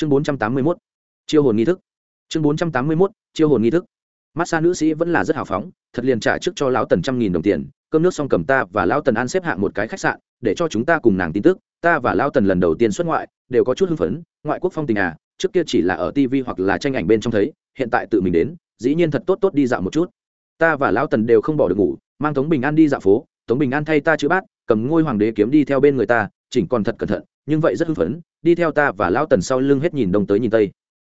chương bốn trăm tám mươi mốt, chiêu hồn nghi thức. Chương bốn trăm tám mươi mốt, chiêu hồn nghi thức. Massage nữ sĩ vẫn là rất hào phóng, thật liền trả trước cho lão tần trăm nghìn đồng tiền, cơm nước xong cầm ta và lão tần ăn xếp hạng một cái khách sạn, để cho chúng ta cùng nàng tin tức. Ta và lão tần lần đầu tiên xuất ngoại, đều có chút hưng phấn, ngoại quốc phong tình à trước kia chỉ là ở tv hoặc là tranh ảnh bên trong thấy, hiện tại tự mình đến, dĩ nhiên thật tốt tốt đi dạo một chút. Ta và lão tần đều không bỏ được ngủ, mang tống bình an đi dạo phố, tống bình an thay ta chữ bát, cầm ngôi hoàng đế kiếm đi theo bên người ta, chỉnh còn thật cẩn thận nhưng vậy rất hưng phấn, đi theo ta và lão tần sau lưng hết nhìn đông tới nhìn tây.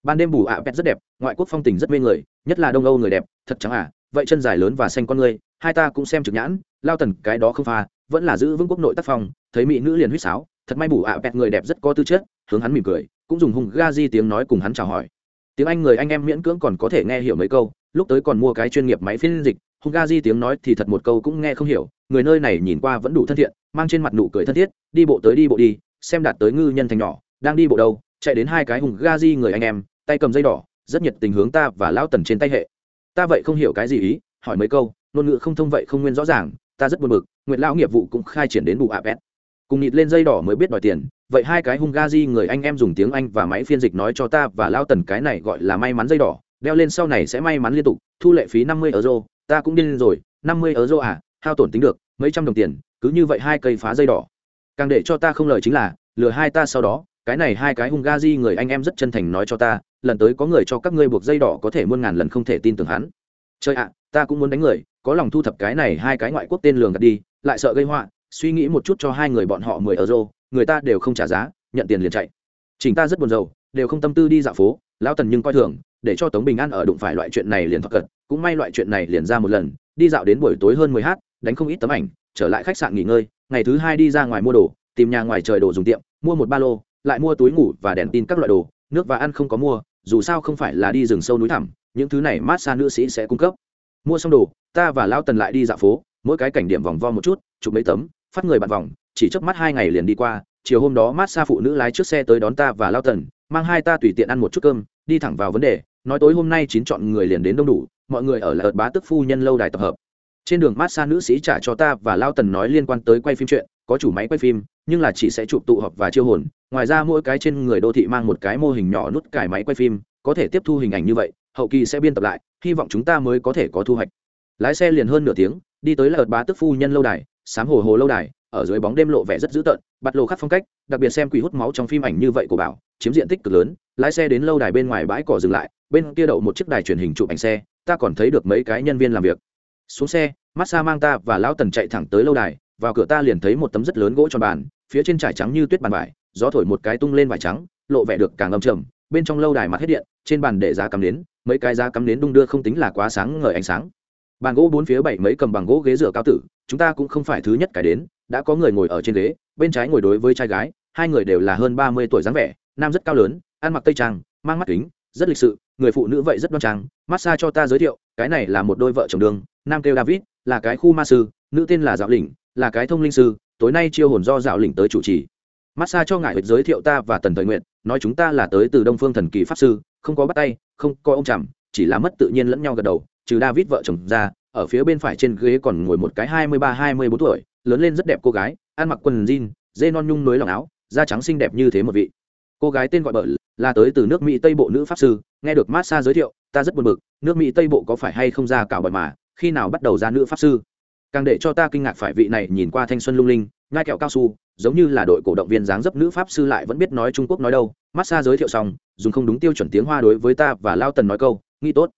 Ban đêm bù ạ pet rất đẹp, ngoại quốc phong tình rất mê người, nhất là đông âu người đẹp, thật chẳng à vậy chân dài lớn và xanh con người hai ta cũng xem trực nhãn lao tần cái đó không pha, vẫn là giữ vững quốc nội tác phong, thấy mỹ nữ liền huýt sáo, thật may bù ạ pet người đẹp rất có tư chất, hướng hắn mỉm cười, cũng dùng hung ga di tiếng nói cùng hắn chào hỏi. Tiếng anh người anh em miễn cưỡng còn có thể nghe hiểu mấy câu, lúc tới còn mua cái chuyên nghiệp máy phiên dịch, hung ga di tiếng nói thì thật một câu cũng nghe không hiểu, người nơi này nhìn qua vẫn đủ thân thiện, mang trên mặt nụ cười thân thiết, đi bộ tới đi bộ đi xem đạt tới ngư nhân thành nhỏ, đang đi bộ đâu, chạy đến hai cái hùng ga di người anh em, tay cầm dây đỏ, rất nhiệt tình hướng ta và lão tần trên tay hệ. Ta vậy không hiểu cái gì ý, hỏi mấy câu, ngôn ngữ không thông vậy không nguyên rõ ràng, ta rất buồn bực, nguyệt lão nghiệp vụ cũng khai triển đến bù ạ bét cùng nhịt lên dây đỏ mới biết đòi tiền, vậy hai cái hung ga di người anh em dùng tiếng anh và máy phiên dịch nói cho ta và lao tần cái này gọi là may mắn dây đỏ, đeo lên sau này sẽ may mắn liên tục, thu lệ phí năm mươi euro, ta cũng điên rồi, năm mươi euro à hao tổn tính được, mấy trăm đồng tiền, cứ như vậy hai cây phá dây đỏ càng để cho ta không lời chính là, lừa hai ta sau đó, cái này hai cái hung ga di người anh em rất chân thành nói cho ta, lần tới có người cho các ngươi buộc dây đỏ có thể muôn ngàn lần không thể tin tưởng hắn. Chơi ạ, ta cũng muốn đánh người, có lòng thu thập cái này hai cái ngoại quốc tên lường gạt đi, lại sợ gây họa, suy nghĩ một chút cho hai người bọn họ mười euro, người ta đều không trả giá, nhận tiền liền chạy. Chính ta rất buồn rầu, đều không tâm tư đi dạo phố, lão tần nhưng coi thường, để cho tống bình an ở đụng phải loại chuyện này liền thoát cật cũng may loại chuyện này liền ra một lần, đi dạo đến buổi tối hơn mười h đánh không ít tấm ảnh trở lại khách sạn nghỉ ngơi, ngày thứ hai đi ra ngoài mua đồ, tìm nhà ngoài trời đồ dùng tiệm, mua một ba lô, lại mua túi ngủ và đèn tin các loại đồ, nước và ăn không có mua, dù sao không phải là đi rừng sâu núi thẳm, những thứ này mát xa nữ sĩ sẽ cung cấp. Mua xong đồ, ta và lao tần lại đi dạo phố, mỗi cái cảnh điểm vòng vo một chút, chụp mấy tấm, phát người bạn vòng, chỉ chớp mắt hai ngày liền đi qua, chiều hôm đó mát xa phụ nữ lái trước xe tới đón ta và lao tần, mang hai ta tùy tiện ăn một chút cơm, đi thẳng vào vấn đề, nói tối hôm nay chín chọn người liền đến đông đủ, mọi người ở lợt bá tức phu nhân lâu đài tập hợp trên đường mát xa nữ sĩ trả cho ta và lao tần nói liên quan tới quay phim chuyện, có chủ máy quay phim, nhưng là chỉ sẽ chụp tụ họp và chiêu hồn. Ngoài ra mỗi cái trên người đô thị mang một cái mô hình nhỏ nút cải máy quay phim, có thể tiếp thu hình ảnh như vậy, hậu kỳ sẽ biên tập lại, hy vọng chúng ta mới có thể có thu hoạch. Lái xe liền hơn nửa tiếng, đi tới là ợt bá tức phu nhân lâu đài, sám hồ hồ lâu đài, ở dưới bóng đêm lộ vẻ rất dữ tợn bắt lộ khắc phong cách, đặc biệt xem quỷ hút máu trong phim ảnh như vậy của bảo, chiếm diện tích cực lớn. Lái xe đến lâu đài bên ngoài bãi cỏ dừng lại, bên kia đậu một chiếc đài truyền hình chụp ảnh xe, ta còn thấy được mấy cái nhân viên làm việc xuống xe massage mang ta và lão tần chạy thẳng tới lâu đài, vào cửa ta liền thấy một tấm rất lớn gỗ tròn bàn, phía trên trải trắng như tuyết bàn vải, gió thổi một cái tung lên vải trắng, lộ vẻ được càng âm trầm, bên trong lâu đài mặt hết điện, trên bàn để giá cắm nến, mấy cái giá cắm nến đung đưa không tính là quá sáng ngời ánh sáng. Bàn gỗ bốn phía bảy mấy cầm bằng gỗ ghế rửa cao tử, chúng ta cũng không phải thứ nhất cái đến, đã có người ngồi ở trên ghế, bên trái ngồi đối với trai gái, hai người đều là hơn ba mươi tuổi dáng vẻ, nam rất cao lớn, ăn mặc tây trang, mang mắt kính, rất lịch sự, người phụ nữ vậy rất đoan trang. Massage cho ta giới thiệu, cái này là một đôi vợ chồng đường nam kêu david, là cái khu ma sư, nữ tên là dạo lĩnh, là cái thông linh sư, tối nay chiêu hồn do dạo lĩnh tới chủ trì. Massage cho ngài giới thiệu ta và tần thời nguyện nói chúng ta là tới từ đông phương thần kỳ pháp sư, không có bắt tay, không có ông chằm chỉ là mất tự nhiên lẫn nhau gật đầu, trừ david vợ chồng ra, ở phía bên phải trên ghế còn ngồi một cái hai mươi ba, hai mươi bốn tuổi, lớn lên rất đẹp cô gái, ăn mặc quần jean, dê non nhung nối lòng áo, da trắng xinh đẹp như thế một vị. Cô gái tên gọi bợ, là tới từ nước mỹ tây bộ nữ pháp sư, nghe được massage giới thiệu, ta rất buồn bực, nước mỹ tây bộ có phải hay không ra cào bật mà khi nào bắt đầu ra nữ pháp sư? Càng để cho ta kinh ngạc phải vị này nhìn qua thanh xuân lung linh ngai kẹo cao su, giống như là đội cổ động viên dáng dấp nữ pháp sư lại vẫn biết nói trung quốc nói đâu. Massage giới thiệu xong, dùng không đúng tiêu chuẩn tiếng hoa đối với ta và lao tần nói câu, nghĩ tốt.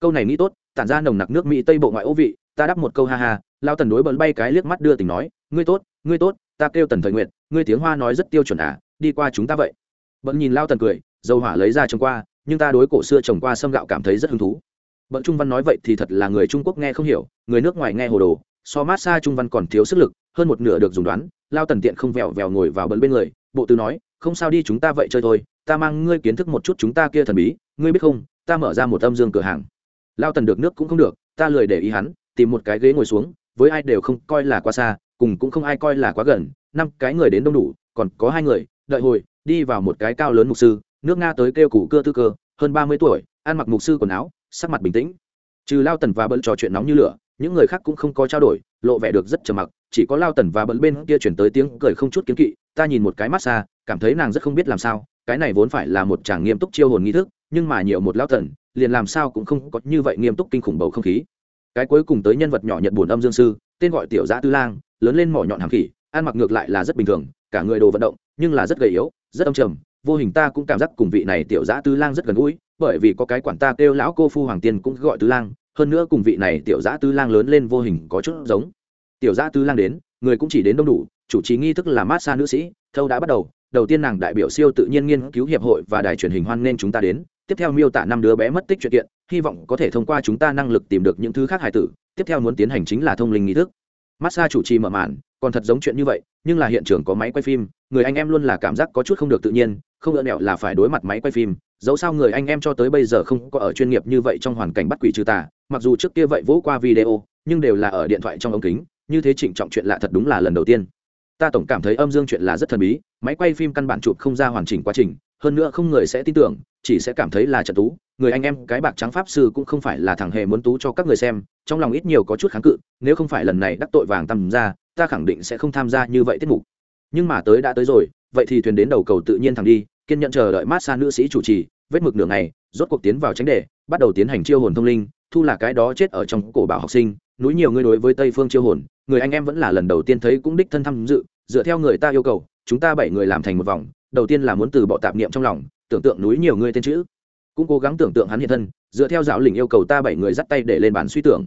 Câu này nghĩ tốt, tản ra nồng nặc nước mỹ tây bộ ngoại ô vị, ta đáp một câu, ha ha. Lao tần đối bận bay cái liếc mắt đưa tình nói, ngươi tốt ngươi tốt, ta kêu tần thời nguyện ngươi tiếng hoa nói rất tiêu chuẩn à đi qua chúng ta vậy. Bận nhìn lao tần cười, dầu hỏa lấy ra trồng qua, nhưng ta đối cổ xưa trồng qua sâm gạo cảm thấy rất hứng thú bận trung văn nói vậy thì thật là người trung quốc nghe không hiểu, người nước ngoài nghe hồ đồ, so mát xa trung văn còn thiếu sức lực, hơn một nửa được dùng đoán, lao tần tiện không vèo vèo ngồi vào bận bên người, bộ tư nói, không sao đi, chúng ta vậy chơi thôi, ta mang ngươi kiến thức một chút chúng ta kia thần bí, ngươi biết không, ta mở ra một âm dương cửa hàng. Lao tần được nước cũng không được, ta lười để ý hắn, tìm một cái ghế ngồi xuống, với ai đều không coi là quá xa, cùng cũng không ai coi là quá gần, năm cái người đến đông đủ, còn có hai người, đợi hồi, đi vào một cái cao lớn mục sư, nước nga tới kêu củ cưa tư cơ, hơn ba mươi tuổi, ăn mặc mục sư quần áo sắc mặt bình tĩnh. Trừ lao tần và bận trò chuyện nóng như lửa, những người khác cũng không có trao đổi, lộ vẻ được rất trầm mặc, chỉ có lao tần và bận bên kia chuyển tới tiếng cười không chút kiến kỵ, ta nhìn một cái mát xa, cảm thấy nàng rất không biết làm sao, cái này vốn phải là một chàng nghiêm túc chiêu hồn nghi thức, nhưng mà nhiều một lao tần, liền làm sao cũng không có như vậy nghiêm túc kinh khủng bầu không khí. Cái cuối cùng tới nhân vật nhỏ nhật buồn âm dương sư, tên gọi tiểu giã tư lang, lớn lên mỏ nhọn hàm khỉ, ăn mặc ngược lại là rất bình thường, cả người đồ vận động, nhưng là rất gầy yếu, rất âm trầm vô hình ta cũng cảm giác cùng vị này tiểu giã tư lang rất gần gũi, bởi vì có cái quản ta kêu lão cô phu hoàng tiên cũng gọi tứ lang, hơn nữa cùng vị này tiểu giã tứ lang lớn lên vô hình có chút giống. Tiểu giã tứ lang đến, người cũng chỉ đến đông đủ, chủ trì nghi thức là mát xa nữ sĩ, thâu đã bắt đầu đầu tiên nàng đại biểu siêu tự nhiên nghiên cứu hiệp hội và đài truyền hình hoan nên chúng ta đến, tiếp theo miêu tả năm đứa bé mất tích chuyện kiện, hy vọng có thể thông qua chúng ta năng lực tìm được những thứ khác hài tử, tiếp theo muốn tiến hành chính là thông linh nghi thức. Massage chủ trì mở màn, còn thật giống chuyện như vậy, nhưng là hiện trường có máy quay phim, người anh em luôn là cảm giác có chút không được tự nhiên không lỡ nẹo là phải đối mặt máy quay phim, dẫu sao người anh em cho tới bây giờ không có ở chuyên nghiệp như vậy trong hoàn cảnh bắt quỷ trừ tà, mặc dù trước kia vậy vỗ qua video, nhưng đều là ở điện thoại trong ống kính, như thế trịnh trọng chuyện lạ thật đúng là lần đầu tiên. Ta tổng cảm thấy âm dương chuyện là rất thần bí, máy quay phim căn bản chụp không ra hoàn chỉnh quá trình, hơn nữa không người sẽ tin tưởng, chỉ sẽ cảm thấy là trận tú, người anh em cái bạc trắng pháp sư cũng không phải là thằng hề muốn tú cho các người xem, trong lòng ít nhiều có chút kháng cự, nếu không phải lần này đắc tội vàng tầm ra, ta khẳng định sẽ không tham gia như vậy tiết mục. Nhưng mà tới đã tới rồi vậy thì thuyền đến đầu cầu tự nhiên thẳng đi, kiên nhận chờ đợi mát xa nữ sĩ chủ trì, vết mực nửa ngày, rốt cuộc tiến vào tránh đề, bắt đầu tiến hành chiêu hồn thông linh, thu là cái đó chết ở trong cổ bảo học sinh, núi nhiều người đối với tây phương chiêu hồn, người anh em vẫn là lần đầu tiên thấy cũng đích thân tham dự, dựa theo người ta yêu cầu, chúng ta bảy người làm thành một vòng, đầu tiên là muốn từ bỏ tạp niệm trong lòng, tưởng tượng núi nhiều người tên chữ. Cũng cố gắng tưởng tượng hắn hiện thân, dựa theo giáo lình yêu cầu ta bảy người dắt tay để lên bàn suy tưởng.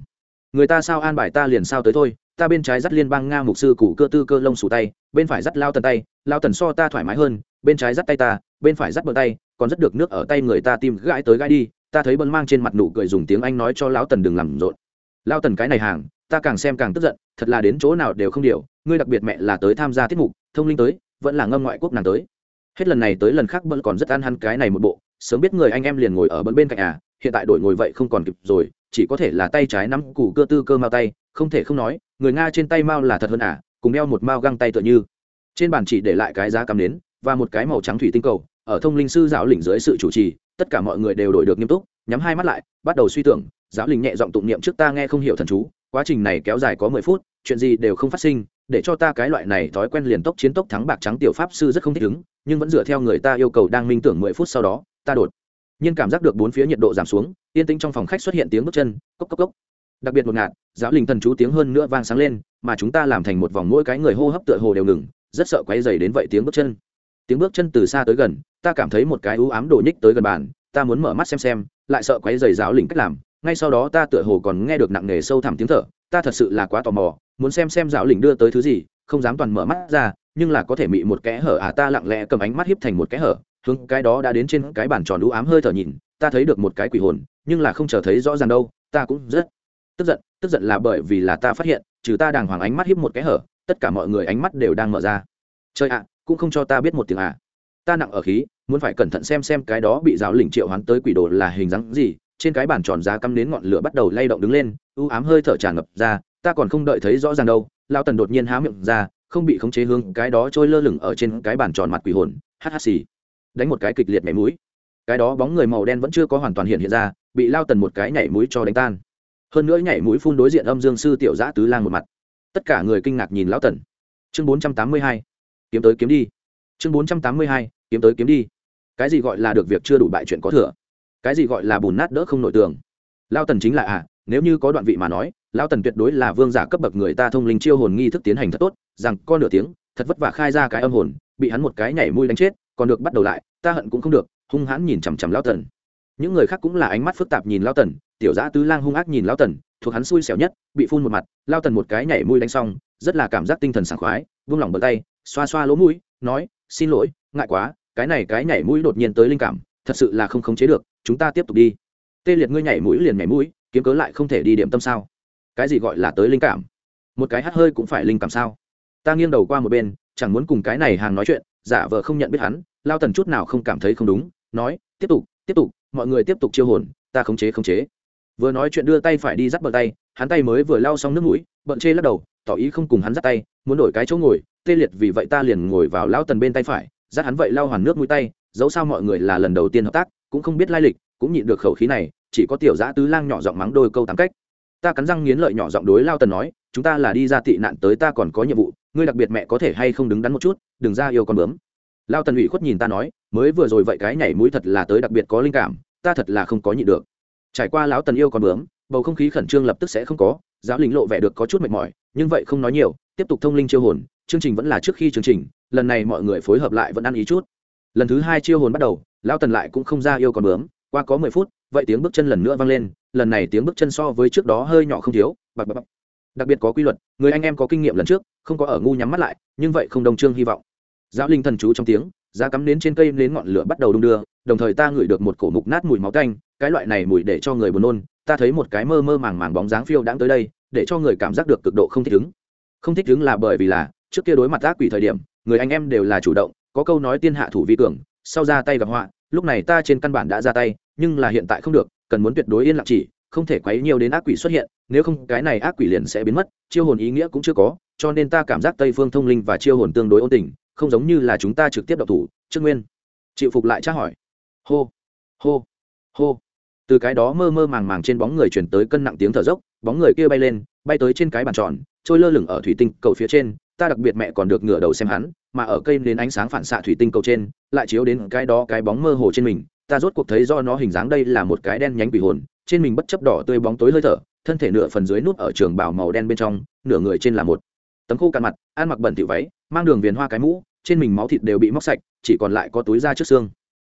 Người ta sao an bài ta liền sao tới thôi ta bên trái dắt liên bang nga mục sư củ cơ tư cơ lông sủ tay, bên phải dắt lao tần tay, lao tần so ta thoải mái hơn, bên trái dắt tay ta, bên phải dắt bờ tay, còn rất được nước ở tay người ta tìm gãi tới gãi đi, ta thấy bận mang trên mặt nụ cười dùng tiếng anh nói cho lão tần đừng làm rộn. Lao tần cái này hàng, ta càng xem càng tức giận, thật là đến chỗ nào đều không điều, ngươi đặc biệt mẹ là tới tham gia tiết mục, thông linh tới, vẫn là ngâm ngoại quốc nàng tới. Hết lần này tới lần khác vẫn còn rất ăn hăn cái này một bộ, sớm biết người anh em liền ngồi ở bận bên cạnh à hiện tại đổi ngồi vậy không còn kịp rồi, chỉ có thể là tay trái nắm củ cơ tư cơ mao tay không thể không nói, người nga trên tay mao là thật hơn à cùng đeo một mao găng tay tựa như. Trên bàn chỉ để lại cái giá cắm nến và một cái màu trắng thủy tinh cầu, ở thông linh sư giáo lĩnh dưới sự chủ trì, tất cả mọi người đều đổi được nghiêm túc, nhắm hai mắt lại, bắt đầu suy tưởng, giáo lĩnh nhẹ giọng tụng niệm trước ta nghe không hiểu thần chú, quá trình này kéo dài có mười phút, chuyện gì đều không phát sinh, để cho ta cái loại này thói quen liền tốc chiến tốc thắng bạc trắng tiểu pháp sư rất không thích ứng, nhưng vẫn dựa theo người ta yêu cầu đang minh tưởng mười phút sau đó, ta đột nhiên cảm giác được bốn phía nhiệt độ giảm xuống, yên tĩnh trong phòng khách xuất hiện tiếng bước chân, cốc cốc cốc đặc biệt một ngạt, giáo linh thần chú tiếng hơn nữa vang sáng lên, mà chúng ta làm thành một vòng mỗi cái người hô hấp tựa hồ đều ngừng, rất sợ quay dày đến vậy tiếng bước chân. Tiếng bước chân từ xa tới gần, ta cảm thấy một cái ưu ám đồ nhích tới gần bàn, ta muốn mở mắt xem xem, lại sợ quấy dày giáo linh cách làm, ngay sau đó ta tựa hồ còn nghe được nặng nề sâu thẳm tiếng thở, ta thật sự là quá tò mò, muốn xem xem giáo linh đưa tới thứ gì, không dám toàn mở mắt ra, nhưng là có thể mị một kẽ hở à ta lặng lẽ cầm ánh mắt hiếp thành một kẽ hở, hướng cái đó đã đến trên cái bàn tròn ưu ám hơi thở nhìn, ta thấy được một cái quỷ hồn, nhưng là không chờ thấy rõ ràng đâu, ta cũng rất tức giận tức giận là bởi vì là ta phát hiện, trừ ta đàng hoàng ánh mắt hiếp một cái hở, tất cả mọi người ánh mắt đều đang mở ra. Chơi ạ, cũng không cho ta biết một tiếng à ta nặng ở khí, muốn phải cẩn thận xem xem cái đó bị giáo lĩnh triệu hoán tới quỷ đồ là hình dáng gì, trên cái bàn tròn giá cắm đến ngọn lửa bắt đầu lay động đứng lên ưu ám hơi thở tràn ngập ra, ta còn không đợi thấy rõ ràng đâu lao tần đột nhiên há miệng ra, không bị khống chế hướng cái đó trôi lơ lửng ở trên cái bàn tròn mặt quỷ hồn hh xì. Đánh một cái kịch liệt mẻ mũi. Cái đó bóng người màu đen vẫn chưa có hoàn toàn hiện hiện ra, bị lao tần một cái nhảy mũi cho đánh tan hơn nữa nhảy mũi phun đối diện âm dương sư tiểu giã tứ lang một mặt. Tất cả người kinh ngạc nhìn lão tần. Chương bốn trăm tám mươi hai, kiếm tới kiếm đi. Chương bốn trăm tám mươi hai, kiếm tới kiếm đi. Cái gì gọi là được việc chưa đủ bại chuyện có thừa? Cái gì gọi là bùn nát đỡ không nội tường? Lao tần chính là à nếu như có đoạn vị mà nói lao tần tuyệt đối là vương giả cấp bậc người ta thông linh chiêu hồn nghi thức tiến hành thật tốt, rằng con nửa tiếng, thật vất vả khai ra cái âm hồn, bị hắn một cái nhảy mũi đánh chết, còn được bắt đầu lại, ta hận cũng không được, hung hãn nhìn chằm chằm lao tần những người khác cũng là ánh mắt phức tạp nhìn lao tần, tiểu giã tứ lang hung ác nhìn lao tần, thuộc hắn xui xẻo nhất, bị phun một mặt, lao tần một cái nhảy mũi đánh xong, rất là cảm giác tinh thần sảng khoái vung lòng bờ tay, xoa xoa lỗ mũi, nói, xin lỗi, ngại quá, cái này cái nhảy mũi đột nhiên tới linh cảm, thật sự là không khống chế được, chúng ta tiếp tục đi. Tê liệt ngươi nhảy mũi liền nhảy mũi, kiếm cớ lại không thể đi điểm tâm sao? Cái gì gọi là tới linh cảm? Một cái hát hơi cũng phải linh cảm sao? Ta nghiêng đầu qua một bên, chẳng muốn cùng cái này hàng nói chuyện, giả vờ không nhận biết hắn, lao tần chút nào không cảm thấy không đúng, nói, tiếp tục tiếp tục mọi người tiếp tục chiêu hồn, ta khống chế khống chế. Vừa nói chuyện đưa tay phải đi dắt bờ tay, hắn tay mới vừa lao xong nước mũi, bận chê lắc đầu, tỏ ý không cùng hắn dắt tay, muốn đổi cái chỗ ngồi, tê liệt vì vậy ta liền ngồi vào lao tần bên tay phải, dắt hắn vậy lao hoàn nước mũi tay, dẫu sao mọi người là lần đầu tiên hợp tác, cũng không biết lai lịch, cũng nhịn được khẩu khí này, chỉ có tiểu giã tứ lang nhỏ giọng mắng đôi câu tám cách. Ta cắn răng nghiến lợi nhỏ giọng đối lao tần nói, chúng ta là đi ra tị nạn tới ta còn có nhiệm vụ, ngươi đặc biệt mẹ có thể hay không đứng đắn một chút, đừng ra yêu con bướm. Lao tần ủy khuất nhìn ta nói mới vừa rồi vậy cái nhảy mũi thật là tới đặc biệt có linh cảm, ta thật là không có nhịn được. Trải qua lão tần yêu còn bướm, bầu không khí khẩn trương lập tức sẽ không có, giáo lính lộ vẻ được có chút mệt mỏi, nhưng vậy không nói nhiều, tiếp tục thông linh chiêu hồn, chương trình vẫn là trước khi chương trình, lần này mọi người phối hợp lại vẫn ăn ý chút. Lần thứ hai chiêu hồn bắt đầu, lão tần lại cũng không ra yêu còn bướm, qua có mười phút, vậy tiếng bước chân lần nữa vang lên, lần này tiếng bước chân so với trước đó hơi nhỏ không thiếu bạc bạc bạc. đặc biệt có quy luật, người anh em có kinh nghiệm lần trước, không có ở ngu nhắm mắt lại, nhưng vậy không đồng trương hy vọng. Giáo linh thần chú trong tiếng giá cắm đến trên cây đến ngọn lửa bắt đầu đung đưa, đồng thời ta ngửi được một cổ mục nát mùi máu tanh, cái loại này mùi để cho người buồn nôn, ta thấy một cái mơ mơ màng màng bóng dáng phiêu đãng tới đây, để cho người cảm giác được cực độ không thích ứng. Không thích ứng là bởi vì là, trước kia đối mặt ác quỷ thời điểm, người anh em đều là chủ động, có câu nói tiên hạ thủ vi cường, sau ra tay gặp họa, lúc này ta trên căn bản đã ra tay, nhưng là hiện tại không được, cần muốn tuyệt đối yên lặng chỉ, không thể quấy nhiều đến ác quỷ xuất hiện, nếu không cái này ác quỷ liền sẽ biến mất, chiêu hồn ý nghĩa cũng chưa có, cho nên ta cảm giác tây phương thông linh và chiêu hồn tương đối ôn tình không giống như là chúng ta trực tiếp đậu thủ trước nguyên. Chịu phục lại tra hỏi. Hô hô hô. Từ cái đó mơ mơ màng màng trên bóng người chuyển tới cân nặng tiếng thở dốc, bóng người kia bay lên, bay tới trên cái bàn tròn, trôi lơ lửng ở thủy tinh cầu phía trên, ta đặc biệt mẹ còn được ngửa đầu xem hắn, mà ở cây đến ánh sáng phản xạ thủy tinh cầu trên, lại chiếu đến cái đó cái bóng mơ hồ trên mình, ta rốt cuộc thấy do nó hình dáng đây là một cái đen nhánh quỷ hồn, trên mình bất chấp đỏ tươi bóng tối hơi thở, thân thể nửa phần dưới nút ở trường bảo màu đen bên trong, nửa người trên là một tấm khô cạn mặt, ăn mặc bẩn thỉu váy, mang đường viền hoa cái mũ, trên mình máu thịt đều bị móc sạch, chỉ còn lại có túi da trước xương.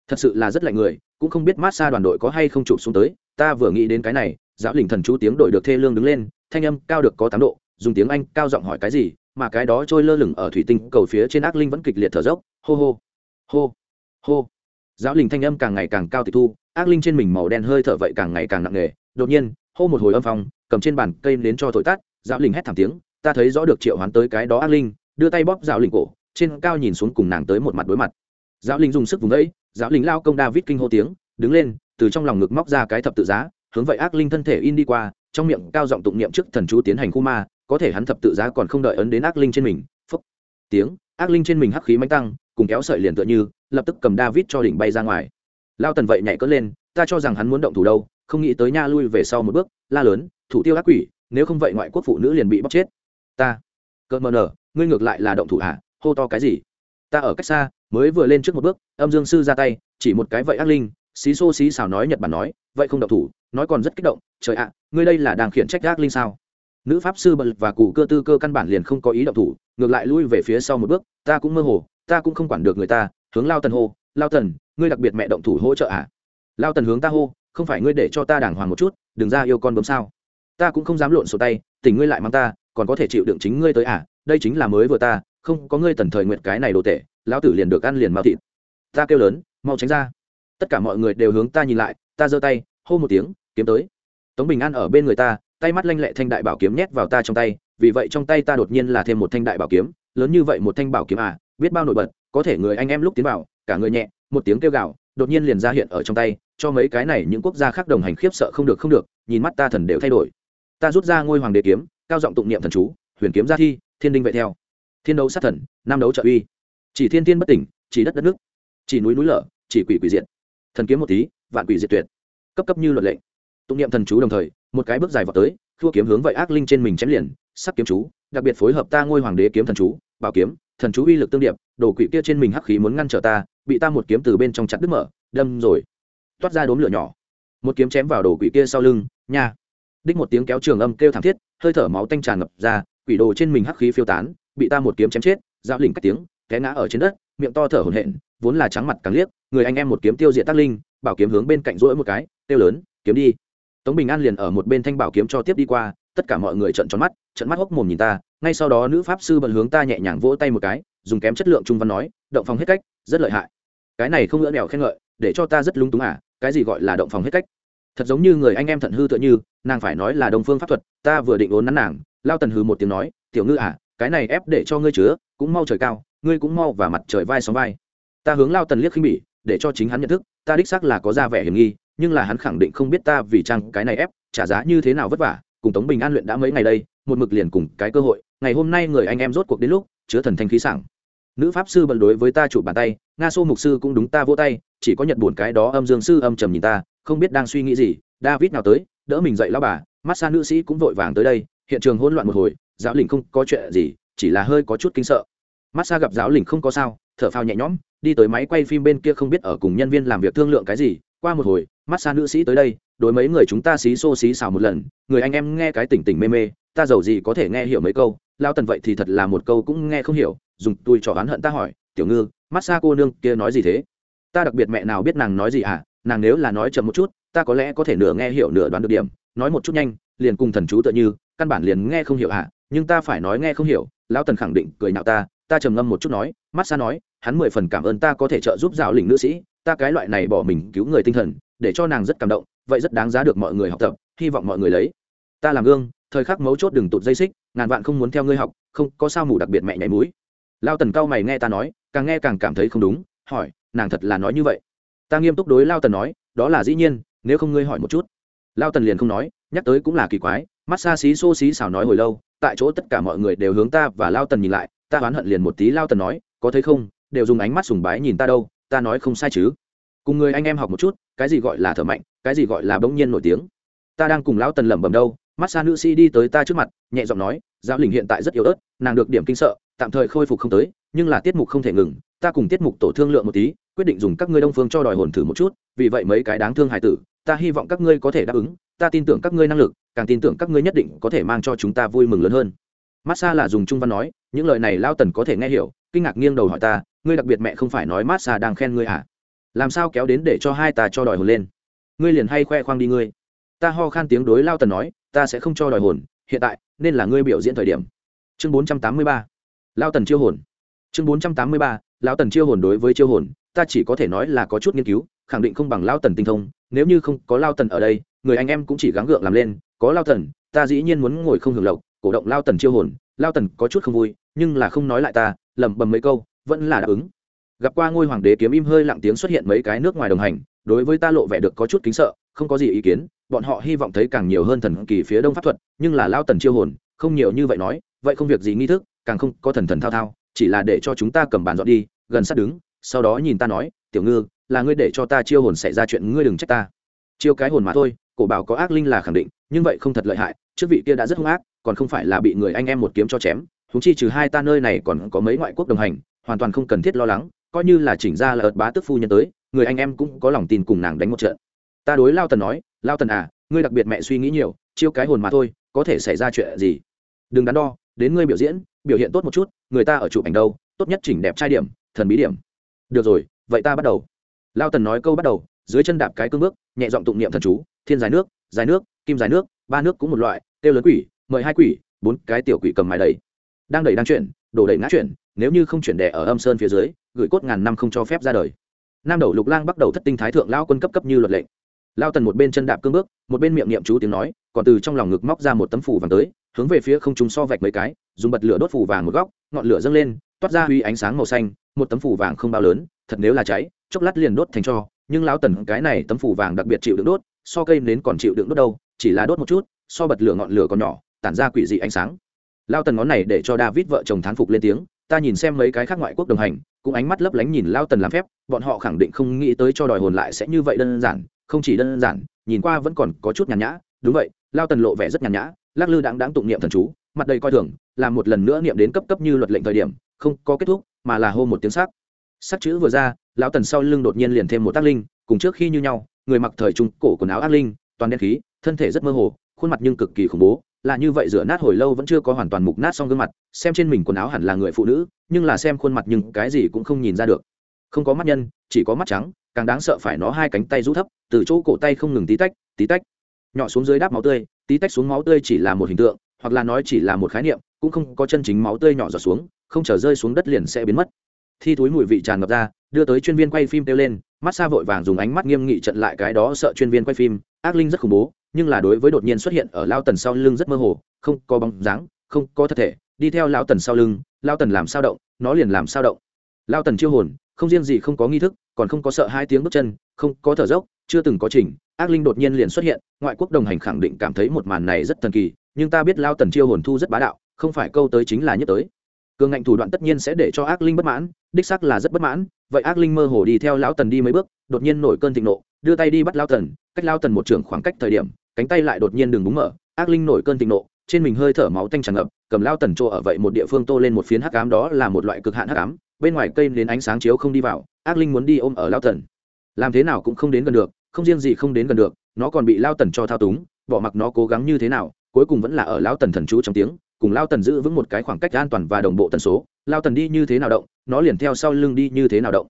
Thật sự là rất lạnh người, cũng không biết mát xa đoàn đội có hay không chụp xuống tới, ta vừa nghĩ đến cái này, giáo lình thần chú tiếng đội được thê lương đứng lên, thanh âm cao được có tám độ, dùng tiếng anh cao giọng hỏi cái gì, mà cái đó trôi lơ lửng ở thủy tinh cầu phía trên ác linh vẫn kịch liệt thở dốc, hô hô hô hô. Giáo linh thanh âm càng ngày càng cao tịch thu, ác linh trên mình màu đen hơi thở vậy càng ngày càng nặng nề, đột nhiên, hô một hồi âm phong, cầm trên bàn cây đến cho thổi tắt, giáo linh hét thảm tiếng ta thấy rõ được triệu hoán tới cái đó ác linh, đưa tay bóp giáo linh cổ, trên cao nhìn xuống cùng nàng tới một mặt đối mặt. Giáo linh dùng sức vùng ấy giáo linh lao công david kinh hô tiếng, đứng lên, từ trong lòng ngực móc ra cái thập tự giá, hướng vậy ác linh thân thể in đi qua, trong miệng cao giọng tụng niệm trước thần chú tiến hành khu ma, có thể hắn thập tự giá còn không đợi ấn đến ác linh trên mình phốc tiếng, ác linh trên mình hắc khí mánh tăng, cùng kéo sợi liền tựa như, lập tức cầm david cho đỉnh bay ra ngoài. Lao tần vậy nhảy cất lên, ta cho rằng hắn muốn động thủ đâu, không nghĩ tới nha lui về sau một bước, la lớn, thủ tiêu ác quỷ, nếu không vậy ngoại quốc phụ nữ liền bị bóc chết ta. Cợt mờ nở, ngươi ngược lại là động thủ hạ hô to cái gì? Ta ở cách xa, mới vừa lên trước một bước, âm dương sư ra tay, chỉ một cái vậy ác linh, xí xô xí xào nói nhật bản nói, vậy không động thủ, nói còn rất kích động, trời ạ, ngươi đây là đang khiển trách ác linh sao? Nữ pháp sư bật và cụ cơ tư cơ căn bản liền không có ý động thủ, ngược lại lui về phía sau một bước, ta cũng mơ hồ, ta cũng không quản được người ta, hướng lao tần hô, lao tần, ngươi đặc biệt mẹ động thủ hỗ trợ à lao tần hướng ta hô, không phải ngươi để cho ta đàng hoàng một chút, đừng ra yêu con bấm sao? Ta cũng không dám lộn sổ tay, tỉnh ngươi lại mang ta còn có thể chịu đựng chính ngươi tới à đây chính là mới vừa ta, không có ngươi tần thời nguyện cái này đồ tệ, lão tử liền được ăn liền mau thịt. Ta kêu lớn, mau tránh ra. Tất cả mọi người đều hướng ta nhìn lại, ta giơ tay, hô một tiếng, kiếm tới. Tống bình an ở bên người ta, tay mắt lanh lẹ thanh đại bảo kiếm nhét vào ta trong tay, vì vậy trong tay ta đột nhiên là thêm một thanh đại bảo kiếm, lớn như vậy một thanh bảo kiếm à biết bao nổi bật, có thể người anh em lúc tiến vào, cả người nhẹ, một tiếng kêu gào, đột nhiên liền ra hiện ở trong tay, cho mấy cái này những quốc gia khác đồng hành khiếp sợ không được không được, nhìn mắt ta thần đều thay đổi. Ta rút ra ngôi hoàng đế kiếm cao giọng tụng niệm thần chú, huyền kiếm gia thi, thiên đinh vệ theo. Thiên đấu sát thần, nam đấu trợ uy. Chỉ thiên thiên bất tỉnh, chỉ đất đất nước. Chỉ núi núi lở, chỉ quỷ quỷ diệt. Thần kiếm một tí, vạn quỷ diệt tuyệt. Cấp cấp như luật lệnh. Tụng niệm thần chú đồng thời, một cái bước dài vào tới thua kiếm hướng vậy ác linh trên mình chém liền, sắc kiếm chú, đặc biệt phối hợp ta ngôi hoàng đế kiếm thần chú, bảo kiếm, thần chú uy lực tương điệp, đồ quỷ kia trên mình hắc khí muốn ngăn trở ta, bị ta một kiếm từ bên trong chặt đứt mở, đâm rồi. Toát ra đốm lửa nhỏ. Một kiếm chém vào đồ quỷ kia sau lưng, nha. Đích một tiếng kéo trường âm kêu thảm thiết hơi thở máu tanh tràn ngập ra, quỷ đồ trên mình hắc khí phiêu tán, bị ta một kiếm chém chết, dạo lỉnh cắt tiếng, té ngã ở trên đất, miệng to thở hổn hển, vốn là trắng mặt càng liếc, người anh em một kiếm tiêu diệt tác linh, bảo kiếm hướng bên cạnh rỗi một cái tiêu lớn, kiếm đi. Tống bình an liền ở một bên thanh bảo kiếm cho tiếp đi qua, tất cả mọi người trợn tròn mắt, trợn mắt hốc mồm nhìn ta, ngay sau đó nữ pháp sư bận hướng ta nhẹ nhàng vỗ tay một cái, dùng kém chất lượng trung văn nói, động phòng hết cách, rất lợi hại. Cái này không ngỡ đèo khen ngợi, để cho ta rất lung túng à cái gì gọi là động phòng hết cách? Thật giống như người anh em thận hư tựa như, nàng phải nói là đồng phương pháp thuật, ta vừa định ốn nắn nàng, lao tần hư một tiếng nói, tiểu ngư à cái này ép để cho ngươi chứa, cũng mau trời cao, ngươi cũng mau và mặt trời vai sóng vai. Ta hướng lao tần liếc khinh bỉ, để cho chính hắn nhận thức, ta đích xác là có ra vẻ hiểm nghi, nhưng là hắn khẳng định không biết ta vì chăng cái này ép, trả giá như thế nào vất vả, cùng tống bình an luyện đã mấy ngày đây, một mực liền cùng cái cơ hội, ngày hôm nay người anh em rốt cuộc đến lúc, chứa thần thanh khí sảng. Nữ pháp sư bận đối với ta chụp bàn tay, nga xô mục sư cũng đúng ta vỗ tay, chỉ có nhật buồn cái đó âm dương sư âm trầm nhìn ta không biết đang suy nghĩ gì, david nào tới, đỡ mình dậy lao bà mát xa nữ sĩ cũng vội vàng tới đây, hiện trường hỗn loạn một hồi, giáo lĩnh không có chuyện gì, chỉ là hơi có chút kinh sợ. Mát xa gặp giáo lĩnh không có sao, thở phao nhẹ nhõm, đi tới máy quay phim bên kia không biết ở cùng nhân viên làm việc thương lượng cái gì, qua một hồi mát xa nữ sĩ tới đây, đối mấy người chúng ta xí xô xí xào một lần, người anh em nghe cái tỉnh tỉnh mê mê, ta giàu gì có thể nghe hiểu mấy câu lao tần vậy thì thật là một câu cũng nghe không hiểu, dùng tôi trò oán hận ta hỏi, tiểu ngư mát xa cô nương kia nói gì thế? Ta đặc biệt mẹ nào biết nàng nói gì à nàng nếu là nói chậm một chút, ta có lẽ có thể nửa nghe hiểu nửa đoán được điểm. Nói một chút nhanh, liền cùng thần chú tựa như, căn bản liền nghe không hiểu à nhưng ta phải nói nghe không hiểu, lão tần khẳng định cười nhạo ta ta trầm ngâm một chút nói, mắt xa nói, hắn mười phần cảm ơn ta có thể trợ giúp dạo lĩnh nữ sĩ, ta cái loại này bỏ mình cứu người tinh thần, để cho nàng rất cảm động, vậy rất đáng giá được mọi người học tập, hy vọng mọi người lấy. Ta làm gương, thời khắc mấu chốt đừng tụt dây xích, ngàn vạn không muốn theo ngươi học, không, có sao mù đặc biệt mẹ nhảy mũi. Lao tần cao mày nghe ta nói, càng nghe càng cảm thấy không đúng, hỏi, nàng thật là nói như vậy ta nghiêm túc đối lao tần nói, đó là dĩ nhiên, nếu không ngươi hỏi một chút. Lao tần liền không nói, nhắc tới cũng là kỳ quái, mắt xa xí xô xí xào nói hồi lâu, tại chỗ tất cả mọi người đều hướng ta và lao tần nhìn lại, ta oán hận liền một tí lao tần nói, có thấy không, đều dùng ánh mắt sùng bái nhìn ta đâu, ta nói không sai chứ. Cùng người anh em học một chút, cái gì gọi là thở mạnh, cái gì gọi là bỗng nhiên nổi tiếng. Ta đang cùng lão tần lẩm bẩm đâu, mắt xa nữ sĩ đi tới ta trước mặt, nhẹ giọng nói, giáo lình hiện tại rất yếu ớt, nàng được điểm kinh sợ, tạm thời khôi phục không tới, nhưng là tiết mục không thể ngừng, ta cùng tiết mục tổ thương lượng một tí quyết định dùng các ngươi đông phương cho đòi hồn thử một chút, vì vậy mấy cái đáng thương hài tử, ta hy vọng các ngươi có thể đáp ứng, ta tin tưởng các ngươi năng lực, càng tin tưởng các ngươi nhất định có thể mang cho chúng ta vui mừng lớn hơn. Mát xa là dùng trung văn nói, những lời này lao tần có thể nghe hiểu, kinh ngạc nghiêng đầu hỏi ta, ngươi đặc biệt mẹ không phải nói mát xa đang khen ngươi hả làm sao kéo đến để cho hai ta cho đòi hồn lên? Ngươi liền hay khoe khoang đi ngươi. Ta ho khan tiếng đối lao tần nói, ta sẽ không cho đòi hồn, hiện tại, nên là ngươi biểu diễn thời điểm. Chương bốn trăm tám mươi ba. Lao tần chiêu hồn. Chương bốn trăm tám mươi ba. Lao tần chiêu hồn đối với chiêu hồn ta chỉ có thể nói là có chút nghiên cứu, khẳng định không bằng lao tần tinh thông, nếu như không có lao tần ở đây, người anh em cũng chỉ gắng gượng làm lên, có lao tần, ta dĩ nhiên muốn ngồi không hưởng lộc, cổ động lao tần chiêu hồn, lao tần có chút không vui, nhưng là không nói lại ta, lẩm bẩm mấy câu, vẫn là đáp ứng. Gặp qua ngôi hoàng đế kiếm im hơi lặng tiếng xuất hiện mấy cái nước ngoài đồng hành, đối với ta lộ vẻ được có chút kính sợ, không có gì ý kiến, bọn họ hy vọng thấy càng nhiều hơn thần kỳ phía đông pháp thuật, nhưng là lao tần chiêu hồn, không nhiều như vậy nói, vậy không việc gì nghi thức, càng không có thần thần thao thao, chỉ là để cho chúng ta cầm bàn dọn đi, gần sát đứng sau đó nhìn ta nói, tiểu ngư, là ngươi để cho ta chiêu hồn xảy ra chuyện, ngươi đừng trách ta. Chiêu cái hồn mà thôi, cổ bảo có ác linh là khẳng định, nhưng vậy không thật lợi hại, trước vị kia đã rất hung ác, còn không phải là bị người anh em một kiếm cho chém húng chi trừ hai ta nơi này còn có mấy ngoại quốc đồng hành, hoàn toàn không cần thiết lo lắng, coi như là chỉnh ra là ợt bá tức phu nhân tới, người anh em cũng có lòng tin cùng nàng đánh một trận. Ta đối lao tần nói, lao tần à ngươi đặc biệt mẹ suy nghĩ nhiều, chiêu cái hồn mà thôi, có thể xảy ra chuyện gì? Đừng đắn đo, đến ngươi biểu diễn, biểu hiện tốt một chút, người ta ở chụp ảnh đâu, tốt nhất chỉnh đẹp trai điểm, thần bí điểm được rồi, vậy ta bắt đầu. Lao tần nói câu bắt đầu, dưới chân đạp cái cương bước, nhẹ giọng tụng niệm thần chú, thiên dài nước dài nước, kim dài nước, ba nước cũng một loại tiêu lớn quỷ, mời hai quỷ, bốn cái tiểu quỷ cầm mài đầy. Đang đẩy đang chuyển, đổ đẩy ngã chuyển, nếu như không chuyển đẻ ở âm sơn phía dưới, gửi cốt ngàn năm không cho phép ra đời. Nam đầu lục lang bắt đầu thất tinh thái thượng lao quân cấp cấp như luật lệnh. Lao tần một bên chân đạp cương bước, một bên miệng niệm chú tiếng nói, còn từ trong lòng ngực móc ra một tấm phủ vàng tới, hướng về phía không trung so vạch mấy cái, dùng bật lửa đốt phủ vàng một góc, ngọn lửa dâng lên, toát ra huy ánh sáng màu xanh một tấm phủ vàng không bao lớn, thật nếu là cháy, chốc lát liền đốt thành cho, nhưng lão tần cái này tấm phủ vàng đặc biệt chịu đựng đốt, so cây nến còn chịu đựng đốt đâu, chỉ là đốt một chút, so bật lửa ngọn lửa còn nhỏ, tản ra quỷ dị ánh sáng. Lao tần ngón này để cho david vợ chồng thán phục lên tiếng, ta nhìn xem mấy cái khác ngoại quốc đồng hành, cũng ánh mắt lấp lánh nhìn lao tần làm phép, bọn họ khẳng định không nghĩ tới cho đòi hồn lại sẽ như vậy đơn giản, không chỉ đơn giản, nhìn qua vẫn còn có chút nhàn nhã, đúng vậy lao tần lộ vẻ rất nhàn nhã, lắc lư đáng đáng tụng niệm thần chú, mặt đầy coi thường, làm một lần nữa niệm đến cấp cấp như luật lệnh thời điểm, không có kết thúc mà là hô một tiếng sắc. Sắc chữ vừa ra, lão tần sau lưng đột nhiên liền thêm một tác linh, cùng trước khi như nhau, người mặc thời trung cổ quần áo ác linh, toàn đen khí, thân thể rất mơ hồ, khuôn mặt nhưng cực kỳ khủng bố, là như vậy rửa nát hồi lâu vẫn chưa có hoàn toàn mục nát xong gương mặt, xem trên mình quần áo hẳn là người phụ nữ, nhưng là xem khuôn mặt nhưng cái gì cũng không nhìn ra được. Không có mắt nhân, chỉ có mắt trắng, càng đáng sợ phải nó hai cánh tay rũ thấp, từ chỗ cổ tay không ngừng tí tách tí tách. Nhỏ xuống dưới đáp máu tươi, tí tách xuống máu tươi chỉ là một hình tượng, hoặc là nói chỉ là một khái niệm, cũng không có chân chính máu tươi nhỏ giọt xuống không trở rơi xuống đất liền sẽ biến mất. Thi túi mùi vị tràn ngập ra, đưa tới chuyên viên quay phim kêu lên, mắt xa vội vàng dùng ánh mắt nghiêm nghị trận lại cái đó sợ chuyên viên quay phim, ác linh rất khủng bố, nhưng là đối với đột nhiên xuất hiện ở lao tần sau lưng rất mơ hồ, không có bóng dáng, không có thật thể, đi theo lao tần sau lưng, lao tần làm sao động, nó liền làm sao động. Lao tần chiêu hồn, không riêng gì không có nghi thức, còn không có sợ hai tiếng bước chân, không có thở dốc, chưa từng có trình ác linh đột nhiên liền xuất hiện, ngoại quốc đồng hành khẳng định cảm thấy một màn này rất thần kỳ, nhưng ta biết lao tần chiêu hồn thu rất bá đạo, không phải câu tới chính là nhất tới cường ngạnh thủ đoạn tất nhiên sẽ để cho ác linh bất mãn, đích sắc là rất bất mãn. Vậy ác linh mơ hồ đi theo lão tần đi mấy bước, đột nhiên nổi cơn thịnh nộ, đưa tay đi bắt lao tần, cách lao tần một trường khoảng cách thời điểm, cánh tay lại đột nhiên đừng búng mở, ác linh nổi cơn thịnh nộ, trên mình hơi thở máu tanh tràn ngập, cầm lao tần chỗ ở vậy một địa phương tô lên một phiến hắc ám đó là một loại cực hạn hắc ám, bên ngoài cây đến ánh sáng chiếu không đi vào, ác linh muốn đi ôm ở lao tần. Làm thế nào cũng không đến gần được, không riêng gì không đến gần được, nó còn bị lao tần cho thao túng, bỏ mặc nó cố gắng như thế nào, cuối cùng vẫn là ở lao tần thần chú trong tiếng cùng lao tần giữ vững một cái khoảng cách an toàn và đồng bộ tần số. Lao tần đi như thế nào động, nó liền theo sau lưng đi như thế nào động.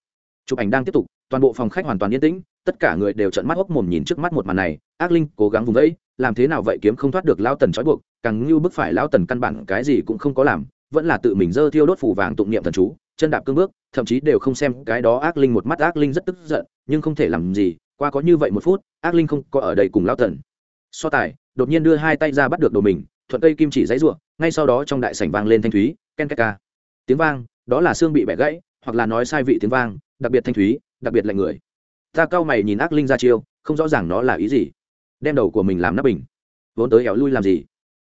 Chụp ảnh đang tiếp tục, toàn bộ phòng khách hoàn toàn yên tĩnh, tất cả người đều trợn mắt hốc mồm nhìn trước mắt một màn này. Ác linh cố gắng vùng vẫy, làm thế nào vậy kiếm không thoát được lao tần trói buộc, càng như bức phải lao tần căn bản cái gì cũng không có làm, vẫn là tự mình dơ thiêu đốt phủ vàng tụng niệm thần chú, chân đạp cương bước, thậm chí đều không xem cái đó ác linh một mắt. Ác linh rất tức giận, nhưng không thể làm gì, qua có như vậy một phút, ác linh không có ở đây cùng lao tần. So tài, đột nhiên đưa hai tay ra bắt được đồ mình thuận cây kim chỉ dãy ruộng ngay sau đó trong đại sảnh vang lên thanh thúy, ken két ca. Tiếng vang, đó là xương bị bẻ gãy, hoặc là nói sai vị tiếng vang, đặc biệt thanh thúy, đặc biệt lạnh người. Ta cao mày nhìn ác linh ra chiêu, không rõ ràng nó là ý gì. Đem đầu của mình làm nắp bình. Vốn tới éo lui làm gì?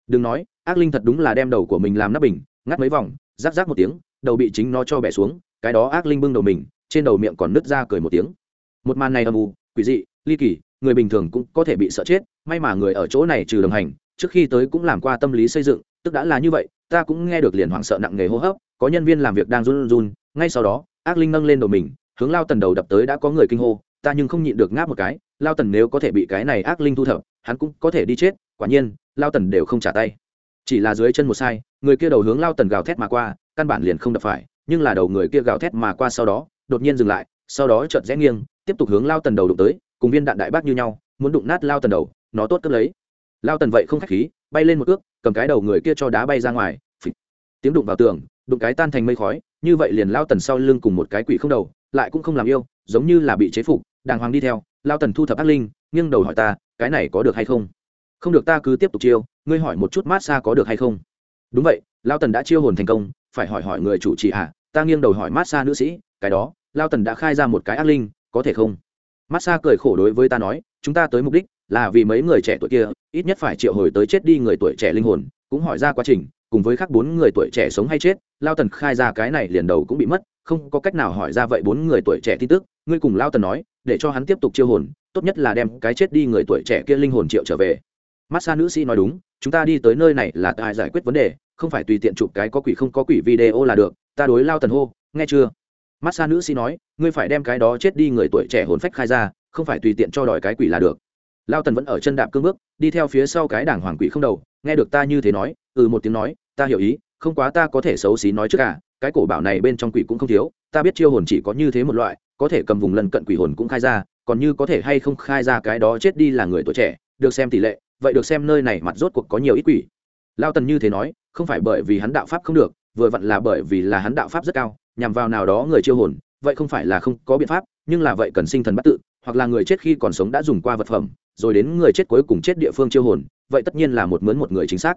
Đừng nói, ác linh thật đúng là đem đầu của mình làm nắp bình, ngắt mấy vòng rác rác một tiếng, đầu bị chính nó cho bẻ xuống, cái đó ác linh bưng đầu mình, trên đầu miệng còn nứt ra cười một tiếng. Một màn này âm u, quỷ dị, ly kỳ, người bình thường cũng có thể bị sợ chết, may mà người ở chỗ này trừ đồng hành trước khi tới cũng làm qua tâm lý xây dựng, tức đã là như vậy, ta cũng nghe được liền hoảng sợ nặng nề hô hấp, có nhân viên làm việc đang run run, ngay sau đó, ác linh nâng lên đầu mình, hướng lao tần đầu đập tới đã có người kinh hô, ta nhưng không nhịn được ngáp một cái, lao tần nếu có thể bị cái này ác linh thu thập, hắn cũng có thể đi chết, quả nhiên, lao tần đều không trả tay. Chỉ là dưới chân một sai, người kia đầu hướng lao tần gào thét mà qua, căn bản liền không đập phải, nhưng là đầu người kia gào thét mà qua sau đó, đột nhiên dừng lại, sau đó chợt rẽ nghiêng, tiếp tục hướng lao tần đầu đụng tới, cùng viên đạn đại bác như nhau, muốn đụng nát lao tần đầu, nó tốt cướp lấy lao tần vậy không k h á c h khí bay lên một ước cầm cái đầu người kia cho đá bay ra ngoài phịch. Tiếng đụng vào tường đụng cái tan thành mây khói như vậy liền lao tần sau lưng cùng một cái quỷ không đầu lại cũng không làm yêu giống như là bị chế phục đàng hoàng đi theo lao tần thu thập ác linh nghiêng đầu hỏi ta cái này có được hay không? Không được ta cứ tiếp tục chiêu ngươi hỏi một chút mát xa có được hay không? Đúng vậy lao tần đã chiêu hồn thành công phải hỏi hỏi người chủ trì ạ à, ta nghiêng đầu hỏi mát xa nữ sĩ cái đó lao tần đã khai ra một cái ác linh có thể không? Mát xa cười khổ đối với ta nói chúng ta tới mục đích là vì mấy người trẻ tuổi kia, ít nhất phải triệu hồi tới chết đi người tuổi trẻ linh hồn, cũng hỏi ra quá trình, cùng với khác bốn người tuổi trẻ sống hay chết, lao tần khai ra cái này liền đầu cũng bị mất, không có cách nào hỏi ra vậy bốn người tuổi trẻ tin tức, ngươi cùng lao tần nói, để cho hắn tiếp tục chiêu hồn, tốt nhất là đem cái chết đi người tuổi trẻ kia linh hồn triệu trở về. Mát xa nữ sĩ nói đúng, chúng ta đi tới nơi này là tại giải quyết vấn đề, không phải tùy tiện chụp cái có quỷ không có quỷ video là được, ta đối lao tần hô, nghe chưa? Mát xa nữ sĩ nói, ngươi phải đem cái đó chết đi người tuổi trẻ hồn phách khai ra, không phải tùy tiện cho đòi cái quỷ là được lao tần vẫn ở chân đạp cương bước, đi theo phía sau cái đảng hoàng quỷ không đầu, nghe được ta như thế nói ừ một tiếng nói, ta hiểu ý, không quá ta có thể xấu xí nói trước cả cái cổ bảo này bên trong quỷ cũng không thiếu, ta biết chiêu hồn chỉ có như thế một loại, có thể cầm vùng lần cận quỷ hồn cũng khai ra, còn như có thể hay không khai ra cái đó chết đi là người tuổi trẻ, được xem tỷ lệ, vậy được xem nơi này mặt rốt cuộc có nhiều ít quỷ. Lao tần như thế nói, không phải bởi vì hắn đạo pháp không được, vừa vặn là bởi vì là hắn đạo pháp rất cao, nhằm vào nào đó người chiêu hồn, vậy không phải là không có biện pháp, nhưng là vậy cần sinh thần bắt tự hoặc là người chết khi còn sống đã dùng qua vật phẩm, rồi đến người chết cuối cùng chết địa phương chiêu hồn, vậy tất nhiên là một mướn một người chính xác.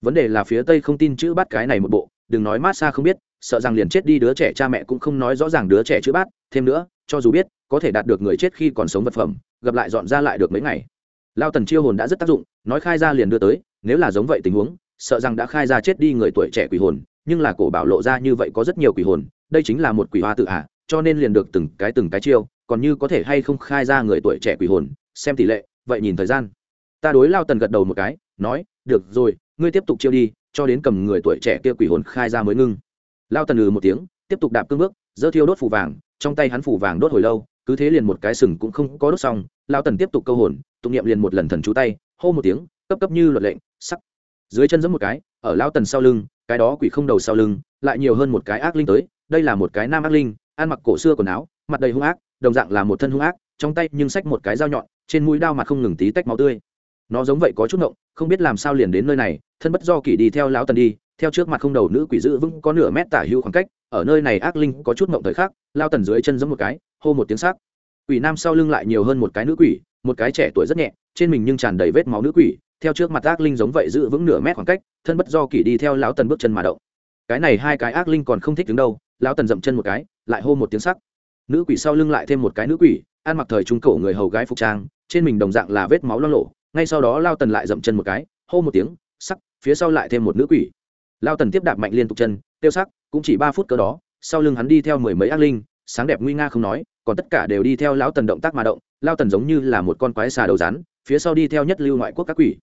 Vấn đề là phía tây không tin chữ bắt cái này một bộ, đừng nói mát xa không biết, sợ rằng liền chết đi đứa trẻ cha mẹ cũng không nói rõ ràng đứa trẻ chữ bát, thêm nữa, cho dù biết, có thể đạt được người chết khi còn sống vật phẩm, gặp lại dọn ra lại được mấy ngày. Lao tần chiêu hồn đã rất tác dụng, nói khai ra liền đưa tới, nếu là giống vậy tình huống, sợ rằng đã khai ra chết đi người tuổi trẻ quỷ hồn, nhưng là cổ bảo lộ ra như vậy có rất nhiều quỷ hồn, đây chính là một quỷ hoa tự ả cho nên liền được từng cái từng cái chiêu, còn như có thể hay không khai ra người tuổi trẻ quỷ hồn, xem tỷ lệ, vậy nhìn thời gian. Ta đối lao tần gật đầu một cái, nói, được rồi, ngươi tiếp tục chiêu đi, cho đến cầm người tuổi trẻ kia quỷ hồn khai ra mới ngưng. Lao tần ừ một tiếng, tiếp tục đạp cương bước dơ thiêu đốt phủ vàng, trong tay hắn phủ vàng đốt hồi lâu, cứ thế liền một cái sừng cũng không có đốt xong, lao tần tiếp tục câu hồn, tụng niệm liền một lần thần chú tay, hô một tiếng, cấp cấp như luật lệnh, sắc. Dưới chân giẫm một cái, ở lao tần sau lưng, cái đó quỷ không đầu sau lưng, lại nhiều hơn một cái ác linh tới, đây là một cái nam ác linh ăn mặc cổ xưa quần áo, mặt đầy hung ác, đồng dạng là một thân hung ác, trong tay nhưng xách một cái dao nhọn, trên mũi đao mặt không ngừng tí tách máu tươi. Nó giống vậy có chút ngộng, không biết làm sao liền đến nơi này, thân bất do kỷ đi theo lão tần đi, theo trước mặt không đầu nữ quỷ giữ vững có nửa mét tả hữu khoảng cách, ở nơi này ác linh có chút ngộng thời khắc lao tần dưới chân giống một cái, hô một tiếng sắc. Quỷ nam sau lưng lại nhiều hơn một cái nữ quỷ, một cái trẻ tuổi rất nhẹ, trên mình nhưng tràn đầy vết máu nữ quỷ, theo trước mặt ác linh giống vậy giữ vững nửa mét khoảng cách, thân bất do kỷ đi theo lão tần bước chân mà động. Cái này hai cái ác linh còn không thích đứng đâu, lão tần dậm chân một cái lại hô một tiếng sắc. Nữ quỷ sau lưng lại thêm một cái nữ quỷ, ăn mặc thời trung cổ người hầu gái phục trang, trên mình đồng dạng là vết máu lo lộ, ngay sau đó lao tần lại dậm chân một cái, hô một tiếng, sắc, phía sau lại thêm một nữ quỷ. Lao tần tiếp đạp mạnh liên tục chân tiêu sắc, cũng chỉ ba phút cỡ đó, sau lưng hắn đi theo mười mấy ác linh, sáng đẹp nguy nga không nói, còn tất cả đều đi theo lão tần động tác mà động, lao tần giống như là một con quái xà đầu rắn, phía sau đi theo nhất lưu ngoại quốc các quỷ.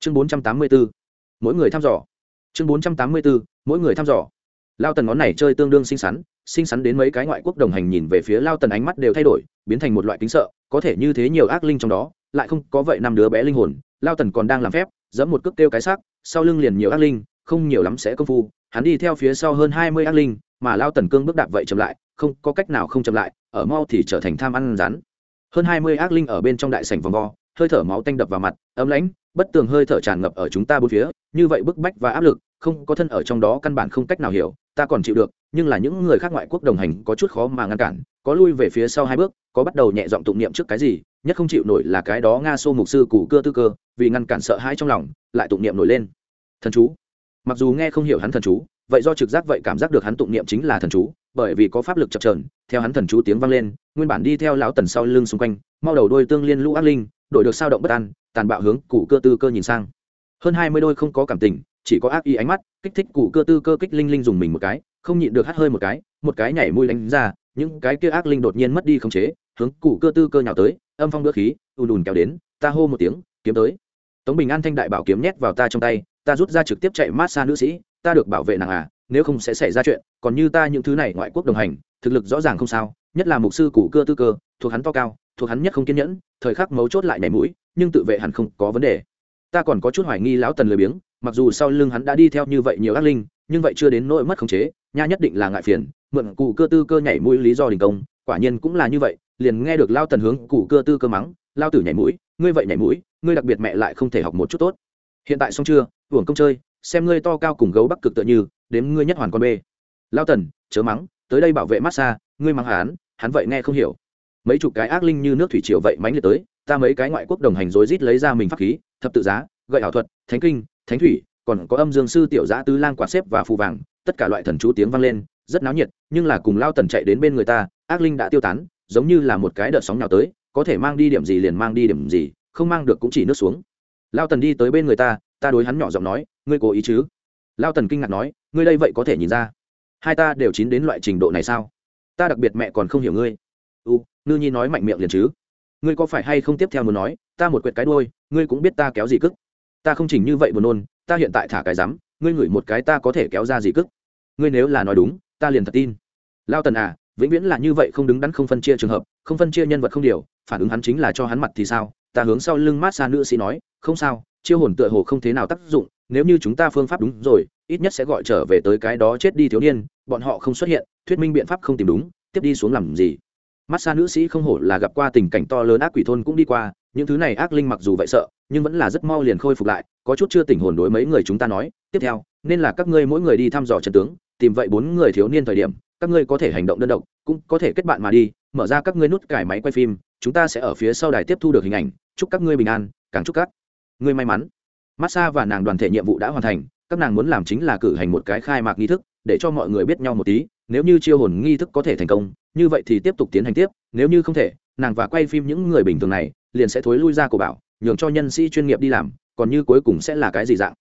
Chương bốn trăm tám mươi bốn mỗi người thăm dò. Chương bốn trăm tám mươi bốn mỗi người thăm dò. Lao tần ngón này chơi tương đương xinh xắn xinh xắn đến mấy cái ngoại quốc đồng hành nhìn về phía lao tần ánh mắt đều thay đổi, biến thành một loại kính sợ, có thể như thế nhiều ác linh trong đó, lại không có vậy năm đứa bé linh hồn, lao tần còn đang làm phép dẫm một cước kêu cái xác, sau lưng liền nhiều ác linh, không nhiều lắm sẽ công phu, hắn đi theo phía sau hơn hai mươi ác linh, mà lao tần cương bước đạp vậy chậm lại, không, có cách nào không chậm lại, ở mau thì trở thành tham ăn rắn. Hơn hai mươi ác linh ở bên trong đại sảnh vòng vo, hơi thở máu tanh đập vào mặt, ấm lãnh, bất tường hơi thở tràn ngập ở chúng ta bốn phía, như vậy bức bách và áp lực, không có thân ở trong đó căn bản không cách nào hiểu, ta còn chịu được nhưng là những người khác ngoại quốc đồng hành có chút khó mà ngăn cản, có lui về phía sau hai bước, có bắt đầu nhẹ giọng tụng niệm trước cái gì, nhất không chịu nổi là cái đó nga xô mục sư cụ cơ tư cơ, vì ngăn cản sợ hãi trong lòng, lại tụng niệm nổi lên. Thần chú. Mặc dù nghe không hiểu hắn thần chú, vậy do trực giác vậy cảm giác được hắn tụng niệm chính là thần chú, bởi vì có pháp lực chập trờn theo hắn thần chú tiếng vang lên, nguyên bản đi theo lão tần sau lưng xung quanh, mau đầu đôi tương liên lũ ác linh, đổi được sao động bất an, tàn bạo hướng cụ cơ tư cơ nhìn sang. Hơn hai mươi đôi không có cảm tình, chỉ có ác ý ánh mắt, kích thích cụ cơ tư cơ kích linh linh dùng mình một cái không nhịn được hắt hơi một cái một cái nhảy mũi đánh ra, những cái kia ác linh đột nhiên mất đi khống chế, hướng cụ cơ tư cơ nhào tới, âm phong đỡ khí, ùn ùn kéo đến, ta hô một tiếng, kiếm tới. Tống bình an thanh đại bảo kiếm nhét vào ta trong tay, ta rút ra trực tiếp chạy mát xa nữ sĩ, ta được bảo vệ nàng à nếu không sẽ xảy ra chuyện, còn như ta những thứ này ngoại quốc đồng hành, thực lực rõ ràng không sao, nhất là mục sư cụ cơ tư cơ, thuộc hắn to cao, thuộc hắn nhất không kiên nhẫn, thời khắc mấu chốt lại nhảy mũi, nhưng tự vệ hẳn không có vấn đề. Ta còn có chút hoài nghi lão tần lười biếng, mặc dù sau lưng hắn đã đi theo như vậy nhiều ác linh nhưng vậy chưa đến nỗi mất khống chế, nha nhất định là ngại phiền, mượn cụ cơ tư cơ nhảy mũi lý do đình công, quả nhiên cũng là như vậy, liền nghe được lao tần hướng cụ cơ tư cơ mắng, lao tử nhảy mũi, ngươi vậy nhảy mũi, ngươi đặc biệt mẹ lại không thể học một chút tốt. Hiện tại xong chưa hưởng công chơi, xem ngươi to cao cùng gấu bắc cực tựa như, đến ngươi nhất hoàn con bê. Lao tần, chớ mắng, tới đây bảo vệ massage ngươi mắng hắn hắn vậy nghe không hiểu. Mấy chục cái ác linh như nước thủy triều vậy mánh liệt tới, ta mấy cái ngoại quốc đồng hành rối rít lấy ra mình pháp khí, thập tự giá, gậy ảo thuật, thánh kinh, thánh thủy còn có âm dương sư tiểu giã tứ lang quạt xếp và phù vàng, tất cả loại thần chú tiếng vang lên, rất náo nhiệt, nhưng là cùng lao tần chạy đến bên người ta, ác linh đã tiêu tán, giống như là một cái đợt sóng nào tới, có thể mang đi điểm gì liền mang đi điểm gì, không mang được cũng chỉ nước xuống. Lao tần đi tới bên người ta ta đối hắn nhỏ giọng nói, ngươi cố ý chứ? Lao tần kinh ngạc nói, ngươi đây vậy có thể nhìn ra, hai ta đều chín đến loại trình độ này sao? Ta đặc biệt mẹ còn không hiểu ngươi. U ngư nhi nói mạnh miệng liền chứ? Ngươi có phải hay không tiếp theo muốn nói, ta một quệt cái đôi ngươi cũng biết ta kéo gì cức. Ta không chỉnh như vậy buồn nôn ta hiện tại thả cái rắm, ngươi ngửi một cái ta có thể kéo ra gì cức. Ngươi nếu là nói đúng, ta liền thật tin. Lao tần à vĩnh viễn là như vậy không đứng đắn không phân chia trường hợp, không phân chia nhân vật không điều, phản ứng hắn chính là cho hắn mặt thì sao? Ta hướng sau lưng mát xa nữ sĩ nói, không sao, chiêu hồn tựa hồ không thế nào tác dụng, nếu như chúng ta phương pháp đúng rồi, ít nhất sẽ gọi trở về tới cái đó chết đi thiếu niên, bọn họ không xuất hiện, thuyết minh biện pháp không tìm đúng, tiếp đi xuống làm gì? Mát xa nữ sĩ không hổ là gặp qua tình cảnh to lớn ác quỷ thôn cũng đi qua những thứ này ác linh mặc dù vậy sợ, nhưng vẫn là rất mau liền khôi phục lại, có chút chưa tỉnh hồn đối mấy người chúng ta nói, tiếp theo, nên là các ngươi mỗi người đi thăm dò trận tướng, tìm vậy bốn người thiếu niên thời điểm, các ngươi có thể hành động đơn độc, cũng có thể kết bạn mà đi, mở ra các ngươi nút cải máy quay phim, chúng ta sẽ ở phía sau đài tiếp thu được hình ảnh, chúc các ngươi bình an, càng chúc các ngươi may mắn. Massa và nàng đoàn thể nhiệm vụ đã hoàn thành, các nàng muốn làm chính là cử hành một cái khai mạc nghi thức, để cho mọi người biết nhau một tí, nếu như chiêu hồn nghi thức có thể thành công, như vậy thì tiếp tục tiến hành tiếp, nếu như không thể, nàng và quay phim những người bình thường này liền sẽ thối lui ra cổ bảo, nhường cho nhân sĩ chuyên nghiệp đi làm, còn như cuối cùng sẽ là cái gì dạng?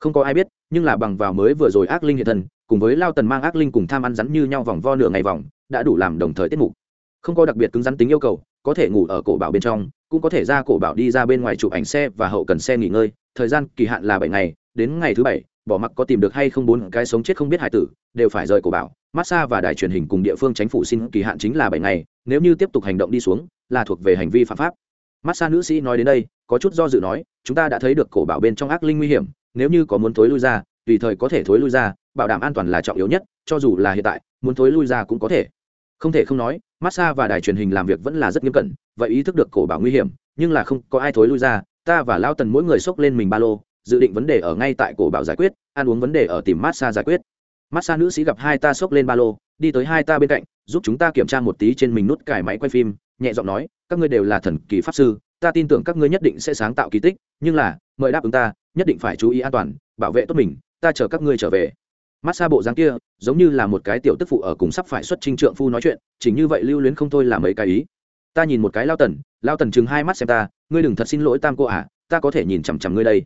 Không có ai biết, nhưng là bằng vào mới vừa rồi ác linh hiện thân, cùng với lao tần mang ác linh cùng tham ăn rắn như nhau vòng vo nửa ngày vòng, đã đủ làm đồng thời tiết mục. Không có đặc biệt cứng rắn tính yêu cầu, có thể ngủ ở cổ bảo bên trong, cũng có thể ra cổ bảo đi ra bên ngoài chụp ảnh xe và hậu cần xe nghỉ ngơi, thời gian kỳ hạn là bảy ngày, đến ngày thứ bảy, bỏ mặc có tìm được hay không bốn cái sống chết không biết hải tử, đều phải rời cổ bảo. Massage và đài truyền hình cùng địa phương chính phủ xin kỳ hạn chính là bảy ngày, nếu như tiếp tục hành động đi xuống, là thuộc về hành vi phạm pháp massage nữ sĩ nói đến đây, có chút do dự nói, chúng ta đã thấy được cổ bảo bên trong ác linh nguy hiểm, nếu như có muốn thối lui ra, tùy thời có thể thối lui ra, bảo đảm an toàn là trọng yếu nhất, cho dù là hiện tại, muốn thối lui ra cũng có thể. Không thể không nói massage và đài truyền hình làm việc vẫn là rất nghiêm cẩn, vậy ý thức được cổ bảo nguy hiểm, nhưng là không có ai thối lui ra, ta và lao tần mỗi người xốc lên mình ba lô, dự định vấn đề ở ngay tại cổ bảo giải quyết, ăn uống vấn đề ở tìm massage giải quyết massage nữ sĩ gặp hai ta xốc lên ba lô, đi tới hai ta bên cạnh, giúp chúng ta kiểm tra một tí trên mình nút cải máy quay phim, nhẹ giọng nói, các ngươi đều là thần kỳ pháp sư, ta tin tưởng các ngươi nhất định sẽ sáng tạo kỳ tích, nhưng là, mời đáp ứng ta, nhất định phải chú ý an toàn, bảo vệ tốt mình, ta chờ các ngươi trở về. Mát xa bộ dáng kia, giống như là một cái tiểu tức phụ ở cùng sắp phải xuất trình trượng phu nói chuyện chính như vậy lưu luyến không thôi là mấy cái ý. Ta nhìn một cái lao tần lao tần chừng hai mắt xem ta, ngươi đừng thật xin lỗi tam cô à ta có thể nhìn chằm chằm ngươi đây.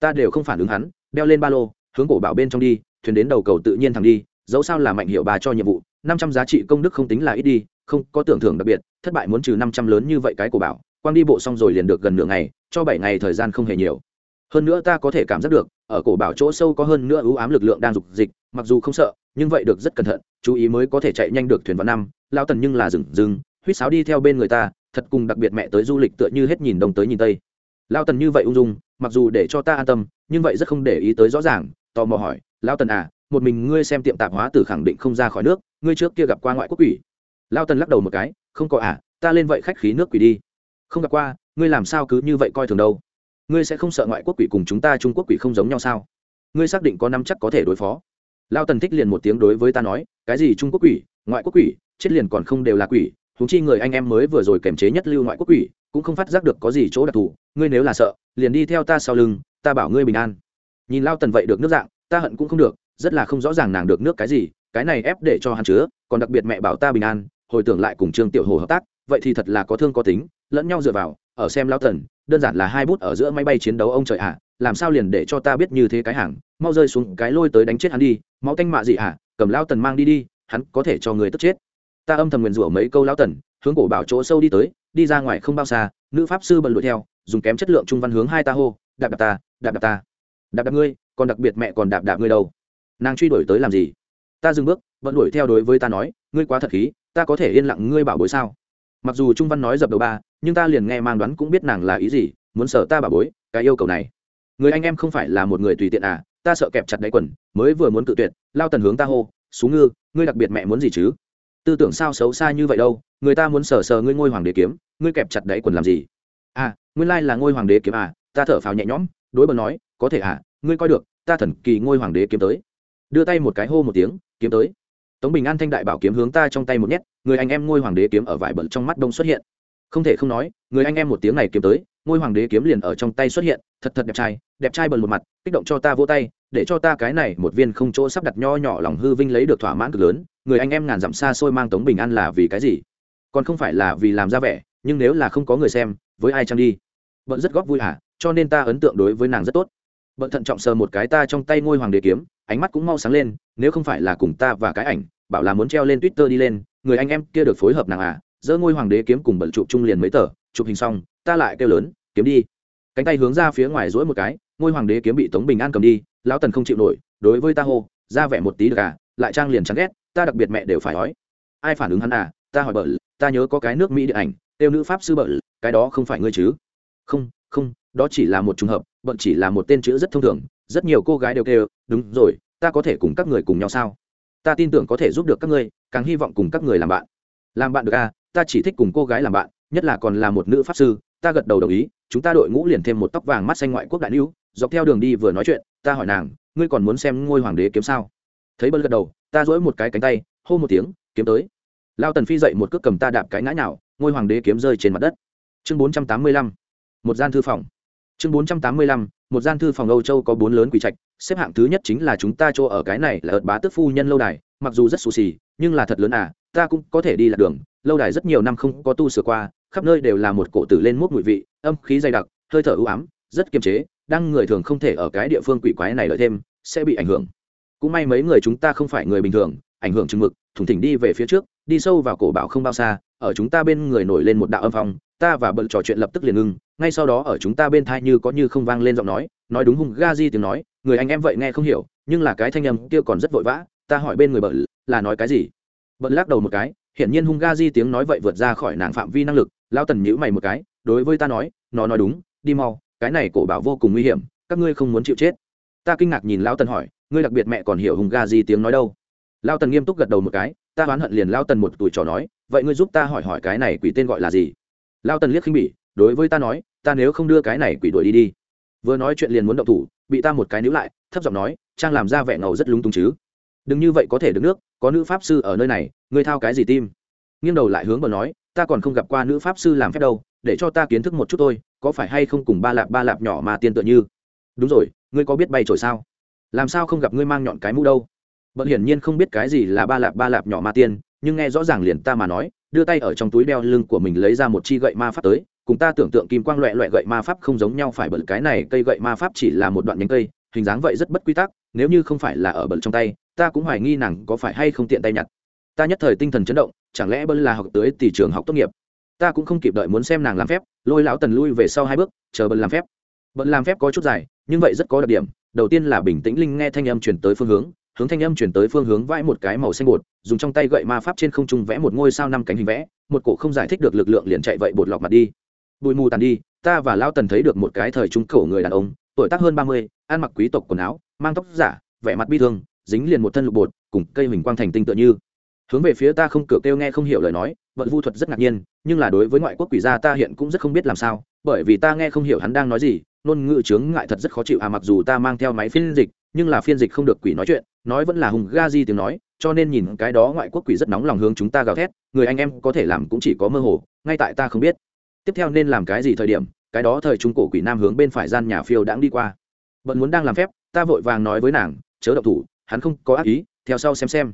Ta đều không phản ứng hắn, đeo lên ba lô, hướng cổ bảo bên trong đi thuyền đến đầu cầu tự nhiên thẳng đi, dẫu sao là mạnh hiệu bà cho nhiệm vụ, năm trăm giá trị công đức không tính là ít đi, không có tưởng thưởng đặc biệt, thất bại muốn trừ năm trăm lớn như vậy cái cổ bảo, quang đi bộ xong rồi liền được gần nửa ngày, cho bảy ngày thời gian không hề nhiều. Hơn nữa ta có thể cảm giác được, ở cổ bảo chỗ sâu có hơn nữa ưu ám lực lượng đang dục dịch, mặc dù không sợ, nhưng vậy được rất cẩn thận, chú ý mới có thể chạy nhanh được thuyền vào năm, lao tần nhưng là dừng dừng huýt sáo đi theo bên người ta, thật cùng đặc biệt mẹ tới du lịch tựa như hết nhìn đông tới nhìn tây. Lao tần như vậy ung dung, mặc dù để cho ta an tâm, nhưng vậy rất không để ý tới rõ ràng, tò mò hỏi lao tần à một mình ngươi xem tiệm tạp hóa tử khẳng định không ra khỏi nước, ngươi trước kia gặp qua ngoại quốc quỷ. Lao tần lắc đầu một cái, không có à ta lên vậy khách khí nước quỷ đi. Không gặp qua, ngươi làm sao cứ như vậy coi thường đâu? Ngươi sẽ không sợ ngoại quốc quỷ cùng chúng ta trung quốc quỷ không giống nhau sao? Ngươi xác định có năm chắc có thể đối phó. Lao tần thích liền một tiếng đối với ta nói, cái gì trung quốc quỷ, ngoại quốc quỷ, chết liền còn không đều là quỷ húng chi người anh em mới vừa rồi kềm chế nhất lưu ngoại quốc quỷ, cũng không phát giác được có gì chỗ đặc thù, ngươi nếu là sợ, liền đi theo ta sau lưng, ta bảo ngươi bình an. Nhìn lao tần vậy được nước dạng ta hận cũng không được, rất là không rõ ràng nàng được nước cái gì, cái này ép để cho hắn chứa, còn đặc biệt mẹ bảo ta bình an, hồi tưởng lại cùng trương tiểu hồ hợp tác, vậy thì thật là có thương có tính, lẫn nhau dựa vào, ở xem lao tần đơn giản là hai bút ở giữa máy bay chiến đấu ông trời ạ, làm sao liền để cho ta biết như thế cái hàng, mau rơi xuống cái lôi tới đánh chết hắn đi, máu tanh mạ gì ạ, cầm lao tần mang đi đi, hắn có thể cho người tức chết. Ta âm thầm nguyền rủa mấy câu lao tần hướng cổ bảo chỗ sâu đi tới, đi ra ngoài không bao xa, nữ pháp sư bận đuổi theo, dùng kém chất lượng trung văn hướng hai ta hô, đạp đạp ta, đạp đạp ta đạp đạp ngươi, còn đặc biệt mẹ còn đạp đạp ngươi đâu. Nàng truy đuổi tới làm gì? Ta dừng bước, vẫn đuổi theo đối với ta nói, ngươi quá thật khí, ta có thể yên lặng ngươi bảo bối sao? Mặc dù trung văn nói dập đầu ba, nhưng ta liền nghe mang đoán cũng biết nàng là ý gì, muốn sợ ta bảo bối, cái yêu cầu này. Người anh em không phải là một người tùy tiện à ta sợ kẹp chặt đáy quần, mới vừa muốn tự tuyệt, lao tần hướng ta hô xuống ngư, ngươi đặc biệt mẹ muốn gì chứ? Tư tưởng sao xấu xa như vậy đâu, người ta muốn sờ sờ ngươi ngôi hoàng đế kiếm, ngươi kẹp chặt đáy quần làm gì? À nguyên lai là ngôi hoàng đế kiếm à ta thở phào nhẹ nhõm đối bờ nói, có thể à ngươi coi được, ta thần kỳ ngôi hoàng đế kiếm tới. Đưa tay một cái hô một tiếng, kiếm tới. Tống bình an thanh đại bảo kiếm hướng ta trong tay một nhét, người anh em ngôi hoàng đế kiếm ở vải bẩn trong mắt đông xuất hiện. Không thể không nói, người anh em một tiếng này kiếm tới, ngôi hoàng đế kiếm liền ở trong tay xuất hiện, thật thật đẹp trai đẹp trai bần một mặt, kích động cho ta vỗ tay, để cho ta cái này một viên không chỗ sắp đặt nho nhỏ lòng hư vinh lấy được thỏa mãn cực lớn, người anh em ngàn dặm xa xôi mang tống bình an là vì cái gì? Còn không phải là vì làm ra vẻ, nhưng nếu là không có người xem, với ai chăng đi? Bận rất góp vui hả cho nên ta ấn tượng đối với nàng rất tốt. Bận thận trọng sờ một cái ta trong tay ngôi hoàng đế kiếm, ánh mắt cũng mau sáng lên, nếu không phải là cùng ta và cái ảnh, bảo là muốn treo lên twitter đi lên, người anh em kia được phối hợp nàng à giơ ngôi hoàng đế kiếm cùng bận chụp chung liền mấy tờ, chụp hình xong, ta lại kêu lớn, kiếm đi. Cánh tay hướng ra phía ngoài rỗi một cái, ngôi hoàng đế kiếm bị tống bình an cầm đi, lão tần không chịu nổi, đối với ta hô, ra vẻ một tí được à lại trang liền chán ghét, ta đặc biệt mẹ đều phải nói ai phản ứng hắn à ta hỏi bợ, ta nhớ có cái nước mỹ điện ảnh tiêu nữ pháp sư bợ, cái đó không phải ngươi chứ? Không không đó chỉ là một trùng hợp bận chỉ là một tên chữ rất thông thường, rất nhiều cô gái đều kêu, đúng rồi, ta có thể cùng các người cùng nhau sao? Ta tin tưởng có thể giúp được các ngươi, càng hy vọng cùng các người làm bạn. Làm bạn được à? Ta chỉ thích cùng cô gái làm bạn, nhất là còn là một nữ pháp sư, ta gật đầu đồng ý, chúng ta đội ngũ liền thêm một tóc vàng mắt xanh ngoại quốc đại lưu, dọc theo đường đi vừa nói chuyện, ta hỏi nàng, ngươi còn muốn xem ngôi hoàng đế kiếm sao? Thấy bân gật đầu, ta dỗi một cái cánh tay, hô một tiếng, kiếm tới. Lao tần phi dậy một cước cầm ta đạp cái ngã nào ngôi hoàng đế kiếm rơi trên mặt đất. Chương bốn trăm tám mươi lăm, một gian thư phòng chương bốn trăm tám mươi lăm, một gian thư phòng âu châu có bốn lớn quỷ trạch, xếp hạng thứ nhất chính là chúng ta chỗ ở cái này là ợt bá tức phu nhân lâu đài, mặc dù rất xù xì, nhưng là thật lớn à ta cũng có thể đi lạc đường, lâu đài rất nhiều năm không có tu sửa qua, khắp nơi đều là một cổ tử lên mốt mùi vị, âm khí dày đặc, hơi thở ưu ám, rất kiềm chế, đang người thường không thể ở cái địa phương quỷ quái này lợi thêm, sẽ bị ảnh hưởng. Cũng may mấy người chúng ta không phải người bình thường, ảnh hưởng chừng mực, thủng thỉnh đi về phía trước, đi sâu vào cổ bảo không bao xa, ở chúng ta bên người nổi lên một đạo âm phong, ta và bận trò chuyện lập tức liền ngưng ngay sau đó ở chúng ta bên thai như có như không vang lên giọng nói nói đúng hung ga di tiếng nói, người anh em vậy nghe không hiểu, nhưng là cái thanh âm kia còn rất vội vã, ta hỏi bên người bợ là nói cái gì? Bợ lắc đầu một cái, hiển nhiên hung ga di tiếng nói vậy vượt ra khỏi nàng phạm vi năng lực lao tần nhữ mày một cái, đối với ta nói, nó nói đúng, đi mau, cái này cổ bảo vô cùng nguy hiểm, các ngươi không muốn chịu chết. Ta kinh ngạc nhìn lao tần hỏi, ngươi đặc biệt mẹ còn hiểu hung ga di tiếng nói đâu? Lao tần nghiêm túc gật đầu một cái, ta oán hận liền lao tần một tuổi trò nói, vậy ngươi giúp ta hỏi hỏi cái này quỷ tên gọi là gì? Lao tần liếc khinh bỉ đối với ta nói, ta nếu không đưa cái này quỷ đuổi đi đi. Vừa nói chuyện liền muốn động thủ, bị ta một cái níu lại, thấp giọng nói, trang làm ra vẻ ngầu rất lung tung chứ. Đừng như vậy có thể được nước, có nữ pháp sư ở nơi này, ngươi thao cái gì tim? Nghiêng đầu lại hướng bờ nói, ta còn không gặp qua nữ pháp sư làm phép đâu, để cho ta kiến thức một chút thôi, có phải hay không cùng ba lạp ba lạp nhỏ mà tiên tựa như? Đúng rồi, ngươi có biết bay trổi sao? Làm sao không gặp ngươi mang nhọn cái mũ đâu? Bận hiển nhiên không biết cái gì là ba lạp ba lạp nhỏ ma tiên, nhưng nghe rõ ràng liền ta mà nói, đưa tay ở trong túi đeo lưng của mình lấy ra một chi gậy ma pháp tới cùng ta tưởng tượng kim quang loẹ loẹ gậy ma pháp không giống nhau phải bận cái này, cây gậy ma pháp chỉ là một đoạn nhánh cây, hình dáng vậy rất bất quy tắc, nếu như không phải là ở bận trong tay, ta cũng hoài nghi nàng có phải hay không tiện tay nhặt. Ta nhất thời tinh thần chấn động, chẳng lẽ bân là học tới tỷ trường học tốt nghiệp? Ta cũng không kịp đợi muốn xem nàng làm phép, lôi lão tần lui về sau hai bước, chờ bân làm phép. Bân làm phép có chút dài, nhưng vậy rất có đặc điểm, đầu tiên là bình tĩnh linh nghe thanh âm chuyển tới phương hướng hướng thanh âm chuyển tới phương hướng vãi một cái màu xanh bột, dùng trong tay gậy ma pháp trên không trung vẽ một ngôi sao năm cánh hình vẽ, một cổ không giải thích được lực lượng liền chạy vậy bột lọc mặt đi bụi mù tàn đi, ta và lao tần thấy được một cái thời trung cổ người đàn ông, tuổi tác hơn ba mươi, ăn mặc quý tộc quần áo, mang tóc giả, vẻ mặt bi thương, dính liền một thân lục bột, cùng cây huỳnh quang thành tinh tựa như. Hướng về phía ta không cửa kêu nghe không hiểu lời nói, vận vu thuật rất ngạc nhiên, nhưng là đối với ngoại quốc quỷ gia ta hiện cũng rất không biết làm sao, bởi vì ta nghe không hiểu hắn đang nói gì, ngôn ngữ chướng ngại thật rất khó chịu à mặc dù ta mang theo máy phiên dịch, nhưng là phiên dịch không được quỷ nói chuyện, nói vẫn là hùng ga di tiếng nói, cho nên nhìn cái đó ngoại quốc quỷ rất nóng lòng hướng chúng ta gào thét, người anh em có thể làm cũng chỉ có mơ hồ, ngay tại ta không biết tiếp theo nên làm cái gì thời điểm, cái đó thời trung cổ quỷ nam hướng bên phải gian nhà phiêu đãng đi qua. Vẫn muốn đang làm phép, ta vội vàng nói với nàng, chớ động thủ, hắn không có ác ý, theo sau xem xem.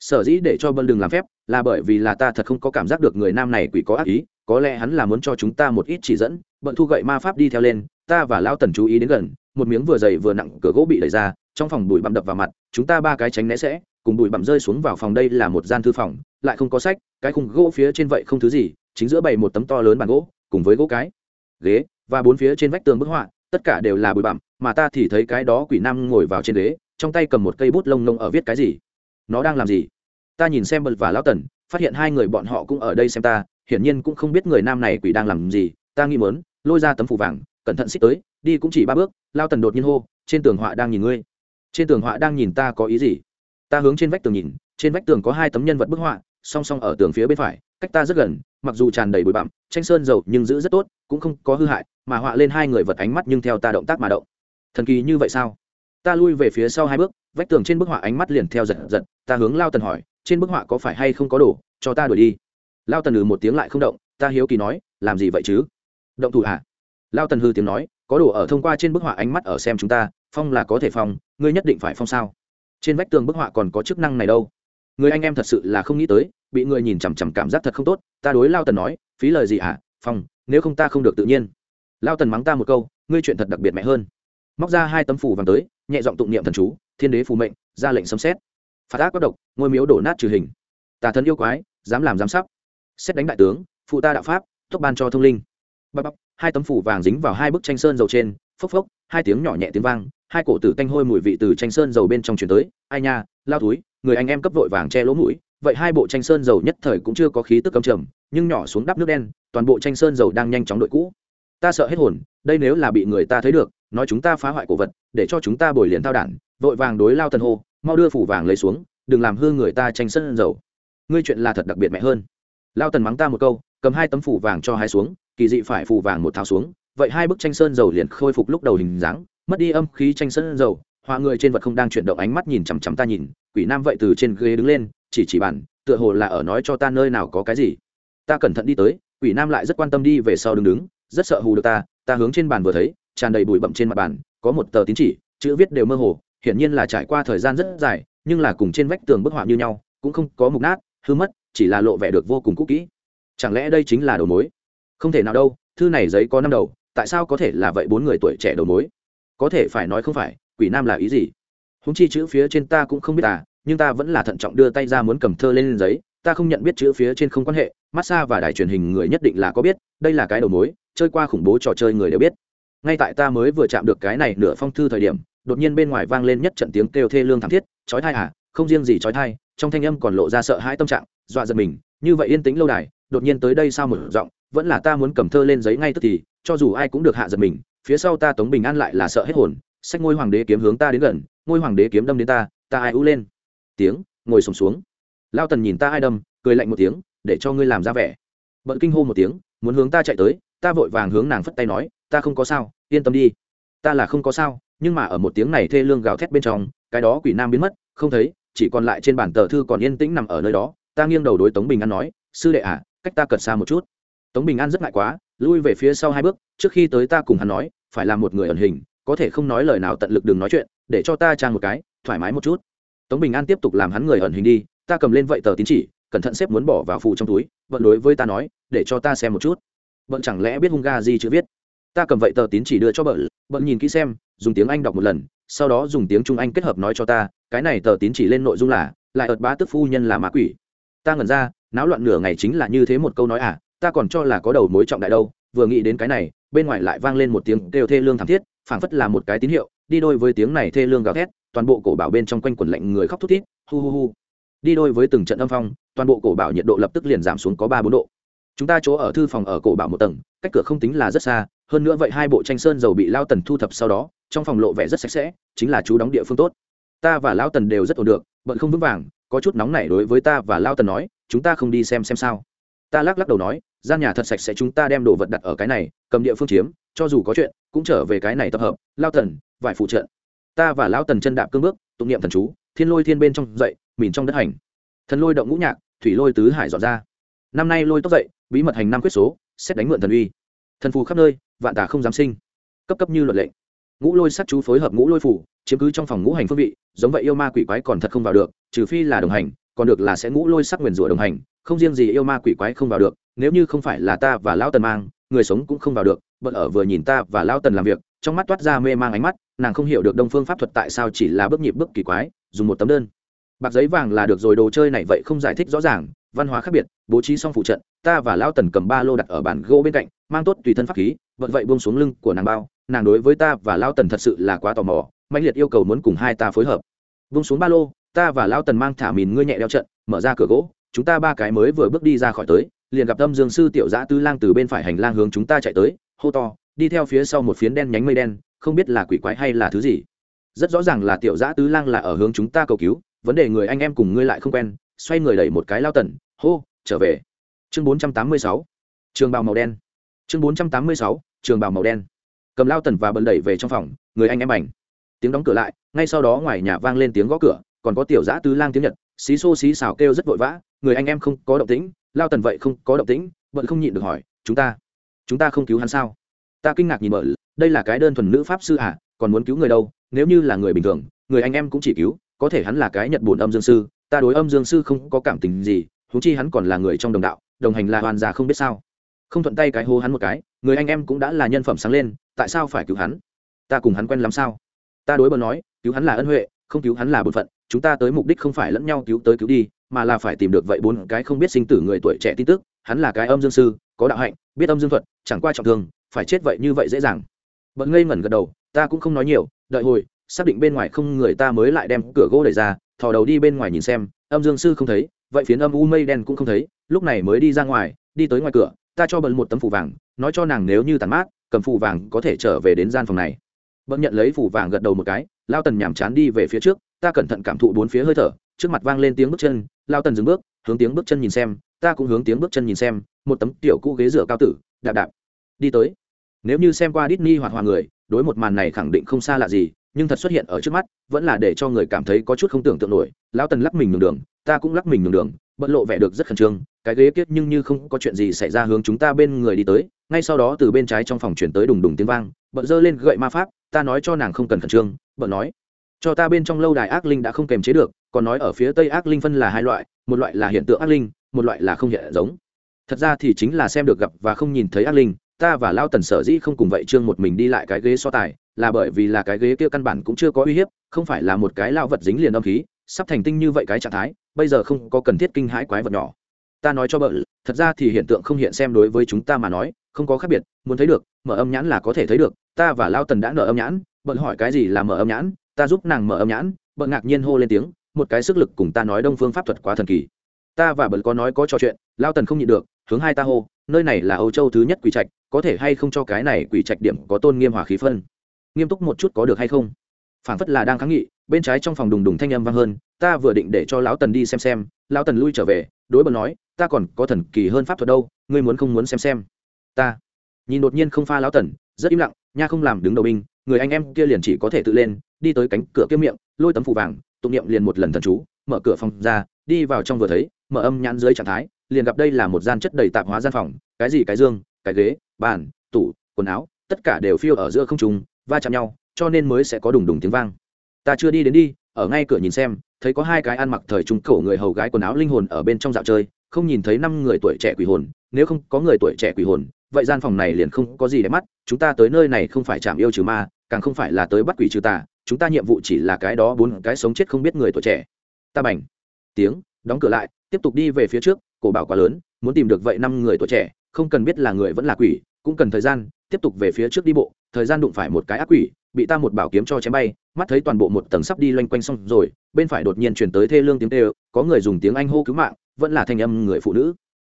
Sở dĩ để cho bân đừng làm phép, là bởi vì là ta thật không có cảm giác được người nam này quỷ có ác ý, có lẽ hắn là muốn cho chúng ta một ít chỉ dẫn, bận thu gậy ma pháp đi theo lên, ta và lao tần chú ý đến gần, một miếng vừa dày vừa nặng cửa gỗ bị đẩy ra, trong phòng bụi bặm đập vào mặt, chúng ta ba cái tránh né sẽ, cùng bụi bặm rơi xuống vào phòng đây là một gian thư phòng, lại không có sách, cái khung gỗ phía trên vậy không thứ gì chính giữa bày một tấm to lớn bàn gỗ, cùng với gỗ cái, ghế, và bốn phía trên vách tường bức họa, tất cả đều là bụi bặm, mà ta thì thấy cái đó quỷ nam ngồi vào trên ghế, trong tay cầm một cây bút lông lông ở viết cái gì? Nó đang làm gì? Ta nhìn xem bật và lão tần, phát hiện hai người bọn họ cũng ở đây xem ta, hiển nhiên cũng không biết người nam này quỷ đang làm gì, ta nghĩ mớn lôi ra tấm phủ vàng, cẩn thận xích tới, đi cũng chỉ ba bước lao tần đột nhiên hô, trên tường họa đang nhìn ngươi. Trên tường họa đang nhìn ta có ý gì? Ta hướng trên vách tường nhìn, trên vách tường có hai tấm nhân vật bức họa, song song ở tường phía bên phải, cách ta rất gần mặc dù tràn đầy bụi bặm, tranh sơn dầu nhưng giữ rất tốt, cũng không có hư hại, mà họa lên hai người vật ánh mắt nhưng theo ta động tác mà động. Thần kỳ như vậy sao? Ta lui về phía sau hai bước, vách tường trên bức họa ánh mắt liền theo giật giật, ta hướng lao tần hỏi, trên bức họa có phải hay không có đồ, cho ta đuổi đi. Lao tần ừ một tiếng lại không động, ta hiếu kỳ nói, làm gì vậy chứ? Động thủ hả? À? lao tần hư tiếng nói, có đồ ở thông qua trên bức họa ánh mắt ở xem chúng ta, phong là có thể phong, ngươi nhất định phải phong sao? Trên vách tường bức họa còn có chức năng này đâu? Người anh em thật sự là không nghĩ tới, bị người nhìn chằm chằm cảm giác thật không tốt. Ta đối lao tần nói, phí lời gì hả? Phong, nếu không ta không được tự nhiên. Lao tần mắng ta một câu, ngươi chuyện thật đặc biệt mẹ hơn. Móc ra hai tấm phủ vàng tới, nhẹ giọng tụng niệm thần chú, thiên đế phù mệnh, ra lệnh sấm xét phạt ác bất độc, ngôi miếu đổ nát trừ hình. Tà thần yêu quái, dám làm dám sắp. Xét đánh đại tướng, phụ ta đạo pháp, tốc ban cho thông linh. Bắp bắp hai tấm phủ vàng dính vào hai bức tranh sơn dầu trên, phốc phốc, hai tiếng nhỏ nhẹ tiếng vang hai cổ tử canh hôi mùi vị từ tranh sơn dầu bên trong chuyển tới. Ai nha, lao túi người anh em cấp vội vàng che lỗ mũi. Vậy hai bộ tranh sơn dầu nhất thời cũng chưa có khí tức cầm trầm, nhưng nhỏ xuống đắp nước đen, toàn bộ tranh sơn dầu đang nhanh chóng đội cũ. Ta sợ hết hồn, đây nếu là bị người ta thấy được, nói chúng ta phá hoại cổ vật, để cho chúng ta bồi liền thao đản, vội vàng đối lao thần hô, mau đưa phủ vàng lấy xuống, đừng làm hư người ta tranh sơn dầu. Ngươi chuyện là thật đặc biệt mẹ hơn. Lao tần mắng ta một câu, cầm hai tấm phủ vàng cho hai xuống, kỳ dị phải phủ vàng một tháo xuống, vậy hai bức tranh sơn dầu liền khôi phục lúc đầu hình dáng mất đi âm khí tranh sơn dầu, họa người trên vật không đang chuyển động ánh mắt nhìn chằm chằm ta nhìn, quỷ nam vậy từ trên ghế đứng lên, chỉ chỉ bản tựa hồ là ở nói cho ta nơi nào có cái gì. Ta cẩn thận đi tới, quỷ nam lại rất quan tâm đi về sau đứng đứng, rất sợ hù được ta ta hướng trên bàn vừa thấy, tràn đầy bụi bậm trên mặt bàn, có một tờ tín chỉ, chữ viết đều mơ hồ, hiển nhiên là trải qua thời gian rất dài, nhưng là cùng trên vách tường bức họa như nhau, cũng không có mục nát, hư mất, chỉ là lộ vẻ được vô cùng cũ kỹ. Chẳng lẽ đây chính là đầu mối? Không thể nào đâu, thư này giấy có năm đầu, tại sao có thể là vậy bốn người tuổi trẻ đầu mối? Có thể phải nói không phải, quỷ nam là ý gì? Húng chi chữ phía trên ta cũng không biết à nhưng ta vẫn là thận trọng đưa tay ra muốn cầm thơ lên giấy, ta không nhận biết chữ phía trên không quan hệ massage và đài truyền hình người nhất định là có biết, đây là cái đầu mối, chơi qua khủng bố trò chơi người đều biết. Ngay tại ta mới vừa chạm được cái này nửa phong thư thời điểm, đột nhiên bên ngoài vang lên nhất trận tiếng kêu thê lương thảm thiết, chói thai à không riêng gì chói thai trong thanh âm còn lộ ra sợ hãi tâm trạng, dọa giật mình, như vậy yên tĩnh lâu đài, đột nhiên tới đây sao một giọng vẫn là ta muốn cầm thơ lên giấy ngay tức thì, cho dù ai cũng được hạ giật mình phía sau ta tống bình an lại là sợ hết hồn sách ngôi hoàng đế kiếm hướng ta đến gần ngôi hoàng đế kiếm đâm đến ta ta ai ú lên. Tiếng ngồi sùng xuống, xuống lao tần nhìn ta ai đâm cười lạnh một tiếng để cho ngươi làm ra vẻ. Bận kinh hô một tiếng muốn hướng ta chạy tới ta vội vàng hướng nàng phất tay nói ta không có sao yên tâm đi. Ta là không có sao nhưng mà ở một tiếng này thê lương gào thét bên trong cái đó quỷ nam biến mất không thấy chỉ còn lại trên bản tờ thư còn yên tĩnh nằm ở nơi đó. Ta nghiêng đầu đối tống bình an nói sư đệ ạ à, cách ta cật xa một chút tống bình an rất ngại quá, lui về phía sau hai bước, trước khi tới ta cùng hắn nói, phải là một người ẩn hình, có thể không nói lời nào tận lực đừng nói chuyện, để cho ta trang một cái, thoải mái một chút. Tống bình an tiếp tục làm hắn người ẩn hình đi, ta cầm lên vậy tờ tín chỉ, cẩn thận xếp muốn bỏ vào phụ trong túi vận đối với ta nói, để cho ta xem một chút. Bận chẳng lẽ biết hung ga gì chữ viết? Ta cầm vậy tờ tín chỉ đưa cho bận bận nhìn kỹ xem, dùng tiếng anh đọc một lần, sau đó dùng tiếng trung anh kết hợp nói cho ta, cái này tờ tín chỉ lên nội dung là, lại ợt bá tức phu nhân là ma quỷ. Ta ngẩn ra, náo loạn nửa ngày chính là như thế một câu nói à ta còn cho là có đầu mối trọng đại đâu, vừa nghĩ đến cái này, bên ngoài lại vang lên một tiếng kêu thê lương thảm thiết, phảng phất là một cái tín hiệu, đi đôi với tiếng này thê lương gào thét, toàn bộ cổ bảo bên trong quanh quần lạnh người khóc thút thít, hu hu hu. Đi đôi với từng trận âm phong, toàn bộ cổ bảo nhiệt độ lập tức liền giảm xuống có ba bốn độ. Chúng ta chỗ ở thư phòng ở cổ bảo một tầng, cách cửa không tính là rất xa, hơn nữa vậy hai bộ tranh sơn dầu bị lao tần thu thập sau đó, trong phòng lộ vẻ rất sạch sẽ, chính là chú đóng địa phương tốt. Ta và lao tần đều rất ổn được, bận không vững vàng, có chút nóng nảy đối với ta và lao tần nói, chúng ta không đi xem xem sao ta lắc lắc đầu nói, gian nhà thật sạch sẽ chúng ta đem đồ vật đặt ở cái này, cầm địa phương chiếm, cho dù có chuyện, cũng trở về cái này tập hợp, lao tần vải phụ trợ. Ta và lao tần chân đạp cương bước, tụng niệm thần chú, thiên lôi thiên bên trong dậy, mìn trong đất hành. Thần lôi động ngũ nhạc, thủy lôi tứ hải dọn ra. Năm nay lôi tốc dậy, bí mật hành năm quyết số, xét đánh mượn thần uy. Thần phù khắp nơi, vạn tà không dám sinh. Cấp cấp như luật lệ. Ngũ lôi sát chú phối hợp ngũ lôi phủ chiếm cứ trong phòng ngũ hành phương vị, giống vậy yêu ma quỷ quái còn thật không vào được, trừ phi là đồng hành, còn được là sẽ ngũ lôi sắc nguyền rủa đồng hành không riêng gì yêu ma quỷ quái không vào được, nếu như không phải là ta và lão tần mang, người sống cũng không vào được, bận ở vừa nhìn ta và lão tần làm việc, trong mắt toát ra mê mang ánh mắt, nàng không hiểu được đông phương pháp thuật tại sao chỉ là bước nhịp bước kỳ quái, dùng một tấm đơn. Bạc giấy vàng là được rồi, đồ chơi này vậy không giải thích rõ ràng, văn hóa khác biệt, bố trí xong phụ trận, ta và lão tần cầm ba lô đặt ở bàn gỗ bên cạnh, mang tốt tùy thân pháp khí, vận vậy buông xuống lưng của nàng bao, nàng đối với ta và lão tần thật sự là quá tò mò mạnh liệt yêu cầu muốn cùng hai ta phối hợp. Buông xuống ba lô, ta và lão tần mang thả mìn ngươi nhẹ đeo trận, mở ra cửa gỗ chúng ta ba cái mới vừa bước đi ra khỏi tới, liền gặp tâm dương sư tiểu giã tư lang từ bên phải hành lang hướng chúng ta chạy tới, hô to, đi theo phía sau một phiến đen nhánh mây đen, không biết là quỷ quái hay là thứ gì. Rất rõ ràng là tiểu giã tứ lang là ở hướng chúng ta cầu cứu, vấn đề người anh em cùng ngươi lại không quen, xoay người đẩy một cái lao tần, hô, trở về. Chương bốn trăm tám mươi sáu, trường bào màu đen. Chương bốn trăm tám mươi sáu, trường bào màu đen. Cầm lao tần và bần đẩy về trong phòng, người anh em ảnh. Tiếng đóng cửa lại, ngay sau đó ngoài nhà vang lên tiếng gõ cửa, còn có tiểu giã tứ lang tiếng nhật, xí xô xí xào kêu rất vội vã người anh em không có động tĩnh, lao tần vậy không có động tĩnh bận không nhịn được hỏi, chúng ta chúng ta không cứu hắn sao? Ta kinh ngạc nhìn bợ đây là cái đơn thuần nữ pháp sư à còn muốn cứu người đâu? Nếu như là người bình thường, người anh em cũng chỉ cứu, có thể hắn là cái nhật bổn âm dương sư, ta đối âm dương sư không có cảm tình gì, huống chi hắn còn là người trong đồng đạo, đồng hành là hoàn già không biết sao. Không thuận tay cái hô hắn một cái, người anh em cũng đã là nhân phẩm sáng lên, tại sao phải cứu hắn? Ta cùng hắn quen lắm sao? Ta đối bờ nói, cứu hắn là ân huệ, không cứu hắn là bổn phận, chúng ta tới mục đích không phải lẫn nhau cứu tới cứu đi mà là phải tìm được vậy bốn cái không biết sinh tử người tuổi trẻ tin tức, hắn là cái âm dương sư, có đạo hạnh, biết âm dương thuật, chẳng qua trọng thương, phải chết vậy như vậy dễ dàng. Bận ngây ngẩn gật đầu, ta cũng không nói nhiều, đợi hồi, xác định bên ngoài không người ta mới lại đem cửa gỗ đẩy ra, thò đầu đi bên ngoài nhìn xem, âm dương sư không thấy, vậy phiến âm u mây đen cũng không thấy, lúc này mới đi ra ngoài, đi tới ngoài cửa, ta cho bận một tấm phủ vàng, nói cho nàng nếu như tàn mát, cầm phủ vàng có thể trở về đến gian phòng này. Bận nhận lấy phủ vàng gật đầu một cái, lao tần nhàm chán đi về phía trước, ta cẩn thận cảm thụ bốn phía hơi thở trước mặt vang lên tiếng bước chân, lao tần dừng bước, hướng tiếng bước chân nhìn xem, ta cũng hướng tiếng bước chân nhìn xem, một tấm tiểu cũ ghế rửa cao tử, đạp đạp. Đi tới. Nếu như xem qua Disney hoạt hòa người, đối một màn này khẳng định không xa lạ gì, nhưng thật xuất hiện ở trước mắt, vẫn là để cho người cảm thấy có chút không tưởng tượng nổi. Lão tần lắc mình nhường đường, ta cũng lắc mình nhường đường, bận lộ vẻ được rất khẩn trương, cái ghế kiết nhưng như không có chuyện gì xảy ra hướng chúng ta bên người đi tới, ngay sau đó từ bên trái trong phòng chuyển tới đùng đùng tiếng vang, bận giơ lên gậy ma pháp, ta nói cho nàng không cần khẩn trương, bận nói cho ta bên trong lâu đài ác linh đã không kềm chế được, còn nói ở phía tây ác linh phân là hai loại, một loại là hiện tượng ác linh, một loại là không hiện giống. Thật ra thì chính là xem được gặp và không nhìn thấy ác linh, ta và lao tần sở dĩ không cùng vậy trương một mình đi lại cái ghế so tài, là bởi vì là cái ghế kia căn bản cũng chưa có uy hiếp, không phải là một cái lao vật dính liền âm khí, sắp thành tinh như vậy cái trạng thái, bây giờ không có cần thiết kinh hãi quái vật nhỏ. Ta nói cho bợ, thật ra thì hiện tượng không hiện xem đối với chúng ta mà nói, không có khác biệt, muốn thấy được, mở âm nhãn là có thể thấy được, ta và lao tần đã nở âm nhãn bận hỏi cái gì là mở âm nhãn ta giúp nàng mở âm nhãn, bợ ngạc nhiên hô lên tiếng, một cái sức lực cùng ta nói đông phương pháp thuật quá thần kỳ. Ta và bận có nói có trò chuyện, lao tần không nhịn được, hướng hai ta hô, nơi này là âu châu thứ nhất quỷ trạch, có thể hay không cho cái này quỷ trạch điểm có tôn nghiêm hòa khí phân? Nghiêm túc một chút có được hay không? Phản phất là đang kháng nghị, bên trái trong phòng đùng đùng thanh âm vang hơn, ta vừa định để cho lão tần đi xem xem, lão tần lui trở về, đối bần nói, ta còn có thần kỳ hơn pháp thuật đâu, ngươi muốn không muốn xem xem? Ta. Nhìn đột nhiên không pha lão tần, rất im lặng, nha không làm đứng đầu binh, người anh em kia liền chỉ có thể tự lên đi tới cánh cửa kia miệng, lôi tấm phủ vàng, tụng niệm liền một lần thần chú, mở cửa phòng ra, đi vào trong vừa thấy, mở âm nhãn dưới trạng thái, liền gặp đây là một gian chất đầy tạp hóa gian phòng, cái gì cái dương, cái ghế, bàn, tủ, quần áo, tất cả đều phiêu ở giữa không trùng va chạm nhau, cho nên mới sẽ có đùng đùng tiếng vang. Ta chưa đi đến đi, ở ngay cửa nhìn xem, thấy có hai cái ăn mặc thời trung cổ người hầu gái quần áo linh hồn ở bên trong dạo chơi, không nhìn thấy năm người tuổi trẻ quỷ hồn, nếu không có người tuổi trẻ quỷ hồn, vậy gian phòng này liền không có gì để mắt, chúng ta tới nơi này không phải chạm yêu trừ ma, càng không phải là tới bắt quỷ trừ tà chúng ta nhiệm vụ chỉ là cái đó bốn cái sống chết không biết người tuổi trẻ. Ta bành. Tiếng, đóng cửa lại, tiếp tục đi về phía trước, cổ bảo quá lớn, muốn tìm được vậy năm người tuổi trẻ, không cần biết là người vẫn là quỷ, cũng cần thời gian, tiếp tục về phía trước đi bộ, thời gian đụng phải một cái ác quỷ, bị ta một bảo kiếm cho chém bay, mắt thấy toàn bộ một tầng sắp đi loanh quanh xong rồi, bên phải đột nhiên chuyển tới thê lương tiếng tê có người dùng tiếng anh hô cứu mạng, vẫn là thanh âm người phụ nữ.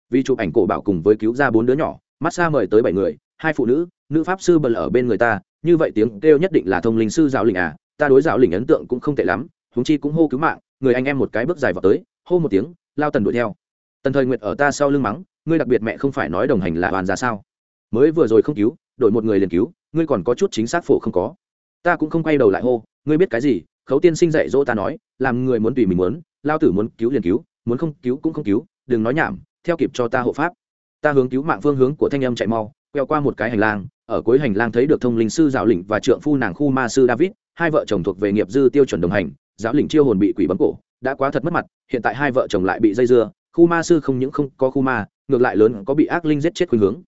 Vì chụp ảnh cổ bảo cùng với cứu ra bốn đứa nhỏ, mắt xa mời tới bảy người, hai phụ nữ nữ pháp sư bật ở bên người ta như vậy tiếng kêu nhất định là thông linh sư giáo lĩnh à ta đối giáo lĩnh ấn tượng cũng không tệ lắm, huống chi cũng hô cứu mạng, người anh em một cái bước dài vào tới, hô một tiếng, lao tần đuổi theo. Tần thời nguyệt ở ta sau lưng mắng, ngươi đặc biệt mẹ không phải nói đồng hành là hoàn ra sao? Mới vừa rồi không cứu, đổi một người liền cứu, ngươi còn có chút chính xác phổ không có. Ta cũng không quay đầu lại hô, ngươi biết cái gì, khấu tiên sinh dạy dỗ ta nói, làm người muốn tùy mình muốn, lao tử muốn cứu liền cứu, muốn không cứu cũng không cứu, đừng nói nhảm, theo kịp cho ta hộ pháp. Ta hướng cứu mạng phương hướng của thanh âm chạy mau quẹo qua một cái hành lang, ở cuối hành lang thấy được thông linh sư giáo lĩnh và trượng phu nàng khu ma sư david, hai vợ chồng thuộc về nghiệp dư tiêu chuẩn đồng hành, giáo lĩnh chiêu hồn bị quỷ bấm cổ, đã quá thật mất mặt, hiện tại hai vợ chồng lại bị dây dưa, khu ma sư không những không có khu ma, ngược lại lớn có bị ác linh giết chết khuynh hướng.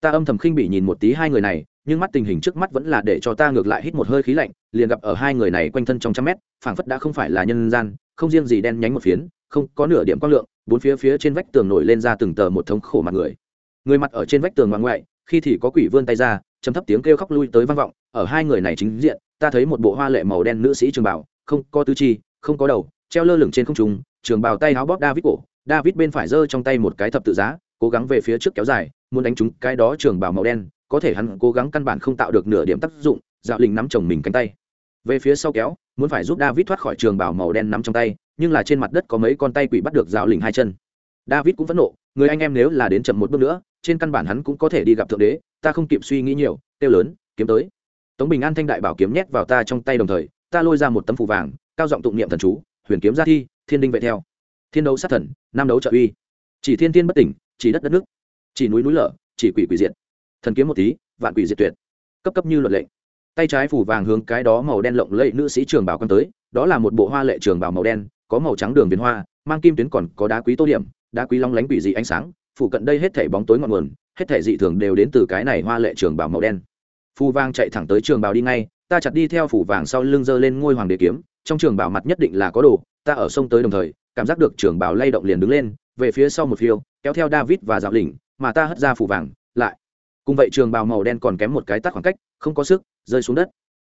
Ta âm thầm khinh bị nhìn một tí hai người này, nhưng mắt tình hình trước mắt vẫn là để cho ta ngược lại hít một hơi khí lạnh, liền gặp ở hai người này quanh thân trong trăm mét, phảng phất đã không phải là nhân gian, không riêng gì đen nhánh một phiến, không có nửa điểm quang lượng, bốn phía phía trên vách tường nổi lên ra từng tờ một thống khổ mặt người. Người mặt ở trên vách tường ngoại ngoại khi thì có quỷ vươn tay ra chấm thấp tiếng kêu khóc lui tới vang vọng, ở hai người này chính diện, ta thấy một bộ hoa lệ màu đen nữ sĩ trường bảo, không có tứ chi, không có đầu, treo lơ lửng trên không trung, trường bào tay áo bóp david cổ, david bên phải giơ trong tay một cái thập tự giá, cố gắng về phía trước kéo dài, muốn đánh trúng cái đó trường bào màu đen, có thể hắn cố gắng căn bản không tạo được nửa điểm tác dụng, dạo lình nắm chồng mình cánh tay. Về phía sau kéo, muốn phải giúp david thoát khỏi trường bảo màu đen nắm trong tay, nhưng là trên mặt đất có mấy con tay quỷ bắt được dạo lình hai chân. David cũng phẫn nộ, người anh em nếu là đến chậm một bước nữa trên căn bản hắn cũng có thể đi gặp thượng đế, ta không kịp suy nghĩ nhiều tiêu lớn, kiếm tới. Tống bình an thanh đại bảo kiếm nhét vào ta trong tay đồng thời, ta lôi ra một tấm phủ vàng, cao giọng tụng niệm thần chú, huyền kiếm gia thi, thiên đinh vệ theo. Thiên đấu sát thần nam đấu trợ uy. Chỉ thiên thiên bất tỉnh, chỉ đất đất nước. Chỉ núi núi lở, chỉ quỷ quỷ diện thần kiếm một tí, vạn quỷ diệt tuyệt. Cấp cấp như luật lệnh tay trái phủ vàng hướng cái đó màu đen lộng lẫy nữ sĩ trường bảo quan tới, đó là một bộ hoa lệ trường bảo màu đen, có màu trắng đường viền hoa, mang kim tuyến còn có đá quý tô điểm, đá quý long lánh quỷ dị ánh sáng phụ cận đây hết thảy bóng tối ngọn nguồn hết thảy dị thường đều đến từ cái này hoa lệ trường bào màu đen. Phù vàng chạy thẳng tới trường bào đi ngay ta chặt đi theo phủ vàng sau lưng giơ lên ngôi hoàng đế kiếm trong trường bào mặt nhất định là có đồ ta ở sông tới đồng thời cảm giác được trường bào lay động liền đứng lên về phía sau một phiêu kéo theo david và dạo Lĩnh, mà ta hất ra phủ vàng lại. Cùng vậy trường bào màu đen còn kém một cái tắt khoảng cách không có sức rơi xuống đất.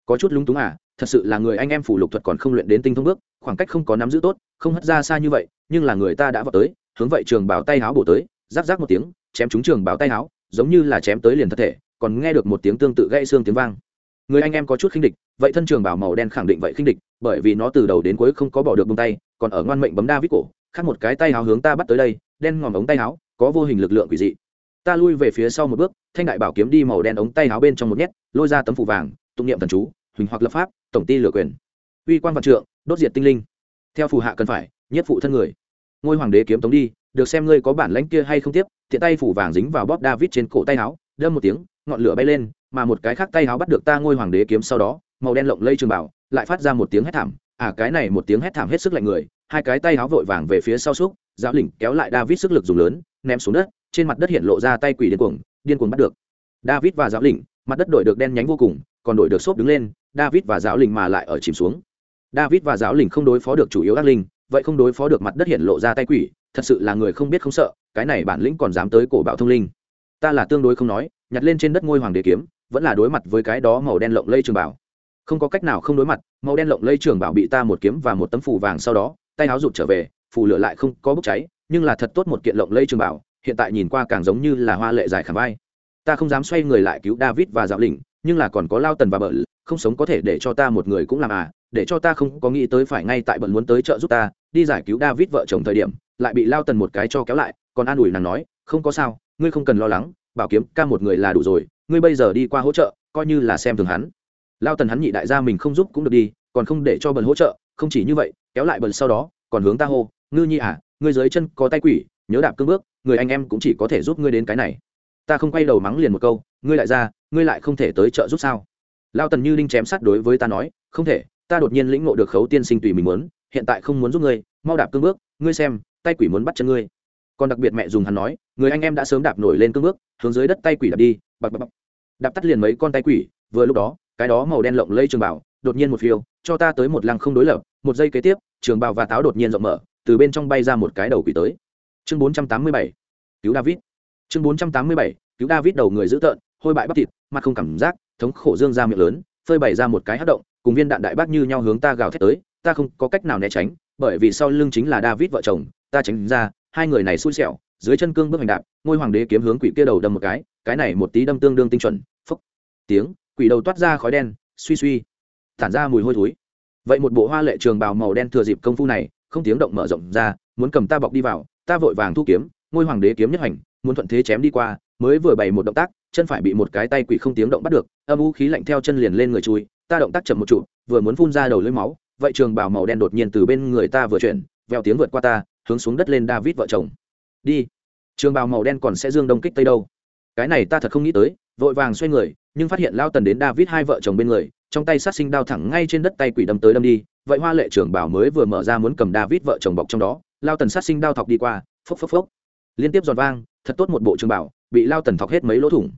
Có chút lúng túng à thật sự là người anh em phủ lục thuật còn không luyện đến tinh thông bước khoảng cách không có nắm giữ tốt không hất ra xa như vậy nhưng là người ta đã vào tới hướng vậy trường bào tay háo bổ tới rác rác một tiếng, chém trúng trường bảo tay áo, giống như là chém tới liền thân thể, còn nghe được một tiếng tương tự gãy xương tiếng vang. Người anh em có chút khinh địch, vậy thân trường bảo màu đen khẳng định vậy khinh địch, bởi vì nó từ đầu đến cuối không có bỏ được bông tay, còn ở ngoan mệnh bấm đa vít cổ, khác một cái tay áo hướng ta bắt tới đây, đen ngòm ống tay áo, có vô hình lực lượng quỷ dị. Ta lui về phía sau một bước, thanh đại bảo kiếm đi màu đen ống tay áo bên trong một nhét, lôi ra tấm phủ vàng, tụng niệm thần chú, huỳnh hoặc lập pháp, tổng ti lửa quyền. Uy quan văn trượng, đốt diệt tinh linh. Theo phù hạ cần phải, nhất phụ thân người. Ngôi hoàng đế kiếm tống đi được xem ngươi có bản lãnh kia hay không tiếp, tiện tay phủ vàng dính vào bóp david trên cổ tay áo, đâm một tiếng, ngọn lửa bay lên, mà một cái khác tay áo bắt được ta ngôi hoàng đế kiếm sau đó, màu đen lộng lây trường bảo, lại phát ra một tiếng hét thảm. À cái này một tiếng hét thảm hết sức lạnh người, hai cái tay áo vội vàng về phía sau xúc, giáo lĩnh kéo lại david sức lực dùng lớn, ném xuống đất, trên mặt đất hiện lộ ra tay quỷ điên cuồng điên cuồng bắt được. David và giáo lĩnh, mặt đất đổi được đen nhánh vô cùng, còn đổi được xốp đứng lên, david và giáo lĩnh mà lại ở chìm xuống. David và giáo lĩnh không đối phó được chủ yếu ác linh, vậy không đối phó được mặt đất hiện lộ ra tay quỷ thật sự là người không biết không sợ, cái này bản lĩnh còn dám tới cổ bạo thông linh. Ta là tương đối không nói, nhặt lên trên đất ngôi hoàng đế kiếm, vẫn là đối mặt với cái đó màu đen lộng lây trường bảo. Không có cách nào không đối mặt, màu đen lộng lây trường bảo bị ta một kiếm và một tấm phủ vàng sau đó, tay áo rụt trở về phủ lửa lại không có bốc cháy, nhưng là thật tốt một kiện lộng lây trường bảo, hiện tại nhìn qua càng giống như là hoa lệ dài khảm vai. Ta không dám xoay người lại cứu david và dạo lĩnh, nhưng là còn có lao tần và bợ không sống có thể để cho ta một người cũng làm à để cho ta không có nghĩ tới phải ngay tại bận muốn tới trợ giúp ta, đi giải cứu david vợ chồng thời điểm lại bị lao tần một cái cho kéo lại, còn an ủi nàng nói, không có sao, ngươi không cần lo lắng, bảo kiếm ca một người là đủ rồi, ngươi bây giờ đi qua hỗ trợ, coi như là xem thường hắn. Lao tần hắn nhị đại gia mình không giúp cũng được đi, còn không để cho bần hỗ trợ, không chỉ như vậy, kéo lại bần sau đó, còn hướng ta hô, ngư nhi à ngươi dưới chân có tay quỷ, nhớ đạp cương bước, người anh em cũng chỉ có thể giúp ngươi đến cái này. Ta không quay đầu mắng liền một câu, ngươi lại ra ngươi lại không thể tới trợ giúp sao? Lao tần như Linh chém sát đối với ta nói, không thể, ta đột nhiên lĩnh ngộ được khấu tiên sinh tùy mình muốn, hiện tại không muốn giúp ngươi, mau đạp cương bước, ngươi xem tay quỷ muốn bắt chân ngươi. Còn đặc biệt mẹ dùng hắn nói, người anh em đã sớm đạp nổi lên cương bước, hướng dưới đất tay quỷ đạp đi, bập bập bập. Đạp tắt liền mấy con tay quỷ, vừa lúc đó, cái đó màu đen lộng lây trường bảo, đột nhiên một phiêu, cho ta tới một lăng không đối lập, một giây kế tiếp, trường bảo và táo đột nhiên rộng mở, từ bên trong bay ra một cái đầu quỷ tới. Chương 487 cứu david. Chương 487 cứu david đầu người dữ tợn, hôi bại bắp thịt, mặt không cảm giác, thống khổ dương ra miệng lớn, phơi bày ra một cái hát động, cùng viên đạn đại bác như nhau hướng ta gào thét tới, ta không có cách nào né tránh, bởi vì sau lưng chính là david vợ chồng ta tránh ra, hai người này xui xẻo, dưới chân cương bước hành đạp, ngôi hoàng đế kiếm hướng quỷ kia đầu đâm một cái cái này một tí đâm tương đương tinh chuẩn phúc tiếng, quỷ đầu toát ra khói đen, suy suy, tản ra mùi hôi thối. Vậy một bộ hoa lệ trường bào màu đen thừa dịp công phu này, không tiếng động mở rộng ra, muốn cầm ta bọc đi vào, ta vội vàng thu kiếm, ngôi hoàng đế kiếm nhất hành, muốn thuận thế chém đi qua, mới vừa bày một động tác, chân phải bị một cái tay quỷ không tiếng động bắt được, âm u khí lạnh theo chân liền lên người chui, ta động tác chậm một trụ vừa muốn phun ra đầu lưỡi máu, vậy trường bào màu đen đột nhiên từ bên người ta vừa chuyển veo tiếng vượt qua ta hướng xuống đất lên david vợ chồng. Đi. Trường bào màu đen còn sẽ dương đông kích tây đâu. Cái này ta thật không nghĩ tới, vội vàng xoay người, nhưng phát hiện lao tần đến david hai vợ chồng bên người, trong tay sát sinh đao thẳng ngay trên đất tay quỷ đâm tới đâm đi, vậy hoa lệ trưởng bảo mới vừa mở ra muốn cầm david vợ chồng bọc trong đó, lao tần sát sinh đao thọc đi qua, phốc phốc phốc. Liên tiếp giòn vang, thật tốt một bộ trường bảo bị lao tần thọc hết mấy lỗ thủng.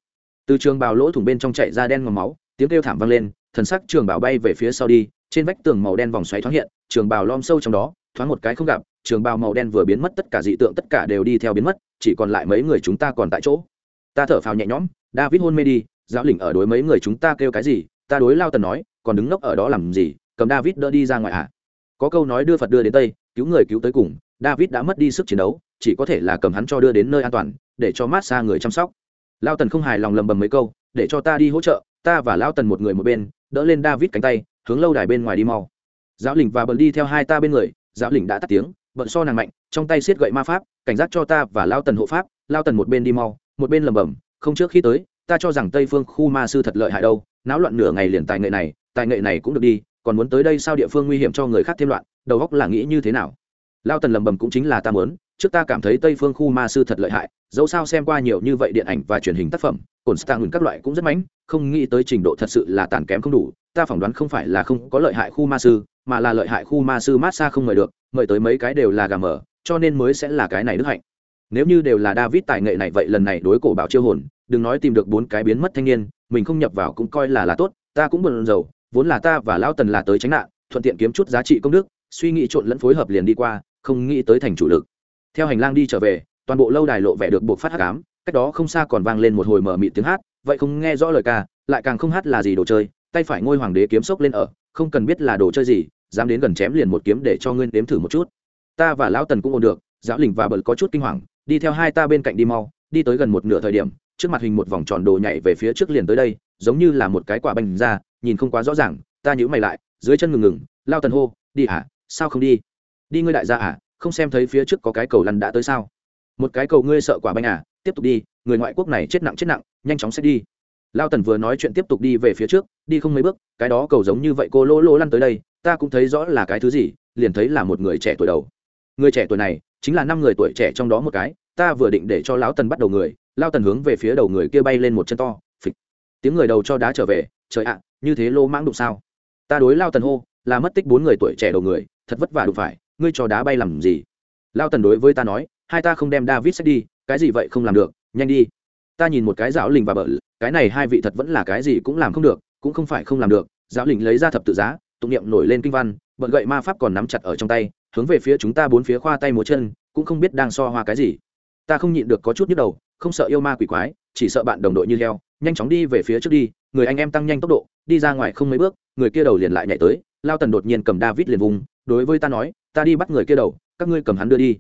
Từ trường bào lỗ thủng bên trong chạy ra đen ngòm máu, tiếng kêu thảm vang lên, thần sắc trường bảo bay về phía sau đi, trên vách tường màu đen vòng xoáy thoáng hiện, trường bào lom sâu trong đó, thoáng một cái không gặp trường bào màu đen vừa biến mất, tất cả dị tượng, tất cả đều đi theo biến mất, chỉ còn lại mấy người chúng ta còn tại chỗ. Ta thở phào nhẹ nhõm, david hôn mê đi, giáo lĩnh ở đối mấy người chúng ta kêu cái gì? Ta đối lao tần nói, còn đứng ngốc ở đó làm gì? Cầm david đỡ đi ra ngoài à có câu nói đưa phật đưa đến tây, cứu người cứu tới cùng, david đã mất đi sức chiến đấu, chỉ có thể là cầm hắn cho đưa đến nơi an toàn, để cho mát xa người chăm sóc. Lao tần không hài lòng lầm bầm mấy câu, để cho ta đi hỗ trợ, ta và lao tần một người một bên, đỡ lên david cánh tay, hướng lâu đài bên ngoài đi mau. Giáo lĩnh và bờ đi theo hai ta bên người, giáo lĩnh đã tắt tiếng bận so nàng mạnh, trong tay xiết gậy ma pháp, cảnh giác cho ta và lao tần hộ pháp, lao tần một bên đi mau, một bên lầm bầm không trước khi tới, ta cho rằng tây phương khu ma sư thật lợi hại đâu, náo loạn nửa ngày liền tài nghệ này, tài nghệ này cũng được đi, còn muốn tới đây sao địa phương nguy hiểm cho người khác thêm loạn, đầu góc là nghĩ như thế nào? Lao tần lầm bầm cũng chính là ta muốn, trước ta cảm thấy tây phương khu ma sư thật lợi hại, dẫu sao xem qua nhiều như vậy điện ảnh và truyền hình tác phẩm, cồn stang các loại cũng rất mãnh không nghĩ tới trình độ thật sự là tàn kém không đủ, ta phỏng đoán không phải là không có lợi hại khu ma sư, mà là lợi hại khu ma sư mát xa không mời được mời tới mấy cái đều là gà mở cho nên mới sẽ là cái này đức hạnh. Nếu như đều là david tài nghệ này vậy lần này đối cổ bảo chiêu hồn, đừng nói tìm được bốn cái biến mất thanh niên, mình không nhập vào cũng coi là là tốt, ta cũng buồn rầu, vốn là ta và lão tần là tới tránh nạn, thuận tiện kiếm chút giá trị công đức, suy nghĩ trộn lẫn phối hợp liền đi qua, không nghĩ tới thành chủ lực. Theo hành lang đi trở về, toàn bộ lâu đài lộ vẻ được buộc phát hát cám cách đó không xa còn vang lên một hồi mở mịt tiếng hát, vậy không nghe rõ lời ca, lại càng không hát là gì đồ chơi, tay phải ngôi hoàng đế kiếm sốc lên ở, không cần biết là đồ chơi gì dám đến gần chém liền một kiếm để cho ngươi đếm thử một chút. Ta và lão tần cũng ổn được, giáo lình và bật có chút kinh hoàng, đi theo hai ta bên cạnh đi mau, đi tới gần một nửa thời điểm, trước mặt hình một vòng tròn đồ nhảy về phía trước liền tới đây, giống như là một cái quả bánh ra, nhìn không quá rõ ràng, ta nhíu mày lại, dưới chân ngừng ngừng lao tần hô, đi à sao không đi? Đi ngươi đại gia à không xem thấy phía trước có cái cầu lăn đã tới sao? Một cái cầu ngươi sợ quả bánh à tiếp tục đi, người ngoại quốc này chết nặng chết nặng, nhanh chóng sẽ đi. Lao tần vừa nói chuyện tiếp tục đi về phía trước, đi không mấy bước, cái đó cầu giống như vậy cô lỗ lỗ lăn tới đây ta cũng thấy rõ là cái thứ gì, liền thấy là một người trẻ tuổi đầu. Người trẻ tuổi này, chính là năm người tuổi trẻ trong đó một cái, ta vừa định để cho lão tần bắt đầu người lao tần hướng về phía đầu người kia bay lên một chân to, phịch. Tiếng người đầu cho đá trở về, trời ạ à, như thế lô mãng đụng sao? Ta đối lao tần hô, là mất tích bốn người tuổi trẻ đầu người, thật vất vả đụng phải, ngươi cho đá bay làm gì? Lao tần đối với ta nói, hai ta không đem david sách đi, cái gì vậy không làm được, nhanh đi. Ta nhìn một cái giáo lình và bợ, cái này hai vị thật vẫn là cái gì cũng làm không được, cũng không phải không làm được, giáo lình lấy ra thập tự giá tụng niệm nổi lên kinh văn bận gậy ma pháp còn nắm chặt ở trong tay, hướng về phía chúng ta bốn phía khoa tay múa chân, cũng không biết đang so hoa cái gì. Ta không nhịn được có chút nhức đầu, không sợ yêu ma quỷ quái, chỉ sợ bạn đồng đội như heo. Nhanh chóng đi về phía trước đi, người anh em tăng nhanh tốc độ, đi ra ngoài không mấy bước, người kia đầu liền lại nhảy tới, lao tần đột nhiên cầm david liền vùng, đối với ta nói, ta đi bắt người kia đầu, các ngươi cầm hắn đưa đi.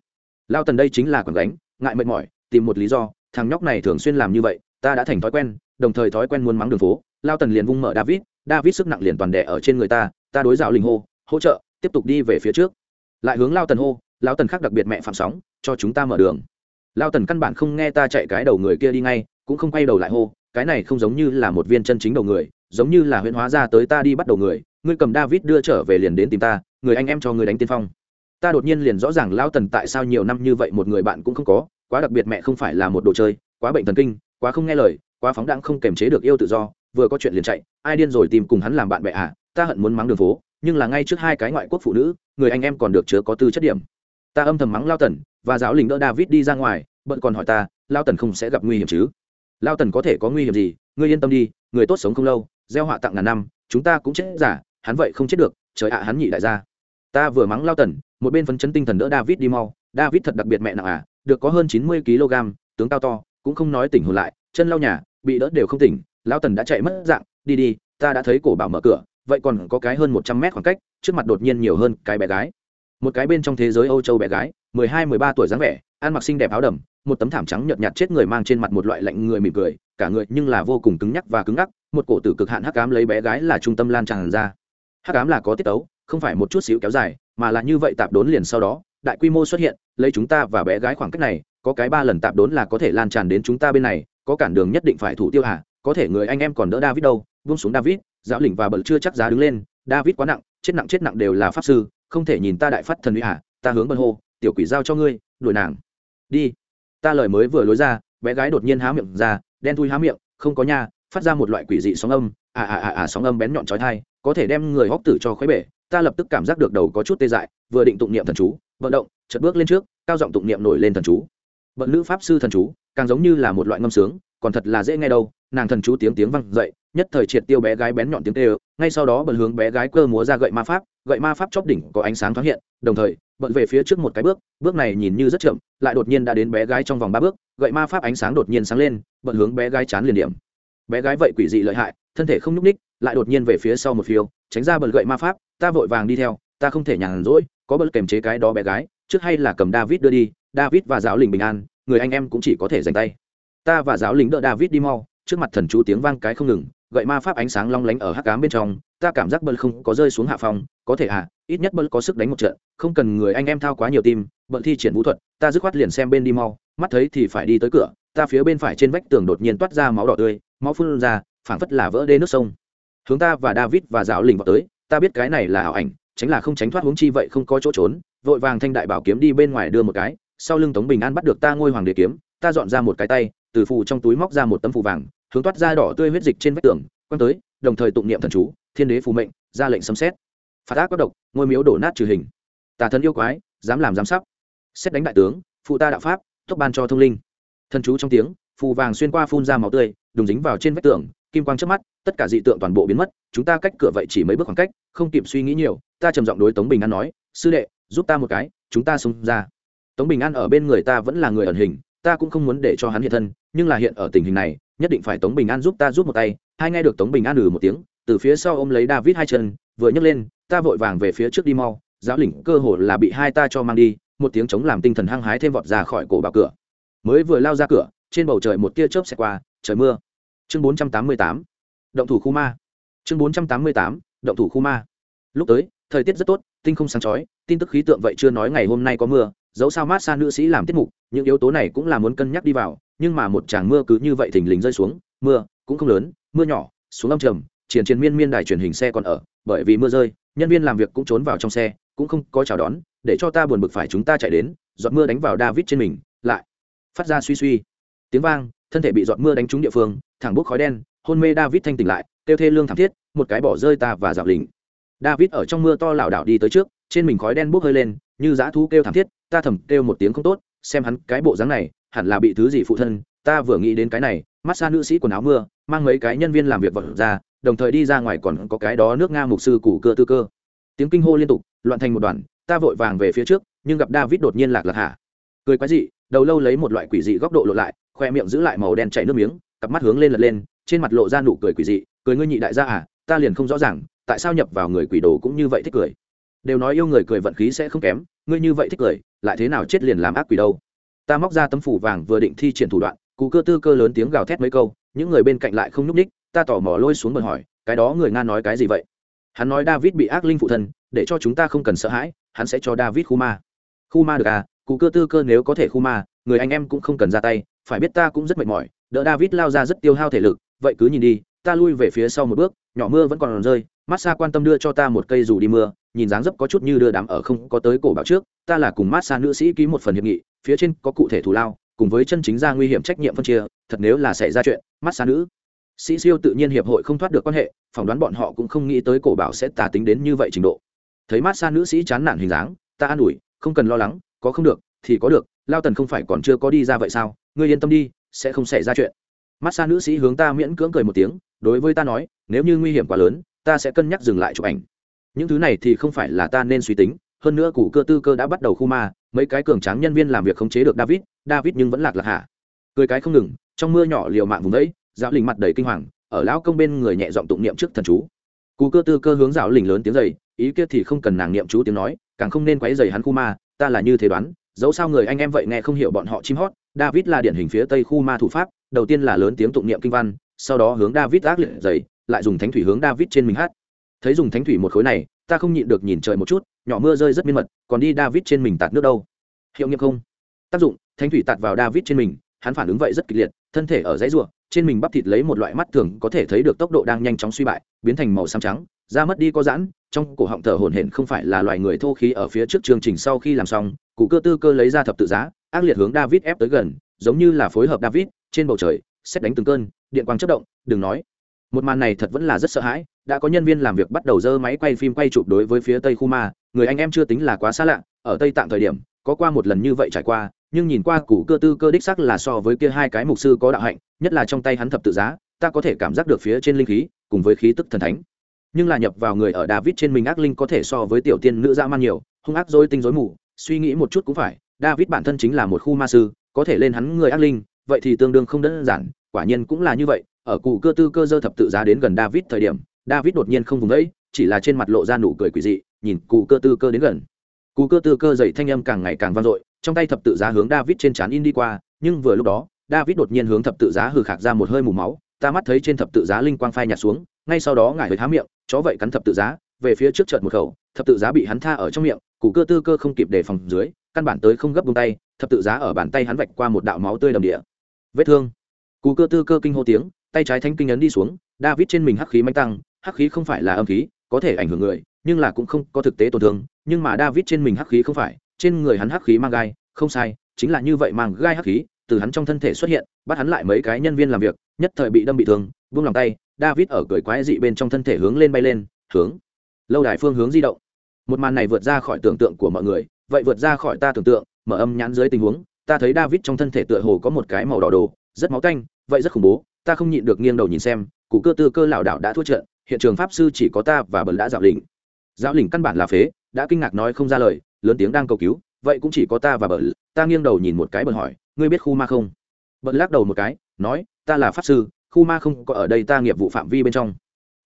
Lao tần đây chính là quảng gánh, ngại mệt mỏi, tìm một lý do, thằng nhóc này thường xuyên làm như vậy, ta đã thành thói quen, đồng thời thói quen muốn mắng đường phố. Lao tần liền vung mở david david sức nặng liền toàn đẻ ở trên người ta ta đối dạo linh hô, hỗ trợ, tiếp tục đi về phía trước. Lại hướng lao tần hô, lao tần khác đặc biệt mẹ phạm sóng, cho chúng ta mở đường. Lao tần căn bản không nghe ta chạy cái đầu người kia đi ngay, cũng không quay đầu lại hô, cái này không giống như là một viên chân chính đầu người, giống như là huyễn hóa ra tới ta đi bắt đầu người, ngươi cầm david đưa trở về liền đến tìm ta, người anh em cho người đánh tiên phong. Ta đột nhiên liền rõ ràng lao tần tại sao nhiều năm như vậy một người bạn cũng không có, quá đặc biệt mẹ không phải là một đồ chơi, quá bệnh thần kinh, quá không nghe lời, quá phóng đãng không kềm chế được yêu tự do, vừa có chuyện liền chạy, ai điên rồi tìm cùng hắn làm bạn bè à? Ta hận muốn mắng đường phố, nhưng là ngay trước hai cái ngoại quốc phụ nữ, người anh em còn được chứa có tư chất điểm. Ta âm thầm mắng lao tần, và giáo lính đỡ david đi ra ngoài, bận còn hỏi ta, lao tần không sẽ gặp nguy hiểm chứ? Lao tần có thể có nguy hiểm gì? Ngươi yên tâm đi, người tốt sống không lâu, gieo họa tặng ngàn năm, chúng ta cũng chết giả, hắn vậy không chết được, trời ạ, hắn nhị đại gia. Ta vừa mắng lao tần, một bên phấn chấn tinh thần đỡ david đi mau. David thật đặc biệt mẹ nặng à được có hơn chín mươi kg, tướng cao to, cũng không nói tỉnh hồn lại, chân lau nhà, bị đỡ đều không tỉnh, lao tần đã chạy mất dạng, đi đi, ta đã thấy cổ bảo mở cửa vậy còn có cái hơn một trăm mét khoảng cách, trước mặt đột nhiên nhiều hơn cái bé gái. Một cái bên trong thế giới âu châu bé gái, mười hai, mười ba tuổi dáng vẻ, ăn mặc xinh đẹp áo đầm, một tấm thảm trắng nhợt nhạt chết người mang trên mặt một loại lạnh người mỉm cười, cả người nhưng là vô cùng cứng nhắc và cứng ngắc, một cổ tử cực hạn hắc ám lấy bé gái là trung tâm lan tràn ra. Hắc ám là có tiết tấu, không phải một chút xíu kéo dài, mà là như vậy tạp đốn liền sau đó, đại quy mô xuất hiện, lấy chúng ta và bé gái khoảng cách này, có cái ba lần tạp đốn là có thể lan tràn đến chúng ta bên này, có cản đường nhất định phải thủ tiêu hạ có thể người anh em còn đỡ david đâu vung xuống david giáo lĩnh và bật chưa chắc giá đứng lên, david quá nặng, chết nặng chết nặng đều là pháp sư, không thể nhìn ta đại phát thần uy hạ ta hướng bật hô, tiểu quỷ giao cho ngươi, đuổi nàng. Đi. Ta lời mới vừa lối ra, bé gái đột nhiên há miệng ra, đen thui há miệng, không có nha, phát ra một loại quỷ dị sóng âm à à à à sóng âm bén nhọn chói thai có thể đem người hóc tử cho khuấy bể. Ta lập tức cảm giác được đầu có chút tê dại, vừa định tụng niệm thần chú, vận động, chợt bước lên trước, cao giọng tụng niệm nổi lên thần chú. Vận nữ pháp sư thần chú, càng giống như là một loại ngâm sướng còn thật là dễ nghe đâu, nàng thần chú tiếng tiếng vang dậy, nhất thời triệt tiêu bé gái bén nhọn tiếng tê ngay sau đó bận hướng bé gái cơ múa ra gậy ma pháp, gậy ma pháp chóp đỉnh có ánh sáng thoáng hiện, đồng thời bận về phía trước một cái bước bước này nhìn như rất chậm, lại đột nhiên đã đến bé gái trong vòng ba bước, gậy ma pháp ánh sáng đột nhiên sáng lên bận hướng bé gái chán liền điểm. Bé gái vậy quỷ dị lợi hại, thân thể không nhúc ních lại đột nhiên về phía sau một phiêu, tránh ra bật gậy ma pháp, ta vội vàng đi theo, ta không thể nhàn rỗi, có bật kềm chế cái đó bé gái, trước hay là cầm david đưa đi, david và giáo lình bình an, người anh em cũng chỉ có thể dành tay ta và giáo lính đỡ david đi mau, trước mặt thần chú tiếng vang cái không ngừng, gậy ma pháp ánh sáng long lánh ở hắc cám bên trong, ta cảm giác bận không có rơi xuống hạ phòng có thể à ít nhất bận có sức đánh một trận, không cần người anh em thao quá nhiều tim bận thi triển vũ thuật, ta dứt khoát liền xem bên đi mau, mắt thấy thì phải đi tới cửa, ta phía bên phải trên vách tường đột nhiên toát ra máu đỏ tươi, máu phun ra, phảng phất là vỡ đê nước sông. Hướng ta và david và giáo lình vào tới, ta biết cái này là ảo ảnh, tránh là không tránh thoát huống chi vậy không có chỗ trốn, vội vàng thanh đại bảo kiếm đi bên ngoài đưa một cái, sau lưng tống bình an bắt được ta ngôi hoàng đế kiếm, ta dọn ra một cái tay từ phù trong túi móc ra một tấm phù vàng, hướng toát ra đỏ tươi huyết dịch trên vách tường, quăng tới, đồng thời tụng niệm thần chú, thiên đế phù mệnh, ra lệnh sấm xét phạt ác có độc, ngôi miếu đổ nát trừ hình. Tà thần yêu quái, dám làm dám sắp. Xét đánh đại tướng, phụ ta đạo pháp thúc ban cho thông linh. Thần chú trong tiếng, phù vàng xuyên qua phun ra máu tươi, đùng dính vào trên vách tường, kim quang trước mắt, tất cả dị tượng toàn bộ biến mất, chúng ta cách cửa vậy chỉ mấy bước khoảng cách, không kịp suy nghĩ nhiều, ta trầm giọng đối tống bình an nói, sư đệ, giúp ta một cái, chúng ta xông ra. Tống bình an ở bên người ta vẫn là người ẩn hình ta cũng không muốn để cho hắn hiện thân, nhưng là hiện ở tình hình này, nhất định phải tống bình an giúp ta giúp một tay. Hai nghe được tống bình an ừ một tiếng, từ phía sau ôm lấy david hai chân, vừa nhấc lên, ta vội vàng về phía trước đi mau, giáo lĩnh cơ hồ là bị hai ta cho mang đi. Một tiếng chống làm tinh thần hăng hái thêm vọt ra khỏi cổ bảo cửa. Mới vừa lao ra cửa, trên bầu trời một tia chớp xẹt qua, trời mưa. Chương bốn trăm tám mươi tám, động thủ khu ma. Chương bốn trăm tám mươi tám, động thủ khu ma. Lúc tới, thời tiết rất tốt, tinh không sáng chói, tin tức khí tượng vậy chưa nói ngày hôm nay có mưa dẫu sao mát xa nữ sĩ làm tiết mục những yếu tố này cũng là muốn cân nhắc đi vào, nhưng mà một tràng mưa cứ như vậy thình lình rơi xuống, mưa cũng không lớn, mưa nhỏ, xuống âm trầm, triển triển miên miên đài truyền hình xe còn ở, bởi vì mưa rơi, nhân viên làm việc cũng trốn vào trong xe, cũng không có chào đón, để cho ta buồn bực phải chúng ta chạy đến, giọt mưa đánh vào david trên mình, lại phát ra suy suy. Tiếng vang, thân thể bị giọt mưa đánh trúng địa phương, thẳng bốc khói đen, hôn mê david thanh tỉnh lại, kêu thê lương thảm thiết, một cái bỏ rơi ta và dạo lình david ở trong mưa to lảo đảo đi tới trước, trên mình khói đen bốc hơi lên, như dã thú kêu thảm thiết, ta thầm kêu một tiếng không tốt xem hắn cái bộ dáng này, hẳn là bị thứ gì phụ thân, ta vừa nghĩ đến cái này mắt xa nữ sĩ quần áo mưa, mang mấy cái nhân viên làm việc vật ra, đồng thời đi ra ngoài còn có cái đó nước nga mục sư củ cơ tư cơ. Tiếng kinh hô liên tục, loạn thành một đoàn, ta vội vàng về phía trước, nhưng gặp david đột nhiên lạc lạc hả. Cười quái dị, đầu lâu lấy một loại quỷ dị góc độ lộ lại, khoe miệng giữ lại màu đen chảy nước miếng, cặp mắt hướng lên lật lên, trên mặt lộ ra nụ cười quỷ dị, cười ngươi nhị đại gia à ta liền không rõ ràng, tại sao nhập vào người quỷ đồ cũng như vậy thích cười đều nói yêu người cười vận khí sẽ không kém, ngươi như vậy thích cười, lại thế nào chết liền làm ác quỷ đâu. Ta móc ra tấm phủ vàng vừa định thi triển thủ đoạn, cụ cơ tư cơ lớn tiếng gào thét mấy câu, những người bên cạnh lại không nhúc ních ta tỏ mò lôi xuống bờ hỏi, cái đó người nga nói cái gì vậy? Hắn nói david bị ác linh phụ thân, để cho chúng ta không cần sợ hãi, hắn sẽ cho david khu ma khu ma được à cụ cơ tư cơ nếu có thể khu ma người anh em cũng không cần ra tay, phải biết ta cũng rất mệt mỏi, đỡ david lao ra rất tiêu hao thể lực, vậy cứ nhìn đi ta lui về phía sau một bước, nhỏ mưa vẫn còn rơi mát xa quan tâm đưa cho ta một cây dù đi mưa, nhìn dáng dấp có chút như đưa đám ở không có tới cổ bảo trước, ta là cùng mát xa nữ sĩ ký một phần hiệp nghị, phía trên có cụ thể thù lao, cùng với chân chính ra nguy hiểm trách nhiệm phân chia, thật nếu là xảy ra chuyện mát xa nữ sĩ siêu tự nhiên hiệp hội không thoát được quan hệ, phỏng đoán bọn họ cũng không nghĩ tới cổ bảo sẽ tà tính đến như vậy trình độ. Thấy mát xa nữ sĩ chán nản hình dáng, ta an ủi, không cần lo lắng, có không được, thì có được, lao tần không phải còn chưa có đi ra vậy sao, ngươi yên tâm đi, sẽ không xảy ra chuyện. Mát xa nữ sĩ hướng ta miễn cưỡng cười một tiếng đối với ta nói, nếu như nguy hiểm quá lớn, ta sẽ cân nhắc dừng lại chụp ảnh. Những thứ này thì không phải là ta nên suy tính, hơn nữa cụ cơ tư cơ đã bắt đầu khu ma, mấy cái cường tráng nhân viên làm việc khống chế được david david nhưng vẫn lạc lạc hạ. Cười cái không ngừng, trong mưa nhỏ liều mạng vùng đấy giáo linh mặt đầy kinh hoàng, ở lão công bên người nhẹ giọng tụng niệm trước thần chú. Cụ cơ tư cơ hướng dạo lình lớn tiếng dày ý kia thì không cần nàng niệm chú tiếng nói, càng không nên quấy dày hắn khu ma, ta là như thế đoán, dẫu sao người anh em vậy nghe không hiểu bọn họ chim hót, david là điển hình phía tây khu ma thủ pháp, đầu tiên là lớn tiếng tụng niệm kinh văn sau đó hướng david ác liệt dày lại dùng thánh thủy hướng david trên mình hát. Thấy dùng thánh thủy một khối này, ta không nhịn được nhìn trời một chút, nhỏ mưa rơi rất miên mật, còn đi david trên mình tạt nước đâu? Hiệu nghiệm không? Tác dụng, thánh thủy tạt vào david trên mình, hắn phản ứng vậy rất kịch liệt, thân thể ở dãy ruộng trên mình bắp thịt lấy một loại mắt thường có thể thấy được tốc độ đang nhanh chóng suy bại, biến thành màu xám trắng, da mất đi có giãn, trong cổ họng thở hổn hển không phải là loài người thô khí ở phía trước chương trình sau khi làm xong, cụ cơ tư cơ lấy ra thập tự giá, ác liệt hướng david ép tới gần, giống như là phối hợp david, trên bầu trời xét đánh từng cơn, điện quang chất động, đừng nói. Một màn này thật vẫn là rất sợ hãi, đã có nhân viên làm việc bắt đầu dơ máy quay phim quay chụp đối với phía tây khu ma, người anh em chưa tính là quá xa lạ, ở tây tạng thời điểm, có qua một lần như vậy trải qua, nhưng nhìn qua củ cơ tư cơ đích sắc là so với kia hai cái mục sư có đạo hạnh, nhất là trong tay hắn thập tự giá, ta có thể cảm giác được phía trên linh khí, cùng với khí tức thần thánh. Nhưng là nhập vào người ở david trên mình ác linh có thể so với tiểu tiên nữ dã man nhiều, hung ác dối tinh dối mù, suy nghĩ một chút cũng phải, david bản thân chính là một khu ma sư, có thể lên hắn người ác linh vậy thì tương đương không đơn giản, quả nhiên cũng là như vậy, ở cụ cơ tư cơ dơ thập tự giá đến gần david thời điểm, david đột nhiên không vùng ấy chỉ là trên mặt lộ ra nụ cười quỷ dị, nhìn cụ cơ tư cơ đến gần. Cụ cơ tư cơ dậy thanh âm càng ngày càng vang dội, trong tay thập tự giá hướng david trên trán in đi qua, nhưng vừa lúc đó, david đột nhiên hướng thập tự giá hừ khạc ra một hơi mù máu, ta mắt thấy trên thập tự giá linh quang phai nhạt xuống, ngay sau đó ngài hơi há miệng, chó vậy cắn thập tự giá, về phía trước chợt một khẩu, thập tự giá bị hắn tha ở trong miệng cụ cơ tư cơ không kịp đề phòng dưới, căn bản tới không gấp buông tay, thập tự giá ở bàn tay hắn vạch qua một đạo máu tươi đầm địa vết thương. Cú cơ tư cơ kinh hô tiếng, tay trái thanh kinh ấn đi xuống, david trên mình hắc khí manh tăng, hắc khí không phải là âm khí, có thể ảnh hưởng người, nhưng là cũng không có thực tế tổn thương, nhưng mà david trên mình hắc khí không phải, trên người hắn hắc khí mang gai, không sai, chính là như vậy mang gai hắc khí, từ hắn trong thân thể xuất hiện, bắt hắn lại mấy cái nhân viên làm việc, nhất thời bị đâm bị thương, buông lòng tay, david ở cười quái dị bên trong thân thể hướng lên bay lên, hướng, lâu đài phương hướng di động. Một màn này vượt ra khỏi tưởng tượng của mọi người, vậy vượt ra khỏi ta tưởng tượng, mở âm nhãn dưới tình huống ta thấy david trong thân thể tựa hồ có một cái màu đỏ đồ, rất máu tanh, vậy rất khủng bố, ta không nhịn được nghiêng đầu nhìn xem, cụ cơ tư cơ lảo đảo đã thua trận, hiện trường pháp sư chỉ có ta và bần đã dạo lĩnh. Dạo lĩnh căn bản là phế, đã kinh ngạc nói không ra lời, lớn tiếng đang cầu cứu, vậy cũng chỉ có ta và bần ta nghiêng đầu nhìn một cái bần hỏi, ngươi biết khu ma không? Bần lắc đầu một cái, nói, ta là pháp sư, khu ma không có ở đây ta nghiệp vụ phạm vi bên trong.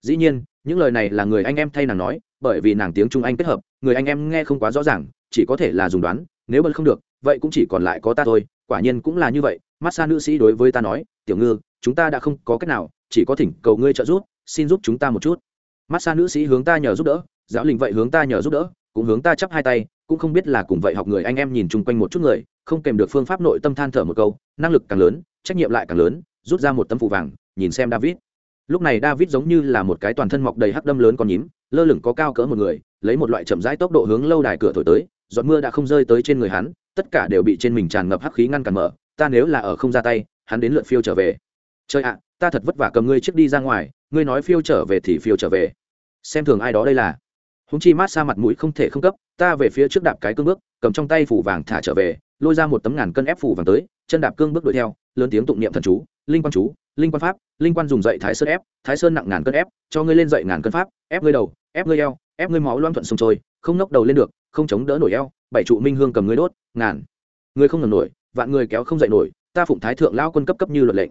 Dĩ nhiên, những lời này là người anh em thay nàng nói, bởi vì nàng tiếng trung anh kết hợp, người anh em nghe không quá rõ ràng, chỉ có thể là dùng đoán, nếu bần không được vậy cũng chỉ còn lại có ta thôi, quả nhiên cũng là như vậy mát xa nữ sĩ đối với ta nói, tiểu ngư, chúng ta đã không có cách nào, chỉ có thỉnh cầu ngươi trợ giúp, xin giúp chúng ta một chút. Mát xa nữ sĩ hướng ta nhờ giúp đỡ, giáo linh vậy hướng ta nhờ giúp đỡ, cũng hướng ta chắp hai tay, cũng không biết là cùng vậy học người anh em nhìn chung quanh một chút người, không kèm được phương pháp nội tâm than thở một câu, năng lực càng lớn, trách nhiệm lại càng lớn, rút ra một tấm phủ vàng, nhìn xem david. Lúc này david giống như là một cái toàn thân mọc đầy hắc đâm lớn con nhím, lơ lửng có cao cỡ một người, lấy một loại chậm rãi tốc độ hướng lâu đài cửa thổi tới giọt mưa đã không rơi tới trên người hắn, tất cả đều bị trên mình tràn ngập hắc khí ngăn cản mở, ta nếu là ở không ra tay, hắn đến lượt phiêu trở về. Trời ạ, ta thật vất vả cầm ngươi trước đi ra ngoài, ngươi nói phiêu trở về thì phiêu trở về. Xem thường ai đó đây là. Húng chi mát xa mặt mũi không thể không cấp, ta về phía trước đạp cái cương bước, cầm trong tay phủ vàng thả trở về, lôi ra một tấm ngàn cân ép phủ vàng tới, chân đạp cương bước đuổi theo, lớn tiếng tụng niệm thần chú, linh quan chú, linh quan pháp, linh quan dùng dậy thái sơn ép, thái sơn nặng ngàn cân ép, cho ngươi lên dậy ngàn cân pháp, ép ngươi đầu, ép ngươi eo, ép ngươi máu loan thuận sông trôi, không nốc đầu lên được không chống đỡ nổi eo, bảy trụ minh hương cầm ngươi đốt, ngàn. Ngươi không ngầm nổi, vạn người kéo không dậy nổi, ta phụng thái thượng lao quân cấp cấp như luật lệnh.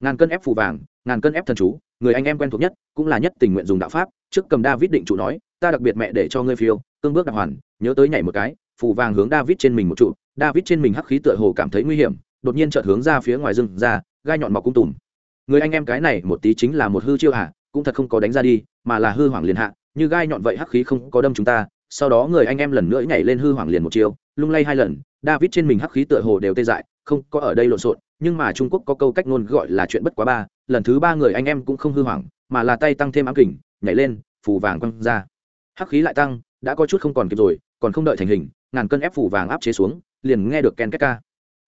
Ngàn cân ép phù vàng, ngàn cân ép thần chú, người anh em quen thuộc nhất, cũng là nhất tình nguyện dùng đạo pháp, trước cầm david định trụ nói, ta đặc biệt mẹ để cho ngươi phiêu cương bước đạp hoàn nhớ tới nhảy một cái, phù vàng hướng david trên mình một trụ, david trên mình hắc khí tựa hồ cảm thấy nguy hiểm, đột nhiên chợt hướng ra phía ngoài rừng ra, gai nhọn mọc cung tùm. Người anh em cái này một tí chính là một hư chiêu hạ cũng thật không có đánh ra đi, mà là hư hoàng liền hạ, như gai nhọn vậy hắc khí không có đâm chúng ta sau đó người anh em lần nữa nhảy lên hư hoàng liền một chiều, lung lay hai lần david trên mình hắc khí tựa hồ đều tê dại không có ở đây lộn xộn nhưng mà trung quốc có câu cách ngôn gọi là chuyện bất quá ba lần thứ ba người anh em cũng không hư hoảng mà là tay tăng thêm ám kình nhảy lên phủ vàng quăng ra. Hắc khí lại tăng đã có chút không còn kịp rồi còn không đợi thành hình ngàn cân ép phủ vàng áp chế xuống liền nghe được ken két ca.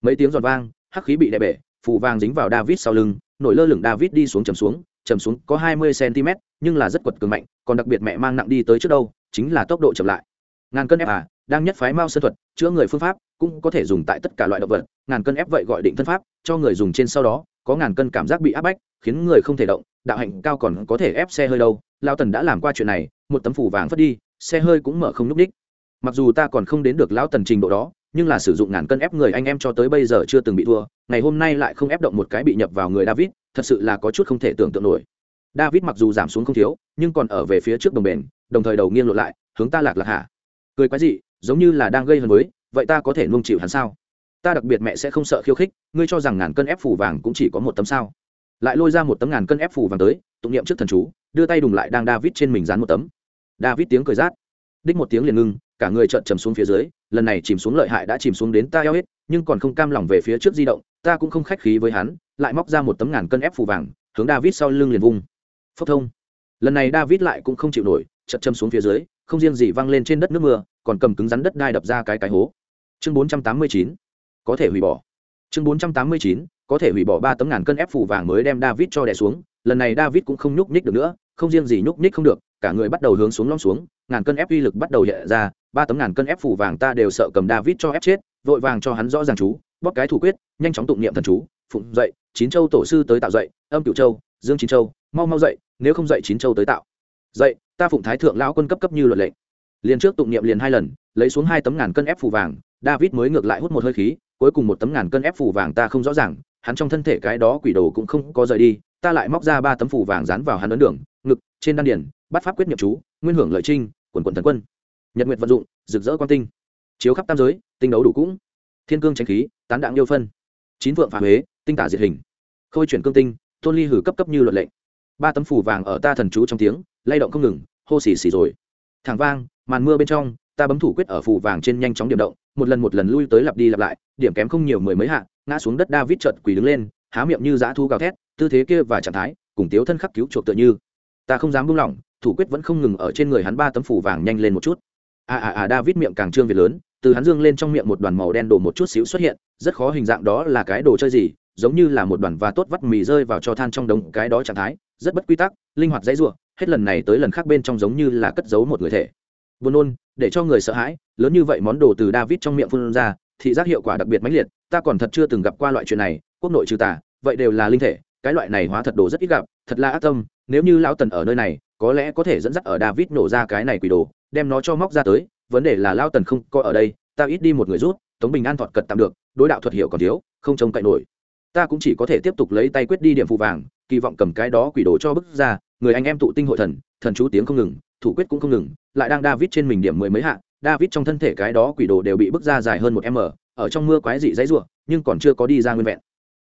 Mấy tiếng giòn vang hắc khí bị đè bể phủ vàng dính vào david sau lưng nổi lơ lửng david đi xuống chầm xuống chầm xuống có hai mươi cm nhưng là rất quật cường mạnh còn đặc biệt mẹ mang nặng đi tới trước đâu chính là tốc độ chậm lại. Ngàn cân ép à đang nhất phái mao sơn thuật, chữa người phương pháp, cũng có thể dùng tại tất cả loại động vật. Ngàn cân ép vậy gọi định thân pháp, cho người dùng trên sau đó, có ngàn cân cảm giác bị áp bách, khiến người không thể động, đạo hạnh cao còn có thể ép xe hơi đâu. Lao tần đã làm qua chuyện này, một tấm phủ vàng phất đi, xe hơi cũng mở không n ú c mặc dù ta còn không đến được lão tần trình độ đó, nhưng là sử dụng ngàn cân ép người anh em cho tới bây giờ chưa từng bị thua, ngày hôm nay lại không ép động một cái bị nhập vào người david, thật sự là có chút không thể tưởng tượng nổi. David mặc dù giảm xuống không thiếu, nhưng còn ở về phía trước đồng bền đồng thời đầu nghiêng lộn lại, hướng ta lạc lạc hạ cười quái dị, giống như là đang gây hấn với, vậy ta có thể nung chịu hắn sao? Ta đặc biệt mẹ sẽ không sợ khiêu khích, ngươi cho rằng ngàn cân ép phủ vàng cũng chỉ có một tấm sao? Lại lôi ra một tấm ngàn cân ép phủ vàng tới, tụng niệm trước thần chú, đưa tay đùng lại đang david trên mình dán một tấm. David tiếng cười rát. Đích một tiếng liền ngưng, cả người trợn trầm xuống phía dưới, lần này chìm xuống lợi hại đã chìm xuống đến ta eo hết, nhưng còn không cam lòng về phía trước di động, ta cũng không khách khí với hắn, lại móc ra một tấm ngàn cân ép phủ vàng, hướng david sau lưng liền vung. Phốc thông. Lần này david lại cũng không chịu nổi chật châm xuống phía dưới, không riêng gì văng lên trên đất nước mưa, còn cầm cứng rắn đất đai đập ra cái cái hố. Chương bốn trăm tám mươi chín, có thể hủy bỏ. Chương bốn trăm tám mươi chín, có thể hủy bỏ ba tấm ngàn cân ép phủ vàng mới đem david cho đè xuống, lần này david cũng không nhúc nhích được nữa, không riêng gì nhúc nhích không được, cả người bắt đầu hướng xuống lom xuống, ngàn cân ép uy lực bắt đầu hiện ra, ba tấm ngàn cân ép phủ vàng ta đều sợ cầm david cho ép chết, vội vàng cho hắn rõ ràng chú, bóp cái thủ quyết, nhanh chóng tụng niệm thần chú, phụng dậy, chín châu tổ sư tới tạo dậy, âm cựu châu, dương chín châu, mau mau dậy, nếu không dậy chín châu tới tạo dậy ta phụng thái thượng lão quân cấp cấp như luật lệnh. Liền trước tụng niệm liền hai lần, lấy xuống hai tấm ngàn cân ép phủ vàng, david mới ngược lại hút một hơi khí, cuối cùng một tấm ngàn cân ép phủ vàng ta không rõ ràng, hắn trong thân thể cái đó quỷ đồ cũng không có rời đi, ta lại móc ra ba tấm phủ vàng dán vào hắn ấn đường, ngực, trên đan điển bắt pháp quyết nhập chú, nguyên hưởng lợi trinh, quần quần thần quân. Nhật nguyệt vận dụng, rực rỡ quan tinh. Chiếu khắp tam giới, tinh đấu đủ cũng. Thiên cương tranh khí, tán đạn yêu phân. Chín vượng phá huế, tinh tả diệt hình. Khôi chuyển cương tinh, tôn ly hử cấp cấp như luật lệnh. Ba tấm phủ vàng ở ta thần chú trong tiếng lay động không ngừng, hô xì xì rồi. Thẳng vang, màn mưa bên trong, ta bấm thủ quyết ở phủ vàng trên nhanh chóng điểm động, một lần một lần lui tới lặp đi lặp lại, điểm kém không nhiều mười mấy hạ, ngã xuống đất david chợt quỳ đứng lên, há miệng như dã thu gào thét, tư thế kia và trạng thái, cùng tiếu thân khắc cứu chuộc tựa như. Ta không dám buông lỏng, thủ quyết vẫn không ngừng ở trên người hắn ba tấm phủ vàng nhanh lên một chút. À à à david miệng càng trương việt lớn, từ hắn dương lên trong miệng một đoàn màu đen đổ một chút xíu xuất hiện, rất khó hình dạng đó là cái đồ chơi gì, giống như là một đoàn và tốt vắt mì rơi vào cho than trong đống, cái đó trạng thái, rất bất quy tắc, linh hoạt dãy ruộng hết lần này tới lần khác bên trong giống như là cất giấu một người thể. Buồn nôn, để cho người sợ hãi, lớn như vậy món đồ từ david trong miệng phun ra, thị giác hiệu quả đặc biệt mãnh liệt, ta còn thật chưa từng gặp qua loại chuyện này, quốc nội trừ tà, vậy đều là linh thể, cái loại này hóa thật đồ rất ít gặp, thật là ác tâm, nếu như lão tần ở nơi này, có lẽ có thể dẫn dắt ở david nổ ra cái này quỷ đồ, đem nó cho móc ra tới, vấn đề là lao tần không có ở đây, ta ít đi một người rút, tống bình an thọt cật tạm được, đối đạo thuật hiệu còn thiếu, không trông cậy nổi. Ta cũng chỉ có thể tiếp tục lấy tay quyết đi điểm phụ vàng, kỳ vọng cầm cái đó quỷ đồ cho bức ra người anh em tụ tinh hội thần thần chú tiếng không ngừng, thủ quyết cũng không ngừng, lại đang david trên mình điểm mười mấy hạ, david trong thân thể cái đó quỷ đồ đều bị bức ra dài hơn một m ở trong mưa quái dị dãy ruộng nhưng còn chưa có đi ra nguyên vẹn.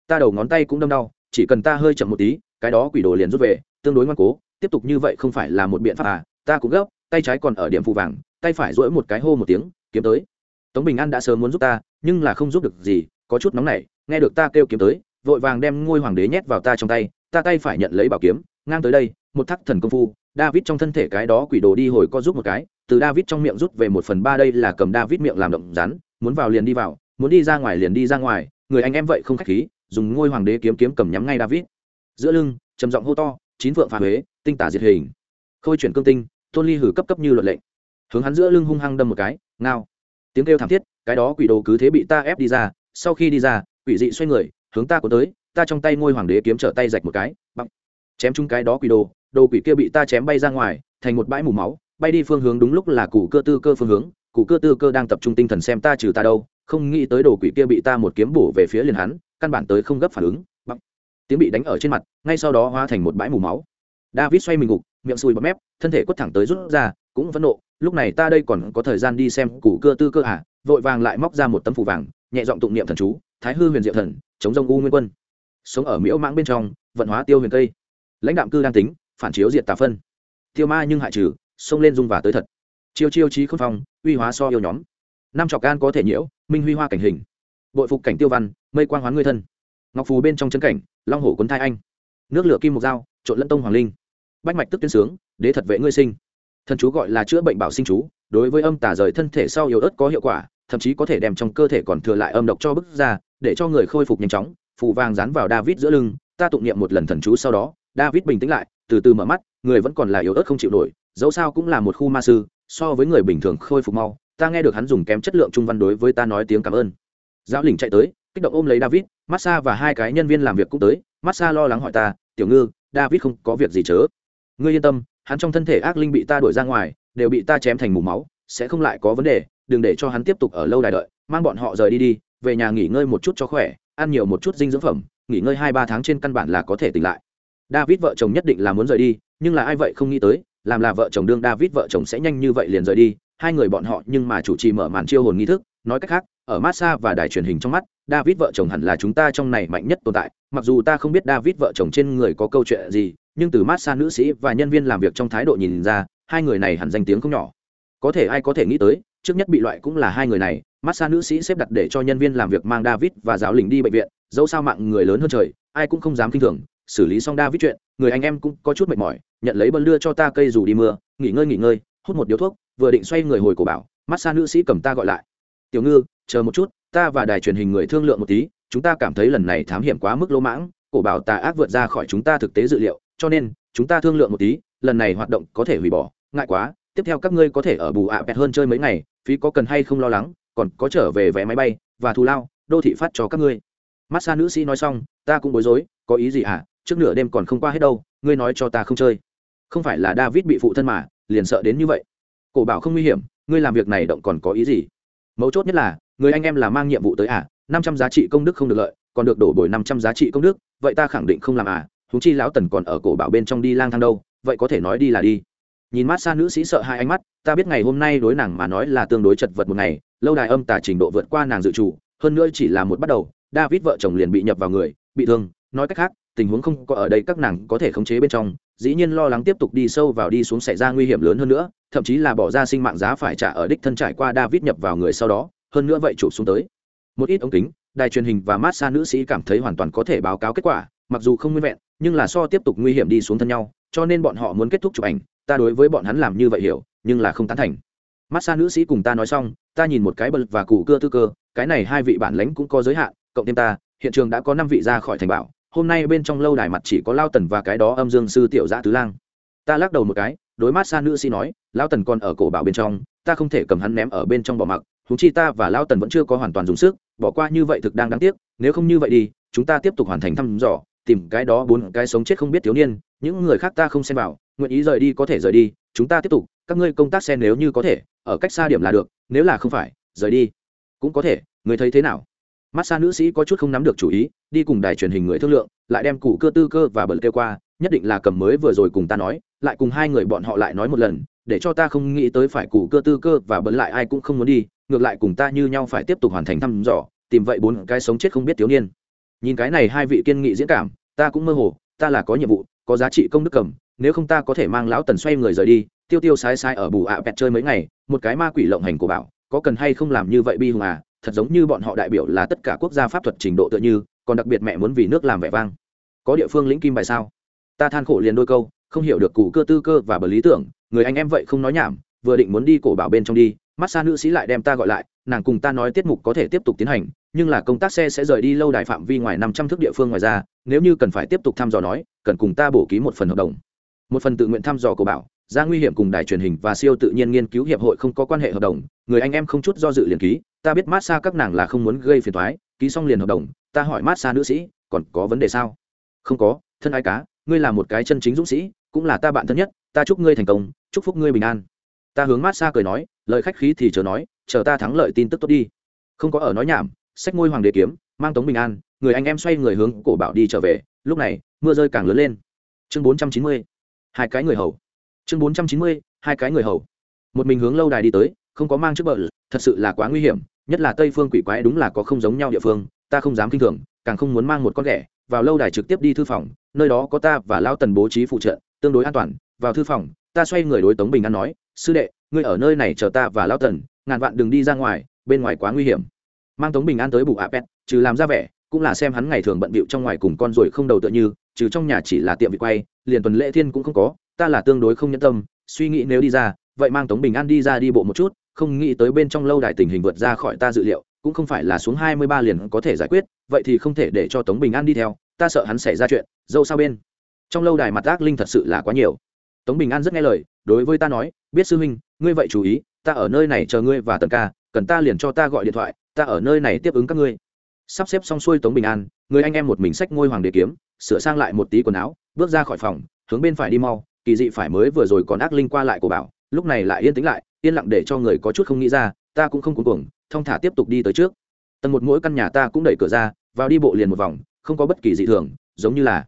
Ta đầu ngón tay cũng đâm đau, chỉ cần ta hơi chậm một tí, cái đó quỷ đồ liền rút về, tương đối ngoan cố, tiếp tục như vậy không phải là một biện pháp à ta cũng gấp, tay trái còn ở điểm phù vàng, tay phải rỗi một cái hô một tiếng, kiếm tới. Tống bình an đã sớm muốn giúp ta, nhưng là không giúp được gì, có chút nóng nảy, nghe được ta kêu kiếm tới, vội vàng đem ngôi hoàng đế nhét vào ta trong tay, ta tay phải nhận lấy bảo kiếm, ngang tới đây một thắc thần công phu, david trong thân thể cái đó quỷ đồ đi hồi co giúp một cái, từ david trong miệng rút về một phần ba đây là cầm david miệng làm động rắn, muốn vào liền đi vào, muốn đi ra ngoài liền đi ra ngoài, người anh em vậy không khách khí, dùng ngôi hoàng đế kiếm kiếm cầm nhắm ngay david. Giữa lưng, trầm giọng hô to, chín vượng phá huế, tinh tả diệt hình. Khôi chuyển cương tinh tôn ly hử cấp cấp như luật lệnh. Hướng hắn giữa lưng hung hăng đâm một cái, ngao. Tiếng kêu thảm thiết, cái đó quỷ đồ cứ thế bị ta ép đi ra, sau khi đi ra, quỷ dị xoay người, hướng ta có tới, ta trong tay ngôi hoàng đế kiếm trở tay rạch một cái bắp chém chung cái đó quỷ đồ đồ quỷ kia bị ta chém bay ra ngoài, thành một bãi mù máu, bay đi phương hướng đúng lúc là cụ cơ tư cơ phương hướng cụ cơ tư cơ đang tập trung tinh thần xem ta trừ ta đâu, không nghĩ tới đồ quỷ kia bị ta một kiếm bổ về phía liền hắn, căn bản tới không gấp phản ứng. Bắp tiếng bị đánh ở trên mặt, ngay sau đó hóa thành một bãi mù máu. David xoay mình gục, miệng sùi bọt mép, thân thể quất thẳng tới rút ra, cũng phẫn nộ, lúc này ta đây còn có thời gian đi xem củ cơ tư cơ à vội vàng lại móc ra một tấm phủ vàng, nhẹ giọng tụng niệm thần chú, thái hư huyền diệu thần, chống rông u nguyên quân. Sống ở miễu mãng bên trong, vận hóa tiêu huyền cây. Lãnh đạm cư đang tính phản chiếu diệt tà phân. Tiêu ma nhưng hại trừ, xông lên dung và tới thật. Chiêu chiêu trí không phong, uy hóa so yêu nhóm. Năm trọc can có thể nhiễu, minh huy hoa cảnh hình. Bội phục cảnh tiêu văn, mây quang hoán người thân. Ngọc phù bên trong chân cảnh, long hổ cuốn thai anh. Nước lửa kim mục dao, trộn lẫn tông hoàng linh. Bách mạch tức tuyên sướng, đế thật vệ ngươi sinh. Thần chú gọi là chữa bệnh bảo sinh chú, đối với âm tả rời thân thể sau yếu ớt có hiệu quả, thậm chí có thể đem trong cơ thể còn thừa lại âm độc cho bức ra, để cho người khôi phục nhanh chóng. Phù vàng dán vào david giữa lưng, ta tụng niệm một lần thần chú sau đó, david bình tĩnh lại từ từ mở mắt, người vẫn còn là yếu ớt không chịu nổi, dẫu sao cũng là một khu ma sư, so với người bình thường khôi phục mau, ta nghe được hắn dùng kém chất lượng trung văn đối với ta nói tiếng cảm ơn. Giáo lình chạy tới, kích động ôm lấy david, massa và hai cái nhân viên làm việc cũng tới, massa lo lắng hỏi ta, tiểu ngư, david không có việc gì chớ? Ngươi yên tâm, hắn trong thân thể ác linh bị ta đuổi ra ngoài, đều bị ta chém thành mù máu, sẽ không lại có vấn đề, đừng để cho hắn tiếp tục ở lâu đài đợi, mang bọn họ rời đi đi, về nhà nghỉ ngơi một chút cho khỏe, ăn nhiều một chút dinh dưỡng phẩm, nghỉ ngơi hai ba tháng trên căn bản là có thể tỉnh lại david vợ chồng nhất định là muốn rời đi, nhưng là ai vậy không nghĩ tới, làm là vợ chồng đương david vợ chồng sẽ nhanh như vậy liền rời đi. Hai người bọn họ nhưng mà chủ trì mở màn chiêu hồn nghi thức, nói cách khác, ở massage và đài truyền hình trong mắt, david vợ chồng hẳn là chúng ta trong này mạnh nhất tồn tại. Mặc dù ta không biết david vợ chồng trên người có câu chuyện gì, nhưng từ massage nữ sĩ và nhân viên làm việc trong thái độ nhìn ra, hai người này hẳn danh tiếng không nhỏ. Có thể ai có thể nghĩ tới, trước nhất bị loại cũng là hai người này. Massage nữ sĩ xếp đặt để cho nhân viên làm việc mang david và giáo lĩnh đi bệnh viện, dẫu sao mạng người lớn hơn trời, ai cũng không dám kinh thường xử lý xong david chuyện, người anh em cũng có chút mệt mỏi, nhận lấy bơn đưa cho ta cây dù đi mưa, nghỉ ngơi nghỉ ngơi, hút một điếu thuốc, vừa định xoay người hồi cổ bảo massage nữ sĩ cầm ta gọi lại. Tiểu ngư, chờ một chút, ta và đài truyền hình người thương lượng một tí, chúng ta cảm thấy lần này thám hiểm quá mức lỗ mãng, cổ bảo tà ác vượt ra khỏi chúng ta thực tế dự liệu, cho nên, chúng ta thương lượng một tí, lần này hoạt động có thể hủy bỏ, ngại quá, tiếp theo các ngươi có thể ở bù ạ à hơn chơi mấy ngày, phí có cần hay không lo lắng, còn có trở về vé máy bay, và thù lao, đô thị phát cho các ngươi. Mát nữ sĩ nói xong, ta cũng bối rối, có ý gì à? Trước nửa đêm còn không qua hết đâu, ngươi nói cho ta không chơi. Không phải là david bị phụ thân mà, liền sợ đến như vậy. Cổ bảo không nguy hiểm, ngươi làm việc này động còn có ý gì? Mấu chốt nhất là, người anh em là mang nhiệm vụ tới à năm trăm giá trị công đức không được lợi, còn được đổ bồi năm trăm giá trị công đức, vậy ta khẳng định không làm à húng chi lão tần còn ở cổ bảo bên trong đi lang thang đâu, vậy có thể nói đi là đi. Nhìn mát xa nữ sĩ sợ hai ánh mắt, ta biết ngày hôm nay đối nàng mà nói là tương đối chật vật một ngày, lâu đài âm tả trình độ vượt qua nàng dự trù, hơn nữa chỉ là một bắt đầu, david vợ chồng liền bị nhập vào người, bị thương, nói cách khác tình huống không có ở đây các nàng có thể khống chế bên trong, dĩ nhiên lo lắng tiếp tục đi sâu vào đi xuống xảy ra nguy hiểm lớn hơn nữa, thậm chí là bỏ ra sinh mạng giá phải trả ở đích thân trải qua david nhập vào người sau đó, hơn nữa vậy chụp xuống tới. Một ít ống kính, đài truyền hình và mát xa nữ sĩ cảm thấy hoàn toàn có thể báo cáo kết quả, mặc dù không nguyên vẹn, nhưng là so tiếp tục nguy hiểm đi xuống thân nhau, cho nên bọn họ muốn kết thúc chụp ảnh, ta đối với bọn hắn làm như vậy hiểu, nhưng là không tán thành. Mát xa nữ sĩ cùng ta nói xong, ta nhìn một cái bật và củ cơ tư cơ, cái này hai vị bản lãnh cũng có giới hạn, cộng thêm ta, hiện trường đã có năm vị ra khỏi thành bảo hôm nay bên trong lâu đài mặt chỉ có lao tần và cái đó âm dương sư tiểu giã tứ lang. Ta lắc đầu một cái, đối mát xa nữ sĩ nói, lao tần còn ở cổ bảo bên trong, ta không thể cầm hắn ném ở bên trong bỏ mặc thú chi ta và lao tần vẫn chưa có hoàn toàn dùng sức, bỏ qua như vậy thực đang đáng tiếc, nếu không như vậy đi, chúng ta tiếp tục hoàn thành thăm dò, tìm cái đó bốn cái sống chết không biết thiếu niên, những người khác ta không xem vào, nguyện ý rời đi có thể rời đi, chúng ta tiếp tục, các ngươi công tác xe nếu như có thể, ở cách xa điểm là được, nếu là không phải, rời đi, cũng có thể, người thấy thế nào? Mát xa nữ sĩ có chút không nắm được chủ ý, đi cùng đài truyền hình người thương lượng, lại đem cụ cơ tư cơ và bẩn kêu qua, nhất định là cầm mới vừa rồi cùng ta nói, lại cùng hai người bọn họ lại nói một lần, để cho ta không nghĩ tới phải cụ cơ tư cơ và bẩn lại ai cũng không muốn đi, ngược lại cùng ta như nhau phải tiếp tục hoàn thành thăm dò, tìm vậy bốn cái sống chết không biết thiếu niên. Nhìn cái này hai vị kiên nghị diễn cảm, ta cũng mơ hồ, ta là có nhiệm vụ, có giá trị công đức cầm, nếu không ta có thể mang lão tần xoay người rời đi, tiêu tiêu sai sai ở bù ạ à chơi mấy ngày, một cái ma quỷ lộng hành của bảo, có cần hay không làm như vậy bi hùng à? Thật giống như bọn họ đại biểu là tất cả quốc gia pháp thuật trình độ tựa như, còn đặc biệt mẹ muốn vì nước làm vẻ vang. Có địa phương lĩnh kim bài sao? Ta than khổ liền đôi câu, không hiểu được cụ cơ tư cơ và bờ lý tưởng, người anh em vậy không nói nhảm, vừa định muốn đi cổ bảo bên trong đi, mắt xa nữ sĩ lại đem ta gọi lại, nàng cùng ta nói tiết mục có thể tiếp tục tiến hành, nhưng là công tác xe sẽ rời đi lâu đài phạm vi ngoài năm trăm thước địa phương ngoài ra, nếu như cần phải tiếp tục thăm dò nói, cần cùng ta bổ ký một phần hợp đồng. Một phần tự nguyện thăm dò cổ bảo ra nguy hiểm cùng đài truyền hình và siêu tự nhiên nghiên cứu hiệp hội không có quan hệ hợp đồng, người anh em không chút do dự liền ký, ta biết mát xa các nàng là không muốn gây phiền thoái ký xong liền hợp đồng, ta hỏi mát xa nữ sĩ, còn có vấn đề sao? Không có, thân ai cá, ngươi là một cái chân chính dũng sĩ, cũng là ta bạn thân nhất, ta chúc ngươi thành công, chúc phúc ngươi bình an. Ta hướng mát xa cười nói, lời khách khí thì chờ nói, chờ ta thắng lợi tin tức tốt đi. Không có ở nói nhảm sách ngôi hoàng đế kiếm, mang tống bình an, người anh em xoay người hướng cổ bảo đi trở về, lúc này, mưa rơi càng lớn lên. Chương bốn trăm chín mươi, hai cái người hầu chương bốn trăm chín mươi, hai cái người hầu. Một mình hướng lâu đài đi tới, không có mang trước bờ, thật sự là quá nguy hiểm, nhất là tây phương quỷ quái đúng là có không giống nhau địa phương, ta không dám kinh thường, càng không muốn mang một con ghẻ, vào lâu đài trực tiếp đi thư phòng, nơi đó có ta và lao tần bố trí phụ trợ, tương đối an toàn, vào thư phòng, ta xoay người đối tống bình an nói, sư đệ, ngươi ở nơi này chờ ta và lao tần, ngàn vạn đừng đi ra ngoài, bên ngoài quá nguy hiểm. Mang tống bình an tới bù apet trừ làm ra vẻ, cũng là xem hắn ngày thường bận bịu trong ngoài cùng con rồi không đầu tựa như, trừ trong nhà chỉ là tiệm vị quay, liền tuần lễ thiên cũng không có ta là tương đối không nhân tâm, suy nghĩ nếu đi ra, vậy mang tống bình an đi ra đi bộ một chút, không nghĩ tới bên trong lâu đài tình hình vượt ra khỏi ta dự liệu, cũng không phải là xuống hai mươi ba liền có thể giải quyết, vậy thì không thể để cho tống bình an đi theo, ta sợ hắn xảy ra chuyện dâu sao bên. Trong lâu đài mặt ác linh thật sự là quá nhiều. Tống bình an rất nghe lời, đối với ta nói, biết sư huynh, ngươi vậy chú ý, ta ở nơi này chờ ngươi và tần ca, cần ta liền cho ta gọi điện thoại, ta ở nơi này tiếp ứng các ngươi. Sắp xếp xong xuôi tống bình an, người anh em một mình xách ngôi hoàng đế kiếm, sửa sang lại một tí quần áo, bước ra khỏi phòng, hướng bên phải đi mau kỳ dị phải mới vừa rồi còn ác linh qua lại của bảo, lúc này lại yên tĩnh lại, yên lặng để cho người có chút không nghĩ ra, ta cũng không cuống cuồng, thong thả tiếp tục đi tới trước. Tầng một mỗi căn nhà ta cũng đẩy cửa ra, vào đi bộ liền một vòng, không có bất kỳ dị thường, giống như là,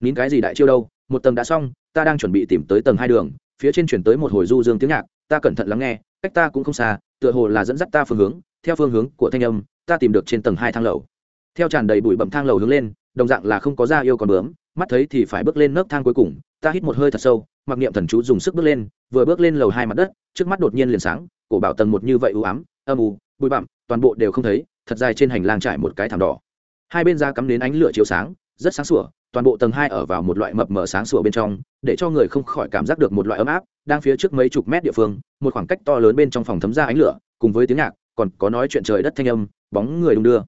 nín cái gì đại chiêu đâu, một tầng đã xong, ta đang chuẩn bị tìm tới tầng hai đường, phía trên chuyển tới một hồi du dương tiếng nhạc, ta cẩn thận lắng nghe, cách ta cũng không xa, tựa hồ là dẫn dắt ta phương hướng, theo phương hướng của thanh âm, ta tìm được trên tầng hai thang lầu. Theo tràn đầy bụi bậm thang lầu hướng lên, đồng dạng là không có da yêu còn bướm, mắt thấy thì phải bước lên nấc thang cuối cùng ta hít một hơi thật sâu, mặc niệm thần chú dùng sức bước lên, vừa bước lên lầu hai mặt đất, trước mắt đột nhiên liền sáng, cổ bảo tầng một như vậy u ám, âm u, bụi bặm, toàn bộ đều không thấy, thật dài trên hành lang trải một cái thảm đỏ. Hai bên da cắm đến ánh lửa chiếu sáng, rất sáng sủa, toàn bộ tầng hai ở vào một loại mập mờ sáng sủa bên trong, để cho người không khỏi cảm giác được một loại ấm áp, đang phía trước mấy chục mét địa phương, một khoảng cách to lớn bên trong phòng thấm ra ánh lửa, cùng với tiếng nhạc, còn có nói chuyện trời đất thanh âm, bóng người đung đưa.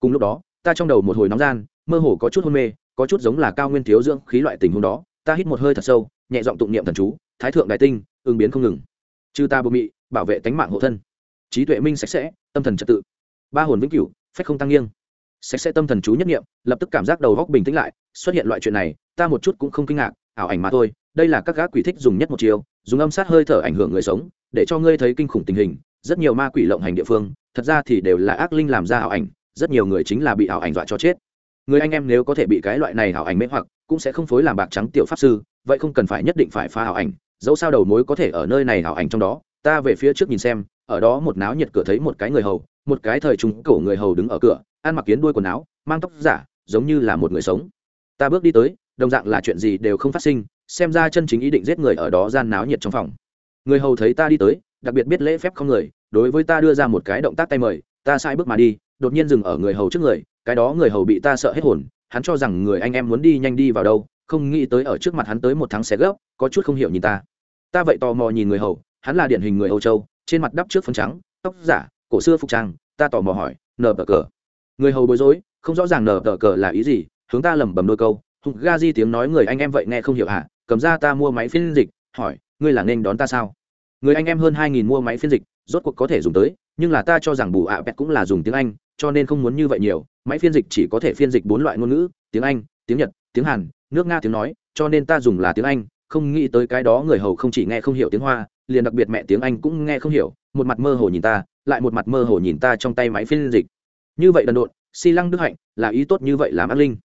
Cùng lúc đó, ta trong đầu một hồi nóng gian, mơ hồ có chút hôn mê, có chút giống là cao nguyên thiếu dưỡng khí loại tình huống đó ta hít một hơi thật sâu, nhẹ giọng tụng niệm thần chú, thái thượng đại tinh, ứng biến không ngừng. Chư ta bồ mị, bảo vệ tánh mạng hộ thân. Trí tuệ minh sạch sẽ, tâm thần trật tự. Ba hồn vĩnh cửu, phách không tăng nghiêng. Sạch sẽ tâm thần chú nhất nghiệm lập tức cảm giác đầu góc bình tĩnh lại, xuất hiện loại chuyện này, ta một chút cũng không kinh ngạc, ảo ảnh mà thôi, đây là các gác quỷ thích dùng nhất một chiều, dùng âm sát hơi thở ảnh hưởng người sống, để cho ngươi thấy kinh khủng tình hình, rất nhiều ma quỷ lộng hành địa phương, thật ra thì đều là ác linh làm ra ảo ảnh, rất nhiều người chính là bị ảo ảnh dọa cho chết người anh em nếu có thể bị cái loại này hảo ảnh mê hoặc, cũng sẽ không phối làm bạc trắng tiểu pháp sư, vậy không cần phải nhất định phải phá hảo ảnh, dẫu sao đầu mối có thể ở nơi này hảo ảnh trong đó. Ta về phía trước nhìn xem, ở đó một náo nhiệt cửa thấy một cái người hầu, một cái thời trung cổ người hầu đứng ở cửa, ăn mặc kiến đuôi quần áo, mang tóc giả, giống như là một người sống. Ta bước đi tới, đồng dạng là chuyện gì đều không phát sinh, xem ra chân chính ý định giết người ở đó gian náo nhiệt trong phòng. Người hầu thấy ta đi tới, đặc biệt biết lễ phép không người, đối với ta đưa ra một cái động tác tay mời, ta sai bước mà đi đột nhiên dừng ở người hầu trước người, cái đó người hầu bị ta sợ hết hồn, hắn cho rằng người anh em muốn đi nhanh đi vào đâu, không nghĩ tới ở trước mặt hắn tới một tháng xé gấp có chút không hiểu nhìn ta. Ta vậy tò mò nhìn người hầu, hắn là điển hình người âu châu, trên mặt đắp trước phấn trắng, tóc giả, cổ xưa phục trang, ta tò mò hỏi, nờ tờ cờ? Người hầu bối rối, không rõ ràng nờ tờ cờ là ý gì, hướng ta lẩm bẩm đôi câu, hùng ga di tiếng nói người anh em vậy nghe không hiểu hả? Cầm ra ta mua máy phiên dịch, hỏi, ngươi là nên đón ta sao? Người anh em hơn hai nghìn mua máy phiên dịch, rốt cuộc có thể dùng tới, nhưng là ta cho rằng bù ạ pet cũng là dùng tiếng anh cho nên không muốn như vậy nhiều, máy phiên dịch chỉ có thể phiên dịch bốn loại ngôn ngữ, tiếng anh, tiếng nhật, tiếng hàn, nước nga tiếng nói, cho nên ta dùng là tiếng anh, không nghĩ tới cái đó người hầu không chỉ nghe không hiểu tiếng hoa, liền đặc biệt mẹ tiếng anh cũng nghe không hiểu, một mặt mơ hồ nhìn ta, lại một mặt mơ hồ nhìn ta trong tay máy phiên dịch. Như vậy đần độn si lăng đức hạnh, là ý tốt như vậy làm ác linh.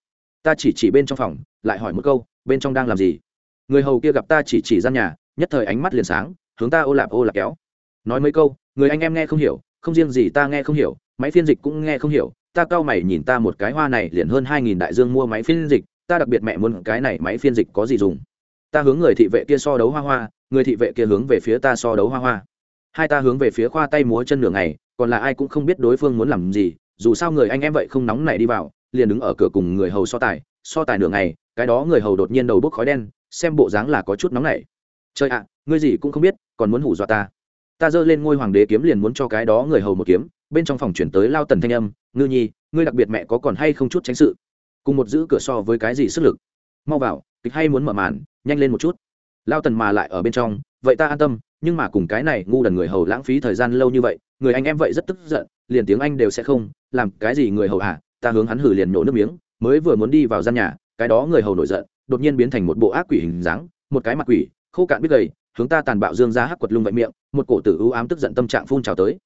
Ta chỉ chỉ bên trong phòng, lại hỏi một câu, bên trong đang làm gì? Người hầu kia gặp ta chỉ chỉ gian nhà, nhất thời ánh mắt liền sáng, hướng ta ô lạp ô lạp kéo. Nói mấy câu, người anh em nghe không hiểu, không riêng gì ta nghe không hiểu máy phiên dịch cũng nghe không hiểu, ta cao mày nhìn ta một cái hoa này liền hơn hai nghìn đại dương mua máy phiên dịch, ta đặc biệt mẹ muốn cái này máy phiên dịch có gì dùng. Ta hướng người thị vệ kia so đấu hoa hoa, người thị vệ kia hướng về phía ta so đấu hoa hoa. Hai ta hướng về phía khoa tay múa chân nửa ngày, còn là ai cũng không biết đối phương muốn làm gì, dù sao người anh em vậy không nóng này đi vào, liền đứng ở cửa cùng người hầu so tài so tài nửa ngày, cái đó người hầu đột nhiên đầu bốc khói đen, xem bộ dáng là có chút nóng này trời ạ, ngươi gì cũng không biết, còn muốn hủ dọa ta ta giơ lên ngôi hoàng đế kiếm liền muốn cho cái đó người hầu một kiếm, bên trong phòng chuyển tới lao tần thanh âm, ngư nhi, ngươi đặc biệt mẹ có còn hay không chút tránh sự? Cùng một giữ cửa so với cái gì sức lực? Mau vào, kịch hay muốn mở màn, nhanh lên một chút. Lao tần mà lại ở bên trong, vậy ta an tâm, nhưng mà cùng cái này ngu đần người hầu lãng phí thời gian lâu như vậy, người anh em vậy rất tức giận, liền tiếng anh đều sẽ không, làm cái gì người hầu à ta hướng hắn hử liền nổ nước miếng, mới vừa muốn đi vào gian nhà, cái đó người hầu nổi giận, đột nhiên biến thành một bộ ác quỷ hình dáng, một cái mặt quỷ, khô cạn biết gầy, hướng ta tàn bạo dương ra hắc quật lung vậy miệng một cổ tử ưu ám tức giận tâm trạng phun trào tới.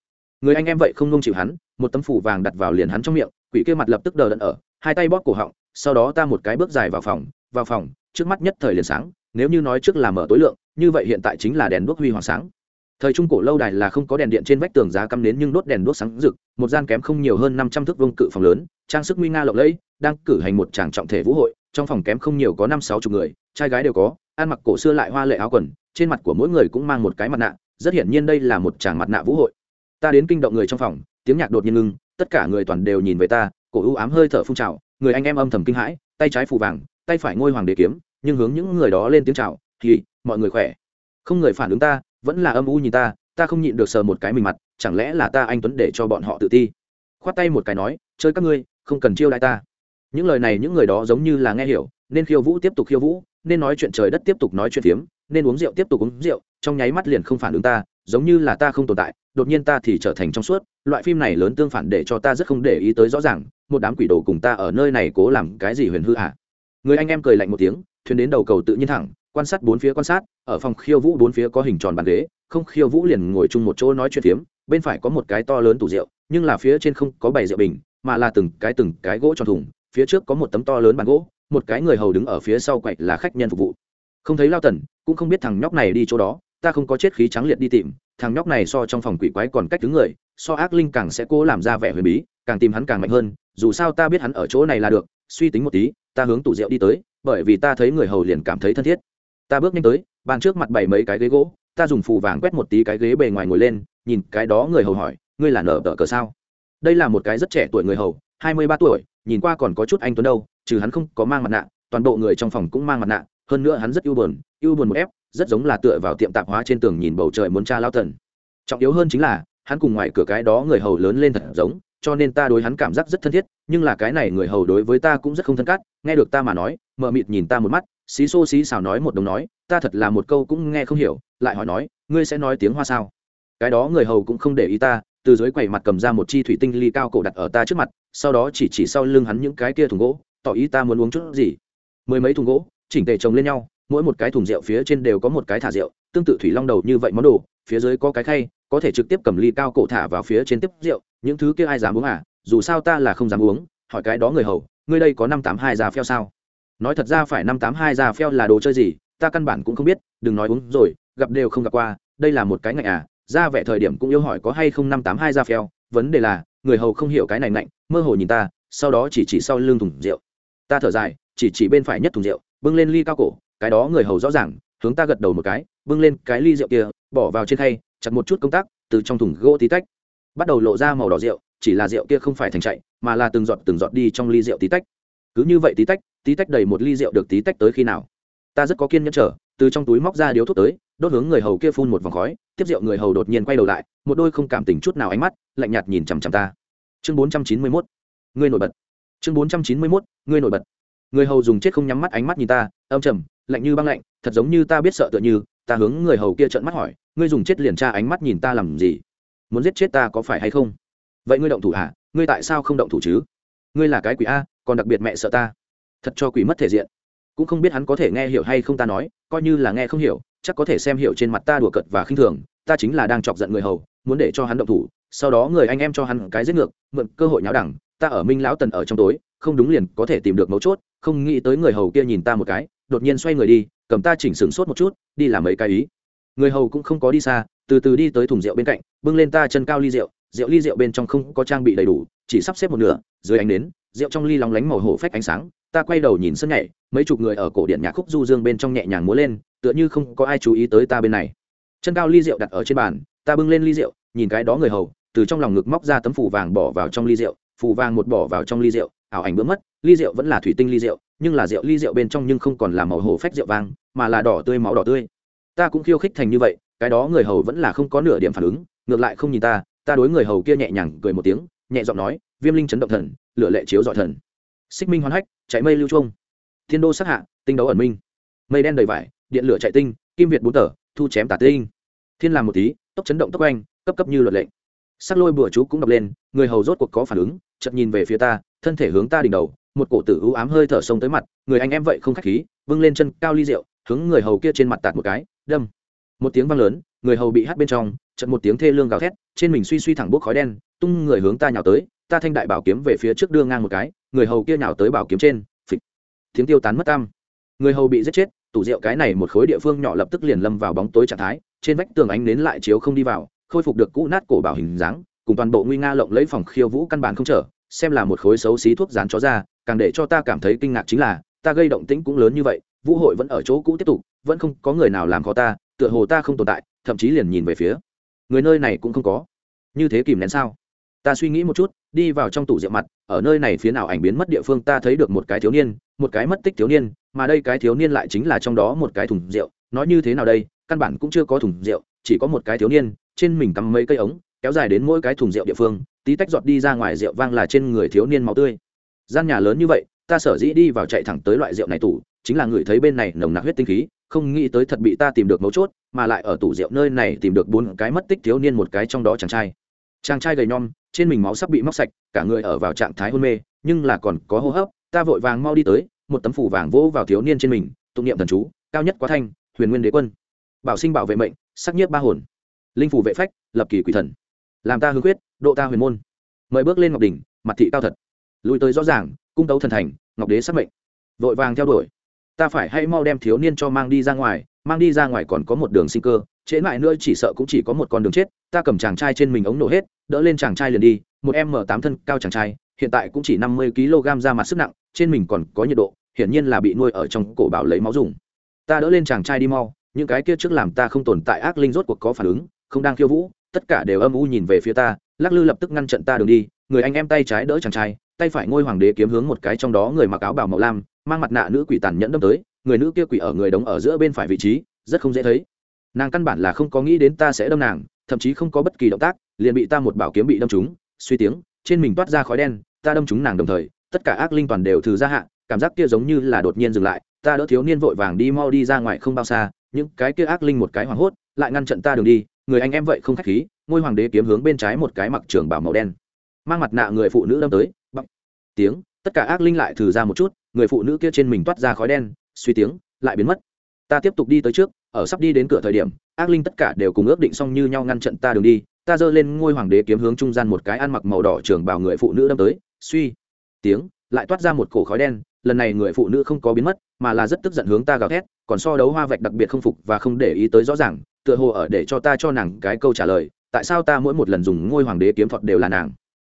Người anh em vậy không nung chịu hắn, một tấm phủ vàng đặt vào liền hắn trong miệng, quỷ kia mặt lập tức đờ đẫn ở, hai tay bóp cổ họng, sau đó ta một cái bước dài vào phòng vào phòng, trước mắt nhất thời liền sáng, nếu như nói trước là mở tối lượng, như vậy hiện tại chính là đèn đuốc huy hoàng sáng. Thời trung cổ lâu đài là không có đèn điện trên vách tường giá cắm nến nhưng đốt đèn đuốc sáng rực, một gian kém không nhiều hơn năm trăm thước vương cự phòng lớn, trang sức nguy nga lộng lẫy, đang cử hành một tràng trọng thể vũ hội, trong phòng kém không nhiều có năm sáu chục người, trai gái đều có, ăn mặc cổ xưa lại hoa lệ áo quần, trên mặt của mỗi người cũng mang một cái mặt nạ rất hiển nhiên đây là một tràng mặt nạ vũ hội. Ta đến kinh động người trong phòng, tiếng nhạc đột nhiên ngưng, tất cả người toàn đều nhìn về ta, cổ ưu ám hơi thở phun trào, người anh em âm thầm kinh hãi, tay trái phù vàng, tay phải ngôi hoàng đế kiếm, nhưng hướng những người đó lên tiếng chào thì mọi người khỏe? Không người phản ứng ta, vẫn là âm u nhìn ta ta không nhịn được sờ một cái mình mặt, chẳng lẽ là ta anh tuấn để cho bọn họ tự ti? Khoát tay một cái nói, chơi các ngươi, không cần chiêu đại ta. Những lời này những người đó giống như là nghe hiểu, nên khiêu vũ tiếp tục khiêu vũ, nên nói chuyện trời đất tiếp tục nói chuyện phiếm nên uống rượu tiếp tục uống rượu, trong nháy mắt liền không phản ứng ta, giống như là ta không tồn tại, đột nhiên ta thì trở thành trong suốt, loại phim này lớn tương phản để cho ta rất không để ý tới rõ ràng, một đám quỷ đồ cùng ta ở nơi này cố làm cái gì huyền hư hả à? người anh em cười lạnh một tiếng, thuyền đến đầu cầu tự nhiên thẳng, quan sát bốn phía quan sát, ở phòng khiêu vũ bốn phía có hình tròn bàn ghế, không khiêu vũ liền ngồi chung một chỗ nói chuyện phiếm, bên phải có một cái to lớn tủ rượu, nhưng là phía trên không có bảy rượu bình, mà là từng cái từng cái gỗ tròn thùng, phía trước có một tấm to lớn bàn gỗ, một cái người hầu đứng ở phía sau quậy là khách nhân phục vụ không thấy lao tần, cũng không biết thằng nhóc này đi chỗ đó, ta không có chết khí trắng liệt đi tìm, thằng nhóc này so trong phòng quỷ quái còn cách đứng người, so ác linh càng sẽ cố làm ra vẻ huyền bí, càng tìm hắn càng mạnh hơn, dù sao ta biết hắn ở chỗ này là được, suy tính một tí, ta hướng tủ rượu đi tới, bởi vì ta thấy người hầu liền cảm thấy thân thiết. Ta bước nhanh tới, bàn trước mặt bảy mấy cái ghế gỗ, ta dùng phù vàng quét một tí cái ghế bề ngoài ngồi lên, nhìn cái đó người hầu hỏi, ngươi là nở tờ cờ sao? Đây là một cái rất trẻ tuổi người hầu, hai mươi ba tuổi, nhìn qua còn có chút anh tuấn đâu, trừ hắn không có mang mặt nạ, toàn bộ người trong phòng cũng mang mặt nạ hơn nữa hắn rất ưu buồn ưu buồn một ép, rất giống là tựa vào tiệm tạp hóa trên tường nhìn bầu trời muốn tra lao thần. Trọng yếu hơn chính là, hắn cùng ngoài cửa cái đó người hầu lớn lên thật giống, cho nên ta đối hắn cảm giác rất thân thiết, nhưng là cái này người hầu đối với ta cũng rất không thân cát, nghe được ta mà nói, mờ mịt nhìn ta một mắt, xí xô xí xào nói một đồng nói, ta thật là một câu cũng nghe không hiểu, lại hỏi nói, ngươi sẽ nói tiếng hoa sao? Cái đó người hầu cũng không để ý ta, từ dưới quầy mặt cầm ra một chi thủy tinh ly cao cổ đặt ở ta trước mặt, sau đó chỉ chỉ sau lưng hắn những cái kia thùng gỗ, tỏ ý ta muốn uống chút gì. Mười mấy thùng gỗ chỉnh tề chồng lên nhau, mỗi một cái thùng rượu phía trên đều có một cái thả rượu, tương tự thủy long đầu như vậy món đồ, phía dưới có cái khay, có thể trực tiếp cầm ly cao cổ thả vào phía trên tiếp rượu, những thứ kia ai dám uống à? Dù sao ta là không dám uống, hỏi cái đó người hầu, ngươi đây có năm tám hai già pheo sao? Nói thật ra phải năm tám hai già pheo là đồ chơi gì, ta căn bản cũng không biết, đừng nói uống rồi, gặp đều không gặp qua, đây là một cái ngạnh à? Ra vẻ thời điểm cũng yêu hỏi có hay không năm tám hai già pheo, vấn đề là, người hầu không hiểu cái này ngạnh, mơ hồ nhìn ta, sau đó chỉ chỉ sau lưng thùng rượu. Ta thở dài, chỉ chỉ bên phải nhất thùng rượu bưng lên ly cao cổ, cái đó người hầu rõ ràng, hướng ta gật đầu một cái, bưng lên cái ly rượu kia, bỏ vào trên khay, chặt một chút công tác, từ trong thùng gỗ tí tách. Bắt đầu lộ ra màu đỏ rượu, chỉ là rượu kia không phải thành chạy, mà là từng giọt từng giọt đi trong ly rượu tí tách. Cứ như vậy tí tách tí tách đầy một ly rượu được tí tách tới khi nào? Ta rất có kiên nhẫn trở từ trong túi móc ra điếu thuốc tới, đốt hướng người hầu kia phun một vòng khói, tiếp rượu người hầu đột nhiên quay đầu lại, một đôi không cảm tình chút nào ánh mắt, lạnh nhạt nhìn chằm chằm ta. Chương bốn trăm chín mươi mốt, ngươi nổi bật. Chương bốn trăm chín mươi mốt, ngươi nổi bật người hầu dùng chết không nhắm mắt ánh mắt nhìn ta, âm trầm, lạnh như băng lạnh, thật giống như ta biết sợ tựa như, ta hướng người hầu kia trợn mắt hỏi, ngươi dùng chết liền tra ánh mắt nhìn ta làm gì? Muốn giết chết ta có phải hay không? Vậy ngươi động thủ à ngươi tại sao không động thủ chứ? Ngươi là cái quỷ a, còn đặc biệt mẹ sợ ta. Thật cho quỷ mất thể diện. Cũng không biết hắn có thể nghe hiểu hay không ta nói, coi như là nghe không hiểu, chắc có thể xem hiểu trên mặt ta đùa cợt và khinh thường, ta chính là đang chọc giận người hầu, muốn để cho hắn động thủ, sau đó người anh em cho hắn cái giết ngược, mượn cơ hội nháo đẳng, ta ở minh lão tần ở trong tối không đúng liền có thể tìm được mấu chốt, không nghĩ tới người hầu kia nhìn ta một cái, đột nhiên xoay người đi, cầm ta chỉnh sửng sốt một chút, đi làm mấy cái ý. Người hầu cũng không có đi xa, từ từ đi tới thùng rượu bên cạnh, bưng lên ta chân cao ly rượu rượu ly rượu bên trong không có trang bị đầy đủ, chỉ sắp xếp một nửa, dưới ánh nến, rượu trong ly lóng lánh màu hổ phách ánh sáng, ta quay đầu nhìn sân nhảy, mấy chục người ở cổ điện nhạc khúc du dương bên trong nhẹ nhàng múa lên, tựa như không có ai chú ý tới ta bên này. Chân cao ly rượu đặt ở trên bàn, ta bưng lên ly rượu, nhìn cái đó người hầu, từ trong lòng ngực móc ra tấm phủ vàng bỏ vào trong ly rượu phủ vàng một bỏ vào trong ly rượu ảo ảnh bữa mất, ly rượu vẫn là thủy tinh ly rượu, nhưng là rượu ly rượu bên trong nhưng không còn là màu hồ phách rượu vang, mà là đỏ tươi máu đỏ tươi. Ta cũng khiêu khích thành như vậy, cái đó người hầu vẫn là không có nửa điểm phản ứng, ngược lại không nhìn ta ta đối người hầu kia nhẹ nhàng cười một tiếng, nhẹ giọng nói, viêm linh chấn động thần, lửa lệ chiếu dọi thần. Xích minh hoán hách, chạy mây lưu trung thiên đô sát hạ, tinh đấu ẩn minh. Mây đen đầy vải, điện lửa chạy tinh, kim việt bốn tờ, thu chém tả tinh. Thiên làm một tí, tốc chấn động tốc anh cấp cấp như luật lệnh sắc lôi bùa chú cũng đọc lên, người hầu rốt cuộc có phản ứng chậm nhìn về phía ta, thân thể hướng ta đỉnh đầu, một cổ tử ưu ám hơi thở sông tới mặt, người anh em vậy không khách khí vâng lên chân cao ly rượu, hướng người hầu kia trên mặt tạt một cái, đâm. Một tiếng vang lớn, người hầu bị hắt bên trong trận một tiếng thê lương gào thét, trên mình suy suy thẳng bốc khói đen, tung người hướng ta nhào tới, ta thanh đại bảo kiếm về phía trước đưa ngang một cái, người hầu kia nhào tới bảo kiếm trên, phịch. Tiếng tiêu tán mất tam người hầu bị giết chết, tủ rượu cái này một khối địa phương nhỏ lập tức liền lâm vào bóng tối trạng thái, trên vách tường ánh nến lại chiếu không đi vào, khôi phục được cũ nát cổ bảo hình dáng cùng toàn bộ nguy nga lộng lấy phòng khiêu vũ căn bản không trở, xem là một khối xấu xí thuốc dán chó ra, càng để cho ta cảm thấy kinh ngạc chính là, ta gây động tĩnh cũng lớn như vậy, vũ hội vẫn ở chỗ cũ tiếp tục, vẫn không có người nào làm khó ta, tựa hồ ta không tồn tại, thậm chí liền nhìn về phía. Người nơi này cũng không có. Như thế kìm nén sao? Ta suy nghĩ một chút, đi vào trong tủ rượu mặt, ở nơi này phía nào ảnh biến mất địa phương ta thấy được một cái thiếu niên, một cái mất tích thiếu niên, mà đây cái thiếu niên lại chính là trong đó một cái thùng rượu. Nói như thế nào đây? Căn bản cũng chưa có thùng rượu, chỉ có một cái thiếu niên, trên mình cắm mấy cây ống kéo dài đến mỗi cái thùng rượu địa phương, tí tách giọt đi ra ngoài rượu vang là trên người thiếu niên máu tươi. Gian nhà lớn như vậy, ta sở dĩ đi vào chạy thẳng tới loại rượu này tủ, chính là người thấy bên này nồng nặc huyết tinh khí, không nghĩ tới thật bị ta tìm được mấu chốt, mà lại ở tủ rượu nơi này tìm được bốn cái mất tích thiếu niên một cái trong đó chàng trai. Chàng trai gầy nhom, trên mình máu sắp bị móc sạch, cả người ở vào trạng thái hôn mê, nhưng là còn có hô hấp, ta vội vàng mau đi tới, một tấm phủ vàng vỗ vào thiếu niên trên mình, tụng niệm thần chú, cao nhất quá thanh, huyền nguyên đế quân. Bảo sinh bảo vệ mệnh, sắc nhiếp ba hồn. Linh phủ vệ phách, lập kỳ quỷ thần làm ta hương quyết độ ta huyền môn. Mời bước lên ngọc đỉnh, mặt thị cao thật. Lùi tới rõ ràng, cung tấu thần thành, ngọc đế sắc mệnh. Vội vàng theo đuổi. Ta phải hay mau đem thiếu niên cho mang đi ra ngoài, mang đi ra ngoài còn có một đường sinh cơ, trễ mãi nữa chỉ sợ cũng chỉ có một con đường chết, ta cầm chàng trai trên mình ống nổ hết, đỡ lên chàng trai liền đi, một em m tám thân cao chàng trai, hiện tại cũng chỉ năm mươi kg ra mặt sức nặng, trên mình còn có nhiệt độ, hiển nhiên là bị nuôi ở trong cổ bảo lấy máu dùng. Ta đỡ lên chàng trai đi mau, những cái kia trước làm ta không tồn tại ác linh rốt cuộc có phản ứng, không đang khiêu vũ tất cả đều âm u nhìn về phía ta, lắc lư lập tức ngăn trận ta đường đi, người anh em tay trái đỡ chàng trai, tay phải ngôi hoàng đế kiếm hướng một cái trong đó người mặc áo bảo màu lam, mang mặt nạ nữ quỷ tàn nhẫn đâm tới, người nữ kia quỷ ở người đống ở giữa bên phải vị trí, rất không dễ thấy. Nàng căn bản là không có nghĩ đến ta sẽ đâm nàng, thậm chí không có bất kỳ động tác, liền bị ta một bảo kiếm bị đâm trúng, suy tiếng, trên mình toát ra khói đen, ta đâm trúng nàng đồng thời, tất cả ác linh toàn đều thử ra hạ, cảm giác kia giống như là đột nhiên dừng lại, ta đỡ thiếu niên vội vàng đi mau đi ra ngoài không bao xa, những cái kia ác linh một cái hoảng hốt, lại ngăn trận ta đường đi người anh em vậy không khách khí, ngôi hoàng đế kiếm hướng bên trái một cái mặc trường bảo màu đen. Mang mặt nạ người phụ nữ đâm tới bắp tiếng, tất cả ác linh lại thử ra một chút, người phụ nữ kia trên mình toát ra khói đen, suy tiếng, lại biến mất. Ta tiếp tục đi tới trước, ở sắp đi đến cửa thời điểm, ác linh tất cả đều cùng ước định xong như nhau ngăn trận ta đường đi, ta giơ lên ngôi hoàng đế kiếm hướng trung gian một cái ăn mặc màu đỏ trường bảo người phụ nữ đâm tới, suy, tiếng, lại toát ra một cổ khói đen, lần này người phụ nữ không có biến mất, mà là rất tức giận hướng ta gào thét, còn so đấu hoa vạch đặc biệt không phục và không để ý tới rõ ràng tựa hồ ở để cho ta cho nàng cái câu trả lời, tại sao ta mỗi một lần dùng ngôi hoàng đế kiếm thuật đều là nàng?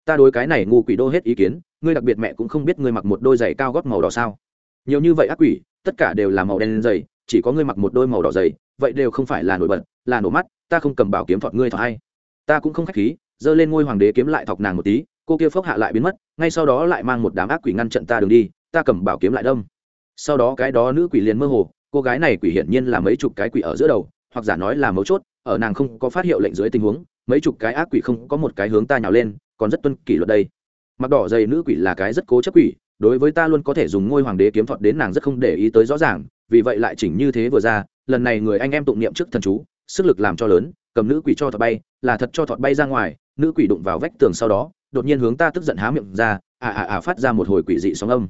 Ta đối cái này ngu quỷ đô hết ý kiến, ngươi đặc biệt mẹ cũng không biết ngươi mặc một đôi giày cao gót màu đỏ sao? Nhiều như vậy ác quỷ, tất cả đều là màu đen dày chỉ có ngươi mặc một đôi màu đỏ dày vậy đều không phải là nổi bật, là nổ mắt, ta không cầm bảo kiếm thuật ngươi thọ hay. Ta cũng không khách khí, giơ lên ngôi hoàng đế kiếm lại thọc nàng một tí, cô kia phốc hạ lại biến mất, ngay sau đó lại mang một đám ác quỷ ngăn trận ta đường đi, ta cầm bảo kiếm lại đông sau đó cái đó nữ quỷ liền mơ hồ, cô gái này quỷ hiển nhiên là mấy chục cái quỷ ở giữa đầu hoặc giả nói là mấu chốt, ở nàng không có phát hiệu lệnh dưới tình huống, mấy chục cái ác quỷ không có một cái hướng ta nhào lên, còn rất tuân kỷ luật đây. Mặc đỏ dày nữ quỷ là cái rất cố chấp quỷ, đối với ta luôn có thể dùng ngôi hoàng đế kiếm thuật đến nàng rất không để ý tới rõ ràng, vì vậy lại chỉnh như thế vừa ra, lần này người anh em tụng niệm trước thần chú, sức lực làm cho lớn, cầm nữ quỷ cho thọt bay, là thật cho thọt bay ra ngoài, nữ quỷ đụng vào vách tường sau đó, đột nhiên hướng ta tức giận há miệng ra à à à phát ra một hồi quỷ dị sóng âm.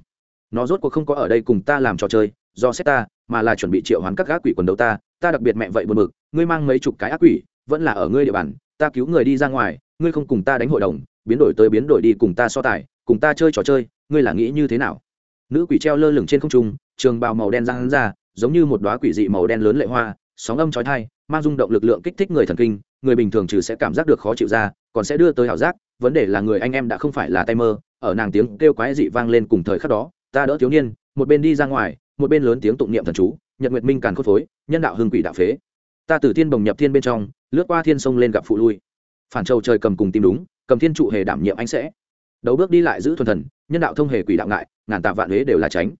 Nó rốt cuộc không có ở đây cùng ta làm trò chơi, do xét ta, mà là chuẩn bị triệu hoán các gác quỷ quần đấu ta ta đặc biệt mẹ vậy buồn bực, ngươi mang mấy chục cái ác quỷ, vẫn là ở ngươi địa bàn, ta cứu người đi ra ngoài, ngươi không cùng ta đánh hội đồng, biến đổi tới biến đổi đi cùng ta so tài, cùng ta chơi trò chơi, ngươi là nghĩ như thế nào? Nữ quỷ treo lơ lửng trên không trung, trường bào màu đen ra hắn ra, giống như một đoá quỷ dị màu đen lớn lệ hoa, sóng âm trói thai mang rung động lực lượng kích thích người thần kinh, người bình thường trừ sẽ cảm giác được khó chịu ra, còn sẽ đưa tới ảo giác, vấn đề là người anh em đã không phải là tay mơ, ở nàng tiếng kêu quái dị vang lên cùng thời khắc đó, ta đỡ thiếu niên, một bên đi ra ngoài, một bên lớn tiếng tụng niệm thần chú nhật nguyệt minh càn khôn phối, nhân đạo hương quỷ đạo phế. Ta từ thiên bồng nhập thiên bên trong, lướt qua thiên sông lên gặp phụ lui. Phản trầu trời cầm cùng tìm đúng, cầm thiên trụ hề đảm nhiệm anh sẽ. Đấu bước đi lại giữ thuần thần, nhân đạo thông hề quỷ đạo ngại, ngàn tạ vạn huế đều là tránh.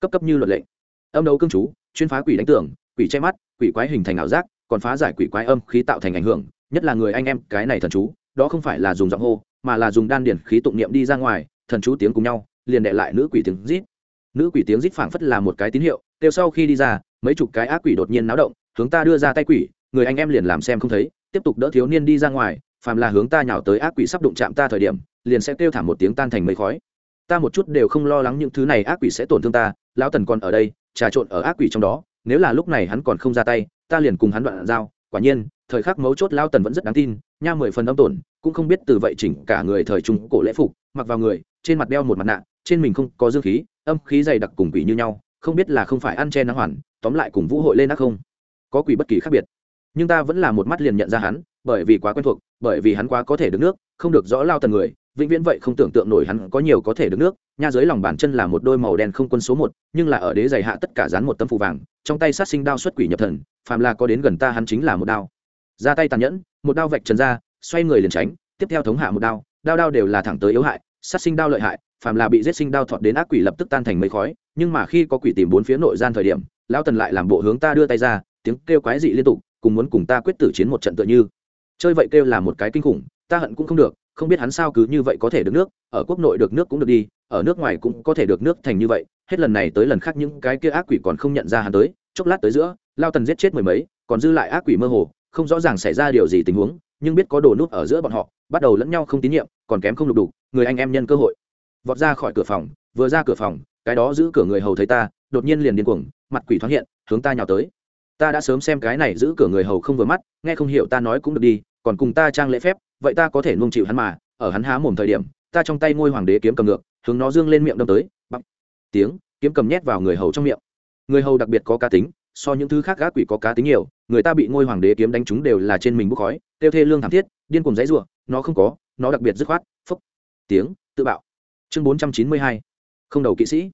Cấp cấp như luật lệ. Âm đấu cương chú, chuyên phá quỷ đánh tưởng, quỷ che mắt, quỷ quái hình thành ảo giác, còn phá giải quỷ quái âm khí tạo thành ảnh hưởng, nhất là người anh em, cái này thần chú, đó không phải là dùng giọng hô, mà là dùng đan điển khí tụng niệm đi ra ngoài, thần chú tiếng cùng nhau, liền đệ lại nữ quỷ tiếng rít nữ quỷ tiếng rít phảng phất là một cái tín hiệu, kêu sau khi đi ra, mấy chục cái ác quỷ đột nhiên náo động, hướng ta đưa ra tay quỷ, người anh em liền làm xem không thấy, tiếp tục đỡ thiếu niên đi ra ngoài, phàm là hướng ta nhào tới ác quỷ sắp đụng chạm ta thời điểm, liền sẽ kêu thảm một tiếng tan thành mây khói. Ta một chút đều không lo lắng những thứ này ác quỷ sẽ tổn thương ta, lão tần còn ở đây, trà trộn ở ác quỷ trong đó, nếu là lúc này hắn còn không ra tay, ta liền cùng hắn đoạn giao. Quả nhiên, thời khắc mấu chốt lao tần vẫn rất đáng tin, nha mười phần âm tổn, cũng không biết từ vậy chỉnh cả người thời trung cổ lễ phục, mặc vào người, trên mặt đeo một mặt nạ trên mình không có dương khí, âm khí dày đặc cùng quỷ như nhau, không biết là không phải ăn che nắng hoàn, tóm lại cùng vũ hội lên ác không. Có quỷ bất kỳ khác biệt. Nhưng ta vẫn là một mắt liền nhận ra hắn, bởi vì quá quen thuộc, bởi vì hắn quá có thể đứng nước, không được rõ lao tần người, vĩnh viễn vậy không tưởng tượng nổi hắn có nhiều có thể đứng nước. Nha dưới lòng bàn chân là một đôi màu đen không quân số một, nhưng là ở đế giày hạ tất cả dán một tấm phù vàng, trong tay sát sinh đao xuất quỷ nhập thần, phàm là có đến gần ta hắn chính là một đao. Ra tay tàn nhẫn, một đao vạch trần ra, xoay người liền tránh, tiếp theo thống hạ một đao đao đao đều là thẳng tới yếu hại, sát sinh đao lợi hại phàm là bị giết sinh đao thọt đến ác quỷ lập tức tan thành mây khói, nhưng mà khi có quỷ tìm bốn phía nội gian thời điểm, lão tần lại làm bộ hướng ta đưa tay ra, tiếng kêu quái dị liên tục, cùng muốn cùng ta quyết tử chiến một trận tựa như. Chơi vậy kêu là một cái kinh khủng, ta hận cũng không được, không biết hắn sao cứ như vậy có thể được nước, ở quốc nội được nước cũng được đi, ở nước ngoài cũng có thể được nước thành như vậy, hết lần này tới lần khác những cái kia ác quỷ còn không nhận ra hắn tới, chốc lát tới giữa lao tần giết chết mười mấy, còn dư lại ác quỷ mơ hồ, không rõ ràng xảy ra điều gì tình huống, nhưng biết có đồ nút ở giữa bọn họ, bắt đầu lẫn nhau không tín nhiệm, còn kém không lục đủ người anh em nhân cơ hội vọt ra khỏi cửa phòng vừa ra cửa phòng cái đó giữ cửa người hầu thấy ta đột nhiên liền điên cuồng mặt quỷ thoáng hiện hướng ta nhào tới. Ta đã sớm xem cái này giữ cửa người hầu không vừa mắt nghe không hiểu ta nói cũng được đi còn cùng ta trang lễ phép vậy ta có thể nung chịu hắn mà ở hắn há mồm thời điểm ta trong tay ngôi hoàng đế kiếm cầm ngược hướng nó dương lên miệng đâm tới bắp tiếng kiếm cầm nhét vào người hầu trong miệng. Người hầu đặc biệt có cá tính so những thứ khác gác quỷ có cá tính nhiều người ta bị ngôi hoàng đế kiếm đánh trúng đều là trên mình bốc khói tiêu thê lương thảm thiết điên cùng dãy rủa, nó không có nó đặc biệt dứt khoát phúc tiếng tự bạo chương bốn trăm chín mươi hai, không đầu kỵ sĩ.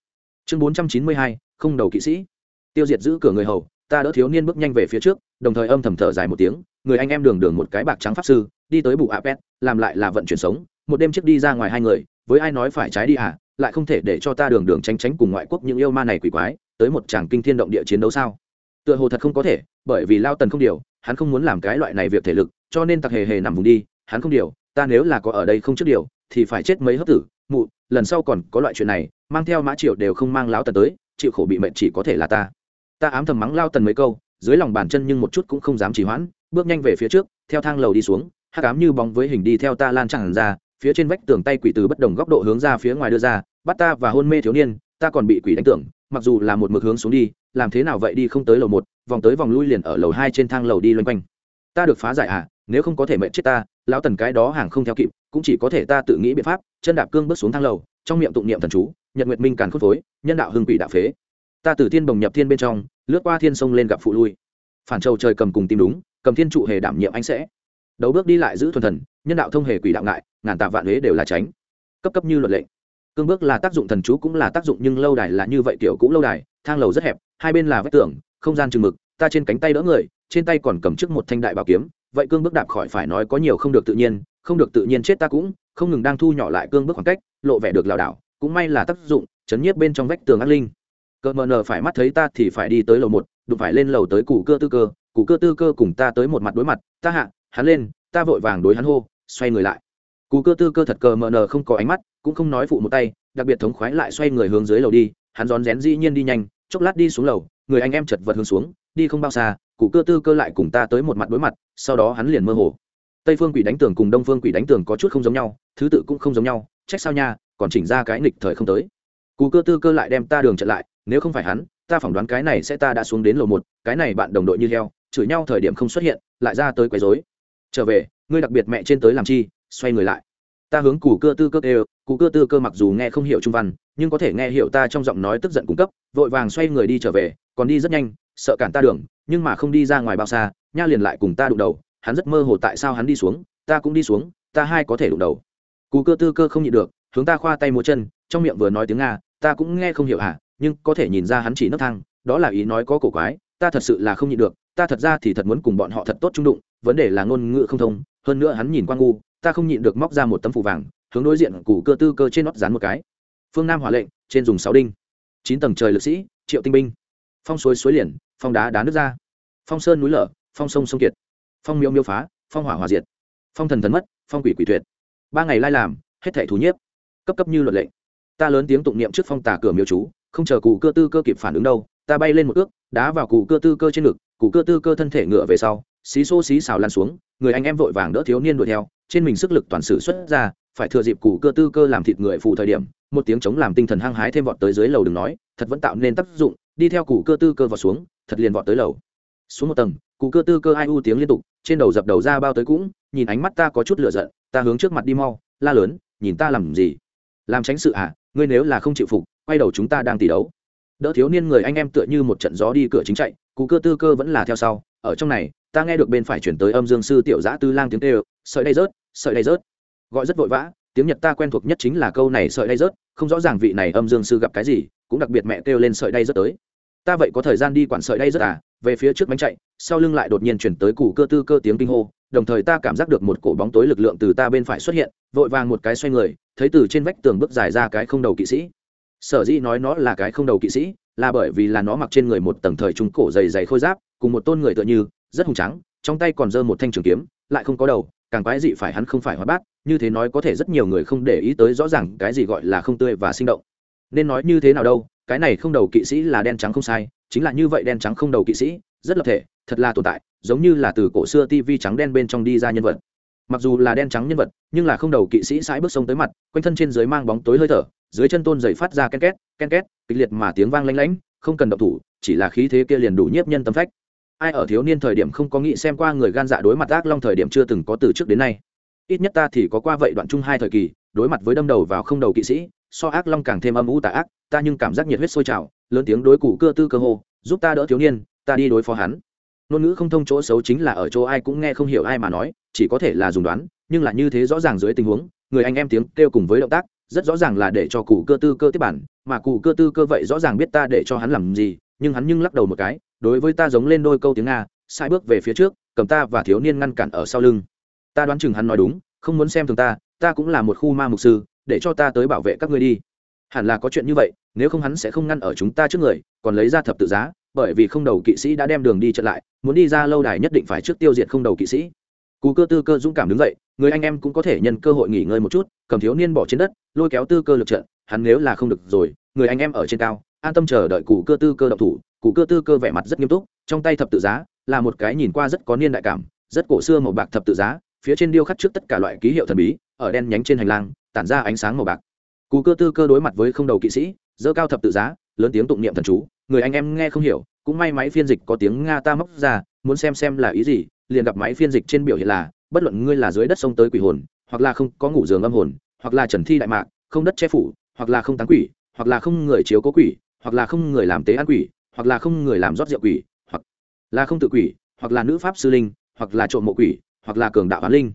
Chương bốn trăm chín mươi hai, không đầu kỵ sĩ. Tiêu diệt giữ cửa người hầu, ta đỡ thiếu niên bước nhanh về phía trước, đồng thời âm thầm thở dài một tiếng, người anh em đường đường một cái bạc trắng pháp sư, đi tới bù apet, làm lại là vận chuyển sống, một đêm trước đi ra ngoài hai người, với ai nói phải trái đi à lại không thể để cho ta đường đường tránh tránh cùng ngoại quốc những yêu ma này quỷ quái, tới một tràng kinh thiên động địa chiến đấu sao? Tựa hồ thật không có thể, bởi vì lao tần không điều, hắn không muốn làm cái loại này việc thể lực, cho nên tặc hề hề nằm vùng đi, hắn không điều, ta nếu là có ở đây không trước điều, thì phải chết mấy hấp tử mụ, lần sau còn có loại chuyện này, mang theo mã triệu đều không mang lão tần tới, chịu khổ bị mệnh chỉ có thể là ta. Ta ám thầm mắng lao tần mấy câu, dưới lòng bàn chân nhưng một chút cũng không dám trì hoãn, bước nhanh về phía trước, theo thang lầu đi xuống, hắc ám như bóng với hình đi theo ta lan tràn ra, phía trên vách tường tay quỷ từ bất đồng góc độ hướng ra phía ngoài đưa ra, bắt ta và hôn mê thiếu niên, ta còn bị quỷ đánh tưởng, mặc dù là một mực hướng xuống đi, làm thế nào vậy đi không tới lầu một, vòng tới vòng lui liền ở lầu hai trên thang lầu đi loanh quanh. Ta được phá giải à? Nếu không có thể mệnh chết ta, lão tần cái đó hàng không theo kịp, cũng chỉ có thể ta tự nghĩ biện pháp, chân đạp cương bước xuống thang lầu, trong miệng tụng niệm thần chú, nhật nguyệt minh càn khôn phối, nhân đạo hưng quỷ đạo phế. Ta từ thiên bồng nhập thiên bên trong, lướt qua thiên sông lên gặp phụ lui. Phản trầu trời cầm cùng tìm đúng, cầm thiên trụ hề đảm nhiệm anh sẽ. Đầu bước đi lại giữ thuần thần, nhân đạo thông hề quỷ đạo ngại, ngàn tạ vạn huế đều là tránh. Cấp cấp như luật lệ cương bước là tác dụng thần chú cũng là tác dụng nhưng lâu đài là như vậy kiểu cũng lâu đài, thang lầu rất hẹp, hai bên là vách tường, không gian chừng mực, ta trên cánh tay đỡ người, trên tay còn cầm trước một thanh đại bảo kiếm vậy cương bước đạp khỏi phải nói có nhiều không được tự nhiên, không được tự nhiên chết ta cũng, không ngừng đang thu nhỏ lại cương bước khoảng cách, lộ vẻ được lảo đảo, cũng may là tác dụng, chấn nhiếp bên trong vách tường ác linh. Cờ mờ nờ phải mắt thấy ta thì phải đi tới lầu một, đụng phải lên lầu tới củ cơ tư cơ, củ cơ tư cơ cùng ta tới một mặt đối mặt, ta hạ, hắn lên, ta vội vàng đối hắn hô, xoay người lại. Củ cơ tư cơ thật cờ mờ nờ không có ánh mắt, cũng không nói phụ một tay, đặc biệt thống khoái lại xoay người hướng dưới lầu đi, hắn rón rén dĩ nhiên đi nhanh, chốc lát đi xuống lầu, người anh em chật vật hướng xuống, đi không bao xa cụ cơ tư cơ lại cùng ta tới một mặt đối mặt, sau đó hắn liền mơ hồ. Tây phương quỷ đánh tường cùng đông phương quỷ đánh tường có chút không giống nhau, thứ tự cũng không giống nhau, trách sao nha, còn chỉnh ra cái nghịch thời không tới. Cụ cơ tư cơ lại đem ta đường trận lại, nếu không phải hắn, ta phỏng đoán cái này sẽ ta đã xuống đến lầu một, cái này bạn đồng đội như heo, chửi nhau thời điểm không xuất hiện, lại ra tới quấy rối. Trở về, ngươi đặc biệt mẹ trên tới làm chi, xoay người lại. Ta hướng cụ cơ tư cơ đều cụ cơ tư cơ mặc dù nghe không hiểu trung văn, nhưng có thể nghe hiểu ta trong giọng nói tức giận cung cấp, vội vàng xoay người đi trở về, còn đi rất nhanh, sợ cản ta đường nhưng mà không đi ra ngoài bao xa, nha liền lại cùng ta đụng đầu, hắn rất mơ hồ tại sao hắn đi xuống, ta cũng đi xuống, ta hai có thể đụng đầu. Cụ cơ tư cơ không nhịn được, hướng ta khoa tay múa chân, trong miệng vừa nói tiếng nga, ta cũng nghe không hiểu hả, nhưng có thể nhìn ra hắn chỉ nấc thang, đó là ý nói có cổ quái, ta thật sự là không nhịn được, ta thật ra thì thật muốn cùng bọn họ thật tốt trung đụng, vấn đề là ngôn ngữ không thông, hơn nữa hắn nhìn qua ngu, ta không nhịn được móc ra một tấm phủ vàng, hướng đối diện cụ cơ tư cơ trên nót dán một cái. Phương nam hỏa lệnh, trên dùng sáu đinh. Chín tầng trời lực sĩ, triệu tinh binh. Phong suối suối liền phong đá đá nước ra. Phong sơn núi lở, phong sông sông kiệt. Phong miêu miêu phá, phong hỏa hòa diệt. Phong thần thần mất, phong quỷ quỷ tuyệt. Ba ngày lai làm, hết thảy thú nhiếp. Cấp cấp như luật lệnh ta lớn tiếng tụng niệm trước phong tà cửa miêu chú, không chờ cụ cơ tư cơ kịp phản ứng đâu, ta bay lên một ước, đá vào cụ cơ tư cơ trên ngực, cụ cơ tư cơ thân thể ngựa về sau, xí xô xí xào lan xuống, người anh em vội vàng đỡ thiếu niên đuổi theo, trên mình sức lực toàn sử xuất ra, phải thừa dịp cụ cơ tư cơ làm thịt người phụ thời điểm, một tiếng chống làm tinh thần hăng hái thêm vọt tới dưới lầu đừng nói, thật vẫn tạo nên tác dụng, đi theo cụ cơ tư cơ vọt xuống thật liền vọt tới lầu. Xuống một tầng, cụ cơ tư cơ ai u tiếng liên tục, trên đầu dập đầu ra bao tới cũng, nhìn ánh mắt ta có chút lửa giận, ta hướng trước mặt đi mau, la lớn, nhìn ta làm gì? Làm tránh sự à ngươi nếu là không chịu phục, quay đầu chúng ta đang tỷ đấu. Đỡ thiếu niên người anh em tựa như một trận gió đi cửa chính chạy, cụ cơ tư cơ vẫn là theo sau, ở trong này, ta nghe được bên phải chuyển tới âm dương sư tiểu giã tư lang tiếng tê sợi đay rớt, sợi đay rớt. Gọi rất vội vã, tiếng nhật ta quen thuộc nhất chính là câu này, sợi đay rớt. Không rõ ràng vị này âm dương sư gặp cái gì, cũng đặc biệt mẹ kêu lên, sợi đay rớt tới ta vậy có thời gian đi quản sợi đây rất à? Về phía trước bánh chạy, sau lưng lại đột nhiên chuyển tới củ cơ tư cơ tiếng kinh hô, đồng thời ta cảm giác được một cổ bóng tối lực lượng từ ta bên phải xuất hiện, vội vàng một cái xoay người, thấy từ trên vách tường bước dài ra cái không đầu kỵ sĩ. Sở dĩ nói nó là cái không đầu kỵ sĩ, là bởi vì là nó mặc trên người một tầng thời trung cổ dày dày khôi giáp, cùng một tôn người tựa như, rất hùng trắng trong tay còn giơ một thanh trường kiếm, lại không có đầu, càng quái dị phải hắn không phải hóa bát, như thế nói có thể rất nhiều người không để ý tới rõ ràng cái gì gọi là không tươi và sinh động. Nên nói như thế nào đâu cái này không đầu kỵ sĩ là đen trắng không sai, chính là như vậy đen trắng không đầu kỵ sĩ, rất lập thể, thật là tồn tại, giống như là từ cổ xưa tv trắng đen bên trong đi ra nhân vật. Mặc dù là đen trắng nhân vật, nhưng là không đầu kỵ sĩ sãi bước sông tới mặt, quanh thân trên dưới mang bóng tối hơi thở, dưới chân tôn dày phát ra ken két ken két, kịch liệt mà tiếng vang lanh lánh không cần động thủ, chỉ là khí thế kia liền đủ nhiếp nhân tâm phách. Ai ở thiếu niên thời điểm không có nghĩ xem qua người gan dạ đối mặt ác long thời điểm chưa từng có từ trước đến nay. Ít nhất ta thì có qua vậy đoạn chung hai thời kỳ đối mặt với đâm đầu vào không đầu kỵ sĩ, so ác long càng thêm âm u tà ác, ta nhưng cảm giác nhiệt huyết sôi trào, lớn tiếng đối cụ cơ tư cơ hồ giúp ta đỡ thiếu niên, ta đi đối phó hắn. Ngôn ngữ không thông chỗ xấu chính là ở chỗ ai cũng nghe không hiểu ai mà nói, chỉ có thể là dùng đoán, nhưng là như thế rõ ràng dưới tình huống, người anh em tiếng kêu cùng với động tác, rất rõ ràng là để cho cụ cơ tư cơ tiếp bản, mà cụ cơ tư cơ vậy rõ ràng biết ta để cho hắn làm gì, nhưng hắn nhưng lắc đầu một cái, đối với ta giống lên đôi câu tiếng nga, sai bước về phía trước, cầm ta và thiếu niên ngăn cản ở sau lưng. Ta đoán chừng hắn nói đúng, không muốn xem thường ta ta cũng là một khu ma mục sư, để cho ta tới bảo vệ các ngươi đi. Hẳn là có chuyện như vậy, nếu không hắn sẽ không ngăn ở chúng ta trước người, còn lấy ra thập tự giá, bởi vì không đầu kỵ sĩ đã đem đường đi trận lại, muốn đi ra lâu đài nhất định phải trước tiêu diệt không đầu kỵ sĩ. Cú cơ tư cơ dũng cảm đứng dậy, người anh em cũng có thể nhân cơ hội nghỉ ngơi một chút, cầm thiếu niên bỏ trên đất, lôi kéo tư cơ lực trận, hắn nếu là không được rồi, người anh em ở trên cao, an tâm chờ đợi cụ cơ tư cơ động thủ cụ cơ tư cơ vẻ mặt rất nghiêm túc, trong tay thập tự giá, là một cái nhìn qua rất có niên đại cảm, rất cổ xưa màu bạc thập tự giá, phía trên điêu khắc trước tất cả loại ký hiệu thần bí ở đen nhánh trên hành lang tản ra ánh sáng màu bạc Cú cơ tư cơ đối mặt với không đầu kỵ sĩ dơ cao thập tự giá lớn tiếng tụng niệm thần chú người anh em nghe không hiểu cũng may máy phiên dịch có tiếng nga ta móc ra muốn xem xem là ý gì liền gặp máy phiên dịch trên biểu hiện là bất luận ngươi là dưới đất sông tới quỷ hồn hoặc là không có ngủ giường âm hồn hoặc là trần thi đại mạc không đất che phủ hoặc là không tán quỷ hoặc là không người chiếu cố quỷ hoặc là không người làm tế ăn quỷ hoặc là không người làm rót rượu quỷ hoặc là không tự quỷ hoặc là nữ pháp sư linh hoặc là trộm mộ quỷ hoặc là cường đạo hoán linh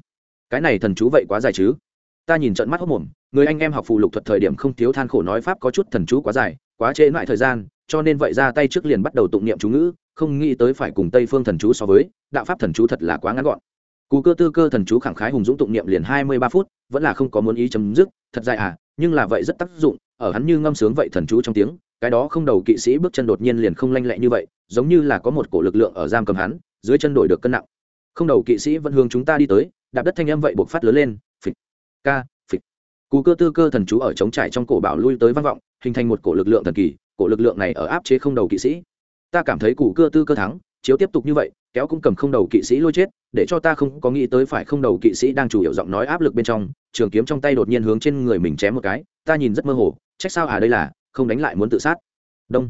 cái này thần chú vậy quá dài chứ? Ta nhìn trận mắt hốc mồm, người anh em học phù lục thuật thời điểm không thiếu than khổ nói pháp có chút thần chú quá dài, quá trễ lại thời gian, cho nên vậy ra tay trước liền bắt đầu tụng niệm chú ngữ, không nghĩ tới phải cùng tây phương thần chú so với, đạo pháp thần chú thật là quá ngắn gọn. Cú cơ tư cơ thần chú khẳng khái hùng dũng tụng niệm liền hai mươi ba phút, vẫn là không có muốn ý chấm dứt, thật dài à nhưng là vậy rất tác dụng, ở hắn như ngâm sướng vậy thần chú trong tiếng, cái đó không đầu kỵ sĩ bước chân đột nhiên liền không lanh lẹ như vậy, giống như là có một cổ lực lượng ở giam cầm hắn, dưới chân đổi được cân nặng. Không đầu kỵ sĩ vẫn hướng chúng ta đi tới đạp đất thanh âm vậy buộc phát lớn lên, phịch, ca, phịch. Cú cơ tư cơ thần chú ở chống trải trong cổ bảo lui tới vang vọng, hình thành một cổ lực lượng thần kỳ, cổ lực lượng này ở áp chế không đầu kỵ sĩ. Ta cảm thấy cú cơ tư cơ thắng, chiếu tiếp tục như vậy, kéo cũng cầm không đầu kỵ sĩ lôi chết, để cho ta không có nghĩ tới phải không đầu kỵ sĩ đang chủ yếu giọng nói áp lực bên trong, trường kiếm trong tay đột nhiên hướng trên người mình chém một cái, ta nhìn rất mơ hồ, trách sao à đây là, không đánh lại muốn tự sát. Đông.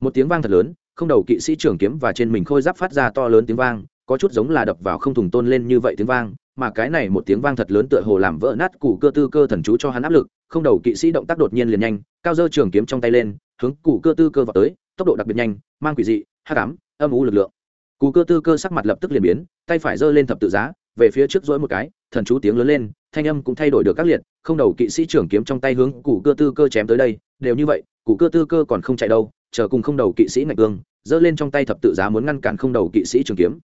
Một tiếng vang thật lớn, không đầu kỵ sĩ trường kiếm và trên mình khôi giáp phát ra to lớn tiếng vang, có chút giống là đập vào không thùng tôn lên như vậy tiếng vang mà cái này một tiếng vang thật lớn tựa hồ làm vỡ nát cụ cơ tư cơ thần chú cho hắn áp lực, không đầu kỵ sĩ động tác đột nhiên liền nhanh, cao dơ trường kiếm trong tay lên, hướng cụ cơ tư cơ vào tới, tốc độ đặc biệt nhanh, mang quỷ dị, hắc ám, âm u lực lượng. Cụ cơ tư cơ sắc mặt lập tức liền biến, tay phải giơ lên thập tự giá, về phía trước dỗi một cái, thần chú tiếng lớn lên, thanh âm cũng thay đổi được các liệt, không đầu kỵ sĩ trưởng kiếm trong tay hướng cụ cơ tư cơ chém tới đây, đều như vậy cụ cơ tư cơ còn không chạy đâu, chờ cùng không đầu kỵ sĩ ngạch cương, giơ lên trong tay thập tự giá muốn ngăn cản không đầu kỵ sĩ trường kiếm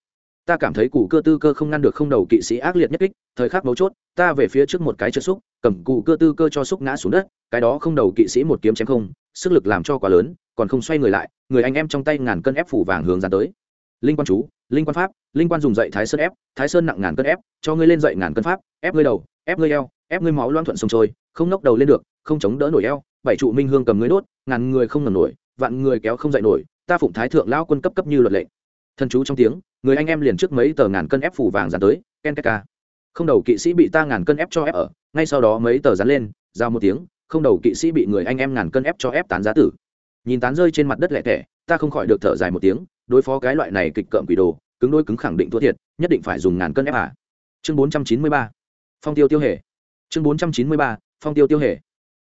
ta cảm thấy cụ cơ tư cơ không ngăn được không đầu kỵ sĩ ác liệt nhất kích, thời khắc mấu chốt, ta về phía trước một cái chân xúc, cầm cụ cơ tư cơ cho xúc ngã xuống đất, cái đó không đầu kỵ sĩ một kiếm chém không, sức lực làm cho quá lớn, còn không xoay người lại, người anh em trong tay ngàn cân ép phủ vàng hướng ra tới. Linh quan chú, linh quan pháp, linh quan dùng dậy thái sơn ép, thái sơn nặng ngàn cân ép, cho ngươi lên dậy ngàn cân pháp, ép ngươi đầu, ép ngươi eo, ép ngươi máu loan thuận sông trôi, không nốc đầu lên được, không chống đỡ nổi eo, bảy trụ minh hương cầm ngươi đốt, ngàn người không ngầm nổi, vạn người kéo không dậy nổi, ta phụng thái thượng lao quân cấp cấp như luật lệ. Thần chú trong tiếng người anh em liền trước mấy tờ ngàn cân ép phủ vàng dán tới ken ka không đầu kỵ sĩ bị ta ngàn cân ép cho ép ở, ngay sau đó mấy tờ dán lên, giao một tiếng, không đầu kỵ sĩ bị người anh em ngàn cân ép cho ép tán giá tử. Nhìn tán rơi trên mặt đất lẹ tẻ, ta không khỏi được thở dài một tiếng, đối phó cái loại này kịch cợm quỷ đồ, cứng đôi cứng khẳng định thua thiệt, nhất định phải dùng ngàn cân ép à. chương bốn trăm chín mươi ba, phong tiêu tiêu hề. Chương bốn trăm chín mươi ba, phong tiêu tiêu hề.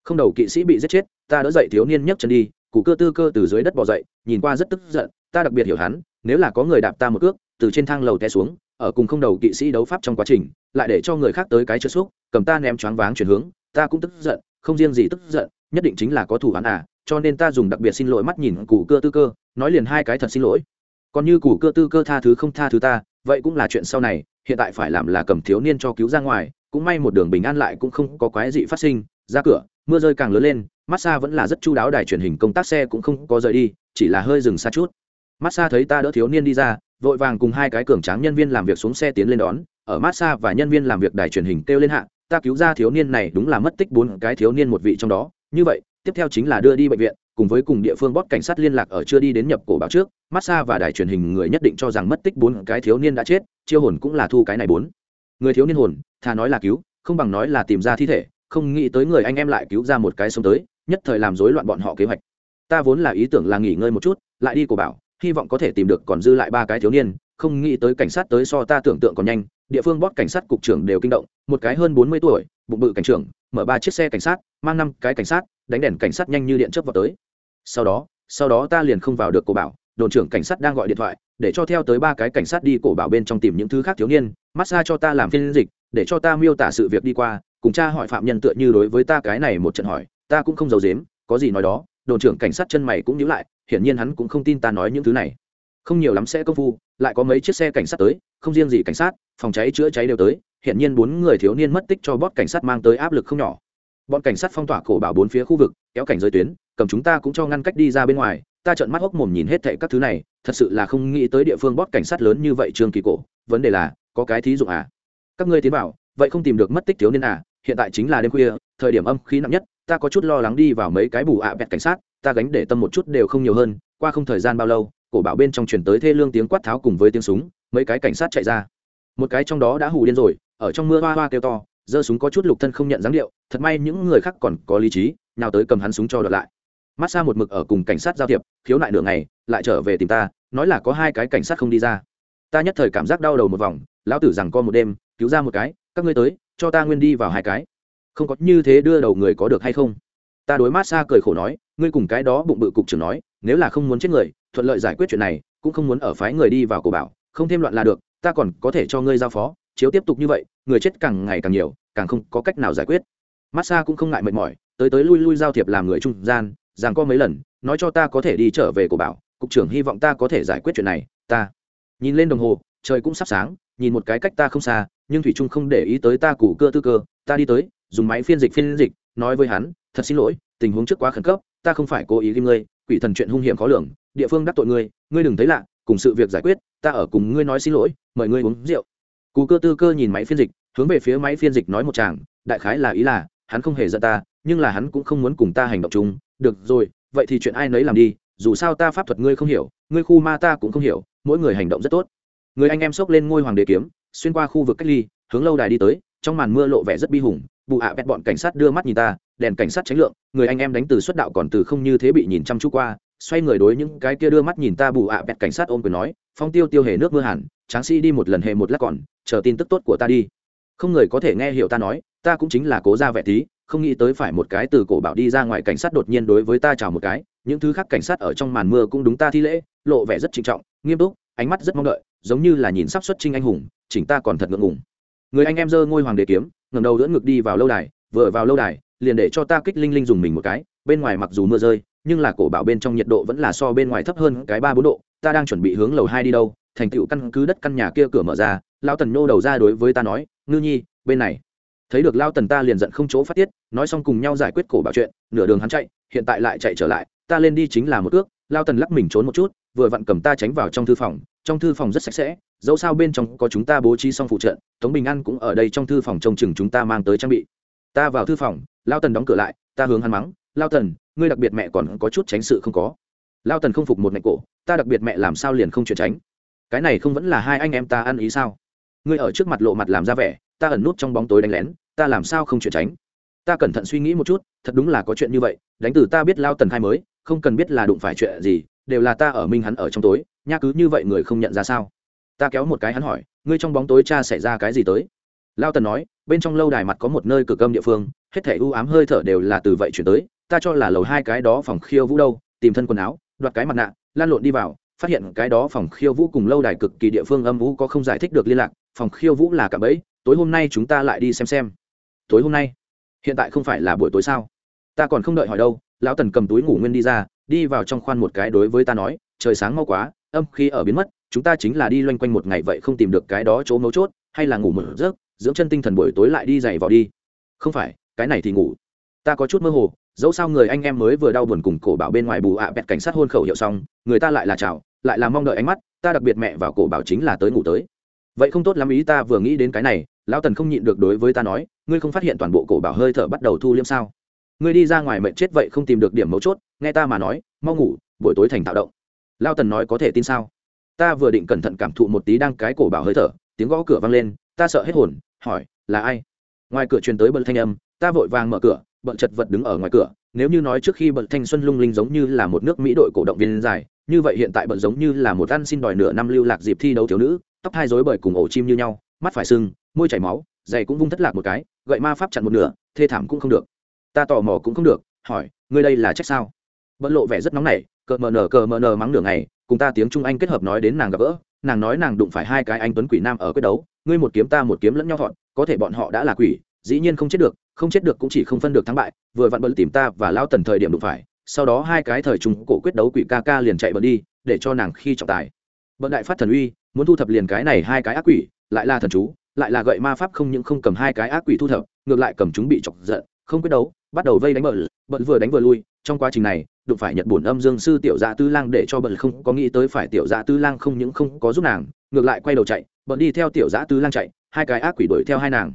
Không đầu kỵ sĩ bị giết chết, ta đỡ dậy thiếu niên nhấc chân đi cụ cơ tư cơ từ dưới đất bỏ dậy, nhìn qua rất tức giận, ta đặc biệt hiểu hắn, nếu là có người đạp ta một cước từ trên thang lầu té xuống, ở cùng không đầu kỵ sĩ đấu pháp trong quá trình, lại để cho người khác tới cái chớp xúc, cầm ta ném choáng váng chuyển hướng, ta cũng tức giận, không riêng gì tức giận, nhất định chính là có thủ hắn à cho nên ta dùng đặc biệt xin lỗi mắt nhìn củ cơ tư cơ, nói liền hai cái thật xin lỗi. Còn như củ cơ tư cơ tha thứ không tha thứ ta, vậy cũng là chuyện sau này, hiện tại phải làm là cầm thiếu niên cho cứu ra ngoài, cũng may một đường bình an lại cũng không có quái dị phát sinh, ra cửa, mưa rơi càng lớn lên massage vẫn là rất chu đáo đài truyền hình công tác xe cũng không có rời đi, chỉ là hơi dừng xa chút. Massage thấy ta đỡ thiếu niên đi ra vội vàng cùng hai cái cường tráng nhân viên làm việc xuống xe tiến lên đón, ở massage và nhân viên làm việc đài truyền hình kêu lên hạ, ta cứu ra thiếu niên này đúng là mất tích bốn cái thiếu niên một vị trong đó, như vậy, tiếp theo chính là đưa đi bệnh viện, cùng với cùng địa phương bót cảnh sát liên lạc ở chưa đi đến nhập cổ báo trước massage và đài truyền hình người nhất định cho rằng mất tích bốn cái thiếu niên đã chết, chiêu hồn cũng là thu cái này bốn. Người thiếu niên hồn, thà nói là cứu, không bằng nói là tìm ra thi thể, không nghĩ tới người anh em lại cứu ra một cái sống tới, nhất thời làm rối loạn bọn họ kế hoạch. Ta vốn là ý tưởng là nghỉ ngơi một chút, lại đi cổ bảo hy vọng có thể tìm được còn dư lại ba cái thiếu niên, không nghĩ tới cảnh sát tới so ta tưởng tượng còn nhanh, địa phương bót cảnh sát cục trưởng đều kinh động, một cái hơn bốn mươi tuổi, bụng bự cảnh trưởng, mở ba chiếc xe cảnh sát, mang năm cái cảnh sát, đánh đèn cảnh sát nhanh như điện chớp vào tới. Sau đó sau đó ta liền không vào được cổ bảo, đồn trưởng cảnh sát đang gọi điện thoại, để cho theo tới ba cái cảnh sát đi cổ bảo bên trong tìm những thứ khác thiếu niên, massage cho ta làm phiên dịch, để cho ta miêu tả sự việc đi qua, cùng cha hỏi phạm nhân tựa như đối với ta cái này một trận hỏi, ta cũng không giàu dếm có gì nói đó, đồn trưởng cảnh sát chân mày cũng nhíu lại hiển nhiên hắn cũng không tin ta nói những thứ này. Không nhiều lắm sẽ công phu, lại có mấy chiếc xe cảnh sát tới, không riêng gì cảnh sát, phòng cháy, chữa cháy đều tới, hiển nhiên bốn người thiếu niên mất tích cho bót cảnh sát mang tới áp lực không nhỏ. Bọn cảnh sát phong tỏa cổ bảo bốn phía khu vực, kéo cảnh giới tuyến, cầm chúng ta cũng cho ngăn cách đi ra bên ngoài, ta trợn mắt hốc mồm nhìn hết thệ các thứ này, thật sự là không nghĩ tới địa phương bót cảnh sát lớn như vậy trường kỳ cổ, vấn đề là, có cái thí dụng à? Các ngươi tiến bảo vậy không tìm được mất tích thiếu niên à? Hiện tại chính là đêm khuya, thời điểm âm khí nặng nhất, ta có chút lo lắng đi vào mấy cái bù ạ à cảnh sát ta gánh để tâm một chút đều không nhiều hơn, qua không thời gian bao lâu, cổ bảo bên trong chuyển tới thê lương tiếng quát tháo cùng với tiếng súng, mấy cái cảnh sát chạy ra. Một cái trong đó đã hù điên rồi, ở trong mưa hoa hoa kêu to, giơ súng có chút lục thân không nhận dáng điệu, thật may những người khác còn có lý trí, nào tới cầm hắn súng cho đợt lại. Mát xa một mực ở cùng cảnh sát giao thiệp, khiếu nại nửa ngày, lại trở về tìm ta, nói là có hai cái cảnh sát không đi ra. Ta nhất thời cảm giác đau đầu một vòng, lão tử rằng co một đêm, cứu ra một cái, các ngươi tới, cho ta nguyên đi vào hai cái. Không có như thế đưa đầu người có được hay không? Ta đối mát xa cười khổ nói ngươi cùng cái đó bụng bự cục trưởng nói, nếu là không muốn chết người, thuận lợi giải quyết chuyện này, cũng không muốn ở phái người đi vào cổ bảo, không thêm loạn là được, ta còn có thể cho ngươi giao phó, chiếu tiếp tục như vậy, người chết càng ngày càng nhiều, càng không có cách nào giải quyết. Massa cũng không ngại mệt mỏi, tới tới lui lui giao thiệp làm người trung gian rằng có mấy lần, nói cho ta có thể đi trở về cổ bảo, cục trưởng hy vọng ta có thể giải quyết chuyện này, ta. Nhìn lên đồng hồ, trời cũng sắp sáng, nhìn một cái cách ta không xa, nhưng thủy trung không để ý tới ta củ cơ tư cơ, ta đi tới, dùng máy phiên dịch phiên dịch, nói với hắn, thật xin lỗi, tình huống trước quá khẩn cấp ta không phải cố ý ghim ngươi, quỷ thần chuyện hung hiểm khó lường, địa phương đắc tội ngươi ngươi đừng thấy lạ, cùng sự việc giải quyết, ta ở cùng ngươi nói xin lỗi, mời ngươi uống rượu. Cú cơ tư cơ nhìn máy phiên dịch, hướng về phía máy phiên dịch nói một chàng đại khái là ý là, hắn không hề giận ta, nhưng là hắn cũng không muốn cùng ta hành động chung. Được rồi, vậy thì chuyện ai nấy làm đi, dù sao ta pháp thuật ngươi không hiểu, ngươi khu ma ta cũng không hiểu, mỗi người hành động rất tốt. Người anh em xốc lên ngôi hoàng đế kiếm, xuyên qua khu vực cách ly, hướng lâu đài đi tới, trong màn mưa lộ vẻ rất bi hùng bụ ạ à bẹt bọn cảnh sát đưa mắt nhìn ta đèn cảnh sát tránh lượng, người anh em đánh từ xuất đạo còn từ không như thế bị nhìn chăm chú qua, xoay người đối những cái kia đưa mắt nhìn ta bù ạ à bẹt cảnh sát ôm quyền nói, phong tiêu tiêu hề nước mưa hẳn, tráng sĩ đi một lần hề một lát còn, chờ tin tức tốt của ta đi. Không người có thể nghe hiểu ta nói, ta cũng chính là cố ra vẻ tí không nghĩ tới phải một cái từ cổ bảo đi ra ngoài cảnh sát đột nhiên đối với ta chào một cái, những thứ khác cảnh sát ở trong màn mưa cũng đúng ta thi lễ, lộ vẻ rất trịnh trọng, nghiêm túc, ánh mắt rất mong đợi, giống như là nhìn sắp xuất trinh anh hùng, chỉnh ta còn thật ngượng ngùng. Người anh em giơ ngôi hoàng đế kiếm ngầm đầu đỡ ngực đi vào lâu đài, vừa vào lâu đài liền để cho ta kích linh linh dùng mình một cái, bên ngoài mặc dù mưa rơi, nhưng là cổ bảo bên trong nhiệt độ vẫn là so bên ngoài thấp hơn cái ba bốn độ, ta đang chuẩn bị hướng lầu hai đi đâu, thành tựu căn cứ đất căn nhà kia cửa mở ra lao tần nhô đầu ra đối với ta nói, ngư nhi, bên này. Thấy được lao tần ta liền giận không chỗ phát tiết, nói xong cùng nhau giải quyết cổ bảo chuyện, nửa đường hắn chạy, hiện tại lại chạy trở lại, ta lên đi chính là một ước lao tần lắc mình trốn một chút, vừa vặn cầm ta tránh vào trong thư phòng, trong thư phòng rất sạch sẽ, dẫu sao bên trong có chúng ta bố trí xong phụ trận tống bình an cũng ở đây trong thư phòng trông chừng chúng ta mang tới trang bị. Ta vào thư phòng lao tần đóng cửa lại, ta hướng hắn mắng, lao tần, ngươi đặc biệt mẹ còn có chút tránh sự không có. Lao tần không phục một ngạch cổ, ta đặc biệt mẹ làm sao liền không chuyển tránh? Cái này không vẫn là hai anh em ta ăn ý sao? Ngươi ở trước mặt lộ mặt làm ra vẻ, ta ẩn nút trong bóng tối đánh lén, ta làm sao không chuyển tránh? Ta cẩn thận suy nghĩ một chút, thật đúng là có chuyện như vậy, đánh từ ta biết lao tần khai mới, không cần biết là đụng phải chuyện gì, đều là ta ở minh hắn ở trong tối, nha cứ như vậy người không nhận ra sao? Ta kéo một cái hắn hỏi, ngươi trong bóng tối cha xảy ra cái gì tới? Lao tần nói, bên trong lâu đài mặt có một nơi cực âm địa phương, hết thể u ám hơi thở đều là từ vậy chuyển tới, ta cho là lầu hai cái đó phòng khiêu vũ đâu, tìm thân quần áo, đoạt cái mặt nạ, lan lộn đi vào, phát hiện cái đó phòng khiêu vũ cùng lâu đài cực kỳ địa phương âm vũ có không giải thích được liên lạc, phòng khiêu vũ là cả bẫy, tối hôm nay chúng ta lại đi xem xem. Tối hôm nay? Hiện tại không phải là buổi tối sao? Ta còn không đợi hỏi đâu, lão tần cầm túi ngủ nguyên đi ra, đi vào trong khoan một cái đối với ta nói, trời sáng mau quá, âm khi ở biến mất, chúng ta chính là đi loanh quanh một ngày vậy không tìm được cái đó chỗ mấu chốt, hay là ngủ một giấc? Dưỡng chân tinh thần buổi tối lại đi giày vào đi. Không phải, cái này thì ngủ. Ta có chút mơ hồ, dẫu sao người anh em mới vừa đau buồn cùng cổ bảo bên ngoài bù ạ bẹt cảnh sát hôn khẩu hiệu xong, người ta lại là chào, lại là mong đợi ánh mắt, ta đặc biệt mẹ vào cổ bảo chính là tới ngủ tới. Vậy không tốt lắm ý ta vừa nghĩ đến cái này, lão tần không nhịn được đối với ta nói, ngươi không phát hiện toàn bộ cổ bảo hơi thở bắt đầu thu liêm sao? Ngươi đi ra ngoài mệnh chết vậy không tìm được điểm mấu chốt, nghe ta mà nói, mau ngủ, buổi tối thành tạo động. Lao tần nói có thể tin sao? Ta vừa định cẩn thận cảm thụ một tí đang cái cổ bảo hơi thở, tiếng gõ cửa vang lên ta sợ hết hồn, hỏi, là ai? Ngoài cửa truyền tới bận thanh âm, ta vội vàng mở cửa, bận chật vật đứng ở ngoài cửa, nếu như nói trước khi bận thanh xuân lung linh giống như là một nước mỹ đội cổ động viên dài, như vậy hiện tại bận giống như là một ăn xin đòi nửa năm lưu lạc dịp thi đấu thiếu nữ, tóc hai rối bởi cùng ổ chim như nhau, mắt phải sưng, môi chảy máu, giày cũng vung thất lạc một cái, gậy ma pháp chặn một nửa, thê thảm cũng không được. Ta tò mò cũng không được, hỏi, ngươi đây là trách sao? Bận lộ vẻ rất nóng nảy, cờ mờ nờ cờ mờ nờ mắng nửa ngày, cùng ta tiếng trung anh kết hợp nói đến nàng gặp gỡ nàng nói nàng đụng phải hai cái anh tuấn quỷ nam ở quyết đấu, ngươi một kiếm ta một kiếm lẫn nhau thọn có thể bọn họ đã là quỷ, dĩ nhiên không chết được, không chết được cũng chỉ không phân được thắng bại, vừa vặn bận tìm ta và lao tần thời điểm đụng phải, sau đó hai cái thời trung cổ quyết đấu quỷ ca ca liền chạy bận đi, để cho nàng khi trọng tài. Bận đại phát thần uy, muốn thu thập liền cái này hai cái ác quỷ, lại là thần chú, lại là gậy ma pháp không những không cầm hai cái ác quỷ thu thập, ngược lại cầm chúng bị chọc giận, không quyết đấu, bắt đầu vây đánh bận bận vừa đánh vừa lui, trong quá trình này đụng phải nhật bổn âm dương sư tiểu dạ tư lang để cho bận không có nghĩ tới phải tiểu dạ tư lang không những không có giúp nàng, ngược lại quay đầu chạy bận đi theo tiểu dạ tư lang chạy, hai cái ác quỷ đuổi theo hai nàng.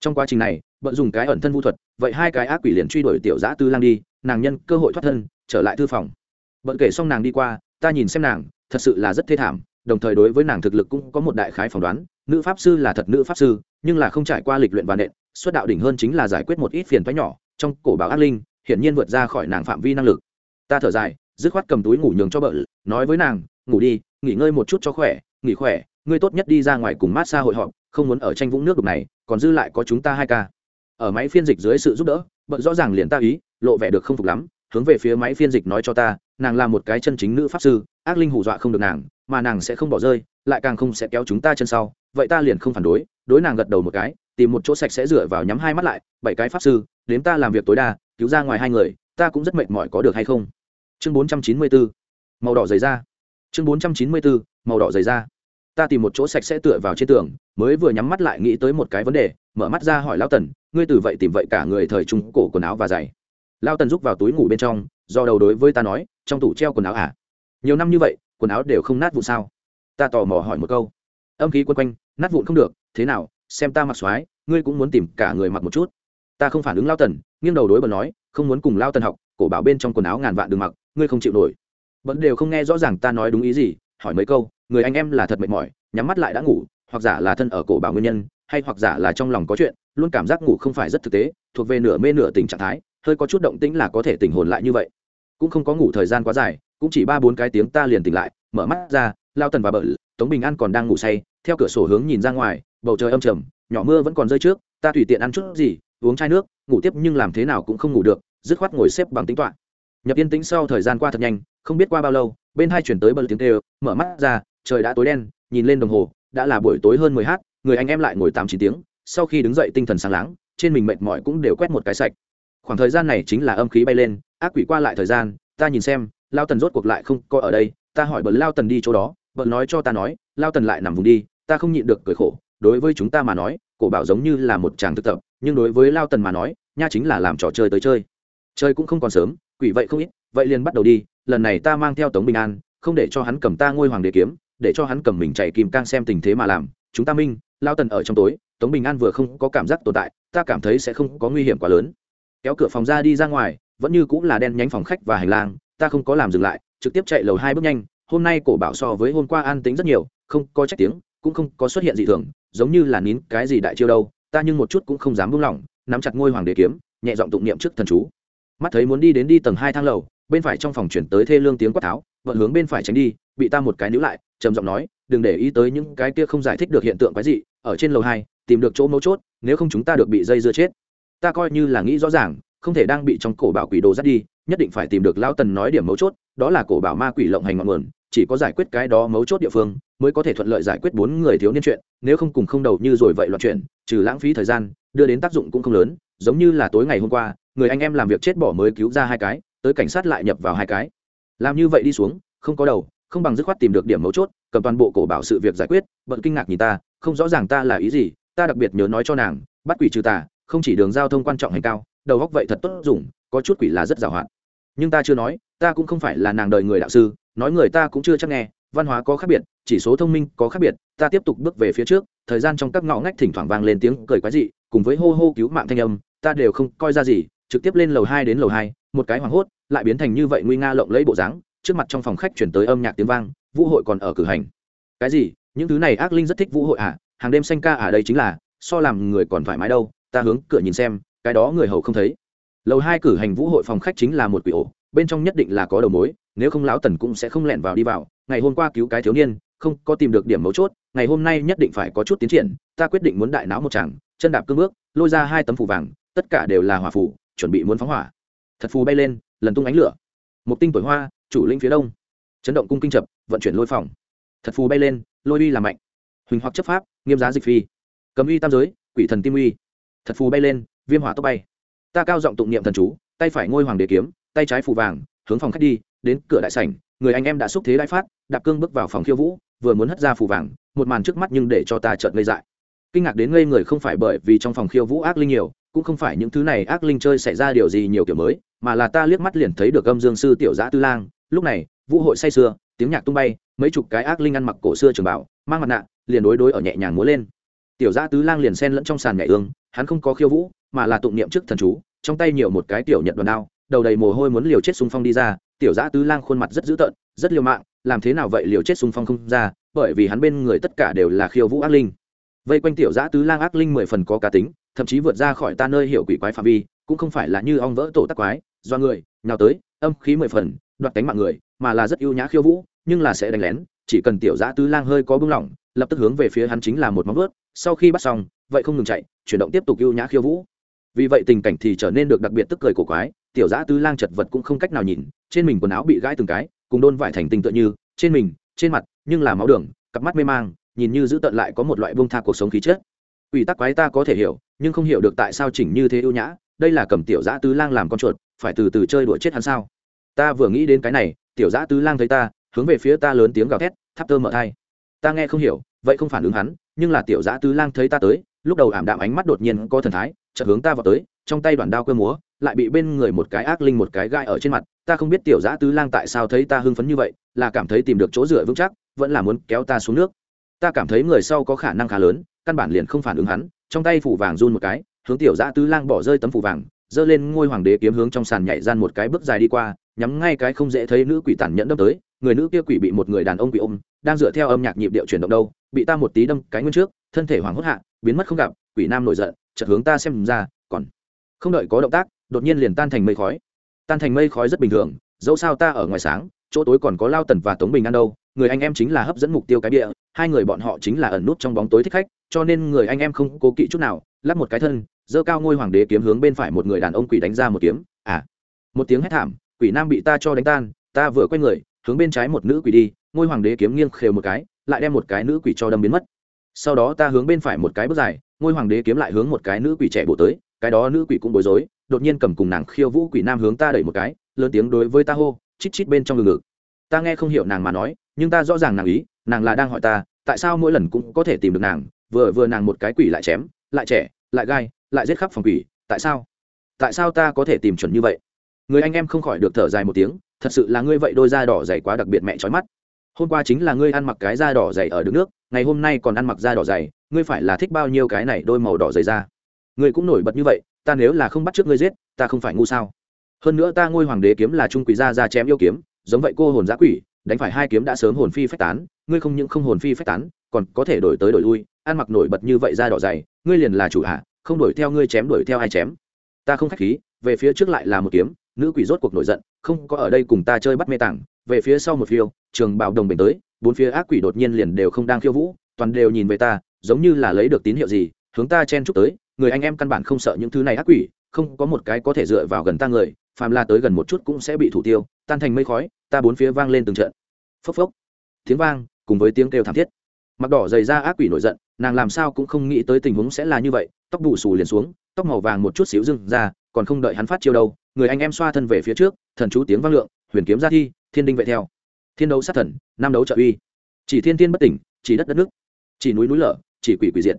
Trong quá trình này bận dùng cái ẩn thân vũ thuật, vậy hai cái ác quỷ liền truy đuổi tiểu dạ tư lang đi, nàng nhân cơ hội thoát thân, trở lại thư phòng. Bận kể xong nàng đi qua, ta nhìn xem nàng, thật sự là rất thê thảm, đồng thời đối với nàng thực lực cũng có một đại khái phỏng đoán, nữ pháp sư là thật nữ pháp sư, nhưng là không trải qua lịch luyện và nện, xuất đạo đỉnh hơn chính là giải quyết một ít phiền toái nhỏ, trong cổ bảo ác linh, hiển nhiên vượt ra khỏi nàng phạm vi năng lực ta thở dài, dứt khoát cầm túi ngủ nhường cho bợ, nói với nàng, ngủ đi, nghỉ ngơi một chút cho khỏe, nghỉ khỏe, ngươi tốt nhất đi ra ngoài cùng mát xa hội họp, không muốn ở tranh vũng nước đục này, còn dư lại có chúng ta hai ca. Ở máy phiên dịch dưới sự giúp đỡ bận rõ ràng liền ta ý, lộ vẻ được không phục lắm, hướng về phía máy phiên dịch nói cho ta, nàng là một cái chân chính nữ pháp sư, ác linh hù dọa không được nàng, mà nàng sẽ không bỏ rơi, lại càng không sẽ kéo chúng ta chân sau, vậy ta liền không phản đối. Đối nàng gật đầu một cái, tìm một chỗ sạch sẽ dựa vào nhắm hai mắt lại, bảy cái pháp sư, đến ta làm việc tối đa, cứu ra ngoài hai người, ta cũng rất mệt mỏi có được hay không? Chương bốn trăm chín mươi bốn màu đỏ dày da. Chương bốn trăm chín mươi bốn màu đỏ dày da. Ta tìm một chỗ sạch sẽ tựa vào trên tường, mới vừa nhắm mắt lại nghĩ tới một cái vấn đề, mở mắt ra hỏi lao tần, ngươi từ vậy tìm vậy cả người thời trung cổ quần áo và giày? Lao tần rúc vào túi ngủ bên trong, do đầu đối với ta nói, trong tủ treo quần áo à? Nhiều năm như vậy, quần áo đều không nát vụ sao? Ta tò mò hỏi một câu. Âm khí quân quanh, nát vụn không được, thế nào, xem ta mặc xoái ngươi cũng muốn tìm cả người mặc một chút. Ta không phản ứng lao tần, nghiêng đầu đối bần nói, không muốn cùng lao tần học cổ bảo bên trong quần áo ngàn vạn đường mặc, ngươi không chịu nổi. Vẫn đều không nghe rõ ràng ta nói đúng ý gì, hỏi mấy câu, người anh em là thật mệt mỏi, nhắm mắt lại đã ngủ, hoặc giả là thân ở cổ bảo nguyên nhân, hay hoặc giả là trong lòng có chuyện, luôn cảm giác ngủ không phải rất thực tế, thuộc về nửa mê nửa tình trạng thái, hơi có chút động tĩnh là có thể tỉnh hồn lại như vậy. Cũng không có ngủ thời gian quá dài, cũng chỉ ba bốn cái tiếng ta liền tỉnh lại, mở mắt ra, lao tần và bợ, tống bình an còn đang ngủ say, theo cửa sổ hướng nhìn ra ngoài, bầu trời âm trầm, nhỏ mưa vẫn còn rơi trước, ta tùy tiện ăn chút gì, uống chai nước, ngủ tiếp nhưng làm thế nào cũng không ngủ được dứt khoát ngồi xếp bằng tính toạ nhập yên tĩnh sau thời gian qua thật nhanh, không biết qua bao lâu, bên hai chuyển tới bật tiếng tê mở mắt ra, trời đã tối đen, nhìn lên đồng hồ, đã là buổi tối hơn mười h người anh em lại ngồi tám chín tiếng, sau khi đứng dậy tinh thần sáng láng, trên mình mệt mỏi cũng đều quét một cái sạch. Khoảng thời gian này chính là âm khí bay lên, ác quỷ qua lại thời gian, ta nhìn xem, lao tần rốt cuộc lại không có ở đây, ta hỏi bật lao tần đi chỗ đó bật nói cho ta nói, lao tần lại nằm vùng đi, ta không nhịn được cười khổ, đối với chúng ta mà nói, cổ bảo giống như là một chàng thực tập, nhưng đối với lao tần mà nói, nha chính là làm trò chơi tới chơi trời cũng không còn sớm, quỷ vậy không ít, vậy liền bắt đầu đi, lần này ta mang theo tống bình an, không để cho hắn cầm ta ngôi hoàng đế kiếm, để cho hắn cầm mình chạy kìm cang xem tình thế mà làm, chúng ta minh, lao tần ở trong tối, tống bình an vừa không có cảm giác tồn tại, ta cảm thấy sẽ không có nguy hiểm quá lớn. Kéo cửa phòng ra đi ra ngoài, vẫn như cũng là đen nhánh phòng khách và hành lang, ta không có làm dừng lại, trực tiếp chạy lầu hai bước nhanh, hôm nay cổ bảo so với hôm qua an tính rất nhiều, không có trách tiếng, cũng không có xuất hiện gì thường, giống như là nín cái gì đại chiêu đâu, ta nhưng một chút cũng không dám buông lỏng, nắm chặt ngôi hoàng đế kiếm, nhẹ giọng tụng niệm trước thần chú mắt thấy muốn đi đến đi tầng hai thang lầu, bên phải trong phòng chuyển tới thê lương tiếng quát tháo vận hướng bên phải tránh đi, bị ta một cái níu lại, trầm giọng nói, đừng để ý tới những cái kia không giải thích được hiện tượng cái gì ở trên lầu hai, tìm được chỗ mấu chốt, nếu không chúng ta được bị dây dưa chết. Ta coi như là nghĩ rõ ràng, không thể đang bị trong cổ bảo quỷ đồ dắt đi, nhất định phải tìm được lão tần nói điểm mấu chốt, đó là cổ bảo ma quỷ lộng hành ngọn nguồn, chỉ có giải quyết cái đó mấu chốt địa phương, mới có thể thuận lợi giải quyết bốn người thiếu niên chuyện, nếu không cùng không đầu như rồi vậy loạn chuyện, trừ lãng phí thời gian, đưa đến tác dụng cũng không lớn giống như là tối ngày hôm qua, người anh em làm việc chết bỏ mới cứu ra hai cái, tới cảnh sát lại nhập vào hai cái. Làm như vậy đi xuống, không có đầu, không bằng dứt khoát tìm được điểm mấu chốt, cầm toàn bộ cổ bảo sự việc giải quyết, bận kinh ngạc nhìn ta, không rõ ràng ta là ý gì, ta đặc biệt nhớ nói cho nàng, bắt quỷ trừ tà, không chỉ đường giao thông quan trọng hành cao, đầu góc vậy thật tốt dùng, có chút quỷ là rất giàu hạn. Nhưng ta chưa nói, ta cũng không phải là nàng đời người đạo sư, nói người ta cũng chưa chắc nghe, văn hóa có khác biệt, chỉ số thông minh có khác biệt, ta tiếp tục bước về phía trước, thời gian trong các ngõ ngách thỉnh thoảng vang lên tiếng cười quái dị, cùng với hô hô cứu mạng thanh âm ta đều không coi ra gì, trực tiếp lên lầu hai đến lầu hai, một cái hoảng hốt, lại biến thành như vậy nguy nga lộng lấy bộ dáng, trước mặt trong phòng khách chuyển tới âm nhạc tiếng vang, vũ hội còn ở cử hành. Cái gì? Những thứ này ác linh rất thích vũ hội à? Hàng đêm xanh ca ở đây chính là, so làm người còn thoải mái đâu, ta hướng cửa nhìn xem, cái đó người hầu không thấy. Lầu hai cử hành vũ hội phòng khách chính là một quỷ ổ, bên trong nhất định là có đầu mối, nếu không lão tần cũng sẽ không lẻn vào đi vào, ngày hôm qua cứu cái thiếu niên, không có tìm được điểm mấu chốt, ngày hôm nay nhất định phải có chút tiến triển, ta quyết định muốn đại náo một chàng chân đạp cương bước, lôi ra hai tấm phủ vàng tất cả đều là hỏa phủ chuẩn bị muốn phóng hỏa. Thật phù bay lên, lần tung ánh lửa. Một tinh tuổi hoa, chủ lĩnh phía đông. Chấn động cung kinh chập, vận chuyển lôi phòng. Thật phù bay lên, lôi uy làm mạnh. Huỳnh hoặc chấp pháp, nghiêm giá dịch phi. Cấm uy tam giới, quỷ thần tim uy. Thật phù bay lên, viêm hỏa tốc bay. Ta cao giọng tụng niệm thần chú, tay phải ngôi hoàng đế kiếm, tay trái phù vàng, hướng phòng khách đi, đến cửa đại sảnh, người anh em đã xúc thế đại phát, đạp cương bước vào phòng khiêu vũ, vừa muốn hất ra phù vàng, một màn trước mắt nhưng để cho ta chợt ngây dại. Kinh ngạc đến ngây người không phải bởi vì trong phòng khiêu vũ ác linh nhiều cũng không phải những thứ này ác linh chơi xảy ra điều gì nhiều kiểu mới, mà là ta liếc mắt liền thấy được âm dương sư tiểu giã tư lang. Lúc này, vũ hội say sưa, tiếng nhạc tung bay, mấy chục cái ác linh ăn mặc cổ xưa trường bảo, mang mặt nạ, liền đối đối ở nhẹ nhàng múa lên. Tiểu giã tứ lang liền sen lẫn trong sàn nhảy ương, hắn không có khiêu vũ, mà là tụng niệm trước thần chú, trong tay nhiều một cái tiểu nhật đoàn đao, đầu đầy mồ hôi muốn liều chết xung phong đi ra, tiểu giã tứ lang khuôn mặt rất dữ tợn, rất liều mạng, làm thế nào vậy liều chết xung phong không ra, bởi vì hắn bên người tất cả đều là khiêu vũ ác linh. Vây quanh tiểu giã tứ lang ác linh mười phần có cá tính thậm chí vượt ra khỏi ta nơi hiểu quỷ quái phạm vi, cũng không phải là như ong vỡ tổ tắc quái, do người, nhào tới, âm khí mười phần, đoạt cánh mạng người, mà là rất ưu nhã khiêu vũ, nhưng là sẽ đánh lén, chỉ cần tiểu giã tứ lang hơi có bưng lỏng lập tức hướng về phía hắn chính là một móng vớt sau khi bắt xong, vậy không ngừng chạy, chuyển động tiếp tục ưu nhã khiêu vũ. Vì vậy tình cảnh thì trở nên được đặc biệt tức cười cổ quái, tiểu giã tứ lang chật vật cũng không cách nào nhìn, trên mình quần áo bị gãi từng cái, cùng đôn vải thành tình tựa như, trên mình, trên mặt, nhưng là máu đường, cặp mắt mê mang, nhìn như giữ tận lại có một loại bông tha cuộc sống khí chất ủy tắc quái ta có thể hiểu, nhưng không hiểu được tại sao chỉnh như thế ưu nhã, đây là cầm tiểu giã tứ lang làm con chuột, phải từ từ chơi đuổi chết hắn sao? Ta vừa nghĩ đến cái này, tiểu giã tứ lang thấy ta, hướng về phía ta lớn tiếng gào thét thắp tơ mở thai. Ta nghe không hiểu, vậy không phản ứng hắn, nhưng là tiểu giã tứ lang thấy ta tới, lúc đầu ảm đạm ánh mắt đột nhiên có thần thái, chợt hướng ta vào tới, trong tay đoàn đao cơ múa, lại bị bên người một cái ác linh một cái gai ở trên mặt, ta không biết tiểu giã tứ lang tại sao thấy ta hưng phấn như vậy, là cảm thấy tìm được chỗ dựa vững chắc, vẫn là muốn kéo ta xuống nước. Ta cảm thấy người sau có khả năng khá lớn căn bản liền không phản ứng hắn, trong tay phủ vàng run một cái, hướng tiểu giã tứ lang bỏ rơi tấm phủ vàng, giơ lên ngôi hoàng đế kiếm hướng trong sàn nhảy gian một cái bước dài đi qua, nhắm ngay cái không dễ thấy nữ quỷ tàn nhẫn đâm tới, người nữ kia quỷ bị một người đàn ông quỷ ôm, đang dựa theo âm nhạc nhịp điệu chuyển động đâu, bị ta một tí đâm cái nguyên trước, thân thể hoảng hốt hạ, biến mất không gặp, quỷ nam nổi giận, chợt hướng ta xem ra, còn không đợi có động tác, đột nhiên liền tan thành mây khói. Tan thành mây khói rất bình thường, dẫu sao ta ở ngoài sáng, chỗ tối còn có lao tần và tống bình ăn đâu, người anh em chính là hấp dẫn mục tiêu cái địa, hai người bọn họ chính là ẩn nút trong bóng tối thích khách cho nên người anh em không cố kỵ chút nào, lắp một cái thân, giơ cao ngôi hoàng đế kiếm hướng bên phải một người đàn ông quỷ đánh ra một kiếm. À một tiếng hét thảm, quỷ nam bị ta cho đánh tan, ta vừa quay người, hướng bên trái một nữ quỷ đi, ngôi hoàng đế kiếm nghiêng khều một cái, lại đem một cái nữ quỷ cho đâm biến mất. Sau đó ta hướng bên phải một cái bước dài, ngôi hoàng đế kiếm lại hướng một cái nữ quỷ trẻ bổ tới, cái đó nữ quỷ cũng bối rối, đột nhiên cầm cùng nàng khiêu vũ quỷ nam hướng ta đẩy một cái, lớn tiếng đối với ta hô, chít chít bên trong ngực ngực. Ta nghe không hiểu nàng mà nói, nhưng ta rõ ràng nàng ý, nàng là đang hỏi ta, tại sao mỗi lần cũng có thể tìm được nàng vừa vừa nàng một cái quỷ lại chém, lại trẻ, lại gai, lại giết khắp phòng quỷ, tại sao? Tại sao ta có thể tìm chuẩn như vậy? Người anh em không khỏi được thở dài một tiếng, thật sự là ngươi vậy đôi da đỏ dày quá đặc biệt mẹ trói mắt. Hôm qua chính là ngươi ăn mặc cái da đỏ dày ở đứng nước, ngày hôm nay còn ăn mặc da đỏ dày, ngươi phải là thích bao nhiêu cái này đôi màu đỏ dày ra? ngươi cũng nổi bật như vậy, ta nếu là không bắt trước ngươi giết, ta không phải ngu sao? Hơn nữa ta ngôi hoàng đế kiếm là trung quỷ ra ra chém yêu kiếm, giống vậy cô hồn giã quỷ, đánh phải hai kiếm đã sớm hồn phi phách tán, ngươi không những không hồn phi phách tán, còn có thể đổi tới đổi lui ăn mặc nổi bật như vậy da đỏ dày, ngươi liền là chủ hạ, không đuổi theo ngươi chém đuổi theo ai chém. Ta không khách khí, về phía trước lại là một kiếm, nữ quỷ rốt cuộc nổi giận, không có ở đây cùng ta chơi bắt mê tảng. Về phía sau một phiêu, trường bảo đồng bình tới, bốn phía ác quỷ đột nhiên liền đều không đang khiêu vũ, toàn đều nhìn về ta, giống như là lấy được tín hiệu gì, hướng ta chen chúc tới. Người anh em căn bản không sợ những thứ này ác quỷ, không có một cái có thể dựa vào gần ta người, phàm la tới gần một chút cũng sẽ bị thủ tiêu, tan thành mây khói, ta bốn phía vang lên từng trận. Phốc phốc. Tiếng vang, cùng với tiếng kêu thảm thiết. Mặc đỏ dày ra ác quỷ nổi giận nàng làm sao cũng không nghĩ tới tình huống sẽ là như vậy, tóc bù xù liền xuống, tóc màu vàng một chút xíu dưng ra, còn không đợi hắn phát chiêu đâu, người anh em xoa thân về phía trước, thần chú tiếng vang lượng, huyền kiếm ra thi, thiên đinh vệ theo. Thiên đấu sát thần, nam đấu trợ uy. Chỉ thiên thiên bất tỉnh, chỉ đất đất nước. Chỉ núi núi lở, chỉ quỷ quỷ diệt.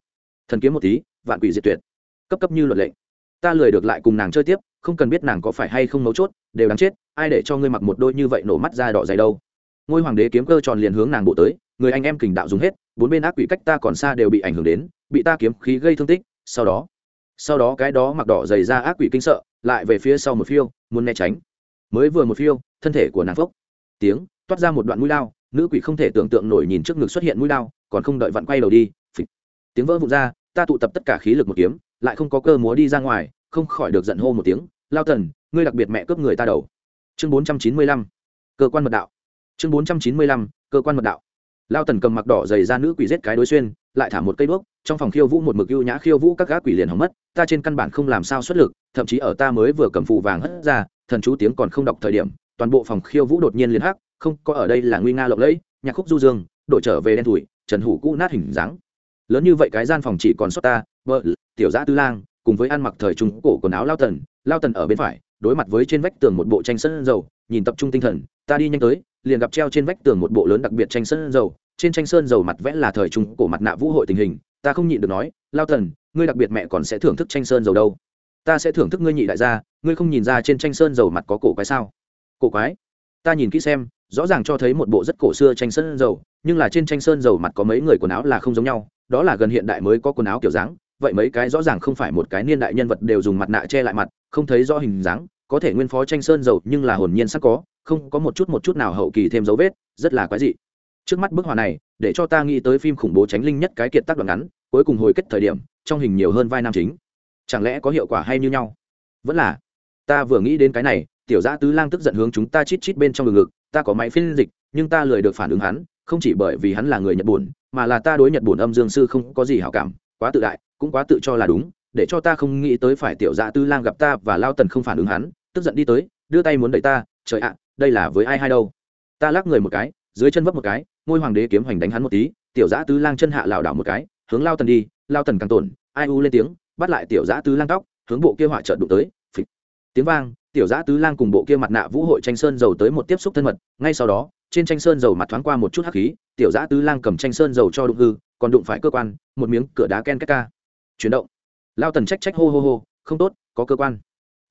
Thần kiếm một tí, vạn quỷ diệt tuyệt. Cấp cấp như luật lệnh ta lười được lại cùng nàng chơi tiếp, không cần biết nàng có phải hay không mấu chốt, đều đáng chết, ai để cho ngươi mặc một đôi như vậy nổ mắt ra đỏ dày đâu. Ngôi hoàng đế kiếm cơ tròn liền hướng nàng bộ tới, người anh em kình đạo dùng hết bốn bên ác quỷ cách ta còn xa đều bị ảnh hưởng đến, bị ta kiếm khí gây thương tích, sau đó sau đó cái đó mặc đỏ dày ra ác quỷ kinh sợ, lại về phía sau một phiêu, muốn né tránh. Mới vừa một phiêu, thân thể của nàng phốc. Tiếng, toát ra một đoạn mũi lao, nữ quỷ không thể tưởng tượng nổi nhìn trước ngực xuất hiện mũi lao, còn không đợi vặn quay đầu đi, phịch. Tiếng vỡ vụn ra, ta tụ tập tất cả khí lực một kiếm, lại không có cơ múa đi ra ngoài, không khỏi được giận hô một tiếng, lao tần ngươi đặc biệt mẹ cướp người ta đầu. Chương bốn trăm chín mươi lăm, cơ quan mật đạo. Chương bốn trăm chín mươi lăm, cơ quan mật đạo lao tần cầm mặc đỏ dày ra nữ quỷ giết cái đối xuyên, lại thả một cây đuốc, trong phòng khiêu vũ một mực ưu nhã khiêu vũ các gã quỷ liền hỏng mất, ta trên căn bản không làm sao xuất lực, thậm chí ở ta mới vừa cầm phụ vàng hất ra, thần chú tiếng còn không đọc thời điểm, toàn bộ phòng khiêu vũ đột nhiên liền hắc, không có ở đây là nguy nga lộng lẫy, nhạc khúc du dương, đội trở về đen thủi, trần hủ cũ nát hình dáng. Lớn như vậy cái gian phòng chỉ còn sót ta, vợ, tiểu giã tư lang, cùng với ăn mặc thời trung cổ quần áo lao tần lao tần ở bên phải, đối mặt với trên vách tường một bộ tranh sân dầu, nhìn tập trung tinh thần, ta đi nhanh tới liền gặp treo trên vách tường một bộ lớn đặc biệt tranh sơn dầu. Trên tranh sơn dầu mặt vẽ là thời trung cổ mặt nạ vũ hội tình hình. Ta không nhịn được nói, lao thần, ngươi đặc biệt mẹ còn sẽ thưởng thức tranh sơn dầu đâu. Ta sẽ thưởng thức ngươi nhị đại gia, ngươi không nhìn ra trên tranh sơn dầu mặt có cổ quái sao? Cổ quái? Ta nhìn kỹ xem, rõ ràng cho thấy một bộ rất cổ xưa tranh sơn dầu, nhưng là trên tranh sơn dầu mặt có mấy người quần áo là không giống nhau. Đó là gần hiện đại mới có quần áo kiểu dáng, vậy mấy cái rõ ràng không phải một cái niên đại nhân vật đều dùng mặt nạ che lại mặt, không thấy rõ hình dáng có thể nguyên phó tranh sơn dầu nhưng là hồn nhiên sắc có, không có một chút một chút nào hậu kỳ thêm dấu vết, rất là quái dị. Trước mắt bức họa này, để cho ta nghĩ tới phim khủng bố tránh linh nhất cái kiệt tác đoạn ngắn, cuối cùng hồi kết thời điểm, trong hình nhiều hơn vai nam chính. Chẳng lẽ có hiệu quả hay như nhau? Vẫn là, ta vừa nghĩ đến cái này, tiểu giã tứ lang tức giận hướng chúng ta chít chít bên trong ngực ngực, ta có máy phiên dịch, nhưng ta lười được phản ứng hắn, không chỉ bởi vì hắn là người nhật bản mà là ta đối nhật bản âm dương sư không có gì hảo cảm, quá tự đại, cũng quá tự cho là đúng, để cho ta không nghĩ tới phải tiểu giã tứ lang gặp ta và lao tần không phản ứng hắn tức giận đi tới, đưa tay muốn đẩy ta, trời ạ, đây là với ai hay đâu? Ta lắc người một cái, dưới chân vấp một cái, ngôi hoàng đế kiếm hoành đánh hắn một tí, tiểu giã tứ lang chân hạ lảo đảo một cái, hướng lao tần đi, lao tần càng tổn, ai u lên tiếng, bắt lại tiểu giã tứ lang tóc, hướng bộ kia họa trợn đụng tới, phịch. Tiếng vang, tiểu giã tứ lang cùng bộ kia mặt nạ vũ hội tranh sơn dầu tới một tiếp xúc thân mật, ngay sau đó, trên tranh sơn dầu mặt thoáng qua một chút hắc khí, tiểu giã tứ lang cầm tranh sơn dầu cho đụng hư, còn đụng phải cơ quan, một miếng cửa đá ken két ca. Chuyển động. Lao tần trách trách hô hô hô, không tốt, có cơ quan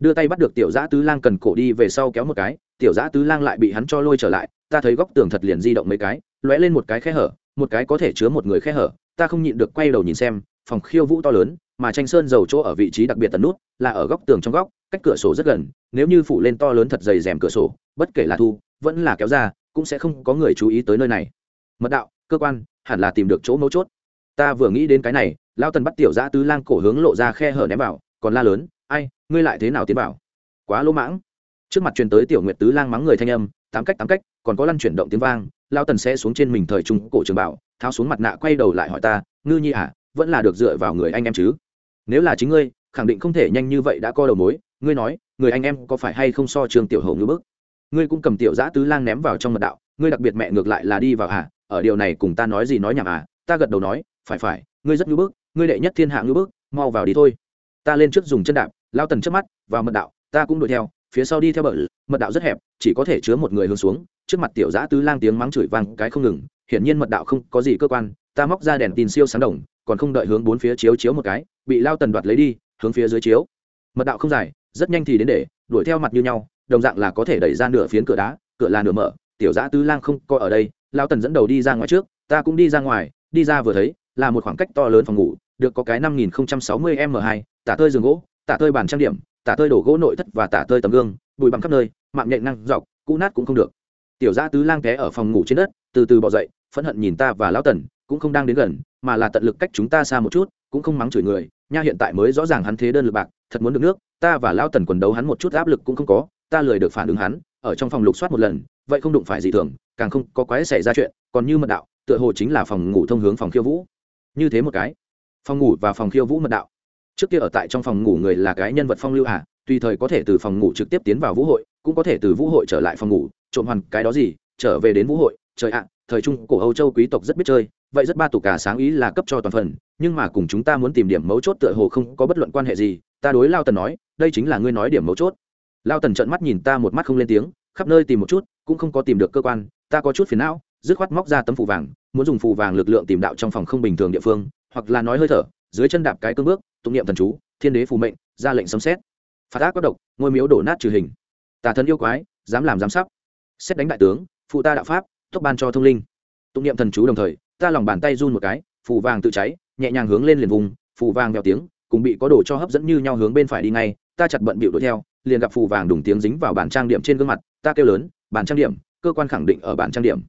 đưa tay bắt được tiểu giã tứ lang cần cổ đi về sau kéo một cái, tiểu giã tứ lang lại bị hắn cho lôi trở lại, ta thấy góc tường thật liền di động mấy cái, lóe lên một cái khe hở, một cái có thể chứa một người khe hở, ta không nhịn được quay đầu nhìn xem, phòng khiêu vũ to lớn, mà tranh sơn dầu chỗ ở vị trí đặc biệt tấn nút, là ở góc tường trong góc, cách cửa sổ rất gần, nếu như phủ lên to lớn thật dày rèm cửa sổ, bất kể là thu, vẫn là kéo ra, cũng sẽ không có người chú ý tới nơi này. Mật đạo, cơ quan, hẳn là tìm được chỗ mấu chốt. Ta vừa nghĩ đến cái này lao tần bắt tiểu giã tứ lang cổ hướng lộ ra khe hở ném vào, còn la lớn ai, ngươi lại thế nào tiến vào? Quá lỗ mãng. Trước mặt truyền tới tiểu nguyệt tứ lang mắng người thanh âm, tám cách tám cách, còn có lăn chuyển động tiếng vang lao tần sẽ xuống trên mình thời trung cổ trường bảo, tháo xuống mặt nạ quay đầu lại hỏi ta, ngư nhi à vẫn là được dựa vào người anh em chứ? Nếu là chính ngươi, khẳng định không thể nhanh như vậy đã co đầu mối, ngươi nói, người anh em có phải hay không so trường tiểu hầu ngư bức? Ngươi cũng cầm tiểu giã tứ lang ném vào trong mật đạo, ngươi đặc biệt mẹ ngược lại là đi vào à ở điều này cùng ta nói gì nói nhảm à ta gật đầu nói, phải phải, ngươi rất ngư bức, ngươi đệ nhất thiên hạ ngư bức, mau vào đi thôi. Ta lên trước dùng chân đạp lao tần trước mắt, vào mật đạo, ta cũng đuổi theo, phía sau đi theo bờ, mật đạo rất hẹp, chỉ có thể chứa một người hướng xuống, trước mặt tiểu giã tứ lang tiếng mắng chửi vang cái không ngừng, hiển nhiên mật đạo không có gì cơ quan, ta móc ra đèn tin siêu sáng đồng, còn không đợi hướng bốn phía chiếu chiếu một cái, bị lao tần đoạt lấy đi, hướng phía dưới chiếu. Mật đạo không dài, rất nhanh thì đến để, đuổi theo mặt như nhau, đồng dạng là có thể đẩy ra nửa phiến cửa đá, cửa là nửa mở, tiểu giã tứ lang không coi ở đây lao tần dẫn đầu đi ra ngoài trước, ta cũng đi ra ngoài, đi ra vừa thấy, là một khoảng cách to lớn phòng ngủ, được có cái năm nghìn sáu mươi m hai, tả tơi giường gỗ tả tơi bàn trang điểm, tả tơi đổ gỗ nội thất và tả tơi tấm gương, bụi bặm khắp nơi, mạng nhện năng dọc, cũ nát cũng không được. Tiểu gia tứ lang té ở phòng ngủ trên đất, từ từ bỏ dậy, phẫn hận nhìn ta và lão tần, cũng không đang đến gần, mà là tận lực cách chúng ta xa một chút, cũng không mắng chửi người, nha hiện tại mới rõ ràng hắn thế đơn lực bạc, thật muốn được nước, ta và lão tần quần đấu hắn một chút áp lực cũng không có, ta lười được phản ứng hắn, ở trong phòng lục soát một lần, vậy không đụng phải gì thường, càng không có quái xảy ra chuyện, còn như mật đạo, tựa hồ chính là phòng ngủ thông hướng phòng khiêu vũ. Như thế một cái. Phòng ngủ và phòng khiêu vũ mật đạo trước kia ở tại trong phòng ngủ người là cái nhân vật phong lưu à tùy thời có thể từ phòng ngủ trực tiếp tiến vào vũ hội, cũng có thể từ vũ hội trở lại phòng ngủ, trộm hoàn cái đó gì, trở về đến vũ hội. Trời ạ à, thời trung cổ âu châu quý tộc rất biết chơi, vậy rất ba tục cả sáng ý là cấp cho toàn phần, nhưng mà cùng chúng ta muốn tìm điểm mấu chốt tựa hồ không có bất luận quan hệ gì, ta đối lao tần nói, đây chính là ngươi nói điểm mấu chốt. Lao tần trợn mắt nhìn ta một mắt không lên tiếng, khắp nơi tìm một chút, cũng không có tìm được cơ quan, ta có chút phiền não, dứt khoát móc ra tấm phù vàng, muốn dùng phù vàng lực lượng tìm đạo trong phòng không bình thường địa phương, hoặc là nói hơi thở, dưới chân đạp cái cương bước tụng niệm thần chú, thiên đế phù mệnh, ra lệnh sấm xét phạt ác bất độc, ngôi miếu đổ nát trừ hình. Tà thần yêu quái, dám làm dám sắp. Xét đánh đại tướng, phụ ta đạo pháp tốc ban cho thông linh. Tụng niệm thần chú đồng thời, ta lòng bàn tay run một cái, phù vàng tự cháy, nhẹ nhàng hướng lên liền vùng, phù vàng vèo tiếng, cùng bị có đồ cho hấp dẫn như nhau hướng bên phải đi ngay, ta chặt bận bịu đuổi theo, liền gặp phù vàng đùng tiếng dính vào bản trang điểm trên gương mặt, ta kêu lớn, bản trang điểm, cơ quan khẳng định ở bản trang điểm.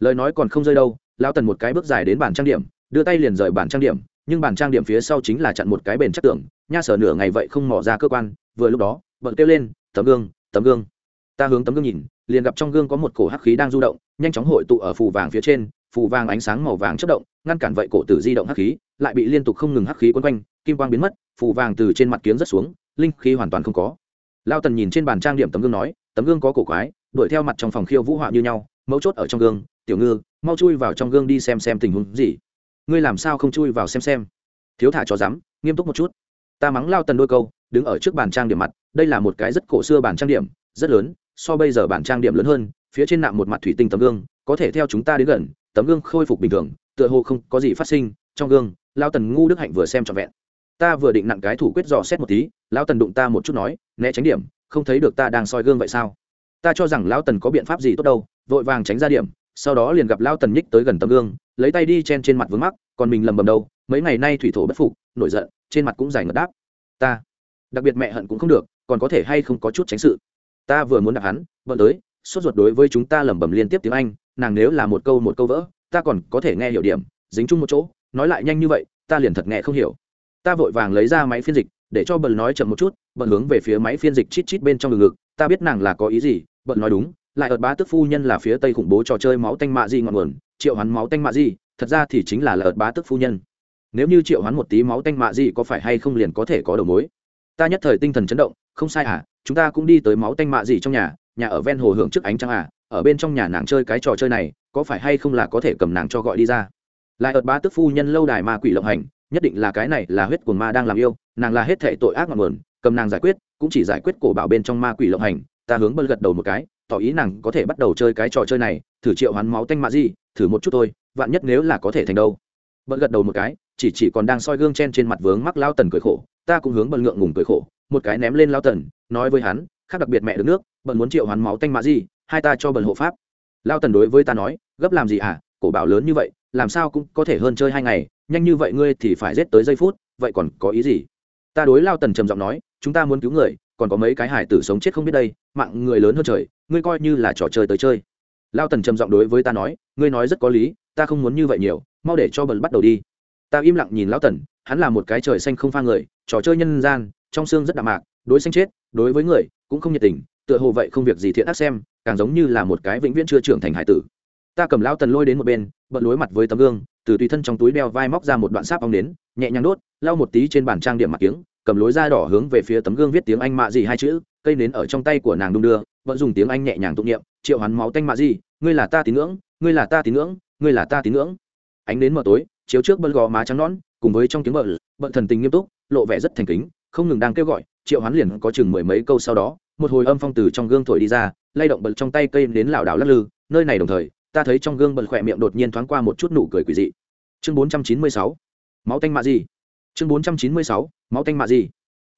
Lời nói còn không rơi đâu lao tần một cái bước dài đến bản trang điểm, đưa tay liền rời bản trang điểm nhưng bàn trang điểm phía sau chính là chặn một cái bền chắc tưởng nha sở nửa ngày vậy không mỏ ra cơ quan, vừa lúc đó bận kêu lên, tấm gương tấm gương. Ta hướng tấm gương nhìn, liền gặp trong gương có một cổ hắc khí đang du động, nhanh chóng hội tụ ở phù vàng phía trên, phù vàng ánh sáng màu vàng chất động, ngăn cản vậy cổ tử di động hắc khí, lại bị liên tục không ngừng hắc khí quấn quanh, kim quang biến mất, phù vàng từ trên mặt kiếng rất xuống, linh khí hoàn toàn không có. Lao tần nhìn trên bàn trang điểm tấm gương nói, tấm gương có cổ quái, đuổi theo mặt trong phòng khiêu vũ họa như nhau, mấu chốt ở trong gương, tiểu ngư, mau chui vào trong gương đi xem xem tình huống gì ngươi làm sao không chui vào xem xem? Thiếu thả cho dám nghiêm túc một chút. Ta mắng lao tần đôi câu, đứng ở trước bàn trang điểm mặt, đây là một cái rất cổ xưa bàn trang điểm, rất lớn, so bây giờ bàn trang điểm lớn hơn, phía trên nạm một mặt thủy tinh tấm gương, có thể theo chúng ta đến gần, tấm gương khôi phục bình thường, tựa hồ không có gì phát sinh, trong gương, lao tần ngu đức hạnh vừa xem trọn vẹn. Ta vừa định nặng cái thủ quyết dò xét một tí, lao tần đụng ta một chút nói, né tránh điểm, không thấy được ta đang soi gương vậy sao? Ta cho rằng lao tần có biện pháp gì tốt đâu, vội vàng tránh ra điểm sau đó liền gặp lao tần nhích tới gần tấm gương lấy tay đi chen trên mặt vướng mắt, còn mình lầm bầm đâu mấy ngày nay thủy thổ bất phục nổi giận trên mặt cũng dài ngật đáp. Ta đặc biệt mẹ hận cũng không được còn có thể hay không có chút tránh sự. Ta vừa muốn đạp hắn bận tới sốt ruột đối với chúng ta lẩm bẩm liên tiếp tiếng anh nàng nếu là một câu một câu vỡ ta còn có thể nghe hiểu điểm dính chung một chỗ nói lại nhanh như vậy ta liền thật nghe không hiểu. Ta vội vàng lấy ra máy phiên dịch để cho bận nói chậm một chút bận hướng về phía máy phiên dịch chít chít bên trong ngực ngực ta biết nàng là có ý gì bận nói đúng lại ở bá tức phu nhân là phía tây khủng bố trò chơi máu tanh mạ di ngọn nguồn, triệu hắn máu tanh mạ di, thật ra thì chính là lợt bá tức phu nhân. Nếu như triệu hắn một tí máu tanh mạ di có phải hay không liền có thể có đầu mối. Ta nhất thời tinh thần chấn động, không sai à chúng ta cũng đi tới máu tanh mạ di trong nhà nhà ở ven hồ hưởng trước ánh trăng à ở bên trong nhà nàng chơi cái trò chơi này, có phải hay không là có thể cầm nàng cho gọi đi ra. Lại ợt bá tức phu nhân lâu đài ma quỷ lộng hành, nhất định là cái này là huyết của ma đang làm yêu, nàng là hết thể tội ác ngọn nguồn, cầm nàng giải quyết, cũng chỉ giải quyết cổ bảo bên trong ma quỷ lộng hành, ta hướng bân gật đầu một cái tỏ ý nàng có thể bắt đầu chơi cái trò chơi này, thử triệu hoán máu tanh mạ gì thử một chút thôi, vạn nhất nếu là có thể thành đâu. Bận gật đầu một cái, chỉ chỉ còn đang soi gương chen trên mặt vướng mắc lao tần cười khổ, ta cũng hướng bận ngượng ngùng cười khổ, một cái ném lên lao tần, nói với hắn, khác đặc biệt mẹ được nước bận muốn triệu hoán máu tanh mạ gì hai ta cho bận hộ pháp. Lao tần đối với ta nói, gấp làm gì à cổ bảo lớn như vậy, làm sao cũng có thể hơn chơi hai ngày, nhanh như vậy ngươi thì phải rết tới giây phút, vậy còn có ý gì? Ta đối lao tần trầm giọng nói, chúng ta muốn cứu người còn có mấy cái hải tử sống chết không biết đây, mạng người lớn hơn trời, ngươi coi như là trò chơi tới chơi. Lao tần trầm giọng đối với ta nói, ngươi nói rất có lý, ta không muốn như vậy nhiều, mau để cho bần bắt đầu đi. Ta im lặng nhìn lao tần, hắn là một cái trời xanh không pha người, trò chơi nhân gian, trong xương rất đạm mạc, đối xanh chết, đối với người cũng không nhiệt tình, tựa hồ vậy không việc gì thiện ác xem, càng giống như là một cái vĩnh viễn chưa trưởng thành hải tử. Ta cầm lao tần lôi đến một bên, bận lối mặt với tấm gương, từ tùy thân trong túi đeo vai móc ra một đoạn sáp ong đến nhẹ nhàng đốt, lau một tí trên bàn trang điểm mặt kiếng cầm lối da đỏ hướng về phía tấm gương viết tiếng anh mạ gì hai chữ, cây nến ở trong tay của nàng đung đưa, vẫn dùng tiếng anh nhẹ nhàng tụng niệm, triệu hắn máu tanh mạ gì, ngươi là ta tín ngưỡng, ngươi là ta tín ngưỡng, ngươi là ta tín ngưỡng. Ánh đến mờ tối, chiếu trước bân gò má trắng nón cùng với trong tiếng bận bận thần tình nghiêm túc, lộ vẻ rất thành kính, không ngừng đang kêu gọi, triệu hắn liền có chừng mười mấy câu sau đó, một hồi âm phong từ trong gương thổi đi ra, lay động bật trong tay cây đến lảo đảo lắc lư, nơi này đồng thời, ta thấy trong gương bật khỏe miệng đột nhiên thoáng qua một chút nụ cười quỷ dị. Chương bốn trăm chín mươi sáu, máu tanh mạ gì? Chương bốn trăm chín mươi sáu máu tanh mạ gì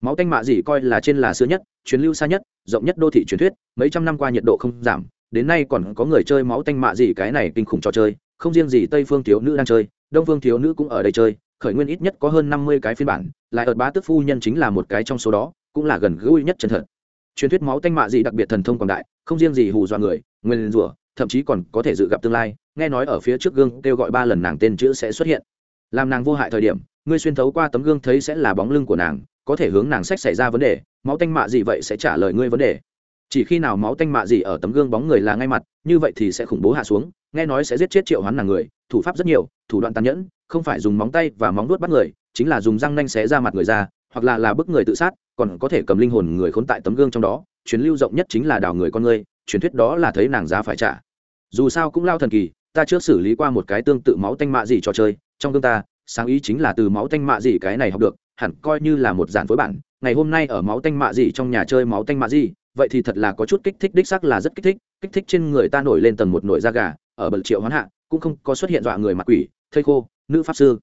máu tanh mạ gì coi là trên là xưa nhất chuyến lưu xa nhất, rộng nhất đô thị truyền thuyết, mấy trăm năm qua nhiệt độ không giảm, đến nay còn có người chơi máu tanh mạ gì cái này kinh khủng trò chơi, không riêng gì tây phương thiếu nữ đang chơi, đông phương thiếu nữ cũng ở đây chơi, khởi nguyên ít nhất có hơn năm mươi cái phiên bản, lại ở bá tước phu nhân chính là một cái trong số đó, cũng là gần gũi nhất chân thật. Truyền thuyết máu tanh mạ gì đặc biệt thần thông quảng đại, không riêng gì hù dọa người, nguyên rủa, thậm chí còn có thể dự gặp tương lai, nghe nói ở phía trước gương kêu gọi ba lần nàng tên chữ sẽ xuất hiện. Làm nàng vô hại thời điểm ngươi xuyên thấu qua tấm gương thấy sẽ là bóng lưng của nàng, có thể hướng nàng sách xảy ra vấn đề, máu tanh mạ gì vậy sẽ trả lời ngươi vấn đề. Chỉ khi nào máu tanh mạ gì ở tấm gương bóng người là ngay mặt, như vậy thì sẽ khủng bố hạ xuống, nghe nói sẽ giết chết triệu hoán nàng người, thủ pháp rất nhiều, thủ đoạn tàn nhẫn, không phải dùng móng tay và móng vuốt bắt người, chính là dùng răng nanh xé ra mặt người ra, hoặc là là bức người tự sát, còn có thể cầm linh hồn người khốn tại tấm gương trong đó chuyến lưu rộng nhất chính là đào người con người truyền thuyết đó là thấy nàng giá phải trả. Dù sao cũng lao thần kỳ, ta trước xử lý qua một cái tương tự máu tanh mạ gì trò chơi, trong gương ta sáng ý chính là từ máu tanh mạ gì cái này học được, hẳn coi như là một giản phối bản. Ngày hôm nay ở máu tanh mạ gì trong nhà chơi máu tanh mạ gì, vậy thì thật là có chút kích thích, đích sắc là rất kích thích. Kích thích trên người ta nổi lên tầng một nổi da gà, ở bậc triệu hoán hạ, cũng không có xuất hiện dọa người mặt quỷ, thây khô, nữ pháp sư.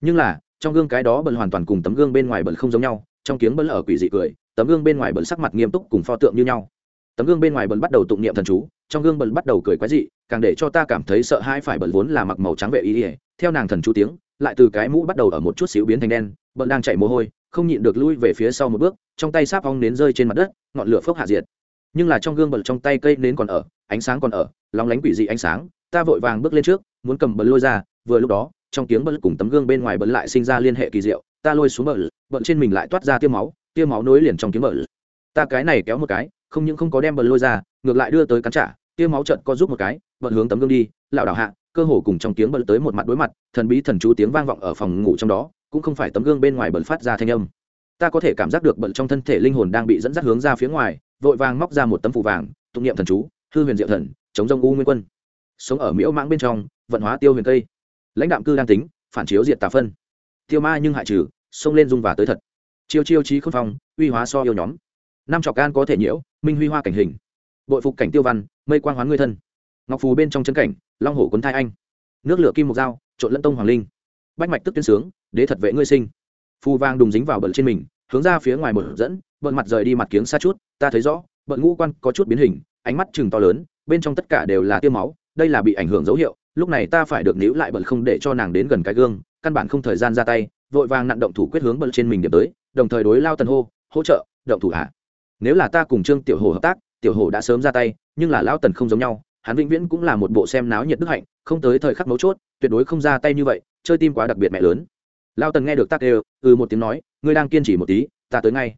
Nhưng là, trong gương cái đó bận hoàn toàn cùng tấm gương bên ngoài bận không giống nhau, trong tiếng bận ở quỷ dị cười, tấm gương bên ngoài bận sắc mặt nghiêm túc cùng pho tượng như nhau. Tấm gương bên ngoài bận bắt đầu tụng niệm thần chú, trong gương bận bắt đầu cười quái dị, càng để cho ta cảm thấy sợ hãi phải bận vốn là mặc màu trắng vệ ý ỉa theo nàng thần chú tiếng lại từ cái mũ bắt đầu ở một chút xíu biến thành đen, bận đang chạy mồ hôi, không nhịn được lui về phía sau một bước, trong tay sáp ong nến rơi trên mặt đất, ngọn lửa phốc hạ diệt. Nhưng là trong gương bận trong tay cây nến còn ở, ánh sáng còn ở, lóng lánh quỷ dị ánh sáng, ta vội vàng bước lên trước, muốn cầm bận lôi ra, vừa lúc đó, trong tiếng bận cùng tấm gương bên ngoài bận lại sinh ra liên hệ kỳ diệu, ta lôi xuống bận bận trên mình lại toát ra tiêu máu tiêu máu nối liền trong tiếng bận. Ta cái này kéo một cái, không những không có đem bật lôi ra, ngược lại đưa tới cắn trả Tiêu máu trận co giúp một cái bận hướng tấm gương đi lảo đảo hạ, cơ hồ cùng trong tiếng bật tới một mặt đối mặt, thần bí thần chú tiếng vang vọng ở phòng ngủ trong đó, cũng không phải tấm gương bên ngoài bật phát ra thanh âm. Ta có thể cảm giác được bật trong thân thể linh hồn đang bị dẫn dắt hướng ra phía ngoài, vội vàng móc ra một tấm phù vàng, tụng niệm thần chú, hư huyền diệu thần, chống rông u nguyên quân. Sống ở miễu mãng bên trong, vận hóa tiêu huyền cây. Lãnh đạm cư đang tính, phản chiếu diệt tà phân. Tiêu ma nhưng hại trừ, xông lên dung và tới thật. Chiêu chiêu trí không phong, uy hóa so yêu nhóm. Năm trọc gan có thể nhiễu, minh huy hoa cảnh hình. Bội phục cảnh tiêu văn mây quang hoán người thân. Ngọc phù bên trong chân cảnh, long hổ cuốn thai anh. Nước lửa kim mục dao, trộn lẫn tông hoàng linh. Bách mạch tức tuyên sướng, đế thật vệ ngươi sinh. Phù vang đùng dính vào bận trên mình, hướng ra phía ngoài một dẫn bận mặt rời đi mặt kiếng xa chút, ta thấy rõ bận ngũ quan có chút biến hình, ánh mắt chừng to lớn, bên trong tất cả đều là tiêu máu, đây là bị ảnh hưởng dấu hiệu, lúc này ta phải được níu lại bận không để cho nàng đến gần cái gương, căn bản không thời gian ra tay, vội vàng nặn động thủ quyết hướng bận trên mình điểm tới, đồng thời đối lao tần hô, hỗ trợ, động thủ hạ nếu là ta cùng trương tiểu hồ hợp tác tiểu Hổ đã sớm ra tay, nhưng là lão tần không giống nhau, hắn vĩnh viễn cũng là một bộ xem náo nhiệt đức hạnh, không tới thời khắc mấu chốt, tuyệt đối không ra tay như vậy, chơi tim quá đặc biệt mẹ lớn. Lão tần nghe được tắc đều ừ một tiếng nói, ngươi đang kiên trì một tí, ta tới ngay.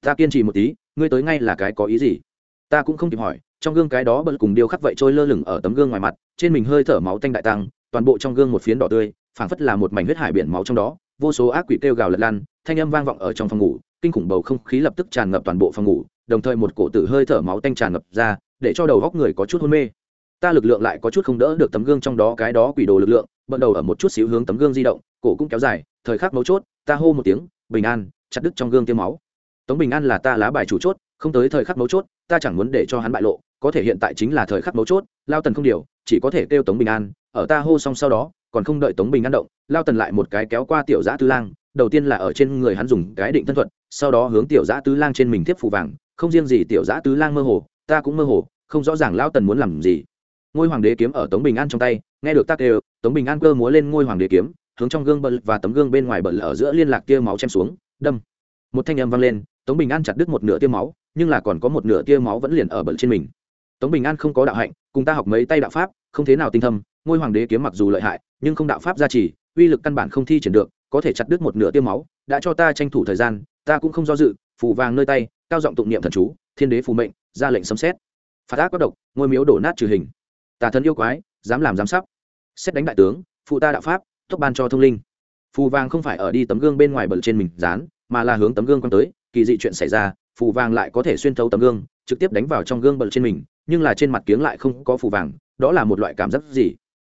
Ta kiên trì một tí, ngươi tới ngay là cái có ý gì? Ta cũng không kịp hỏi, trong gương cái đó bật cùng điêu khắc vậy trôi lơ lửng ở tấm gương ngoài mặt, trên mình hơi thở máu tanh đại tăng, toàn bộ trong gương một phiến đỏ tươi, phảng phất là một mảnh huyết hải biển máu trong đó, vô số ác quỷ kêu gào lật lan thanh âm vang vọng ở trong phòng ngủ, kinh khủng bầu không khí lập tức tràn ngập toàn bộ phòng ngủ đồng thời một cổ tử hơi thở máu tanh tràn ngập ra, để cho đầu góc người có chút hôn mê. Ta lực lượng lại có chút không đỡ được tấm gương trong đó, cái đó quỷ đồ lực lượng, bận đầu ở một chút xíu hướng tấm gương di động, cổ cũng kéo dài, thời khắc mấu chốt, ta hô một tiếng, bình an, chặt đứt trong gương tiêm máu. Tống bình an là ta lá bài chủ chốt, không tới thời khắc mấu chốt, ta chẳng muốn để cho hắn bại lộ, có thể hiện tại chính là thời khắc mấu chốt, lao tần không điều, chỉ có thể kêu tống bình an, ở ta hô xong sau đó, còn không đợi tống bình an động, lao tần lại một cái kéo qua tiểu giã tư lang, đầu tiên là ở trên người hắn dùng cái định thân thuật, sau đó hướng tiểu giã tứ lang trên mình tiếp phù vàng không riêng gì tiểu giã tứ lang mơ hồ, ta cũng mơ hồ, không rõ ràng lao tần muốn làm gì. Ngôi hoàng đế kiếm ở tống bình an trong tay, nghe được tác đều tống bình an cơ múa lên ngôi hoàng đế kiếm, hướng trong gương bật và tấm gương bên ngoài bật ở giữa liên lạc tia máu chém xuống, đâm. Một thanh âm vang lên, tống bình an chặt đứt một nửa tia máu, nhưng là còn có một nửa tia máu vẫn liền ở bật trên mình. Tống bình an không có đạo hạnh, cùng ta học mấy tay đạo pháp, không thế nào tinh thâm, ngôi hoàng đế kiếm mặc dù lợi hại, nhưng không đạo pháp gia trì, uy lực căn bản không thi triển được, có thể chặt đứt một nửa tia máu, đã cho ta tranh thủ thời gian, ta cũng không do dự phù vàng nơi tay, cao giọng tụng niệm thần chú, thiên đế phù mệnh, ra lệnh sấm xét phạt ác bất độc, ngôi miếu đổ nát trừ hình. Tà thần yêu quái, dám làm dám sắp. Xét đánh đại tướng, phụ ta đạo pháp, tốc ban cho thông linh. Phù vàng không phải ở đi tấm gương bên ngoài bẩn trên mình dán, mà là hướng tấm gương quăng tới, kỳ dị chuyện xảy ra, phù vàng lại có thể xuyên thấu tấm gương, trực tiếp đánh vào trong gương bẩn trên mình, nhưng là trên mặt kiếng lại không có phù vàng, đó là một loại cảm giác gì?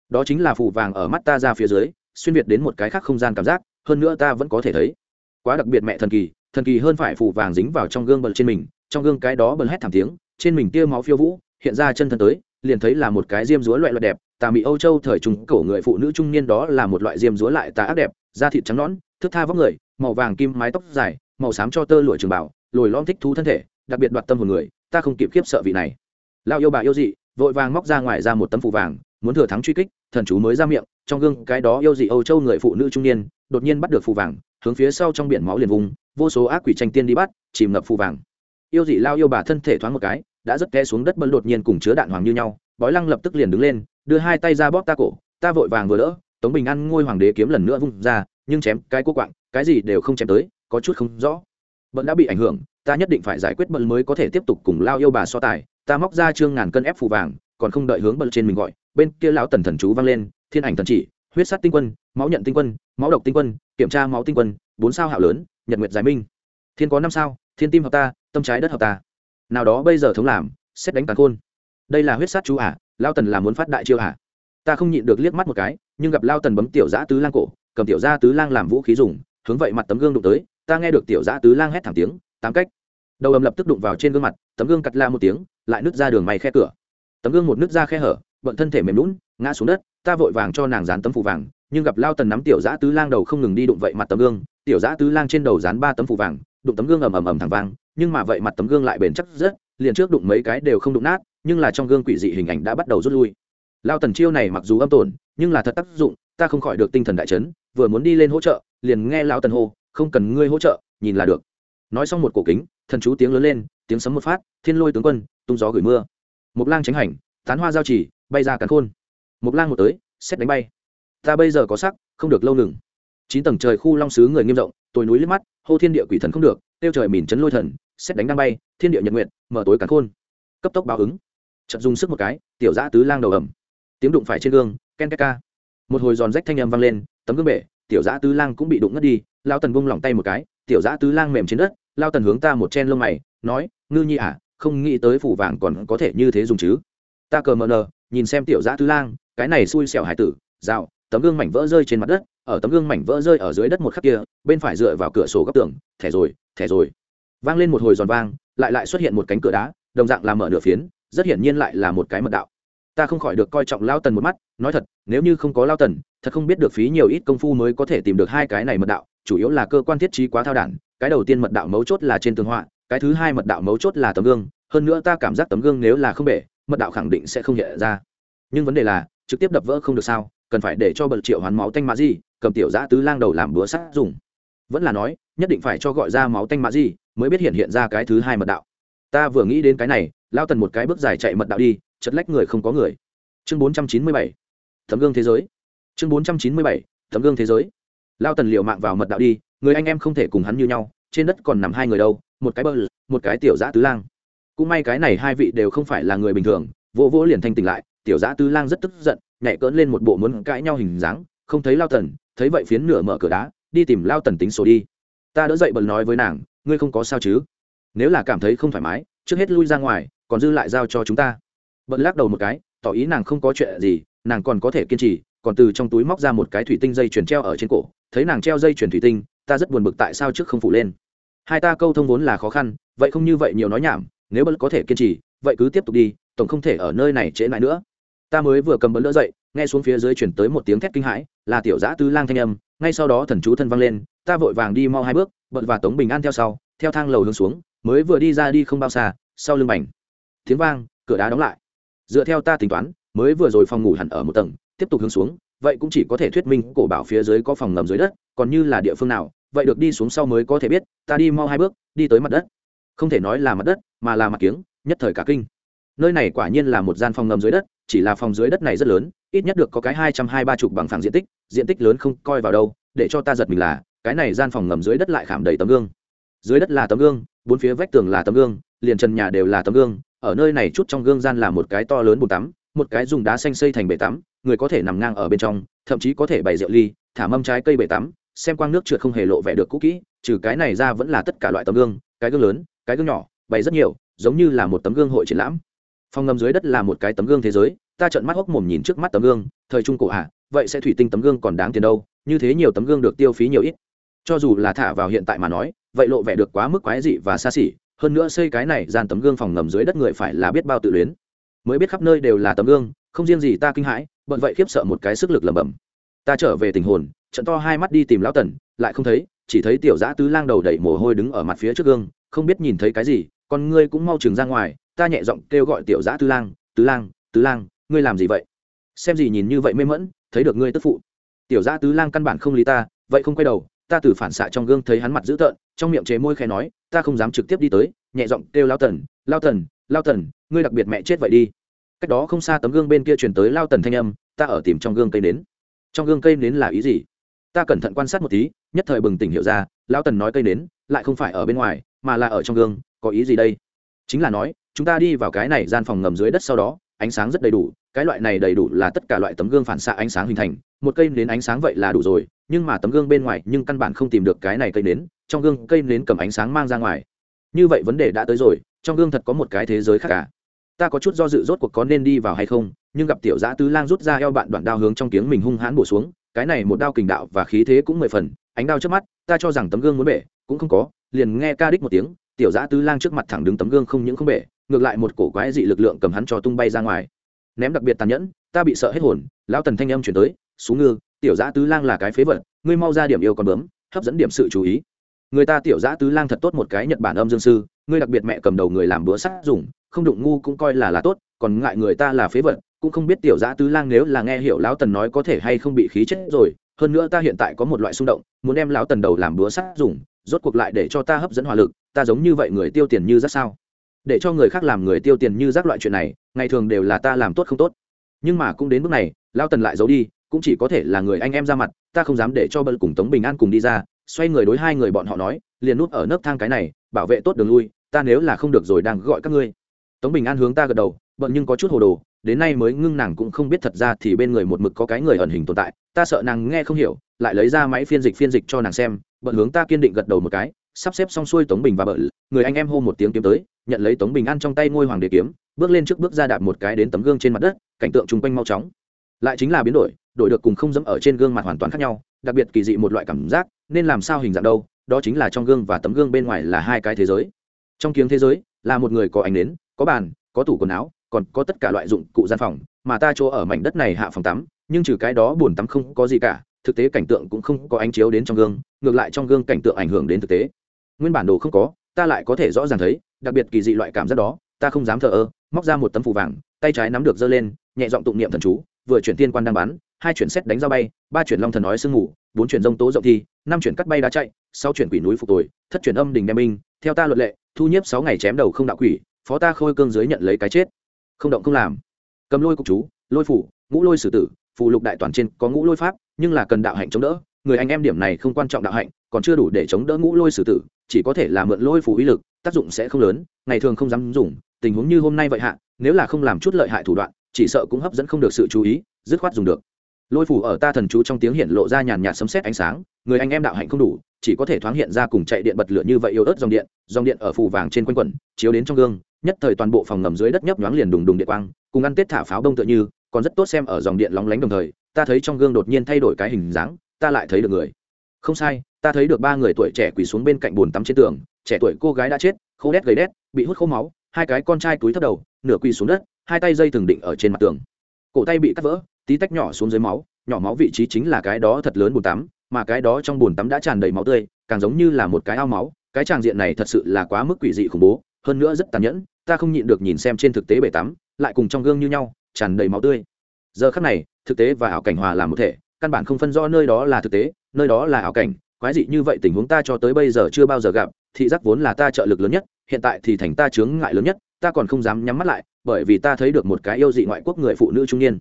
Đó chính là phù vàng ở mắt ta ra phía dưới, xuyên việt đến một cái khác không gian cảm giác, hơn nữa ta vẫn có thể thấy. Quá đặc biệt mẹ thần kỳ thần kỳ hơn phải phủ vàng dính vào trong gương bật trên mình, trong gương cái đó bật hét thảm tiếng, trên mình tia máu phiêu vũ, hiện ra chân thân tới, liền thấy là một cái diêm dúa loại loại đẹp, tà mỹ âu châu thời trung cổ người phụ nữ trung niên đó là một loại diêm dúa lại tà ác đẹp, da thịt trắng nõn thức tha vóc người, màu vàng kim mái tóc dài, màu xám cho tơ lụa trường bảo lồi lõm thích thú thân thể, đặc biệt đoạt tâm hồn người, ta không kịp khiếp sợ vị này. Lao yêu bà yêu dị, vội vàng móc ra ngoài ra một tấm phụ vàng, muốn thừa thắng truy kích, thần chú mới ra miệng, trong gương cái đó yêu dị âu châu người phụ nữ trung niên, đột nhiên bắt được phụ vàng, hướng phía sau trong biển máu liền vùng vô số ác quỷ tranh tiên đi bắt, chìm ngập phù vàng. Yêu dị lao yêu bà thân thể thoáng một cái, đã rất té xuống đất bấn đột nhiên cùng chứa đạn hoàng như nhau, bói lăng lập tức liền đứng lên, đưa hai tay ra bóp ta cổ, ta vội vàng vừa đỡ tống bình an ngôi hoàng đế kiếm lần nữa vung ra, nhưng chém cái cô quạng, cái gì đều không chém tới, có chút không rõ. Bận đã bị ảnh hưởng, ta nhất định phải giải quyết bận mới có thể tiếp tục cùng lao yêu bà so tài, ta móc ra trương ngàn cân ép phù vàng, còn không đợi hướng bận trên mình gọi, bên kia lão tần thần chú vang lên, thiên ảnh thần chỉ, huyết sát tinh quân, máu nhận tinh quân, máu độc tinh quân, kiểm tra máu tinh quân, bốn sao hạo lớn nhật nguyệt giải minh. Thiên có năm sao thiên tim hợp ta tâm trái đất hợp ta. Nào đó bây giờ thống làm xét đánh tàn khôn. Đây là huyết sát chú ả à, lao tần là muốn phát đại chiêu ả. À. ta không nhịn được liếc mắt một cái nhưng gặp lao tần bấm tiểu giã tứ lang cổ cầm tiểu gia tứ lang làm vũ khí dùng hướng vậy mặt tấm gương đụng tới ta nghe được tiểu giã tứ lang hét thảm tiếng tám cách. Đầu ầm lập tức đụng vào trên gương mặt tấm gương cắt la một tiếng lại nứt ra đường may khe cửa. Tấm gương một nứt ra khe hở bận thân thể mềm lún ngã xuống đất ta vội vàng cho nàng dán tấm phủ vàng nhưng gặp lao tần nắm tiểu giã tứ lang đầu không ngừng đi đụng vậy mặt tấm gương, tiểu giã tứ lang trên đầu dán ba tấm phủ vàng, đụng tấm gương ầm ầm ầm thẳng vang, nhưng mà vậy mặt tấm gương lại bền chắc rất, liền trước đụng mấy cái đều không đụng nát, nhưng là trong gương quỷ dị hình ảnh đã bắt đầu rút lui. Lao tần chiêu này mặc dù âm tổn nhưng là thật tác dụng, ta không khỏi được tinh thần đại chấn, vừa muốn đi lên hỗ trợ, liền nghe lao tần hô, không cần ngươi hỗ trợ, nhìn là được. Nói xong một cổ kính, thần chú tiếng lớn lên, tiếng sấm một phát, thiên lôi tướng quân, tung gió gửi mưa. Một lang tránh hành, tán hoa giao chỉ bay ra cắn khôn. Một lang một tới, xét đánh bay ta bây giờ có sắc, không được lâu ngừng. Chín tầng trời khu long sứ người nghiêm rộng, tôi núi liếc mắt, hô thiên địa quỷ thần không được, tiêu trời mìn chấn lôi thần, xét đánh đang bay, thiên địa nhật nguyện mở tối cắn khôn. Cấp tốc báo ứng. Chật dùng sức một cái, tiểu giã tứ lang đầu ẩm tiếng đụng phải trên gương, ken ke ca. Một hồi giòn rách thanh âm vang lên, tấm gương bể, tiểu giã tứ lang cũng bị đụng ngất đi lao tần bung lỏng tay một cái, tiểu giã tứ lang mềm trên đất lao tần hướng ta một chen lông mày, nói, ngư nhi à không nghĩ tới phủ vàng còn có thể như thế dùng chứ. Ta cờ mờ nờ, nhìn xem tiểu giã tứ lang, cái này xui xẻo hải tử, dạo tấm gương mảnh vỡ rơi trên mặt đất, ở tấm gương mảnh vỡ rơi ở dưới đất một khắc kia, bên phải dựa vào cửa sổ góc tường, thẻ rồi thẻ rồi. Vang lên một hồi giòn vang, lại lại xuất hiện một cánh cửa đá, đồng dạng làm mở nửa phiến, rất hiển nhiên lại là một cái mật đạo. Ta không khỏi được coi trọng lao tần một mắt, nói thật, nếu như không có lao tần, thật không biết được phí nhiều ít công phu mới có thể tìm được hai cái này mật đạo, chủ yếu là cơ quan thiết trí quá thao đản, cái đầu tiên mật đạo mấu chốt là trên tường họa, cái thứ hai mật đạo mấu chốt là tấm gương, hơn nữa ta cảm giác tấm gương nếu là không bể, mật đạo khẳng định sẽ không hiện ra. Nhưng vấn đề là, trực tiếp đập vỡ không được sao? Cần phải để cho bật triệu hoán máu tanh mã gì cầm tiểu giã tứ lang đầu làm búa sắt dùng. Vẫn là nói, nhất định phải cho gọi ra máu tanh mã gì mới biết hiện hiện ra cái thứ hai mật đạo. Ta vừa nghĩ đến cái này, lao tần một cái bước dài chạy mật đạo đi, chật lách người không có người. Chương bốn trăm chín mươi bảy tấm gương thế giới. Chương bốn trăm chín mươi bảy tấm gương thế giới. Lao tần liều mạng vào mật đạo đi, người anh em không thể cùng hắn như nhau, trên đất còn nằm hai người đâu, một cái bơ một cái tiểu giã tứ lang. Cũng may cái này hai vị đều không phải là người bình thường vô vô liền thanh tỉnh lại, tiểu giã tứ lang rất tức giận nhảy cỡn lên một bộ muốn cãi nhau hình dáng, không thấy lao tần, thấy vậy phiến nửa mở cửa đá, đi tìm lao tần tính sổ đi. Ta đỡ dậy bần nói với nàng, ngươi không có sao chứ? Nếu là cảm thấy không thoải mái, trước hết lui ra ngoài, còn dư lại giao cho chúng ta. Bận lắc đầu một cái, tỏ ý nàng không có chuyện gì, nàng còn có thể kiên trì, còn từ trong túi móc ra một cái thủy tinh dây chuyền treo ở trên cổ, thấy nàng treo dây chuyền thủy tinh, ta rất buồn bực tại sao trước không phủ lên. Hai ta câu thông vốn là khó khăn, vậy không như vậy nhiều nói nhảm, nếu bận có thể kiên trì, vậy cứ tiếp tục đi, tổng không thể ở nơi này trễ lại nữa ta mới vừa cầm bấn đỡ dậy, nghe xuống phía dưới chuyển tới một tiếng thét kinh hãi, là tiểu giã tư lang thanh âm, ngay sau đó thần chú thân văng lên, ta vội vàng đi mau hai bước, bận và tống bình an theo sau, theo thang lầu hướng xuống, mới vừa đi ra đi không bao xa, sau lưng bành, tiếng vang, cửa đá đóng lại. Dựa theo ta tính toán, mới vừa rồi phòng ngủ hẳn ở một tầng, tiếp tục hướng xuống, vậy cũng chỉ có thể thuyết minh cổ bảo phía dưới có phòng ngầm dưới đất, còn như là địa phương nào, vậy được đi xuống sau mới có thể biết, ta đi mau hai bước, đi tới mặt đất. Không thể nói là mặt đất, mà là mặt kiếng, nhất thời cả kinh nơi này quả nhiên là một gian phòng ngầm dưới đất, chỉ là phòng dưới đất này rất lớn, ít nhất được có cái hai trăm hai ba chục bằng phẳng diện tích diện tích lớn không coi vào đâu, để cho ta giật mình là, cái này gian phòng ngầm dưới đất lại khảm đầy tấm gương. Dưới đất là tấm gương, bốn phía vách tường là tấm gương, liền trần nhà đều là tấm gương, ở nơi này chút trong gương gian là một cái to lớn bồn tắm, một cái dùng đá xanh xây thành bể tắm, người có thể nằm ngang ở bên trong, thậm chí có thể bày rượu ly, thả mâm trái cây bể tắm, xem quang nước trượt không hề lộ vẻ được cũ kỹ, trừ cái này ra vẫn là tất cả loại tấm gương, cái gương lớn, cái gương nhỏ, bày rất nhiều, giống như là một tấm gương hội triển lãm phòng ngầm dưới đất là một cái tấm gương thế giới ta trợn mắt hốc mồm nhìn trước mắt tấm gương thời trung cổ à, vậy sẽ thủy tinh tấm gương còn đáng tiền đâu như thế nhiều tấm gương được tiêu phí nhiều ít. Cho dù là thả vào hiện tại mà nói vậy lộ vẻ được quá mức quái dị và xa xỉ hơn nữa xây cái này gian tấm gương phòng ngầm dưới đất người phải là biết bao tự luyến. Mới biết khắp nơi đều là tấm gương không riêng gì ta kinh hãi bận vậy khiếp sợ một cái sức lực lầm bầm ta trở về tình hồn trận to hai mắt đi tìm lão tần lại không thấy chỉ thấy tiểu giã tứ lang đầu đẩy mồ hôi đứng ở mặt phía trước gương không biết nhìn thấy cái gì con ngươi cũng mau chừng ra ngoài ta nhẹ giọng kêu gọi tiểu giã tứ lang tứ lang tứ lang, ngươi làm gì vậy? Xem gì nhìn như vậy mê mẫn thấy được ngươi tức phụ. Tiểu giã tứ lang căn bản không lý ta, vậy không quay đầu, ta từ phản xạ trong gương thấy hắn mặt dữ tợn, trong miệng chế môi khẽ nói, ta không dám trực tiếp đi tới, nhẹ giọng kêu lao tần lao tần lao tần, ngươi đặc biệt mẹ chết vậy đi. Cách đó không xa tấm gương bên kia truyền tới lao tần thanh âm, ta ở tìm trong gương cây nến. Trong gương cây nến là ý gì? Ta cẩn thận quan sát một tí, nhất thời bừng tỉnh hiểu ra, lao tần nói cây nến lại không phải ở bên ngoài, mà là ở trong gương, có ý gì đây? Chính là nói chúng ta đi vào cái này gian phòng ngầm dưới đất sau đó, ánh sáng rất đầy đủ, cái loại này đầy đủ là tất cả loại tấm gương phản xạ ánh sáng hình thành, một cây nến ánh sáng vậy là đủ rồi, nhưng mà tấm gương bên ngoài nhưng căn bản không tìm được cái này cây nến, trong gương cây nến cầm ánh sáng mang ra ngoài. Như vậy vấn đề đã tới rồi, trong gương thật có một cái thế giới khác cả ta có chút do dự rốt cuộc có nên đi vào hay không, nhưng gặp tiểu giã tứ lang rút ra eo bạn đoạn đao hướng trong tiếng mình hung hãn bổ xuống, cái này một đao kình đạo và khí thế cũng mười phần, ánh đao trước mắt, ta cho rằng tấm gương muốn bể, cũng không có, liền nghe ca đích một tiếng, tiểu giã tứ lang trước mặt thẳng đứng tấm gương không những không bể ngược lại một cổ quái dị lực lượng cầm hắn cho tung bay ra ngoài. Ném đặc biệt tàn nhẫn, ta bị sợ hết hồn, lão tần thanh âm chuyển tới xuống ngư, tiểu giã tứ lang là cái phế vật, ngươi mau ra điểm yêu còn bướm, hấp dẫn điểm sự chú ý. Người ta tiểu giã tứ lang thật tốt một cái nhật bản âm dương sư, ngươi đặc biệt mẹ cầm đầu người làm bữa sắt dùng, không đụng ngu cũng coi là là tốt, còn ngại người ta là phế vật, cũng không biết tiểu giã tứ lang nếu là nghe hiểu lão tần nói có thể hay không bị khí chết rồi, hơn nữa ta hiện tại có một loại xung động, muốn đem lão tần đầu làm bữa sắt dùng, rốt cuộc lại để cho ta hấp dẫn hỏa lực, ta giống như vậy người tiêu tiền như rất sao? Để cho người khác làm người tiêu tiền như rác loại chuyện này, ngày thường đều là ta làm tốt không tốt. Nhưng mà cũng đến bước này, lao tần lại giấu đi, cũng chỉ có thể là người anh em ra mặt, ta không dám để cho bận cùng tống bình an cùng đi ra, xoay người đối hai người bọn họ nói, liền nút ở nấc thang cái này, bảo vệ tốt đường lui, ta nếu là không được rồi đang gọi các ngươi. Tống bình an hướng ta gật đầu, bận nhưng có chút hồ đồ, đến nay mới ngưng nàng cũng không biết thật ra thì bên người một mực có cái người ẩn hình tồn tại, ta sợ nàng nghe không hiểu, lại lấy ra máy phiên dịch phiên dịch cho nàng xem, bận hướng ta kiên định gật đầu một cái sắp xếp xong xuôi tống bình và bợ người anh em hô một tiếng kiếm tới, nhận lấy tống bình ăn trong tay ngôi hoàng đế kiếm, bước lên trước bước ra đạp một cái đến tấm gương trên mặt đất, cảnh tượng chung quanh mau chóng. Lại chính là biến đổi đổi được cùng không dẫm ở trên gương mặt hoàn toàn khác nhau, đặc biệt kỳ dị một loại cảm giác, nên làm sao hình dạng đâu, đó chính là trong gương và tấm gương bên ngoài là hai cái thế giới. Trong kiếng thế giới, là một người có ánh nến, có bàn, có tủ quần áo, còn có tất cả loại dụng cụ gian phòng, mà ta chỗ ở mảnh đất này hạ phòng tắm, nhưng trừ cái đó buồn tắm không có gì cả, thực tế cảnh tượng cũng không có ánh chiếu đến trong gương, ngược lại trong gương cảnh tượng ảnh hưởng đến thực tế nguyên bản đồ không có, ta lại có thể rõ ràng thấy, đặc biệt kỳ dị loại cảm giác đó, ta không dám thờ ơ, móc ra một tấm phù vàng, tay trái nắm được giơ lên, nhẹ giọng tụng niệm thần chú, vừa chuyển tiên quan đang bắn, hai chuyển xét đánh ra bay, ba chuyển long thần nói sương ngủ, bốn chuyển rông tố rộng thi, năm chuyển cắt bay đá chạy, sáu chuyển quỷ núi phục tồi, thất chuyển âm đình đem binh, theo ta luật lệ, thu nhiếp sáu ngày chém đầu không đạo quỷ, phó ta khôi cương dưới nhận lấy cái chết. Không động không làm. Cầm lôi cục chú, lôi phủ, ngũ lôi sử tử, phù lục đại toàn trên có ngũ lôi pháp, nhưng là cần đạo hạnh chống đỡ, người anh em điểm này không quan trọng đạo hạnh còn chưa đủ để chống đỡ ngũ lôi sử tử, chỉ có thể là mượn lôi phủ uy lực, tác dụng sẽ không lớn, ngày thường không dám dùng, tình huống như hôm nay vậy hạ, nếu là không làm chút lợi hại thủ đoạn, chỉ sợ cũng hấp dẫn không được sự chú ý, dứt khoát dùng được. Lôi phủ ở ta thần chú trong tiếng hiện lộ ra nhàn nhạt sấm xét ánh sáng, người anh em đạo hạnh không đủ, chỉ có thể thoáng hiện ra cùng chạy điện bật lửa như vậy yếu ớt dòng điện dòng điện ở phủ vàng trên quanh quẩn, chiếu đến trong gương, nhất thời toàn bộ phòng ngầm dưới đất nhấp nhoáng liền đùng đùng điện quang, cùng ăn tết thả pháo đông tựa như, còn rất tốt xem ở dòng điện lóng lánh đồng thời, ta thấy trong gương đột nhiên thay đổi cái hình dáng, ta lại thấy được người. Không sai ta thấy được ba người tuổi trẻ quỳ xuống bên cạnh bồn tắm trên tường, trẻ tuổi cô gái đã chết, khô đét gầy đét, bị hút khô máu, hai cái con trai túi thấp đầu, nửa quỳ xuống đất, hai tay dây thường định ở trên mặt tường. Cổ tay bị cắt vỡ, tí tách nhỏ xuống dưới máu, nhỏ máu vị trí chính là cái đó thật lớn bồn tắm, mà cái đó trong bồn tắm đã tràn đầy máu tươi, càng giống như là một cái ao máu, cái tràng diện này thật sự là quá mức quỷ dị khủng bố, hơn nữa rất tàn nhẫn, ta không nhịn được nhìn xem trên thực tế bể tắm, lại cùng trong gương như nhau, tràn đầy máu tươi. Giờ khắc này, thực tế và ảo cảnh hòa làm một thể, căn bản không phân rõ nơi đó là thực tế, nơi đó là ảo cảnh quái dị như vậy tình huống ta cho tới bây giờ chưa bao giờ gặp, thị giác vốn là ta trợ lực lớn nhất, hiện tại thì thành ta chướng ngại lớn nhất, ta còn không dám nhắm mắt lại, bởi vì ta thấy được một cái yêu dị ngoại quốc người phụ nữ trung niên.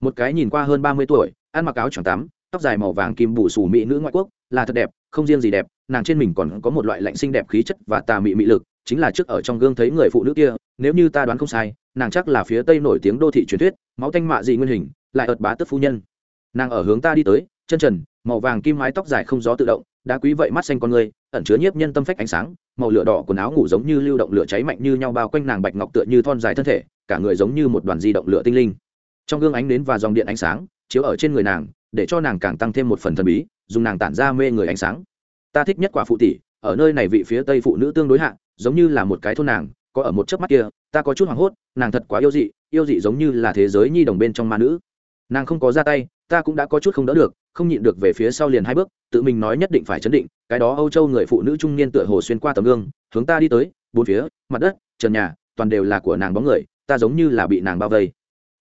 Một cái nhìn qua hơn ba mươi tuổi, ăn mặc áo choàng tắm, tóc dài màu vàng kim bù xù mỹ nữ ngoại quốc, là thật đẹp, không riêng gì đẹp, nàng trên mình còn có một loại lạnh xinh đẹp khí chất và tà mị mị lực, chính là trước ở trong gương thấy người phụ nữ kia, nếu như ta đoán không sai, nàng chắc là phía tây nổi tiếng đô thị truyền thuyết, máu tanh mạ dị nguyên hình, lại ợt bá tức phu nhân. Nàng ở hướng ta đi tới, chân trần màu vàng kim mái tóc dài không gió tự động, đá quý vậy mắt xanh con người, ẩn chứa nhiếp nhân tâm phách ánh sáng, màu lửa đỏ quần áo ngủ giống như lưu động lửa cháy mạnh như nhau bao quanh nàng bạch ngọc tựa như thon dài thân thể, cả người giống như một đoàn di động lửa tinh linh. Trong gương ánh đến và dòng điện ánh sáng, chiếu ở trên người nàng, để cho nàng càng tăng thêm một phần thần bí, dùng nàng tản ra mê người ánh sáng. Ta thích nhất quả phụ tỷ, ở nơi này vị phía tây phụ nữ tương đối hạ, giống như là một cái thôn nàng, có ở một chớp mắt kia, ta có chút hoảng hốt, nàng thật quá yêu dị yêu dị giống như là thế giới nhi đồng bên trong ma nữ nàng không có ra tay, ta cũng đã có chút không đỡ được, không nhịn được về phía sau liền hai bước, tự mình nói nhất định phải chấn định, cái đó âu châu người phụ nữ trung niên tựa hồ xuyên qua tấm gương, hướng ta đi tới, bốn phía, mặt đất, trần nhà, toàn đều là của nàng bóng người, ta giống như là bị nàng bao vây.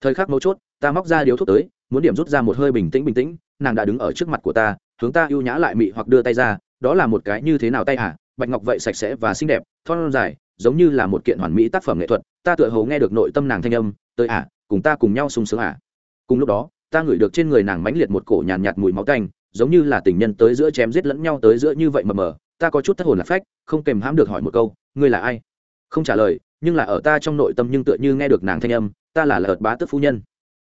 Thời khắc mấu chốt, ta móc ra điếu thuốc tới, muốn điểm rút ra một hơi bình tĩnh bình tĩnh, nàng đã đứng ở trước mặt của ta, hướng ta ưu nhã lại mị hoặc đưa tay ra, đó là một cái như thế nào tay hả? Bạch ngọc vậy sạch sẽ và xinh đẹp, thon dài, giống như là một kiện hoàn mỹ tác phẩm nghệ thuật, ta tựa hồ nghe được nội tâm nàng thanh âm, tới ả cùng ta cùng nhau sung sướng ả cùng lúc đó ta ngửi được trên người nàng mãnh liệt một cổ nhàn nhạt, nhạt mùi máu tanh giống như là tình nhân tới giữa chém giết lẫn nhau tới giữa như vậy mờ mờ. Ta có chút thất hồn lạc phách không kèm hãm được hỏi một câu ngươi là ai? Không trả lời nhưng là ở ta trong nội tâm nhưng tựa như nghe được nàng thanh âm ta là lợt bá tức phu nhân.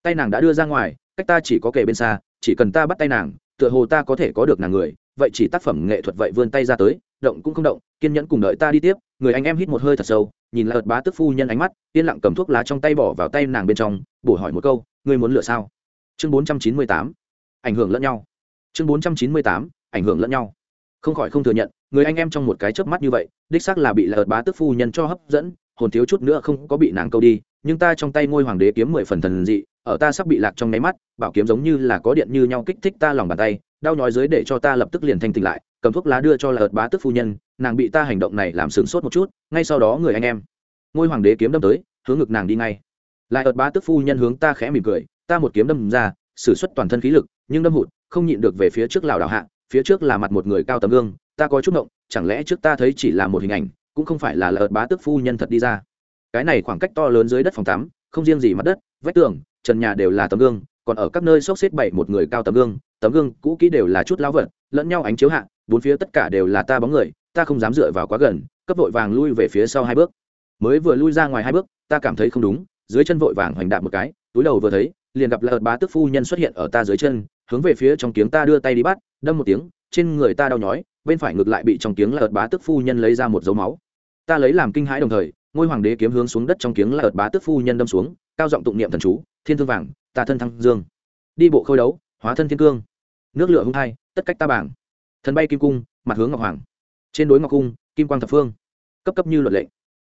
Tay nàng đã đưa ra ngoài cách ta chỉ có kề bên xa chỉ cần ta bắt tay nàng tựa hồ ta có thể có được nàng người vậy chỉ tác phẩm nghệ thuật vậy vươn tay ra tới động cũng không động kiên nhẫn cùng đợi ta đi tiếp người anh em hít một hơi thật sâu nhìn lợt bá tức phu nhân ánh mắt, yên lặng cầm thuốc lá trong tay bỏ vào tay nàng bên trong, bổ hỏi một câu, ngươi muốn lựa sao? Chương bốn trăm chín mươi tám, ảnh hưởng lẫn nhau. Chương bốn trăm chín mươi tám, ảnh hưởng lẫn nhau. Không khỏi không thừa nhận, người anh em trong một cái chớp mắt như vậy, đích xác là bị lợt bá tức phu nhân cho hấp dẫn, hồn thiếu chút nữa không có bị nàng câu đi, nhưng ta trong tay ngôi hoàng đế kiếm mười phần thần dị, ở ta sắp bị lạc trong nháy mắt, bảo kiếm giống như là có điện như nhau kích thích ta lòng bàn tay, đau nhói dưới để cho ta lập tức liền thanh tỉnh lại cầm thuốc lá đưa cho là ợt bá tức phu nhân, nàng bị ta hành động này làm sửng sốt một chút, ngay sau đó người anh em, ngôi hoàng đế kiếm đâm tới, hướng ngực nàng đi ngay. Lại ợt bá tức phu nhân hướng ta khẽ mỉm cười, ta một kiếm đâm ra, sử xuất toàn thân khí lực, nhưng đâm hụt, không nhịn được về phía trước lảo đảo hạ, phía trước là mặt một người cao tấm gương, ta có chút động chẳng lẽ trước ta thấy chỉ là một hình ảnh, cũng không phải là lợt bá tức phu nhân thật đi ra. Cái này khoảng cách to lớn dưới đất phòng tắm, không riêng gì mặt đất, vách tường, trần nhà đều là tấm gương còn ở các nơi xốc xếp bảy một người cao tấm gương tấm gương cũ kỹ đều là chút lao vật, lẫn nhau ánh chiếu hạ, bốn phía tất cả đều là ta bóng người, ta không dám dựa vào quá gần, cấp vội vàng lui về phía sau hai bước. Mới vừa lui ra ngoài hai bước, ta cảm thấy không đúng, dưới chân vội vàng hoành đạp một cái, túi đầu vừa thấy, liền gặp lợt bá tức phu nhân xuất hiện ở ta dưới chân, hướng về phía trong tiếng ta đưa tay đi bắt, đâm một tiếng, trên người ta đau nhói, bên phải ngược lại bị trong tiếng lợt bá tức phu nhân lấy ra một dấu máu. Ta lấy làm kinh hãi đồng thời, ngôi hoàng đế kiếm hướng xuống đất trong tiếng lợt bá tức phu nhân đâm xuống cao giọng tụng niệm thần chú, thiên thương vàng tà thân thăng dương. Đi bộ khôi đấu, hóa thân thiên cương. Nước lửa hung hai, tất cách ta bảng. Thần bay kim cung, mặt hướng ngọc hoàng. Trên đối ngọc cung, kim quang thập phương. Cấp cấp như luật lệ.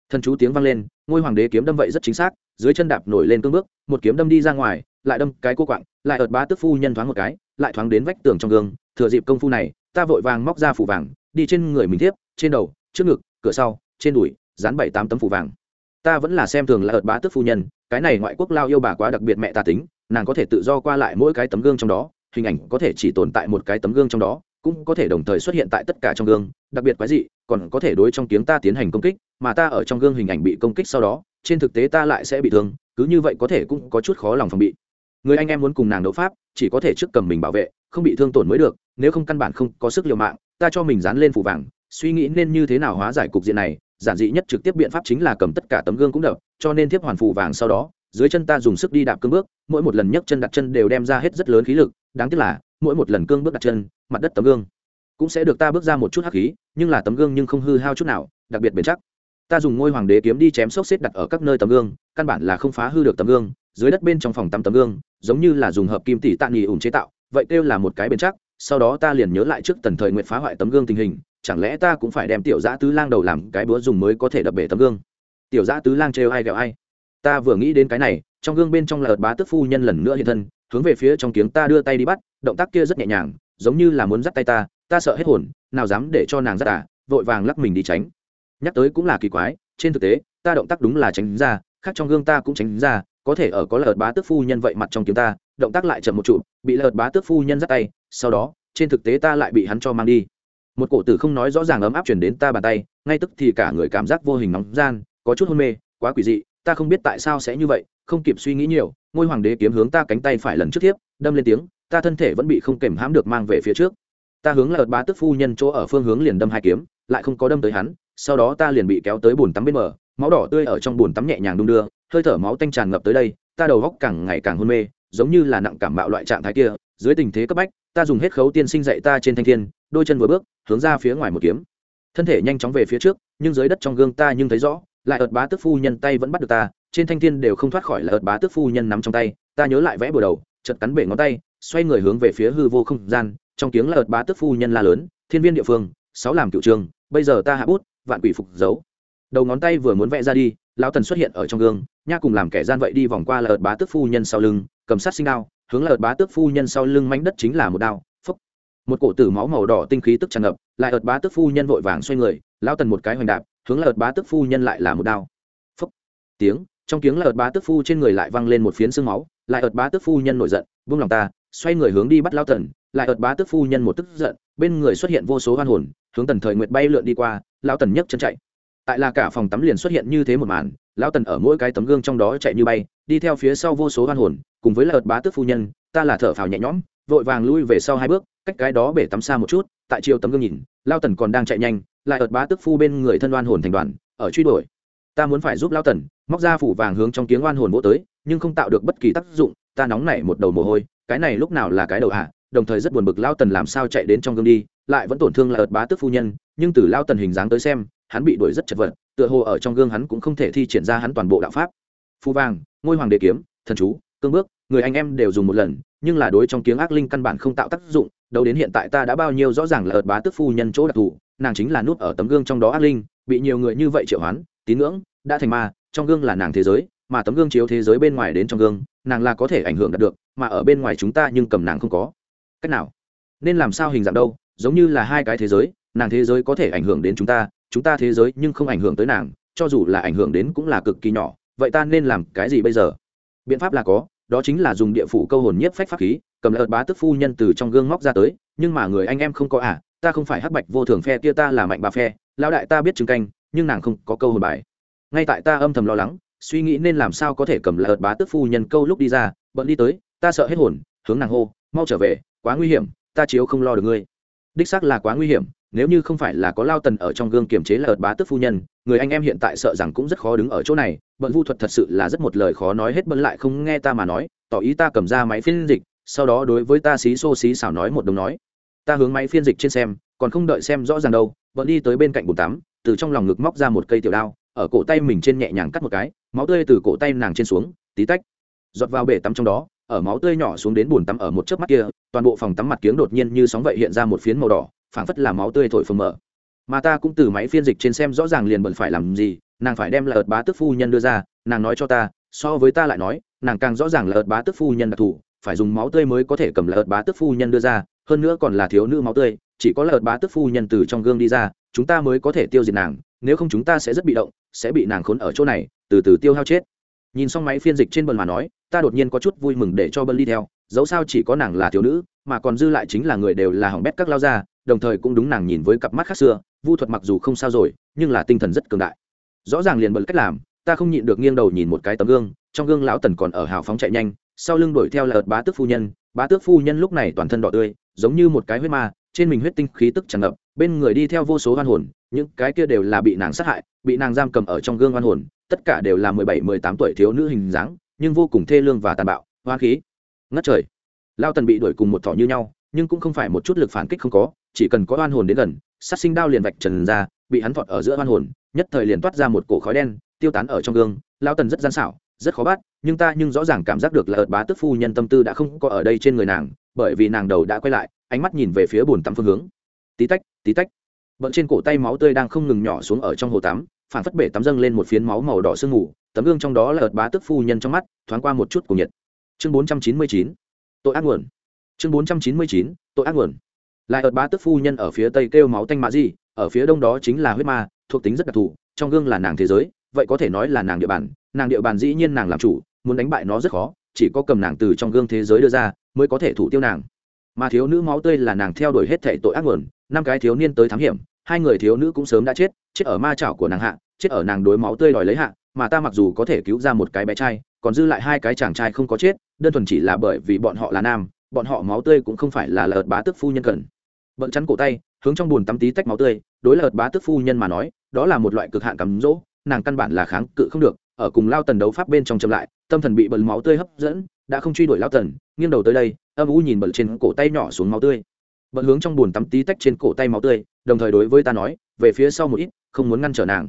Thần chú tiếng vang lên, ngôi hoàng đế kiếm đâm vậy rất chính xác, dưới chân đạp nổi lên cương bước, một kiếm đâm đi ra ngoài, lại đâm cái cô quạng, lại ợt bá tức phu nhân thoáng một cái, lại thoáng đến vách tường trong gương, thừa dịp công phu này, ta vội vàng móc ra phủ vàng, đi trên người mình tiếp, trên đầu, trước ngực, cửa sau, trên đùi, dán bảy tám tấm phủ vàng ta vẫn là xem thường là ợt bá tức phu nhân, cái này ngoại quốc lao yêu bà quá đặc biệt mẹ ta tính, nàng có thể tự do qua lại mỗi cái tấm gương trong đó, hình ảnh có thể chỉ tồn tại một cái tấm gương trong đó, cũng có thể đồng thời xuất hiện tại tất cả trong gương, đặc biệt quái dị, còn có thể đối trong tiếng ta tiến hành công kích, mà ta ở trong gương hình ảnh bị công kích sau đó, trên thực tế ta lại sẽ bị thương, cứ như vậy có thể cũng có chút khó lòng phòng bị. Người anh em muốn cùng nàng đấu pháp, chỉ có thể trước cầm mình bảo vệ, không bị thương tổn mới được, nếu không căn bản không có sức liều mạng, ta cho mình dán lên phủ vàng, suy nghĩ nên như thế nào hóa giải cục diện này giản dị nhất trực tiếp biện pháp chính là cầm tất cả tấm gương cũng đập, cho nên thiếp hoàn phủ vàng sau đó, dưới chân ta dùng sức đi đạp cương bước, mỗi một lần nhấc chân đặt chân đều đem ra hết rất lớn khí lực, đáng tiếc là, mỗi một lần cương bước đặt chân, mặt đất tấm gương cũng sẽ được ta bước ra một chút hắc khí, nhưng là tấm gương nhưng không hư hao chút nào, đặc biệt bền chắc. Ta dùng ngôi hoàng đế kiếm đi chém xốc xếp đặt ở các nơi tấm gương, căn bản là không phá hư được tấm gương, dưới đất bên trong phòng tắm tấm gương, giống như là dùng hợp kim tỷ tạ nghỉ ủng chế tạo, vậy kêu là một cái bền chắc, sau đó ta liền nhớ lại trước tần thời nguyện phá hoại tấm gương tình hình chẳng lẽ ta cũng phải đem tiểu giã tứ lang đầu làm cái búa dùng mới có thể đập bể tấm gương? Tiểu giã tứ lang trêu ai ghẹo ai? Ta vừa nghĩ đến cái này, trong gương bên trong là ợt bá tức phu nhân lần nữa hiện thân, hướng về phía trong kiếng ta đưa tay đi bắt, động tác kia rất nhẹ nhàng, giống như là muốn dắt tay ta ta sợ hết hồn, nào dám để cho nàng dắt à vội vàng lắc mình đi tránh. Nhắc tới cũng là kỳ quái, trên thực tế, ta động tác đúng là tránh ra, khác trong gương ta cũng tránh ra, có thể ở có lợt bá tước phu nhân vậy mặt trong kiếm ta, động tác lại chậm một trụ bị lợt bá tước phu nhân dắt tay, sau đó, trên thực tế ta lại bị hắn cho mang đi một cổ tử không nói rõ ràng ấm áp chuyển đến ta bàn tay, ngay tức thì cả người cảm giác vô hình nóng gian, có chút hôn mê, quá quỷ dị, ta không biết tại sao sẽ như vậy, không kịp suy nghĩ nhiều, ngôi hoàng đế kiếm hướng ta cánh tay phải lần trước tiếp, đâm lên tiếng, ta thân thể vẫn bị không kềm hãm được mang về phía trước. Ta hướng là bá tức phu nhân chỗ ở phương hướng liền đâm hai kiếm, lại không có đâm tới hắn, sau đó ta liền bị kéo tới bồn tắm bên mở máu đỏ tươi ở trong bồn tắm nhẹ nhàng đung đưa, hơi thở máu tanh tràn ngập tới đây, ta đầu góc càng ngày càng hôn mê, giống như là nặng cảm bạo loại trạng thái kia dưới tình thế cấp bách, ta dùng hết khấu tiên sinh dạy ta trên thanh thiên, đôi chân vừa bước, hướng ra phía ngoài một kiếm. Thân thể nhanh chóng về phía trước, nhưng dưới đất trong gương ta nhưng thấy rõ, lại ợt bá tước phu nhân tay vẫn bắt được ta, trên thanh thiên đều không thoát khỏi là ợt bá tước phu nhân nắm trong tay, ta nhớ lại vẽ bừa đầu chật cắn bể ngón tay, xoay người hướng về phía hư vô không gian, trong tiếng là ợt bá tước phu nhân la lớn, thiên viên địa phương, sáu làm cựu trường, bây giờ ta hạ bút, vạn quỷ phục giấu đầu ngón tay vừa muốn vẽ ra đi, lão tần xuất hiện ở trong gương, nha cùng làm kẻ gian vậy đi vòng qua là ợt bá tước phu nhân sau lưng, cầm sát sinh đao hướng là ợt bá tước phu nhân sau lưng mánh đất chính là một đao phốc một cổ tử máu màu đỏ tinh khí tức tràn ngập, lại ợt bá tước phu nhân vội vàng xoay người lão tần một cái hoành đạp, hướng là ợt bá tước phu nhân lại là một đao phốc tiếng, trong tiếng là ợt bá tước phu trên người lại văng lên một phiến xương máu, lại ợt bá tước phu nhân nổi giận, buông lòng ta, xoay người hướng đi bắt lao tần, lại ợt bá tước phu nhân một tức giận, bên người xuất hiện vô số hoan hồn, hướng tần thời nguyệt bay lượn đi qua, lao tần nhấc chân chạy. Tại là cả phòng tắm liền xuất hiện như thế một màn, lao tần ở mỗi cái tấm gương trong đó chạy như bay đi theo phía sau vô số hoan hồn, cùng với là bá tước phu nhân, ta là thở phào nhẹ nhõm, vội vàng lui về sau hai bước, cách cái đó bể tắm xa một chút, tại chiều tấm gương nhìn, lao tần còn đang chạy nhanh, lại ợt bá tức phu bên người thân oan hồn thành đoàn, ở truy đuổi. Ta muốn phải giúp lao tần, móc ra phủ vàng hướng trong tiếng oan hồn vỗ tới, nhưng không tạo được bất kỳ tác dụng, ta nóng nảy một đầu mồ hôi, cái này lúc nào là cái đầu hạ đồng thời rất buồn bực lao tần làm sao chạy đến trong gương đi, lại vẫn tổn thương là ợt bá tức phu nhân, nhưng từ lao tần hình dáng tới xem, hắn bị đuổi rất chật vật, tựa hồ ở trong gương hắn cũng không thể thi triển ra hắn toàn bộ đạo pháp. Phu vàng ngôi hoàng đế kiếm, thần chú, cương bước, người anh em đều dùng một lần, nhưng là đối trong tiếng ác linh căn bản không tạo tác dụng, đâu đến hiện tại ta đã bao nhiêu rõ ràng là ợt bá tức phu nhân chỗ đặc thù, nàng chính là nút ở tấm gương trong đó ác linh, bị nhiều người như vậy triệu hoán, tín ngưỡng, đã thành ma, trong gương là nàng thế giới, mà tấm gương chiếu thế giới bên ngoài đến trong gương, nàng là có thể ảnh hưởng đạt được, mà ở bên ngoài chúng ta nhưng cầm nàng không có. Cách nào? Nên làm sao hình dạng đâu? Giống như là hai cái thế giới, nàng thế giới có thể ảnh hưởng đến chúng ta chúng ta thế giới nhưng không ảnh hưởng tới nàng, cho dù là ảnh hưởng đến cũng là cực kỳ nhỏ vậy ta nên làm cái gì bây giờ? Biện pháp là có, đó chính là dùng địa phủ câu hồn nhiếp phách pháp khí, cầm lợt bá tức phu nhân từ trong gương móc ra tới, nhưng mà người anh em không có à ta không phải hắc bạch vô thường phe kia ta là mạnh bà phe, lão đại ta biết chứng canh, nhưng nàng không có câu hồn bài. Ngay tại ta âm thầm lo lắng, suy nghĩ nên làm sao có thể cầm lợt bá tức phu nhân câu lúc đi ra, bận đi tới, ta sợ hết hồn, hướng nàng hô, mau trở về, quá nguy hiểm, ta chiếu không lo được ngươi. Đích xác là quá nguy hiểm nếu như không phải là có lao tần ở trong gương kiềm chế là ợt bá tức phu nhân, người anh em hiện tại sợ rằng cũng rất khó đứng ở chỗ này, bận vu thuật thật sự là rất một lời khó nói hết bận lại không nghe ta mà nói, tỏ ý ta cầm ra máy phiên dịch, sau đó đối với ta xí xô xí xảo nói một đồng nói. Ta hướng máy phiên dịch trên xem, còn không đợi xem rõ ràng đâu bận đi tới bên cạnh bồn tắm, từ trong lòng ngực móc ra một cây tiểu đao, ở cổ tay mình trên nhẹ nhàng cắt một cái, máu tươi từ cổ tay nàng trên xuống, tí tách. Giọt vào bể tắm trong đó, ở máu tươi nhỏ xuống đến bồn tắm ở một chớp mắt kia, toàn bộ phòng tắm mặt kiếng đột nhiên như sóng vậy hiện ra một phiến màu đỏ phảng phất là máu tươi thổi phồng mở. Mà ta cũng từ máy phiên dịch trên xem rõ ràng liền bận phải làm gì, nàng phải đem là ợt bá tức phu nhân đưa ra, nàng nói cho ta, so với ta lại nói, nàng càng rõ ràng là ợt bá tức phu nhân đặc thù, phải dùng máu tươi mới có thể cầm là ợt bá tức phu nhân đưa ra, hơn nữa còn là thiếu nữ máu tươi, chỉ có là ợt bá tức phu nhân từ trong gương đi ra, chúng ta mới có thể tiêu diệt nàng, nếu không chúng ta sẽ rất bị động, sẽ bị nàng khốn ở chỗ này, từ từ tiêu hao chết nhìn xong máy phiên dịch trên bần mà nói, ta đột nhiên có chút vui mừng để cho bân đi theo, dẫu sao chỉ có nàng là thiếu nữ, mà còn dư lại chính là người đều là hỏng bét các lao ra đồng thời cũng đúng nàng nhìn với cặp mắt khác xưa, vu thuật mặc dù không sao rồi, nhưng là tinh thần rất cường đại. Rõ ràng liền bật cách làm, ta không nhịn được nghiêng đầu nhìn một cái tấm gương, trong gương lão tần còn ở hào phóng chạy nhanh, sau lưng đuổi theo là ợt bá tước phu nhân, bá tước phu nhân lúc này toàn thân đỏ tươi, giống như một cái huyết ma, trên mình huyết tinh khí tức tràn ngập, bên người đi theo vô số hoan hồn những cái kia đều là bị nàng sát hại, bị nàng giam cầm ở trong gương oan hồn, tất cả đều là mười bảy, mười tám tuổi thiếu nữ hình dáng, nhưng vô cùng thê lương và tàn bạo hoa khí. Ngất trời. Lao tần bị đuổi cùng một thỏ như nhau, nhưng cũng không phải một chút lực phản kích không có, chỉ cần có oan hồn đến gần, sát sinh đao liền vạch trần ra, bị hắn thọt ở giữa oan hồn, nhất thời liền toát ra một cổ khói đen, tiêu tán ở trong gương. Lao tần rất gian xảo, rất khó bắt, nhưng ta nhưng rõ ràng cảm giác được là ợt bá tức phu nhân tâm tư đã không có ở đây trên người nàng, bởi vì nàng đầu đã quay lại, ánh mắt nhìn về phía bồn tắm phương hướng. Tí tách tí tách bận trên cổ tay máu tươi đang không ngừng nhỏ xuống ở trong hồ tắm phản phất bể tắm dâng lên một phiến máu màu đỏ sương mù, tấm gương trong đó là ợt bá tức phu nhân trong mắt, thoáng qua một chút của nhiệt. Chương bốn trăm chín mươi chín, tội ác nguồn. Chương bốn trăm chín mươi chín, tội ác nguồn. Lại ợt bá tức phu nhân ở phía tây kêu máu tanh mạ di, ở phía đông đó chính là huyết ma, thuộc tính rất đặc thù, trong gương là nàng thế giới, vậy có thể nói là nàng địa bàn, nàng địa bàn dĩ nhiên nàng làm chủ, muốn đánh bại nó rất khó, chỉ có cầm nàng từ trong gương thế giới đưa ra, mới có thể thủ tiêu nàng. Mà thiếu nữ máu tươi là nàng theo đuổi hết thể tội ác nguồn, năm cái thiếu niên tới thám hiểm hai người thiếu nữ cũng sớm đã chết chết ở ma chảo của nàng hạ, chết ở nàng đối máu tươi đòi lấy hạ, mà ta mặc dù có thể cứu ra một cái bé trai, còn dư lại hai cái chàng trai không có chết, đơn thuần chỉ là bởi vì bọn họ là nam, bọn họ máu tươi cũng không phải là lợt bá tức phu nhân cần. Bận chắn cổ tay, hướng trong bùn tắm tí tách máu tươi, đối lợt bá tức phu nhân mà nói, đó là một loại cực hạn cắm rỗ nàng căn bản là kháng cự không được, ở cùng lao tần đấu pháp bên trong chậm lại, tâm thần bị bẩn máu tươi hấp dẫn, đã không truy đuổi lao tần, nghiêng đầu tới đây, âm u nhìn bẩn trên cổ tay nhỏ xuống máu tươi. Bận hướng trong bùn tắm tí tách trên cổ tay máu tươi đồng thời đối với ta nói, về phía sau một ít, không muốn ngăn trở nàng.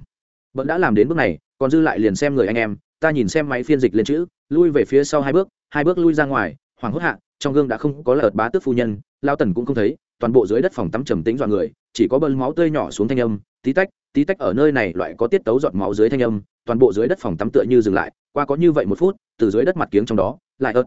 Bận đã làm đến bước này, còn dư lại liền xem người anh em, ta nhìn xem máy phiên dịch lên chữ, lui về phía sau hai bước hai bước lui ra ngoài hoàng hốt hạ, trong gương đã không có lợt bá tước phu nhân, lao tần cũng không thấy, toàn bộ dưới đất phòng tắm trầm tĩnh dọa người, chỉ có bơm máu tươi nhỏ xuống thanh âm, tí tách tí tách ở nơi này loại có tiết tấu giọt máu dưới thanh âm, toàn bộ dưới đất phòng tắm tựa như dừng lại, qua có như vậy một phút, từ dưới đất mặt kiếng trong đó, lại ớt.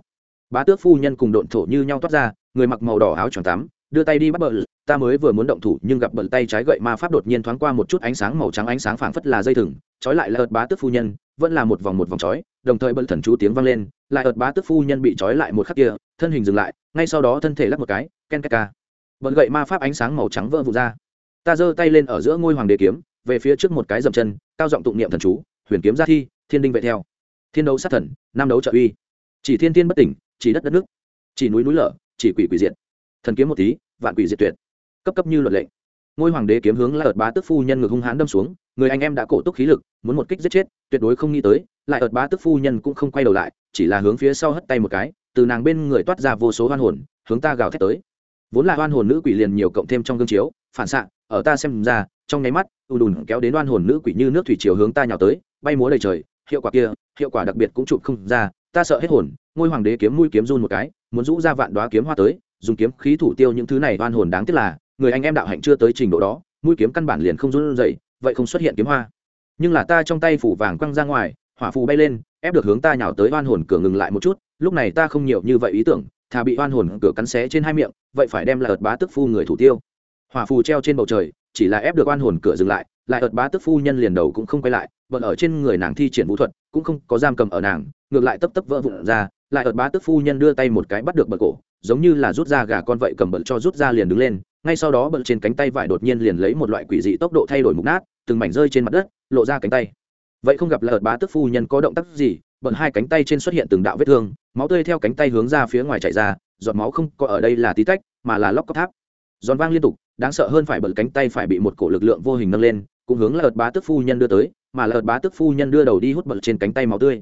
Bá tước phu nhân cùng độn thổ như nhau toát ra, người mặc màu đỏ áo tròn tắm đưa tay đi bắt bờ, ta mới vừa muốn động thủ, nhưng gặp bận tay trái gậy ma pháp đột nhiên thoáng qua một chút ánh sáng màu trắng, ánh sáng phảng phất là dây thừng, trói lại là ợt bá tước phu nhân, vẫn là một vòng một vòng trói, đồng thời bận thần chú tiếng vang lên, lại ợt bá tước phu nhân bị trói lại một khắc kia, thân hình dừng lại, ngay sau đó thân thể lắc một cái, ken ka bận gậy ma pháp ánh sáng màu trắng vỡ vụt ra. Ta giơ tay lên ở giữa ngôi hoàng đế kiếm, về phía trước một cái dậm chân, cao giọng tụng niệm thần chú, huyền kiếm ra thi, thiên đinh vệ theo. Thiên đấu sát thần, nam đấu trợ uy. Chỉ thiên thiên bất tỉnh, chỉ đất đất nước. Chỉ núi núi lở, chỉ quỷ quỷ diện thần kiếm một tí, vạn quỷ diệt tuyệt. Cấp cấp như luật lệ ngôi hoàng đế kiếm hướng lại ợt bá tức phu nhân ngược hung hãn đâm xuống, người anh em đã cổ túc khí lực, muốn một kích giết chết, tuyệt đối không nghĩ tới lại ợt bá tức phu nhân cũng không quay đầu lại, chỉ là hướng phía sau hất tay một cái, từ nàng bên người toát ra vô số hoan hồn, hướng ta gào thét tới. Vốn là hoan hồn nữ quỷ liền nhiều cộng thêm trong gương chiếu, phản xạ, ở ta xem ra, trong nháy mắt, u đùn kéo đến oan hồn nữ quỷ như nước thủy chiều hướng ta nhào tới, bay múa đầy trời, hiệu quả kia, hiệu quả đặc biệt cũng chụp không ra, ta sợ hết hồn, ngôi hoàng đế kiếm mũi kiếm run một cái, muốn rũ ra vạn đoá kiếm hoa tới dùng kiếm khí thủ tiêu những thứ này oan hồn đáng tiếc là, người anh em đạo hạnh chưa tới trình độ đó, mũi kiếm căn bản liền không run dậy vậy không xuất hiện kiếm hoa. Nhưng là ta trong tay phủ vàng quăng ra ngoài, hỏa phù bay lên, ép được hướng ta nhào tới oan hồn cửa ngừng lại một chút, lúc này ta không nhiều như vậy ý tưởng, thà bị oan hồn cửa cắn xé trên hai miệng, vậy phải đem lại ợt bá tức phu người thủ tiêu. Hỏa phù treo trên bầu trời, chỉ là ép được oan hồn cửa dừng lại lại ợt bá tức phu nhân liền đầu cũng không quay lại, vẫn ở trên người nàng thi triển vũ thuật, cũng không có giam cầm ở nàng, ngược lại tấp tấp vỡ vụn ra, lại ợt bá tức phu nhân đưa tay một cái bắt được bật cổ giống như là rút ra gà con vậy cầm bận cho rút ra liền đứng lên, ngay sau đó bận trên cánh tay vải đột nhiên liền lấy một loại quỷ dị tốc độ thay đổi mục nát, từng mảnh rơi trên mặt đất, lộ ra cánh tay. Vậy không gặp là ợt bá tức phu nhân có động tác gì, bận hai cánh tay trên xuất hiện từng đạo vết thương, máu tươi theo cánh tay hướng ra phía ngoài chảy ra, giọt máu không có ở đây là tí tách, mà là lóc cóc tháp. Giòn vang liên tục, đáng sợ hơn phải bận cánh tay phải bị một cổ lực lượng vô hình nâng lên, cũng hướng là ợt bá tức phu nhân đưa tới, mà là ợt bá tức phu nhân đưa đầu đi hút bận trên cánh tay máu tươi.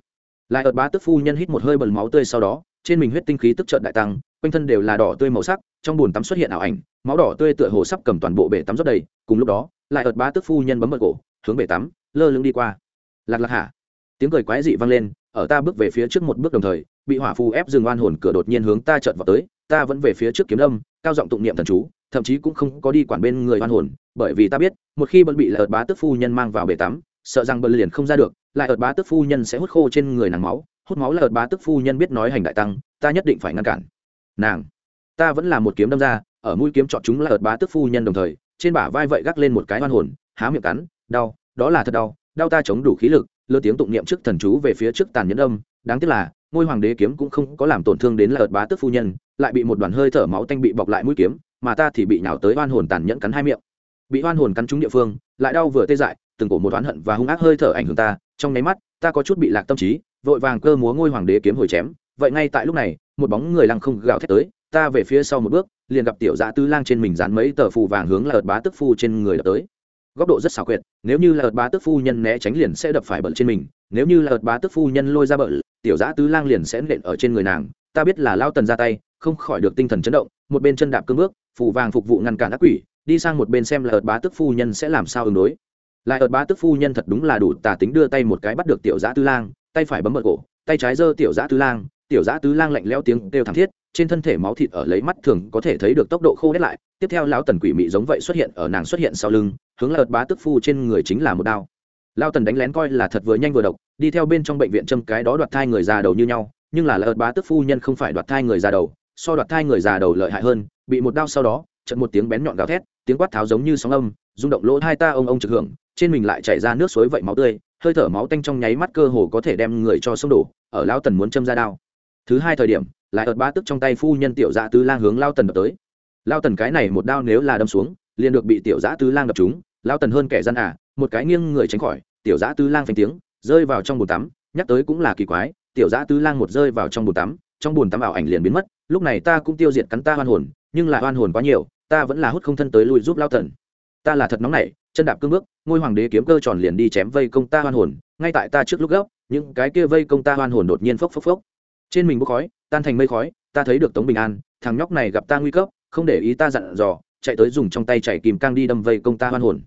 Lại ợt bá tức phu nhân hít một hơi bận máu tươi sau đó, trên mình huyết tinh khí tức trợn đại tăng quanh thân đều là đỏ tươi màu sắc, trong bồn tắm xuất hiện ảo ảnh, máu đỏ tươi tựa hồ sắp cầm toàn bộ bể tắm rót đầy, cùng lúc đó, lại ợt ba tức phu nhân bấm mật cổ, hướng bể tắm, lơ lưng đi qua. Lạc lạc hả? Tiếng cười quái dị vang lên, ở ta bước về phía trước một bước đồng thời, bị hỏa phù ép dừng oan hồn cửa đột nhiên hướng ta trợn vào tới, ta vẫn về phía trước kiếm âm cao giọng tụng niệm thần chú, thậm chí cũng không có đi quản bên người oan hồn, bởi vì ta biết, một khi bận bị lại ợt bá tức phu nhân mang vào bể tắm, sợ rằng bận liền không ra được, lại ợt bá tức phu nhân sẽ hút khô trên người nàng máu, hút máu là ợt bá tức phu nhân biết nói hành đại tăng, ta nhất định phải ngăn cản nàng, ta vẫn là một kiếm đâm ra, ở mũi kiếm chọn chúng là ợt bá tức phu nhân đồng thời, trên bả vai vậy gác lên một cái hoan hồn, há miệng cắn, đau, đó là thật đau đau ta chống đủ khí lực, lơ tiếng tụng niệm trước thần chú về phía trước tàn nhẫn âm, đáng tiếc là, ngôi hoàng đế kiếm cũng không có làm tổn thương đến là ợt bá tức phu nhân, lại bị một đoàn hơi thở máu tanh bị bọc lại mũi kiếm, mà ta thì bị nhào tới hoan hồn tàn nhẫn cắn hai miệng. Bị hoan hồn cắn trúng địa phương, lại đau vừa tê dại, từng cổ một oán hận và hung ác hơi thở ảnh hưởng ta, trong nháy mắt, ta có chút bị lạc tâm trí, vội vàng cơ múa ngôi hoàng đế kiếm hồi chém, vậy ngay tại lúc này một bóng người lăng không gào thét tới, ta về phía sau một bước, liền gặp tiểu dạ tư lang trên mình dán mấy tờ phù vàng hướng là ợt bá tức phu trên người đập tới. Góc độ rất xảo quyệt, nếu như là ợt bá tức phu nhân né tránh liền sẽ đập phải bận trên mình, nếu như là ợt bá tức phu nhân lôi ra bận, tiểu giã tứ lang liền sẽ nện ở trên người nàng, ta biết là lao tần ra tay, không khỏi được tinh thần chấn động, một bên chân đạp cương bước, phù vàng phục vụ ngăn cản ác quỷ, đi sang một bên xem là ợt bá tức phu nhân sẽ làm sao ứng đối. Lại ợt bá tức phu nhân thật đúng là đủ tà tính đưa tay một cái bắt được tiểu giã tứ lang, tay phải bấm bật cổ, tay trái giơ tiểu giã tứ lang tiểu giã tứ lang lạnh lẽo tiếng kêu thảm thiết, trên thân thể máu thịt ở lấy mắt thường có thể thấy được tốc độ khô đét lại, tiếp theo lão tần quỷ mị giống vậy xuất hiện ở nàng xuất hiện sau lưng, hướng lợt bá tức phu trên người chính là một đao. Lao tần đánh lén coi là thật vừa nhanh vừa độc, đi theo bên trong bệnh viện châm cái đó đoạt thai người già đầu như nhau, nhưng là lợt bá tức phu nhân không phải đoạt thai người già đầu, so đoạt thai người già đầu lợi hại hơn, bị một đao sau đó trận một tiếng bén nhọn gào thét, tiếng quát tháo giống như sóng âm, rung động lỗ hai ta ông ông trực hưởng, trên mình lại chảy ra nước suối vậy máu tươi, hơi thở máu tanh trong nháy mắt cơ hồ có thể đem người cho sông đổ, ở lao tần muốn châm ra đao thứ hai thời điểm, lại ợt ba tức trong tay phu nhân tiểu dạ tứ lang hướng lao tần đập tới. Lao tần cái này một đao nếu là đâm xuống, liền được bị tiểu dạ tứ lang đập chúng lao tần hơn kẻ gian à một cái nghiêng người tránh khỏi, tiểu dạ tứ lang phanh tiếng, rơi vào trong bồn tắm, nhắc tới cũng là kỳ quái, tiểu dạ tứ lang một rơi vào trong bồn tắm, trong bồn tắm ảo ảnh liền biến mất, lúc này ta cũng tiêu diệt cắn ta hoan hồn, nhưng là hoan hồn quá nhiều, ta vẫn là hút không thân tới lui giúp lao tần. Ta là thật nóng nảy, chân đạp cương bước, ngôi hoàng đế kiếm cơ tròn liền đi chém vây công ta hoan hồn, ngay tại ta trước lúc gấp, những cái kia vây công ta hoan hồn đột nhiên phốc phốc phốc trên mình bốc khói, tan thành mây khói, ta thấy được tống bình an, thằng nhóc này gặp ta nguy cấp, không để ý ta dặn dò, chạy tới dùng trong tay chảy kìm cang đi đâm vây công ta hoan hồn.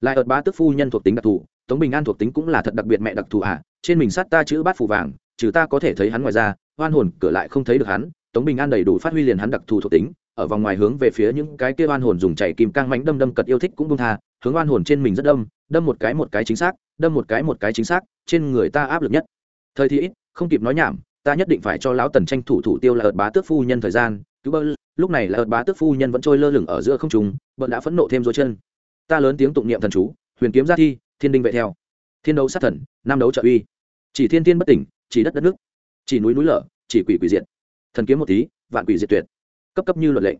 Lại ợt bá tức phu nhân thuộc tính đặc thù, tống bình an thuộc tính cũng là thật đặc biệt mẹ đặc thù à trên mình sát ta chữ bát phù vàng, trừ ta có thể thấy hắn ngoài ra, hoan hồn cửa lại không thấy được hắn, tống bình an đầy đủ phát huy liền hắn đặc thù thuộc tính, ở vòng ngoài hướng về phía những cái kia oan hồn dùng chảy kìm cang mánh đâm đâm cật yêu thích cũng bông tha, hướng oan hồn trên mình rất đâm đâm một cái một cái chính xác, đâm một cái một cái chính xác, trên người ta áp lực nhất. Thời thì ít, không kịp nói nhảm ta nhất định phải cho lão tần tranh thủ thủ tiêu là ợt bá tước phu nhân thời gian cứ bơ lúc này là ợt bá tước phu nhân vẫn trôi lơ lửng ở giữa không trùng bận đã phẫn nộ thêm dối chân. Ta lớn tiếng tụng niệm thần chú, huyền kiếm gia thi, thiên đinh vệ theo. Thiên đấu sát thần nam đấu trợ uy. Chỉ thiên thiên bất tỉnh, chỉ đất đất nước. Chỉ núi núi lở, chỉ quỷ quỷ diệt. Thần kiếm một tí, vạn quỷ diệt tuyệt. Cấp cấp như luật lệ.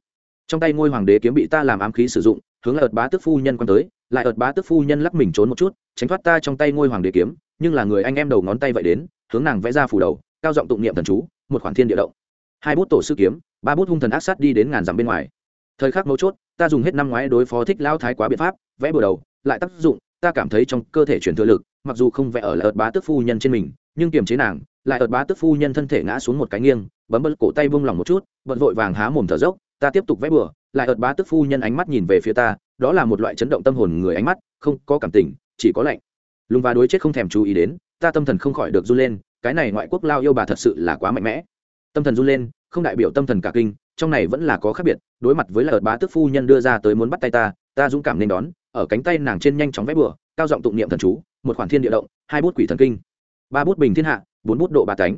Trong tay ngôi hoàng đế kiếm bị ta làm ám khí sử dụng, hướng lại ợt bá tước phu nhân quan tới, lại ợt bá tước phu nhân lắc mình trốn một chút, tránh thoát ta trong tay ngôi hoàng đế kiếm, nhưng là người anh em đầu ngón tay vậy đến, hướng nàng vẽ ra phủ đầu cao giọng tụng niệm thần chú, một khoản thiên địa động. Hai bút tổ sư kiếm, ba bút hung thần ác sát đi đến ngàn dặm bên ngoài. Thời khắc mấu chốt, ta dùng hết năm ngoái đối phó thích lao thái quá biện pháp, vẽ bừa đầu, lại tác dụng, ta cảm thấy trong cơ thể chuyển thừa lực, mặc dù không vẽ ở lại ợt bá tức phu nhân trên mình, nhưng kiềm chế nàng, lại ợt bá tức phu nhân thân thể ngã xuống một cái nghiêng, bấm bật cổ tay bung lỏng một chút bận vội vàng há mồm thở dốc, ta tiếp tục vẽ bừa, lại ợt bá tức phu nhân ánh mắt nhìn về phía ta, đó là một loại chấn động tâm hồn người ánh mắt, không có cảm tình, chỉ có lạnh. Lùng và đối chết không thèm chú ý đến, ta tâm thần không khỏi được run lên cái này ngoại quốc lao yêu bà thật sự là quá mạnh mẽ. Tâm thần run lên, không đại biểu tâm thần cả kinh, trong này vẫn là có khác biệt, đối mặt với lợt bá tức phu nhân đưa ra tới muốn bắt tay ta ta dũng cảm nên đón, ở cánh tay nàng trên nhanh chóng vẽ bừa, cao giọng tụng niệm thần chú, một khoản thiên địa động, hai bút quỷ thần kinh, ba bút bình thiên hạ, bốn bút độ bà tánh.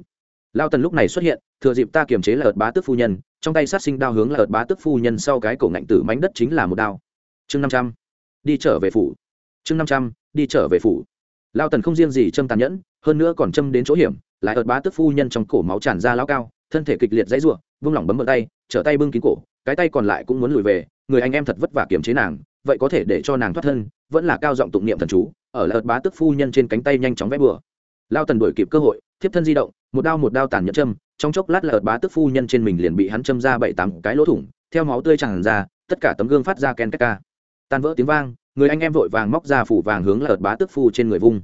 Lao tần lúc này xuất hiện, thừa dịp ta kiềm chế là ợt bá tức phu nhân, trong tay sát sinh đao hướng là ợt bá tức phu nhân sau cái cổ ngạnh tử mánh đất chính là một đao. Chương năm trăm, đi trở về phủ. Chương năm trăm, đi trở về phủ. Lao tần không riêng gì châm tàn nhẫn hơn nữa còn châm đến chỗ hiểm, lại ợt bá tức phu nhân trong cổ máu tràn ra lao cao, thân thể kịch liệt dãy ruộng vung lỏng bấm bờ tay, trở tay bưng kín cổ, cái tay còn lại cũng muốn lùi về, người anh em thật vất vả kiềm chế nàng, vậy có thể để cho nàng thoát thân, vẫn là cao giọng tụng niệm thần chú, ở lại ợt bá tức phu nhân trên cánh tay nhanh chóng vẽ bừa. Lao tần đổi kịp cơ hội, thiếp thân di động, một đao một đao tàn nhẫn châm, trong chốc lát là ợt bá tức phu nhân trên mình liền bị hắn châm ra bảy tám cái lỗ thủng, theo máu tươi tràn ra, tất tất cả tấm gương phát ra ken két ca. Tan vỡ tiếng vang, người anh em vội vàng móc ra phủ vàng hướng là ợt bá tức phu trên người vung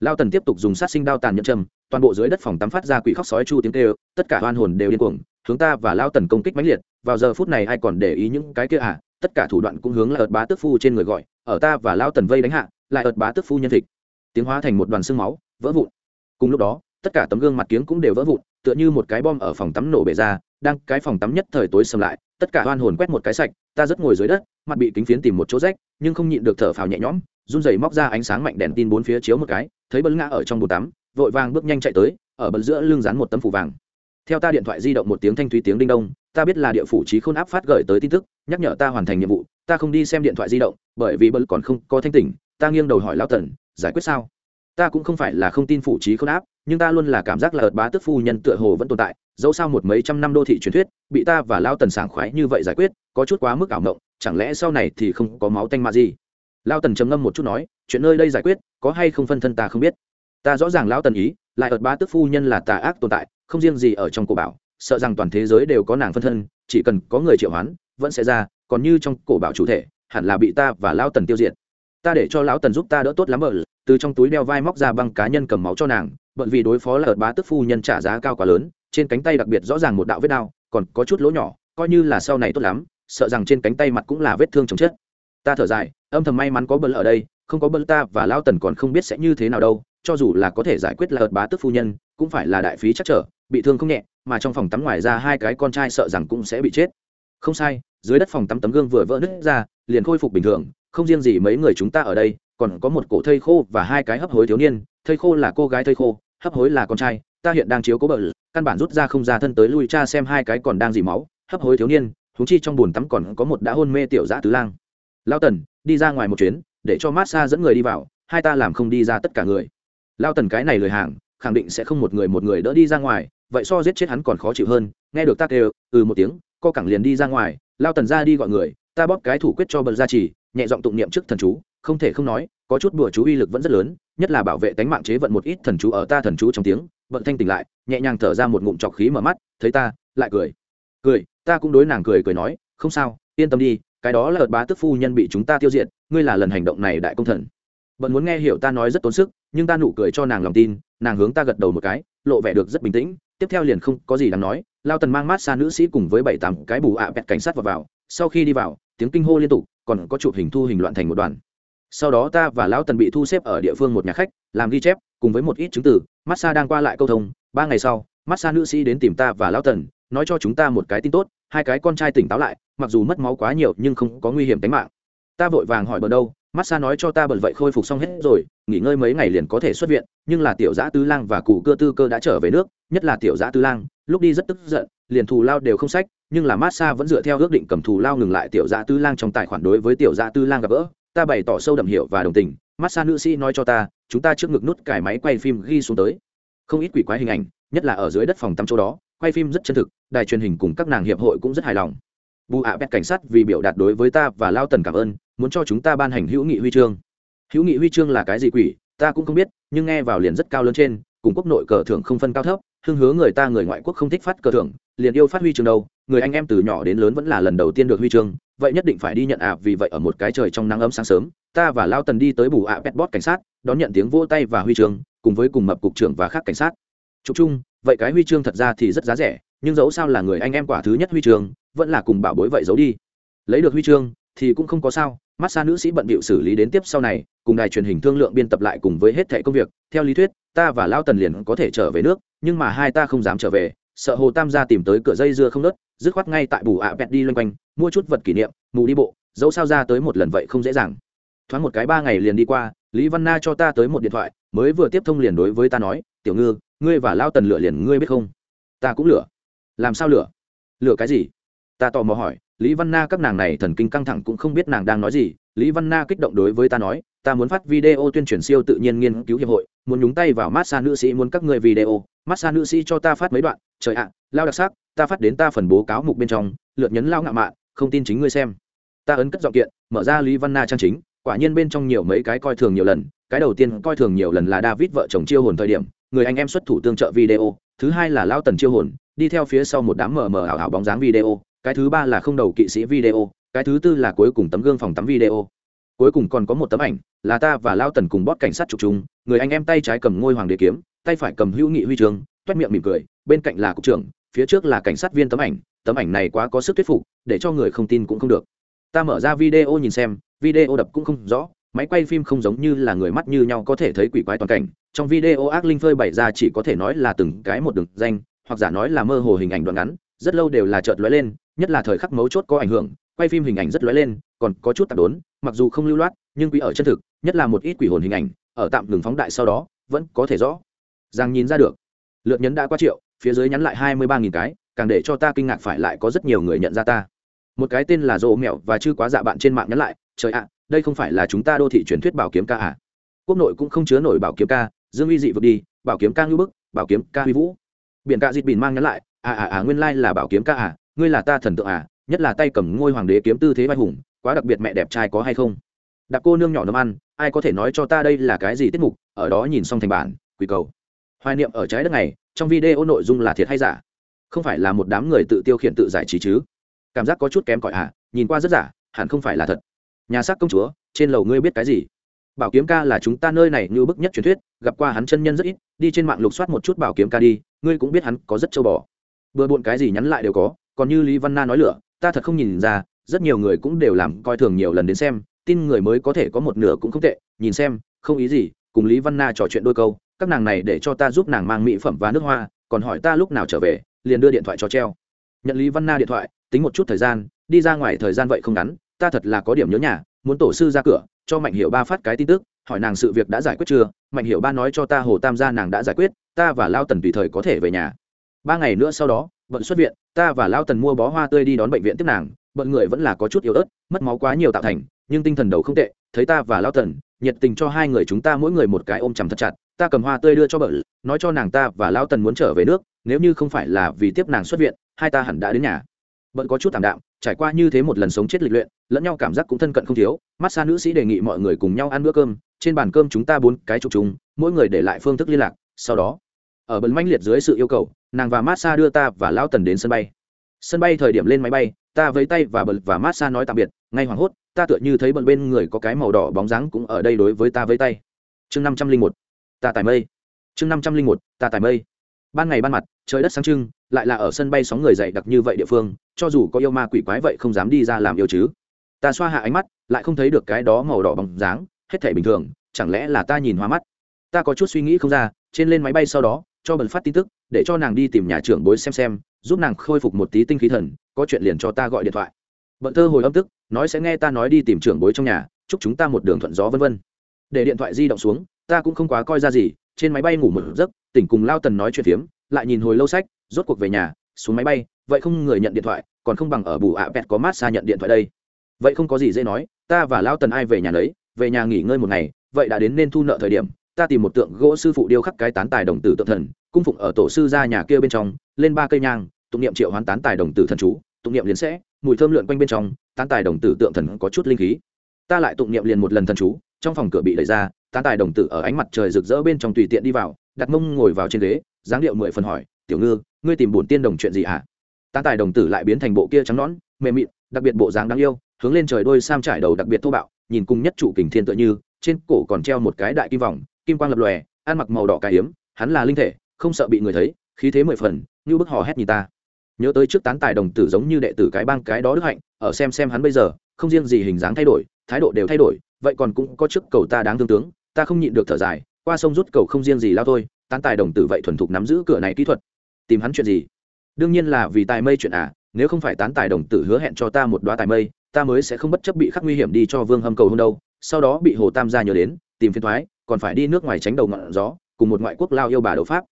lao tần tiếp tục dùng sát sinh đao tàn nhẫn châm, toàn bộ dưới đất phòng tắm phát ra quỷ khóc sói chu tiếng kêu, tất cả hoan hồn đều điên cuồng, hướng ta và lao tần công kích mãnh liệt, vào giờ phút này ai còn để ý những cái kia à tất cả thủ đoạn cũng hướng là ợt bá tức phu trên người gọi, ở ta và lao tần vây đánh hạ lại ợt bá tức phu nhân thịt. Tiếng hóa thành một đoàn xương máu, vỡ vụn. Cùng lúc đó, tất cả tấm gương mặt kiếng cũng đều vỡ vụn, tựa như một cái bom ở phòng tắm nổ bể ra, đang cái phòng tắm nhất thời tối sầm lại, tất cả hoan hồn quét một cái sạch, ta rất ngồi dưới đất, mặt bị kính phiến tìm một chỗ rách, nhưng không nhịn được thở phào nhẹ nhõm, run rẩy móc ra ánh sáng mạnh đèn tin bốn phía chiếu một cái thấy bấn ngã ở trong bồn tắm, vội vàng bước nhanh chạy tới, ở bấn giữa lưng dán một tấm phủ vàng. Theo ta điện thoại di động một tiếng thanh thúy tiếng đinh đông, ta biết là địa phủ trí khôn áp phát gửi tới tin tức, nhắc nhở ta hoàn thành nhiệm vụ, ta không đi xem điện thoại di động, bởi vì bấn còn không có thanh tỉnh, ta nghiêng đầu hỏi lao tần, giải quyết sao? Ta cũng không phải là không tin phủ trí khôn áp, nhưng ta luôn là cảm giác là ợt bá tức phu nhân tựa hồ vẫn tồn tại, dẫu sao một mấy trăm năm đô thị truyền thuyết, bị ta và lao tần sảng khoái như vậy giải quyết, có chút quá mức ảo mộng, chẳng lẽ sau này thì không có máu tanh mà gì? Lao tần trầm ngâm một chút nói, chuyện nơi đây giải quyết, có hay không phân thân ta không biết. Ta rõ ràng lão tần ý, lại ợt bá tức phu nhân là tà ác tồn tại, không riêng gì ở trong cổ bảo, sợ rằng toàn thế giới đều có nàng phân thân, chỉ cần có người triệu hoán, vẫn sẽ ra, còn như trong cổ bảo chủ thể, hẳn là bị ta và lao tần tiêu diệt. Ta để cho lão tần giúp ta đỡ tốt lắm bợ từ trong túi đeo vai móc ra băng cá nhân cầm máu cho nàng bận vì đối phó là ợt bá tức phu nhân trả giá cao quá lớn, trên cánh tay đặc biệt rõ ràng một đạo vết đao, còn có chút lỗ nhỏ, coi như là sau này tốt lắm, sợ rằng trên cánh tay mặt cũng là vết thương chồng chết ta thở dài, âm thầm may mắn có bân ở đây, không có bân ta và lão tần còn không biết sẽ như thế nào đâu, cho dù là có thể giải quyết là ợt bá tức phu nhân, cũng phải là đại phí chắc trở, bị thương không nhẹ, mà trong phòng tắm ngoài ra hai cái con trai sợ rằng cũng sẽ bị chết. Không sai, dưới đất phòng tắm tấm gương vừa vỡ nứt ra, liền khôi phục bình thường, không riêng gì mấy người chúng ta ở đây, còn có một cổ thây khô và hai cái hấp hối thiếu niên, thây khô là cô gái thây khô, hấp hối là con trai, ta hiện đang chiếu cố bờ căn bản rút ra không ra thân tới lui cha xem hai cái còn đang dì máu, hấp hối thiếu niên thúng chi trong bùn tắm còn có một đã hôn mê tiểu dã tứ lang lao tần, đi ra ngoài một chuyến, để cho mát xa dẫn người đi vào, hai ta làm không đi ra tất cả người. Lao tần cái này lời hàng, khẳng định sẽ không một người một người đỡ đi ra ngoài, vậy so giết chết hắn còn khó chịu hơn, nghe được ta kêu ừ một tiếng, co cẳng liền đi ra ngoài, lao tần ra đi gọi người, ta bóp cái thủ quyết cho bật ra chỉ nhẹ giọng tụng niệm trước thần chú, không thể không nói, có chút bùa chú uy lực vẫn rất lớn, nhất là bảo vệ tánh mạng chế vận một ít thần chú ở ta thần chú trong tiếng, vận thanh tỉnh lại, nhẹ nhàng thở ra một ngụm trọc khí mở mắt, thấy ta, lại cười. Cười, ta cũng đối nàng cười cười nói, không sao, yên tâm đi cái đó là ợt bá tức phu nhân bị chúng ta tiêu diệt, ngươi là lần hành động này đại công thần. Bận muốn nghe hiểu ta nói rất tốn sức, nhưng ta nụ cười cho nàng lòng tin, nàng hướng ta gật đầu một cái, lộ vẻ được rất bình tĩnh, tiếp theo liền không có gì đáng nói, lao tần mang mát xa nữ sĩ cùng với bảy tám cái bù ạ à bẹt cảnh sát vào vào, sau khi đi vào, tiếng kinh hô liên tục, còn có chụp hình thu hình loạn thành một đoàn. Sau đó ta và lão tần bị thu xếp ở địa phương một nhà khách, làm ghi chép, cùng với một ít chứng từ massage đang qua lại câu thông, ba ngày sau massage nữ sĩ đến tìm ta và lão tần, nói cho chúng ta một cái tin tốt, hai cái con trai tỉnh táo lại mặc dù mất máu quá nhiều nhưng không có nguy hiểm tính mạng. Ta vội vàng hỏi bờ đâu massage nói cho ta bận vậy khôi phục xong hết rồi, nghỉ ngơi mấy ngày liền có thể xuất viện, nhưng là tiểu giã tư lang và cụ cơ tư cơ đã trở về nước, nhất là tiểu giã tư lang, lúc đi rất tức giận, liền thù lao đều không sách, nhưng là massage vẫn dựa theo ước định cầm thù lao ngừng lại tiểu giã tư lang trong tài khoản đối với tiểu giã tư lang gặp gỡ. Ta bày tỏ sâu đậm hiểu và đồng tình massage nữ sĩ nói cho ta, chúng ta trước ngực nút cải máy quay phim ghi xuống tới. Không ít quỷ quái hình ảnh, nhất là ở dưới đất phòng tắm chỗ đó, quay phim rất chân thực, đài truyền hình cùng các nàng hiệp hội cũng rất hài lòng bù ạ à bét cảnh sát vì biểu đạt đối với ta và lao tần cảm ơn, muốn cho chúng ta ban hành hữu nghị huy chương. Hữu nghị huy chương là cái gì quỷ? Ta cũng không biết, nhưng nghe vào liền rất cao lớn trên, cùng quốc nội cờ thưởng không phân cao thấp, hưng hứa người ta người ngoại quốc không thích phát cờ thưởng, liền yêu phát huy chương đâu. Người anh em từ nhỏ đến lớn vẫn là lần đầu tiên được huy chương, vậy nhất định phải đi nhận ạ, vì vậy ở một cái trời trong nắng ấm sáng sớm, ta và lao tần đi tới bù ạ à pet bot cảnh sát, đón nhận tiếng vỗ tay và huy chương, cùng với cùng mập cục trưởng và khác cảnh sát. Chụp chung, vậy cái huy chương thật ra thì rất giá rẻ, nhưng dẫu sao là người anh em quả thứ nhất huy chương vẫn là cùng bảo bối vậy giấu đi. Lấy được huy chương thì cũng không có sao massage nữ sĩ bận bịu xử lý đến tiếp sau này, cùng đài truyền hình thương lượng biên tập lại cùng với hết thẻ công việc. Theo lý thuyết, ta và lao tần liền có thể trở về nước, nhưng mà hai ta không dám trở về, sợ hồ tam gia tìm tới cửa dây dưa không nớt, dứt khoát ngay tại bù ạ à đi loanh quanh, mua chút vật kỷ niệm, mù đi bộ, dẫu sao ra tới một lần vậy không dễ dàng. Thoáng một cái ba ngày liền đi qua, lý văn na cho ta tới một điện thoại, mới vừa tiếp thông liền đối với ta nói, tiểu ngư, ngươi và lao tần lửa liền, ngươi biết không? Ta cũng lửa. Làm sao lửa? Lửa cái gì? Ta tò mò hỏi, lý văn na các nàng này thần kinh căng thẳng cũng không biết nàng đang nói gì. Lý văn na kích động đối với ta nói, ta muốn phát video tuyên truyền siêu tự nhiên nghiên cứu hiệp hội, muốn nhúng tay vào massage nữ sĩ, muốn các người video. Massage nữ sĩ cho ta phát mấy đoạn, trời ạ, lao đặc sắc, ta phát đến ta phần bố cáo mục bên trong, lượt nhấn lao ngạo mạn, không tin chính ngươi xem. Ta ấn cất giọng kiện, mở ra lý văn na trang chính, quả nhiên bên trong nhiều mấy cái coi thường nhiều lần, cái đầu tiên coi thường nhiều lần là david vợ chồng chiêu hồn thời điểm, người anh em xuất thủ tương trợ video, thứ hai là lao tần chiêu hồn, đi theo phía sau một đám mờ mờ ảo ảo bóng dáng video cái thứ ba là không đầu kỵ sĩ video, cái thứ tư là cuối cùng tấm gương phòng tắm video. Cuối cùng còn có một tấm ảnh, là ta và lao tần cùng bót cảnh sát chụp chúng người anh em tay trái cầm ngôi hoàng đế kiếm, tay phải cầm hữu nghị huy trường toét miệng mỉm cười, bên cạnh là cục trưởng, phía trước là cảnh sát viên tấm ảnh tấm ảnh này quá có sức thuyết phục, để cho người không tin cũng không được. Ta mở ra video nhìn xem, video đập cũng không rõ, máy quay phim không giống như là người mắt như nhau có thể thấy quỷ quái toàn cảnh, trong video ác linh phơi bày ra chỉ có thể nói là từng cái một đường danh, hoặc giả nói là mơ hồ hình ảnh đoạn ngắn rất lâu đều là chợt lóe lên, nhất là thời khắc mấu chốt có ảnh hưởng, quay phim hình ảnh rất lóe lên, còn có chút tạp đốn, mặc dù không lưu loát, nhưng quý ở chân thực, nhất là một ít quỷ hồn hình ảnh, ở tạm ngừng phóng đại sau đó, vẫn có thể rõ. Giang nhìn ra được. Lượt nhấn đã qua triệu, phía dưới nhắn lại hai mươi ba nghìn cái, càng để cho ta kinh ngạc phải lại có rất nhiều người nhận ra ta. Một cái tên là rộ mẹo và chưa quá dạ bạn trên mạng nhắn lại, trời ạ à, đây không phải là chúng ta đô thị truyền thuyết bảo kiếm ca à? Quốc nội cũng không chứa nổi bảo kiếm ca, dương uy dị vượt đi, bảo kiếm ca ngưu bức, bảo kiếm ca huy vũ. Biển ca dịt bìn mang nhắn lại à à à nguyên lai là bảo kiếm ca à ngươi là ta thần tượng à nhất là tay cầm ngôi hoàng đế kiếm tư thế vai hùng, quá đặc biệt mẹ đẹp trai có hay không? Đặc cô nương nhỏ nấm ăn, ai có thể nói cho ta đây là cái gì tiết mục, ở đó nhìn xong thành bản quỳ cầu. Hoài niệm ở trái đất này, trong video nội dung là thiệt hay giả? Không phải là một đám người tự tiêu khiển tự giải trí chứ? Cảm giác có chút kém cỏi à nhìn qua rất giả, hẳn không phải là thật. Nhà xác công chúa, trên lầu ngươi biết cái gì? Bảo kiếm ca là chúng ta nơi này như bức nhất truyền thuyết, gặp qua hắn chân nhân rất ít, đi trên mạng lục soát một chút bảo kiếm ca đi, ngươi cũng biết hắn có rất châu bò bừa bộn cái gì nhắn lại đều có, còn như lý văn na nói lửa, ta thật không nhìn ra, rất nhiều người cũng đều làm coi thường nhiều lần đến xem, tin người mới có thể có một nửa cũng không tệ, nhìn xem, không ý gì, cùng lý văn na trò chuyện đôi câu, các nàng này để cho ta giúp nàng mang mỹ phẩm và nước hoa, còn hỏi ta lúc nào trở về, liền đưa điện thoại cho treo. Nhận lý văn na điện thoại, tính một chút thời gian, đi ra ngoài thời gian vậy không ngắn, ta thật là có điểm nhớ nhà, muốn tổ sư ra cửa, cho mạnh hiệu ba phát cái tin tức, hỏi nàng sự việc đã giải quyết chưa, mạnh hiệu ba nói cho ta hồ tam gia nàng đã giải quyết, ta và lao tần tùy thời có thể về nhà ba ngày nữa sau đó, bận xuất viện, ta và lao tần mua bó hoa tươi đi đón bệnh viện tiếp nàng, bận người vẫn là có chút yếu ớt, mất máu quá nhiều tạo thành, nhưng tinh thần đầu không tệ, thấy ta và lao tần, nhiệt tình cho hai người chúng ta mỗi người một cái ôm chầm thật chặt, ta cầm hoa tươi đưa cho bận nói cho nàng ta và lao tần muốn trở về nước, nếu như không phải là vì tiếp nàng xuất viện, hai ta hẳn đã đến nhà. Bận có chút thảm đạm, trải qua như thế một lần sống chết lịch luyện, lẫn nhau cảm giác cũng thân cận không thiếu mát xa nữ sĩ đề nghị mọi người cùng nhau ăn bữa cơm, trên bàn cơm chúng ta bốn cái chụp chúng mỗi người để lại phương thức liên lạc, sau đó, ở bận manh liệt dưới sự yêu cầu nàng và Massa đưa ta và lao tần đến sân bay. Sân bay thời điểm lên máy bay, ta với tay và bật và massa nói tạm biệt, ngay hoảng hốt, ta tựa như thấy bận bên người có cái màu đỏ bóng dáng cũng ở đây đối với ta với tay. Chương năm trăm linh một, ta tài mây. Chương năm trăm linh một, ta tài mây. Ban ngày ban mặt, trời đất sáng trưng, lại là ở sân bay sóng người dậy đặc như vậy địa phương, cho dù có yêu ma quỷ quái vậy không dám đi ra làm yêu chứ. Ta xoa hạ ánh mắt, lại không thấy được cái đó màu đỏ bóng dáng, hết thể bình thường, chẳng lẽ là ta nhìn hoa mắt? Ta có chút suy nghĩ không ra, trên lên máy bay sau đó cho bần phát tin tức, để cho nàng đi tìm nhà trưởng bối xem xem, giúp nàng khôi phục một tí tinh khí thần, có chuyện liền cho ta gọi điện thoại. Bận thơ hồi âm tức, nói sẽ nghe ta nói đi tìm trưởng bối trong nhà, chúc chúng ta một đường thuận gió vân vân. Để điện thoại di động xuống, ta cũng không quá coi ra gì, trên máy bay ngủ một giấc, tỉnh cùng lao tần nói chuyện phiếm, lại nhìn hồi lâu sách, rốt cuộc về nhà, xuống máy bay, vậy không người nhận điện thoại, còn không bằng ở bù ạ pẹt có mát xa nhận điện thoại đây. Vậy không có gì dễ nói, ta và lao tần ai về nhà lấy về nhà nghỉ ngơi một ngày, vậy đã đến nên thu nợ thời điểm ta tìm một tượng gỗ sư phụ điêu khắc cái tán tài đồng tử tượng thần, cung phụng ở tổ sư ra nhà kia bên trong, lên ba cây nhang, tụng niệm triệu hoán tán tài đồng tử thần chú, tụng niệm liền sẽ, mùi thơm lượn quanh bên trong, tán tài đồng tử tượng thần có chút linh khí ta lại tụng niệm liền một lần thần chú, trong phòng cửa bị đẩy ra, tán tài đồng tử ở ánh mặt trời rực rỡ bên trong tùy tiện đi vào, đặt mông ngồi vào trên ghế, dáng điệu mười phần hỏi, tiểu ngư, ngươi tìm bổn tiên đồng chuyện gì hả à? tán tài đồng tử lại biến thành bộ kia trắng nõn, mềm mịn, đặc biệt bộ dáng đáng yêu, hướng lên trời đôi sam trải đầu đặc biệt thô bạo, nhìn cùng nhất trụ kình thiên tựa như, trên cổ còn treo một cái đại kim vòng kim quang lập lòe, ăn mặc màu đỏ cà hiếm hắn là linh thể, không sợ bị người thấy, khí thế mười phần, như bức hò hét nhìn ta. Nhớ tới trước tán tài đồng tử giống như đệ tử cái bang cái đó đức hạnh, ở xem xem hắn bây giờ, không riêng gì hình dáng thay đổi, thái độ đều thay đổi, vậy còn cũng có chức cầu ta đáng thương tướng, ta không nhịn được thở dài, qua sông rút cầu không riêng gì lao thôi, tán tài đồng tử vậy thuần thục nắm giữ cửa này kỹ thuật. Tìm hắn chuyện gì? Đương nhiên là vì tài mây chuyện à nếu không phải tán tài đồng tử hứa hẹn cho ta một đoá tài mây, ta mới sẽ không bất chấp bị khắc nguy hiểm đi cho vương hâm cầu hôn đâu, sau đó bị hồ tam gia nhớ đến, tìm phiên thoái còn phải đi nước ngoài tránh đầu ngọn gió, cùng một ngoại quốc lao yêu bà đấu pháp.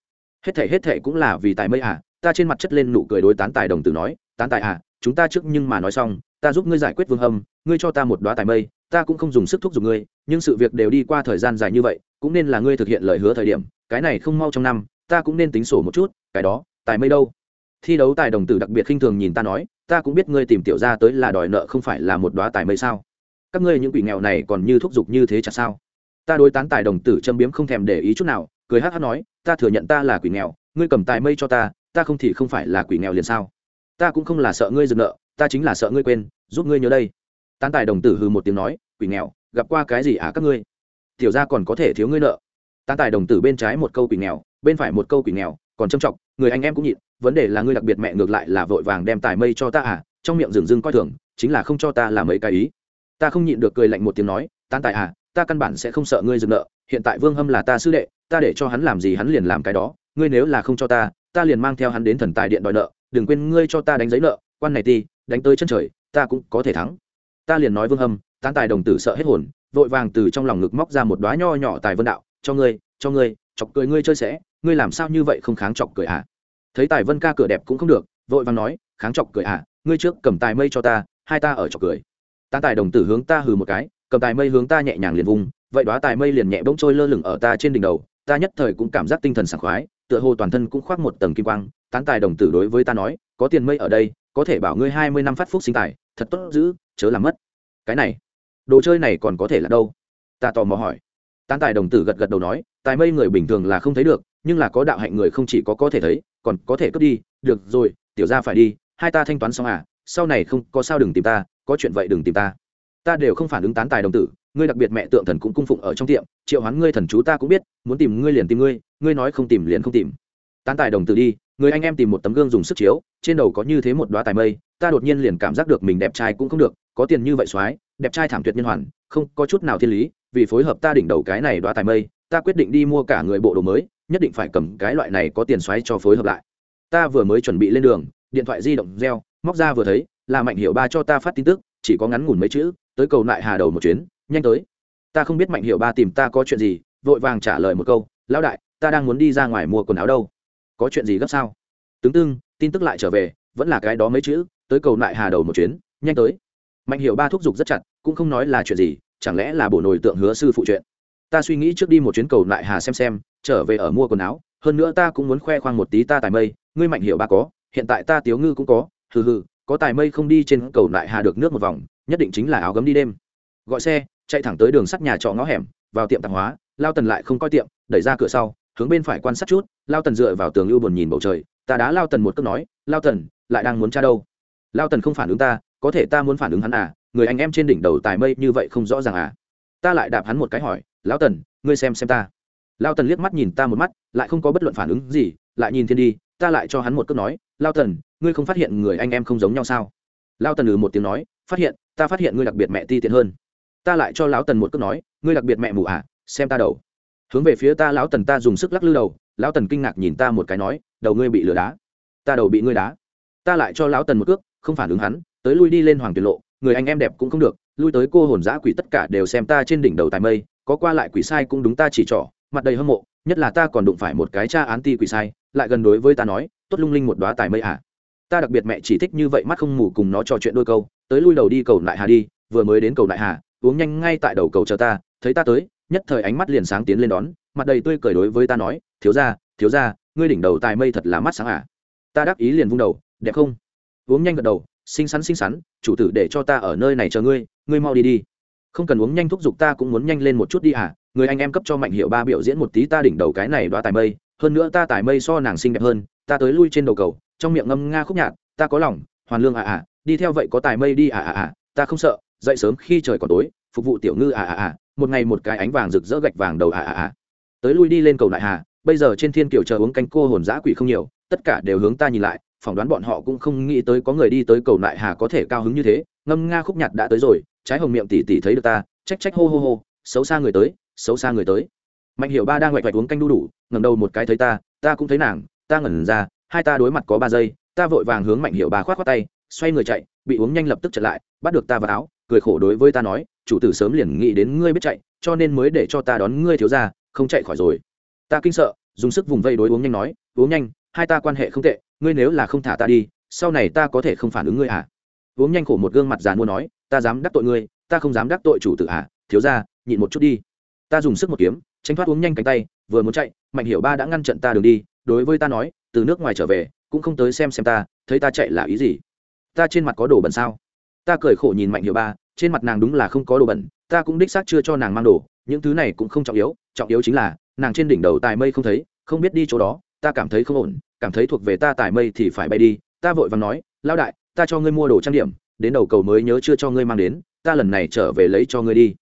Hết thể hết thể cũng là vì tài mây à ta trên mặt chất lên nụ cười đối tán tài đồng tử nói, tán tài à chúng ta trước nhưng mà nói xong, ta giúp ngươi giải quyết vương hâm, ngươi cho ta một đoá tài mây, ta cũng không dùng sức thúc giục ngươi, nhưng sự việc đều đi qua thời gian dài như vậy, cũng nên là ngươi thực hiện lời hứa thời điểm, cái này không mau trong năm, ta cũng nên tính sổ một chút, cái đó, tài mây đâu? Thi đấu tài đồng tử đặc biệt khinh thường nhìn ta nói, ta cũng biết ngươi tìm tiểu ra tới là đòi nợ không phải là một đoá tài mây sao? Các ngươi những quỷ nghèo này còn như thúc giục như thế chả sao? Ta đối tán tài đồng tử châm biếm không thèm để ý chút nào, cười hát hát nói, ta thừa nhận ta là quỷ nghèo, ngươi cầm tài mây cho ta ta không thì không phải là quỷ nghèo liền sao? Ta cũng không là sợ ngươi dừng nợ, ta chính là sợ ngươi quên, giúp ngươi nhớ đây. Tán tài đồng tử hư một tiếng nói, quỷ nghèo, gặp qua cái gì à các ngươi? Tiểu ra còn có thể thiếu ngươi nợ. Tán tài đồng tử bên trái một câu quỷ nghèo, bên phải một câu quỷ nghèo, còn trâm trọng người anh em cũng nhịn, vấn đề là ngươi đặc biệt mẹ ngược lại là vội vàng đem tài mây cho ta à trong miệng rừng rưng coi thường, chính là không cho ta làm mấy cái ý. Ta không nhịn được cười lạnh một tiếng nói, tán tài à ta căn bản sẽ không sợ ngươi dừng nợ, hiện tại vương hâm là ta sư đệ, ta để cho hắn làm gì hắn liền làm cái đó, ngươi nếu là không cho ta ta liền mang theo hắn đến thần tài điện đòi nợ, đừng quên ngươi cho ta đánh giấy nợ, quan này ti, đánh tới chân trời, ta cũng có thể thắng. Ta liền nói vương hâm, tán tài đồng tử sợ hết hồn, vội vàng từ trong lòng ngực móc ra một đoá nho nhỏ tài vân đạo, cho ngươi cho ngươi, chọc cười ngươi chơi sẽ, ngươi làm sao như vậy không kháng chọc cười à thấy tài vân ca cửa đẹp cũng không được, vội vàng nói, kháng chọc cười à ngươi trước cầm tài mây cho ta, hai ta ở chọc cười. Tán tài đồng tử hướng ta hừ một cái cầm tài mây hướng ta nhẹ nhàng liền vùng vậy đó tài mây liền nhẹ bỗng trôi lơ lửng ở ta trên đỉnh đầu, ta nhất thời cũng cảm giác tinh thần sảng khoái, tựa hồ toàn thân cũng khoác một tầng kim quang, tán tài đồng tử đối với ta nói, có tiền mây ở đây, có thể bảo ngươi hai mươi năm phát phúc sinh tài, thật tốt giữ, chớ làm mất. Cái này, đồ chơi này còn có thể là đâu? Ta tò mò hỏi. Tán tài đồng tử gật gật đầu nói, tài mây người bình thường là không thấy được, nhưng là có đạo hạnh người không chỉ có có thể thấy, còn có thể cướp đi. Được rồi, tiểu ra phải đi, hai ta thanh toán xong à sau này không có sao đừng tìm ta, có chuyện vậy đừng tìm ta ta đều không phản ứng tán tài đồng tử, ngươi đặc biệt mẹ tượng thần cũng cung phụng ở trong tiệm, triệu hoán ngươi thần chú ta cũng biết, muốn tìm ngươi liền tìm ngươi ngươi nói không tìm liền không tìm. Tán tài đồng tử đi, người anh em tìm một tấm gương dùng sức chiếu, trên đầu có như thế một đoá tài mây, ta đột nhiên liền cảm giác được mình đẹp trai cũng không được, có tiền như vậy soái, đẹp trai thảm tuyệt nhân hoàn, không, có chút nào thiên lý, vì phối hợp ta đỉnh đầu cái này đoá tài mây, ta quyết định đi mua cả người bộ đồ mới, nhất định phải cầm cái loại này có tiền xoáy cho phối hợp lại. Ta vừa mới chuẩn bị lên đường, điện thoại di động reo, móc ra vừa thấy, là mạnh hiệu ba cho ta phát tin tức, chỉ có ngắn ngủn mấy chữ tới cầu lại hà đầu một chuyến, nhanh tới. Ta không biết mạnh hiệu ba tìm ta có chuyện gì, vội vàng trả lời một câu, lão đại, ta đang muốn đi ra ngoài mua quần áo đâu. Có chuyện gì gấp sao? Tướng tương tin tức lại trở về, vẫn là cái đó mấy chữ, tới cầu lại hà đầu một chuyến, nhanh tới. Mạnh hiệu ba thúc giục rất chặt, cũng không nói là chuyện gì, chẳng lẽ là bổ nổi tượng hứa sư phụ chuyện. Ta suy nghĩ trước đi một chuyến cầu lại hà xem xem, trở về ở mua quần áo, hơn nữa ta cũng muốn khoe khoang một tí ta tài mây, ngươi mạnh hiệu ba có, hiện tại ta tiếu ngư cũng có, hừ hừ, có tài mây không đi trên cầu lại hà được nước một vòng nhất định chính là áo gấm đi đêm. Gọi xe, chạy thẳng tới đường sắt nhà trọ ngõ hẻm, vào tiệm tạp hóa, lao tần lại không coi tiệm, đẩy ra cửa sau, hướng bên phải quan sát chút, lao tần dựa vào tường ưu buồn nhìn bầu trời, ta đá lao tần một cước nói, lao tần, lại đang muốn cha đâu? Lao tần không phản ứng ta, có thể ta muốn phản ứng hắn à người anh em trên đỉnh đầu tài mây như vậy không rõ ràng à. Ta lại đạp hắn một cái hỏi, lão tần, ngươi xem xem ta. Lao tần liếc mắt nhìn ta một mắt, lại không có bất luận phản ứng gì, lại nhìn thiên đi, ta lại cho hắn một cước nói, lao tần, ngươi không phát hiện người anh em không giống nhau sao? Lao tần ừ một tiếng nói, phát hiện ta phát hiện ngươi đặc biệt mẹ ti tiện hơn. Ta lại cho lão tần một cước nói, ngươi đặc biệt mẹ mù à xem ta đầu. Hướng về phía ta, lão tần ta dùng sức lắc lư đầu, lão tần kinh ngạc nhìn ta một cái nói, đầu ngươi bị lừa đá. Ta đầu bị ngươi đá. Ta lại cho lão tần một cước, không phản ứng hắn, tới lui đi lên hoàng tiền lộ, người anh em đẹp cũng không được, lui tới cô hồn giã quỷ tất cả đều xem ta trên đỉnh đầu tài mây, có qua lại quỷ sai cũng đúng ta chỉ trỏ, mặt đầy hâm mộ, nhất là ta còn đụng phải một cái cha án ti quỷ sai, lại gần đối với ta nói, tốt lung linh một đoá tài mây à. ta đặc biệt mẹ chỉ thích như vậy, mắt không mù cùng nó trò chuyện đôi câu tới lui đầu đi cầu lại hà đi, vừa mới đến cầu lại hà, uống nhanh ngay tại đầu cầu chờ ta, thấy ta tới, nhất thời ánh mắt liền sáng tiến lên đón, mặt đầy tươi cười đối với ta nói, thiếu ra thiếu ra ngươi đỉnh đầu tài mây thật là mắt sáng à. ta đắc ý liền vung đầu, đẹp không uống nhanh gật đầu, xinh xắn xinh xắn, chủ tử để cho ta ở nơi này chờ ngươi ngươi mau đi đi không cần uống nhanh thúc giục ta cũng muốn nhanh lên một chút đi à người anh em cấp cho mạnh hiệu ba biểu diễn một tí ta đỉnh đầu cái này đoá tài mây, hơn nữa ta tài mây so nàng xinh đẹp hơn, ta tới lui trên đầu cầu, trong miệng ngâm nga khúc nhạc, ta có lòng, hoàn lương à à đi theo vậy có tài mây đi à à à ta không sợ, dậy sớm khi trời còn tối, phục vụ tiểu ngư à à à một ngày một cái ánh vàng rực rỡ gạch vàng đầu à à à. Tới lui đi lên cầu đại hà, bây giờ trên thiên kiều chờ uống canh cô hồn giã quỷ không nhiều, tất cả đều hướng ta nhìn lại, phỏng đoán bọn họ cũng không nghĩ tới có người đi tới cầu nại hà có thể cao hứng như thế, ngâm nga khúc nhạc đã tới rồi, trái hồng miệng tỉ tỉ thấy được ta, trách trách hô hô hô, xấu xa người tới, xấu xa người tới. Mạnh hiểu ba đang ngoạch ngoạch uống canh đu đủ ngầm đầu một cái thấy ta ta cũng thấy nàng, ta ngẩn ra, hai ta đối mặt có ba giây, ta vội vàng hướng mạnh hiểu ba khoát khoát tay xoay người chạy, bị uống nhanh lập tức trở lại, bắt được ta vào áo, cười khổ đối với ta nói, chủ tử sớm liền nghĩ đến ngươi biết chạy, cho nên mới để cho ta đón ngươi thiếu ra không chạy khỏi rồi. Ta kinh sợ, dùng sức vùng vây đối uống nhanh nói, uống nhanh, hai ta quan hệ không tệ, ngươi nếu là không thả ta đi, sau này ta có thể không phản ứng ngươi à? Uống nhanh khổ một gương mặt già mua nói, ta dám đắc tội ngươi, ta không dám đắc tội chủ tử à thiếu ra nhịn một chút đi. Ta dùng sức một kiếm, tránh thoát uống nhanh cánh tay, vừa muốn chạy, mạnh hiểu ba đã ngăn chặn ta đường đi, đối với ta nói, từ nước ngoài trở về, cũng không tới xem xem ta, thấy ta chạy là ý gì? Ta trên mặt có đồ bẩn sao? Ta cười khổ nhìn mạnh hiểu ba, trên mặt nàng đúng là không có đồ bẩn, ta cũng đích xác chưa cho nàng mang đồ, những thứ này cũng không trọng yếu trọng yếu chính là, nàng trên đỉnh đầu tài mây không thấy, không biết đi chỗ đó, ta cảm thấy không ổn, cảm thấy thuộc về ta tài mây thì phải bay đi, ta vội và nói lao đại, ta cho ngươi mua đồ trang điểm, đến đầu cầu mới nhớ chưa cho ngươi mang đến, ta lần này trở về lấy cho ngươi đi.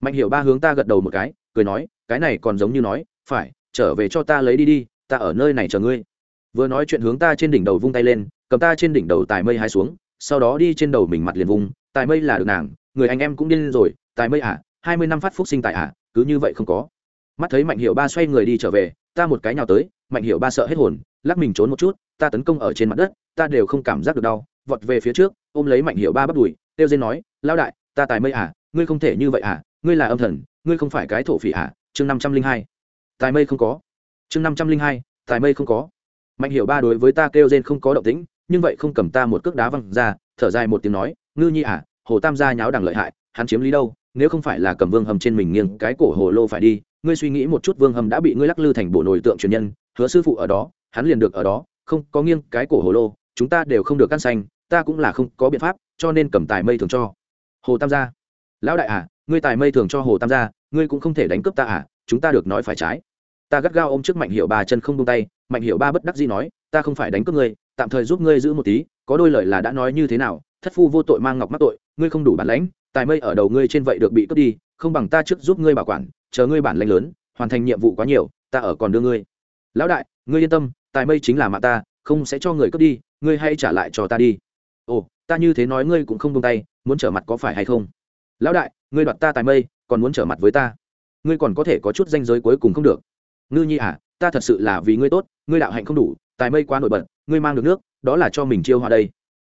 Mạnh hiểu ba hướng ta gật đầu một cái, cười nói, cái này còn giống như nói, phải, trở về cho ta lấy đi đi, ta ở nơi này chờ ngươi. Vừa nói chuyện hướng ta trên đỉnh đầu vung tay lên, cầm ta trên đỉnh đầu tài mây hai xuống sau đó đi trên đầu mình mặt liền vùng, tài mây là được nàng, người anh em cũng điên rồi, tài mây à hai mươi năm phát phúc sinh tại à cứ như vậy không có. Mắt thấy mạnh hiệu ba xoay người đi trở về, ta một cái nào tới, mạnh hiệu ba sợ hết hồn, lắc mình trốn một chút, ta tấn công ở trên mặt đất, ta đều không cảm giác được đau, vọt về phía trước, ôm lấy mạnh hiệu ba bắt đùi tiêu dên nói lao đại, ta tài mây à ngươi không thể như vậy à ngươi là âm thần, ngươi không phải cái thổ phỉ à chương năm trăm linh hai. Tài mây không có. Chương năm trăm linh hai, tài mây không có. Mạnh hiệu ba đối với ta kêu rên không có động tĩnh nhưng vậy không cầm ta một cước đá văng ra, thở dài một tiếng nói, ngư nhi à hồ tam gia nháo đằng lợi hại, hắn chiếm lý đâu, nếu không phải là cầm vương hầm trên mình nghiêng cái cổ hồ lô phải đi, ngươi suy nghĩ một chút vương hầm đã bị ngươi lắc lư thành bộ nổi tượng truyền nhân, hứa sư phụ ở đó, hắn liền được ở đó, không có nghiêng cái cổ hồ lô, chúng ta đều không được căn xanh, ta cũng là không có biện pháp, cho nên cầm tài mây thường cho. Hồ tam gia? Lão đại à ngươi tài mây thường cho hồ tam gia, ngươi cũng không thể đánh cướp ta à chúng ta được nói phải trái. Ta gắt gao ôm trước mạnh hiệu ba chân không tung tay, mạnh hiệu ba bất đắc dĩ nói, ta không phải đánh cướp ngươi tạm thời giúp ngươi giữ một tí, có đôi lời là đã nói như thế nào, thất phu vô tội mang ngọc mắc tội, ngươi không đủ bản lãnh, tài mây ở đầu ngươi trên vậy được bị cướp đi, không bằng ta trước giúp ngươi bảo quản, chờ ngươi bản lãnh lớn, hoàn thành nhiệm vụ quá nhiều, ta ở còn đưa ngươi. Lão đại, ngươi yên tâm, tài mây chính là mạng ta, không sẽ cho người cướp đi, ngươi hãy trả lại cho ta đi. Ồ, ta như thế nói ngươi cũng không buông tay, muốn trở mặt có phải hay không? Lão đại, ngươi đoạt ta tài mây, còn muốn trở mặt với ta? Ngươi còn có thể có chút danh giới cuối cùng không được. Ngư nhi à ta thật sự là vì ngươi tốt, ngươi đạo hạnh không đủ, tài mây quá nổi bật ngươi mang được nước, đó là cho mình chiêu họa đây.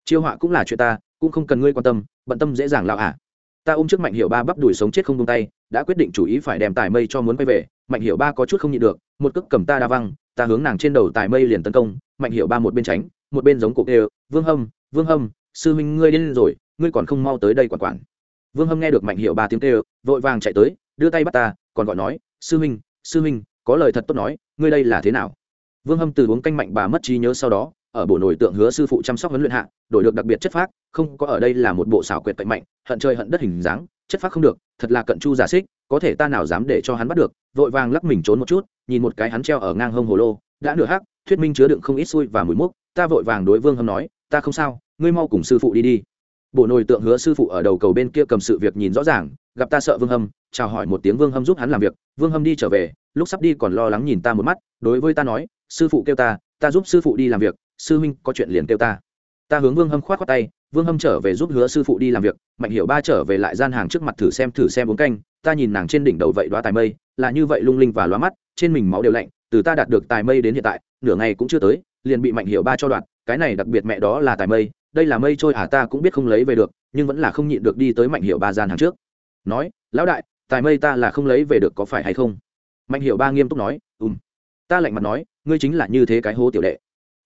Chiêu họa cũng là chuyện ta, cũng không cần ngươi quan tâm, bận tâm dễ dàng lão à. Ta ôm trước mạnh hiệu ba bắp đùi sống chết không tung tay, đã quyết định chủ ý phải đem tài mây cho muốn quay về. Mạnh hiệu ba có chút không nhịn được, một cước cầm ta đa văng, ta hướng nàng trên đầu tài mây liền tấn công. Mạnh hiệu ba một bên tránh, một bên giống cục đều, vương hâm vương hâm, sư huynh ngươi điên rồi, ngươi còn không mau tới đây quản quản. Vương hâm nghe được mạnh hiệu ba tiếng kêu, vội vàng chạy tới, đưa tay bắt ta, còn gọi nói, sư huynh sư huynh, có lời thật tốt nói, ngươi đây là thế nào? Vương hâm từ uống canh mạnh bà mất trí nhớ sau đó, ở bộ nổi tượng hứa sư phụ chăm sóc huấn luyện hạ, đổi được đặc biệt chất phác, không có ở đây là một bộ xảo quyệt cạnh mạnh, hận chơi hận đất hình dáng, chất phác không được, thật là cận chu giả xích, có thể ta nào dám để cho hắn bắt được, vội vàng lắc mình trốn một chút, nhìn một cái hắn treo ở ngang hông hồ lô, đã nửa hắc, thuyết minh chứa đựng không ít xui và mùi mốc, ta vội vàng đối vương hâm nói, ta không sao, ngươi mau cùng sư phụ đi đi. Bộ nồi tượng hứa sư phụ ở đầu cầu bên kia cầm sự việc nhìn rõ ràng, gặp ta sợ vương hâm, chào hỏi một tiếng vương hâm giúp hắn làm việc, vương hâm đi trở về, lúc sắp đi còn lo lắng nhìn ta một mắt, đối với ta nói sư phụ kêu ta ta giúp sư phụ đi làm việc, sư huynh có chuyện liền kêu ta. Ta hướng vương hâm khoát khoát tay, vương hâm trở về giúp hứa sư phụ đi làm việc, mạnh hiểu ba trở về lại gian hàng trước mặt thử xem thử xem uống canh, ta nhìn nàng trên đỉnh đầu vậy đoá tài mây, là như vậy lung linh và loa mắt, trên mình máu đều lạnh, từ ta đạt được tài mây đến hiện tại, nửa ngày cũng chưa tới, liền bị mạnh hiểu ba cho đoạn, cái này đặc biệt mẹ đó là tài mây, đây là mây trôi à ta cũng biết không lấy về được, nhưng vẫn là không nhịn được đi tới mạnh hiểu ba gian hàng trước. Nói, lão đại, tài mây ta là không lấy về được có phải hay không? Mạnh hiểu ba nghiêm túc nói ùm ta lạnh mặt nói, ngươi chính là như thế cái hố tiểu đệ.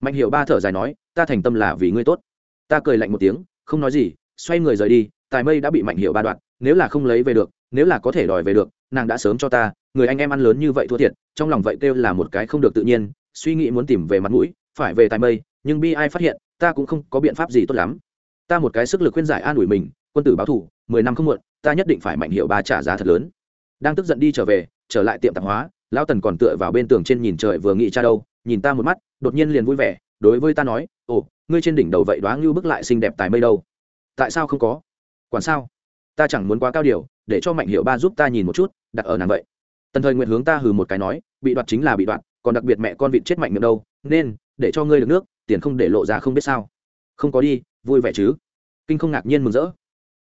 Mạnh Hiệu ba thở dài nói, ta thành tâm là vì ngươi tốt. Ta cười lạnh một tiếng, không nói gì, xoay người rời đi, tài mây đã bị mạnh Hiệu ba đoạn nếu là không lấy về được, nếu là có thể đòi về được, nàng đã sớm cho ta, người anh em ăn lớn như vậy thua thiệt, trong lòng vậy kêu là một cái không được tự nhiên, suy nghĩ muốn tìm về mặt mũi, phải về tài mây, nhưng bi ai phát hiện, ta cũng không có biện pháp gì tốt lắm. Ta một cái sức lực khuyên giải an ủi mình, quân tử báo thủ mười năm không muộn, ta nhất định phải mạnh hiệu ba trả giá thật lớn. Đang tức giận đi trở về, trở lại tiệm tạp hóa lão tần còn tựa vào bên tường trên nhìn trời vừa nghĩ cha đâu, nhìn ta một mắt, đột nhiên liền vui vẻ, đối với ta nói, ồ, ngươi trên đỉnh đầu vậy đoá ngưu bức lại xinh đẹp tài mây đâu. Tại sao không có? Quản sao? Ta chẳng muốn quá cao điều, để cho mạnh hiệu ba giúp ta nhìn một chút, đặt ở nàng vậy. Tần thời nguyện hướng ta hừ một cái nói, bị đoạt chính là bị đoạt, còn đặc biệt mẹ con vịt chết mạnh miệng đâu, nên để cho ngươi được nước, tiền không để lộ ra không biết sao. Không có đi, vui vẻ chứ? Kinh không ngạc nhiên mừng rỡ.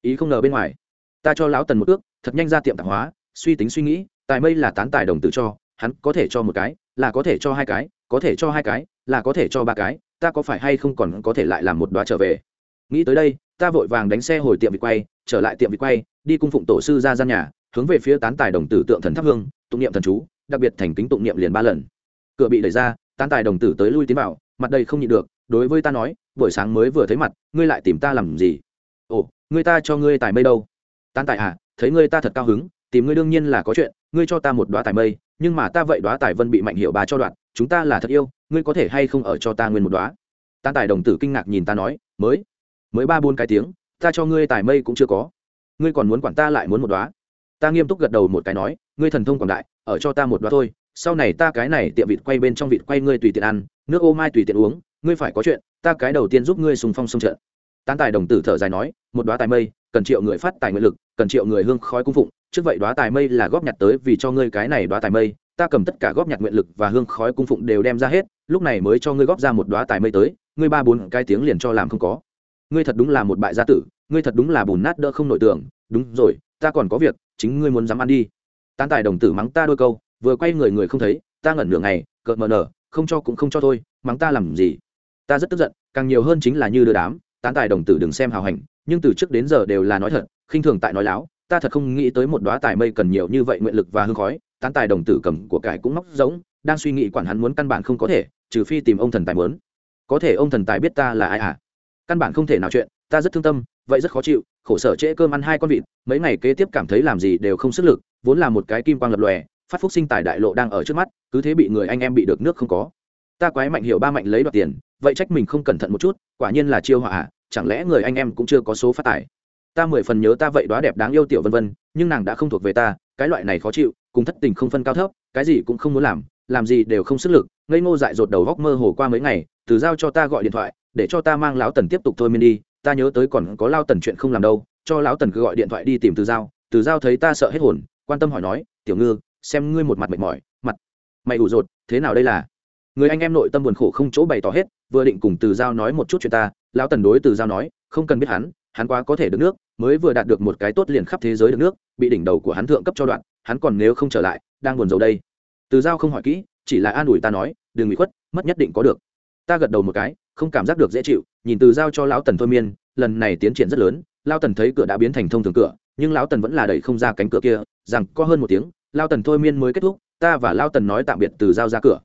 Ý không ngờ bên ngoài, ta cho lão tần một ước, thật nhanh ra tiệm tạp hóa, suy tính suy nghĩ, tài mây là tán tài đồng tự cho hắn có thể cho một cái, là có thể cho hai cái, có thể cho hai cái, là có thể cho ba cái, ta có phải hay không còn có thể lại làm một đoá trở về? Nghĩ tới đây, ta vội vàng đánh xe hồi tiệm vị quay, trở lại tiệm vị quay, đi cung phụng tổ sư ra gian nhà, hướng về phía tán tài đồng tử tượng thần thắp hương, tụng niệm thần chú, đặc biệt thành kính tụng niệm liền ba lần. Cửa bị đẩy ra, tán tài đồng tử tới lui tiến vào, mặt đây không nhịn được, đối với ta nói, buổi sáng mới vừa thấy mặt, ngươi lại tìm ta làm gì? Ồ, ngươi ta cho ngươi tài mây đâu? Tán tài à thấy ngươi ta thật cao hứng, tìm ngươi đương nhiên là có chuyện, ngươi cho ta một đoá tài mây nhưng mà ta vậy đoá tài vân bị mạnh hiệu bà cho đoạn, chúng ta là thật yêu, ngươi có thể hay không ở cho ta nguyên một đoá? Ta tài đồng tử kinh ngạc nhìn ta nói, mới mới ba bốn cái tiếng, ta cho ngươi tài mây cũng chưa có. Ngươi còn muốn quản ta lại muốn một đoá? Ta nghiêm túc gật đầu một cái nói, ngươi thần thông quảng đại, ở cho ta một đoá thôi, sau này ta cái này tiệm vịt quay bên trong vịt quay ngươi tùy tiện ăn, nước ô mai tùy tiện uống, ngươi phải có chuyện, ta cái đầu tiên giúp ngươi sùng phong sông trận. Tán tài đồng tử thở dài nói, một đoá tài mây, cần triệu người phát tài nguyện lực, cần triệu người hương khói cung phụng trước vậy đoá tài mây là góp nhặt tới vì cho ngươi cái này đoá tài mây, ta cầm tất cả góp nhặt nguyện lực và hương khói cung phụng đều đem ra hết, lúc này mới cho ngươi góp ra một đoá tài mây tới, ngươi ba bốn cái tiếng liền cho làm không có. Ngươi thật đúng là một bại gia tử, ngươi thật đúng là bùn nát đỡ không nổi tưởng, đúng rồi, ta còn có việc, chính ngươi muốn dám ăn đi. Tán tài đồng tử mắng ta đôi câu, vừa quay người người không thấy, ta ngẩn nửa ngày, cợt mờ nở, không cho cũng không cho thôi, mắng ta làm gì? Ta rất tức giận, càng nhiều hơn chính là như đưa đám, tán tài đồng tử đừng xem hào hành, nhưng từ trước đến giờ đều là nói thật, khinh thường tại nói láo ta thật không nghĩ tới một đoá tài mây cần nhiều như vậy nguyện lực và hương khói, tán tài đồng tử cầm của cải cũng móc giống đang suy nghĩ quản hắn muốn căn bản không có thể, trừ phi tìm ông thần tài muốn có thể ông thần tài biết ta là ai à? Căn bản không thể nào chuyện, ta rất thương tâm, vậy rất khó chịu, khổ sở trễ cơm ăn hai con vịt, mấy ngày kế tiếp cảm thấy làm gì đều không sức lực, vốn là một cái kim quang lập lòe, phát phúc sinh tài đại lộ đang ở trước mắt, cứ thế bị người anh em bị được nước không có. Ta quái mạnh hiểu ba mạnh lấy đoạt tiền, vậy trách mình không cẩn thận một chút, quả nhiên là chiêu họa à, chẳng lẽ người anh em cũng chưa có số phát tài? Ta mười phần nhớ ta vậy đoá đẹp đáng yêu tiểu vân vân, nhưng nàng đã không thuộc về ta, cái loại này khó chịu, cùng thất tình không phân cao thấp, cái gì cũng không muốn làm làm gì đều không sức lực, ngây ngô dại dột đầu góc mơ hồ qua mấy ngày, từ giao cho ta gọi điện thoại, để cho ta mang lão tần tiếp tục thôi miên đi, ta nhớ tới còn có lao tần chuyện không làm đâu, cho lão tần cứ gọi điện thoại đi tìm từ giao từ giao thấy ta sợ hết hồn, quan tâm hỏi nói, tiểu ngư, xem ngươi một mặt mệt mỏi, mặt, mày ủ rột, thế nào đây là? Người anh em nội tâm buồn khổ không chỗ bày tỏ hết, vừa định cùng từ giao nói một chút chuyện ta, lão tần đối từ giao nói, không cần biết hắn hắn quá có thể được nước, mới vừa đạt được một cái tốt liền khắp thế giới được nước, bị đỉnh đầu của hắn thượng cấp cho đoạn, hắn còn nếu không trở lại, đang buồn rầu đây. Từ giao không hỏi kỹ, chỉ là an ủi ta nói, đừng bị khuất, mất nhất định có được. Ta gật đầu một cái, không cảm giác được dễ chịu, nhìn từ giao cho lão tần thôi miên, lần này tiến triển rất lớn lao tần thấy cửa đã biến thành thông thường cửa, nhưng lão tần vẫn là đẩy không ra cánh cửa kia, rằng có hơn một tiếng lao tần thôi miên mới kết thúc, ta và lao tần nói tạm biệt từ giao ra cửa.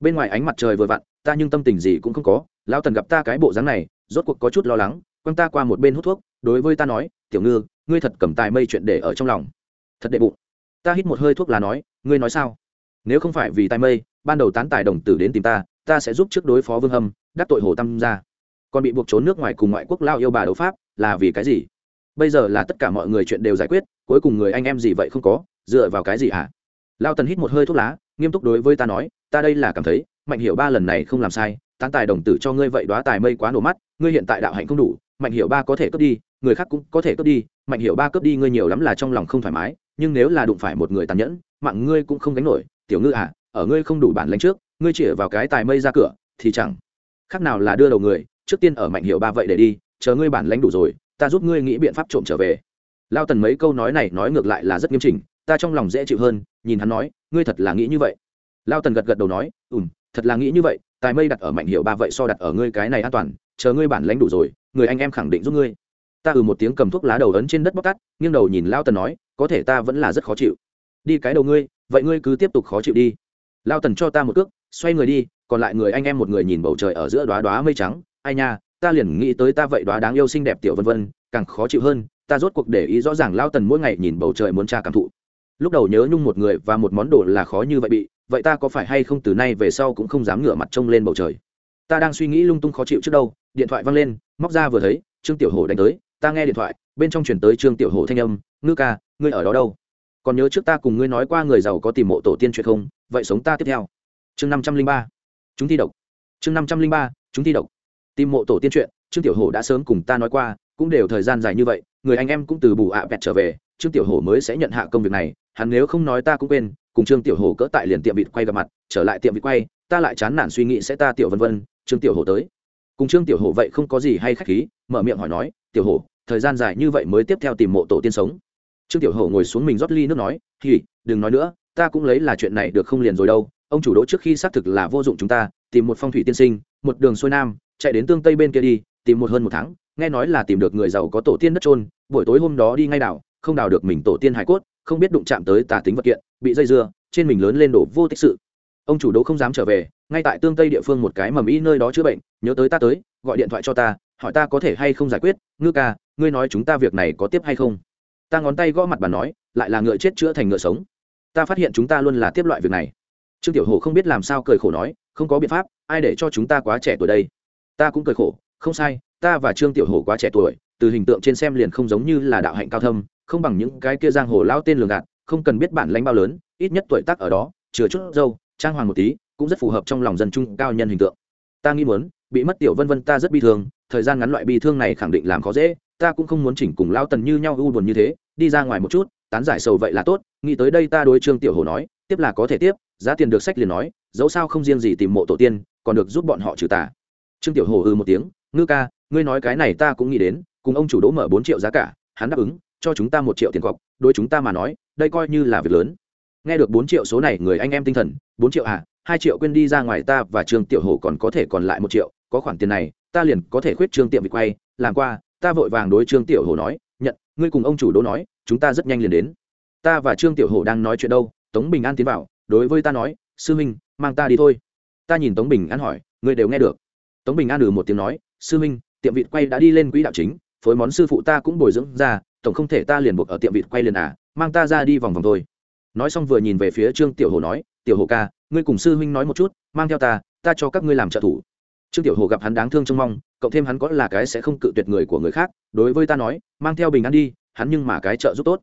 Bên ngoài ánh mặt trời vừa vặn, ta nhưng tâm tình gì cũng không có lao tần gặp ta cái bộ dáng này, rốt cuộc có chút lo lắng quăng ta qua một bên hút thuốc, đối với ta nói, tiểu ngư, ngươi thật cầm tài mây chuyện để ở trong lòng. Thật đệ bụng. Ta hít một hơi thuốc là nói, ngươi nói sao? Nếu không phải vì tài mây, ban đầu tán tài đồng tử đến tìm ta ta sẽ giúp trước đối phó vương hâm, đắc tội hồ tâm ra còn bị buộc trốn nước ngoài cùng ngoại quốc lao yêu bà đấu pháp, là vì cái gì? Bây giờ là tất cả mọi người chuyện đều giải quyết, cuối cùng người anh em gì vậy không có, dựa vào cái gì hả? À? lao tần hít một hơi thuốc lá, nghiêm túc đối với ta nói, ta đây là cảm thấy, mạnh hiểu ba lần này không làm sai, tán tài đồng tử cho ngươi vậy đoá tài mây quá nổ mắt, ngươi hiện tại đạo hạnh không đủ mạnh hiểu ba có thể cướp đi, người khác cũng có thể cướp đi. Mạnh hiểu ba cướp đi ngươi nhiều lắm là trong lòng không thoải mái, nhưng nếu là đụng phải một người tàn nhẫn, mạng ngươi cũng không gánh nổi. Tiểu ngư à ở ngươi không đủ bản lãnh trước, ngươi chỉ vào cái tài mây ra cửa, thì chẳng khác nào là đưa đầu người, trước tiên ở mạnh Hiểu ba vậy để đi, chờ ngươi bản lãnh đủ rồi, ta giúp ngươi nghĩ biện pháp trộm trở về. Lao tần mấy câu nói này nói ngược lại là rất nghiêm chỉnh, ta trong lòng dễ chịu hơn, nhìn hắn nói, ngươi thật là nghĩ như vậy. Lao tần gật gật đầu nói ùm thật là nghĩ như vậy, tài mây đặt ở mạnh hiệu ba vậy so đặt ở ngươi cái này an toàn chờ ngươi bản lãnh đủ rồi, người anh em khẳng định giúp ngươi. Ta ừ một tiếng cầm thuốc lá đầu ấn trên đất bóc tắt nghiêng đầu nhìn lao tần nói, có thể ta vẫn là rất khó chịu. Đi cái đầu ngươi, vậy ngươi cứ tiếp tục khó chịu đi. Lao tần cho ta một cước, xoay người đi, còn lại người anh em một người nhìn bầu trời ở giữa đoá đoá mây trắng. Ai nha, ta liền nghĩ tới ta vậy đoá đáng yêu xinh đẹp tiểu vân vân, càng khó chịu hơn, ta rốt cuộc để ý rõ ràng lao tần mỗi ngày nhìn bầu trời muốn tra cảm thụ. Lúc đầu nhớ nhung một người và một món đồ là khó như vậy bị, vậy ta có phải hay không từ nay về sau cũng không dám ngửa mặt trông lên bầu trời? Ta đang suy nghĩ lung tung khó chịu trước đâu, điện thoại văng lên, móc ra vừa thấy, trương tiểu hổ đánh tới, ta nghe điện thoại, bên trong chuyển tới trương tiểu hổ thanh âm, ngư ca, ngươi ở đó đâu? Còn nhớ trước ta cùng ngươi nói qua người giàu có tìm mộ tổ tiên chuyện không? Vậy sống ta tiếp theo. Chương năm trăm linh ba. Chúng thi độc. Chương năm trăm linh ba, chúng thi độc. Tìm mộ tổ tiên chuyện, trương tiểu hổ đã sớm cùng ta nói qua, cũng đều thời gian dài như vậy, người anh em cũng từ bù ạ à bẹt trở về, trương tiểu hổ mới sẽ nhận hạ công việc này, hắn nếu không nói ta cũng quên, cùng trương tiểu hổ cỡ tại liền tiệm vịt quay gặp mặt, trở lại tiệm vịt quay, ta lại chán nản suy nghĩ sẽ ta tiểu vân vân trương tiểu hổ tới. Cùng trương tiểu hổ vậy không có gì hay khách khí, mở miệng hỏi nói, tiểu hổ, thời gian dài như vậy mới tiếp theo tìm mộ tổ tiên sống? Trương tiểu hổ ngồi xuống mình rót ly nước nói thì đừng nói nữa, ta cũng lấy là chuyện này được không liền rồi đâu. Ông chủ đỗ trước khi xác thực là vô dụng chúng ta, tìm một phong thủy tiên sinh, một đường xuôi nam, chạy đến tương tây bên kia đi, tìm một hơn một tháng, nghe nói là tìm được người giàu có tổ tiên đất trôn, buổi tối hôm đó đi ngay đảo, không đào được mình tổ tiên hải cốt, không biết đụng chạm tới tà tính vật kiện, bị dây dưa, trên mình lớn lên đổ vô tích sự. Ông chủ đỗ không dám trở về ngay tại tương tây địa phương một cái mầm y nơi đó chữa bệnh, nhớ tới ta tới, gọi điện thoại cho ta, hỏi ta có thể hay không giải quyết, ngư ca, ngươi nói chúng ta việc này có tiếp hay không? Ta ngón tay gõ mặt bà nói, lại là ngựa chết chữa thành ngựa sống. Ta phát hiện chúng ta luôn là tiếp loại việc này. Trương tiểu hồ không biết làm sao cười khổ nói, không có biện pháp, ai để cho chúng ta quá trẻ tuổi đây? Ta cũng cười khổ, không sai, ta và trương tiểu hồ quá trẻ tuổi, từ hình tượng trên xem liền không giống như là đạo hạnh cao thâm, không bằng những cái kia giang hồ lao tên lường gạt, không cần biết bản lãnh bao lớn, ít nhất tuổi tác ở đó, chừa chút dâu, trang hoàng một tí cũng rất phù hợp trong lòng dân trung cao nhân hình tượng. Ta nghĩ muốn, bị mất tiểu vân vân ta rất bi thương, thời gian ngắn loại bi thương này khẳng định làm khó dễ, ta cũng không muốn chỉnh cùng lao tần như nhau u buồn như thế, đi ra ngoài một chút, tán giải sầu vậy là tốt, nghĩ tới đây ta đối trương tiểu hồ nói, tiếp là có thể tiếp, giá tiền được sách liền nói, dẫu sao không riêng gì tìm mộ tổ tiên, còn được giúp bọn họ trừ tà. Trương tiểu hồ ư một tiếng, ngư ca, ngươi nói cái này ta cũng nghĩ đến, cùng ông chủ đỗ mở bốn triệu giá cả, hắn đáp ứng, cho chúng ta một triệu tiền cọc, đối chúng ta mà nói, đây coi như là việc lớn. Nghe được bốn triệu số này, người anh em tinh thần, bốn triệu à hai triệu quên đi ra ngoài ta và trương tiểu hồ còn có thể còn lại một triệu, có khoản tiền này, ta liền có thể khuyết trương tiệm vịt quay. Làm qua, ta vội vàng đối trương tiểu hồ nói, nhận, ngươi cùng ông chủ đỗ nói, chúng ta rất nhanh liền đến. Ta và trương tiểu hồ đang nói chuyện đâu, tống bình an tiến vào, đối với ta nói, sư minh, mang ta đi thôi. Ta nhìn tống bình an hỏi, ngươi đều nghe được? Tống bình an ừ một tiếng nói, sư minh, tiệm vịt quay đã đi lên quỹ đạo chính, phối món sư phụ ta cũng bồi dưỡng ra, tổng không thể ta liền buộc ở tiệm vịt quay liền à mang ta ra đi vòng vòng thôi. Nói xong vừa nhìn về phía trương tiểu hồ nói tiểu hồ ca, ngươi cùng sư huynh nói một chút, mang theo ta ta cho các ngươi làm trợ thủ. Trương tiểu hồ gặp hắn đáng thương trông mong, cộng thêm hắn có là cái sẽ không cự tuyệt người của người khác, đối với ta nói, mang theo bình an đi, hắn nhưng mà cái trợ giúp tốt.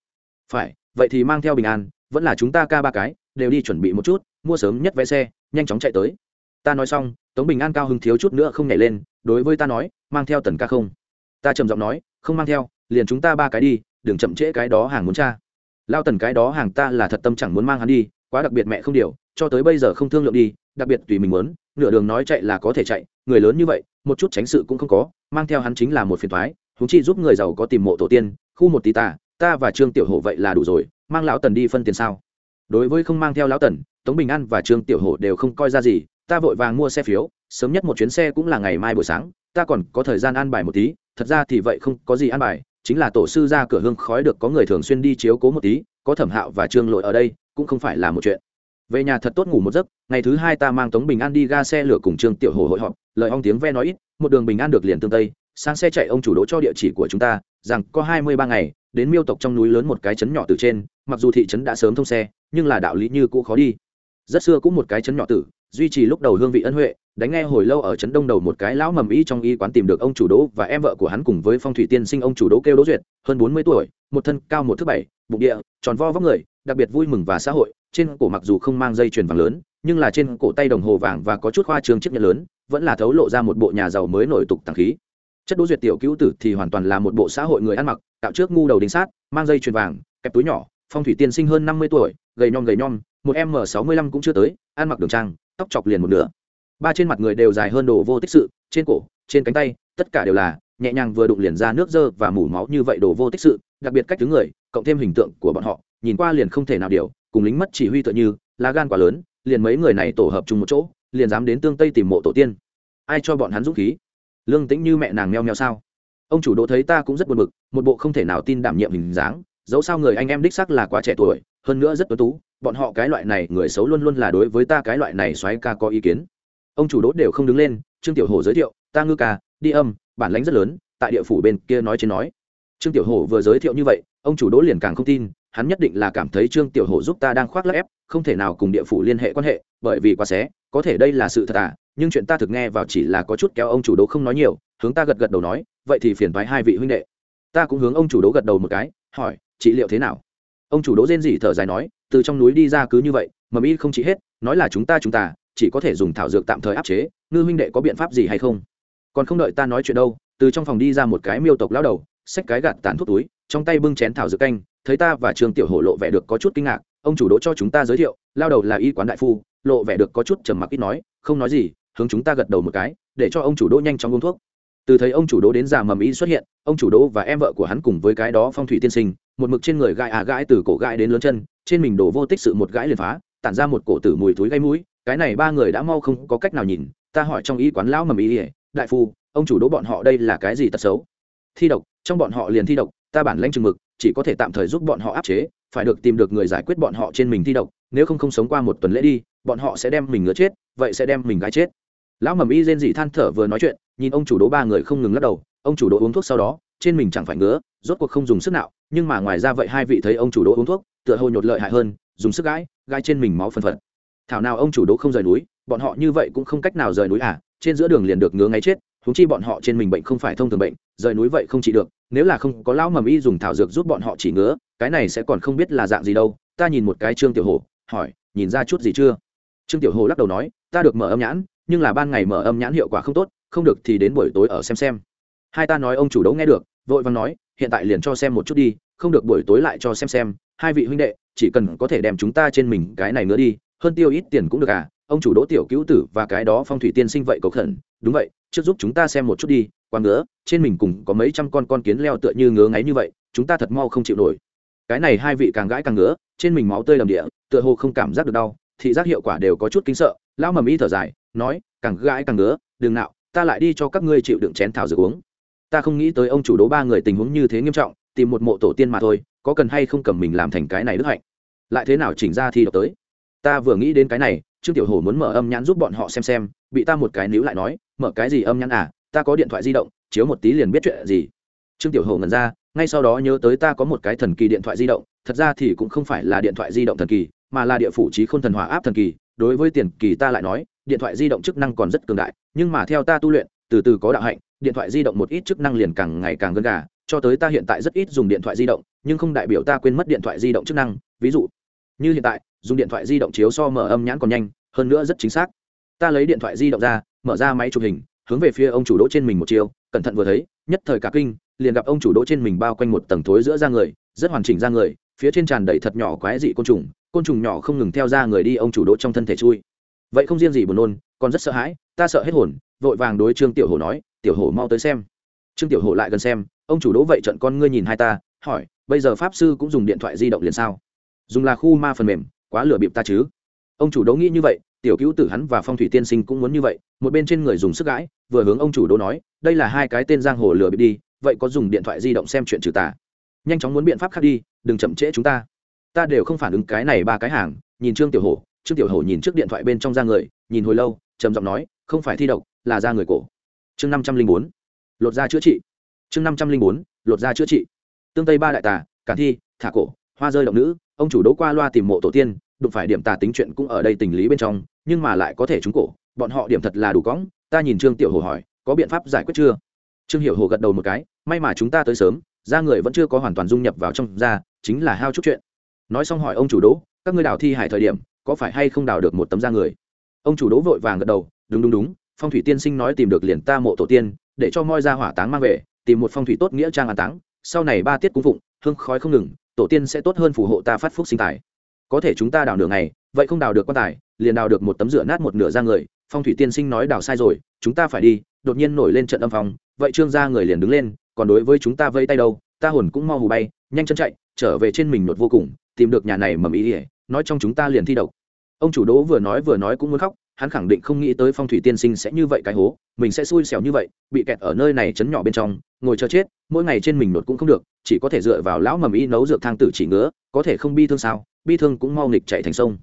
Phải, vậy thì mang theo bình an, vẫn là chúng ta ca ba cái, đều đi chuẩn bị một chút, mua sớm nhất vé xe, nhanh chóng chạy tới. Ta nói xong, tống bình an cao hứng thiếu chút nữa không nhảy lên, đối với ta nói, mang theo tần ca không? Ta trầm giọng nói, không mang theo, liền chúng ta ba cái đi, đừng chậm trễ cái đó hàng muốn cha lao tần cái đó hàng ta là thật tâm chẳng muốn mang hắn đi quá đặc biệt mẹ không điều, cho tới bây giờ không thương lượng đi, đặc biệt tùy mình muốn, nửa đường nói chạy là có thể chạy, người lớn như vậy, một chút tránh sự cũng không có, mang theo hắn chính là một phiền thoái húng chi giúp người giàu có tìm mộ tổ tiên, khu một tí ta ta và trương tiểu hổ vậy là đủ rồi, mang lão tần đi phân tiền sao? Đối với không mang theo lão tần, tống bình an và trương tiểu hổ đều không coi ra gì, ta vội vàng mua xe phiếu, sớm nhất một chuyến xe cũng là ngày mai buổi sáng, ta còn có thời gian an bài một tí, thật ra thì vậy không có gì an bài, chính là tổ sư ra cửa hương khói được có người thường xuyên đi chiếu cố một tí có thẩm hạo và trương lội ở đây, cũng không phải là một chuyện. Về nhà thật tốt ngủ một giấc, ngày thứ hai ta mang tống bình an đi ga xe lửa cùng trương tiểu hồ hội họp, lời ong tiếng ve nói ít, một đường bình an được liền tương tây sáng xe chạy ông chủ đỗ cho địa chỉ của chúng ta, rằng có hai mươi ba ngày, đến miêu tộc trong núi lớn một cái trấn nhỏ từ trên, mặc dù thị trấn đã sớm thông xe, nhưng là đạo lý như cũ khó đi. Rất xưa cũng một cái trấn nhỏ tử, duy trì lúc đầu hương vị ân huệ, đánh nghe hồi lâu ở trấn đông đầu một cái lão mầm y trong y quán tìm được ông chủ đỗ và em vợ của hắn cùng với phong thủy tiên sinh ông chủ đỗ kêu đỗ duyệt, hơn bốn mươi tuổi một thân cao một thước bảy, bụng địa, tròn vo vóc người, đặc biệt vui mừng và xã hội. Trên cổ mặc dù không mang dây chuyền vàng lớn, nhưng là trên cổ tay đồng hồ vàng và có chút khoa trường chiếc nhẫn lớn, vẫn là thấu lộ ra một bộ nhà giàu mới nổi tục tàng khí. Chất đỗ duyệt tiểu cứu tử thì hoàn toàn là một bộ xã hội người ăn mặc tạo trước ngu đầu đinh sát, mang dây chuyền vàng, kẹp túi nhỏ, phong thủy tiên sinh hơn năm mươi tuổi, gầy nhom gầy nhom, một m sáu mươi lăm cũng chưa tới, ăn mặc đường trang, tóc chọc liền một nửa. Ba trên mặt người đều dài hơn đồ vô tích sự, trên cổ, trên cánh tay, tất cả đều là, nhẹ nhàng vừa đụng liền ra nước dơ và mủ máu như vậy đồ vô tích sự đặc biệt cách thứ người, cộng thêm hình tượng của bọn họ, nhìn qua liền không thể nào điều, cùng lính mất chỉ huy tựa như, lá gan quá lớn, liền mấy người này tổ hợp chung một chỗ, liền dám đến tương tây tìm mộ tổ tiên. Ai cho bọn hắn dũng khí? Lương tĩnh như mẹ nàng meo meo sao? Ông chủ đỗ thấy ta cũng rất buồn bực, một bộ không thể nào tin đảm nhiệm hình dáng, dẫu sao người anh em đích sắc là quá trẻ tuổi, hơn nữa rất tuấn tú, bọn họ cái loại này người xấu luôn luôn là đối với ta cái loại này xoáy ca có ý kiến. Ông chủ đỗ đều không đứng lên, trương tiểu hổ giới thiệu, ta ngư ca, đi âm, bản lãnh rất lớn, tại địa phủ bên kia nói trên nói trương tiểu hổ vừa giới thiệu như vậy, ông chủ đỗ liền càng không tin, hắn nhất định là cảm thấy trương tiểu hổ giúp ta đang khoác lác ép, không thể nào cùng địa phủ liên hệ quan hệ, bởi vì quá xé, có thể đây là sự thật à nhưng chuyện ta thực nghe vào chỉ là có chút kéo ông chủ đỗ không nói nhiều, hướng ta gật gật đầu nói, vậy thì phiền thoái hai vị huynh đệ. Ta cũng hướng ông chủ đỗ gật đầu một cái, hỏi trị liệu thế nào? Ông chủ đỗ rên rỉ thở dài nói, từ trong núi đi ra cứ như vậy, mầm y không trị hết, nói là chúng ta chúng ta, chỉ có thể dùng thảo dược tạm thời áp chế, ngư huynh đệ có biện pháp gì hay không? Còn không đợi ta nói chuyện đâu, từ trong phòng đi ra một cái miêu tộc lao đầu xách cái gạt tàn thuốc túi, trong tay bưng chén thảo dược canh, thấy ta và trường tiểu hổ lộ vẻ được có chút kinh ngạc, ông chủ đỗ cho chúng ta giới thiệu, lao đầu là y quán đại phu, lộ vẻ được có chút trầm mặc ít nói, không nói gì, hướng chúng ta gật đầu một cái, để cho ông chủ đỗ nhanh chóng uống thuốc. Từ thấy ông chủ đỗ đến già mầm ý xuất hiện, ông chủ đỗ và em vợ của hắn cùng với cái đó phong thủy tiên sinh, một mực trên người gãi à gãi từ cổ gãi đến lớn chân, trên mình đổ vô tích sự một gãi liền phá, tản ra một cổ tử mùi túi gây mũi, cái này ba người đã mau không có cách nào nhìn, ta hỏi trong y quán lão mầm ý ỉa đại phu, ông chủ đỗ bọn họ đây là cái gì tật xấu? Thi độc, trong bọn họ liền thi độc, ta bản lãnh chừng mực, chỉ có thể tạm thời giúp bọn họ áp chế, phải được tìm được người giải quyết bọn họ trên mình thi độc, nếu không không sống qua một tuần lễ đi, bọn họ sẽ đem mình ngứa chết, vậy sẽ đem mình gái chết. Lão mầm y rên dị than thở vừa nói chuyện, nhìn ông chủ đỗ ba người không ngừng lắc đầu, ông chủ đỗ uống thuốc sau đó, trên mình chẳng phải ngứa, rốt cuộc không dùng sức nào, nhưng mà ngoài ra vậy hai vị thấy ông chủ đỗ uống thuốc, tựa hồ nhột lợi hại hơn, dùng sức gãi gai trên mình máu phân phật. Thảo nào ông chủ đỗ không rời núi, bọn họ như vậy cũng không cách nào rời núi à trên giữa đường liền được ngứa ngáy chết húng chi bọn họ trên mình bệnh không phải thông thường bệnh, rời núi vậy không trị được, nếu là không có lão mầm y dùng thảo dược giúp bọn họ chỉ ngứa, cái này sẽ còn không biết là dạng gì đâu. Ta nhìn một cái trương tiểu hồ, hỏi, nhìn ra chút gì chưa? Trương tiểu hồ lắc đầu nói, ta được mở âm nhãn, nhưng là ban ngày mở âm nhãn hiệu quả không tốt, không được thì đến buổi tối ở xem xem. Hai ta nói ông chủ đấu nghe được, vội vàng nói, hiện tại liền cho xem một chút đi, không được buổi tối lại cho xem xem. Hai vị huynh đệ, chỉ cần có thể đem chúng ta trên mình cái này nữa đi, hơn tiêu ít tiền cũng được à? Ông chủ đỗ tiểu cứu tử và cái đó phong thủy tiên sinh vậy cầu khẩn, đúng vậy, trước giúp chúng ta xem một chút đi qua ngứa, trên mình cùng có mấy trăm con con kiến leo tựa như ngứa ngáy như vậy, chúng ta thật mau không chịu nổi. Cái này hai vị càng gãi càng ngứa, trên mình máu tươi đầm địa, tựa hồ không cảm giác được đau, thị giác hiệu quả đều có chút kính sợ, lão mầm y thở dài, nói, càng gãi càng ngứa, đừng nạo, ta lại đi cho các ngươi chịu đựng chén thảo dược uống. Ta không nghĩ tới ông chủ đố ba người tình huống như thế nghiêm trọng, tìm một mộ tổ tiên mà thôi, có cần hay không cầm mình làm thành cái này đức hạnh. Lại thế nào chỉnh ra thi độc tới? Ta vừa nghĩ đến cái này trương tiểu hồ muốn mở âm nhãn giúp bọn họ xem xem, bị ta một cái níu lại nói, mở cái gì âm nhãn à? Ta có điện thoại di động, chiếu một tí liền biết chuyện gì. Trương tiểu hồ ngẩn ra, ngay sau đó nhớ tới ta có một cái thần kỳ điện thoại di động, thật ra thì cũng không phải là điện thoại di động thần kỳ, mà là địa phủ trí k h ô n thần hòa áp thần kỳ. Đối với tiền kỳ ta lại nói, điện thoại di động chức năng còn rất cường đại, nhưng mà theo ta tu luyện, từ từ có đạo hạnh, điện thoại di động một ít chức năng liền càng ngày càng gần gà. Cho tới ta hiện tại rất ít dùng điện thoại di động, nhưng không đại biểu ta quên mất điện thoại di động chức năng. Ví dụ, như hiện tại dùng điện thoại di động chiếu so mở âm nhãn còn nhanh, hơn nữa rất chính xác. Ta lấy điện thoại di động ra, mở ra máy chụp hình, hướng về phía ông chủ đỗ trên mình một chiều cẩn thận vừa thấy, nhất thời cả kinh, liền gặp ông chủ đỗ trên mình bao quanh một tầng thối giữa da người, rất hoàn chỉnh da người, phía trên tràn đầy thật nhỏ quái dị côn trùng côn trùng nhỏ không ngừng theo ra người đi ông chủ đỗ trong thân thể chui. Vậy không riêng gì buồn nôn, còn rất sợ hãi, ta sợ hết hồn, vội vàng đối trương tiểu hổ nói, tiểu hổ mau tới xem. Trương tiểu hổ lại gần xem, ông chủ đỗ vậy trận con ngươi nhìn hai ta, hỏi, bây giờ pháp sư cũng dùng điện thoại di động liền sao? Dùng là khu ma phần mềm quá lừa bịp ta chứ. Ông chủ đố nghĩ như vậy, tiểu cứu tử hắn và phong thủy tiên sinh cũng muốn như vậy, một bên trên người dùng sức gãi, vừa hướng ông chủ đố nói, đây là hai cái tên giang hồ lừa bịp đi, vậy có dùng điện thoại di động xem chuyện trừ tà. Nhanh chóng muốn biện pháp khác đi, đừng chậm trễ chúng ta. Ta đều không phản ứng cái này ba cái hàng, nhìn trương tiểu hổ, trương tiểu hổ nhìn trước điện thoại bên trong da người, nhìn hồi lâu, trầm giọng nói, không phải thi độc, là da người cổ. Chương năm trăm linh bốn, lột da chữa trị. Chương năm trăm linh bốn, lột da chữa trị. Tương tây ba đại tà cả thi, thả cổ, hoa rơi động nữ ông chủ đỗ qua loa tìm mộ tổ tiên, đụng phải điểm tà tính chuyện cũng ở đây tình lý bên trong, nhưng mà lại có thể trúng cổ. Bọn họ điểm thật là đủ cõng. Ta nhìn trương tiểu hồ hỏi, có biện pháp giải quyết chưa? Trương hiểu hồ gật đầu một cái, may mà chúng ta tới sớm da người vẫn chưa có hoàn toàn dung nhập vào trong da chính là hao chút chuyện. Nói xong hỏi ông chủ đỗ, các ngươi đào thi hải thời điểm, có phải hay không đào được một tấm da người? Ông chủ đỗ vội vàng gật đầu, đúng đúng đúng, phong thủy tiên sinh nói tìm được liền ta mộ tổ tiên, để cho moi ra hỏa táng mang về, tìm một phong thủy tốt nghĩa trang an táng, sau này ba tiết cung phụng, hương khói không ngừng tổ tiên sẽ tốt hơn phù hộ ta phát phúc sinh tài. Có thể chúng ta đào nửa ngày, vậy không đào được quan tài, liền đào được một tấm rửa nát một nửa ra người. Phong thủy tiên sinh nói đào sai rồi, chúng ta phải đi, đột nhiên nổi lên trận âm phòng vậy trương gia người liền đứng lên, còn đối với chúng ta vây tay đâu, ta hồn cũng mau hù bay, nhanh chân chạy, trở về trên mình nột vô cùng, tìm được nhà này mầm ý ỉa nói trong chúng ta liền thi độc. Ông chủ đỗ vừa nói vừa nói cũng muốn khóc hắn khẳng định không nghĩ tới phong thủy tiên sinh sẽ như vậy cái hố, mình sẽ xui xẻo như vậy, bị kẹt ở nơi này chấn nhỏ bên trong, ngồi chờ chết, mỗi ngày trên mình nột cũng không được, chỉ có thể dựa vào lão mầm y nấu dược thang tử chỉ ngứa, có thể không bi thương sao, bi thương cũng mau nghịch chạy thành sông.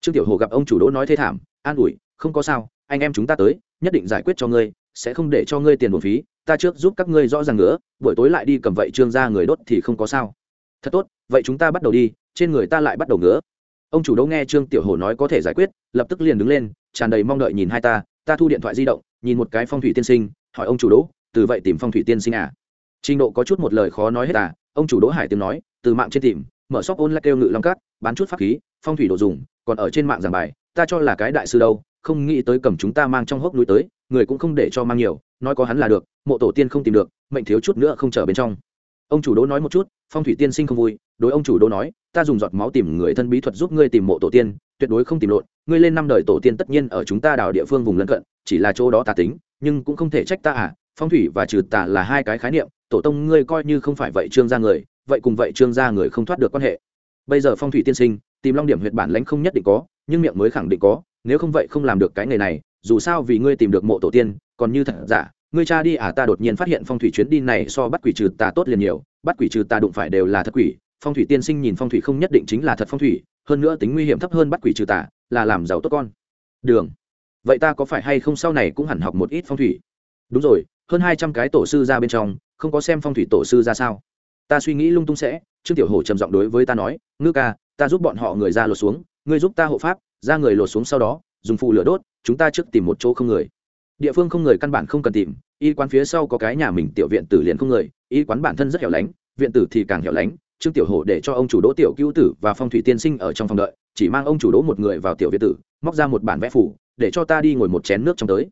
Trương tiểu hồ gặp ông chủ đỗ nói thế thảm, an ủi, không có sao, anh em chúng ta tới, nhất định giải quyết cho ngươi, sẽ không để cho ngươi tiền bổn phí, ta trước giúp các ngươi rõ ràng nữa buổi tối lại đi cầm vậy trương ra người đốt thì không có sao. Thật tốt, vậy chúng ta bắt đầu đi, trên người ta lại bắt đầu ngứa. Ông chủ đỗ nghe trương tiểu hồ nói có thể giải quyết, lập tức liền đứng lên tràn đầy mong đợi nhìn hai ta ta thu điện thoại di động, nhìn một cái phong thủy tiên sinh, hỏi ông chủ đỗ, từ vậy tìm phong thủy tiên sinh à? Trình độ có chút một lời khó nói hết à ông chủ đỗ hải tiếng nói, từ mạng trên tìm, mở shop ôn lại kêu ngự long cát, bán chút pháp khí, phong thủy đồ dùng, còn ở trên mạng giảng bài, ta cho là cái đại sư đâu, không nghĩ tới cầm chúng ta mang trong hốc núi tới, người cũng không để cho mang nhiều, nói có hắn là được, mộ tổ tiên không tìm được, mệnh thiếu chút nữa không trở bên trong. Ông chủ đỗ nói một chút phong thủy tiên sinh không vui, đối ông chủ đô nói, ta dùng giọt máu tìm người thân bí thuật giúp ngươi tìm mộ tổ tiên, tuyệt đối không tìm lộn, ngươi lên năm đời tổ tiên tất nhiên ở chúng ta đào địa phương vùng lân cận, chỉ là chỗ đó tà tính, nhưng cũng không thể trách ta à phong thủy và trừ tà là hai cái khái niệm, tổ tông ngươi coi như không phải vậy trương gia người, vậy cùng vậy trương gia người không thoát được quan hệ. Bây giờ phong thủy tiên sinh, tìm long điểm huyệt bản lãnh không nhất định có, nhưng miệng mới khẳng định có, nếu không vậy không làm được cái nghề này, dù sao vì ngươi tìm được mộ tổ tiên, còn như thật giả ngươi cha đi à ta đột nhiên phát hiện phong thủy chuyến đi này so bắt quỷ trừ tà tốt liền nhiều, bắt quỷ trừ tà đụng phải đều là thật quỷ, phong thủy tiên sinh nhìn phong thủy không nhất định chính là thật phong thủy, hơn nữa tính nguy hiểm thấp hơn bắt quỷ trừ tà, là làm giàu tốt con. Đường. Vậy ta có phải hay không sau này cũng hẳn học một ít phong thủy? Đúng rồi, hơn hai trăm cái tổ sư ra bên trong, không có xem phong thủy tổ sư ra sao? Ta suy nghĩ lung tung sẽ, trương tiểu hổ trầm giọng đối với ta nói, ngư ca, ta giúp bọn họ người ra lột xuống, ngươi giúp ta hộ pháp, ra người lột xuống sau đó, dùng phụ lửa đốt, chúng ta trước tìm một chỗ không người địa phương không người căn bản không cần tìm, y quán phía sau có cái nhà mình tiểu viện tử liền không người, y quán bản thân rất hẻo lánh, viện tử thì càng hẻo lánh, trương tiểu hổ để cho ông chủ đỗ tiểu cứu tử và phong thủy tiên sinh ở trong phòng đợi, chỉ mang ông chủ đỗ một người vào tiểu viện tử, móc ra một bản vẽ phủ, để cho ta đi ngồi một chén nước trong tới.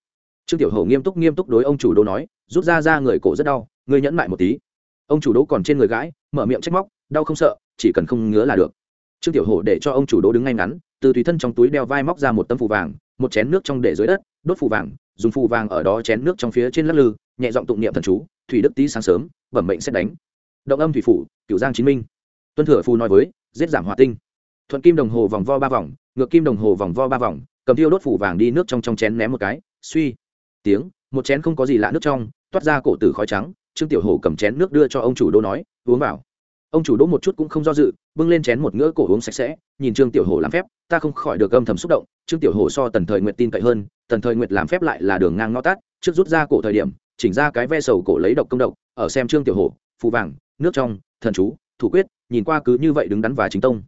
Trương tiểu hổ nghiêm túc nghiêm túc đối ông chủ đỗ nói, rút ra ra người cổ rất đau, ngươi nhẫn mại một tí. Ông chủ đỗ còn trên người gãi, mở miệng trách móc, đau không sợ, chỉ cần không ngứa là được. Trương tiểu hổ để cho ông chủ đỗ đứng ngay ngắn, từ tùy thân trong túi đeo vai móc ra một tấm phủ vàng, một chén nước trong để dưới đất, đốt phủ vàng dùng phù vàng ở đó chén nước trong phía trên lắc lư, nhẹ giọng tụng niệm thần chú, thủy đức tý sáng sớm, bẩm mệnh xét đánh. Động âm thủy phủ, cửu giang chính minh. Tuân thừa phù nói với, giết giảm hỏa tinh. Thuận kim đồng hồ vòng vo ba vòng, ngược kim đồng hồ vòng vo ba vòng, cầm thiêu đốt phủ vàng đi nước trong trong chén ném một cái, suy. Tiếng, một chén không có gì lạ nước trong, toát ra cổ tử khói trắng, trương tiểu hổ cầm chén nước đưa cho ông chủ đỗ nói, uống vào. Ông chủ đỗ một chút cũng không do dự, bưng lên chén một ngỡ cổ uống sạch sẽ, nhìn trương tiểu hổ làm phép, ta không khỏi được âm thầm xúc động, trương tiểu hổ so tần thời nguyệt tin cậy hơn tần thời nguyệt làm phép lại là đường ngang ngõ tát trước rút ra cổ thời điểm, chỉnh ra cái ve sầu cổ lấy độc công độc, ở xem trương tiểu hổ, phù vàng, nước trong, thần chú, thủ quyết, nhìn qua cứ như vậy đứng đắn và chính tông.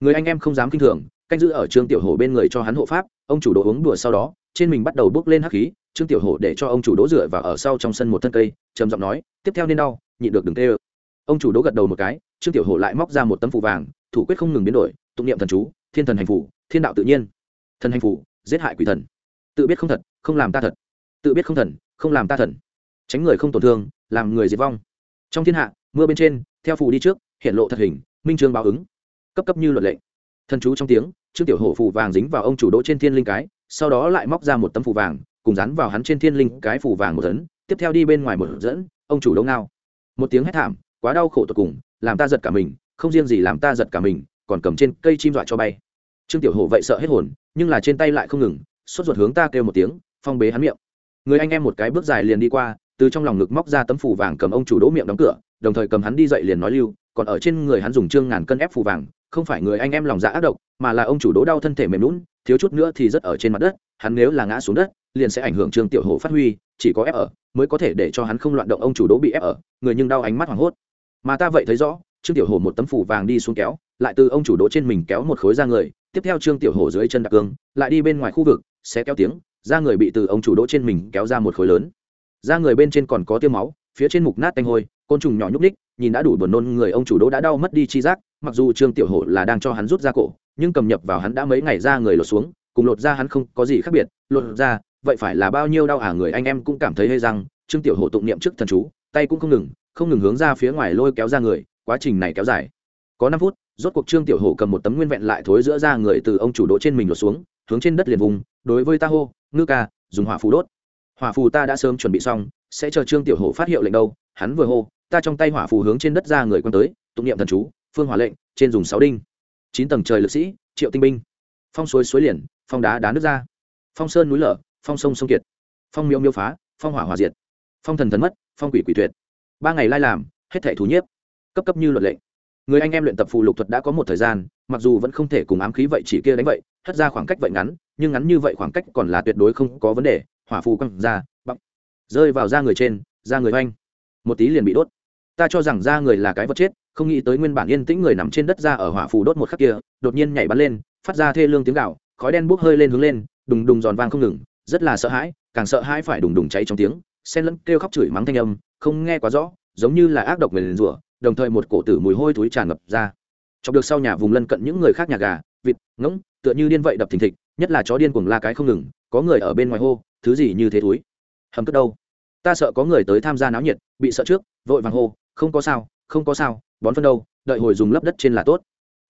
Người anh em không dám kinh thường, canh giữ ở trương tiểu hổ bên người cho hắn hộ pháp, ông chủ đỗ uống đùa sau đó, trên mình bắt đầu bước lên hắc khí, trương tiểu hổ để cho ông chủ đỗ dựa và ở sau trong sân một thân cây, trầm giọng nói, tiếp theo nên đau, nhịn được đừng tê ơ. Ông chủ đỗ gật đầu một cái, trương tiểu hổ lại móc ra một tấm phù vàng, thủ quyết không ngừng biến đổi, tụng niệm thần chú, thiên thần hành phủ thiên đạo tự nhiên. Thần hành phủ giết hại quỷ thần tự biết không thật, không làm ta thật. Tự biết không thần, không làm ta thần. Tránh người không tổn thương, làm người diệt vong. Trong thiên hạ, mưa bên trên, theo phù đi trước, hiện lộ thật hình, minh trương báo ứng. Cấp cấp như luật lệ. Thần chú trong tiếng, trương tiểu hổ phù vàng dính vào ông chủ đỗ trên thiên linh cái, sau đó lại móc ra một tấm phù vàng, cùng dán vào hắn trên thiên linh cái phù vàng một tấn tiếp theo đi bên ngoài một dẫn, ông chủ đỗ ngao. Một tiếng hét thảm, quá đau khổ tột cùng, làm ta giật cả mình, không riêng gì làm ta giật cả mình, còn cầm trên cây chim dọa cho bay. Trương tiểu hổ vậy sợ hết hồn, nhưng là trên tay lại không ngừng sốt ruột hướng ta kêu một tiếng, phong bế hắn miệng. Người anh em một cái bước dài liền đi qua, từ trong lòng ngực móc ra tấm phủ vàng cầm ông chủ đỗ miệng đóng cửa, đồng thời cầm hắn đi dậy liền nói lưu, còn ở trên người hắn dùng trương ngàn cân ép phủ vàng, không phải người anh em lòng dạ ác độc, mà là ông chủ đỗ đau thân thể mềm lún thiếu chút nữa thì rất ở trên mặt đất, hắn nếu là ngã xuống đất, liền sẽ ảnh hưởng trương tiểu hổ phát huy, chỉ có ép ở, mới có thể để cho hắn không loạn động ông chủ đỗ bị ép ở, người nhưng đau ánh mắt hoảng hốt. Mà ta vậy thấy rõ, trương tiểu hổ một tấm phủ vàng đi xuống kéo, lại từ ông chủ đỗ trên mình kéo một khối ra người, tiếp theo trương tiểu hổ dưới chân đặc cương, lại đi bên ngoài khu vực sẽ kéo tiếng, da người bị từ ông chủ đỗ trên mình kéo ra một khối lớn. Da người bên trên còn có tiêu máu, phía trên mục nát tanh hôi, côn trùng nhỏ nhúc ních nhìn đã đủ buồn nôn, người ông chủ đỗ đã đau mất đi chi giác, mặc dù trương tiểu hổ là đang cho hắn rút ra cổ, nhưng cầm nhập vào hắn đã mấy ngày ra người lột xuống, cùng lột ra hắn không có gì khác biệt, lột ra vậy phải là bao nhiêu đau à người anh em cũng cảm thấy hơi răng, trương tiểu hổ tụng niệm trước thần chú, tay cũng không ngừng không ngừng hướng ra phía ngoài lôi kéo ra người, quá trình này kéo dài. Có năm phút, rốt cuộc trương tiểu hổ cầm một tấm nguyên vẹn lại thối giữa ra người từ ông chủ đỗ trên mình lột xuống hướng trên đất liền vùng, đối với ta hô, ngư ca, dùng hỏa phù đốt. Hỏa phù ta đã sớm chuẩn bị xong, sẽ chờ trương tiểu hổ phát hiệu lệnh đâu. Hắn vừa hô, ta trong tay hỏa phù hướng trên đất ra người quân tới, tụng niệm thần chú, phương hỏa lệnh, trên dùng sáu đinh. Chín tầng trời lực sĩ, triệu tinh binh. Phong suối suối liền, phong đá đá nước ra. Phong sơn núi lở, phong sông sông kiệt. Phong miêu miêu phá, phong hỏa hòa diệt. Phong thần thần mất, phong quỷ quỷ tuyệt. Ba ngày lai làm, hết thể thú nhiếp. Cấp cấp như luật lệ người anh em luyện tập phù lục thuật đã có một thời gian mặc dù vẫn không thể cùng ám khí vậy chỉ kia đánh vậy, hất ra khoảng cách vậy ngắn, nhưng ngắn như vậy khoảng cách còn là tuyệt đối không có vấn đề, hỏa phù quăng ra bắp rơi vào da người trên, da người oanh, một tí liền bị đốt. Ta cho rằng da người là cái vật chết, không nghĩ tới nguyên bản yên tĩnh người nằm trên đất ra ở hỏa phù đốt một khắc kia, đột nhiên nhảy bắn lên, phát ra thê lương tiếng gạo khói đen bốc hơi lên hướng lên, đùng đùng giòn vang không ngừng, rất là sợ hãi, càng sợ hãi phải đùng đùng cháy trong tiếng, xen lẫn kêu khóc chửi mắng thanh âm, không nghe quá rõ, giống như là ác độc người liền rủa, đồng thời một cổ tử mùi hôi thối tràn ngập ra chọc được sau nhà vùng lân cận những người khác nhà gà, vịt, ngỗng, tựa như điên vậy đập thình thịch, nhất là chó điên cuồng la cái không ngừng, có người ở bên ngoài hô, thứ gì như thế túi hầm cất đâu? Ta sợ có người tới tham gia náo nhiệt, bị sợ trước, vội vàng hô, không có sao, không có sao, bón phân đâu, đợi hồi dùng lấp đất trên là tốt.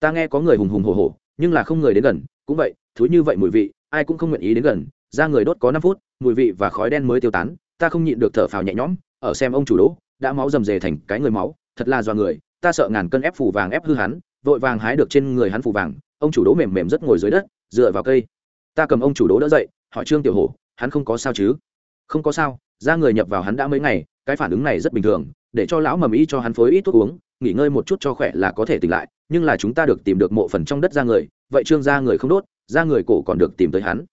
Ta nghe có người hùng hùng hổ hổ, nhưng là không người đến gần, cũng vậy thứ như vậy mùi vị, ai cũng không nguyện ý đến gần, ra người đốt có năm phút, mùi vị và khói đen mới tiêu tán, ta không nhịn được thở phào nhẹ nhõm, ở xem ông chủ đỗ, đã máu rầm rề thành cái người máu, thật là do người, ta sợ ngàn cân ép phủ vàng ép hư hắn vội vàng hái được trên người hắn phủ vàng, ông chủ đỗ mềm mềm rất ngồi dưới đất, dựa vào cây. Ta cầm ông chủ đỗ đỡ dậy, hỏi trương tiểu hổ, hắn không có sao chứ? Không có sao, ra người nhập vào hắn đã mấy ngày, cái phản ứng này rất bình thường, để cho lão mầm ý cho hắn phối ít thuốc uống, nghỉ ngơi một chút cho khỏe là có thể tỉnh lại, nhưng là chúng ta được tìm được mộ phần trong đất ra người, vậy trương ra người không đốt, ra người cổ còn được tìm tới hắn.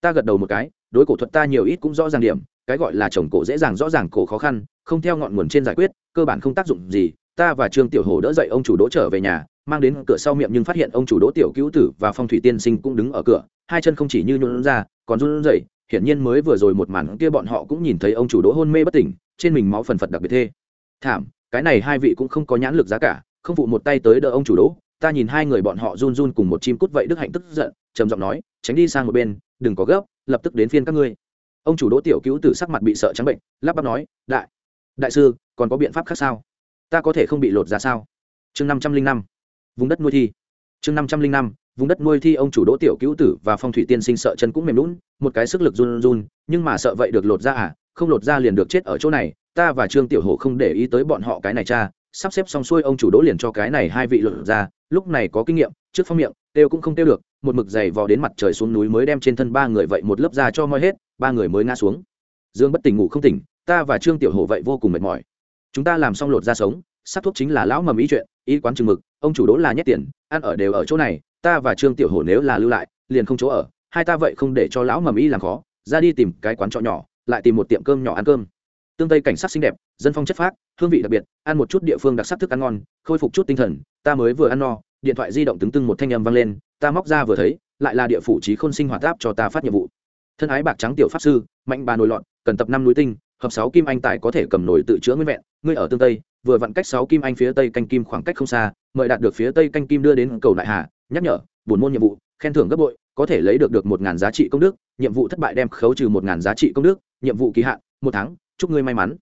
Ta gật đầu một cái, đối cổ thuật ta nhiều ít cũng rõ ràng điểm, cái gọi là trồng cổ dễ dàng, rõ ràng cổ khó khăn, không theo ngọn nguồn trên giải quyết, cơ bản không tác dụng gì ta và trương tiểu hồ đỡ dậy ông chủ đỗ trở về nhà, mang đến cửa sau miệng nhưng phát hiện ông chủ đỗ tiểu cứu tử và phong thủy tiên sinh cũng đứng ở cửa, hai chân không chỉ như nhuận ra, còn run rẩy, hiển nhiên mới vừa rồi một màn kia bọn họ cũng nhìn thấy ông chủ đỗ hôn mê bất tỉnh, trên mình máu phần phật đặc biệt thê. Thảm, cái này hai vị cũng không có nhãn lực giá cả, không phụ một tay tới đỡ ông chủ đỗ, ta nhìn hai người bọn họ run run cùng một chim cút vậy đức hạnh tức giận, trầm giọng nói, tránh đi sang một bên, đừng có gấp, lập tức đến phiên các ngươi. Ông chủ đỗ tiểu cứu tử sắc mặt bị sợ trắng bệnh, lắp bắp nói, đại đại sư, còn có biện pháp khác sao? Ta có thể không bị lột ra sao? Chương năm trăm linh năm, vùng đất nuôi thi. Chương năm trăm linh năm, vùng đất nuôi thi, ông chủ đỗ tiểu cứu tử và phong thủy tiên sinh sợ chân cũng mềm lún một cái sức lực run run, nhưng mà sợ vậy được lột ra à? Không lột ra liền được chết ở chỗ này, ta và trương tiểu hổ không để ý tới bọn họ cái này cha. Sắp xếp xong xuôi, ông chủ đỗ liền cho cái này hai vị lột ra. Lúc này có kinh nghiệm, trước phong miệng têu cũng không têu được, một mực dày vò đến mặt trời xuống núi mới đem trên thân ba người vậy một lớp da cho moi hết, ba người mới ngã xuống. Dương bất tỉnh, ngủ không tỉnh, ta và trương tiểu hổ vậy vô cùng mệt mỏi chúng ta làm xong lột ra sống, sắc thuốc chính là lão mầm ý chuyện ý quán chừng mực, ông chủ đỗ là nhét tiền, ăn ở đều ở chỗ này, ta và trương tiểu hổ nếu là lưu lại, liền không chỗ ở, hai ta vậy không để cho lão mầm ý làm khó, ra đi tìm cái quán trọ nhỏ, lại tìm một tiệm cơm nhỏ ăn cơm. Tương tây cảnh sắc xinh đẹp, dân phong chất phác, hương vị đặc biệt, ăn một chút địa phương đặc sắc thức ăn ngon, khôi phục chút tinh thần, ta mới vừa ăn no, điện thoại di động tứng tưng một thanh âm vang lên, ta móc ra vừa thấy, lại là địa phủ trí khôn sinh hoạt áp cho ta phát nhiệm vụ. Thân ái bạc trắng tiểu pháp sư, mạnh bà nổi lọn cần tập năm núi tinh, hợp sáu kim anh tài có thể cầm nổi tự chữa nguyên vẹn ngươi ở tương tây, vừa vặn cách sáu kim anh phía tây canh kim khoảng cách không xa, mời đạt được phía tây canh kim đưa đến cầu đại hà, nhắc nhở, buồn môn nhiệm vụ, khen thưởng gấp bội, có thể lấy được được một ngàn giá trị công đức, nhiệm vụ thất bại đem khấu trừ một ngàn giá trị công đức, nhiệm vụ kỳ hạn, một tháng, chúc ngươi may mắn.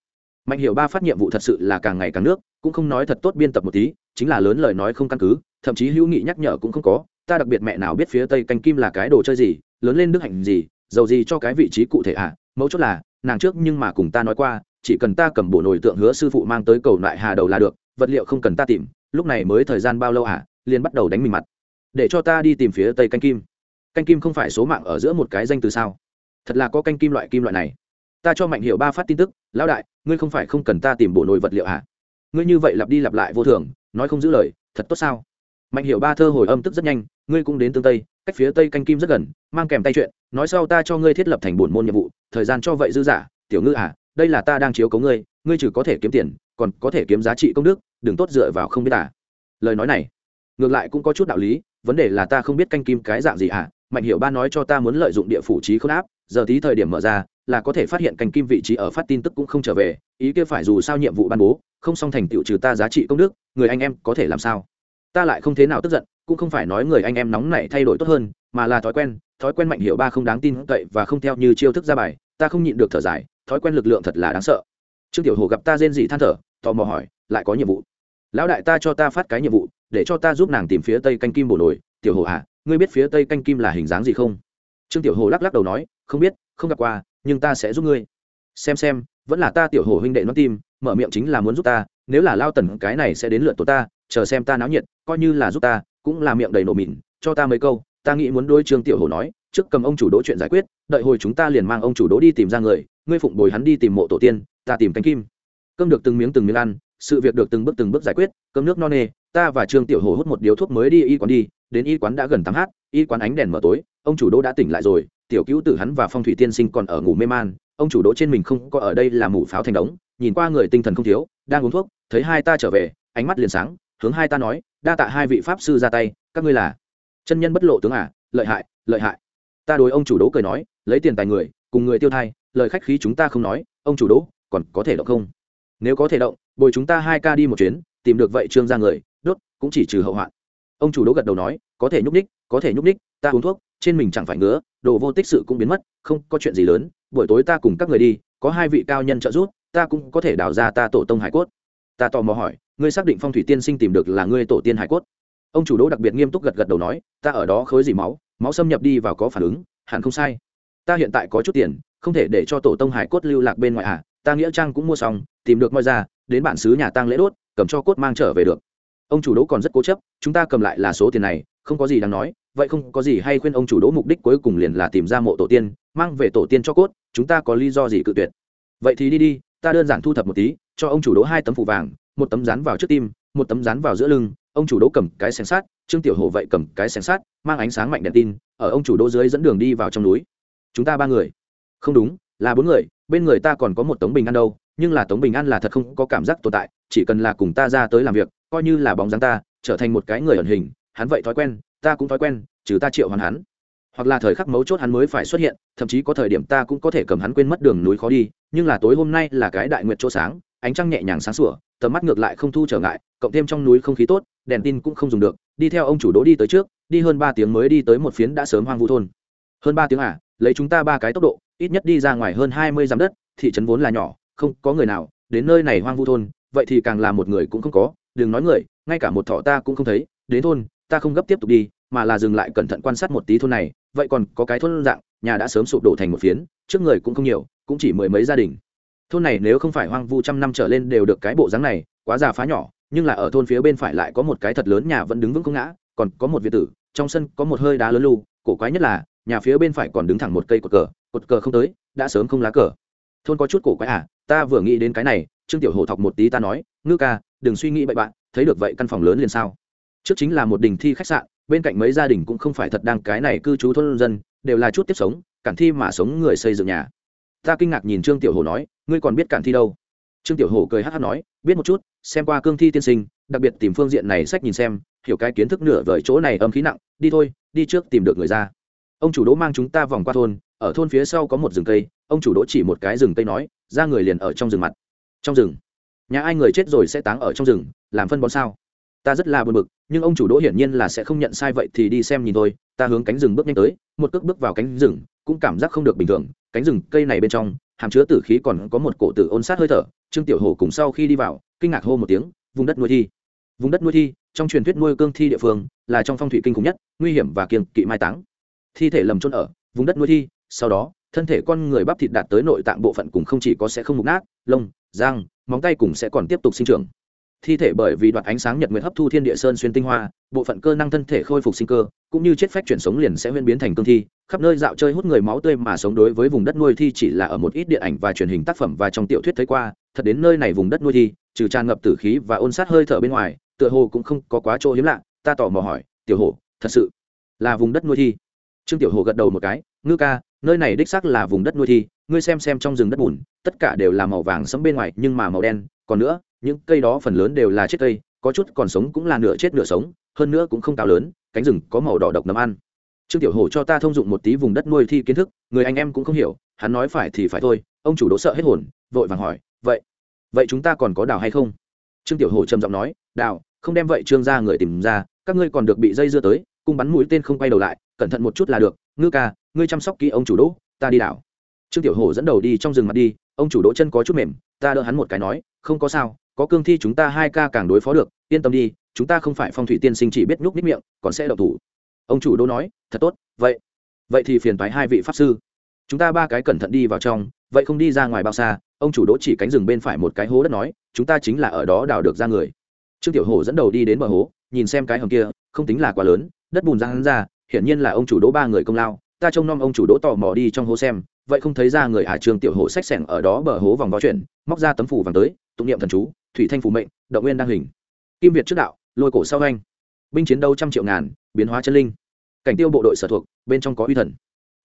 Mạnh hiểu ba phát nhiệm vụ thật sự là càng ngày càng nước, cũng không nói thật tốt biên tập một tí, chính là lớn lời nói không căn cứ, thậm chí hữu nghị nhắc nhở cũng không có, ta đặc biệt mẹ nào biết phía tây canh kim là cái đồ chơi gì, lớn lên đức hạnh gì, giàu gì cho cái vị trí cụ thể à mấu chốt là, nàng trước nhưng mà cùng ta nói qua chỉ cần ta cầm bộ nồi tượng hứa sư phụ mang tới cầu lại hà đầu là được, vật liệu không cần ta tìm, lúc này mới thời gian bao lâu à liền bắt đầu đánh mình mặt. Để cho ta đi tìm phía tây canh kim. Canh kim không phải số mạng ở giữa một cái danh từ sao? Thật là có canh kim loại kim loại này. Ta cho mạnh hiệu ba phát tin tức, lão đại, ngươi không phải không cần ta tìm bộ nồi vật liệu à ngươi như vậy lặp đi lặp lại vô thường, nói không giữ lời, thật tốt sao? Mạnh hiệu ba thơ hồi âm tức rất nhanh, ngươi cũng đến tương tây, cách phía tây canh kim rất gần, mang kèm tay chuyện, nói sau ta cho ngươi thiết lập thành bổn môn nhiệm vụ, thời gian cho vậy dư giả tiểu ngư à đây là ta đang chiếu cấu ngươi ngươi chỉ có thể kiếm tiền, còn có thể kiếm giá trị công đức, đừng tốt dựa vào không biết à. Lời nói này, ngược lại cũng có chút đạo lý, vấn đề là ta không biết canh kim cái dạng gì à. Mạnh hiểu ba nói cho ta muốn lợi dụng địa phủ trí không áp, giờ tí thời điểm mở ra, là có thể phát hiện canh kim vị trí ở phát tin tức cũng không trở về, ý kia phải dù sao nhiệm vụ ban bố, không xong thành tựu trừ ta giá trị công đức, người anh em có thể làm sao? Ta lại không thế nào tức giận, cũng không phải nói người anh em nóng này thay đổi tốt hơn, mà là thói quen thói quen mạnh hiểu ba không đáng tin cậy và không theo như chiêu thức ra bài, ta không nhịn được thở dài thói quen lực lượng thật là đáng sợ. Trương tiểu hồ gặp ta rên dị than thở, tò mò hỏi, lại có nhiệm vụ? Lão đại ta cho ta phát cái nhiệm vụ, để cho ta giúp nàng tìm phía tây canh kim bổ nổi tiểu hồ à ngươi biết phía tây canh kim là hình dáng gì không? Trương tiểu hồ lắc lắc đầu nói, không biết, không gặp qua, nhưng ta sẽ giúp ngươi. Xem xem, vẫn là ta tiểu hồ huynh đệ nó tim mở miệng chính là muốn giúp ta, nếu là lao tần cái này sẽ đến lượt tổ ta, chờ xem ta náo nhiệt, coi như là giúp ta, cũng là miệng đầy nổ mịn, cho ta mấy câu, ta nghĩ muốn đôi trương tiểu hồ nói trước cầm ông chủ đỗ chuyện giải quyết, đợi hồi chúng ta liền mang ông chủ đỗ đi tìm ra người, ngươi phụng bồi hắn đi tìm mộ tổ tiên, ta tìm cánh kim. Cơm được từng miếng từng miếng ăn, sự việc được từng bước từng bước giải quyết, cơm nước no nê, ta và trương tiểu hồ hút một điếu thuốc mới đi y quán đi, đến y quán đã gần tám h y quán ánh đèn mở tối, ông chủ đỗ đã tỉnh lại rồi, tiểu cứu tử hắn và phong thủy tiên sinh còn ở ngủ mê man, ông chủ đỗ trên mình không có ở đây là mủ pháo thành đống, nhìn qua người tinh thần không thiếu, đang uống thuốc, thấy hai ta trở về, ánh mắt liền sáng, hướng hai ta nói, đa tạ hai vị pháp sư ra tay, các ngươi là chân nhân bất lộ tướng à lợi hại lợi hại ta đối ông chủ đỗ cười nói, lấy tiền tài người, cùng người tiêu thai, lời khách khí chúng ta không nói, ông chủ đỗ, còn có thể động không? Nếu có thể động, bồi chúng ta hai ca đi một chuyến, tìm được vậy trương ra người, đốt, cũng chỉ trừ hậu hoạn. Ông chủ đỗ gật đầu nói, có thể nhúc ních có thể nhúc ních ta uống thuốc, trên mình chẳng phải ngứa, đồ vô tích sự cũng biến mất, không có chuyện gì lớn, buổi tối ta cùng các người đi, có hai vị cao nhân trợ giúp, ta cũng có thể đào ra ta tổ tông hải cốt. Ta tò mò hỏi, ngươi xác định phong thủy tiên sinh tìm được là ngươi tổ tiên hải cốt? Ông chủ đỗ đặc biệt nghiêm túc gật gật đầu nói, ta ở đó khối gì máu máu xâm nhập đi vào có phản ứng, hẳn không sai. Ta hiện tại có chút tiền, không thể để cho tổ tông hải cốt lưu lạc bên ngoài à ta nghĩa trang cũng mua xong, tìm được moi ra, đến bản xứ nhà tang lễ đốt, cầm cho cốt mang trở về được. Ông chủ đỗ còn rất cố chấp, chúng ta cầm lại là số tiền này, không có gì đáng nói, vậy không có gì hay khuyên ông chủ đỗ mục đích cuối cùng liền là tìm ra mộ tổ tiên, mang về tổ tiên cho cốt, chúng ta có lý do gì cự tuyệt. Vậy thì đi đi, ta đơn giản thu thập một tí, cho ông chủ đỗ hai tấm phủ vàng, một tấm dán vào trước tim, một tấm dán vào giữa lưng, ông chủ đỗ cầm cái xem sát trương tiểu hồ vậy cầm cái xén sát mang ánh sáng mạnh đèn tin, ở ông chủ đỗ dưới dẫn đường đi vào trong núi. Chúng ta ba người. Không đúng, là bốn người, bên người ta còn có một tống bình an đâu, nhưng là tống bình an là thật không có cảm giác tồn tại, chỉ cần là cùng ta ra tới làm việc, coi như là bóng dáng ta, trở thành một cái người ẩn hình, hắn vậy thói quen, ta cũng thói quen, trừ ta triệu hoàn hắn. Hoặc là thời khắc mấu chốt hắn mới phải xuất hiện, thậm chí có thời điểm ta cũng có thể cầm hắn quên mất đường núi khó đi, nhưng là tối hôm nay là cái đại nguyệt chỗ sáng, ánh trăng nhẹ nhàng sáng sủa, tầm mắt ngược lại không thu trở ngại, cộng thêm trong núi không khí tốt, đèn tin cũng không dùng được đi theo ông chủ đỗ đi tới trước, đi hơn ba tiếng mới đi tới một phiến đã sớm hoang vu thôn. Hơn ba tiếng à lấy chúng ta ba cái tốc độ, ít nhất đi ra ngoài hơn hai mươi dặm đất, thị trấn vốn là nhỏ, không có người nào, đến nơi này hoang vu thôn, vậy thì càng là một người cũng không có, đừng nói người, ngay cả một thỏ ta cũng không thấy, đến thôn, ta không gấp tiếp tục đi, mà là dừng lại cẩn thận quan sát một tí thôn này, vậy còn có cái thôn dạng, nhà đã sớm sụp đổ thành một phiến, trước người cũng không nhiều, cũng chỉ mười mấy gia đình. Thôn này nếu không phải hoang vu trăm năm trở lên đều được cái bộ dáng này, quá già phá nhỏ nhưng là ở thôn phía bên phải lại có một cái thật lớn nhà vẫn đứng vững không ngã, còn có một việt tử, trong sân có một hơi đá lớn lu cổ quái nhất là, nhà phía bên phải còn đứng thẳng một cây cột cờ cột cờ không tới, đã sớm không lá cờ. Thôn có chút cổ quái à ta vừa nghĩ đến cái này, trương tiểu hồ thọc một tí ta nói, ngư ca, đừng suy nghĩ bậy bạn, thấy được vậy căn phòng lớn liền sao? Trước chính là một đình thi khách sạn, bên cạnh mấy gia đình cũng không phải thật đang cái này cư trú thôn dân, đều là chút tiếp sống, cản thi mà sống người xây dựng nhà. Ta kinh ngạc nhìn trương tiểu hồ nói, ngươi còn biết cản thi đâu? Trương tiểu Hổ cười hát hát nói, biết một chút, xem qua cương thi tiên sinh, đặc biệt tìm phương diện này sách nhìn xem, hiểu cái kiến thức nửa vời chỗ này âm khí nặng, đi thôi, đi trước tìm được người ra. Ông chủ đỗ mang chúng ta vòng qua thôn, ở thôn phía sau có một rừng cây, ông chủ đỗ chỉ một cái rừng cây nói, ra người liền ở trong rừng mặt. Trong rừng. Nhà ai người chết rồi sẽ táng ở trong rừng, làm phân bón sao? Ta rất là buồn bực, nhưng ông chủ đỗ hiển nhiên là sẽ không nhận sai vậy thì đi xem nhìn thôi, ta hướng cánh rừng bước nhanh tới, một cước bước vào cánh rừng, cũng cảm giác không được bình thường, cánh rừng cây này bên trong, hàm chứa tử khí còn có một cổ tử ôn sát hơi thở trương tiểu Hổ cùng sau khi đi vào, kinh ngạc hô một tiếng, vùng đất nuôi thi. Vùng đất nuôi thi, trong truyền thuyết nuôi cương thi địa phương, là trong phong thủy kinh khủng nhất, nguy hiểm và kiềng kỵ mai táng. Thi thể lầm trôn ở, vùng đất nuôi thi, sau đó, thân thể con người bắp thịt đạt tới nội tạng bộ phận cùng không chỉ có sẽ không mục nát, lông, răng, móng tay cùng sẽ còn tiếp tục sinh trưởng thi thể bởi vì đoạt ánh sáng nhật nguyệt hấp thu thiên địa sơn xuyên tinh hoa, bộ phận cơ năng thân thể khôi phục sinh cơ, cũng như chết phách chuyển sống liền sẽ huyên biến thành cương thi. Khắp nơi dạo chơi hút người máu tươi mà sống đối với vùng đất nuôi thi chỉ là ở một ít điện ảnh và truyền hình tác phẩm và trong tiểu thuyết thấy qua. Thật đến nơi này vùng đất nuôi thi, trừ tràn ngập tử khí và ôn sát hơi thở bên ngoài, tựa hồ cũng không có quá chỗ hiếm lạ. Ta tỏ mò hỏi, tiểu hồ thật sự là vùng đất nuôi thi? Trương tiểu hồ gật đầu một cái, ngư ca, nơi này đích xác là vùng đất nuôi thi, ngươi xem xem trong rừng đất bùn, tất cả đều là màu vàng sẫm bên ngoài nhưng mà màu đen. Còn nữa những cây đó phần lớn đều là chết cây, có chút còn sống cũng là nửa chết nửa sống, hơn nữa cũng không cao lớn, cánh rừng có màu đỏ độc nấm ăn. Trương tiểu hổ cho ta thông dụng một tí vùng đất nuôi thi kiến thức, người anh em cũng không hiểu, hắn nói phải thì phải thôi, ông chủ đỗ sợ hết hồn, vội vàng hỏi, vậy vậy chúng ta còn có đào hay không? Trương tiểu hổ trầm giọng nói, đào, không đem vậy trương ra người tìm ra, các ngươi còn được bị dây dưa tới, cung bắn mũi tên không quay đầu lại, cẩn thận một chút là được, ngư ca, ngươi chăm sóc kỹ ông chủ đỗ, ta đi đảo trương tiểu hổ dẫn đầu đi trong rừng mặt đi, ông chủ đỗ chân có chút mềm, ta đỡ hắn một cái nói, không có sao có cương thi chúng ta hai ca càng đối phó được, yên tâm đi, chúng ta không phải phong thủy tiên sinh chỉ biết nhúc nít miệng, còn sẽ độc thủ. Ông chủ đỗ nói, thật tốt, vậy vậy thì phiền thoái hai vị pháp sư. Chúng ta ba cái cẩn thận đi vào trong, vậy không đi ra ngoài bao xa. Ông chủ đỗ chỉ cánh rừng bên phải một cái hố đất nói, chúng ta chính là ở đó đào được ra người. Trương tiểu hổ dẫn đầu đi đến bờ hố, nhìn xem cái hầm kia, không tính là quá lớn, đất bùn ra hắn ra, hiển nhiên là ông chủ đỗ ba người công lao. Ta trông nom ông chủ đỗ tò mò đi trong hố xem vậy không thấy ra người ả trương tiểu hổ sách sẻng ở đó bờ hố vòng vo chuyển, móc ra tấm phủ vàng tới, tụng niệm thần chú, thủy thanh phủ mệnh, động nguyên đang hình. Kim việt trước đạo, lôi cổ sau anh binh chiến đấu trăm triệu ngàn, biến hóa chân linh. Cảnh tiêu bộ đội sở thuộc, bên trong có uy thần.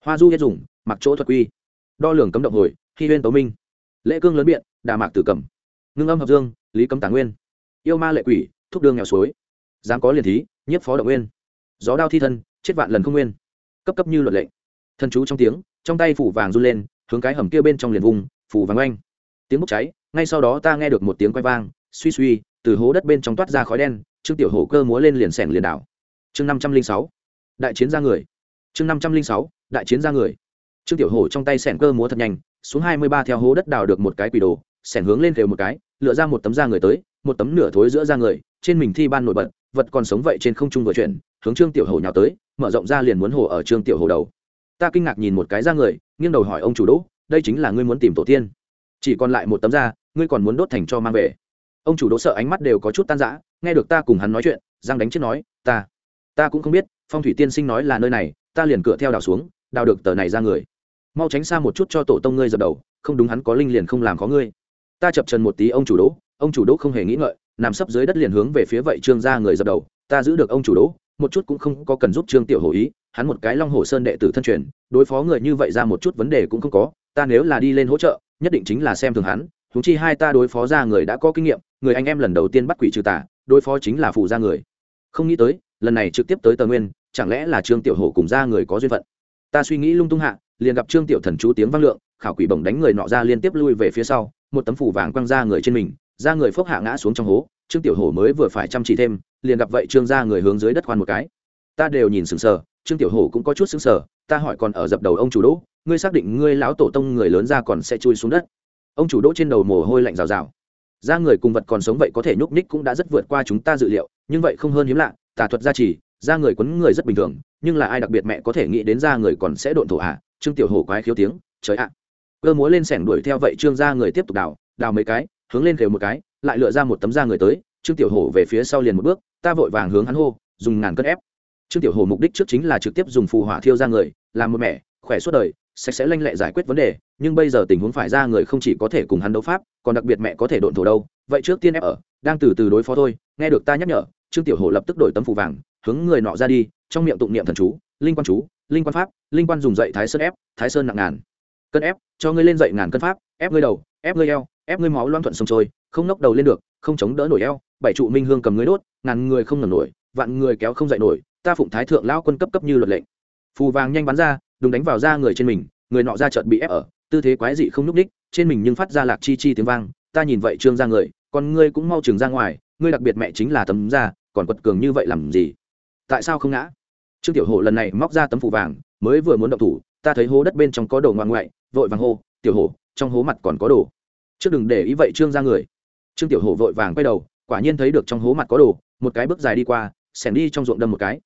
Hoa du hết dùng, mặc chỗ thuật quy. Đo lường cấm động hồi, khi huyên tấu minh. Lễ cương lớn biện, đà mạc tử cẩm ngưng âm hợp dương, lý cấm tả nguyên. Yêu ma lệ quỷ, thúc đường nghèo suối. Dám có liền thí, nhiếp phó động nguyên. Gió đao thi thân, chết vạn lần không nguyên. Cấp cấp như luật lệnh thân chú trong tiếng, trong tay phủ vàng run lên, hướng cái hầm kia bên trong liền vùng, phủ vàng oanh. Tiếng bốc cháy, ngay sau đó ta nghe được một tiếng quay vang, suy suy, từ hố đất bên trong toát ra khói đen, trương tiểu hổ cơ múa lên liền sẻng liền đảo. Chương năm trăm linh sáu, đại chiến ra người. Chương năm trăm linh sáu, đại chiến ra người. Trương tiểu hổ trong tay sẻng cơ múa thật nhanh, xuống hai mươi ba theo hố đất đào được một cái quỷ đồ sẻng hướng lên đều một cái, lựa ra một tấm da người tới, một tấm nửa thối giữa da người, trên mình thi ban nổi bật, vật còn sống vậy trên không trung vừa chuyển, hướng trương tiểu hổ nhào tới, mở rộng ra liền muốn hổ ở trương tiểu hổ đầu ta kinh ngạc nhìn một cái ra người, nghiêng đầu hỏi ông chủ đỗ, đây chính là ngươi muốn tìm tổ tiên. Chỉ còn lại một tấm da, ngươi còn muốn đốt thành cho mang về. Ông chủ đỗ sợ ánh mắt đều có chút tan rã, nghe được ta cùng hắn nói chuyện giang đánh chết nói, ta ta cũng không biết, phong thủy tiên sinh nói là nơi này, ta liền cửa theo đào xuống, đào được tờ này ra người. Mau tránh xa một chút cho tổ tông ngươi dập đầu, không đúng hắn có linh liền không làm có ngươi. Ta chập trần một tí ông chủ đỗ, ông chủ đỗ không hề nghĩ ngợi, nằm sấp dưới đất liền hướng về phía vậy trương ra người dập đầu, ta giữ được ông chủ đỗ, một chút cũng không có cần giúp trương tiểu hổ ý hắn một cái long hồ sơn đệ tử thân truyền, đối phó người như vậy ra một chút vấn đề cũng không có, ta nếu là đi lên hỗ trợ, nhất định chính là xem thường hắn thúng chi hai ta đối phó ra người đã có kinh nghiệm, người anh em lần đầu tiên bắt quỷ trừ tà, đối phó chính là phụ ra người. Không nghĩ tới, lần này trực tiếp tới tờ nguyên, chẳng lẽ là trương tiểu hổ cùng ra người có duyên phận? Ta suy nghĩ lung tung hạ, liền gặp trương tiểu thần chú tiếng vang lượng, khảo quỷ bổng đánh người nọ ra liên tiếp lui về phía sau, một tấm phủ vàng quăng ra người trên mình, ra người phốc hạ ngã xuống trong hố, trương tiểu hổ mới vừa phải chăm chỉ thêm, liền gặp vậy trương ra người hướng dưới đất khoan một cái ta đều nhìn sừng sờ, trương tiểu hổ cũng có chút sững sờ, ta hỏi còn ở dập đầu ông chủ đỗ, ngươi xác định ngươi lão tổ tông người lớn ra còn sẽ chui xuống đất. Ông chủ đỗ trên đầu mồ hôi lạnh rào rào. Da người cùng vật còn sống vậy có thể nhúc ních cũng đã rất vượt qua chúng ta dự liệu, nhưng vậy không hơn hiếm lạ, tà thuật gia trì da người quấn người rất bình thường, nhưng là ai đặc biệt mẹ có thể nghĩ đến da người còn sẽ độn thổ ạ à? trương tiểu hổ quái khiếu tiếng, trời ạ. Cơ múa lên sẻng đuổi theo vậy trương da người tiếp tục đào đào mấy cái, hướng lên khều một cái, lại lựa ra một tấm da người tới, trương tiểu hổ về phía sau liền một bước, ta vội vàng hướng hắn hô, dùng ngàn cân ép trương tiểu hổ mục đích trước chính là trực tiếp dùng phù hỏa thiêu ra người, làm một mẹ, khỏe suốt đời, sạch sẽ lanh lẹ giải quyết vấn đề, nhưng bây giờ tình huống phải ra người không chỉ có thể cùng hắn đấu pháp, còn đặc biệt mẹ có thể độn thổ đâu. Vậy trước tiên ép ở, đang từ từ đối phó thôi, nghe được ta nhắc nhở, trương tiểu hổ lập tức đổi tấm phù vàng, hướng người nọ ra đi, trong miệng tụng niệm thần chú, linh quan chú, linh quan pháp, linh quan dùng dậy thái sơn ép, thái sơn nặng ngàn. Cân ép, cho ngươi lên dậy ngàn cân pháp, ép ngươi đầu, ép ngươi eo, ép ngươi máu loan thuận sông trôi, không nốc đầu lên được, không chống đỡ nổi eo, bảy trụ minh hương cầm ngươi đốt, ngàn người không ngẩng nổi, vạn người kéo không dậy nổi ta phụng thái thượng lão quân cấp cấp như luật lệnh. Phù vàng nhanh bắn ra đúng đánh vào da người trên mình, người nọ ra chợt bị ép ở, tư thế quái dị không nhúc ních trên mình nhưng phát ra lạc chi chi tiếng vang, ta nhìn vậy trương ra người còn ngươi cũng mau trường ra ngoài, ngươi đặc biệt mẹ chính là tấm da, còn quật cường như vậy làm gì? Tại sao không ngã? Trương tiểu hổ lần này móc ra tấm phù vàng, mới vừa muốn động thủ, ta thấy hố đất bên trong có đồ ngoan ngoại, vội vàng hô, tiểu hổ, trong hố mặt còn có đồ. Trước đừng để ý vậy trương ra người. Trương tiểu hổ vội vàng quay đầu, quả nhiên thấy được trong hố mặt có đồ, một cái bước dài đi qua, xẻng đi trong ruộng đâm một cái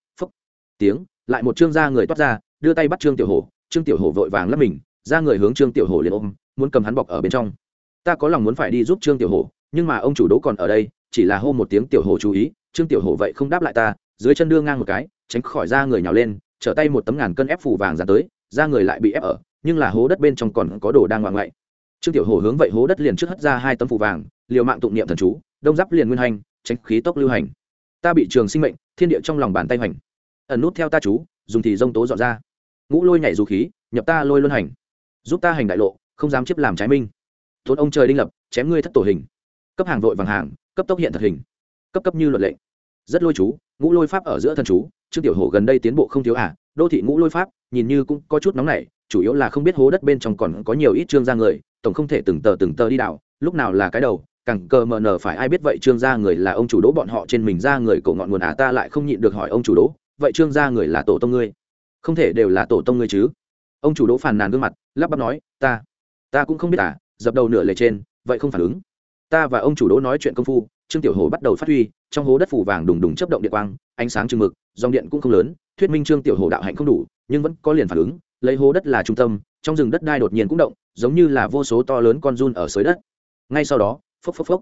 tiếng, lại một trương gia người toát ra, đưa tay bắt trương tiểu hổ, trương tiểu hổ vội vàng lấp mình ra người hướng trương tiểu hổ liền ôm, muốn cầm hắn bọc ở bên trong. Ta có lòng muốn phải đi giúp trương tiểu hổ, nhưng mà ông chủ đỗ còn ở đây, chỉ là hô một tiếng tiểu hổ chú ý, trương tiểu hổ vậy không đáp lại ta, dưới chân đưa ngang một cái, tránh khỏi ra người nhào lên, trở tay một tấm ngàn cân ép phủ vàng ra tới ra người lại bị ép ở, nhưng là hố đất bên trong còn có đồ đang ngoạn ngoại. Trương tiểu hổ hướng vậy hố đất liền trước hất ra hai tấm phủ vàng, liều mạng tụng niệm thần chú, đông giáp liền nguyên hành, tránh khí tốc lưu hành. Ta bị trường sinh mệnh, thiên địa trong lòng bàn tay hoành ẩn nút theo ta chú dùng thì dông tố dọn ra. Ngũ lôi nhảy dù khí nhập ta lôi luân hành. Giúp ta hành đại lộ không dám chiếp làm trái minh. Thôn ông trời đinh lập chém ngươi thất tổ hình. Cấp hàng vội vàng hàng cấp tốc hiện thật hình. Cấp cấp như luật lệ. Rất lôi chú ngũ lôi pháp ở giữa thần chú trương tiểu hổ gần đây tiến bộ không thiếu ả à, đô thị ngũ lôi pháp nhìn như cũng có chút nóng nảy chủ yếu là không biết hố đất bên trong còn có nhiều ít trương gia người tổng không thể từng tờ từng tờ đi đảo lúc nào là cái đầu càng cờ mờ nờ phải ai biết vậy trương gia người là ông chủ đỗ bọn họ trên mình ra người cổ ngọn nguồn à ta lại không nhịn được hỏi ông chủ đỗ vậy trương gia người là tổ tông ngươi? Không thể đều là tổ tông ngươi chứ. Ông chủ đỗ phàn nàn gương mặt, lắp bắp nói, ta ta cũng không biết à dập đầu nửa lề trên, vậy không phản ứng. Ta và ông chủ đỗ nói chuyện công phu, trương tiểu hồ bắt đầu phát huy, trong hố đất phủ vàng đùng đùng chấp động điện quang, ánh sáng chừng mực, dòng điện cũng không lớn, thuyết minh trương tiểu hồ đạo hạnh không đủ, nhưng vẫn có liền phản ứng, lấy hố đất là trung tâm, trong rừng đất đai đột nhiên cũng động, giống như là vô số to lớn con run ở dưới đất. Ngay sau đó, phốc phốc phốc,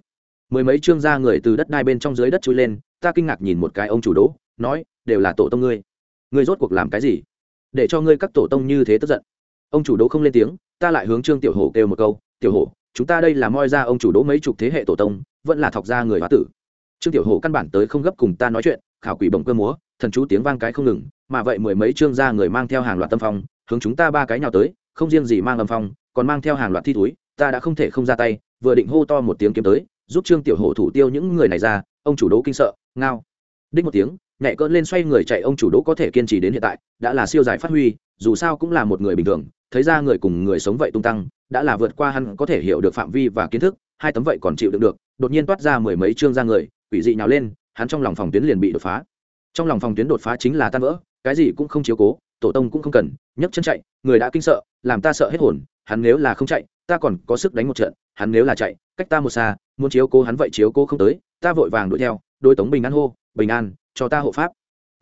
mười mấy trương gia người từ đất đai bên trong dưới đất chui lên, ta kinh ngạc nhìn một cái ông chủ đỗ nói, đều là tổ tông ngươi. Ngươi rốt cuộc làm cái gì? Để cho ngươi các tổ tông như thế tức giận. Ông chủ đỗ không lên tiếng, ta lại hướng trương tiểu hổ kêu một câu, tiểu hổ, chúng ta đây là moi ra ông chủ đỗ mấy chục thế hệ tổ tông, vẫn là thọc ra người hóa tử. Trương tiểu hổ căn bản tới không gấp cùng ta nói chuyện, khảo quỷ bồng cơ múa, thần chú tiếng vang cái không ngừng, mà vậy mười mấy trương gia người mang theo hàng loạt tâm phong, hướng chúng ta ba cái nhào tới, không riêng gì mang âm phong, còn mang theo hàng loạt thi túi, ta đã không thể không ra tay, vừa định hô to một tiếng kiếm tới, giúp trương tiểu hổ thủ tiêu những người này ra, ông chủ đỗ kinh sợ, ngao. Đích một tiếng nhẹ cỡ lên xoay người chạy ông chủ đỗ có thể kiên trì đến hiện tại, đã là siêu giải phát huy, dù sao cũng là một người bình thường, thấy ra người cùng người sống vậy tung tăng, đã là vượt qua hắn có thể hiểu được phạm vi và kiến thức, hai tấm vậy còn chịu đựng được, đột nhiên toát ra mười mấy chương ra người, quỷ dị nhào lên, hắn trong lòng phòng tuyến liền bị đột phá. Trong lòng phòng tuyến đột phá chính là tan vỡ, cái gì cũng không chiếu cố, tổ tông cũng không cần, nhấc chân chạy, người đã kinh sợ, làm ta sợ hết hồn, hắn nếu là không chạy, ta còn có sức đánh một trận, hắn nếu là chạy, cách ta một xa, muốn chiếu cố hắn vậy chiếu cố không tới, ta vội vàng đuổi theo đôi tống bình an hô, bình an cho ta hộ pháp.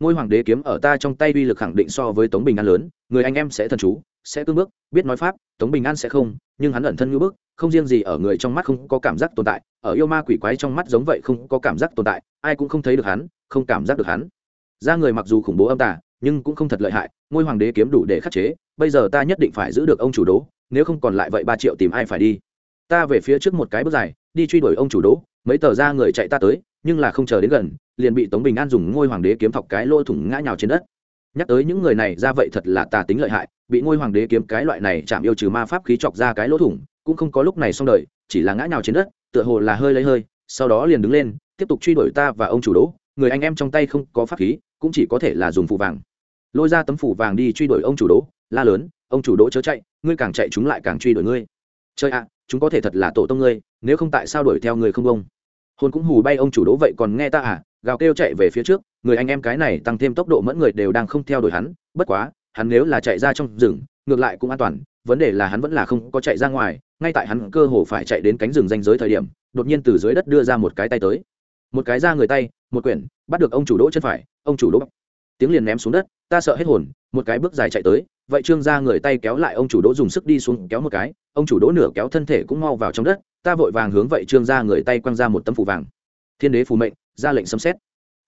Ngôi hoàng đế kiếm ở ta trong tay uy lực khẳng định so với tống bình an lớn, người anh em sẽ thần chú, sẽ cương bước, biết nói pháp, tống bình an sẽ không, nhưng hắn ẩn thân như bước không riêng gì ở người trong mắt không có cảm giác tồn tại, ở yêu ma quỷ quái trong mắt giống vậy không có cảm giác tồn tại, ai cũng không thấy được hắn, không cảm giác được hắn. Ra người mặc dù khủng bố âm tả nhưng cũng không thật lợi hại, ngôi hoàng đế kiếm đủ để khắc chế, bây giờ ta nhất định phải giữ được ông chủ đố, nếu không còn lại vậy ba triệu tìm ai phải đi. Ta về phía trước một cái bước dài, đi truy đuổi ông chủ đố, mấy tờ ra người chạy ta tới nhưng là không chờ đến gần, liền bị tống bình an dùng ngôi hoàng đế kiếm thọc cái lỗ thủng ngã nhào trên đất. Nhắc tới những người này ra vậy thật là tà tính lợi hại, bị ngôi hoàng đế kiếm cái loại này chạm yêu trừ ma pháp khí chọc ra cái lỗ thủng, cũng không có lúc này xong đời, chỉ là ngã nhào trên đất, tựa hồ là hơi lấy hơi, sau đó liền đứng lên, tiếp tục truy đuổi ta và ông chủ đỗ, người anh em trong tay không có pháp khí, cũng chỉ có thể là dùng phủ vàng. Lôi ra tấm phủ vàng đi truy đuổi ông chủ đỗ, la lớn, ông chủ đỗ chớ chạy, ngươi càng chạy chúng lại càng truy đuổi ngươi. Chơi ạ, chúng có thể thật là tổ tông ngươi, nếu không tại sao đuổi theo người không bông? Hồn cũng hù bay ông chủ đỗ vậy còn nghe ta à? Gào kêu chạy về phía trước, người anh em cái này tăng thêm tốc độ mẫn người đều đang không theo đuổi hắn, bất quá, hắn nếu là chạy ra trong rừng, ngược lại cũng an toàn, vấn đề là hắn vẫn là không có chạy ra ngoài, ngay tại hắn cơ hồ phải chạy đến cánh rừng danh giới thời điểm, đột nhiên từ dưới đất đưa ra một cái tay tới. Một cái ra người tay, một quyển, bắt được ông chủ đỗ chân phải, ông chủ đỗ. Tiếng liền ném xuống đất, ta sợ hết hồn, một cái bước dài chạy tới vậy trương gia người tay kéo lại ông chủ đỗ dùng sức đi xuống kéo một cái, ông chủ đỗ nửa kéo thân thể cũng mau vào trong đất, ta vội vàng hướng vậy trương gia người tay quăng ra một tấm phủ vàng. Thiên đế phù mệnh, ra lệnh xâm xét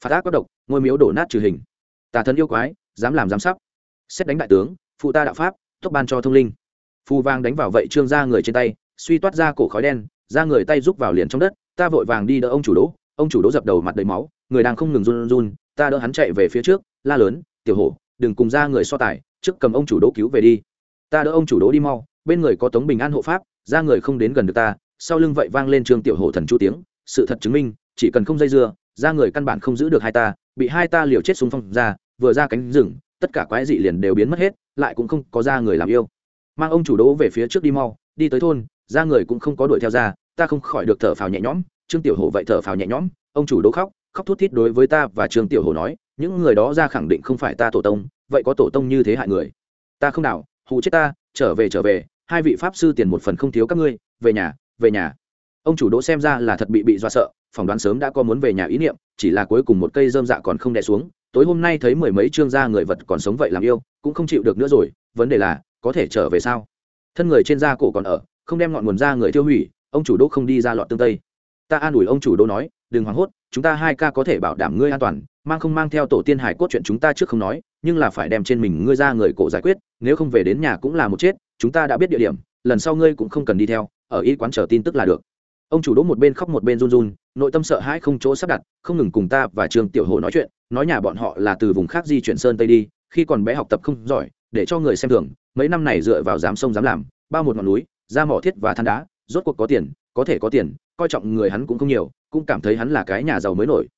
phạt ác có độc, ngôi miếu đổ nát trừ hình. Tà thần yêu quái, dám làm dám sắp. Xét đánh đại tướng, phụ ta đạo pháp thúc ban cho thông linh. Phù vàng đánh vào vậy trương gia người trên tay, suy toát ra cổ khói đen, ra người tay rúc vào liền trong đất, ta vội vàng đi đỡ ông chủ đỗ, ông chủ đỗ dập đầu mặt đầy máu, người đang không ngừng run run, ta đỡ hắn chạy về phía trước, la lớn, tiểu hổ, đừng cùng ra người so tài trước cầm ông chủ đỗ cứu về đi. Ta đỡ ông chủ đỗ đi mau, bên người có tống bình an hộ pháp, ra người không đến gần được ta, sau lưng vậy vang lên trương tiểu hổ thần chu tiếng, sự thật chứng minh, chỉ cần không dây dưa, ra người căn bản không giữ được hai ta, bị hai ta liều chết xung phong ra, vừa ra cánh rừng, tất cả quái dị liền đều biến mất hết, lại cũng không có ra người làm yêu. Mang ông chủ đỗ về phía trước đi mau, đi tới thôn, ra người cũng không có đuổi theo ra, ta không khỏi được thở phào nhẹ nhõm, trương tiểu hổ vậy thở phào nhẹ nhõm, ông chủ đỗ khóc khóc thút thít đối với ta và trương tiểu hổ nói, những người đó ra khẳng định không phải ta tổ tông vậy có tổ tông như thế hại người? Ta không đảo, hù chết ta, trở về trở về, hai vị pháp sư tiền một phần không thiếu các ngươi, về nhà về nhà. Ông chủ đỗ xem ra là thật bị bị do sợ, phỏng đoán sớm đã có muốn về nhà ý niệm, chỉ là cuối cùng một cây dơm dạ còn không đè xuống, tối hôm nay thấy mười mấy trương gia người vật còn sống vậy làm yêu, cũng không chịu được nữa rồi, vấn đề là, có thể trở về sao? Thân người trên da cổ còn ở, không đem ngọn nguồn da người tiêu hủy, ông chủ đỗ không đi ra lọt tương tây. Ta an ủi ông chủ đỗ nói, đừng hoảng hốt, chúng ta hai ca có thể bảo đảm ngươi an toàn mang không mang theo tổ tiên hải cốt chuyện chúng ta trước không nói, nhưng là phải đem trên mình ngươi ra người cổ giải quyết, nếu không về đến nhà cũng là một chết, chúng ta đã biết địa điểm, lần sau ngươi cũng không cần đi theo, ở y quán chờ tin tức là được. Ông chủ đỗ một bên khóc một bên run run, nội tâm sợ hãi không chỗ sắp đặt, không ngừng cùng ta và trương tiểu hồ nói chuyện, nói nhà bọn họ là từ vùng khác di chuyển sơn tây đi, khi còn bé học tập không giỏi, để cho người xem thường, mấy năm này dựa vào dám sông dám làm, bao một ngọn núi, ra mỏ thiết và than đá, rốt cuộc có tiền, có thể có tiền, coi trọng người hắn cũng không nhiều, cũng cảm thấy hắn là cái nhà giàu mới nổi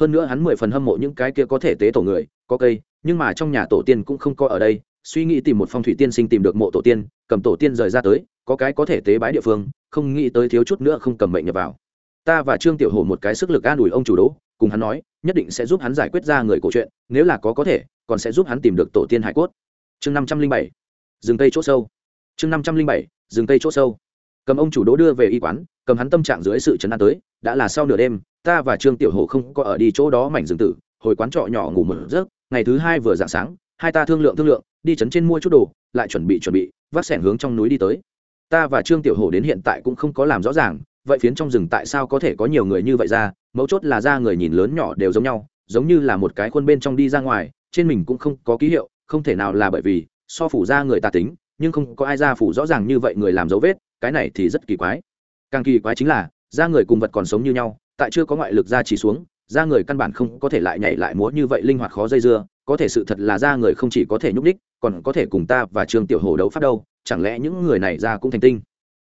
hơn nữa hắn mười phần hâm mộ những cái kia có thể tế tổ người, có cây, nhưng mà trong nhà tổ tiên cũng không có ở đây, suy nghĩ tìm một phong thủy tiên sinh tìm được mộ tổ tiên, cầm tổ tiên rời ra tới, có cái có thể tế bái địa phương, không nghĩ tới thiếu chút nữa không cầm mệnh nhập vào. Ta và trương tiểu hổ một cái sức lực an ủi ông chủ đỗ, cùng hắn nói, nhất định sẽ giúp hắn giải quyết ra người cổ chuyện, nếu là có có thể, còn sẽ giúp hắn tìm được tổ tiên hải cốt. Chương năm trăm linh bảy, rừng tây c h ỗ sâu. Chương năm trăm linh bảy, rừng tây c h ỗ sâu. Cầm ông chủ đỗ đưa về y quán, cầm hắn tâm trạng dưới sự chấn an tới, đã là sau nửa đêm ta và trương tiểu hổ không có ở đi chỗ đó mảnh rừng tử, hồi quán trọ nhỏ ngủ một giấc, ngày thứ hai vừa dạng sáng, hai ta thương lượng thương lượng, đi chấn trên mua chút đồ, lại chuẩn bị chuẩn bị, vác sẻn hướng trong núi đi tới. Ta và trương tiểu hổ đến hiện tại cũng không có làm rõ ràng, vậy phiến trong rừng tại sao có thể có nhiều người như vậy ra, mấu chốt là ra người nhìn lớn nhỏ đều giống nhau, giống như là một cái khuôn bên trong đi ra ngoài, trên mình cũng không có ký hiệu, không thể nào là bởi vì, so phủ ra người ta tính, nhưng không có ai ra phủ rõ ràng như vậy người làm dấu vết, cái này thì rất kỳ quái. Càng kỳ quái chính là, da người cùng vật còn sống như nhau tại chưa có ngoại lực ra chỉ xuống, da người căn bản không có thể lại nhảy lại múa như vậy linh hoạt khó dây dưa, có thể sự thật là da người không chỉ có thể nhúc ních còn có thể cùng ta và trương tiểu hồ đấu phát đâu, chẳng lẽ những người này ra cũng thành tinh?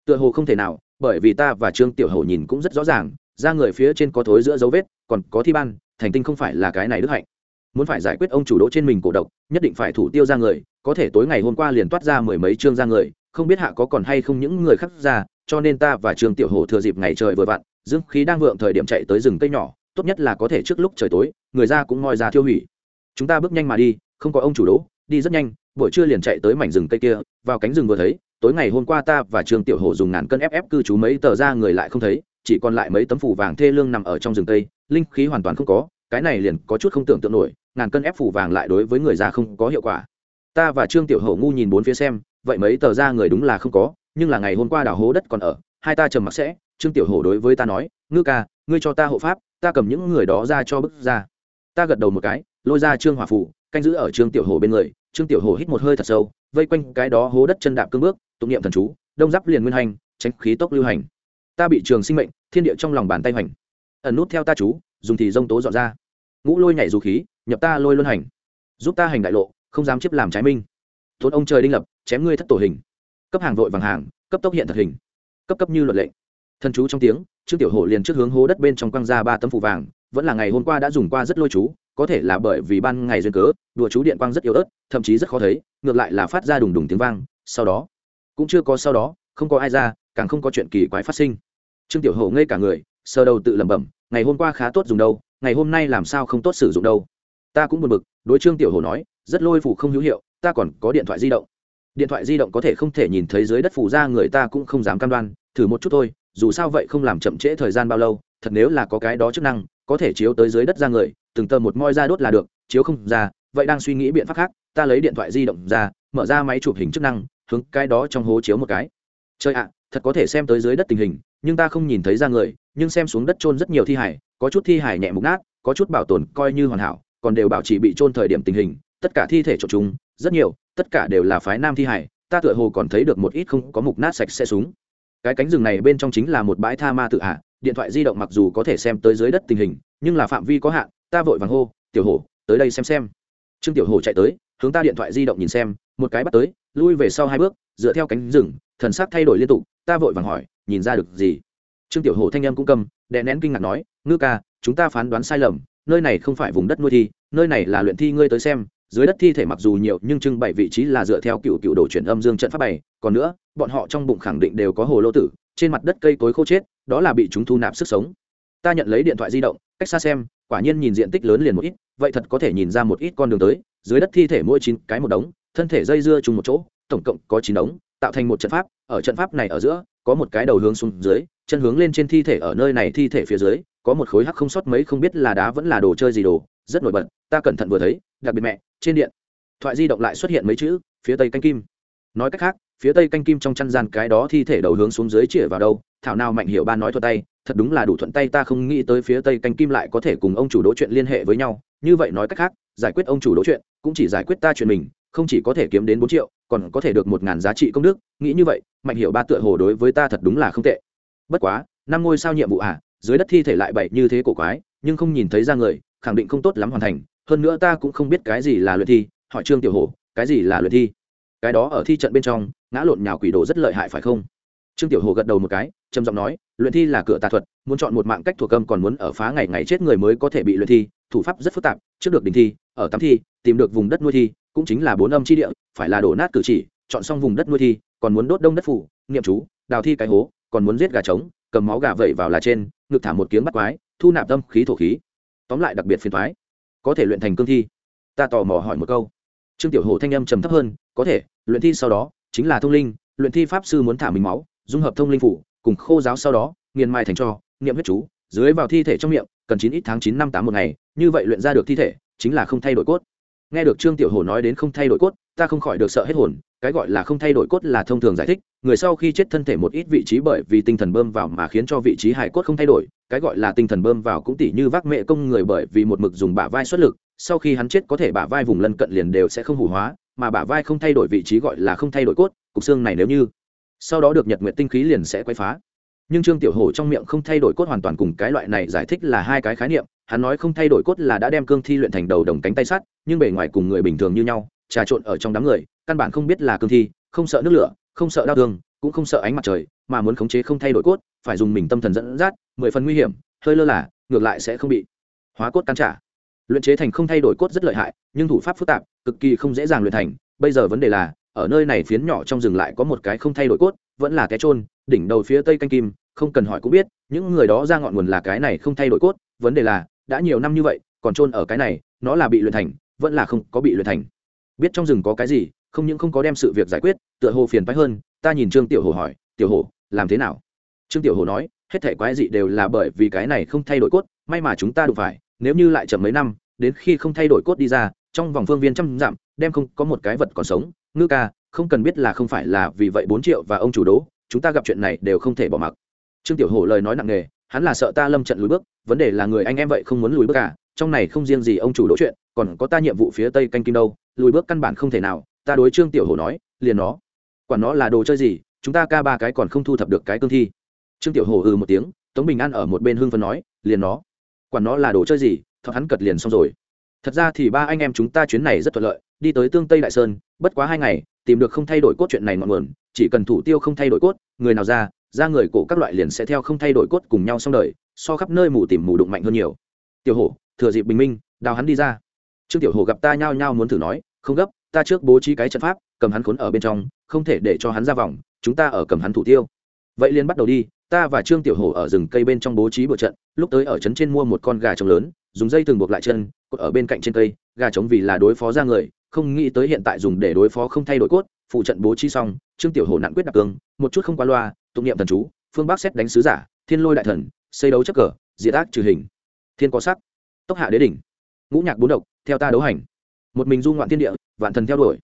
Tựa hồ không thể nào, bởi vì ta và trương tiểu hồ nhìn cũng rất rõ ràng, da người phía trên có thối giữa dấu vết, còn có thi ban, thành tinh không phải là cái này đức hạnh. Muốn phải giải quyết ông chủ đỗ trên mình cổ độc, nhất định phải thủ tiêu ra người, có thể tối ngày hôm qua liền toát ra mười mấy chương ra người, không biết hạ có còn hay không những người khác ra, cho nên ta và trương tiểu hồ thừa dịp ngày trời vừa vặn dương khí đang vượng thời điểm chạy tới rừng cây nhỏ, tốt nhất là có thể trước lúc trời tối, người ra cũng ngoi ra thiêu hủy. Chúng ta bước nhanh mà đi, không có ông chủ đỗ, đi rất nhanh, buổi trưa liền chạy tới mảnh rừng cây kia, vào cánh rừng vừa thấy, tối ngày hôm qua ta và trương tiểu hồ dùng ngàn cân ép ép cư trú mấy tờ ra người lại không thấy, chỉ còn lại mấy tấm phủ vàng thê lương nằm ở trong rừng cây, linh khí hoàn toàn không có, cái này liền có chút không tưởng tượng nổi, ngàn cân ép phủ vàng lại đối với người già không có hiệu quả. Ta và trương tiểu hổ ngu nhìn bốn phía xem, vậy mấy tờ ra người đúng là không có, nhưng là ngày hôm qua đào hố đất còn ở, hai ta trầm mặc sẽ trương tiểu hổ đối với ta nói, ngư ca, ngươi cho ta hộ pháp, ta cầm những người đó ra cho bức ra. Ta gật đầu một cái, lôi ra trương hòa phủ canh giữ ở trương tiểu hổ bên người. Trương tiểu hổ hít một hơi thật sâu, vây quanh cái đó hố đất chân đạp cương bước, tụng niệm thần chú, đông giáp liền nguyên hành, tránh khí tốc lưu hành. Ta bị trường sinh mệnh, thiên địa trong lòng bàn tay hoành. Ẩn nút theo ta chú, dùng thì dông tố dọn ra. Ngũ lôi nhảy dù khí, nhập ta lôi luân hành. Giúp ta hành đại lộ, không dám chiếp làm trái minh. Thốn ông trời đinh lập, chém ngươi thất tổ hình. Cấp hàng vội vàng hàng, cấp tốc hiện thật hình. Cấp cấp như luật lệ thần chú trong tiếng, trương tiểu hổ liền trước hướng hố đất bên trong quăng ra ba tấm phủ vàng, vẫn là ngày hôm qua đã dùng qua rất lôi chú, có thể là bởi vì ban ngày duyên cớ, đùa chú điện quang rất yếu ớt, thậm chí rất khó thấy, ngược lại là phát ra đùng đùng tiếng vang, sau đó, cũng chưa có sau đó, không có ai ra, càng không có chuyện kỳ quái phát sinh. Trương tiểu hổ ngây cả người sơ đầu tự lẩm bẩm, ngày hôm qua khá tốt dùng đâu, ngày hôm nay làm sao không tốt sử dụng đâu? Ta cũng buồn bực, đối trương tiểu hổ nói, rất lôi phủ không hữu hiệu, ta còn có điện thoại di động. Điện thoại di động có thể không thể nhìn thấy dưới đất phủ ra người ta cũng không dám cam đoan, thử một chút thôi dù sao vậy không làm chậm trễ thời gian bao lâu, thật nếu là có cái đó chức năng, có thể chiếu tới dưới đất ra người, từng tờ một moi ra đốt là được, chiếu không ra, vậy đang suy nghĩ biện pháp khác, ta lấy điện thoại di động ra, mở ra máy chụp hình chức năng, hướng cái đó trong hố chiếu một cái. Chơi ạ, thật có thể xem tới dưới đất tình hình, nhưng ta không nhìn thấy ra người, nhưng xem xuống đất trôn rất nhiều thi hải có chút thi hải nhẹ mục nát, có chút bảo tồn coi như hoàn hảo, còn đều bảo trì bị trôn thời điểm tình hình, tất cả thi thể trộn chúng rất nhiều, tất cả đều là phái nam thi hải ta tựa hồ còn thấy được một ít không có mục nát sạch sẽ súng cái cánh rừng này bên trong chính là một bãi tha ma tự hạ, điện thoại di động mặc dù có thể xem tới dưới đất tình hình, nhưng là phạm vi có hạn, ta vội vàng hô, tiểu hổ, tới đây xem xem. Trương tiểu hổ chạy tới, hướng ta điện thoại di động nhìn xem, một cái bắt tới, lui về sau hai bước, dựa theo cánh rừng, thần sắc thay đổi liên tục, ta vội vàng hỏi, nhìn ra được gì? Trương tiểu hổ thanh em cũng cầm, đè nén kinh ngạc nói, ngư ca, chúng ta phán đoán sai lầm, nơi này không phải vùng đất nuôi thi, nơi này là luyện thi ngươi tới xem dưới đất thi thể mặc dù nhiều, nhưng trưng bày vị trí là dựa theo cựu cựu đồ chuyển âm dương trận pháp bày. Còn nữa, bọn họ trong bụng khẳng định đều có hồ lô tử, trên mặt đất cây cối khô chết, đó là bị chúng thu nạp sức sống. Ta nhận lấy điện thoại di động, cách xa xem, quả nhiên nhìn diện tích lớn liền một ít, vậy thật có thể nhìn ra một ít con đường tới. Dưới đất thi thể mỗi chín cái một đống, thân thể dây dưa chung một chỗ, tổng cộng có chín đống, tạo thành một trận pháp. Ở trận pháp này ở giữa, có một cái đầu hướng xuống dưới, chân hướng lên trên thi thể, ở nơi này thi thể phía dưới, có một khối hắc không sót mấy không biết là đá vẫn là đồ chơi gì đồ rất nổi bật, ta cẩn thận vừa thấy, đặc biệt mẹ, trên điện, thoại di động lại xuất hiện mấy chữ, phía tây canh kim. Nói cách khác, phía tây canh kim trong chăn gian cái đó thi thể đầu hướng xuống dưới chĩa vào đâu, thảo nào mạnh hiểu ba nói thuận tay, thật đúng là đủ thuận tay, ta không nghĩ tới phía tây canh kim lại có thể cùng ông chủ đỗ chuyện liên hệ với nhau. Như vậy nói cách khác, giải quyết ông chủ đỗ chuyện, cũng chỉ giải quyết ta chuyện mình, không chỉ có thể kiếm đến bốn triệu, còn có thể được một ngàn giá trị công đức. Nghĩ như vậy, mạnh hiểu ba tựa hồ đối với ta thật đúng là không tệ. Bất quá, năm ngôi sao nhiệm vụ à dưới đất thi thể lại bậy như thế cổ quái, nhưng không nhìn thấy ra người khẳng định không tốt lắm hoàn thành, hơn nữa ta cũng không biết cái gì là luyện thi, hỏi trương tiểu hổ, cái gì là luyện thi? Cái đó ở thi trận bên trong, ngã lộn nhào quỷ đồ rất lợi hại phải không? Trương tiểu hồ gật đầu một cái, trầm giọng nói, luyện thi là cửa tà thuật, muốn chọn một mạng cách thuộc âm còn muốn ở phá ngày ngày chết người mới có thể bị luyện thi, thủ pháp rất phức tạp, trước được đình thi, ở tắm thi, tìm được vùng đất nuôi thi, cũng chính là bốn âm chi địa, phải là đổ nát cử chỉ, chọn xong vùng đất nuôi thi, còn muốn đốt đông đất phủ, niệm chú, đào thi cái hố, còn muốn giết gà trống, cầm máu gà vẩy vào là trên, ngực thả một kiếng bắt quái, thu nạp tâm khí thổ khí tóm lại đặc biệt phiền thoái có thể luyện thành cương thi. Ta tò mò hỏi một câu. Trương tiểu hồ thanh âm trầm thấp hơn, có thể, luyện thi sau đó, chính là thông linh, luyện thi pháp sư muốn thả mình máu, dung hợp thông linh phủ, cùng khô giáo sau đó, nghiền mai thành cho, niệm huyết chú, dưới vào thi thể trong miệng, cần chín ít tháng chín năm tám một ngày, như vậy luyện ra được thi thể, chính là không thay đổi cốt. Nghe được trương tiểu hồ nói đến không thay đổi cốt ta không khỏi được sợ hết hồn, cái gọi là không thay đổi cốt là thông thường giải thích, người sau khi chết thân thể một ít vị trí bởi vì tinh thần bơm vào mà khiến cho vị trí hải cốt không thay đổi, cái gọi là tinh thần bơm vào cũng tỉ như vác mẹ công người bởi vì một mực dùng bả vai xuất lực, sau khi hắn chết có thể bả vai vùng lân cận liền đều sẽ không hủ hóa, mà bả vai không thay đổi vị trí gọi là không thay đổi cốt, cục xương này nếu như sau đó được nhật nguyện tinh khí liền sẽ quay phá. Nhưng trương tiểu hổ trong miệng không thay đổi cốt hoàn toàn cùng cái loại này giải thích là hai cái khái niệm, hắn nói không thay đổi cốt là đã đem cương thi luyện thành đầu đồng cánh tay sắt, nhưng bề ngoài cùng người bình thường như nhau trà trộn ở trong đám người, căn bản không biết là cương thi, không sợ nước lửa, không sợ đau thương, cũng không sợ ánh mặt trời, mà muốn khống chế không thay đổi cốt, phải dùng mình tâm thần dẫn dắt, mười phần nguy hiểm, hơi lơ là, ngược lại sẽ không bị hóa cốt tan trả. Luyện chế thành không thay đổi cốt rất lợi hại, nhưng thủ pháp phức tạp, cực kỳ không dễ dàng luyện thành. Bây giờ vấn đề là, ở nơi này phiến nhỏ trong rừng lại có một cái không thay đổi cốt, vẫn là cái trôn đỉnh đầu phía tây canh kim, không cần hỏi cũng biết, những người đó ra ngọn nguồn là cái này không thay đổi cốt. Vấn đề là, đã nhiều năm như vậy, còn trôn ở cái này, nó là bị luyện thành, vẫn là không có bị luyện thành biết trong rừng có cái gì, không những không có đem sự việc giải quyết, tựa hồ phiền phái hơn, ta nhìn trương tiểu hồ hỏi, tiểu hồ làm thế nào? Trương tiểu hồ nói, hết thể quái dị đều là bởi vì cái này không thay đổi cốt, may mà chúng ta đụng phải, nếu như lại chậm mấy năm, đến khi không thay đổi cốt đi ra, trong vòng phương viên trăm dặm, đem không có một cái vật còn sống, ngư ca, không cần biết là không phải là vì vậy bốn triệu và ông chủ đố, chúng ta gặp chuyện này đều không thể bỏ mặc. Trương tiểu hổ lời nói nặng nề, hắn là sợ ta lâm trận lùi bước, vấn đề là người anh em vậy không muốn lùi bước cả, trong này không riêng gì ông chủ đỗ chuyện, còn có ta nhiệm vụ phía tây canh kim đâu lùi bước căn bản không thể nào, ta đối trương tiểu hổ nói, liền nó. Quản nó là đồ chơi gì, chúng ta ca ba cái còn không thu thập được cái cương thi. Trương tiểu hổ ừ một tiếng, tống bình an ở một bên hưng phân nói, liền nó. Quản nó là đồ chơi gì thật hắn cật liền xong rồi. Thật ra thì ba anh em chúng ta chuyến này rất thuận lợi, đi tới tương tây đại sơn, bất quá hai ngày, tìm được không thay đổi cốt chuyện này ngọn nguồn, chỉ cần thủ tiêu không thay đổi cốt, người nào ra ra người cổ các loại liền sẽ theo không thay đổi cốt cùng nhau xong đời, so khắp nơi mù tìm mù đụng mạnh hơn nhiều. Tiểu hổ, thừa dịp bình minh, đào hắn đi ra trương tiểu hổ gặp ta nhao nhao muốn thử nói, không gấp, ta trước bố trí cái trận pháp, cầm hắn khốn ở bên trong, không thể để cho hắn ra vòng, chúng ta ở cầm hắn thủ tiêu. Vậy liền bắt đầu đi, ta và trương tiểu hổ ở rừng cây bên trong bố trí bữa trận, lúc tới ở trấn trên mua một con gà trống lớn, dùng dây từng buộc lại chân, cột ở bên cạnh trên cây, gà trống vì là đối phó ra người, không nghĩ tới hiện tại dùng để đối phó không thay đổi cốt, phụ trận bố trí xong, trương tiểu hổ nặng quyết đặc cương, một chút không qua loa, tụng niệm thần chú, phương bắc xét đánh sứ giả, thiên lôi đại thần, xây đấu chất cờ, diệt ác trừ hình. Thiên có sắc, tốc hạ đế đỉnh. Ngũ nhạc bốn độc theo ta đấu hành. Một mình du ngoạn thiên địa vạn thần theo đuổi.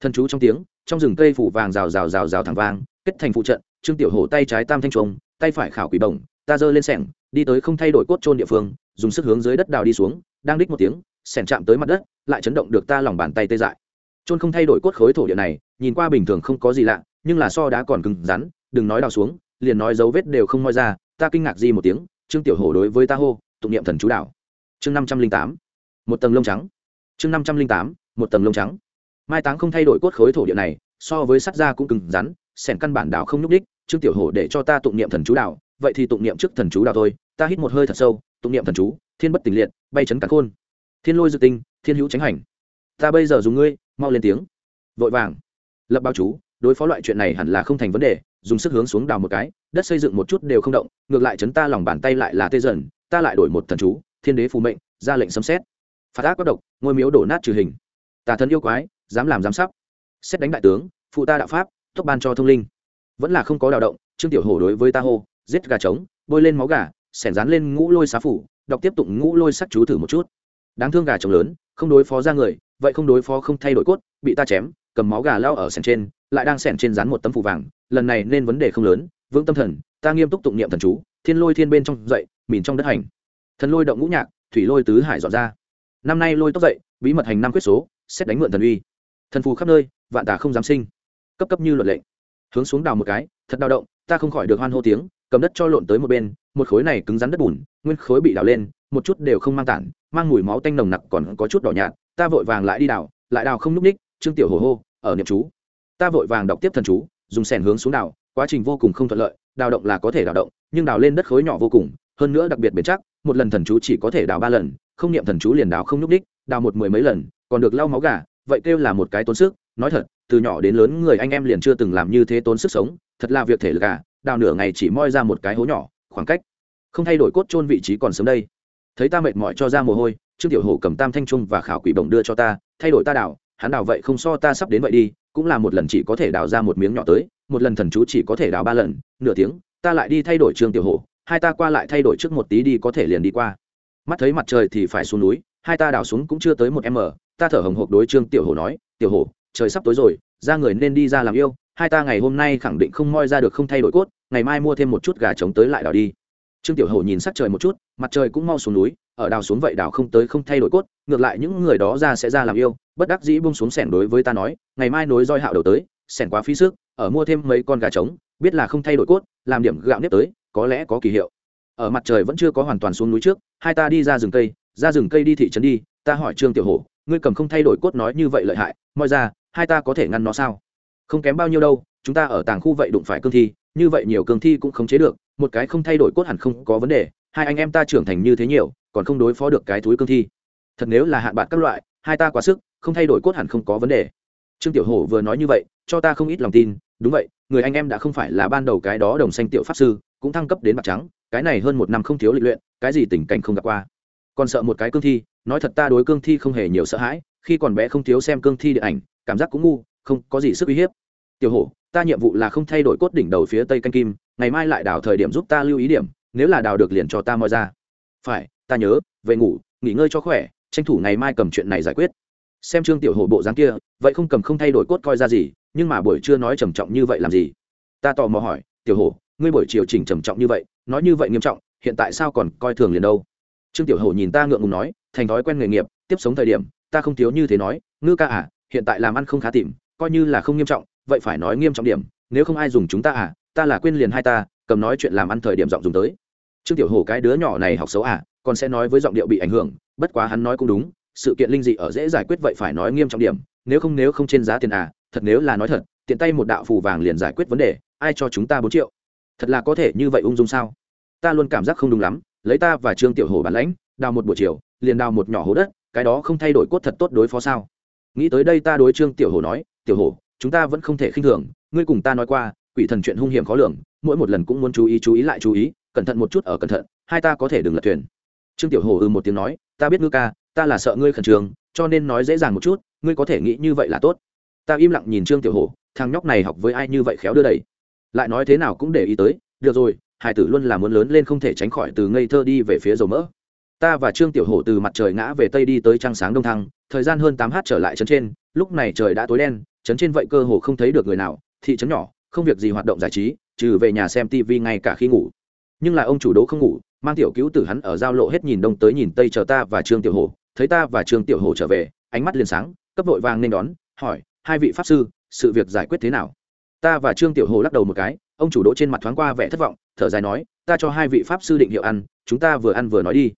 Thần chú trong tiếng trong rừng cây phủ vàng rào rào rào rào thẳng vàng, kết thành phụ trận trương tiểu hổ tay trái tam thanh trùng tay phải khảo quỷ bổng ta giơ lên sẻng đi tới không thay đổi cốt trôn địa phương dùng sức hướng dưới đất đào đi xuống đang đích một tiếng sẻng chạm tới mặt đất lại chấn động được ta lòng bàn tay tê dại. Trôn không thay đổi cốt khối thổ địa này nhìn qua bình thường không có gì lạ nhưng là so đá còn cứng rắn đừng nói đào xuống liền nói dấu vết đều không moi ra ta kinh ngạc gì một tiếng trương tiểu hổ đối với ta hô tụng niệm thần chú đạo. Chương năm trăm linh tám một tầng lông trắng. Chương năm trăm linh tám, một tầng lông trắng. Mai táng không thay đổi cốt khối thổ địa này, so với sắt da cũng cứng rắn, sẻn căn bản đảo không nhúc đích trương tiểu hổ để cho ta tụng niệm thần chú đạo, vậy thì tụng niệm trước thần chú đạo thôi, ta hít một hơi thật sâu, tụng niệm thần chú, thiên bất tình liệt, bay chấn cắn khôn. Thiên lôi dự tinh, thiên hữu tránh hành. Ta bây giờ dùng ngươi, mau lên tiếng. Vội vàng. Lập báo chú, đối phó loại chuyện này hẳn là không thành vấn đề, dùng sức hướng xuống đào một cái, đất xây dựng một chút đều không động, ngược lại chấn ta lòng bàn tay lại là tê dần, ta lại đổi một thần chú, thiên đế phù mệnh, ra lệnh sấm xét phạt ác có độc, ngôi miếu đổ nát trừ hình. Tà thần yêu quái, dám làm dám sắp. Xét đánh đại tướng, phụ ta đạo pháp tốc ban cho thông linh. Vẫn là không có đào động, trương tiểu hổ đối với ta hô, giết gà trống, bôi lên máu gà sẻn rán lên ngũ lôi xá phủ, đọc tiếp tục ngũ lôi sắc chú thử một chút. Đáng thương gà trống lớn, không đối phó ra người, vậy không đối phó không thay đổi cốt, bị ta chém, cầm máu gà lao ở sẻn trên, lại đang sẻn trên rán một tấm phủ vàng, lần này nên vấn đề không lớn, vững tâm thần, ta nghiêm túc tụng niệm thần chú, thiên lôi thiên bên trong dậy, mìn trong đất hành. Thần lôi động ngũ nhạc, thủy lôi tứ hải dọn ra năm nay lôi tốc dậy, bí mật hành năm quyết số, xét đánh mượn thần uy. Thần phù khắp nơi, vạn tà không dám sinh. Cấp cấp như luật lệnh hướng xuống đào một cái, thật đau động, ta không khỏi được hoan hô tiếng, cầm đất cho lộn tới một bên, một khối này cứng rắn đất bùn, nguyên khối bị đào lên, một chút đều không mang tản, mang mùi máu tanh nồng nặc còn có chút đỏ nhạt, ta vội vàng lại đi đào, lại đào không n ú c ních, trương tiểu hồ hô, ở niệm chú. Ta vội vàng đọc tiếp thần chú, dùng sẻn hướng xuống đào, quá trình vô cùng không thuận lợi, đào động là có thể đào động, nhưng đào lên đất khối nhỏ vô cùng, hơn nữa đặc biệt bền chắc, một lần thần chú chỉ có thể đào ba lần không niệm thần chú liền đào không nhúc đích đào một mười mấy lần, còn được lau máu gà, vậy kêu là một cái tốn sức, nói thật, từ nhỏ đến lớn người anh em liền chưa từng làm như thế tốn sức sống, thật là việc thể lực gà đào nửa ngày chỉ moi ra một cái hố nhỏ, khoảng cách không thay đổi cốt chôn vị trí còn sớm đây. Thấy ta mệt mỏi cho ra mồ hôi, trương tiểu hổ cầm tam thanh trung và khảo quỷ bổng đưa cho ta, thay đổi ta đào, hắn đào vậy không so ta sắp đến vậy đi, cũng là một lần chỉ có thể đào ra một miếng nhỏ tới, một lần thần chú chỉ có thể đào ba lần, nửa tiếng, ta lại đi thay đổi trương tiểu hổ, hai ta qua lại thay đổi trước một tí đi có thể liền đi qua mắt thấy mặt trời thì phải xuống núi, hai ta đào xuống cũng chưa tới một m ta thở hồng hộc đối trương tiểu hổ nói, tiểu hổ, trời sắp tối rồi, ra người nên đi ra làm yêu, hai ta ngày hôm nay khẳng định không moi ra được không thay đổi cốt, ngày mai mua thêm một chút gà trống tới lại đào đi. Trương tiểu hổ nhìn sắc trời một chút, mặt trời cũng mau xuống núi, ở đào xuống vậy đào không tới không thay đổi cốt, ngược lại những người đó ra sẽ ra làm yêu, bất đắc dĩ bung xuống sẻn đối với ta nói, ngày mai nối roi hạo đầu tới, sẻn quá phí sức, ở mua thêm mấy con gà trống, biết là không thay đổi cốt, làm điểm gạo nếp tới, có lẽ có kỳ hiệu ở mặt trời vẫn chưa có hoàn toàn xuống núi trước, hai ta đi ra rừng cây, ra rừng cây đi thị trấn đi, ta hỏi trương tiểu hổ, ngươi cầm không thay đổi cốt nói như vậy lợi hại, mọi ra, hai ta có thể ngăn nó sao? Không kém bao nhiêu đâu, chúng ta ở tàng khu vậy đụng phải cương thi, như vậy nhiều cương thi cũng không chế được, một cái không thay đổi cốt hẳn không có vấn đề, hai anh em ta trưởng thành như thế nhiều, còn không đối phó được cái túi cương thi. Thật nếu là hạn bạn các loại, hai ta quá sức, không thay đổi cốt hẳn không có vấn đề. Trương tiểu hổ vừa nói như vậy, cho ta không ít lòng tin, đúng vậy, người anh em đã không phải là ban đầu cái đó đồng xanh tiểu pháp sư cũng thăng cấp đến bạc trắng, cái này hơn một năm không thiếu lịch luyện, cái gì tình cảnh không gặp qua. Còn sợ một cái cương thi, nói thật ta đối cương thi không hề nhiều sợ hãi, khi còn bé không thiếu xem cương thi điện ảnh, cảm giác cũng ngu, không có gì sức uy hiếp. Tiểu hổ, ta nhiệm vụ là không thay đổi cốt đỉnh đầu phía tây canh kim, ngày mai lại đào thời điểm giúp ta lưu ý điểm, nếu là đào được liền cho ta moi ra. Phải, ta nhớ, về ngủ, nghỉ ngơi cho khỏe, tranh thủ ngày mai cầm chuyện này giải quyết. Xem trương tiểu hổ bộ dáng kia, vậy không cầm không thay đổi cốt coi ra gì, nhưng mà buổi trưa nói trầm trọng như vậy làm gì? Ta tò mò hỏi, tiểu hổ ngươi buổi chiều chỉnh trầm trọng như vậy, nói như vậy nghiêm trọng, hiện tại sao còn coi thường liền đâu? Trương tiểu hổ nhìn ta ngượng ngùng nói, thành thói quen nghề nghiệp, tiếp sống thời điểm, ta không thiếu như thế nói, ngư ca à hiện tại làm ăn không khá tìm coi như là không nghiêm trọng, vậy phải nói nghiêm trọng điểm, nếu không ai dùng chúng ta à ta là quên liền hai ta, cầm nói chuyện làm ăn thời điểm giọng dùng tới. Trương tiểu hổ cái đứa nhỏ này học xấu à còn sẽ nói với giọng điệu bị ảnh hưởng, bất quá hắn nói cũng đúng, sự kiện linh dị ở dễ giải quyết vậy phải nói nghiêm trọng điểm, nếu không nếu không trên giá tiền à thật nếu là nói thật, tiện tay một đạo phù vàng liền giải quyết vấn đề, ai cho chúng ta bốn triệu? Thật là có thể như vậy ung dung sao? Ta luôn cảm giác không đúng lắm, lấy ta và trương tiểu hổ bản lãnh, đào một buổi chiều, liền đào một nhỏ hố đất, cái đó không thay đổi cốt thật tốt đối phó sao? Nghĩ tới đây ta đối trương tiểu hổ nói, tiểu hổ, chúng ta vẫn không thể khinh thường, ngươi cùng ta nói qua, quỷ thần chuyện hung hiểm khó lường, mỗi một lần cũng muốn chú ý chú ý lại chú ý, cẩn thận một chút ở cẩn thận, hai ta có thể đừng lật thuyền. Trương tiểu hổ ư một tiếng nói, ta biết ngư ca, ta là sợ ngươi khẩn trương, cho nên nói dễ dàng một chút, ngươi có thể nghĩ như vậy là tốt. Ta im lặng nhìn trương tiểu hổ, thằng nhóc này học với ai như vậy khéo đưa đẩy lại nói thế nào cũng để ý tới, được rồi, hải tử luôn là muốn lớn lên không thể tránh khỏi từ ngây thơ đi về phía dầu mỡ. Ta và trương tiểu hổ từ mặt trời ngã về tây đi tới trăng sáng đông thăng, thời gian hơn tám h trở lại trấn trên, lúc này trời đã tối đen, trấn trên vậy cơ hồ không thấy được người nào, thị trấn nhỏ, không việc gì hoạt động giải trí, trừ về nhà xem tv ngay cả khi ngủ. Nhưng là ông chủ đố không ngủ, mang tiểu cứu tử hắn ở giao lộ hết nhìn đông tới nhìn tây chờ ta và trương tiểu hổ, thấy ta và trương tiểu hổ trở về, ánh mắt liền sáng, cấp vội vàng nên đón, hỏi, hai vị pháp sư, sự việc giải quyết thế nào? Ta và trương tiểu hồ lắc đầu một cái, ông chủ đỗ trên mặt thoáng qua vẻ thất vọng, thở dài nói, ta cho hai vị pháp sư định hiệu ăn, chúng ta vừa ăn vừa nói đi.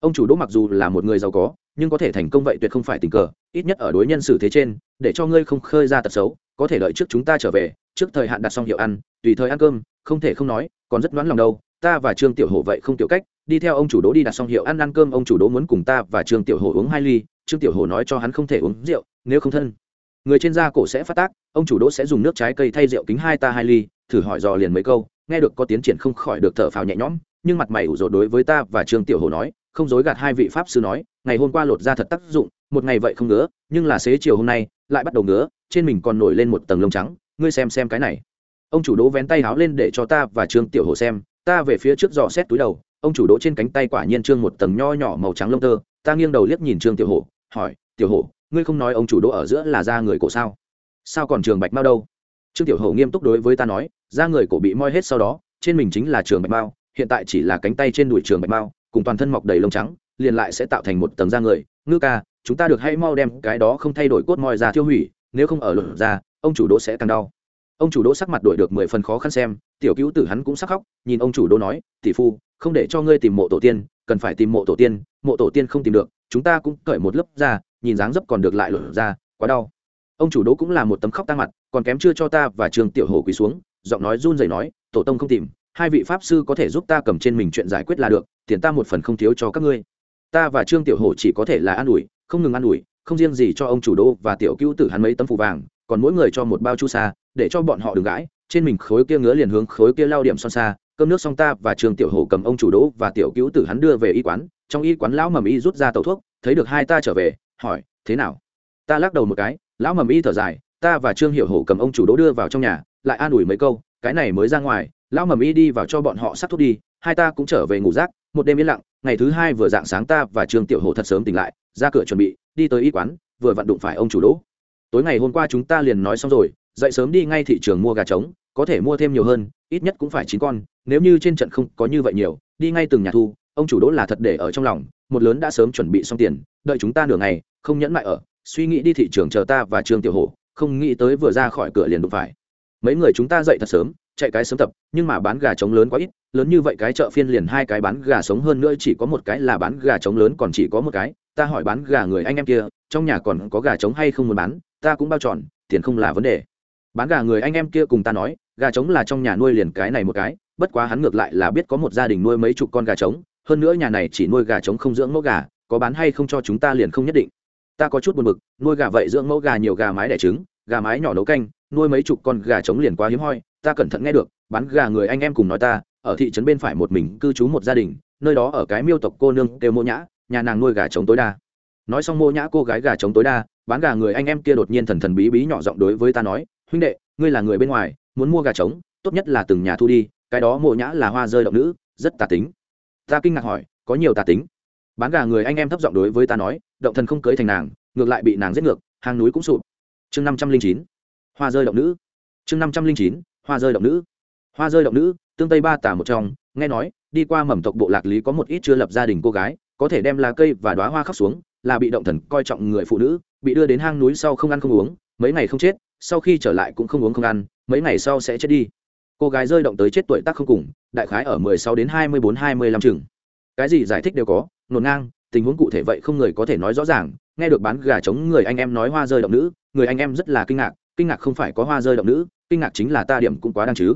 Ông chủ đỗ mặc dù là một người giàu có, nhưng có thể thành công vậy tuyệt không phải tình cờ, ít nhất ở đối nhân xử thế trên, để cho ngươi không khơi ra tật xấu, có thể đợi trước chúng ta trở về, trước thời hạn đặt xong hiệu ăn, tùy thời ăn cơm, không thể không nói, còn rất đoán lòng đâu, ta và trương tiểu hổ vậy không tiểu cách, đi theo ông chủ đỗ đi đặt xong hiệu ăn ăn cơm, ông chủ đỗ muốn cùng ta và trương tiểu hổ uống hai ly, trương tiểu hổ nói cho hắn không thể uống rượu, nếu không thân người trên da cổ sẽ phát tác, ông chủ đỗ sẽ dùng nước trái cây thay rượu kính hai ta hai ly, thử hỏi dò liền mấy câu, nghe được có tiến triển không khỏi được thở phào nhẹ nhõm, nhưng mặt mày ủ rột đối với ta và trương tiểu hồ nói, không dối gạt hai vị pháp sư nói, ngày hôm qua lột ra thật tác dụng, một ngày vậy không ngứa, nhưng là xế chiều hôm nay, lại bắt đầu ngứa, trên mình còn nổi lên một tầng lông trắng, ngươi xem xem cái này. Ông chủ đỗ vén tay háo lên để cho ta và trương tiểu hồ xem, ta về phía trước dò xét túi đầu, ông chủ đỗ trên cánh tay quả nhiên trương một tầng nho nhỏ màu trắng lông tơ, ta nghiêng đầu liếc nhìn trương tiểu hồ, hỏi, tiểu hồ ngươi không nói ông chủ đỗ ở giữa là da người cổ sao? Sao còn trường bạch mao đâu? Trương tiểu hầu nghiêm túc đối với ta nói, da người cổ bị moi hết sau đó, trên mình chính là trường bạch mao, hiện tại chỉ là cánh tay trên đùi trường bạch mao, cùng toàn thân mọc đầy lông trắng, liền lại sẽ tạo thành một tầng da người. Ngư ca, chúng ta được hay mau đem cái đó không thay đổi cốt moi ra tiêu hủy, nếu không ở luật ra ông chủ đỗ sẽ càng đau. Ông chủ đỗ sắc mặt đổi được mười phần khó khăn xem, tiểu cứu tử hắn cũng sắc khóc, nhìn ông chủ đỗ nói, tỷ phu, không để cho ngươi tìm mộ tổ tiên, cần phải tìm mộ tổ tiên, mộ tổ tiên không tìm được, chúng ta cũng cởi một lớp ra nhìn dáng dấp còn được lại lột ra, quá đau. Ông chủ đỗ cũng là một tấm khóc tăng mặt, còn kém chưa cho ta và trường tiểu hồ quỳ xuống, giọng nói run rẩy nói, tổ tông không tìm, hai vị pháp sư có thể giúp ta cầm trên mình chuyện giải quyết là được, tiền ta một phần không thiếu cho các ngươi. Ta và trương tiểu hổ chỉ có thể là an ủi, không ngừng an ủi, không riêng gì cho ông chủ đô và tiểu cứu tử hắn mấy tấm phù vàng, còn mỗi người cho một bao chu sa, để cho bọn họ đừng gãi, trên mình khối kia ngứa liền hướng khối kia lao điểm son xa, cơm nước xong ta và trương tiểu hổ cầm ông chủ đỗ và tiểu cứu tử hắn đưa về y quán, trong y quán lão mầm y rút ra tàu thuốc, thấy được hai ta trở về hỏi, thế nào? Ta lắc đầu một cái, lão mầm y thở dài, ta và trương hiểu hổ cầm ông chủ đỗ đưa vào trong nhà, lại an ủi mấy câu, cái này mới ra ngoài, lão mầm y đi vào cho bọn họ sắp thuốc đi, hai ta cũng trở về ngủ rác, một đêm yên lặng, ngày thứ hai vừa dạng sáng ta và trương tiểu hổ thật sớm tỉnh lại, ra cửa chuẩn bị, đi tới y quán, vừa vặn đụng phải ông chủ đỗ. Tối ngày hôm qua chúng ta liền nói xong rồi, dậy sớm đi ngay thị trường mua gà trống, có thể mua thêm nhiều hơn, ít nhất cũng phải chín con, nếu như trên trận không có như vậy nhiều, đi ngay từng nhà thu, ông chủ đỗ là thật để ở trong lòng, một lớn đã sớm chuẩn bị xong tiền đợi chúng ta nửa ngày, không nhẫn mại ở, suy nghĩ đi thị trường chờ ta và trương tiểu hổ, không nghĩ tới vừa ra khỏi cửa liền đụng phải. Mấy người chúng ta dậy thật sớm, chạy cái sớm tập, nhưng mà bán gà trống lớn quá ít, lớn như vậy cái chợ phiên liền hai cái bán gà sống hơn nữa chỉ có một cái là bán gà trống lớn còn chỉ có một cái, ta hỏi bán gà người anh em kia, trong nhà còn có gà trống hay không muốn bán, ta cũng bao tròn tiền không là vấn đề. Bán gà người anh em kia cùng ta nói, gà trống là trong nhà nuôi liền cái này một cái, bất quá hắn ngược lại là biết có một gia đình nuôi mấy chục con gà trống, hơn nữa nhà này chỉ nuôi gà trống không dưỡng mẫu gà có bán hay không cho chúng ta liền không nhất định. Ta có chút buồn bực, nuôi gà vậy dưỡng mẫu gà nhiều gà mái đẻ trứng, gà mái nhỏ nấu canh, nuôi mấy chục con gà trống liền quá hiếm hoi, ta cẩn thận nghe được, bán gà người anh em cùng nói ta, ở thị trấn bên phải một mình cư trú một gia đình, nơi đó ở cái miêu tộc cô nương đều mô nhã, nhà nàng nuôi gà trống tối đa. Nói xong mô nhã cô gái gà trống tối đa, bán gà người anh em kia đột nhiên thần thần bí bí nhỏ giọng đối với ta nói, huynh đệ, ngươi là người bên ngoài, muốn mua gà trống, tốt nhất là từng nhà thu đi, cái đó mộ nhã là hoa rơi động nữ, rất tà tính. Ta kinh ngạc hỏi, có nhiều tà tính? Bán gà người anh em thấp giọng đối với ta nói, động thần không cưới thành nàng, ngược lại bị nàng giết ngược hang núi cũng sụp. Chương năm trăm linh chín, hoa rơi động nữ. Chương năm trăm linh chín, hoa rơi động nữ. Hoa rơi động nữ, tương tây ba tả một trong, nghe nói, đi qua mầm tộc bộ lạc lý có một ít chưa lập gia đình cô gái, có thể đem lá cây và đoá hoa khắc xuống, là bị động thần coi trọng người phụ nữ, bị đưa đến hang núi sau không ăn không uống, mấy ngày không chết, sau khi trở lại cũng không uống không ăn, mấy ngày sau sẽ chết đi. Cô gái rơi động tới chết tuổi tác không cùng, đại khái ở mười sáu đến hai mươi bốn, hai mươi lăm chừng cái gì giải thích đều có nổn ngang, tình huống cụ thể vậy không người có thể nói rõ ràng. Nghe được bán gà chống người anh em nói hoa rơi động nữ, người anh em rất là kinh ngạc. Kinh ngạc không phải có hoa rơi động nữ, kinh ngạc chính là ta điểm cũng quá đáng chứ.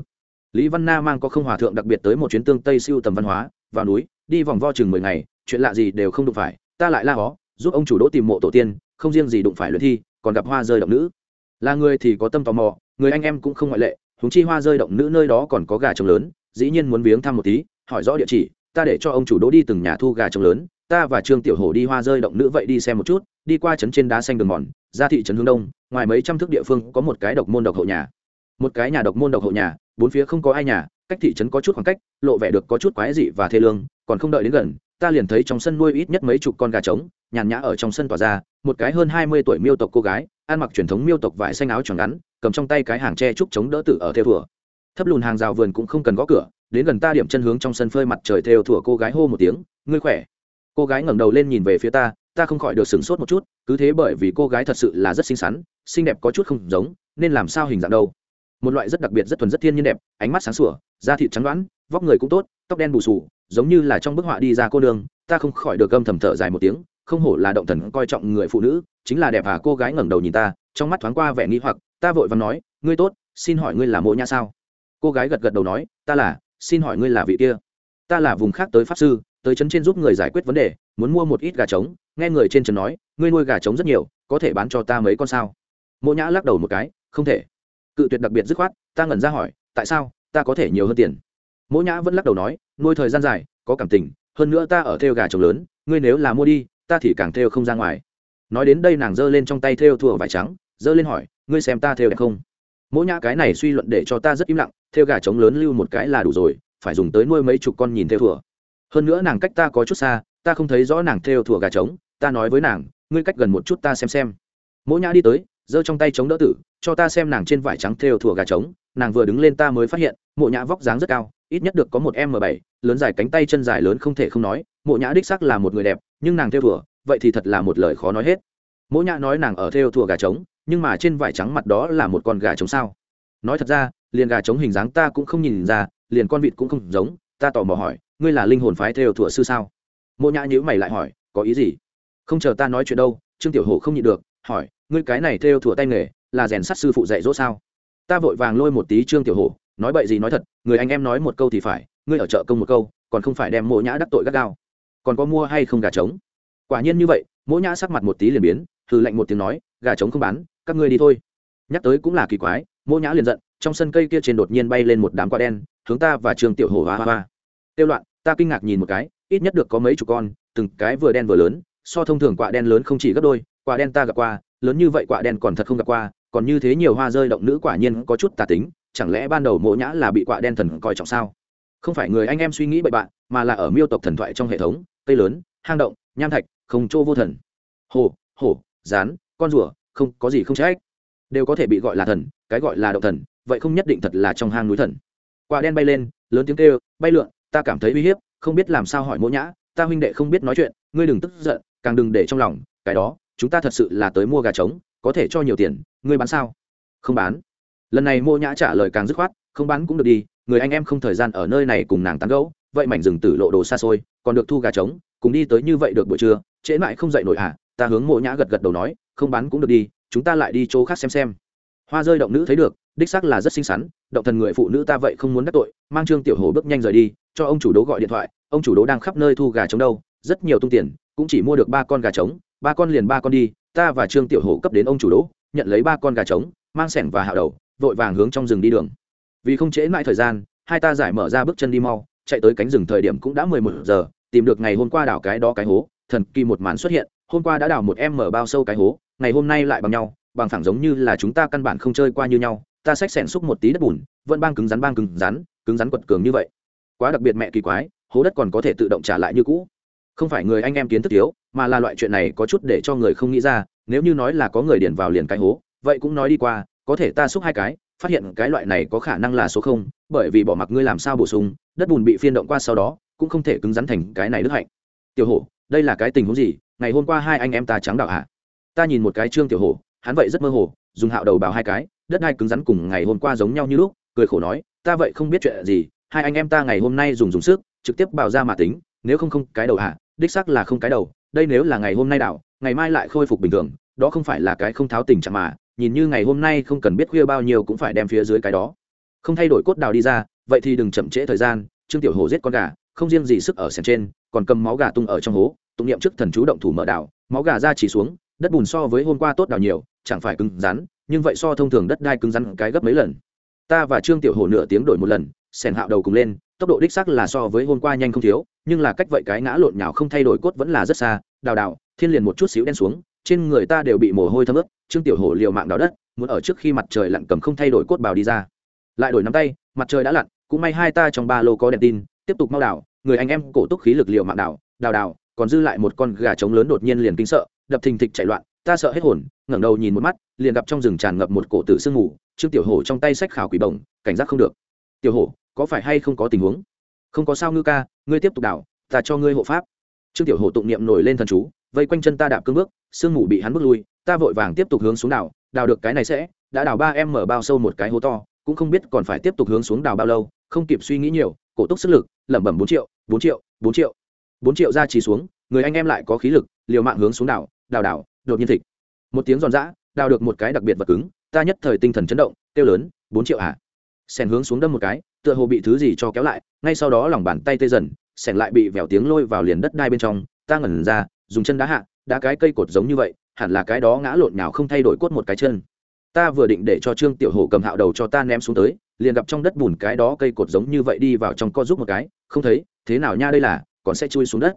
Lý văn na mang có không hòa thượng đặc biệt tới một chuyến tương tây siêu tầm văn hóa, vào núi, đi vòng vo chừng mười ngày, chuyện lạ gì đều không đụng phải. Ta lại la hó, giúp ông chủ đỗ tìm mộ tổ tiên, không riêng gì đụng phải luyện thi, còn gặp hoa rơi động nữ. Là người thì có tâm tò mò, người anh em cũng không ngoại lệ. Húng chi hoa rơi động nữ nơi đó còn có gà trống lớn, dĩ nhiên muốn viếng thăm một tí, hỏi rõ địa chỉ ta để cho ông chủ đỗ đi từng nhà thu gà trống lớn, ta và trương tiểu hổ đi hoa rơi động nữ vậy đi xem một chút, đi qua trấn trên đá xanh đường mòn, ra thị trấn hướng đông, ngoài mấy trăm thước địa phương có một cái độc môn độc hậu nhà. Một cái nhà độc môn độc hậu nhà, bốn phía không có ai nhà, cách thị trấn có chút khoảng cách, lộ vẻ được có chút quái dị và thê lương, còn không đợi đến gần, ta liền thấy trong sân nuôi ít nhất mấy chục con gà trống, nhàn nhã ở trong sân tỏa ra, một cái hơn hai mươi tuổi miêu tộc cô gái, ăn mặc truyền thống miêu tộc vải xanh áo tròn ngắn, cầm trong tay cái hàng tre trúc chống đỡ tử ở theo vừa thấp lùn hàng rào vườn cũng không cần gõ cửa đến gần ta điểm chân hướng trong sân phơi mặt trời theo thủa cô gái hô một tiếng, ngươi khỏe? Cô gái ngẩng đầu lên nhìn về phía ta ta không khỏi được sửng sốt một chút, cứ thế bởi vì cô gái thật sự là rất xinh xắn, xinh đẹp có chút không giống, nên làm sao hình dạng đâu. Một loại rất đặc biệt, rất thuần, rất thiên nhiên đẹp, ánh mắt sáng sủa, da thịt trắng đoán, vóc người cũng tốt, tóc đen bù sù giống như là trong bức họa đi ra cô nương, ta không khỏi được gâm thầm thở dài một tiếng, không hổ là động thần coi trọng người phụ nữ, chính là đẹp à cô gái ngẩng đầu nhìn ta, trong mắt thoáng qua vẻ nghi hoặc, ta vội và nói, ngươi tốt, xin hỏi ngươi là mộ nha sao? Cô gái gật gật đầu nói, ta là xin hỏi ngươi là vị kia? Ta là vùng khác tới pháp sư, tới trấn trên giúp người giải quyết vấn đề, muốn mua một ít gà trống. Nghe người trên trấn nói, ngươi nuôi gà trống rất nhiều, có thể bán cho ta mấy con sao? Mộ nhã lắc đầu một cái, không thể. Cự tuyệt đặc biệt dứt khoát, ta ngẩn ra hỏi, tại sao? Ta có thể nhiều hơn tiền. Mộ nhã vẫn lắc đầu nói, nuôi thời gian dài, có cảm tình, hơn nữa ta ở theo gà trống lớn, ngươi nếu là mua đi, ta thì càng theo không ra ngoài. Nói đến đây nàng giơ lên trong tay theo thùa vải trắng, giơ lên hỏi, ngươi xem ta theo đẹp không? Mỗi nhã cái này suy luận để cho ta rất im lặng, theo gà trống lớn lưu một cái là đủ rồi, phải dùng tới nuôi mấy chục con nhìn theo thùa. Hơn nữa nàng cách ta có chút xa, ta không thấy rõ nàng theo thùa gà trống, ta nói với nàng, ngươi cách gần một chút ta xem xem. Mỗi nhã đi tới, giơ trong tay chống đỡ tử, cho ta xem nàng trên vải trắng theo thùa gà trống, nàng vừa đứng lên ta mới phát hiện, mộ nhã vóc dáng rất cao, ít nhất được có một m bảy, lớn dài cánh tay chân dài lớn không thể không nói, mộ nhã đích sắc là một người đẹp, nhưng nàng theo thùa, vậy thì thật là một lời khó nói hết. Mỗ nhã nói nàng ở theo thùa gà trống nhưng mà trên vải trắng mặt đó là một con gà trống sao? Nói thật ra, liền gà trống hình dáng ta cũng không nhìn ra, liền con vịt cũng không giống, ta tò mò hỏi, ngươi là linh hồn phái theo thủa sư sao? Mộ nhã nhữ mày lại hỏi, có ý gì? Không chờ ta nói chuyện đâu, trương tiểu hổ không nhịn được, hỏi, ngươi cái này theo thủa tay nghề, là rèn sắt sư phụ dạy dỗ sao? Ta vội vàng lôi một tí trương tiểu hổ, nói bậy gì nói thật, người anh em nói một câu thì phải, ngươi ở chợ công một câu, còn không phải đem mộ nhã đắc tội gắt gao. Còn có mua hay không gà trống? Quả nhiên như vậy mỗ nhã sắc mặt một tí liền biến hừ lạnh một tiếng nói, gà trống không bán, các ngươi đi thôi. Nhắc tới cũng là kỳ quái, mỗ nhã liền giận, trong sân cây kia trên đột nhiên bay lên một đám quả đen, hướng ta và trường tiểu hổ hoa hoa tiêu loạn, ta kinh ngạc nhìn một cái, ít nhất được có mấy chục con, từng cái vừa đen vừa lớn, so thông thường quả đen lớn không chỉ gấp đôi, quả đen ta gặp qua, lớn như vậy quả đen còn thật không gặp qua, còn như thế nhiều hoa rơi động nữ quả nhiên có chút tà tính, chẳng lẽ ban đầu mỗ nhã là bị quả đen thần coi trọng sao? Không phải người anh em suy nghĩ bậy bạn, mà là ở miêu tộc thần thoại trong hệ thống, cây lớn, hang động, nham thạch, không chỗ vô thần. Hồ hổ rán, con rùa, không có gì không trách. Đều có thể bị gọi là thần, cái gọi là động thần, vậy không nhất định thật là trong hang núi thần. Quả đen bay lên, lớn tiếng kêu, bay lượn, ta cảm thấy uy hiếp, không biết làm sao hỏi mỗ nhã, ta huynh đệ không biết nói chuyện, ngươi đừng tức giận, càng đừng để trong lòng, cái đó, chúng ta thật sự là tới mua gà trống, có thể cho nhiều tiền, ngươi bán sao? Không bán. Lần này mỗ nhã trả lời càng dứt khoát, không bán cũng được đi, người anh em không thời gian ở nơi này cùng nàng tán gẫu, vậy mảnh rừng tử lộ đồ xa xôi, còn được thu gà trống, cùng đi tới như vậy được buổi trưa, trễ mãi không dậy nổi à ta hướng mộ nhã gật gật đầu nói, không bán cũng được đi, chúng ta lại đi chỗ khác xem xem. Hoa rơi động nữ thấy được, đích xác là rất xinh xắn, động thần người phụ nữ ta vậy không muốn đắc tội, mang trương tiểu hồ bước nhanh rời đi, cho ông chủ đố gọi điện thoại, ông chủ đố đang khắp nơi thu gà trống đâu, rất nhiều tung tiền, cũng chỉ mua được ba con gà trống, ba con liền ba con đi, ta và trương tiểu hồ cấp đến ông chủ đố nhận lấy ba con gà trống, mang sẻng và hạ đầu, vội vàng hướng trong rừng đi đường. Vì không trễ mãi thời gian, hai ta giải mở ra bước chân đi mau, chạy tới cánh rừng thời điểm cũng đã mười một giờ, tìm được ngày hôm qua đảo cái đó cái hố, thần kỳ một màn xuất hiện hôm qua đã đào một em mở bao sâu cái hố, ngày hôm nay lại bằng nhau, bằng phẳng giống như là chúng ta căn bản không chơi qua như nhau, ta xách xẻn xúc một tí đất bùn, vẫn bang cứng rắn bang cứng rắn cứng rắn quật cường như vậy. Quá đặc biệt mẹ kỳ quái, hố đất còn có thể tự động trả lại như cũ. Không phải người anh em kiến thức thiếu, mà là loại chuyện này có chút để cho người không nghĩ ra, nếu như nói là có người điền vào liền cái hố, vậy cũng nói đi qua, có thể ta xúc hai cái, phát hiện cái loại này có khả năng là số không, bởi vì bỏ mặc ngươi làm sao bổ sung, đất bùn bị phiên động qua sau đó, cũng không thể cứng rắn thành cái này đức hạnh. Tiểu hổ đây là cái tình huống gì? Ngày hôm qua hai anh em ta trắng đạo hạ ta nhìn một cái trương tiểu hổ, hắn vậy rất mơ hồ, dùng hạo đầu bào hai cái, đất hai cứng rắn cùng ngày hôm qua giống nhau như lúc, cười khổ nói, ta vậy không biết chuyện gì, hai anh em ta ngày hôm nay dùng dùng sức, trực tiếp bào ra mà tính, nếu không không cái đầu hạ đích xác là không cái đầu, đây nếu là ngày hôm nay đảo ngày mai lại khôi phục bình thường, đó không phải là cái không tháo tình trạng mà, nhìn như ngày hôm nay không cần biết khuya bao nhiêu cũng phải đem phía dưới cái đó. Không thay đổi cốt đào đi ra, vậy thì đừng chậm trễ thời gian, trương tiểu hồ giết con gà, không riêng gì sức ở sàn trên còn cầm máu gà tung ở trong hố, tụng niệm trước thần chú động thủ mở đảo, máu gà ra chỉ xuống, đất bùn so với hôm qua tốt đào nhiều, chẳng phải cứng rắn, nhưng vậy so thông thường đất đai cứng rắn cái gấp mấy lần ta và trương tiểu hồ nửa tiếng đổi một lần sèn hạo đầu cùng lên, tốc độ đích sắc là so với hôm qua nhanh không thiếu, nhưng là cách vậy cái ngã lộn nhào không thay đổi cốt vẫn là rất xa, đào đào, thiên liền một chút xíu đen xuống, trên người ta đều bị mồ hôi thấm ướt, trương tiểu hổ liều mạng đào đất, muốn ở trước khi mặt trời lặn cầm không thay đổi cốt bào đi ra lại đổi nắm tay, mặt trời đã lặn, cũng may hai ta trong ba lô có đèn tin, tiếp tục mau đào người anh em cổ túc khí lực liệu mạng đảo, đào đào, còn dư lại một con gà trống lớn đột nhiên liền kinh sợ, đập thình thịch chạy loạn, ta sợ hết hồn, ngẩng đầu nhìn một mắt, liền gặp trong rừng tràn ngập một cổ tử sương mù, trương tiểu hổ trong tay sách khảo quỷ bổng, cảnh giác không được. Tiểu hổ, có phải hay không có tình huống? Không có sao ngư ca, ngươi tiếp tục đảo, ta cho ngươi hộ pháp. Trương tiểu hổ tụng niệm nổi lên thần chú, vây quanh chân ta đạp cương bước, sương mù bị hắn bước lui, ta vội vàng tiếp tục hướng xuống đảo, đào được cái này sẽ, đã đào ba em mở bao sâu một cái hố to, cũng không biết còn phải tiếp tục hướng xuống đào bao lâu, không kịp suy nghĩ nhiều, cổ túc sức lực lẩm bẩm bốn triệu bốn triệu bốn triệu. Bốn triệu ra chỉ xuống, người anh em lại có khí lực, liều mạng hướng xuống đảo, đào đảo, đột nhiên thịt một tiếng giòn giã, đào được một cái đặc biệt vật cứng, ta nhất thời tinh thần chấn động, kêu lớn, bốn triệu à? sèn hướng xuống đâm một cái, tựa hồ bị thứ gì cho kéo lại, ngay sau đó lòng bàn tay tê dần, sèn lại bị vèo tiếng lôi vào liền đất đai bên trong, ta ngẩn ra, dùng chân đá hạ, đá cái cây cột giống như vậy, hẳn là cái đó ngã lộn nào không thay đổi cốt một cái chân ta vừa định để cho trương tiểu hổ cầm hạo đầu cho ta ném xuống tới, liền gặp trong đất bùn cái đó cây cột giống như vậy đi vào trong co giúp một cái, không thấy, thế nào nha đây là, còn sẽ chui xuống đất.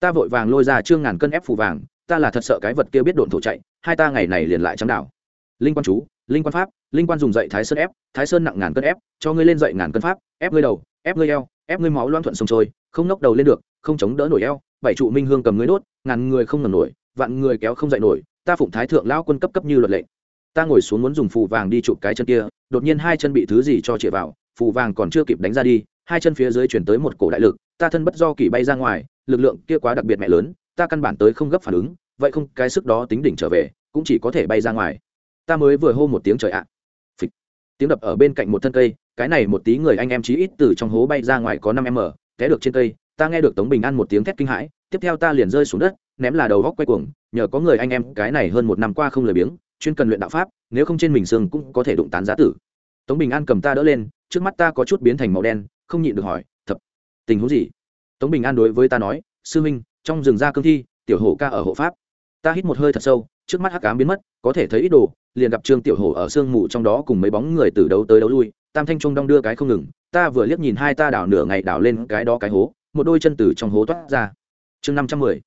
Ta vội vàng lôi ra trương ngàn cân ép phù vàng, ta là thật sợ cái vật kia biết độn thổ chạy, hai ta ngày này liền lại trắng đảo. Linh quan chú, linh quan pháp, linh quan dùng dậy thái sơn ép, thái sơn nặng ngàn cân ép, cho ngươi lên dậy ngàn cân pháp, ép ngươi đầu, ép ngươi eo, ép ngươi máu loan thuận sông trôi, không nốc đầu lên được, không chống đỡ nổi eo, bảy trụ minh hương cầm ngươi đốt, ngàn người không ngầm nổi, vạn người kéo không dậy nổi, ta phụng thái thượng lão quân cấp cấp như luật lệnh ta ngồi xuống muốn dùng phù vàng đi chụp cái chân kia, đột nhiên hai chân bị thứ gì cho chĩa vào, phù vàng còn chưa kịp đánh ra đi, hai chân phía dưới chuyển tới một cổ đại lực, ta thân bất do kỳ bay ra ngoài, lực lượng kia quá đặc biệt mẹ lớn, ta căn bản tới không gấp phản ứng, vậy không, cái sức đó tính đỉnh trở về, cũng chỉ có thể bay ra ngoài ta mới vừa hô một tiếng trời ạ Phịch. tiếng đập ở bên cạnh một thân cây, cái này một tí người anh em chí ít từ trong hố bay ra ngoài có năm m té được trên cây, ta nghe được tống bình an một tiếng thét kinh hãi, tiếp theo ta liền rơi xuống đất, ném là đầu góc quay cuồng, nhờ có người anh em, cái này hơn một năm qua không lười biếng chuyên cần luyện đạo pháp, nếu không trên mình xương cũng có thể đụng tán giá tử. Tống bình an cầm ta đỡ lên, trước mắt ta có chút biến thành màu đen, không nhịn được hỏi, thập, tình huống gì? Tống bình an đối với ta nói, sư minh, trong rừng ra cương thi, tiểu hổ ca ở hộ pháp. Ta hít một hơi thật sâu, trước mắt hắc ám biến mất, có thể thấy ít đồ, liền gặp trương tiểu hổ ở sương mù trong đó cùng mấy bóng người từ đấu tới đấu lui, tam thanh trung đong đưa cái không ngừng, ta vừa liếc nhìn hai ta đảo nửa ngày đảo lên cái đó cái hố, một đôi chân từ trong hố toát ra. Chương năm trăm mười,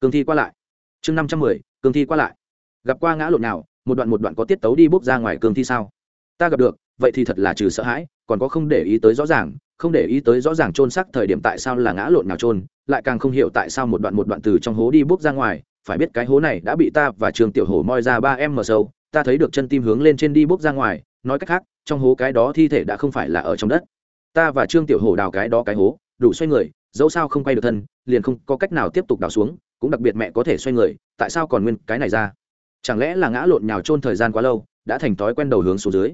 cương thi qua lại. Chương năm trăm mười, cương thi qua lại. Gặp qua ngã lộn nào một đoạn một đoạn có tiết tấu đi bốc ra ngoài cương thi sao? Ta gặp được, vậy thì thật là trừ sợ hãi, còn có không để ý tới rõ ràng, không để ý tới rõ ràng trôn xác thời điểm tại sao là ngã lộn nào trôn lại càng không hiểu tại sao một đoạn một đoạn từ trong hố đi bốc ra ngoài, phải biết cái hố này đã bị ta và trường tiểu hổ moi ra ba em mờ sâu, ta thấy được chân tim hướng lên trên đi bốc ra ngoài, nói cách khác, trong hố cái đó thi thể đã không phải là ở trong đất. Ta và trương tiểu hổ đào cái đó cái hố, đủ xoay người, dẫu sao không quay được thân, liền không có cách nào tiếp tục đào xuống, cũng đặc biệt mẹ có thể xoay người, tại sao còn nguyên cái này ra? Chẳng lẽ là ngã lộn nhào trôn thời gian quá lâu, đã thành thói quen đầu hướng xuống dưới?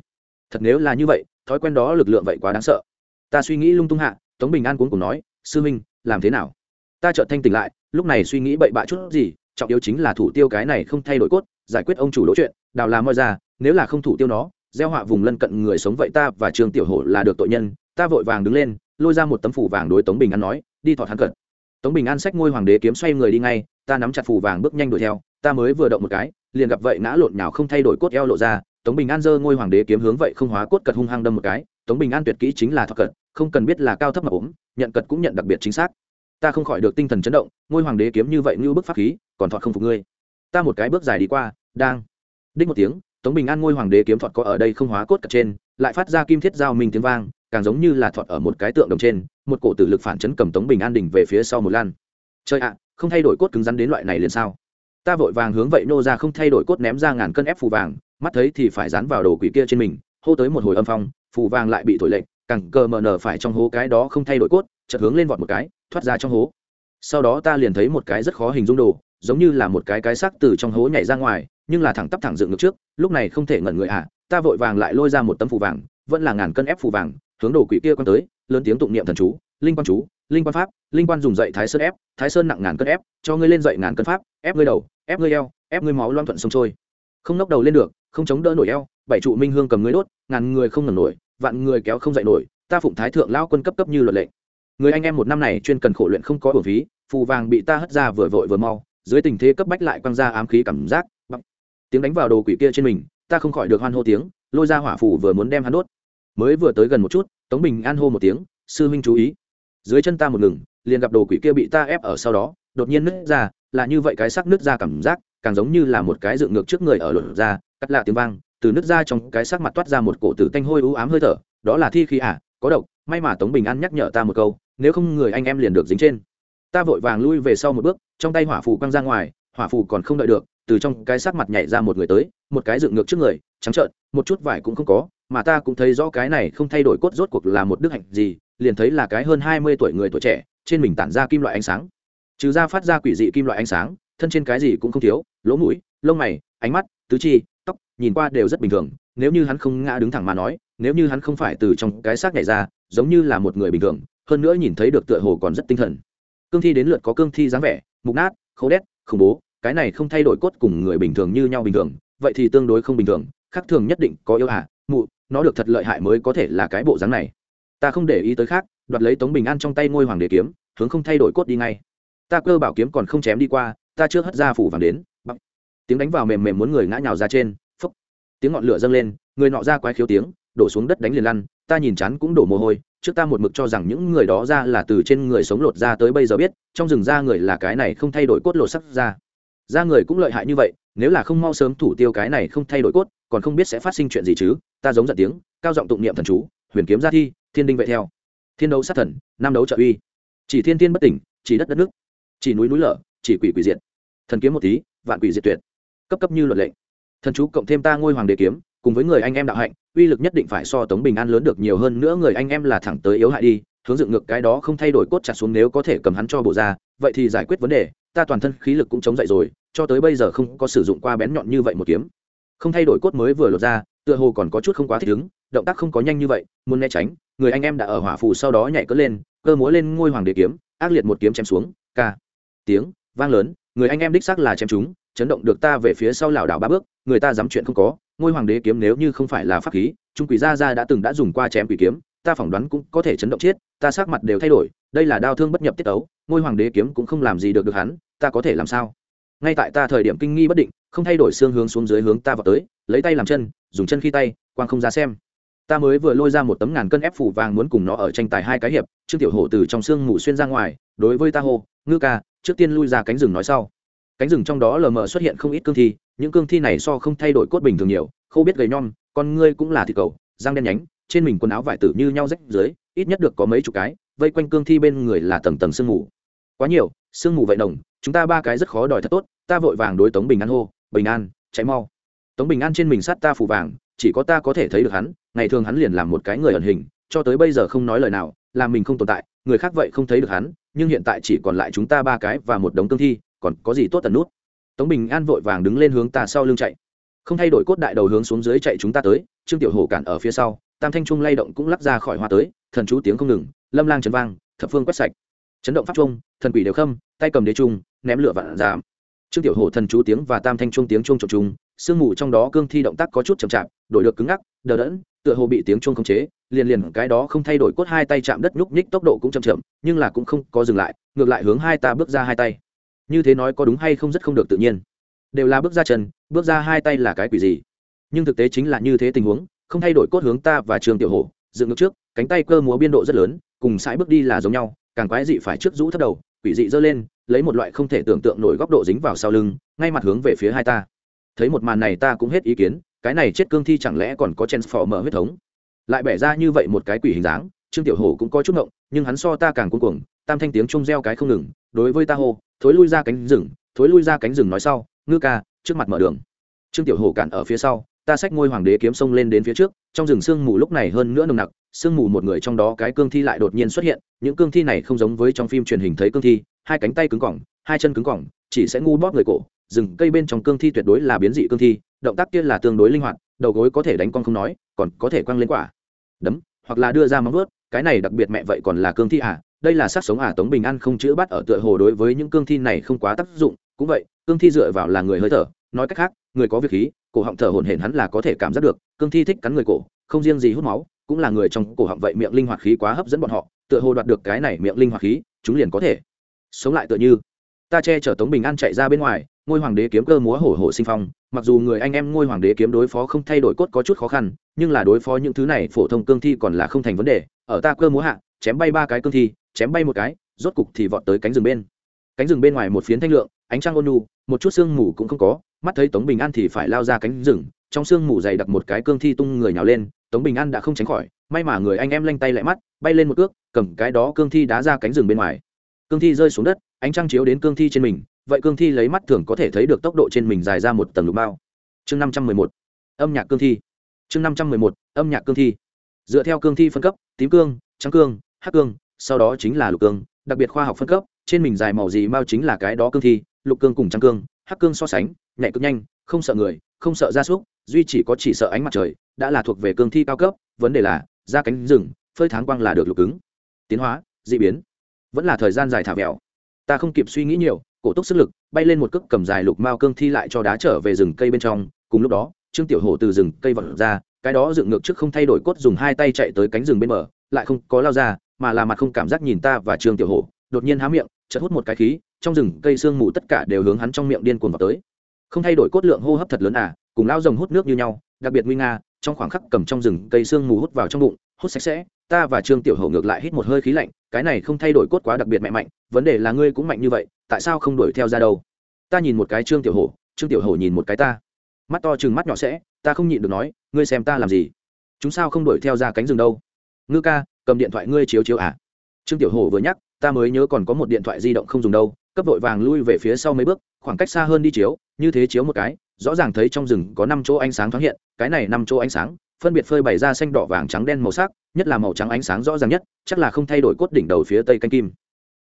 Thật nếu là như vậy, thói quen đó lực lượng vậy quá đáng sợ. Ta suy nghĩ lung tung hạ, tống bình an cuốn cùng nói, sư minh, làm thế nào? Ta chợt thanh tỉnh lại, lúc này suy nghĩ bậy bạ chút gì, trọng yếu chính là thủ tiêu cái này không thay đổi cốt, giải quyết ông chủ đỗ chuyện, đào làm moi ra, nếu là không thủ tiêu nó, gieo họa vùng lân cận người sống vậy ta và trương tiểu hổ là được tội nhân, ta vội vàng đứng lên, lôi ra một tấm phủ vàng đối tống bình an nói, đi thọ thắng cận. Tống bình an xách ngôi hoàng đế kiếm xoay người đi ngay, ta nắm chặt phủ vàng bước nhanh đuổi theo ta mới vừa động một cái, liền gặp vậy ngã lộn nhào không thay đổi cốt eo lộ ra, tống bình an giơ ngôi hoàng đế kiếm hướng vậy không hóa cốt cật hung hăng đâm một cái, tống bình an tuyệt kỹ chính là thọ cật, không cần biết là cao thấp mà ốm, nhận cật cũng nhận đặc biệt chính xác. Ta không khỏi được tinh thần chấn động, ngôi hoàng đế kiếm như vậy như bức pháp khí, còn thọt không phục ngươi. Ta một cái bước dài đi qua, đang đích một tiếng, tống bình an ngôi hoàng đế kiếm thọt có ở đây không hóa cốt cật trên, lại phát ra kim thiết giao minh tiếng vang, càng giống như là thọt ở một cái tượng đồng trên, một cổ tử lực phản chấn cầm tống bình an đỉnh về phía sau một lan chơi ạ, không thay đổi cốt cứng rắn đến loại này liền sao? Ta vội vàng hướng vậy nô ra không thay đổi cốt ném ra ngàn cân ép phù vàng, mắt thấy thì phải dán vào đồ quỷ kia trên mình, hô tới một hồi âm phong, phù vàng lại bị thổi lệnh cẳng cờ mờ nở phải trong hố cái đó không thay đổi cốt, chợt hướng lên vọt một cái, thoát ra trong hố sau đó ta liền thấy một cái rất khó hình dung đồ, giống như là một cái cái xác từ trong hố nhảy ra ngoài, nhưng là thẳng tắp thẳng dựng ngược trước, lúc này không thể ngẩn người ạ à. ta vội vàng lại lôi ra một tấm phù vàng, vẫn là ngàn cân ép phù vàng, hướng đồ quỷ kia quan tới, lớn tiếng tụng niệm thần chú, linh quan chú, linh quan pháp, linh quan dùng dậy thái sơn ép, thái sơn nặng ngàn cân ép, cho ngươi lên dậy ngàn cân pháp ép ngươi đầu, ép ngươi eo, ép ngươi máu loan thuận sông trôi. Không nốc đầu lên được, không chống đỡ nổi eo, bảy trụ minh hương cầm ngươi đốt, ngàn người không ngẩng nổi, vạn người kéo không dậy nổi, ta phụng thái thượng lao quân cấp cấp như luật lệnh người anh em một năm này chuyên cần khổ luyện không có bổ phí, phù vàng bị ta hất ra vừa vội vừa mau, dưới tình thế cấp bách lại quăng ra ám khí cảm giác. Bắp. tiếng đánh vào đồ quỷ kia trên mình, ta không khỏi được hoan hô tiếng, lôi ra hỏa phủ vừa muốn đem hắn đốt. Mới vừa tới gần một chút, tống bình an hô một tiếng, sư huynh chú ý. Dưới chân ta một ngừng, liền gặp đồ quỷ kia bị ta ép ở sau đó, đột nhiên nứt ra là như vậy cái sắc nứt ra cảm giác, càng giống như là một cái dựng ngược trước người ở lột ra, cắt lạ tiếng vang, từ nứt ra trong cái sắc mặt toát ra một cổ tử tanh hôi u ám hơi thở, đó là thi khí à có độc, may mà tống bình an nhắc nhở ta một câu, nếu không người anh em liền được dính trên. Ta vội vàng lui về sau một bước, trong tay hỏa phù quăng ra ngoài, hỏa phù còn không đợi được, từ trong cái sắc mặt nhảy ra một người tới, một cái dựng ngược trước người, trắng trợn, một chút vải cũng không có, mà ta cũng thấy rõ cái này không thay đổi cốt rốt cuộc là một đức hạnh gì, liền thấy là cái hơn hai mươi tuổi người tuổi trẻ, trên mình tản ra kim loại ánh sáng trừ ra phát ra quỷ dị kim loại ánh sáng, thân trên cái gì cũng không thiếu, lỗ mũi, lông mày, ánh mắt, tứ chi, tóc, nhìn qua đều rất bình thường, nếu như hắn không ngã đứng thẳng mà nói, nếu như hắn không phải từ trong cái xác nhảy ra, giống như là một người bình thường, hơn nữa nhìn thấy được tựa hồ còn rất tinh thần. Cương thi đến lượt có cương thi dáng vẻ, mục nát, khô đét, khủng bố, cái này không thay đổi cốt cùng người bình thường như nhau bình thường, vậy thì tương đối không bình thường, khác thường nhất định có yêu hạ mụ, nó được thật lợi hại mới có thể là cái bộ dáng này. Ta không để ý tới khác, đoạt lấy tống bình an trong tay ngôi hoàng đế kiếm, hướng không thay đổi cốt đi ngay ta cơ bảo kiếm còn không chém đi qua, ta chưa hất ra phủ vàng đến. Bắp tiếng đánh vào mềm mềm muốn người ngã nhào ra trên. Phúc. Tiếng ngọn lửa dâng lên, người nọ ra quái khiếu tiếng, đổ xuống đất đánh liền lăn, ta nhìn chán cũng đổ mồ hôi, trước ta một mực cho rằng những người đó ra là từ trên người sống lột ra tới bây giờ biết, trong rừng ra người là cái này không thay đổi cốt lột sắc ra. Ra người cũng lợi hại như vậy, nếu là không mau sớm thủ tiêu cái này không thay đổi cốt, còn không biết sẽ phát sinh chuyện gì chứ, ta giống giận tiếng, cao giọng tụng niệm thần chú, huyền kiếm gia thi, thiên đinh vệ theo. Thiên đấu sát thần nam đấu trợ uy. Chỉ thiên thiên bất tỉnh, chỉ đất đất nước chỉ núi núi lở, chỉ quỷ quỷ diệt. Thần kiếm một tí, vạn quỷ diệt tuyệt. Cấp cấp như luật lệnh thần chú cộng thêm ta ngôi hoàng đế kiếm, cùng với người anh em đạo hạnh, uy lực nhất định phải so tống bình an lớn được nhiều hơn nữa, người anh em là thẳng tới yếu hại đi, hướng dựng ngược cái đó không thay đổi cốt chặt xuống nếu có thể cầm hắn cho bộ ra, vậy thì giải quyết vấn đề, ta toàn thân khí lực cũng chống dậy rồi, cho tới bây giờ không có sử dụng qua bén nhọn như vậy một kiếm. Không thay đổi cốt mới vừa lột ra, tựa hồ còn có chút không quá thích ứng, động tác không có nhanh như vậy, muốn né tránh, người anh em đã ở hỏa phù sau đó nhảy cất lên, cơ múa lên ngôi hoàng đế kiếm, ác liệt một kiếm chém xuống, ca tiếng, vang lớn, người anh em đích xác là chém chúng, chấn động được ta về phía sau lảo đảo ba bước, người ta dám chuyện không có, ngôi hoàng đế kiếm nếu như không phải là pháp khí, trung quỷ gia gia đã từng đã dùng qua chém quỷ kiếm, ta phỏng đoán cũng có thể chấn động chết, ta sắc mặt đều thay đổi, đây là đau thương bất nhập tiết tấu, ngôi hoàng đế kiếm cũng không làm gì được được hắn, ta có thể làm sao? Ngay tại ta thời điểm kinh nghi bất định, không thay đổi xương hướng xuống dưới hướng ta vào tới, lấy tay làm chân, dùng chân khi tay, quang không ra xem. Ta mới vừa lôi ra một tấm ngàn cân ép phủ vàng muốn cùng nó ở tranh tài hai cái hiệp, trương tiểu hổ từ trong xương mù xuyên ra ngoài đối với ta hô, ngư ca, trước tiên lui ra cánh rừng nói sau. Cánh rừng trong đó lờ mờ xuất hiện không ít cương thi, những cương thi này so không thay đổi cốt bình thường nhiều không biết gầy nhom, con ngươi cũng là thịt cầu, răng đen nhánh, trên mình quần áo vải tử như nhau rách dưới, ít nhất được có mấy chục cái, vây quanh cương thi bên người là tầng tầng sương mù. Quá nhiều, sương mù vậy nồng, chúng ta ba cái rất khó đòi thật tốt, ta vội vàng đối tống bình an hô, bình an cháy mau. Tống bình an trên mình sát ta phủ vàng, chỉ có ta có thể thấy được hắn, ngày thường hắn liền làm một cái người ẩn hình, cho tới bây giờ không nói lời nào làm mình không tồn tại, người khác vậy không thấy được hắn nhưng hiện tại chỉ còn lại chúng ta ba cái và một đống cương thi, còn có gì tốt tần nút? Tống bình an vội vàng đứng lên hướng ta sau lưng chạy. Không thay đổi cốt đại đầu hướng xuống dưới chạy chúng ta tới, trương tiểu hổ cản ở phía sau, tam thanh trung lay động cũng lắc ra khỏi hoa tới, thần chú tiếng không ngừng, lâm lang chấn vang, thập phương quét sạch. Chấn động pháp trung, thần quỷ đều khâm, tay cầm đế trung, ném lửa vạn giảm. Trương tiểu hổ thần chú tiếng và tam thanh trung tiếng trung trộm trung sương mù trong đó cương thi động tác có chút chậm chạp, đổi được cứng ngắc, đờ đẫn, tựa hồ bị tiếng chuông khống chế liền liền cái đó không thay đổi cốt hai tay chạm đất nhúc nhích tốc độ cũng chậm chậm, nhưng là cũng không có dừng lại, ngược lại hướng hai ta bước ra hai tay. Như thế nói có đúng hay không rất không được tự nhiên. Đều là bước ra chân, bước ra hai tay là cái quỷ gì? Nhưng thực tế chính là như thế tình huống, không thay đổi cốt hướng ta và trường tiểu hổ, dựng ngược trước, cánh tay cơ múa biên độ rất lớn, cùng sải bước đi là giống nhau, càng quái dị phải trước rũ thấp đầu, quỷ dị giơ lên, lấy một loại không thể tưởng tượng nổi góc độ dính vào sau lưng, ngay mặt hướng về phía hai ta. Thấy một màn này ta cũng hết ý kiến, cái này chết cương thi chẳng lẽ còn có chen phò mở huyết thống? Lại bẻ ra như vậy một cái quỷ hình dáng, trương tiểu hổ cũng có chút ngộng, nhưng hắn so ta càng cuống cuồng, tam thanh tiếng trung reo cái không ngừng, đối với ta hô, thối lui ra cánh rừng, thối lui ra cánh rừng nói sau, ngư ca, trước mặt mở đường. Trương tiểu hổ cản ở phía sau, ta xách ngôi hoàng đế kiếm sông lên đến phía trước, trong rừng sương mù lúc này hơn nữa nồng nặc, sương mù một người trong đó cái cương thi lại đột nhiên xuất hiện, những cương thi này không giống với trong phim truyền hình thấy cương thi, hai cánh tay cứng cỏng, hai chân cứng cỏng, chỉ sẽ ngu bóp người cổ, rừng cây bên trong cương thi tuyệt đối là biến dị cương thi, động tác kia là tương đối linh hoạt, đầu gối có thể đánh con không nói, còn có thể quăng lên quả đấm, hoặc là đưa ra móng vớt cái này đặc biệt mẹ vậy còn là cương thi à? Đây là sát sống à tống bình an không chữa bắt ở tựa hồ đối với những cương thi này không quá tác dụng, cũng vậy, cương thi dựa vào là người hơi thở, nói cách khác, người có việc khí, cổ họng thở hổn hển hắn là có thể cảm giác được, cương thi thích cắn người cổ, không riêng gì hút máu, cũng là người trong cổ họng vậy miệng linh hoạt khí quá hấp dẫn bọn họ, tựa hồ đoạt được cái này miệng linh hoạt khí, chúng liền có thể sống lại tựa như. Ta che chở tống bình an chạy ra bên ngoài, ngôi hoàng đế kiếm cơ múa hổ hổ sinh phong mặc dù người anh em ngôi hoàng đế kiếm đối phó không thay đổi cốt có chút khó khăn, nhưng là đối phó những thứ này phổ thông cương thi còn là không thành vấn đề. Ở ta cơ múa hạ, chém bay ba cái cương thi, chém bay một cái, rốt cục thì vọt tới cánh rừng bên. Cánh rừng bên ngoài một phiến thanh lượng, ánh trăng ôn nu một chút sương mù cũng không có, mắt thấy tống bình an thì phải lao ra cánh rừng, trong sương mù dày đặc một cái cương thi tung người nhào lên, tống bình an đã không tránh khỏi, may mà người anh em lanh tay lại mắt, bay lên một cước, cầm cái đó cương thi đá ra cánh rừng bên ngoài. Cương thi rơi xuống đất, ánh trăng chiếu đến cương thi trên mình vậy cương thi lấy mắt thường có thể thấy được tốc độ trên mình dài ra một tầng lục bao. Chương năm trăm mười một, âm nhạc cương thi. Chương năm trăm mười một, âm nhạc cương thi. Dựa theo cương thi phân cấp, tím cương, trắng cương, hắc cương, sau đó chính là lục cương, đặc biệt khoa học phân cấp, trên mình dài màu gì mao chính là cái đó cương thi, lục cương cùng trắng cương, hắc cương so sánh nhẹ cực nhanh, không sợ người, không sợ gia súc, duy chỉ có chỉ sợ ánh mặt trời, đã là thuộc về cương thi cao cấp, vấn đề là, da cánh rừng, phơi tháng quang là được lục cứng. Tiến hóa d ị biến. Vẫn là thời gian dài thả vẹo. Ta không kịp suy nghĩ nhiều cổ túc sức lực, bay lên một cước cầm dài lục mao cương thi lại cho đá trở về rừng cây bên trong. Cùng lúc đó, trương tiểu hổ từ rừng cây vật ra, cái đó dựng ngược trước không thay đổi cốt dùng hai tay chạy tới cánh rừng bên bờ, lại không có lao ra, mà là mặt không cảm giác nhìn ta và trương tiểu hổ, đột nhiên há miệng, chợt hút một cái khí, trong rừng cây sương mù tất cả đều hướng hắn trong miệng điên cuồng vào tới. Không thay đổi cốt lượng hô hấp thật lớn à cùng lao rồng hút nước như nhau, đặc biệt nguy nga, trong khoảng khắc cầm trong rừng cây sương mù hút vào trong bụng hút sạch sẽ, ta và trương tiểu hổ ngược lại hít một hơi khí lạnh, cái này không thay đổi cốt quá đặc biệt mẹ mạnh, vấn đề là ngươi cũng mạnh như vậy, tại sao không đuổi theo ra đâu? Ta nhìn một cái trương tiểu hổ trương tiểu hổ nhìn một cái ta. Mắt to chừng mắt nhỏ sẽ, ta không nhịn được nói, ngươi xem ta làm gì? Chúng sao không đuổi theo ra cánh rừng đâu? Ngư ca, cầm điện thoại ngươi chiếu chiếu à? Trương tiểu hổ vừa nhắc, ta mới nhớ còn có một điện thoại di động không dùng đâu, cấp vội vàng lui về phía sau mấy bước, khoảng cách xa hơn đi chiếu, như thế chiếu một cái, rõ ràng thấy trong rừng có năm chỗ ánh sáng thoáng hiện, cái này năm chỗ ánh sáng phân biệt phơi bày ra xanh đỏ vàng trắng đen màu sắc, nhất là màu trắng ánh sáng rõ ràng nhất, chắc là không thay đổi cốt đỉnh đầu phía tây canh kim.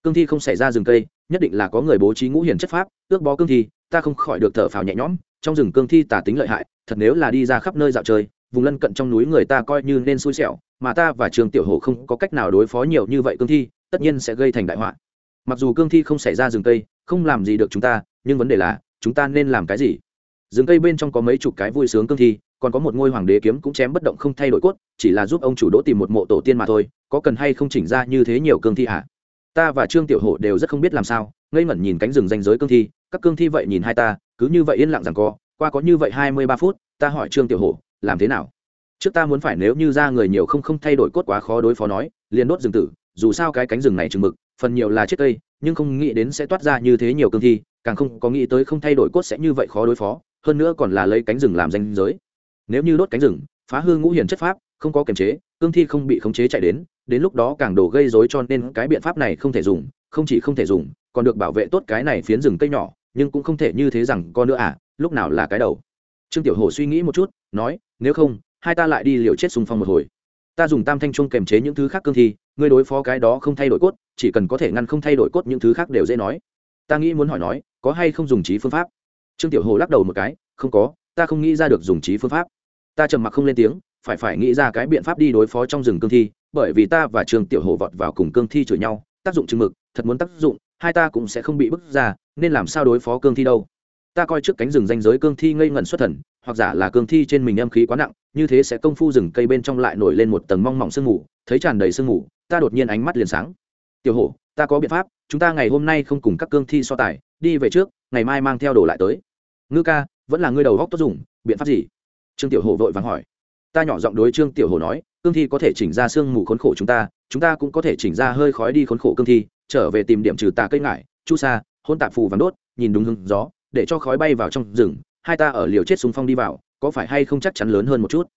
Cương thi không xảy ra rừng cây, nhất định là có người bố trí ngũ hiền chất pháp, ước bó cương thi, ta không khỏi được thở phào nhẹ nhõm, trong rừng cương thi tả tính lợi hại, thật nếu là đi ra khắp nơi dạo chơi, vùng lân cận trong núi người ta coi như nên xui xẻo, mà ta và trường tiểu hồ không có cách nào đối phó nhiều như vậy cương thi, tất nhiên sẽ gây thành đại họa. Mặc dù cương thi không xảy ra rừng cây, không làm gì được chúng ta, nhưng vấn đề là, chúng ta nên làm cái gì? Rừng cây bên trong có mấy chục cái vui sướng cương thi còn có một ngôi hoàng đế kiếm cũng chém bất động không thay đổi cốt, chỉ là giúp ông chủ đỗ tìm một mộ tổ tiên mà thôi, có cần hay không chỉnh ra như thế nhiều cương thi hả? Ta và trương tiểu hổ đều rất không biết làm sao, ngây ngẩn nhìn cánh rừng danh giới cương thi, các cương thi vậy nhìn hai ta, cứ như vậy yên lặng rằng co, qua có như vậy hai mươi ba phút, ta hỏi trương tiểu hổ, làm thế nào? Trước ta muốn phải nếu như ra người nhiều không không thay đổi cốt quá khó đối phó nói, liền đốt rừng tử, dù sao cái cánh rừng này chừng mực, phần nhiều là chết cây, nhưng không nghĩ đến sẽ toát ra như thế nhiều cương thi, càng không có nghĩ tới không thay đổi cốt sẽ như vậy khó đối phó, hơn nữa còn là lấy cánh rừng làm danh giới nếu như đốt cánh rừng, phá hư ngũ hiền chất pháp, không có kiềm chế, cương thi không bị khống chế chạy đến đến lúc đó càng đổ gây dối cho nên cái biện pháp này không thể dùng, không chỉ không thể dùng, còn được bảo vệ tốt cái này phiến rừng cây nhỏ, nhưng cũng không thể như thế rằng con nữa à lúc nào là cái đầu. Trương tiểu hồ suy nghĩ một chút, nói, nếu không, hai ta lại đi liều chết xung phong một hồi. Ta dùng tam thanh trung kềm chế những thứ khác cương thi, ngươi đối phó cái đó không thay đổi cốt, chỉ cần có thể ngăn không thay đổi cốt những thứ khác đều dễ nói. Ta nghĩ muốn hỏi nói, có hay không dùng trí phương pháp? Trương tiểu hồ lắc đầu một cái, không có, ta không nghĩ ra được dùng trí phương pháp ta trầm mặc không lên tiếng, phải phải nghĩ ra cái biện pháp đi đối phó trong rừng cương thi, bởi vì ta và Trường tiểu Hổ vọt vào cùng cương thi chửi nhau, tác dụng chừng mực, thật muốn tác dụng, hai ta cũng sẽ không bị bức ra, nên làm sao đối phó cương thi đâu. Ta coi trước cánh rừng danh giới cương thi ngây ngẩn xuất thần, hoặc giả là cương thi trên mình âm khí quá nặng, như thế sẽ công phu rừng cây bên trong lại nổi lên một tầng mong mỏng sương mù, thấy tràn đầy sương mù, ta đột nhiên ánh mắt liền sáng. Tiểu hổ ta có biện pháp, chúng ta ngày hôm nay không cùng các cương thi so tài, đi về trước, ngày mai mang theo đồ lại tới. Ngư ca, vẫn là ngươi đầu góc tốt dùng, biện pháp gì? Trương tiểu hổ vội vàng hỏi. Ta nhỏ giọng đối trương tiểu hổ nói, cương thi có thể chỉnh ra sương mù khốn khổ chúng ta chúng ta cũng có thể chỉnh ra hơi khói đi khốn khổ cương thi, trở về tìm điểm trừ tà cây ngải, chu sa, hôn tạp phù vàng đốt, nhìn đúng hứng gió, để cho khói bay vào trong rừng, hai ta ở liều chết súng phong đi vào, có phải hay không chắc chắn lớn hơn một chút?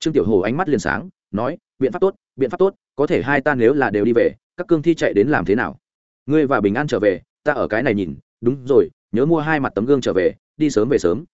Trương tiểu hồ ánh mắt liền sáng, nói, biện pháp tốt, biện pháp tốt, có thể hai ta nếu là đều đi về, các cương thi chạy đến làm thế nào? Ngươi và bình an trở về, ta ở cái này nhìn, đúng rồi, nhớ mua hai mặt tấm gương trở về, đi sớm về sớm.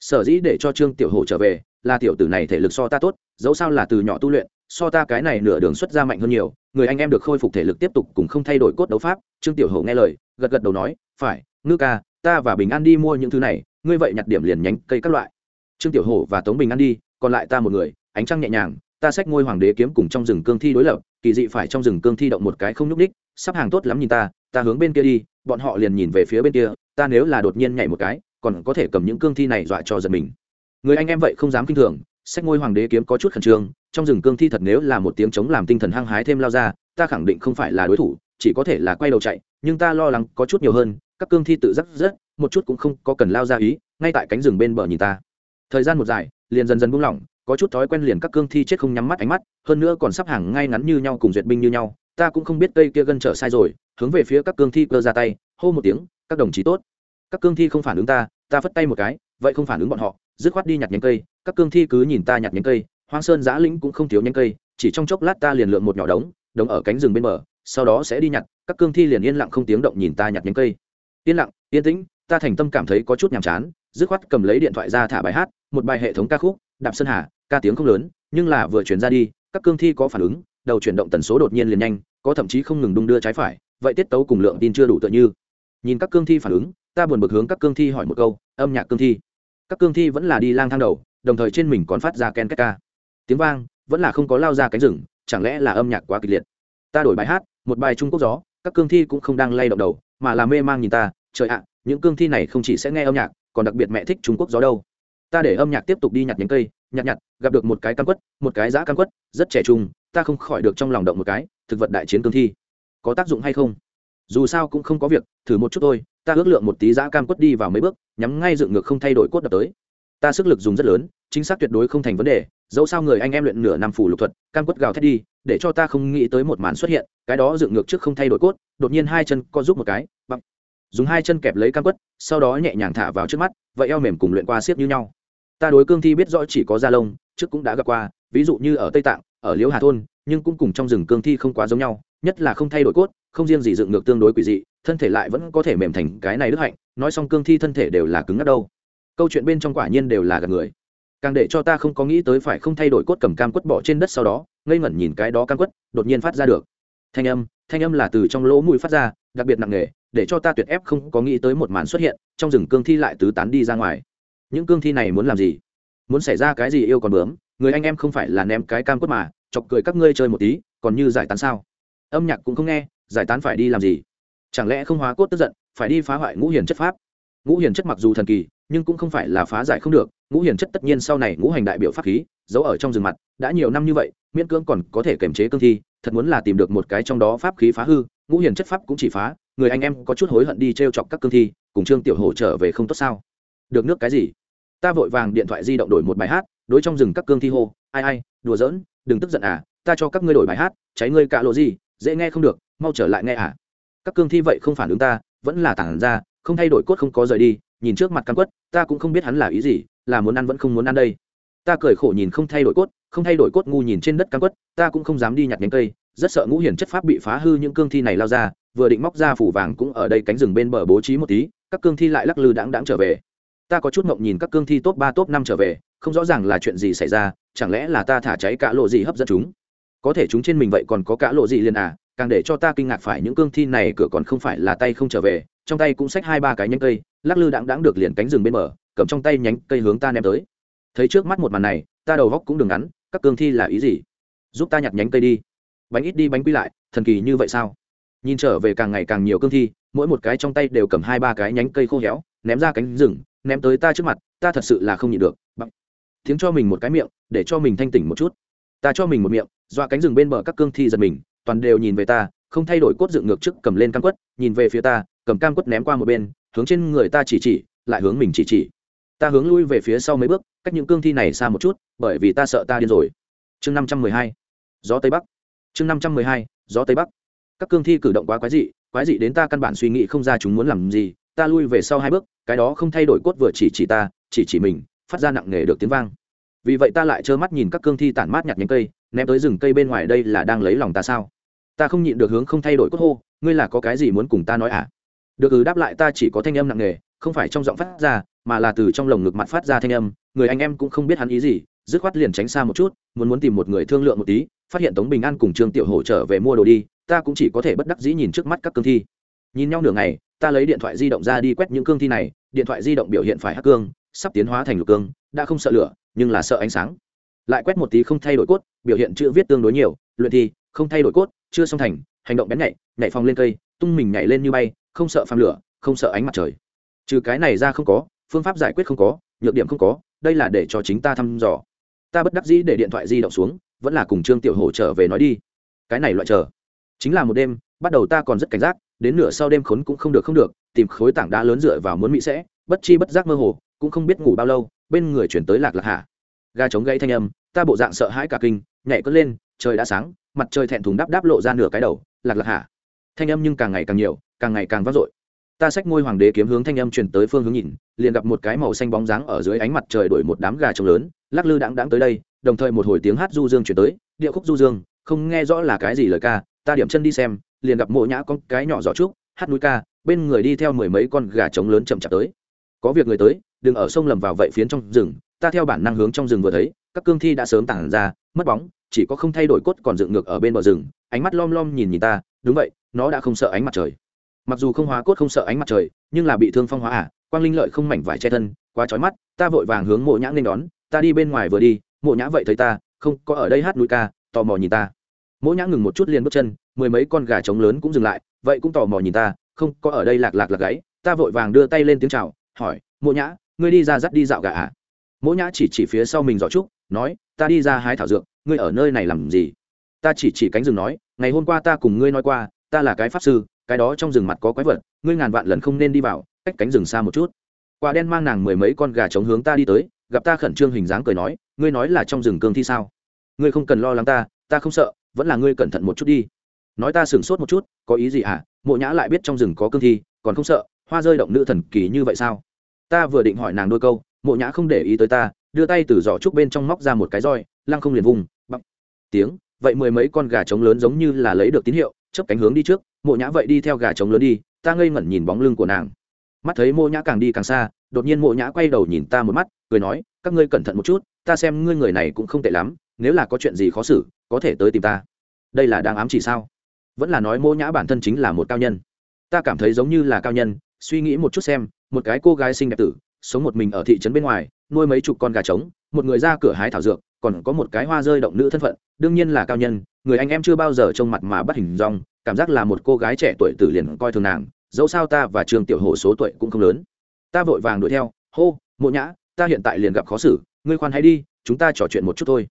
Sở dĩ để cho trương tiểu hồ trở về là tiểu tử này thể lực so ta tốt, dẫu sao là từ nhỏ tu luyện, so ta cái này nửa đường xuất ra mạnh hơn nhiều, người anh em được khôi phục thể lực tiếp tục cùng không thay đổi cốt đấu pháp. Trương tiểu hồ nghe lời, gật gật đầu nói, phải, ngư ca, ta và bình an đi mua những thứ này, ngươi vậy nhặt điểm liền nhánh cây các loại. Trương tiểu hổ và tống bình an đi, còn lại ta một người, ánh trăng nhẹ nhàng, ta xách ngôi hoàng đế kiếm cùng trong rừng cương thi đối lập, kỳ dị phải trong rừng cương thi động một cái không nhúc ních sắp hàng tốt lắm nhìn ta ta hướng bên kia đi, bọn họ liền nhìn về phía bên kia, ta nếu là đột nhiên nhảy một cái, còn có thể cầm những cương thi này dọa cho giật mình người anh em vậy không dám kinh thường, sách ngôi hoàng đế kiếm có chút khẩn trương, trong rừng cương thi thật nếu là một tiếng chống làm tinh thần hăng hái thêm lao ra, ta khẳng định không phải là đối thủ, chỉ có thể là quay đầu chạy, nhưng ta lo lắng có chút nhiều hơn, các cương thi tự dắt rất, một chút cũng không có cần lao ra ý, ngay tại cánh rừng bên bờ nhìn ta. Thời gian một dài, liền dần dần buông lỏng, có chút thói quen liền các cương thi chết không nhắm mắt ánh mắt, hơn nữa còn sắp hàng ngay ngắn như nhau cùng duyệt binh như nhau, ta cũng không biết cây kia gân trở sai rồi, hướng về phía các cương thi cơ ra tay, hô một tiếng, các đồng chí tốt. Các cương thi không phản ứng ta ta phất tay một cái vậy không phản ứng bọn họ, dứt khoát đi nhặt nhánh cây, các cương thi cứ nhìn ta nhặt nhánh cây, hoang sơn giã lĩnh cũng không thiếu nhánh cây, chỉ trong chốc lát ta liền lượng một nhỏ đống đống ở cánh rừng bên bờ, sau đó sẽ đi nhặt, các cương thi liền yên lặng không tiếng động nhìn ta nhặt nhánh cây. Yên lặng, yên tĩnh, ta thành tâm cảm thấy có chút nhàm chán, dứt khoát cầm lấy điện thoại ra thả bài hát, một bài hệ thống ca khúc, đạp sơn hà, ca tiếng không lớn, nhưng là vừa chuyển ra đi, các cương thi có phản ứng, đầu chuyển động tần số đột nhiên liền nhanh, có thậm chí không ngừng đung đưa trái phải, vậy tiết tấu cùng lượng tin chưa đủ tựa như. Nhìn các cương thi phản ứng ta buồn bực hướng các cương thi hỏi một câu, âm nhạc cương thi. Các cương thi vẫn là đi lang thang đầu, đồng thời trên mình còn phát ra ken két ca. Tiếng vang, vẫn là không có lao ra cánh rừng, chẳng lẽ là âm nhạc quá kịch liệt? Ta đổi bài hát, một bài trung quốc gió, các cương thi cũng không đang lay động đầu, mà là mê mang nhìn ta, trời ạ, những cương thi này không chỉ sẽ nghe âm nhạc, còn đặc biệt mẹ thích trung quốc gió đâu. Ta để âm nhạc tiếp tục đi nhặt nhánh cây, nhặt nhặt, gặp được một cái căn quất, một cái giã căn quất, rất trẻ trung, ta không khỏi được trong lòng động một cái, thực vật đại chiến cương thi. Có tác dụng hay không? Dù sao cũng không có việc, thử một chút thôi, ta ước lượng một tí giã cam quất đi vào mấy bước, nhắm ngay dựng ngược không thay đổi cốt đập tới. Ta sức lực dùng rất lớn, chính xác tuyệt đối không thành vấn đề, dẫu sao người anh em luyện nửa năm phủ lục thuật, cam quất gào thét đi, để cho ta không nghĩ tới một màn xuất hiện, cái đó dựng ngược trước không thay đổi cốt, đột nhiên hai chân co giúp một cái bằng dùng hai chân kẹp lấy cam quất, sau đó nhẹ nhàng thả vào trước mắt, vậy eo mềm cùng luyện qua siết như nhau. Ta đối cương thi biết rõ chỉ có da lông, trước cũng đã gặp qua, ví dụ như ở tây tạng, ở liễu hà thôn, nhưng cũng cùng trong rừng cương thi không quá giống nhau, nhất là không thay đổi cốt không riêng gì dựng ngược tương đối quỷ dị, thân thể lại vẫn có thể mềm thành cái này đức hạnh, nói xong cương thi thân thể đều là cứng ngắt đâu. Câu chuyện bên trong quả nhiên đều là gạt người. Càng để cho ta không có nghĩ tới phải không thay đổi cốt cầm cam quất bỏ trên đất sau đó, ngây ngẩn nhìn cái đó cam quất, đột nhiên phát ra được. Thanh âm thanh âm là từ trong lỗ mũi phát ra, đặc biệt nặng nề, để cho ta tuyệt ép không có nghĩ tới một màn xuất hiện, trong rừng cương thi lại tứ tán đi ra ngoài. Những cương thi này muốn làm gì? Muốn xảy ra cái gì yêu còn bướm? Người anh em không phải là ném cái cam quất mà, chọc cười các ngươi chơi một tí, còn như giải tán sao? Âm nhạc cũng không nghe giải tán phải đi làm gì? Chẳng lẽ không hóa cốt tức giận, phải đi phá hoại ngũ hiền chất pháp? Ngũ hiền chất mặc dù thần kỳ, nhưng cũng không phải là phá giải không được. Ngũ hiền chất tất nhiên sau này ngũ hành đại biểu pháp khí, giấu ở trong rừng mặt, đã nhiều năm như vậy, miễn cưỡng còn có thể kiềm chế cương thi, thật muốn là tìm được một cái trong đó pháp khí phá hư, ngũ hiền chất pháp cũng chỉ phá, người anh em có chút hối hận đi t r e o chọc các cương thi, cùng trương tiểu hổ trở về không tốt sao? Được nước cái gì? Ta vội vàng điện thoại di động đổi một bài hát, đối trong rừng các cương thi hô, ai ai, đùa giỡn, đừng tức giận à ta cho các ngươi đổi bài hát, cháy ngươi cả lộ gì, dễ nghe không được mau trở lại nghe à các cương thi vậy không phản ứng ta, vẫn là tản ra, không thay đổi cốt không có rời đi, nhìn trước mặt căn quất, ta cũng không biết hắn là ý gì, là muốn ăn vẫn không muốn ăn đây. Ta cười khổ nhìn không thay đổi cốt, không thay đổi cốt ngu nhìn trên đất căn quất, ta cũng không dám đi nhặt nhánh cây, rất sợ ngũ hiển chất pháp bị phá hư những cương thi này lao ra, vừa định móc ra phủ vàng cũng ở đây cánh rừng bên bờ bố trí một tí, các cương thi lại lắc lư đáng đáng trở về. Ta có chút mộng nhìn các cương thi top ba, top năm trở về, không rõ ràng là chuyện gì xảy ra, chẳng lẽ là ta thả cháy cả lộ gì hấp dẫn chúng? Có thể chúng trên mình vậy còn có cả lộ gì liền à? Càng để cho ta kinh ngạc phải những cương thi này cửa còn không phải là tay không trở về, trong tay cũng xách hai ba cái nhánh cây, lắc lư đãng đãng được liền cánh rừng bên bờ, cầm trong tay nhánh cây hướng ta ném tới. Thấy trước mắt một màn này, ta đầu góc cũng đừng ngắn, các cương thi là ý gì? Giúp ta nhặt nhánh cây đi. Bánh ít đi bánh quy lại, thần kỳ như vậy sao? Nhìn trở về càng ngày càng nhiều cương thi, mỗi một cái trong tay đều cầm hai ba cái nhánh cây khô héo, ném ra cánh rừng, ném tới ta trước mặt, ta thật sự là không nhịn được. Bằng tiếng cho mình một cái miệng, để cho mình thanh tỉnh một chút. Ta cho mình một miệng, dọa cánh rừng bên bờ các cương thi giật mình toàn đều nhìn về ta, không thay đổi cốt dựng ngược trước cầm lên cam quất, nhìn về phía ta, cầm cam quất ném qua một bên, hướng trên người ta chỉ chỉ, lại hướng mình chỉ chỉ. Ta hướng lui về phía sau mấy bước, cách những cương thi này xa một chút, bởi vì ta sợ ta điên rồi. Chương năm trăm mười hai, gió tây bắc. Chương năm trăm mười hai, gió tây bắc. Các cương thi cử động quá quái dị quái dị đến ta căn bản suy nghĩ không ra chúng muốn làm gì, ta lui về sau hai bước, cái đó không thay đổi cốt vừa chỉ chỉ ta, chỉ chỉ mình, phát ra nặng nề được tiếng vang. Vì vậy ta lại trơ mắt nhìn các cương thi tản mát nhặt nhánh cây, ném tới rừng cây bên ngoài đây là đang lấy lòng ta sao? Ta không nhịn được hướng không thay đổi cốt hô, ngươi là có cái gì muốn cùng ta nói à? Được ừ đáp lại ta chỉ có thanh âm nặng nề, không phải trong giọng phát ra, mà là từ trong lồng ngực mặt phát ra thanh âm, người anh em cũng không biết hắn ý gì, dứt khoát liền tránh xa một chút, muốn muốn tìm một người thương lượng một tí, phát hiện tống bình an cùng trương tiểu hổ trở về mua đồ đi, ta cũng chỉ có thể bất đắc dĩ nhìn trước mắt các cương thi. Nhìn nhau nửa ngày, ta lấy điện thoại di động ra đi quét những cương thi này, điện thoại di động biểu hiện phải hắc cương, sắp tiến hóa thành lục cương, đã không sợ lửa, nhưng là sợ ánh sáng. Lại quét một tí không thay đổi cốt, biểu hiện chữ viết tương đối nhiều, luyện thi, không thay đổi cốt chưa xong thành, hành động bén nhạy, nhảy phòng lên cây, tung mình nhảy lên như bay, không sợ phàm lửa, không sợ ánh mặt trời. Trừ cái này ra không có, phương pháp giải quyết không có, nhược điểm không có, đây là để cho chính ta thăm dò. Ta bất đắc dĩ để điện thoại di động xuống, vẫn là cùng trương tiểu hổ trở về nói đi. Cái này loại chờ. Chính là một đêm, bắt đầu ta còn rất cảnh giác, đến nửa sau đêm khốn cũng không được không được, tìm khối tảng đá lớn dựa vào muốn mỹ sẽ, bất chi bất giác mơ hồ, cũng không biết ngủ bao lâu, bên người chuyển tới lạc lạc hạ. Ga chống gãy thanh âm, ta bộ dạng sợ hãi cả kinh, nhảy cất lên, trời đã sáng mặt trời thẹn thùng đáp đáp lộ ra nửa cái đầu, lạc lạc hạ thanh âm nhưng càng ngày càng nhiều, càng ngày càng vang dội. Ta xách ngôi hoàng đế kiếm hướng thanh âm truyền tới phương hướng nhìn, liền gặp một cái màu xanh bóng dáng ở dưới ánh mặt trời đổi một đám gà trống lớn, lắc lư đãng đãng tới đây, đồng thời một hồi tiếng hát du dương chuyển tới, điệu khúc du dương, không nghe rõ là cái gì lời ca, ta điểm chân đi xem, liền gặp mộ nhã con cái nhỏ giỏ trúc, hát núi ca, bên người đi theo mười mấy con gà trống lớn chậm chạp tới. Có việc người tới, đừng ở sông lầm vào vậy phiến trong rừng, ta theo bản năng hướng trong rừng vừa thấy, các cương thi đã sớm tản ra mất bóng, chỉ có không thay đổi cốt còn dựng ngược ở bên bờ rừng, ánh mắt lom lom nhìn nhìn ta, đúng vậy, nó đã không sợ ánh mặt trời. Mặc dù không hóa cốt không sợ ánh mặt trời, nhưng là bị thương phong hóa à quang linh lợi không mảnh vải che thân, quá trói mắt, ta vội vàng hướng mộ nhã nên đón, ta đi bên ngoài vừa đi, mộ nhã vậy thấy ta, không, có ở đây hát núi ca, tò mò nhìn ta. Mộ nhã ngừng một chút liền bước chân, mười mấy con gà trống lớn cũng dừng lại, vậy cũng tò mò nhìn ta, không, có ở đây lạc lạc lạc gáy ta vội vàng đưa tay lên tiếng chào, hỏi, mộ nhã, ngươi đi ra dắt đi dạo gà à? Mộ nhã chỉ chỉ phía sau mình giỏ trúc nói, ta đi ra hái thảo dược, ngươi ở nơi này làm gì? Ta chỉ chỉ cánh rừng nói, ngày hôm qua ta cùng ngươi nói qua, ta là cái pháp sư, cái đó trong rừng mặt có quái vật, ngươi ngàn vạn lần không nên đi vào, cách cánh rừng xa một chút. Quả đen mang nàng mười mấy con gà chống hướng ta đi tới, gặp ta khẩn trương hình dáng cười nói, ngươi nói là trong rừng cương thi sao? Ngươi không cần lo lắng ta ta không sợ, vẫn là ngươi cẩn thận một chút đi. Nói ta sửng sốt một chút, có ý gì hả? À? mộ nhã lại biết trong rừng có cương thi, còn không sợ, hoa rơi động nữ thần kỳ như vậy sao? Ta vừa định hỏi nàng đôi câu, mộ nhã không để ý tới ta đưa tay từ giỏ trúc bên trong móc ra một cái roi, lăng không liền vùng bắp tiếng, vậy mười mấy con gà trống lớn giống như là lấy được tín hiệu chấp cánh hướng đi trước, mộ nhã vậy đi theo gà trống lớn đi, ta ngây ngẩn nhìn bóng lưng của nàng. Mắt thấy mộ nhã càng đi càng xa, đột nhiên mộ nhã quay đầu nhìn ta một mắt, cười nói, các ngươi cẩn thận một chút, ta xem ngươi người này cũng không tệ lắm, nếu là có chuyện gì khó xử, có thể tới tìm ta. Đây là đang ám chỉ sao? Vẫn là nói mộ nhã bản thân chính là một cao nhân. Ta cảm thấy giống như là cao nhân, suy nghĩ một chút xem, một cái cô gái xinh đẹp tử sống một mình ở thị trấn bên ngoài, nuôi mấy chục con gà trống, một người ra cửa hái thảo dược, còn có một cái hoa rơi động nữ thân phận, đương nhiên là cao nhân, người anh em chưa bao giờ trông mặt mà bắt hình rong cảm giác là một cô gái trẻ tuổi tử liền coi thường nàng, dẫu sao ta và trường tiểu hồ số tuổi cũng không lớn. Ta vội vàng đuổi theo, hô, mộ nhã, ta hiện tại liền gặp khó xử, ngươi khoan hãy đi, chúng ta trò chuyện một chút thôi.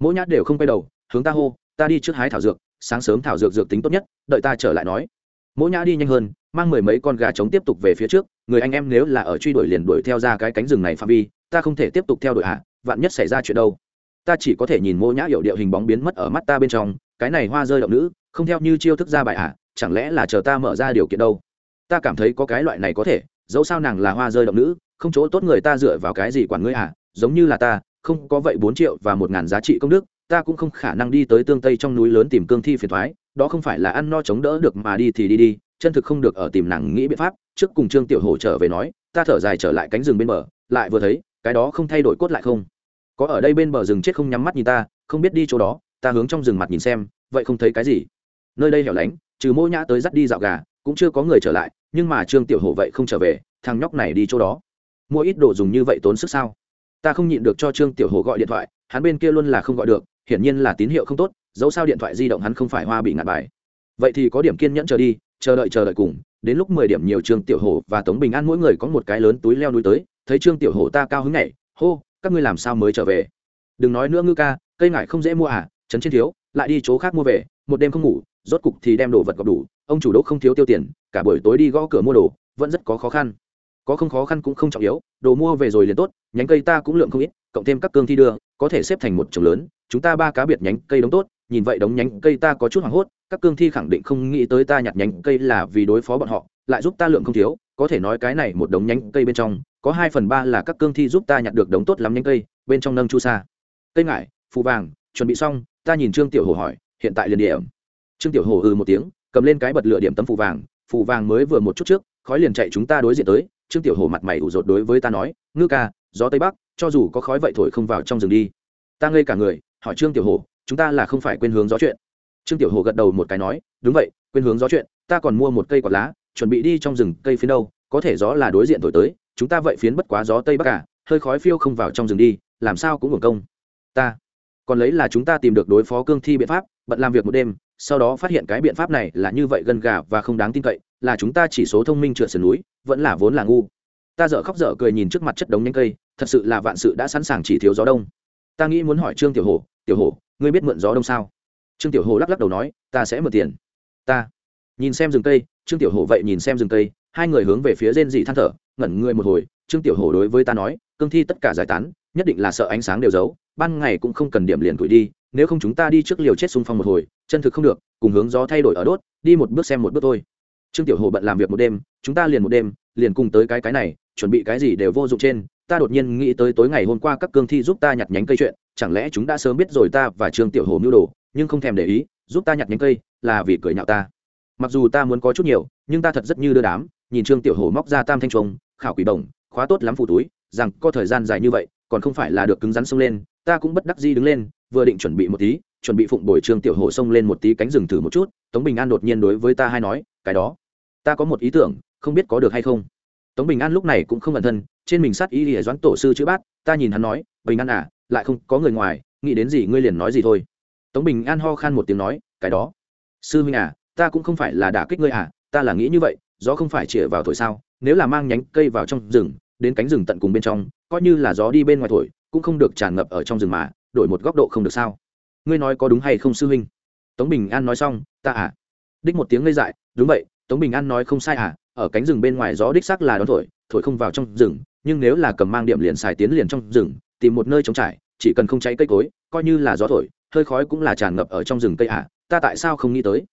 Mỗ nhã đều không quay đầu, hướng ta hô, ta đi trước hái thảo dược, sáng sớm thảo dược dược tính tốt nhất, đợi ta trở lại nói. Mỗ nhã đi nhanh hơn mang mười mấy con gà trống tiếp tục về phía trước, người anh em nếu là ở truy đuổi liền đuổi theo ra cái cánh rừng này phạm vi, ta không thể tiếp tục theo đuổi hạ vạn nhất xảy ra chuyện đâu. Ta chỉ có thể nhìn mô nhã hiệu điệu hình bóng biến mất ở mắt ta bên trong, cái này hoa rơi động nữ, không theo như chiêu thức ra bài hạ chẳng lẽ là chờ ta mở ra điều kiện đâu? Ta cảm thấy có cái loại này có thể, dẫu sao nàng là hoa rơi động nữ, không chỗ tốt người ta dựa vào cái gì quản ngươi à giống như là ta, không có vậy bốn triệu và một ngàn giá trị công đức, ta cũng không khả năng đi tới tương tây trong núi lớn tìm cương thi phiền thoái, đó không phải là ăn no chống đỡ được mà đi thì đi đi chân thực không được ở tìm nàng nghĩ biện pháp, trước cùng trương tiểu hổ trở về nói, ta thở dài trở lại cánh rừng bên bờ, lại vừa thấy, cái đó không thay đổi cốt lại không? Có ở đây bên bờ rừng chết không nhắm mắt nhìn ta, không biết đi chỗ đó, ta hướng trong rừng mặt nhìn xem, vậy không thấy cái gì. Nơi đây hẻo lánh, trừ mỗi nhã tới dắt đi dạo gà, cũng chưa có người trở lại, nhưng mà trương tiểu hổ vậy không trở về, thằng nhóc này đi chỗ đó. Mua ít đồ dùng như vậy tốn sức sao? Ta không nhịn được cho trương tiểu hổ gọi điện thoại, hắn bên kia luôn là không gọi được, hiển nhiên là tín hiệu không tốt, dẫu sao điện thoại di động hắn không phải hoa bị ngạt bài vậy thì có điểm kiên nhẫn chờ đi, chờ đợi chờ đợi cùng. Đến lúc mười điểm nhiều trương tiểu hổ và tống bình an mỗi người có một cái lớn túi leo núi tới, thấy trương tiểu hổ ta cao hứng nhảy, hô, các ngươi làm sao mới trở về? Đừng nói nữa ngư ca, cây ngải không dễ mua à trấn trên thiếu, lại đi chỗ khác mua về, một đêm không ngủ, rốt cục thì đem đồ vật gọp đủ, ông chủ đỗ không thiếu tiêu tiền, cả buổi tối đi gõ cửa mua đồ, vẫn rất có khó khăn. Có không khó khăn cũng không trọng yếu, đồ mua về rồi liền tốt, nhánh cây ta cũng lượng không ít, cộng thêm các cương thi đưa, có thể xếp thành một chồng lớn, chúng ta ba cá biệt nhánh cây đống tốt nhìn vậy đống nhánh cây ta có chút hoảng hốt, các cương thi khẳng định không nghĩ tới ta nhặt nhánh cây là vì đối phó bọn họ, lại giúp ta lượng không thiếu, có thể nói cái này một đống nhánh cây bên trong, có hai phần ba là các cương thi giúp ta nhặt được đống tốt lắm nhánh cây, bên trong nâng chu sa. Cây ngải, phù vàng, chuẩn bị xong, ta nhìn trương tiểu hồ hỏi, hiện tại liền điểm trương tiểu hồ ừ một tiếng, cầm lên cái bật lửa điểm tấm phù vàng phù vàng mới vừa một chút trước, khói liền chạy chúng ta đối diện tới, trương tiểu hồ mặt mày ủ rột đối với ta nói, ngư ca, gió tây bắc, cho dù có khói vậy thổi không vào trong rừng đi. Ta ngây cả người, hỏi trương tiểu hồ chúng ta là không phải quên hướng gió chuyện. Trương tiểu hồ gật đầu một cái nói, đúng vậy, quên hướng gió chuyện, ta còn mua một cây quạt lá, chuẩn bị đi trong rừng cây phía đâu, có thể gió là đối diện thổi tới, chúng ta vậy phiến bất quá gió tây bắc cả hơi khói phiêu không vào trong rừng đi, làm sao cũng hưởng công. Ta, còn lấy là chúng ta tìm được đối phó cương thi biện pháp, bận làm việc một đêm, sau đó phát hiện cái biện pháp này là như vậy gần gà và không đáng tin cậy, là chúng ta chỉ số thông minh trượt sườn núi, vẫn là vốn là ngu. Ta dở khóc dở cười nhìn trước mặt chất đống nhanh cây, thật sự là vạn sự đã sẵn sàng chỉ thiếu gió đông. Ta nghĩ muốn hỏi trương tiểu hồ tiểu hồ ngươi biết mượn gió đông sao? Trương tiểu hồ lắc lắc đầu nói, ta sẽ mượn tiền. Ta. Nhìn xem rừng cây, trương tiểu hồ vậy nhìn xem rừng cây, hai người hướng về phía rên dị than thở, ngẩn người một hồi, trương tiểu hồ đối với ta nói, cương thi tất cả giải tán, nhất định là sợ ánh sáng đều giấu, ban ngày cũng không cần điểm liền tuổi đi, nếu không chúng ta đi trước liều chết xung phong một hồi, chân thực không được, cùng hướng gió thay đổi ở đốt, đi một bước xem một bước thôi. Trương tiểu hồ bận làm việc một đêm, chúng ta liền một đêm, liền cùng tới cái cái này, chuẩn bị cái gì đều vô dụng trên, ta đột nhiên nghĩ tới tối ngày hôm qua các cương thi giúp ta nhặt nhánh cây chuyện chẳng lẽ chúng đã sớm biết rồi ta và trương tiểu hồ mưu đồ, nhưng không thèm để ý, giúp ta nhặt nhánh cây, là vì cười nhạo ta. Mặc dù ta muốn có chút nhiều, nhưng ta thật rất như đưa đám, nhìn trương tiểu hồ móc ra tam thanh trống khảo quỷ đồng, khóa tốt lắm phụ túi, rằng có thời gian dài như vậy, còn không phải là được cứng rắn xông lên, ta cũng bất đắc di đứng lên, vừa định chuẩn bị một tí, chuẩn bị phụng bồi trương tiểu hồ xông lên một tí cánh rừng thử một chút, tống bình an đột nhiên đối với ta hay nói, cái đó, ta có một ý tưởng, không biết có được hay không. Tống bình an lúc này cũng không ẩn thân, trên mình sát ý lìa doãn tổ sư chữ bát, ta nhìn hắn nói, bình an à lại không có người ngoài, nghĩ đến gì ngươi liền nói gì thôi. Tống bình an ho khan một tiếng nói, cái đó, sư huynh à ta cũng không phải là đả kích ngươi à ta là nghĩ như vậy, gió không phải chĩa vào thổi sao, nếu là mang nhánh cây vào trong rừng, đến cánh rừng tận cùng bên trong, coi như là gió đi bên ngoài thổi, cũng không được tràn ngập ở trong rừng mà, đổi một góc độ không được sao? Ngươi nói có đúng hay không, sư huynh? Tống bình an nói xong, ta à. Đích một tiếng ngây dại, đúng vậy, tống bình an nói không sai à ở cánh rừng bên ngoài gió đích xác là đón thổi thổi không vào trong rừng, nhưng nếu là cầm mang điểm liền xài tiến liền trong rừng tìm một nơi trống trải, chỉ cần không cháy cây cối, coi như là gió thổi, hơi khói cũng là tràn ngập ở trong rừng cây à ta tại sao không nghĩ tới?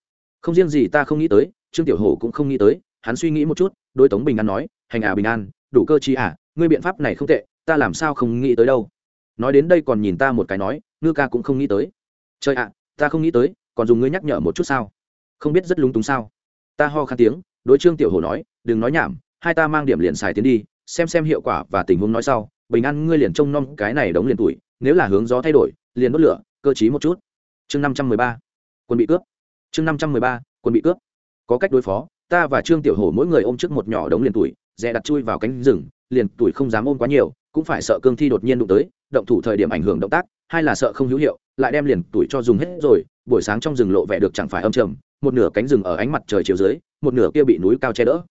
Không riêng gì ta không nghĩ tới, trương tiểu hổ cũng không nghĩ tới, hắn suy nghĩ một chút đôi tống bình an nói, hành à bình an, đủ cơ chi à ngươi biện pháp này không tệ, ta làm sao không nghĩ tới đâu? Nói đến đây còn nhìn ta một cái nói, ngư ca cũng không nghĩ tới. Trời ạ, ta không nghĩ tới, còn dùng ngươi nhắc nhở một chút sao? Không biết rất lúng túng sao? Ta ho khan tiếng, đối trương tiểu hồ nói, đừng nói nhảm, hai ta mang điểm liền xài tiến đi, xem xem hiệu quả và tình huống nói sau bình an, ngươi liền trông nom cái này đống liền tuổi, nếu là hướng gió thay đổi, liền đốt lửa, cơ chí một chút. Chương năm trăm mười ba, quân bị cướp. Chương năm trăm mười ba, quân bị cướp. Có cách đối phó, ta và trương tiểu hồ mỗi người ôm trước một nhỏ đống liền tuổi dè đặt chui vào cánh rừng, liền tuổi không dám ôm quá nhiều, cũng phải sợ cương thi đột nhiên đụng tới, động thủ thời điểm ảnh hưởng động tác hay là sợ không hữu hiệu, lại đem liền tuổi cho dùng hết rồi, buổi sáng trong rừng lộ vẻ được chẳng phải âm trầm, một nửa cánh rừng ở ánh mặt trời chiều dưới, một nửa kia bị núi cao che đỡ.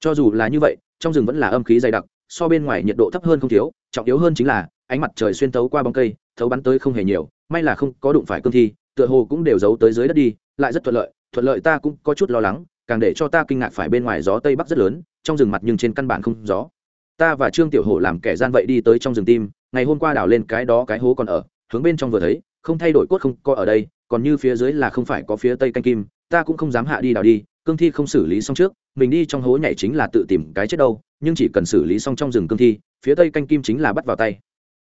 Cho dù là như vậy, trong rừng vẫn là âm khí dày đặc so bên ngoài nhiệt độ thấp hơn không thiếu, trọng yếu hơn chính là, ánh mặt trời xuyên tấu qua bóng cây, thấu bắn tới không hề nhiều, may là không có đụng phải cương thi, tựa hồ cũng đều giấu tới dưới đất đi, lại rất thuận lợi thuận lợi ta cũng có chút lo lắng, càng để cho ta kinh ngạc phải bên ngoài gió tây bắc rất lớn, trong rừng mặt nhưng trên căn bản không gió. Ta và trương tiểu hổ làm kẻ gian vậy đi tới trong rừng tim, ngày hôm qua đào lên cái đó cái hố còn ở, hướng bên trong vừa thấy, không thay đổi cốt không có ở đây, còn như phía dưới là không phải có phía tây canh kim, ta cũng không dám hạ đi đào đi, cương thi không xử lý xong trước, mình đi trong hố nhảy chính là tự tìm cái chết đâu nhưng chỉ cần xử lý xong trong rừng cương thi, phía tây canh kim chính là bắt vào tay.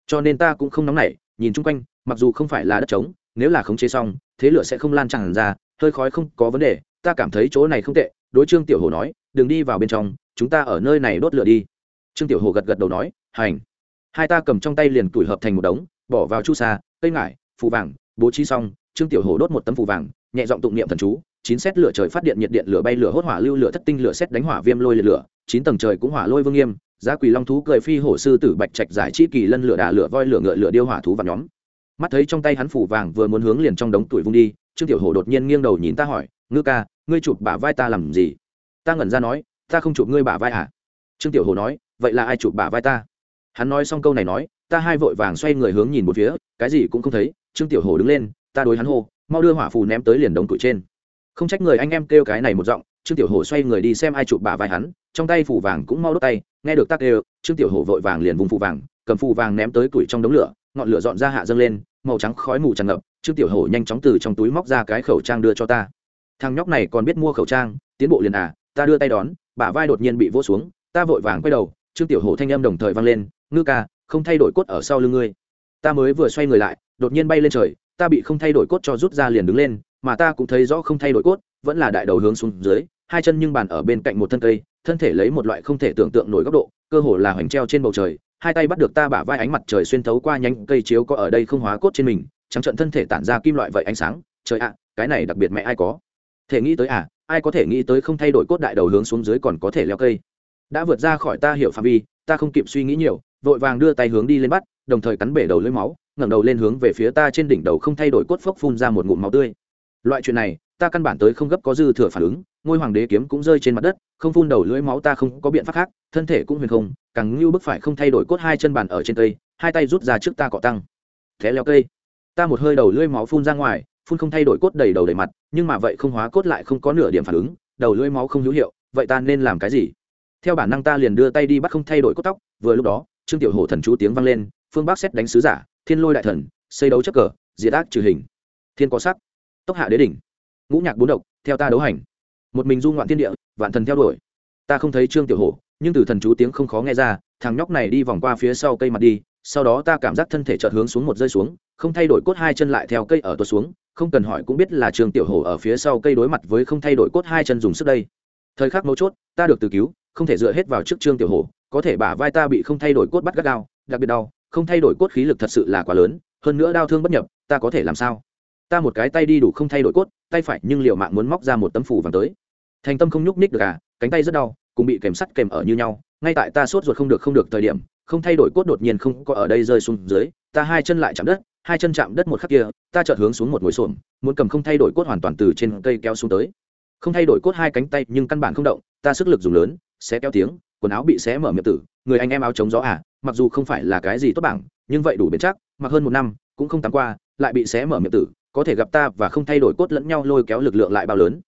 Cho nên ta cũng không nóng nảy, nhìn chung quanh, mặc dù không phải là đất trống, nếu là khống chế xong, thế lửa sẽ không lan tràn ra, hơi khói không có vấn đề, ta cảm thấy chỗ này không tệ, đối trương tiểu hồ nói, đừng đi vào bên trong, chúng ta ở nơi này đốt lửa đi. Trương tiểu hồ gật gật đầu nói, hành. Hai ta cầm trong tay liền tủi hợp thành một đống, bỏ vào chu sa, cây ngải, phù vàng, bố trí xong, trương tiểu hồ đốt một tấm phù vàng, nhẹ giọng tụng niệm thần chú chín xét lửa trời phát điện nhiệt điện lửa bay lửa hốt hỏa lưu lửa thất tinh lửa xét đánh hỏa viêm lôi liệt lửa, chín tầng trời cũng hỏa lôi vương nghiêm, giá quỳ long thú cười phi hổ sư tử bạch trạch giải chi kỳ lân lửa đà lửa voi lửa ngựa lửa điêu hỏa thú và nhóm. Mắt thấy trong tay hắn phủ vàng vừa muốn hướng liền trong đống tuổi vung đi, trương tiểu hổ đột nhiên nghiêng đầu nhìn ta hỏi, ngư ca, ngươi chụp bả vai ta làm gì? Ta ngẩn ra nói, ta không chụp ngươi bả vai à? Trương tiểu hổ nói, vậy là ai chụp bả vai ta? Hắn nói xong câu này nói, ta hai vội vàng xoay người hướng nhìn một phía, cái gì cũng không thấy, trương tiểu hổ đứng lên, ta đối hắn hô, mau đưa hỏa phù ném tới liền đống tuổi trên không trách người anh em kêu cái này một giọng, trương tiểu hổ xoay người đi xem ai chụp bả vai hắn, trong tay phủ vàng cũng mau đốt tay, nghe được tắc đều, trương tiểu hổ vội vàng liền vùng phủ vàng, cầm phủ vàng ném tới tuổi trong đống lửa, ngọn lửa dọn ra hạ dâng lên, màu trắng khói mù tràn ngập, trương tiểu hổ nhanh chóng từ trong túi móc ra cái khẩu trang đưa cho ta. Thằng nhóc này còn biết mua khẩu trang, tiến bộ liền à ta đưa tay đón, bả vai đột nhiên bị vỗ xuống, ta vội vàng quay đầu, trương tiểu hổ thanh âm đồng thời vang lên, ngư ca, không thay đổi cốt ở sau lưng ngươi. Ta mới vừa xoay người lại, đột nhiên bay lên trời, ta bị không thay đổi cốt cho rút ra liền đứng lên mà ta cũng thấy rõ không thay đổi cốt, vẫn là đại đầu hướng xuống dưới, hai chân nhưng bàn ở bên cạnh một thân cây, thân thể lấy một loại không thể tưởng tượng nổi góc độ, cơ hồ là hoành treo trên bầu trời, hai tay bắt được ta bả vai ánh mặt trời xuyên thấu qua nhánh cây chiếu có ở đây không hóa cốt trên mình, trắng trận thân thể tản ra kim loại vậy ánh sáng, trời ạ à, cái này đặc biệt mẹ ai có? Thể nghĩ tới à ai có thể nghĩ tới không thay đổi cốt đại đầu hướng xuống dưới còn có thể leo cây? Đã vượt ra khỏi ta hiểu phạm vi, ta không kịp suy nghĩ nhiều, vội vàng đưa tay hướng đi lên bắt, đồng thời cắn bể đầu lưỡi máu, ngẩng đầu lên hướng về phía ta trên đỉnh đầu không thay đổi cốt phốc phun ra một ngụm máu tươi loại chuyện này, ta căn bản tới không gấp có dư thừa phản ứng, ngôi hoàng đế kiếm cũng rơi trên mặt đất, không phun đầu lưỡi máu ta không có biện pháp khác, thân thể cũng huyền không, càng ngưu bức phải không thay đổi cốt hai chân bàn ở trên cây, hai tay rút ra trước ta cọ tăng. Thế leo cây. Ta một hơi đầu lưỡi máu phun ra ngoài, phun không thay đổi cốt đầy đầu đầy mặt, nhưng mà vậy không hóa cốt lại không có nửa điểm phản ứng, đầu lưỡi máu không hữu hiệu, vậy ta nên làm cái gì? Theo bản năng ta liền đưa tay đi bắt không thay đổi cốt tóc, vừa lúc đó, trương tiểu hổ thần chú tiếng vang lên, phương bắc xét đánh sứ giả, thiên lôi đại thần, xây đấu chất cờ, diệt ác trừ hình. Thiên có sắc tốc hạ đế đỉnh. Ngũ nhạc bốn độc, theo ta đấu hành. Một mình du ngoạn thiên địa, vạn thần theo đuổi. Ta không thấy trương tiểu hổ, nhưng từ thần chú tiếng không khó nghe ra, thằng nhóc này đi vòng qua phía sau cây mặt đi, sau đó ta cảm giác thân thể chợt hướng xuống một rơi xuống, không thay đổi cốt hai chân lại theo cây ở tuột xuống, không cần hỏi cũng biết là trường tiểu hổ ở phía sau cây đối mặt với không thay đổi cốt hai chân dùng sức đây. Thời khắc mấu chốt, ta được từ cứu, không thể dựa hết vào trước trương tiểu hổ, có thể bả vai ta bị không thay đổi cốt bắt gắt đau đặc biệt đau, không thay đổi cốt khí lực thật sự là quá lớn, hơn nữa đau thương bất nhập, ta có thể làm sao? Ta một cái tay đi đủ không thay đổi cốt, tay phải nhưng liệu mạng muốn móc ra một tấm phủ vàng tới. Thành tâm không nhúc ních được à cánh tay rất đau cũng bị kèm sắt kèm ở như nhau, ngay tại ta sốt ruột không được không được thời điểm, không thay đổi cốt đột nhiên không có ở đây rơi xuống dưới, ta hai chân lại chạm đất, hai chân chạm đất một khắc kia, ta chợt hướng xuống một ngồi xổm, muốn cầm không thay đổi cốt hoàn toàn từ trên cây kéo xuống tới. Không thay đổi cốt hai cánh tay nhưng căn bản không động, ta sức lực dùng lớn sẽ kéo tiếng, quần áo bị xé mở miệng tử, người anh em áo chống gió à mặc dù không phải là cái gì tốt bảng, nhưng vậy đủ bền chắc, mặc hơn một năm, cũng không tắm qua, lại bị xé mở miệng tử có thể gặp ta và không thay đổi cốt lẫn nhau lôi kéo lực lượng lại bao lớn.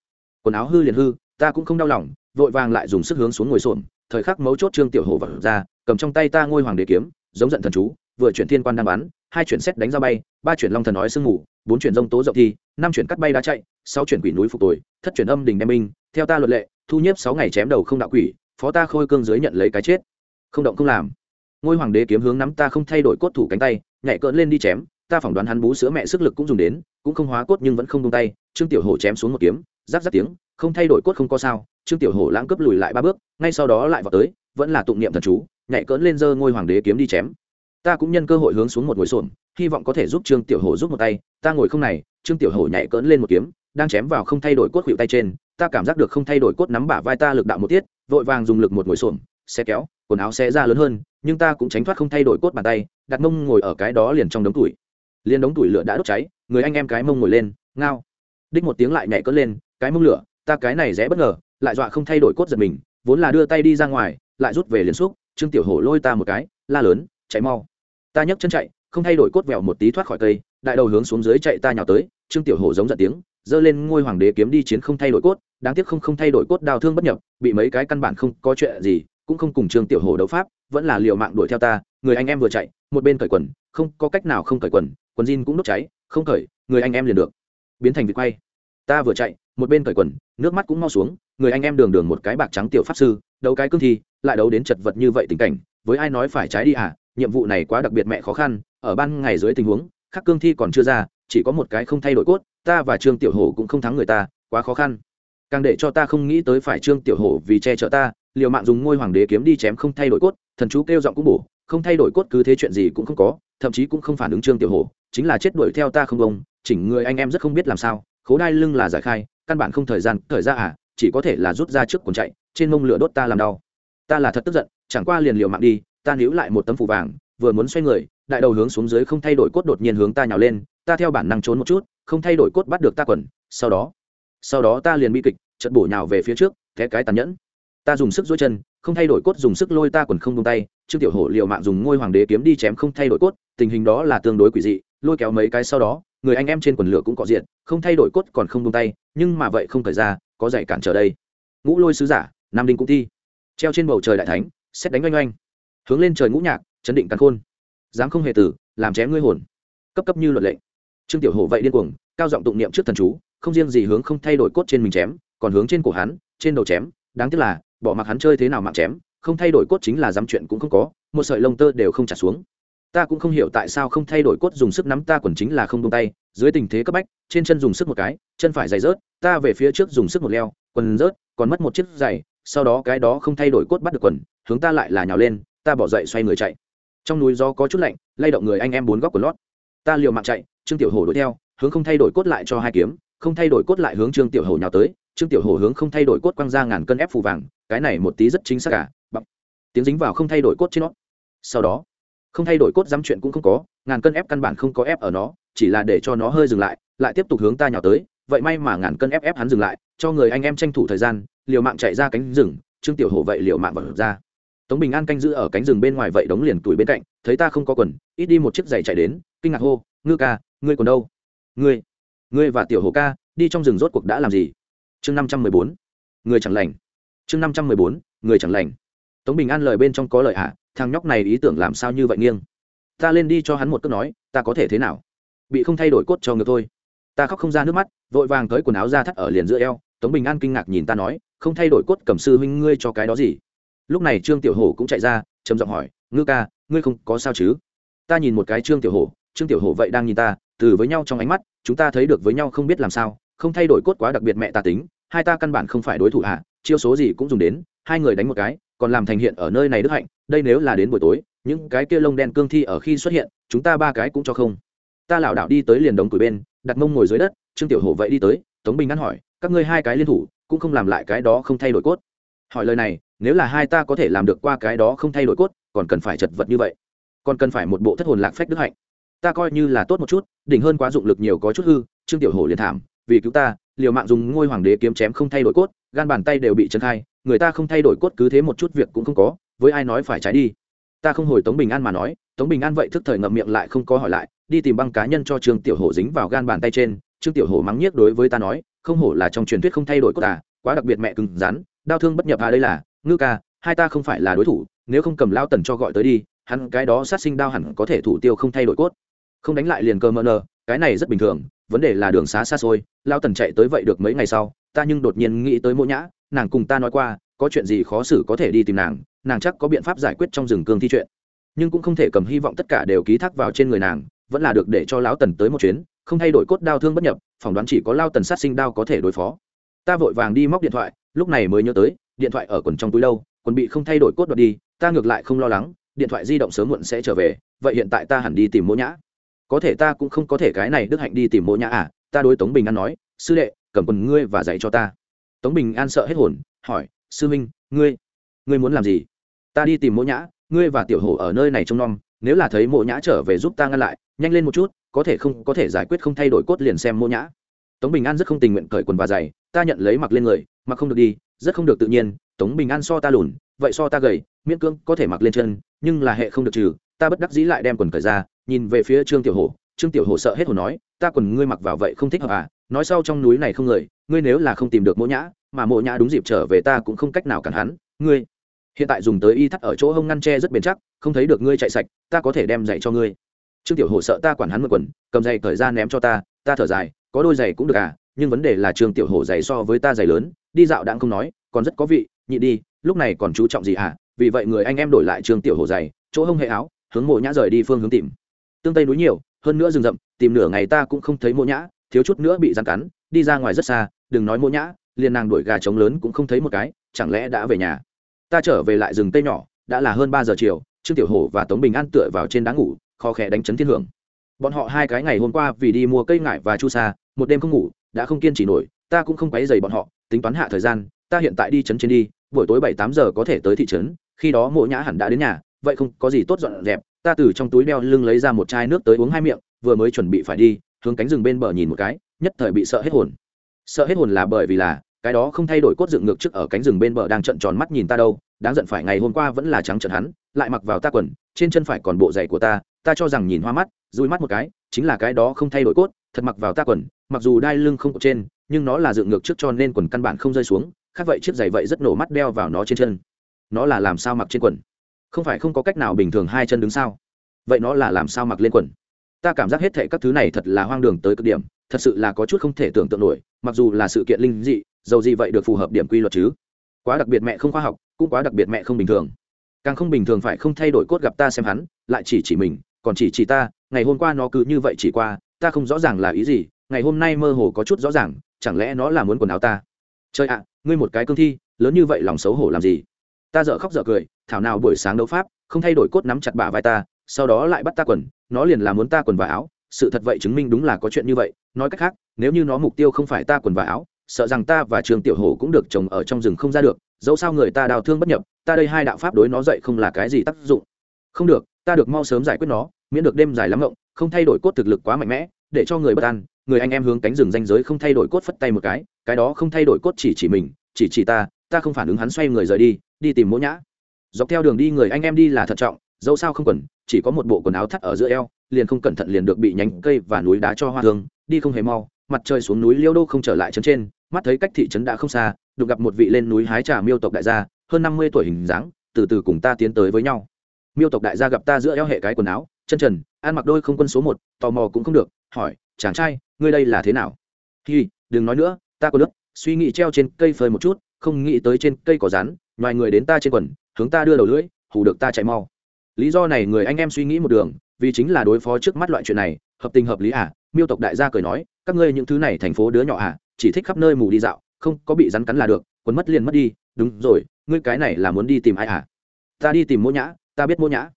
Quần áo hư liền hư, ta cũng không đau lòng, vội vàng lại dùng sức hướng xuống ngồi xổm. Thời khắc mấu chốt trương tiểu hổ vật ra, cầm trong tay ta ngôi hoàng đế kiếm, giống giận thần chú, vừa chuyển thiên quan đang bắn, hai chuyển xét đánh ra bay, ba chuyển long thần nói sương mù, bốn chuyển rông tố rộng thi, năm chuyển cắt bay đá chạy, sáu chuyển quỷ núi phục tồi, thất chuyển âm đình đem minh theo ta luật lệ, thu nhiếp sáu ngày chém đầu không đạo quỷ, phó ta khôi cương dưới nhận lấy cái chết. Không động không làm. Ngôi hoàng đế kiếm hướng nắm ta không thay đổi cốt thủ cánh tay, nhảy cỡn lên đi chém ta phỏng đoán hắn bú sữa mẹ sức lực cũng dùng đến, cũng không hóa cốt nhưng vẫn không tung tay. Trương tiểu hổ chém xuống một kiếm giáp giáp tiếng, không thay đổi cốt không có sao. Trương tiểu hổ lãng cướp lùi lại ba bước, ngay sau đó lại vào tới, vẫn là tụng niệm thần chú, nhảy cỡn lên giơ ngôi hoàng đế kiếm đi chém. Ta cũng nhân cơ hội hướng xuống một ngồi xổm, hy vọng có thể giúp trương tiểu hổ giúp một tay. Ta ngồi không này, trương tiểu hổ nhảy cỡn lên một kiếm, đang chém vào không thay đổi cốt khuỷu tay trên, ta cảm giác được không thay đổi cốt nắm bả vai ta lực đạo một tiết, vội vàng dùng lực một ngồi xổm xe kéo, quần áo xe ra lớn hơn, nhưng ta cũng tránh thoát không thay đổi cốt bàn tay, đặt mông ngồi ở cái đó liền trong đống tuổi liền đống tuổi lửa đã đốt cháy, người anh em cái mông ngồi lên, ngao. Đích một tiếng lại nhảy cất lên, cái mông lửa, ta cái này rẽ bất ngờ, lại dọa không thay đổi cốt giật mình, vốn là đưa tay đi ra ngoài, lại rút về liền xúc, trương tiểu hổ lôi ta một cái, la lớn, chạy mau. Ta nhấc chân chạy, không thay đổi cốt vẹo một tí thoát khỏi cây, đại đầu hướng xuống dưới chạy ta nhào tới, trương tiểu hổ giống giận tiếng, giơ lên ngôi hoàng đế kiếm đi chiến không thay đổi cốt, đáng tiếc không không thay đổi cốt đào thương bất nhập, bị mấy cái căn bản không có chuyện gì, cũng không cùng trương tiểu hổ đấu pháp, vẫn là liều mạng đuổi theo ta, người anh em vừa chạy, một bên cởi quần, không có cách nào không cởi quần quần jean cũng đốt cháy, không cởi, người anh em liền được. Biến thành vị quay. Ta vừa chạy, một bên cởi quần, nước mắt cũng mau xuống, người anh em đường đường một cái bạc trắng tiểu pháp sư, đấu cái cương thi, lại đấu đến chật vật như vậy tình cảnh, với ai nói phải trái đi à nhiệm vụ này quá đặc biệt mẹ khó khăn, ở ban ngày dưới tình huống khắc cương thi còn chưa ra, chỉ có một cái không thay đổi cốt, ta và trương tiểu hổ cũng không thắng người ta, quá khó khăn. Càng để cho ta không nghĩ tới phải trương tiểu hổ vì che chở ta, liều mạng dùng ngôi hoàng đế kiếm đi chém không thay đổi cốt, thần chú kêu giọng cũng bổ, không thay đổi cốt cứ thế chuyện gì cũng không có, thậm chí cũng không phản ứng trương tiểu hổ chính là chết đuổi theo ta không bông chỉnh người anh em rất không biết làm sao, khố đai lưng là giải khai, căn bản không thời gian thời ra à chỉ có thể là rút ra trước cuốn chạy, trên mông lửa đốt ta làm đau. Ta là thật tức giận, chẳng qua liền liều mạng đi, ta níu lại một tấm phủ vàng, vừa muốn xoay người, đại đầu hướng xuống dưới không thay đổi cốt đột nhiên hướng ta nhào lên, ta theo bản năng trốn một chút, không thay đổi cốt bắt được ta quần, sau đó sau đó ta liền bi kịch chật bổ nhào về phía trước, té cái tàn nhẫn. Ta dùng sức dối chân, không thay đổi cốt dùng sức lôi ta quần không tung tay, trương tiểu hổ liều mạng dùng ngôi hoàng đế kiếm đi chém không thay đổi cốt, tình hình đó là tương đối quỷ dị lôi kéo mấy cái sau đó, người anh em trên quần lửa cũng cọ diện, không thay đổi cốt còn không tung tay, nhưng mà vậy không thời ra, có dạy cản trở đây. Ngũ lôi sứ giả, nam đinh cũng thi. Treo trên bầu trời đại thánh, xét đánh oanh oanh. Hướng lên trời ngũ nhạc, chấn định cắn khôn. Dám không hề tử, làm chém ngươi hồn. Cấp cấp như luật lệ. trương tiểu hổ vậy điên cuồng, cao giọng tụng niệm trước thần chú, không riêng gì hướng không thay đổi cốt trên mình chém, còn hướng trên cổ hắn, trên đầu chém. Đáng tiếc là, bỏ mặc hắn chơi thế nào mạng chém, không thay đổi cốt chính là dám chuyện cũng không có, một sợi lông tơ đều không trả xuống ta cũng không hiểu tại sao không thay đổi cốt dùng sức nắm ta quần chính là không tung tay, dưới tình thế cấp bách, trên chân dùng sức một cái, chân phải giày rớt, ta về phía trước dùng sức một leo, quần rớt, còn mất một chiếc giày, sau đó cái đó không thay đổi cốt bắt được quần, hướng ta lại là nhào lên, ta bỏ dậy xoay người chạy. Trong núi gió có chút lạnh, lay động người anh em bốn góc của lót. Ta liều mạng chạy, trương tiểu hổ đuổi theo, hướng không thay đổi cốt lại cho hai kiếm, không thay đổi cốt lại hướng trương tiểu hổ nhào tới, trương tiểu hổ hướng không thay đổi cốt quăng ra ngàn cân ép phù vàng, cái này một tí rất chính xác cả bọc tiếng dính vào không thay đổi cốt trên nó. Sau đó không thay đổi cốt dám chuyện cũng không có, ngàn cân ép căn bản không có ép ở nó, chỉ là để cho nó hơi dừng lại lại tiếp tục hướng ta nhào tới. Vậy may mà ngàn cân ép ép hắn dừng lại, cho người anh em tranh thủ thời gian, liều mạng chạy ra cánh rừng. Trương tiểu hổ vậy liều mạng vật ra. Tống bình an canh giữ ở cánh rừng bên ngoài vậy đóng liền tuổi bên cạnh, thấy ta không có quần, ít đi một chiếc giày chạy đến, kinh ngạc hô, ngư ca, ngươi còn đâu? Ngươi ngươi và tiểu hổ ca, đi trong rừng rốt cuộc đã làm gì? Chương năm trăm mười bốn. Người chẳng lành. Chương năm trăm mười bốn. Người chẳng lành tống bình an lời bên trong có lời ạ thằng nhóc này ý tưởng làm sao như vậy nghiêng? Ta lên đi cho hắn một cước nói, ta có thể thế nào? Bị không thay đổi cốt cho ngược thôi. Ta khóc không ra nước mắt, vội vàng tới quần áo ra thắt ở liền giữa eo. Tống bình an kinh ngạc nhìn ta nói, không thay đổi cốt cầm sư huynh ngươi cho cái đó gì? Lúc này trương tiểu hổ cũng chạy ra, trầm giọng hỏi, ngư ca, ngươi không có sao chứ? Ta nhìn một cái trương tiểu hổ, trương tiểu hổ vậy đang nhìn ta, từ với nhau trong ánh mắt, chúng ta thấy được với nhau không biết làm sao, không thay đổi cốt quá đặc biệt mẹ ta tính, hai ta căn bản không phải đối thủ hạ chiêu số gì cũng dùng đến, hai người đánh một cái còn làm thành hiện ở nơi này đức hạnh, đây nếu là đến buổi tối, những cái kia lông đen cương thi ở khi xuất hiện, chúng ta ba cái cũng cho không. Ta lảo đảo đi tới liền đống tuổi bên, đặt mông ngồi dưới đất, trương tiểu hổ vậy đi tới, tống bình ngắn hỏi, các ngươi hai cái liên thủ, cũng không làm lại cái đó không thay đổi cốt. Hỏi lời này, nếu là hai ta có thể làm được qua cái đó không thay đổi cốt, còn cần phải chật vật như vậy. Còn cần phải một bộ thất hồn lạc phách đức hạnh. Ta coi như là tốt một chút, đỉnh hơn quá dụng lực nhiều có chút hư, trương tiểu hổ liền thảm, vì cứu ta, liều mạng dùng ngôi hoàng đế kiếm chém không thay đổi cốt, gan bàn tay đều bị chân khai người ta không thay đổi cốt cứ thế một chút việc cũng không có, với ai nói phải trái đi. Ta không hồi tống bình an mà nói, tống bình an vậy thức thời ngậm miệng lại không có hỏi lại, đi tìm băng cá nhân cho trương tiểu hổ dính vào gan bàn tay trên. Trương tiểu hổ mắng nhiếc đối với ta nói, không hổ là trong truyền thuyết không thay đổi cốt ta, quá đặc biệt mẹ cứng rắn, đau thương bất nhập à đây là, ngư ca, hai ta không phải là đối thủ, nếu không cầm lao tần cho gọi tới đi, hắn cái đó sát sinh đao hẳn có thể thủ tiêu không thay đổi cốt. Không đánh lại liền cơ mờ nờ, cái này rất bình thường, vấn đề là đường xá xa xôi, lao tần chạy tới vậy được mấy ngày sau, ta nhưng đột nhiên nghĩ tới mỗi nhã nàng cùng ta nói qua, có chuyện gì khó xử có thể đi tìm nàng nàng chắc có biện pháp giải quyết trong rừng cương thi chuyện. Nhưng cũng không thể cầm hy vọng tất cả đều ký thác vào trên người nàng, vẫn là được để cho lão tần tới một chuyến, không thay đổi cốt đao thương bất nhập, phỏng đoán chỉ có lao tần sát sinh đao có thể đối phó. Ta vội vàng đi móc điện thoại, lúc này mới nhớ tới, điện thoại ở quần trong túi lâu quần bị không thay đổi cốt đoạt đi, ta ngược lại không lo lắng, điện thoại di động sớm muộn sẽ trở về, vậy hiện tại ta hẳn đi tìm mỗ nhã. Có thể ta cũng không có thể cái này đức hạnh đi tìm mỗ nhã à ta đối tống bình an nói, sư đệ, cầm quần ngươi và dạy cho ta tống bình an sợ hết hồn, hỏi, sư minh, ngươi ngươi muốn làm gì? Ta đi tìm mỗ nhã, ngươi và tiểu hổ ở nơi này trông nom, nếu là thấy mỗ nhã trở về giúp ta ngăn lại, nhanh lên một chút, có thể không, có thể giải quyết không thay đổi cốt liền xem mỗ nhã. Tống bình an rất không tình nguyện cởi quần và giày, ta nhận lấy mặc lên người, mặc không được đi, rất không được tự nhiên, tống bình an so ta lùn, vậy so ta gầy, miễn cưỡng có thể mặc lên chân, nhưng là hệ không được trừ, ta bất đắc dĩ lại đem quần cởi ra, nhìn về phía trương tiểu hổ, trương tiểu hổ sợ hết hồn nói, ta quần ngươi mặc vào vậy không thích hợp à nói sau trong núi này không người, ngươi nếu là không tìm được mỗ nhã, mà mỗ nhã đúng dịp trở về ta cũng không cách nào cản hắn, ngươi. Hiện tại dùng tới y thắt ở chỗ hông ngăn tre rất bền chắc, không thấy được ngươi chạy sạch, ta có thể đem giày cho ngươi. Trương tiểu hổ sợ ta quản hắn một quần, cầm giày cởi ra ném cho ta ta thở dài, có đôi giày cũng được à nhưng vấn đề là trương tiểu hổ giày so với ta giày lớn, đi dạo đãng không nói, còn rất có vị, nhị đi, lúc này còn chú trọng gì à vì vậy người anh em đổi lại trương tiểu hổ giày, chỗ hông hệ áo, hướng mộ nhã rời đi phương hướng tìm. Tương tây núi nhiều, hơn nữa rừng rậm, tìm nửa ngày ta cũng không thấy mộ nhã thiếu chút nữa bị rắn cắn, đi ra ngoài rất xa, đừng nói mộ nhã, liền nàng đuổi gà trống lớn cũng không thấy một cái, chẳng lẽ đã về nhà? Ta trở về lại rừng tây nhỏ, đã là hơn ba giờ chiều, trương tiểu hổ và tống bình an tựa vào trên đá ngủ, khó khẽ đánh chấn thiên hưởng. Bọn họ hai cái ngày hôm qua vì đi mua cây ngải và chu sa, một đêm không ngủ, đã không kiên trì nổi, ta cũng không quấy dày bọn họ, tính toán hạ thời gian, ta hiện tại đi chấn trên đi, buổi tối bảy tám giờ có thể tới thị trấn, khi đó mộ nhã hẳn đã đến nhà, vậy không có gì tốt dọn dẹp, ta từ trong túi đeo lưng lấy ra một chai nước tới uống hai miệng, vừa mới chuẩn bị phải đi hướng cánh rừng bên bờ nhìn một cái, nhất thời bị sợ hết hồn. Sợ hết hồn là bởi vì là, cái đó không thay đổi cốt dựng ngược trước ở cánh rừng bên bờ đang trận tròn mắt nhìn ta đâu, đáng giận phải ngày hôm qua vẫn là trắng trận hắn, lại mặc vào ta quần, trên chân phải còn bộ giày của ta ta cho rằng nhìn hoa mắt dùi mắt một cái, chính là cái đó không thay đổi cốt, thật mặc vào ta quần, mặc dù đai lưng không có trên, nhưng nó là dựng ngược trước cho nên quần căn bản không rơi xuống, khác vậy chiếc giày vậy rất nổ mắt đeo vào nó trên chân. Nó là làm sao mặc trên quần? Không phải không có cách nào bình thường hai chân đứng sao? Vậy nó là làm sao mặc lên quần? Ta cảm giác hết thệ các thứ này thật là hoang đường tới cực điểm, thật sự là có chút không thể tưởng tượng nổi, mặc dù là sự kiện linh dị, dầu gì vậy được phù hợp điểm quy luật chứ? Quá đặc biệt mẹ không khoa học, cũng quá đặc biệt mẹ không bình thường. Càng không bình thường phải không thay đổi cốt gặp ta xem hắn, lại chỉ chỉ mình, còn chỉ chỉ ta, ngày hôm qua nó cứ như vậy chỉ qua, ta không rõ ràng là ý gì, ngày hôm nay mơ hồ có chút rõ ràng, chẳng lẽ nó là muốn quần áo ta? Chơi ạ, ngươi một cái cương thi, lớn như vậy lòng xấu hổ làm gì? Ta dợ khóc dợ cười, thảo nào buổi sáng đấu pháp, không thay đổi cốt nắm chặt bả vai ta, sau đó lại bắt ta quần nó liền là muốn ta quần và áo, sự thật vậy chứng minh đúng là có chuyện như vậy, nói cách khác, nếu như nó mục tiêu không phải ta quần và áo, sợ rằng ta và trường tiểu hổ cũng được trồng ở trong rừng không ra được, dẫu sao người ta đào thương bất nhập, ta đây hai đạo pháp đối nó dậy không là cái gì tác dụng. Không được, ta được mau sớm giải quyết nó, miễn được đêm dài lắm ngộng, không thay đổi cốt thực lực quá mạnh mẽ, để cho người bất an, người anh em hướng cánh rừng danh giới không thay đổi cốt phất tay một cái cái đó không thay đổi cốt chỉ chỉ mình, chỉ chỉ ta ta không phản ứng hắn xoay người rời đi đi tìm mỗ nhã. Dọc theo đường đi người anh em đi là thận trọng, dẫu sao không quần chỉ có một bộ quần áo thắt ở giữa eo, liền không cẩn thận liền được bị nhánh cây và núi đá cho hoa thương, đi không hề mau, mặt trời xuống núi liêu đô không trở lại trấn trên, mắt thấy cách thị trấn đã không xa, được gặp một vị lên núi hái trà miêu tộc đại gia, hơn năm mươi tuổi hình dáng, từ từ cùng ta tiến tới với nhau. Miêu tộc đại gia gặp ta giữa eo hệ cái quần áo, chân trần, ăn mặc đôi không quân số một, tò mò cũng không được, hỏi, chàng trai, ngươi đây là thế nào? Hi, đừng nói nữa, ta có nước. Suy nghĩ treo trên cây phơi một chút, không nghĩ tới trên cây có rắn ngoài người đến ta trên quần, hướng ta đưa đầu lưỡi, hù được ta chạy mau lý do này người anh em suy nghĩ một đường, vì chính là đối phó trước mắt loại chuyện này, hợp tình hợp lý à? Miêu tộc đại gia cười nói, các ngươi những thứ này thành phố đứa nhỏ à chỉ thích khắp nơi mù đi dạo, không có bị rắn cắn là được quấn mất liền mất đi, đúng rồi, ngươi cái này là muốn đi tìm ai à? Ta đi tìm mỗ nhã, ta biết mỗ nhã.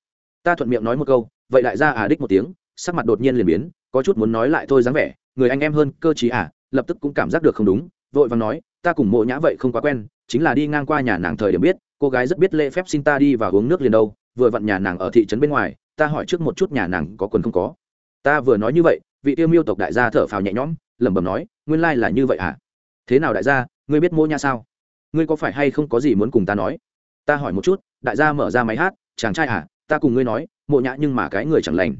Ta thuận miệng nói một câu, vậy đại gia à đích một tiếng, sắc mặt đột nhiên liền biến, có chút muốn nói lại thôi dáng vẻ, người anh em hơn cơ chí à lập tức cũng cảm giác được không đúng, vội vàng nói, ta cùng mộ nhã vậy không quá quen, chính là đi ngang qua nhà nàng thời điểm biết, cô gái rất biết lễ phép xin ta đi và uống nước liền đâu vừa vặn nhà nàng ở thị trấn bên ngoài, ta hỏi trước một chút nhà nàng có quần không có. Ta vừa nói như vậy, vị tiêu miêu tộc đại gia thở phào nhẹ nhõm, lẩm bẩm nói, nguyên lai là như vậy à? Thế nào đại gia, ngươi biết mô nha sao? Ngươi có phải hay không có gì muốn cùng ta nói? Ta hỏi một chút, đại gia mở ra máy hát, chàng trai à ta cùng ngươi nói, mộ nhã nhưng mà cái người chẳng lành.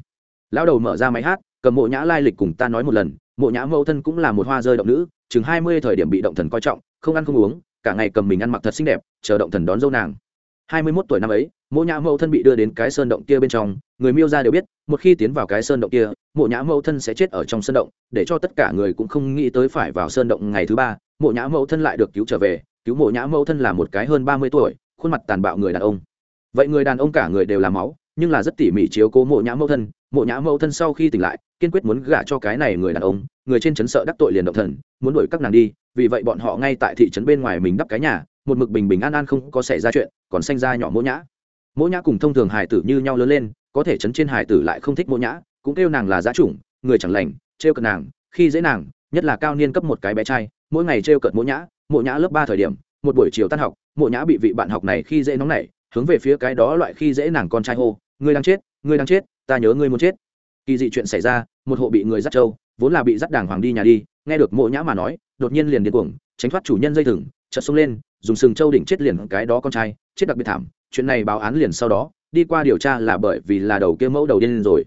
Lão đầu mở ra máy hát, cầm mộ nhã lai lịch cùng ta nói một lần, mộ nhã mẫu thân cũng là một hoa rơi động nữ, chừng hai mươi thời điểm bị động thần coi trọng, không ăn không uống, cả ngày cầm mình ăn mặc thật xinh đẹp, chờ động thần đón dâu nàng hai mươi mốt tuổi năm ấy, mộ nhã mẫu thân bị đưa đến cái sơn động kia bên trong, người miêu ra đều biết, một khi tiến vào cái sơn động kia, mộ nhã mẫu thân sẽ chết ở trong sơn động, để cho tất cả người cũng không nghĩ tới phải vào sơn động ngày thứ ba, mộ nhã mẫu thân lại được cứu trở về, cứu mộ nhã mẫu thân là một cái hơn ba mươi tuổi, khuôn mặt tàn bạo người đàn ông. Vậy người đàn ông cả người đều là máu, nhưng là rất tỉ mỉ chiếu cố mộ nhã mẫu thân. Mộ nhã mẫu thân sau khi tỉnh lại, kiên quyết muốn gả cho cái này người đàn ông, người trên trấn sợ đắc tội liền động thần, muốn đuổi các nàng đi, vì vậy bọn họ ngay tại thị trấn bên ngoài mình đắp cái nhà, một mực bình bình an an không có xảy ra chuyện còn sanh ra nhỏ mỗ nhã. Mỗ nhã cùng thông thường hải tử như nhau lớn lên, có thể chấn trên hải tử lại không thích mỗ nhã, cũng kêu nàng là giá chủng, người chẳng lành, trêu cợt nàng, khi dễ nàng, nhất là cao niên cấp một cái bé trai, mỗi ngày trêu cợt mỗ nhã mỗ nhã lớp ba thời điểm, một buổi chiều tan học, mỗ nhã bị vị bạn học này khi dễ nóng nảy, hướng về phía cái đó loại khi dễ nàng con trai hô, ngươi đang chết, ngươi đang chết, ta nhớ ngươi muốn chết. Kỳ dị chuyện xảy ra, một hộ bị người dắt trâu, vốn là bị dắt đàng hoàng đi nhà đi, nghe được mộ nhã mà nói, đột nhiên liền điên cuồng, tránh thoát chủ nhân dây thừng chợt xông lên, dùng sừng trâu đỉnh chết liền cái đó con trai, chết đặc biệt thảm, chuyện này báo án liền sau đó, đi qua điều tra là bởi vì là đầu kia mẫu đầu điên rồi.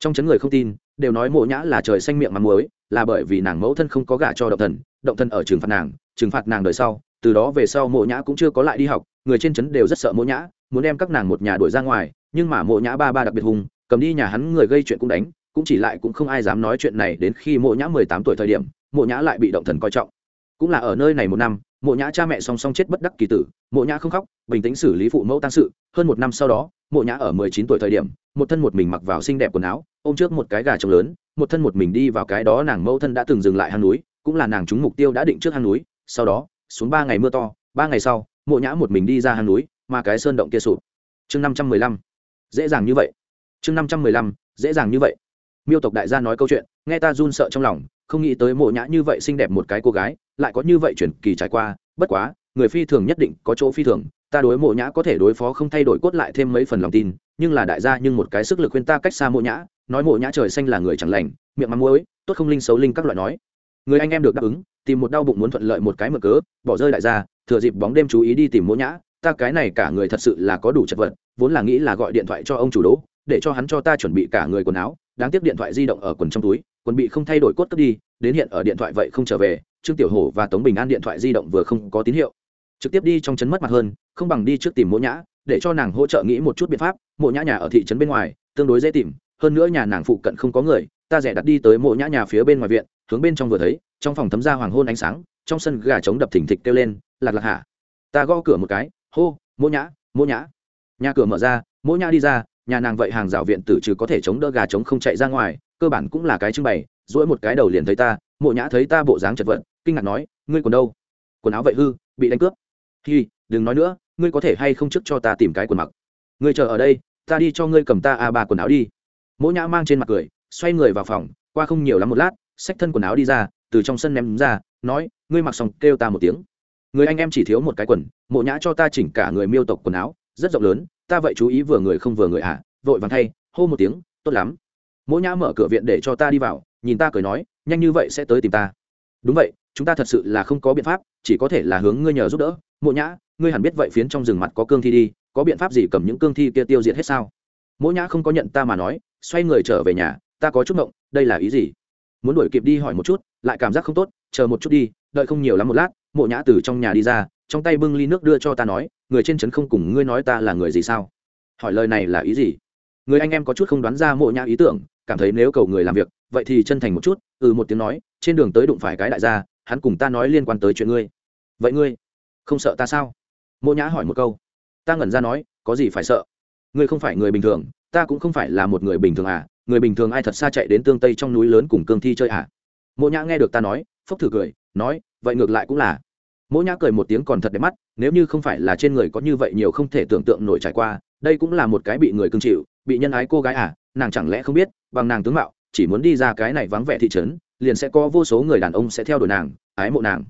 Trong chấn người không tin, đều nói mộ nhã là trời xanh miệng mắm muối, là bởi vì nàng mẫu thân không có gả cho động thần động thần ở trừng phạt nàng, trừng phạt nàng đời sau, từ đó về sau mộ nhã cũng chưa có lại đi học, người trên trấn đều rất sợ mộ nhã, muốn đem các nàng một nhà đuổi ra ngoài, nhưng mà mộ nhã ba ba đặc biệt hùng cầm đi nhà hắn người gây chuyện cũng đánh, cũng chỉ lại cũng không ai dám nói chuyện này đến khi mộ nhã mười tám tuổi thời điểm, mộ nhã lại bị động thần coi trọng. Cũng là ở nơi này một năm mộ nhã cha mẹ song song chết bất đắc kỳ tử, mộ nhã không khóc, bình tĩnh xử lý phụ mẫu tăng sự. Hơn một năm sau đó, mộ nhã ở mười chín tuổi thời điểm, một thân một mình mặc vào xinh đẹp quần áo, ôm trước một cái gà trống lớn, một thân một mình đi vào cái đó nàng mẫu thân đã từng dừng lại hang núi, cũng là nàng trúng mục tiêu đã định trước hang núi. Sau đó, xuống ba ngày mưa to, ba ngày sau, mộ nhã một mình đi ra hang núi, mà cái sơn động kia sụp. Chương năm trăm mười lăm. Dễ dàng như vậy. Chương năm trăm mười lăm, dễ dàng như vậy. Miêu tộc đại gia nói câu chuyện, nghe ta run sợ trong lòng, không nghĩ tới mộ nhã như vậy xinh đẹp một cái cô gái lại có như vậy chuyển kỳ trải qua, bất quá, người phi thường nhất định có chỗ phi thường, ta đối mộ nhã có thể đối phó không thay đổi cốt lại thêm mấy phần lòng tin, nhưng là đại gia nhưng một cái sức lực khuyên ta cách xa mộ nhã, nói mộ nhã trời xanh là người chẳng lành, miệng mắm muối, tốt không linh xấu linh các loại nói. Người anh em được đáp ứng, tìm một đau bụng muốn thuận lợi một cái mở cớ, bỏ rơi đại gia, thừa dịp bóng đêm chú ý đi tìm mộ nhã, ta cái này cả người thật sự là có đủ chật vật, vốn là nghĩ là gọi điện thoại cho ông chủ đỗ, để cho hắn cho ta chuẩn bị cả người quần áo, đáng tiếc điện thoại di động ở quần trong túi, quần bị không thay đổi cốt cất đi đến hiện ở điện thoại vậy không trở về, trương tiểu hổ và tống bình an điện thoại di động vừa không có tín hiệu. Trực tiếp đi trong trấn mất mặt hơn, không bằng đi trước tìm mộ nhã, để cho nàng hỗ trợ nghĩ một chút biện pháp. Mộ nhã nhà ở thị trấn bên ngoài, tương đối dễ tìm, hơn nữa nhà nàng phụ cận không có người, ta rẻ đặt đi tới mộ nhã nhà phía bên ngoài viện, hướng bên trong vừa thấy, trong phòng thấm ra hoàng hôn ánh sáng, trong sân gà trống đập thỉnh thịch kêu lên, lạc lạc hạ ta gõ cửa một cái, hô, mộ nhã mộ nhã. Nhà cửa mở ra, mộ nhã đi ra, nhà nàng vậy hàng rào viện tử trừ có thể chống đỡ gà trống không chạy ra ngoài, cơ bản cũng là cái trưng bày dỗi một cái đầu liền thấy ta mộ nhã thấy ta bộ dáng chật vật kinh ngạc nói ngươi còn đâu? Quần áo vậy hư bị đánh cướp. Hi đừng nói nữa ngươi có thể hay không trước cho ta tìm cái quần mặc? Ngươi chờ ở đây ta đi cho ngươi cầm ta a ba quần áo đi. Mỗ nhã mang trên mặt cười xoay người vào phòng qua không nhiều lắm một lát xách thân quần áo đi ra từ trong sân ném ra nói ngươi mặc xong kêu ta một tiếng. Người anh em chỉ thiếu một cái quần mộ nhã cho ta chỉnh cả người miêu tộc quần áo rất rộng lớn ta vậy chú ý vừa người không vừa người ạ à, vội vàng thay hô một tiếng tốt lắm. Mỗ nhã mở cửa viện để cho ta đi vào nhìn ta cười nói, nhanh như vậy sẽ tới tìm ta. Đúng vậy, chúng ta thật sự là không có biện pháp, chỉ có thể là hướng ngươi nhờ giúp đỡ. Mộ nhã, ngươi hẳn biết vậy phiến trong rừng mặt có cương thi đi, có biện pháp gì cầm những cương thi kia tiêu diệt hết sao? Mộ nhã không có nhận ta mà nói, xoay người trở về nhà, ta có chút mộng đây là ý gì? Muốn đuổi kịp đi hỏi một chút, lại cảm giác không tốt, chờ một chút đi, đợi không nhiều lắm một lát, mộ nhã từ trong nhà đi ra, trong tay bưng ly nước đưa cho ta nói, người trên trấn không cùng ngươi nói ta là người gì sao? Hỏi lời này là ý gì? Người anh em có chút không đoán ra mộ nhã ý tưởng, cảm thấy nếu cầu người làm việc vậy thì chân thành một chút ừ một tiếng nói, trên đường tới đụng phải cái đại gia, hắn cùng ta nói liên quan tới chuyện ngươi. Vậy ngươi không sợ ta sao? Mộ nhã hỏi một câu. Ta ngẩn ra nói, có gì phải sợ? Ngươi không phải người bình thường, ta cũng không phải là một người bình thường à? Người bình thường ai thật xa chạy đến tương tây trong núi lớn cùng cương thi chơi à? Mộ nhã nghe được ta nói, phốc thử cười, nói, vậy ngược lại cũng là. Mỗ nhã cười một tiếng còn thật đẹp mắt, nếu như không phải là trên người có như vậy nhiều không thể tưởng tượng nổi trải qua, đây cũng là một cái bị người cưng chịu, bị nhân ái cô gái à? Nàng chẳng lẽ không biết, bằng nàng tướng mạo chỉ muốn đi ra cái này vắng vẻ thị trấn, liền sẽ có vô số người đàn ông sẽ theo đuổi nàng, ái mộ nàng.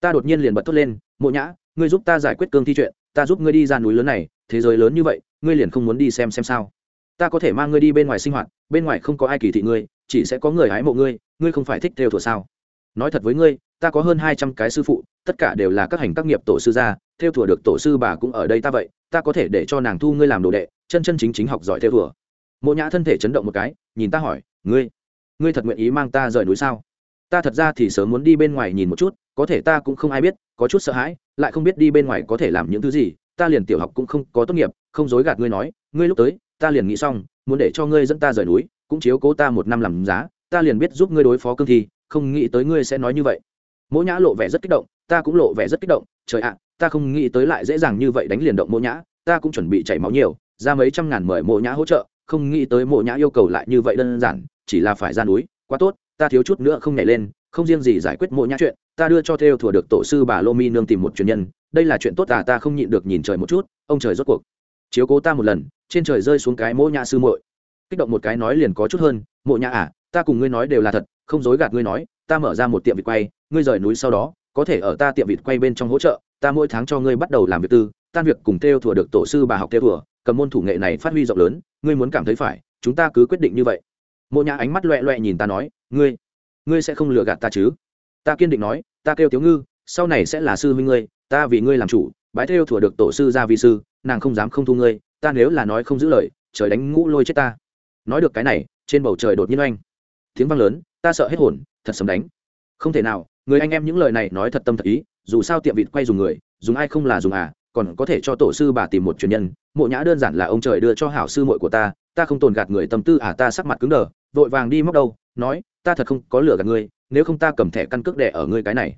Ta đột nhiên liền bật thốt lên, mộ nhã, ngươi giúp ta giải quyết cương thi chuyện, ta giúp ngươi đi ra núi lớn này, thế giới lớn như vậy, ngươi liền không muốn đi xem xem sao? Ta có thể mang ngươi đi bên ngoài sinh hoạt, bên ngoài không có ai kỳ thị ngươi, chỉ sẽ có người hái mộ ngươi ngươi không phải thích theo thùa sao? Nói thật với ngươi, ta có hơn hai trăm cái sư phụ, tất cả đều là các hành các nghiệp tổ sư gia, theo thùa được tổ sư bà cũng ở đây ta vậy, ta có thể để cho nàng thu ngươi làm đồ đệ, chân chân chính chính học giỏi theo thùa mộ nhã thân thể chấn động một cái, nhìn ta hỏi ngươi ngươi thật nguyện ý mang ta rời núi sao? Ta thật ra thì sớm muốn đi bên ngoài nhìn một chút, có thể ta cũng không ai biết, có chút sợ hãi, lại không biết đi bên ngoài có thể làm những thứ gì, ta liền tiểu học cũng không có tốt nghiệp, không dối gạt ngươi nói, ngươi lúc tới, ta liền nghĩ xong, muốn để cho ngươi dẫn ta rời núi, cũng chiếu cố ta một năm làm giá, ta liền biết giúp ngươi đối phó cương thi, không nghĩ tới ngươi sẽ nói như vậy. Mỗ nhã lộ vẻ rất kích động, ta cũng lộ vẻ rất kích động, trời ạ, ta không nghĩ tới lại dễ dàng như vậy đánh liền động mỗ nhã, ta cũng chuẩn bị chảy máu nhiều, ra mấy trăm ngàn mời mỗ nhã hỗ trợ, không nghĩ tới mỗ nhã yêu cầu lại như vậy đơn giản chỉ là phải ra núi, quá tốt, ta thiếu chút nữa không nhảy lên, không riêng gì giải quyết mỗi nhã chuyện, ta đưa cho theo thùa được tổ sư bà lô mi nương tìm một truyền nhân, đây là chuyện tốt à ta không nhịn được nhìn trời một chút, ông trời rốt cuộc. Chiếu cố ta một lần, trên trời rơi xuống cái mỗi nhã sư muội. Kích động một cái nói liền có chút hơn, mộ nhã à ta cùng ngươi nói đều là thật, không dối gạt ngươi nói, ta mở ra một tiệm vịt quay, ngươi rời núi sau đó, có thể ở ta tiệm vịt quay bên trong hỗ trợ, ta mỗi tháng cho ngươi bắt đầu làm việc tư, tan việc cùng theo thùa được tổ sư bà học theo thùa cầm môn thủ nghệ này phát huy rộng lớn, ngươi muốn cảm thấy phải, chúng ta cứ quyết định như vậy mộ nhã ánh mắt loẹ loẹ nhìn ta nói, ngươi ngươi sẽ không lừa gạt ta chứ? Ta kiên định nói, ta kêu tiếu ngư, sau này sẽ là sư huynh ngươi, ta vì ngươi làm chủ, bái theo thủa được tổ sư ra vi sư, nàng không dám không thu ngươi, ta nếu là nói không giữ lời, trời đánh ngũ lôi chết ta. Nói được cái này, trên bầu trời đột nhiên oanh. Tiếng vang lớn, ta sợ hết hồn, thật sấm đánh. Không thể nào, người anh em những lời này nói thật tâm thật ý, dù sao tiệm vịt quay dùng người, dùng ai không là dùng à còn có thể cho tổ sư bà tìm một truyền nhân. Mộ nhã đơn giản là ông trời đưa cho hảo sư muội của ta ta không tồn gạt người tâm tư à ta sắc mặt cứng đờ vội vàng đi móc đâu, nói, ta thật không có lửa gạt ngươi, nếu không ta cầm thẻ căn cước đẻ ở ngươi cái này.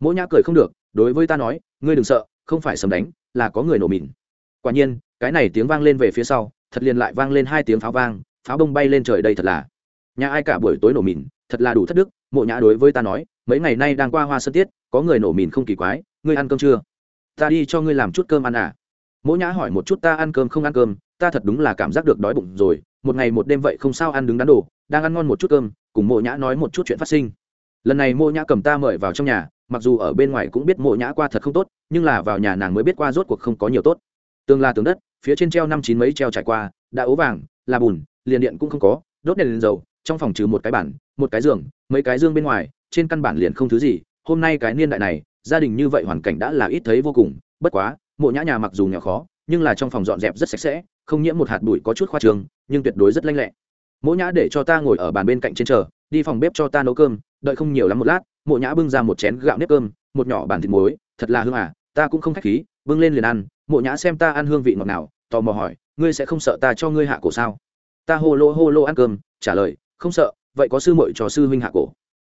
Mỗ nhã cười không được, đối với ta nói, ngươi đừng sợ, không phải sấm đánh, là có người nổ mìn. Quả nhiên, cái này tiếng vang lên về phía sau, thật liền lại vang lên hai tiếng pháo vang, pháo bông bay lên trời đây thật là. Nhà ai cả buổi tối nổ mìn, thật là đủ thất đức, mộ nhã đối với ta nói, mấy ngày nay đang qua hoa sơn tiết, có người nổ mìn không kỳ quái, ngươi ăn cơm chưa? Ta đi cho ngươi làm chút cơm ăn à. Mỗ nhã hỏi một chút, ta ăn cơm không ăn cơm, ta thật đúng là cảm giác được đói bụng rồi, một ngày một đêm vậy không sao ăn đứng đắn đồ đang ăn ngon một chút cơm, cùng mộ nhã nói một chút chuyện phát sinh. Lần này mộ nhã cầm ta mời vào trong nhà, mặc dù ở bên ngoài cũng biết mộ nhã qua thật không tốt, nhưng là vào nhà nàng mới biết qua rốt cuộc không có nhiều tốt. Tường là tường đất, phía trên treo năm chín mấy treo trải qua, đã ố vàng, là bùn, liền điện cũng không có, đốt đèn liền dầu, trong phòng trừ một cái bản một cái giường, mấy cái dương bên ngoài, trên căn bản liền không thứ gì. Hôm nay cái niên đại này, gia đình như vậy hoàn cảnh đã là ít thấy vô cùng, bất quá, mộ nhã nhà mặc dù nghèo khó, nhưng là trong phòng dọn dẹp rất sạch sẽ, không nhiễm một hạt bụi có chút khoa trường nhưng tuyệt đối rất lanh lẹ mộ nhã để cho ta ngồi ở bàn bên cạnh trên chờ, đi phòng bếp cho ta nấu cơm, đợi không nhiều lắm một lát mộ nhã bưng ra một chén gạo nếp cơm, một nhỏ bàn thịt muối, thật là hương à ta cũng không khách khí, bưng lên liền ăn mộ nhã xem ta ăn hương vị ngọt nào, tò mò hỏi, ngươi sẽ không sợ ta cho ngươi hạ cổ sao? Ta hô lô hô lô ăn cơm, trả lời, không sợ, vậy có sư muội cho sư huynh hạ cổ.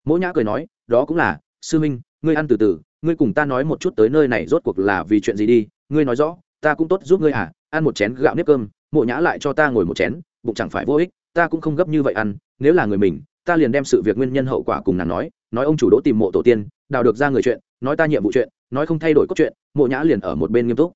Mỗ nhã cười nói, đó cũng là, sư huynh, ngươi ăn từ từ, ngươi cùng ta nói một chút tới nơi này rốt cuộc là vì chuyện gì đi, ngươi nói rõ, ta cũng tốt giúp ngươi à ăn một chén gạo nếp cơm mộ nhã lại cho ta ngồi một chén, bụng chẳng phải vô ích ta cũng không gấp như vậy ăn, nếu là người mình, ta liền đem sự việc nguyên nhân hậu quả cùng nàng nói nói ông chủ đỗ tìm mộ tổ tiên, đào được ra người chuyện, nói ta nhiệm vụ chuyện, nói không thay đổi cốt truyện, mộ nhã liền ở một bên nghiêm túc.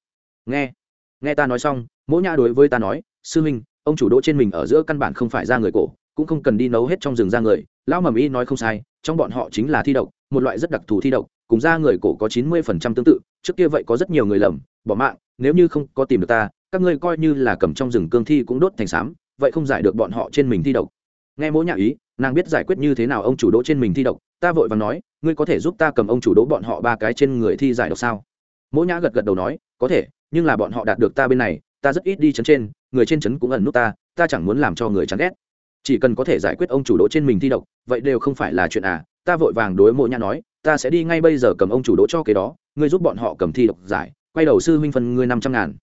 Nghe nghe ta nói xong mỗ nhã đối với ta nói, sư huynh, ông chủ đỗ trên mình ở giữa căn bản không phải ra người cổ, cũng không cần đi nấu hết trong rừng ra người, lão mầm y nói không sai, trong bọn họ chính là thi độc, một loại rất đặc thù thi độc, cùng ra người cổ có chín mươi phần trăm tương tự, trước kia vậy có rất nhiều người lầm, bỏ mạng, nếu như không có tìm được ta, các ngươi coi như là cầm trong rừng cương thi cũng đốt thành xám vậy không giải được bọn họ trên mình thi độc. Nghe mỗ nhã ý, nàng biết giải quyết như thế nào ông chủ đỗ trên mình thi độc, ta vội và nói, ngươi có thể giúp ta cầm ông chủ đỗ bọn họ ba cái trên người thi giải độc sao? Mỗ nhã gật gật đầu nói, có thể, nhưng là bọn họ đạt được ta bên này, ta rất ít đi chấn trên, người trên chấn cũng ẩn nút ta ta chẳng muốn làm cho người chán ghét. Chỉ cần có thể giải quyết ông chủ đỗ trên mình thi độc, vậy đều không phải là chuyện à ta vội vàng đối mộ nhã nói, ta sẽ đi ngay bây giờ cầm ông chủ đỗ cho cái đó, ngươi giúp bọn họ cầm thi độc giải, quay đầu sư huynh phân ngươi năm trăm ngàn.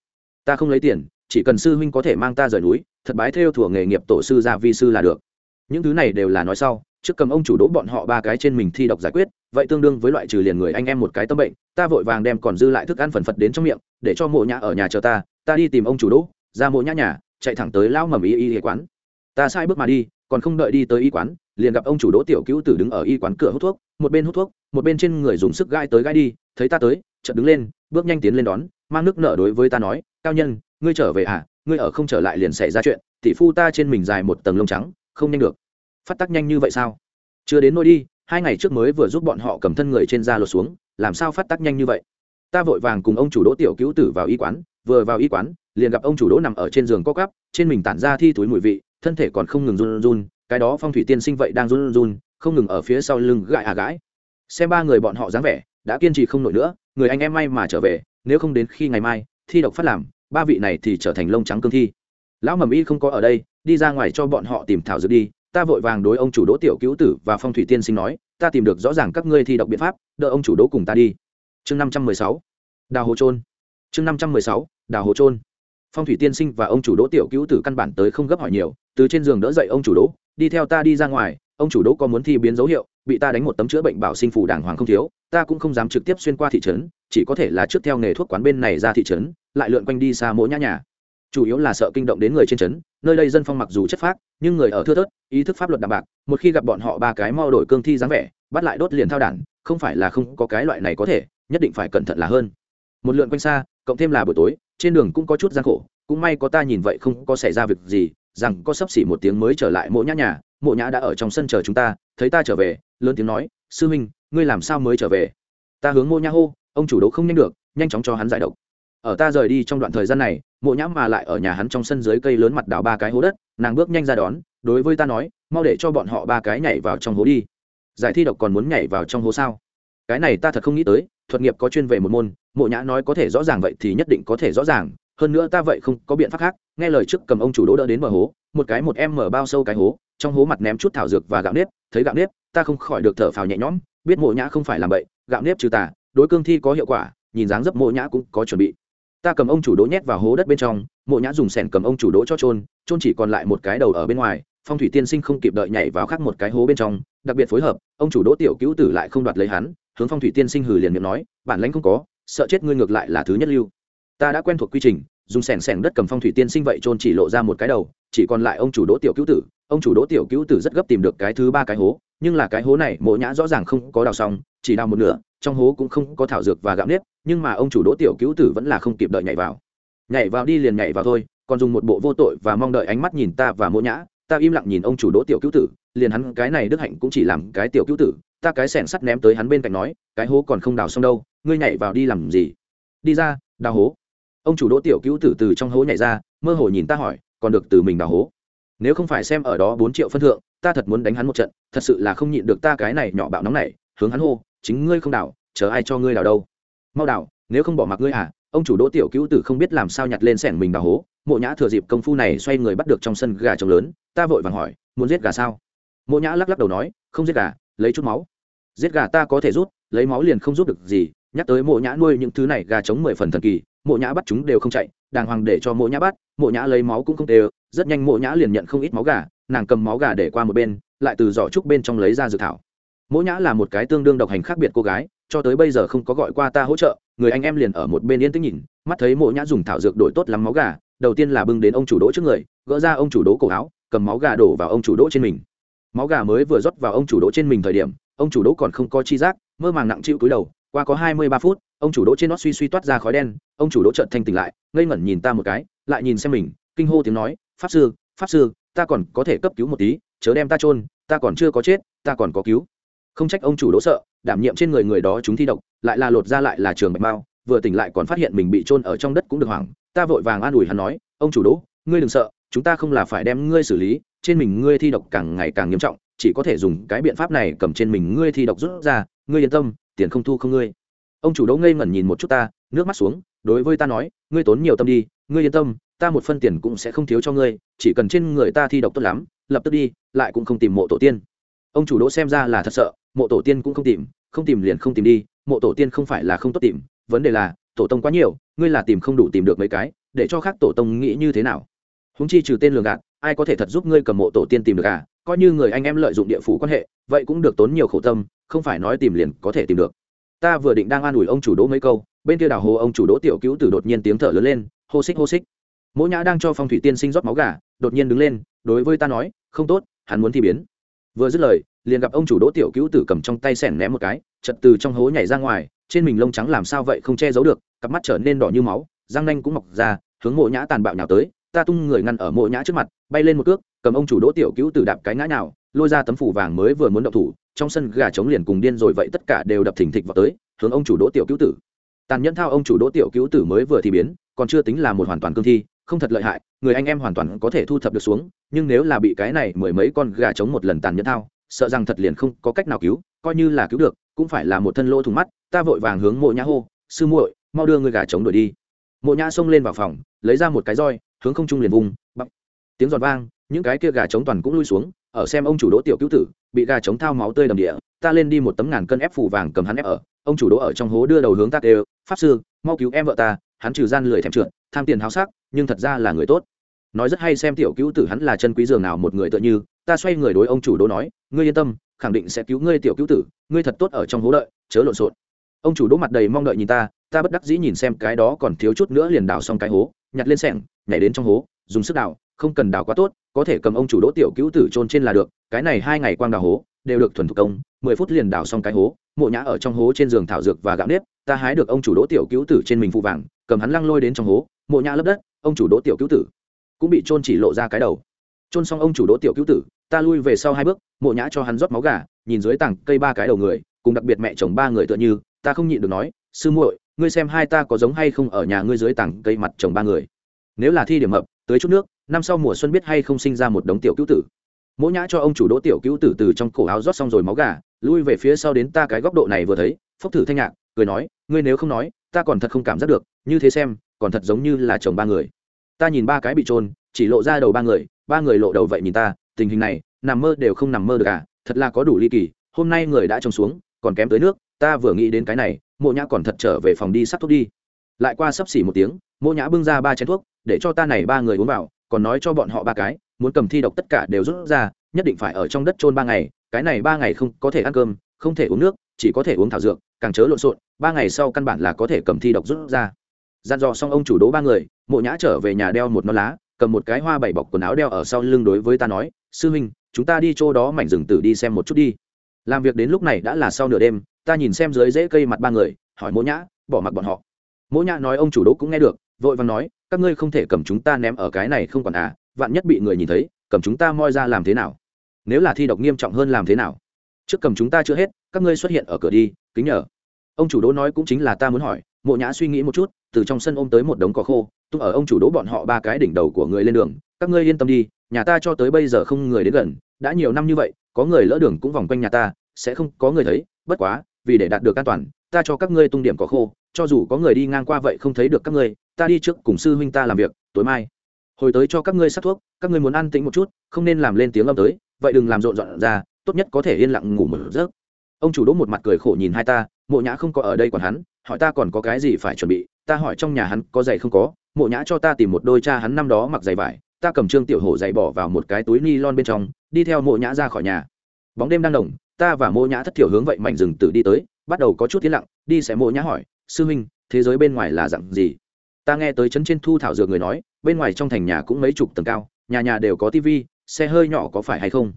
Ta không lấy tiền chỉ cần sư huynh có thể mang ta rời núi, thật bái theo thủa nghề nghiệp tổ sư gia vi sư là được. Những thứ này đều là nói sau, trước cầm ông chủ đỗ bọn họ ba cái trên mình thi độc giải quyết, vậy tương đương với loại trừ liền người anh em một cái tâm bệnh, ta vội vàng đem còn dư lại thức ăn phần phật đến trong miệng, để cho mộ nhã ở nhà chờ ta ta đi tìm ông chủ đỗ, ra mộ nhã nhà, chạy thẳng tới lao mầm y y y quán. Ta sai bước mà đi, còn không đợi đi tới y quán, liền gặp ông chủ đỗ tiểu cứu tử đứng ở y quán cửa hút thuốc, một bên hút thuốc, một bên trên người dùng sức gai tới gai đi, thấy ta tới, chợt đứng lên, bước nhanh tiến lên đón, mang nước nở đối với ta nói, cao nhân ngươi trở về à ngươi ở không trở lại liền xảy ra chuyện, tỷ phu ta trên mình dài một tầng lông trắng, không nhanh được. Phát tắc nhanh như vậy sao? Chưa đến nôi đi, hai ngày trước mới vừa giúp bọn họ cầm thân người trên da lột xuống, làm sao phát tắc nhanh như vậy? Ta vội vàng cùng ông chủ đỗ tiểu cứu tử vào y quán, vừa vào y quán, liền gặp ông chủ đỗ nằm ở trên giường co cắp, trên mình tản ra thi túi mùi vị, thân thể còn không ngừng run run, cái đó phong thủy tiên sinh vậy đang run run, không ngừng ở phía sau lưng gãi à gãi. Xem ba người bọn họ dáng vẻ, đã kiên trì không nổi nữa, người anh em may mà trở về, nếu không đến khi ngày mai, thi độc phát làm ba vị này thì trở thành lông trắng cương thi. Lão mầm y không có ở đây, đi ra ngoài cho bọn họ tìm thảo dược đi, ta vội vàng đối ông chủ đỗ tiểu cứu tử và phong thủy tiên sinh nói, ta tìm được rõ ràng các ngươi thi độc biện pháp, đợi ông chủ đỗ cùng ta đi. Chương năm trăm mười sáu. Đào hồ trôn chương năm trăm mười sáu. Đào hồ trôn phong thủy tiên sinh và ông chủ đỗ tiểu cứu tử căn bản tới không gấp hỏi nhiều, từ trên giường đỡ dậy ông chủ đỗ, đi theo ta đi ra ngoài, ông chủ đỗ có muốn thi biến dấu hiệu bị ta đánh một tấm chữa bệnh bảo sinh phủ đàng hoàng không thiếu, ta cũng không dám trực tiếp xuyên qua thị trấn, chỉ có thể là trước theo nghề thuốc quán bên này ra thị trấn, lại lượn quanh đi xa mỗi nhã nhà. Chủ yếu là sợ kinh động đến người trên trấn, nơi đây dân phong mặc dù chất phác, nhưng người ở thưa thớt, ý thức pháp luật đạm bạc, một khi gặp bọn họ ba cái mo đổi cương thi dáng vẻ, bắt lại đốt liền thao đản, không phải là không có cái loại này có thể, nhất định phải cẩn thận là hơn. Một lượn quanh xa, cộng thêm là buổi tối, trên đường cũng có chút gian khổ, cũng may có ta nhìn vậy không có xảy ra việc gì, rằng có sắp xỉ một tiếng mới trở lại mộ nhã nhà mộ nhã đã ở trong sân chờ chúng ta, thấy ta trở về, lớn tiếng nói, sư minh ngươi làm sao mới trở về? Ta hướng mộ nhã hô, ông chủ đấu không nhanh được, nhanh chóng cho hắn giải độc. Ở ta rời đi trong đoạn thời gian này, mộ nhã mà lại ở nhà hắn trong sân dưới cây lớn mặt đào ba cái hố đất, nàng bước nhanh ra đón, đối với ta nói, mau để cho bọn họ ba cái nhảy vào trong hố đi. Giải thi độc còn muốn nhảy vào trong hố sao? Cái này ta thật không nghĩ tới, thuật nghiệp có chuyên về một môn, mộ nhã nói có thể rõ ràng vậy thì nhất định có thể rõ ràng, hơn nữa ta vậy không có biện pháp khác, nghe lời trước cầm ông chủ đỗ đỡ đến bờ hố, một cái một em mở bao sâu cái hố trong hố mặt ném chút thảo dược và gạo nếp, thấy gạo nếp, ta không khỏi được thở phào nhẹ nhõm, biết mộ nhã không phải làm bậy, gạo nếp trừ tà, đối cương thi có hiệu quả, nhìn dáng dấp mộ nhã cũng có chuẩn bị. Ta cầm ông chủ đỗ nhét vào hố đất bên trong, mộ nhã dùng sẻn cầm ông chủ đỗ cho trôn trôn chỉ còn lại một cái đầu ở bên ngoài, phong thủy tiên sinh không kịp đợi nhảy vào khác một cái hố bên trong, đặc biệt phối hợp, ông chủ đỗ tiểu cứu tử lại không đoạt lấy hắn, hướng phong thủy tiên sinh hừ liền miệng nói, bản lãnh không có, sợ chết ngươi ngược lại là thứ nhất lưu. Ta đã quen thuộc quy trình dùng sẻng sẻng đất cầm phong thủy tiên sinh vậy trôn chỉ lộ ra một cái đầu, chỉ còn lại ông chủ đỗ tiểu cứu tử. Ông chủ đỗ tiểu cứu tử rất gấp tìm được cái thứ ba cái hố, nhưng là cái hố này mộ nhã rõ ràng không có đào xong, chỉ đào một nửa, trong hố cũng không có thảo dược và gạo nếp, nhưng mà ông chủ đỗ tiểu cứu tử vẫn là không kịp đợi nhảy vào. Nhảy vào đi liền nhảy vào thôi, còn dùng một bộ vô tội và mong đợi ánh mắt nhìn ta và mộ nhã, ta im lặng nhìn ông chủ đỗ tiểu cứu tử, liền hắn cái này đức hạnh cũng chỉ làm cái tiểu cứu tử, ta cái sẻn sắt ném tới hắn bên cạnh nói, cái hố còn không đào xong đâu, ngươi nhảy vào đi làm gì? Đi ra, đào hố ông chủ đỗ tiểu cứu tử từ trong hố nhảy ra, mơ hồ nhìn ta hỏi, còn được từ mình đào hố. Nếu không phải xem ở đó bốn triệu phân thượng, ta thật muốn đánh hắn một trận, thật sự là không nhịn được ta cái này nhỏ bạo nóng này, hướng hắn hô, chính ngươi không đào chờ ai cho ngươi đào đâu. Mau đào nếu không bỏ mặc ngươi à ông chủ đỗ tiểu cứu tử không biết làm sao nhặt lên sẻng mình đào hố, mộ nhã thừa dịp công phu này xoay người bắt được trong sân gà trống lớn, ta vội vàng hỏi, muốn giết gà sao? Mộ nhã lắc lắc đầu nói, không giết gà, lấy chút máu. Giết gà ta có thể rút, lấy máu liền không rút được gì, nhắc tới mộ nhã nuôi những thứ này gà trống mười phần thần kỳ mộ nhã bắt chúng đều không chạy, đàng hoàng để cho mộ nhã bắt, mộ nhã lấy máu cũng không đều rất nhanh mộ nhã liền nhận không ít máu gà, nàng cầm máu gà để qua một bên, lại từ giỏ trúc bên trong lấy ra dược thảo. Mộ nhã là một cái tương đương độc hành khác biệt cô gái, cho tới bây giờ không có gọi qua ta hỗ trợ, người anh em liền ở một bên yên tĩnh nhìn, mắt thấy mộ nhã dùng thảo dược đổi tốt lắm máu gà, đầu tiên là bưng đến ông chủ đỗ trước người, gỡ ra ông chủ đỗ cổ áo, cầm máu gà đổ vào ông chủ đỗ trên mình. Máu gà mới vừa rót vào ông chủ đỗ trên mình thời điểm, ông chủ đỗ còn không có chi giác, mơ màng nặng chịu cúi đầu, qua có hai mươi ba phút ông chủ đỗ trên nó suy suy toát ra khói đen, ông chủ đỗ trợn thanh tỉnh lại, ngây ngẩn nhìn ta một cái, lại nhìn xem mình, kinh hô tiếng nói, pháp sư pháp sư, ta còn có thể cấp cứu một tí, chớ đem ta trôn ta còn chưa có chết, ta còn có cứu. Không trách ông chủ đỗ sợ, đảm nhiệm trên người người đó chúng thi độc, lại là lột ra lại là trường bạch mao, vừa tỉnh lại còn phát hiện mình bị trôn ở trong đất cũng được hoảng, ta vội vàng an ủi hắn nói, ông chủ đỗ, ngươi đừng sợ, chúng ta không là phải đem ngươi xử lý, trên mình ngươi thi độc càng ngày càng nghiêm trọng, chỉ có thể dùng cái biện pháp này cầm trên mình ngươi thi độc rút ra, ngươi yên tâm, tiền không thu không ngươi ông chủ đỗ ngây ngẩn nhìn một chút ta, nước mắt xuống, đối với ta nói, ngươi tốn nhiều tâm đi, ngươi yên tâm, ta một phân tiền cũng sẽ không thiếu cho ngươi, chỉ cần trên người ta thi độc tốt lắm, lập tức đi, lại cũng không tìm mộ tổ tiên. Ông chủ đỗ xem ra là thật sợ, mộ tổ tiên cũng không tìm không tìm liền không tìm đi, mộ tổ tiên không phải là không tốt tìm, vấn đề là, tổ tông quá nhiều, ngươi là tìm không đủ tìm được mấy cái, để cho khác tổ tông nghĩ như thế nào? Húng chi trừ tên lường gạt, ai có thể thật giúp ngươi cầm mộ tổ tiên tìm được à? Coi như người anh em lợi dụng địa phủ quan hệ, vậy cũng được tốn nhiều khổ tâm, không phải nói tìm liền có thể tìm được ta vừa định đang an ủi ông chủ đỗ mấy câu, bên kia đào hồ ông chủ đỗ tiểu cứu tử đột nhiên tiếng thở lớn lên, hô xích hô xích. Mỗ nhã đang cho phong thủy tiên sinh rót máu gà, đột nhiên đứng lên, đối với ta nói, không tốt, hắn muốn thi biến. Vừa dứt lời, liền gặp ông chủ đỗ tiểu cứu tử cầm trong tay sẻn ném một cái, chật từ trong hố nhảy ra ngoài, trên mình lông trắng làm sao vậy không che giấu được, cặp mắt trở nên đỏ như máu, răng nanh cũng mọc ra, hướng mộ nhã tàn bạo nhào tới, ta tung người ngăn ở mộ nhã trước mặt, bay lên một cước, cầm ông chủ đỗ tiểu cứu tử đạp cái ngã nào lôi ra tấm phủ vàng mới vừa muốn động thủ trong sân gà trống liền cùng điên rồi vậy tất cả đều đập thình thịch vào tới, hướng ông chủ đỗ tiểu cứu tử. Tàn nhẫn thao ông chủ đỗ tiểu cứu tử mới vừa thì biến, còn chưa tính là một hoàn toàn cương thi, không thật lợi hại, người anh em hoàn toàn có thể thu thập được xuống, nhưng nếu là bị cái này mười mấy con gà trống một lần tàn nhẫn thao, sợ rằng thật liền không có cách nào cứu, coi như là cứu được, cũng phải là một thân lỗ thủng mắt, ta vội vàng hướng mộ nhã hô, sư muội, mau đưa người gà trống đuổi đi. Mộ nhã xông lên vào phòng, lấy ra một cái roi, hướng không trung liền vùng bắp tiếng giọt vang, những cái kia gà trống toàn cũng lui xuống, ở xem ông chủ đỗ tiểu cứu tử bị gà trống thao máu tươi đầm địa, ta lên đi một tấm ngàn cân ép phủ vàng cầm hắn ép ở, ông chủ đỗ ở trong hố đưa đầu hướng ta đều pháp sư, mau cứu em vợ ta, hắn trừ gian lười thèm trượt, tham tiền háo sắc, nhưng thật ra là người tốt. Nói rất hay xem tiểu cứu tử hắn là chân quý giường nào một người tựa như, ta xoay người đối ông chủ đỗ nói, ngươi yên tâm, khẳng định sẽ cứu ngươi tiểu cứu tử, ngươi thật tốt ở trong hố đợi, chớ lộn xộn. Ông chủ đỗ mặt đầy mong đợi nhìn ta ta bất đắc dĩ nhìn xem cái đó còn thiếu chút nữa liền đào xong cái hố, nhặt lên sẻng nhảy đến trong hố, dùng sức đào, không cần đào quá tốt có thể cầm ông chủ đỗ tiểu cứu tử trôn trên là được, cái này hai ngày quang đào hố, đều được thuần thủ công, mười phút liền đào xong cái hố, mộ nhã ở trong hố trên giường thảo dược và gạo nếp, ta hái được ông chủ đỗ tiểu cứu tử trên mình phụ vàng, cầm hắn lăng lôi đến trong hố, mộ nhã lấp đất, ông chủ đỗ tiểu cứu tử. Cũng bị trôn chỉ lộ ra cái đầu. Trôn xong ông chủ đỗ tiểu cứu tử, ta lui về sau hai bước, mộ nhã cho hắn rót máu gà, nhìn dưới tảng cây ba cái đầu người, cùng đặc biệt mẹ chồng ba người tựa như, ta không nhịn được nói, sư muội, ngươi xem hai ta có giống hay không ở nhà ngươi dưới tảng cây mặt chồng ba người? Nếu là thi điểm hợp tới chút nước năm sau mùa xuân biết hay không sinh ra một đống tiểu cứu tử. Mỗ nhã cho ông chủ đỗ tiểu cứu tử từ trong cổ áo rót xong rồi máu gà, lui về phía sau đến ta cái góc độ này vừa thấy phốc thử thanh nhạc, cười nói, ngươi nếu không nói, ta còn thật không cảm giác được, như thế xem, còn thật giống như là chồng ba người. Ta nhìn ba cái bị trôn chỉ lộ ra đầu ba người ba người lộ đầu vậy nhìn ta, tình hình này, nằm mơ đều không nằm mơ được à thật là có đủ ly kỳ, hôm nay người đã trông xuống, còn kém tới nước, ta vừa nghĩ đến cái này mộ nhã còn thật trở về phòng đi sắp thuốc đi. Lại qua sắp xỉ một tiếng mộ nhã bưng ra ba chén thuốc, để cho ta này ba người uống vào còn nói cho bọn họ ba cái, muốn cầm thi độc tất cả đều rút ra, nhất định phải ở trong đất trôn ba ngày, cái này ba ngày không có thể ăn cơm, không thể uống nước, chỉ có thể uống thảo dược, càng chớ lộn xộn, ba ngày sau căn bản là có thể cầm thi độc rút ra. Dặn dò xong ông chủ đố ba người, mộ nhã trở về nhà đeo một non lá, cầm một cái hoa bảy bọc quần áo đeo ở sau lưng đối với ta nói, sư huynh, chúng ta đi chỗ đó mảnh rừng tử đi xem một chút đi. Làm việc đến lúc này đã là sau nửa đêm, ta nhìn xem dưới rễ cây mặt ba người, hỏi mỗ nhã, bỏ mặc bọn họ. Mỗ nhã nói ông chủ đỗ cũng nghe được vội vàng nói, các ngươi không thể cầm chúng ta ném ở cái này không còn à vạn nhất bị người nhìn thấy, cầm chúng ta moi ra làm thế nào? Nếu là thi độc nghiêm trọng hơn làm thế nào? Trước cầm chúng ta chưa hết, các ngươi xuất hiện ở cửa đi, kính nhờ. Ông chủ đỗ nói cũng chính là ta muốn hỏi, mộ nhã suy nghĩ một chút, từ trong sân ôm tới một đống cỏ khô, tung ở ông chủ đỗ bọn họ ba cái đỉnh đầu của người lên đường, các ngươi yên tâm đi, nhà ta cho tới bây giờ không người đến gần, đã nhiều năm như vậy, có người lỡ đường cũng vòng quanh nhà ta, sẽ không có người thấy, bất quá, vì để đạt được an toàn ta cho các ngươi tung điểm cỏ khô, cho dù có người đi ngang qua vậy không thấy được các ngươi, ta đi trước cùng sư huynh ta làm việc, tối mai. Hồi tới cho các ngươi sát thuốc, các ngươi muốn ăn tĩnh một chút, không nên làm lên tiếng âm tới, vậy đừng làm rộn rộn ra, tốt nhất có thể yên lặng ngủ một giấc. Ông chủ đỗ một mặt cười khổ nhìn hai ta, mộ nhã không có ở đây còn hắn, hỏi ta còn có cái gì phải chuẩn bị, ta hỏi trong nhà hắn có giày không có, mộ nhã cho ta tìm một đôi cha hắn năm đó mặc giày vải, ta cầm trương tiểu hổ giày bỏ vào một cái túi ni lon bên trong, đi theo mộ nhã ra khỏi nhà. Bóng đêm đang đồng, ta và mộ nhã thất thiểu hướng vậy mảnh rừng tử đi tới bắt đầu có chút tiến lặng, đi sẽ mộ nhã hỏi, sư huynh, thế giới bên ngoài là dặn gì? Ta nghe tới trấn trên thu thảo dược người nói, bên ngoài trong thành nhà cũng mấy chục tầng cao, nhà nhà đều có tivi xe hơi nhỏ có phải hay không?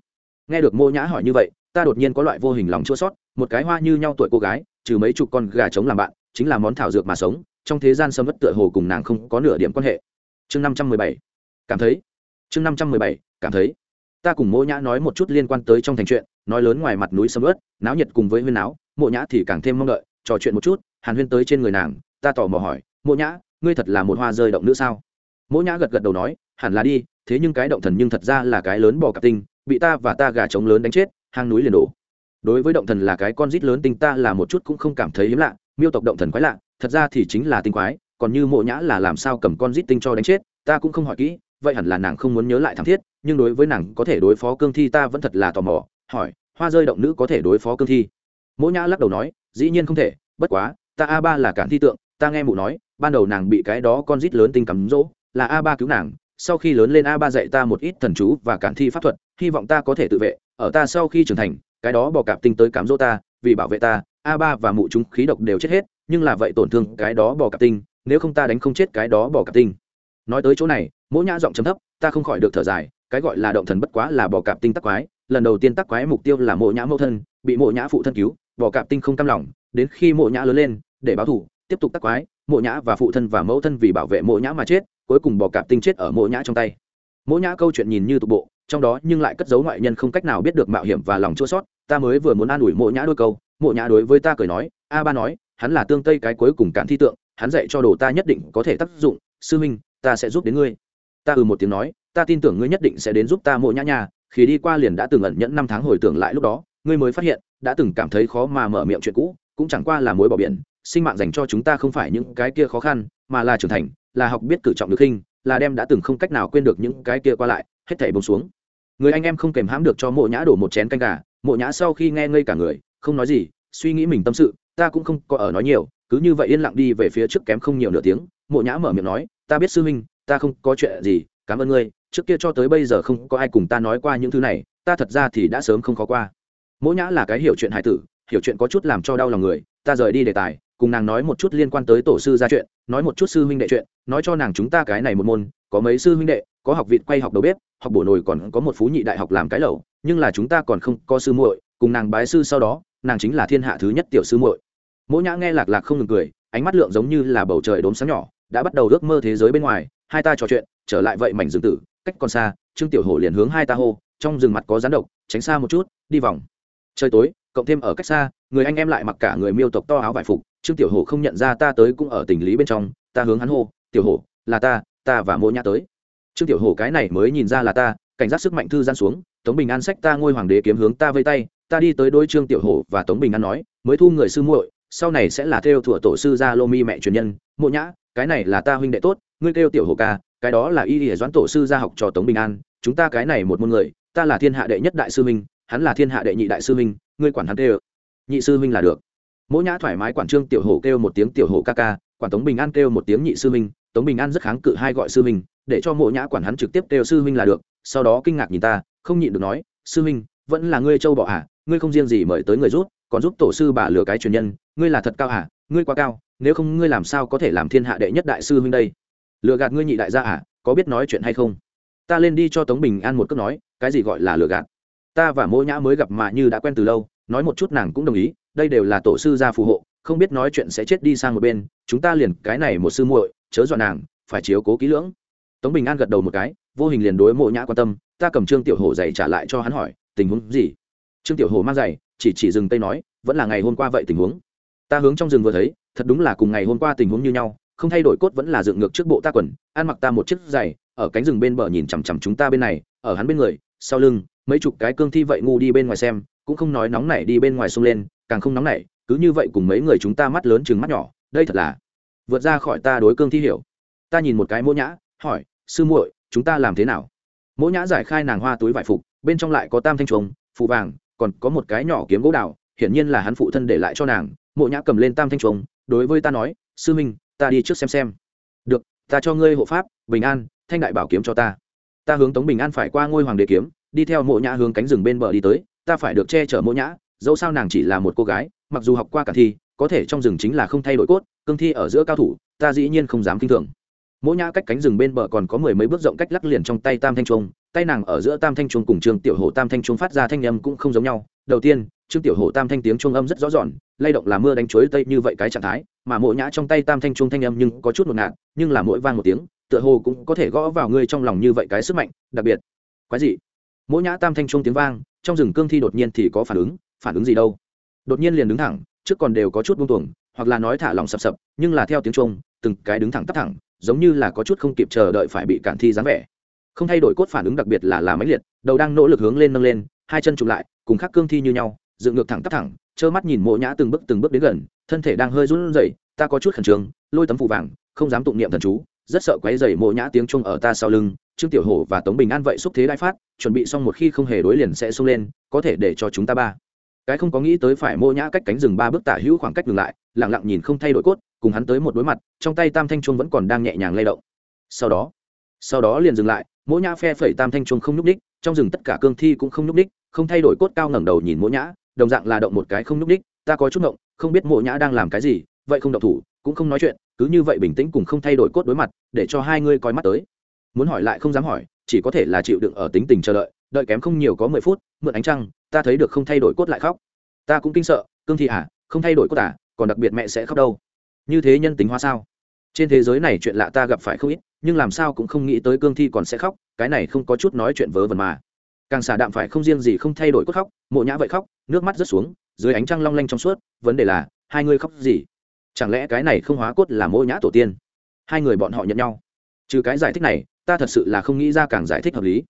Nghe được mô nhã hỏi như vậy, ta đột nhiên có loại vô hình lòng chua sót một cái hoa như nhau tuổi cô gái, trừ mấy chục con gà trống làm bạn, chính là món thảo dược mà sống, trong thế gian sâm vất tựa hồ cùng nàng không có nửa điểm quan hệ. Chương năm trăm mười bảy. Cảm thấy. Chương năm trăm mười bảy, cảm thấy. Ta cùng mô nhã nói một chút liên quan tới trong thành chuyện nói lớn ngoài mặt núi sầm ớt náo nhiệt cùng với huyên náo, mộ nhã thì càng thêm mong đợi, trò chuyện một chút, hàn huyên tới trên người nàng, ta tò mò hỏi, mộ nhã, ngươi thật là một hoa rơi động nữ sao? Mộ nhã gật gật đầu nói, hẳn là đi, thế nhưng cái động thần nhưng thật ra là cái lớn bò cặp tinh, bị ta và ta gà trống lớn đánh chết, hang núi liền đổ. Đối với động thần là cái con rít lớn tinh, ta là một chút cũng không cảm thấy hiếm lạ, miêu tộc động thần quái lạ, thật ra thì chính là tinh quái, còn như mộ nhã là làm sao cầm con rít tinh cho đánh chết, ta cũng không hỏi kỹ, vậy hẳn là nàng không muốn nhớ lại thảm thiết, nhưng đối với nàng có thể đối phó cương thi ta vẫn thật là tò mò hỏi, hoa rơi động nữ có thể đối phó cương thi? Mỗ nhã lắc đầu nói, dĩ nhiên không thể, bất quá, ta a ba là cản thi tượng, ta nghe mụ nói, ban đầu nàng bị cái đó con rít lớn tinh cắm rỗ, là a ba cứu nàng, sau khi lớn lên a ba dạy ta một ít thần chú và cản thi pháp thuật, hy vọng ta có thể tự vệ, ở ta sau khi trưởng thành, cái đó bò cạp tinh tới cám dỗ ta, vì bảo vệ ta, a ba và mụ chúng khí độc đều chết hết, nhưng là vậy tổn thương cái đó bò cạp tinh, nếu không ta đánh không chết cái đó bò cạp tinh. Nói tới chỗ này mỗi nhã giọng chấm thấp, ta không khỏi được thở dài, cái gọi là động thần bất quá là bò cạp tinh tắc quái lần đầu tiên tắc quái mục tiêu là mộ nhã mẫu thân, bị mộ nhã phụ thân cứu bỏ cạp tinh không cam lòng, đến khi mộ nhã lớn lên, để báo thủ, tiếp tục tắc quái, mộ nhã và phụ thân và mẫu thân vì bảo vệ mộ nhã mà chết, cuối cùng bỏ cạp tinh chết ở mộ nhã trong tay. Mộ nhã câu chuyện nhìn như tục bộ, trong đó nhưng lại cất giấu ngoại nhân không cách nào biết được mạo hiểm và lòng chua sót, ta mới vừa muốn an ủi mộ nhã đôi câu, mộ nhã đối với ta cười nói, a ba nói, hắn là tương tây cái cuối cùng cản thi tượng, hắn dạy cho đồ ta nhất định có thể tác dụng, sư minh ta sẽ giúp đến ngươi. Ta ừ một tiếng nói, ta tin tưởng ngươi nhất định sẽ đến giúp ta mộ nhã nhà khi đi qua liền đã từng ẩn nhẫn năm tháng hồi tưởng lại lúc đó, ngươi mới phát hiện, đã từng cảm thấy khó mà mở miệng chuyện cũ, cũng chẳng qua là mối bỏ biển, sinh mạng dành cho chúng ta không phải những cái kia khó khăn, mà là trưởng thành, là học biết cử trọng được khinh, là đem đã từng không cách nào quên được những cái kia qua lại, hết thảy bông xuống. Người anh em không kèm hãm được cho mộ nhã đổ một chén canh gà, mộ nhã sau khi nghe ngây cả người, không nói gì, suy nghĩ mình tâm sự, ta cũng không có ở nói nhiều, cứ như vậy yên lặng đi về phía trước kém không nhiều nửa tiếng, mộ nhã mở miệng nói, ta biết sư huynh, ta không có chuyện gì, cảm ơn ngươi trước kia cho tới bây giờ không có ai cùng ta nói qua những thứ này, ta thật ra thì đã sớm không khó qua. Mỗ nhã là cái hiểu chuyện hài tử, hiểu chuyện có chút làm cho đau lòng người, ta rời đi đề tài, cùng nàng nói một chút liên quan tới tổ sư ra chuyện, nói một chút sư huynh đệ chuyện, nói cho nàng chúng ta cái này một môn, có mấy sư huynh đệ, có học vịt quay học đầu bếp, học bổ nồi còn có một phú nhị đại học làm cái lẩu, nhưng là chúng ta còn không có sư muội, cùng nàng bái sư sau đó, nàng chính là thiên hạ thứ nhất tiểu sư muội. Mỗ nhã nghe lạc lạc không ngừng cười, ánh mắt lượng giống như là bầu trời đốm sáng nhỏ, đã bắt đầu ước mơ thế giới bên ngoài, hai ta trò chuyện, trở lại vậy mảnh dương tử cách còn xa, trương tiểu hổ liền hướng hai ta hô, trong rừng mặt có rắn độc, tránh xa một chút, đi vòng. Trời tối, cộng thêm ở cách xa, người anh em lại mặc cả người miêu tộc to áo vải phục, trương tiểu hổ không nhận ra ta tới cũng ở tình lý bên trong, ta hướng hắn hô, tiểu hổ, là ta ta và mỗ nhã tới. Trương tiểu hổ cái này mới nhìn ra là ta, cảnh giác sức mạnh thư gian xuống, tống bình an sách ta ngôi hoàng đế kiếm hướng ta vây tay, ta đi tới đôi trương tiểu hổ và tống bình an nói, mới thu người sư muội, sau này sẽ là theo thủa tổ sư gia lô mi mẹ truyền nhân mộ nhã, cái này là ta huynh đệ tốt, ngươi kêu tiểu hổ ca cái đó là y ỉa doãn tổ sư gia học cho tống bình an chúng ta cái này một môn người ta là thiên hạ đệ nhất đại sư minh hắn là thiên hạ đệ nhị đại sư minh ngươi quản hắn kêu nhị sư minh là được mỗi nhã thoải mái quản trương tiểu hổ kêu một tiếng tiểu hổ ca ca quản tống bình an kêu một tiếng nhị sư minh tống bình an rất kháng cự hai gọi sư minh để cho mộ nhã quản hắn trực tiếp kêu sư minh là được sau đó kinh ngạc nhìn ta không nhịn được nói sư minh vẫn là ngươi châu bọ à ngươi không riêng gì mời tới người rút còn giúp tổ sư bà lừa cái truyền nhân ngươi là thật cao à ngươi quá cao nếu không ngươi làm sao có thể làm thiên hạ đệ nhất đại sư huynh đây lừa gạt ngươi nhị đại gia à có biết nói chuyện hay không? Ta lên đi cho tống bình an một cước nói, cái gì gọi là lừa gạt? Ta và mỗ nhã mới gặp mà như đã quen từ lâu, nói một chút nàng cũng đồng ý, đây đều là tổ sư gia phù hộ, không biết nói chuyện sẽ chết đi sang một bên, chúng ta liền cái này một sư muội, chớ dọa nàng, phải chiếu cố kỹ lưỡng. Tống bình an gật đầu một cái, vô hình liền đối mộ nhã quan tâm, ta cầm trương tiểu hổ giày trả lại cho hắn hỏi, tình huống gì? Trương tiểu hổ mang giày, chỉ chỉ dừng tay nói, vẫn là ngày hôm qua vậy tình huống. Ta hướng trong rừng vừa thấy, thật đúng là cùng ngày hôm qua tình huống như nhau không thay đổi cốt vẫn là dựng ngược trước bộ ta quần, ăn mặc ta một chiếc giày, ở cánh rừng bên bờ nhìn chằm chằm chúng ta bên này, ở hắn bên người, sau lưng, mấy chục cái cương thi vậy ngu đi bên ngoài xem, cũng không nói nóng nảy đi bên ngoài sông lên, càng không nóng nảy, cứ như vậy cùng mấy người chúng ta mắt lớn chừng mắt nhỏ, đây thật là vượt ra khỏi ta đối cương thi hiểu. Ta nhìn một cái mỗ nhã, hỏi, sư muội, chúng ta làm thế nào? Mỗ nhã giải khai nàng hoa túi vải phục, bên trong lại có tam thanh trống phụ vàng, còn có một cái nhỏ kiếm gỗ đào, hiển nhiên là hắn phụ thân để lại cho nàng. Mộ nhã cầm lên tam thanh trống đối với ta nói, sư minh ta đi trước xem xem. Được, ta cho ngươi hộ pháp, bình an, thanh đại bảo kiếm cho ta. Ta hướng tống bình an phải qua ngôi hoàng đế kiếm, đi theo mộ nhã hướng cánh rừng bên bờ đi tới, ta phải được che chở mộ nhã, dẫu sao nàng chỉ là một cô gái, mặc dù học qua cả thi, có thể trong rừng chính là không thay đổi cốt, cương thi ở giữa cao thủ, ta dĩ nhiên không dám kinh thường. Mộ nhã cách cánh rừng bên bờ còn có mười mấy bước rộng cách lắc liền trong tay tam thanh trung tay nàng ở giữa tam thanh trung cùng trường tiểu hồ tam thanh trung phát ra thanh âm cũng không giống nhau. Đầu tiên trương tiểu hổ tam thanh tiếng trung âm rất rõ ròn lay động là mưa đánh chuối tây như vậy cái trạng thái, mà mỗi nhã trong tay tam thanh trung thanh âm nhưng có chút một ngạt, nhưng là mỗi vang một tiếng, tựa hồ cũng có thể gõ vào ngươi trong lòng như vậy cái sức mạnh, đặc biệt. Quái gì? Mỗi nhã tam thanh trung tiếng vang, trong rừng cương thi đột nhiên thì có phản ứng phản ứng gì đâu? Đột nhiên liền đứng thẳng, trước còn đều có chút buông tuồng, hoặc là nói thả lòng sập sập, nhưng là theo tiếng trung từng cái đứng thẳng tắp thẳng, giống như là có chút không kịp chờ đợi phải bị cản thi dáng vẻ. Không thay đổi cốt phản ứng đặc biệt là là máy liệt, đầu đang nỗ lực hướng lên nâng lên, hai chân chụm lại, cùng khắc cương thi như nhau dựng ngược thẳng tắp thẳng, trơ mắt nhìn mộ nhã từng bước từng bước đến gần, thân thể đang hơi run rẩy, ta có chút khẩn trương, lôi tấm phụ vàng, không dám tụng niệm thần chú, rất sợ quấy rầy mộ nhã tiếng trung ở ta sau lưng, trương tiểu hổ và tống bình an vậy xúc thế đại phát, chuẩn bị xong một khi không hề đối liền sẽ xông lên, có thể để cho chúng ta ba. Cái không có nghĩ tới phải mộ nhã cách cánh rừng ba bước tả hữu khoảng cách ngừng lại, lặng lặng nhìn không thay đổi cốt, cùng hắn tới một đối mặt, trong tay tam thanh chuông vẫn còn đang nhẹ nhàng lay động. Sau đó sau đó liền dừng lại mỗ nhã phe phẩy tam thanh chuông không nhúc ních trong rừng tất cả cương thi cũng không nhúc ních không thay đổi cốt cao ngẩng đầu nhìn mỗ nhã đồng dạng là động một cái không nhúc đích, ta có chút ngộng không biết mộ nhã đang làm cái gì vậy không động thủ cũng không nói chuyện cứ như vậy bình tĩnh cùng không thay đổi cốt đối mặt để cho hai ngươi coi mắt tới. Muốn hỏi lại không dám hỏi chỉ có thể là chịu đựng ở tính tình chờ đợi đợi kém không nhiều có mười phút mượn ánh trăng ta thấy được không thay đổi cốt lại khóc. Ta cũng kinh sợ cương thị à không thay đổi cốt à còn đặc biệt mẹ sẽ khóc đâu. Như thế nhân tính hoa sao? Trên thế giới này chuyện lạ ta gặp phải không ít nhưng làm sao cũng không nghĩ tới cương thi còn sẽ khóc cái này không có chút nói chuyện vớ vẩn mà càng xả đạm phải không riêng gì không thay đổi cốt khóc, mộ nhã vậy khóc, nước mắt rớt xuống, dưới ánh trăng long lanh trong suốt, vấn đề là, hai người khóc gì? Chẳng lẽ cái này không hóa cốt là mộ nhã tổ tiên? Hai người bọn họ nhận nhau. Trừ cái giải thích này, ta thật sự là không nghĩ ra càng giải thích hợp lý.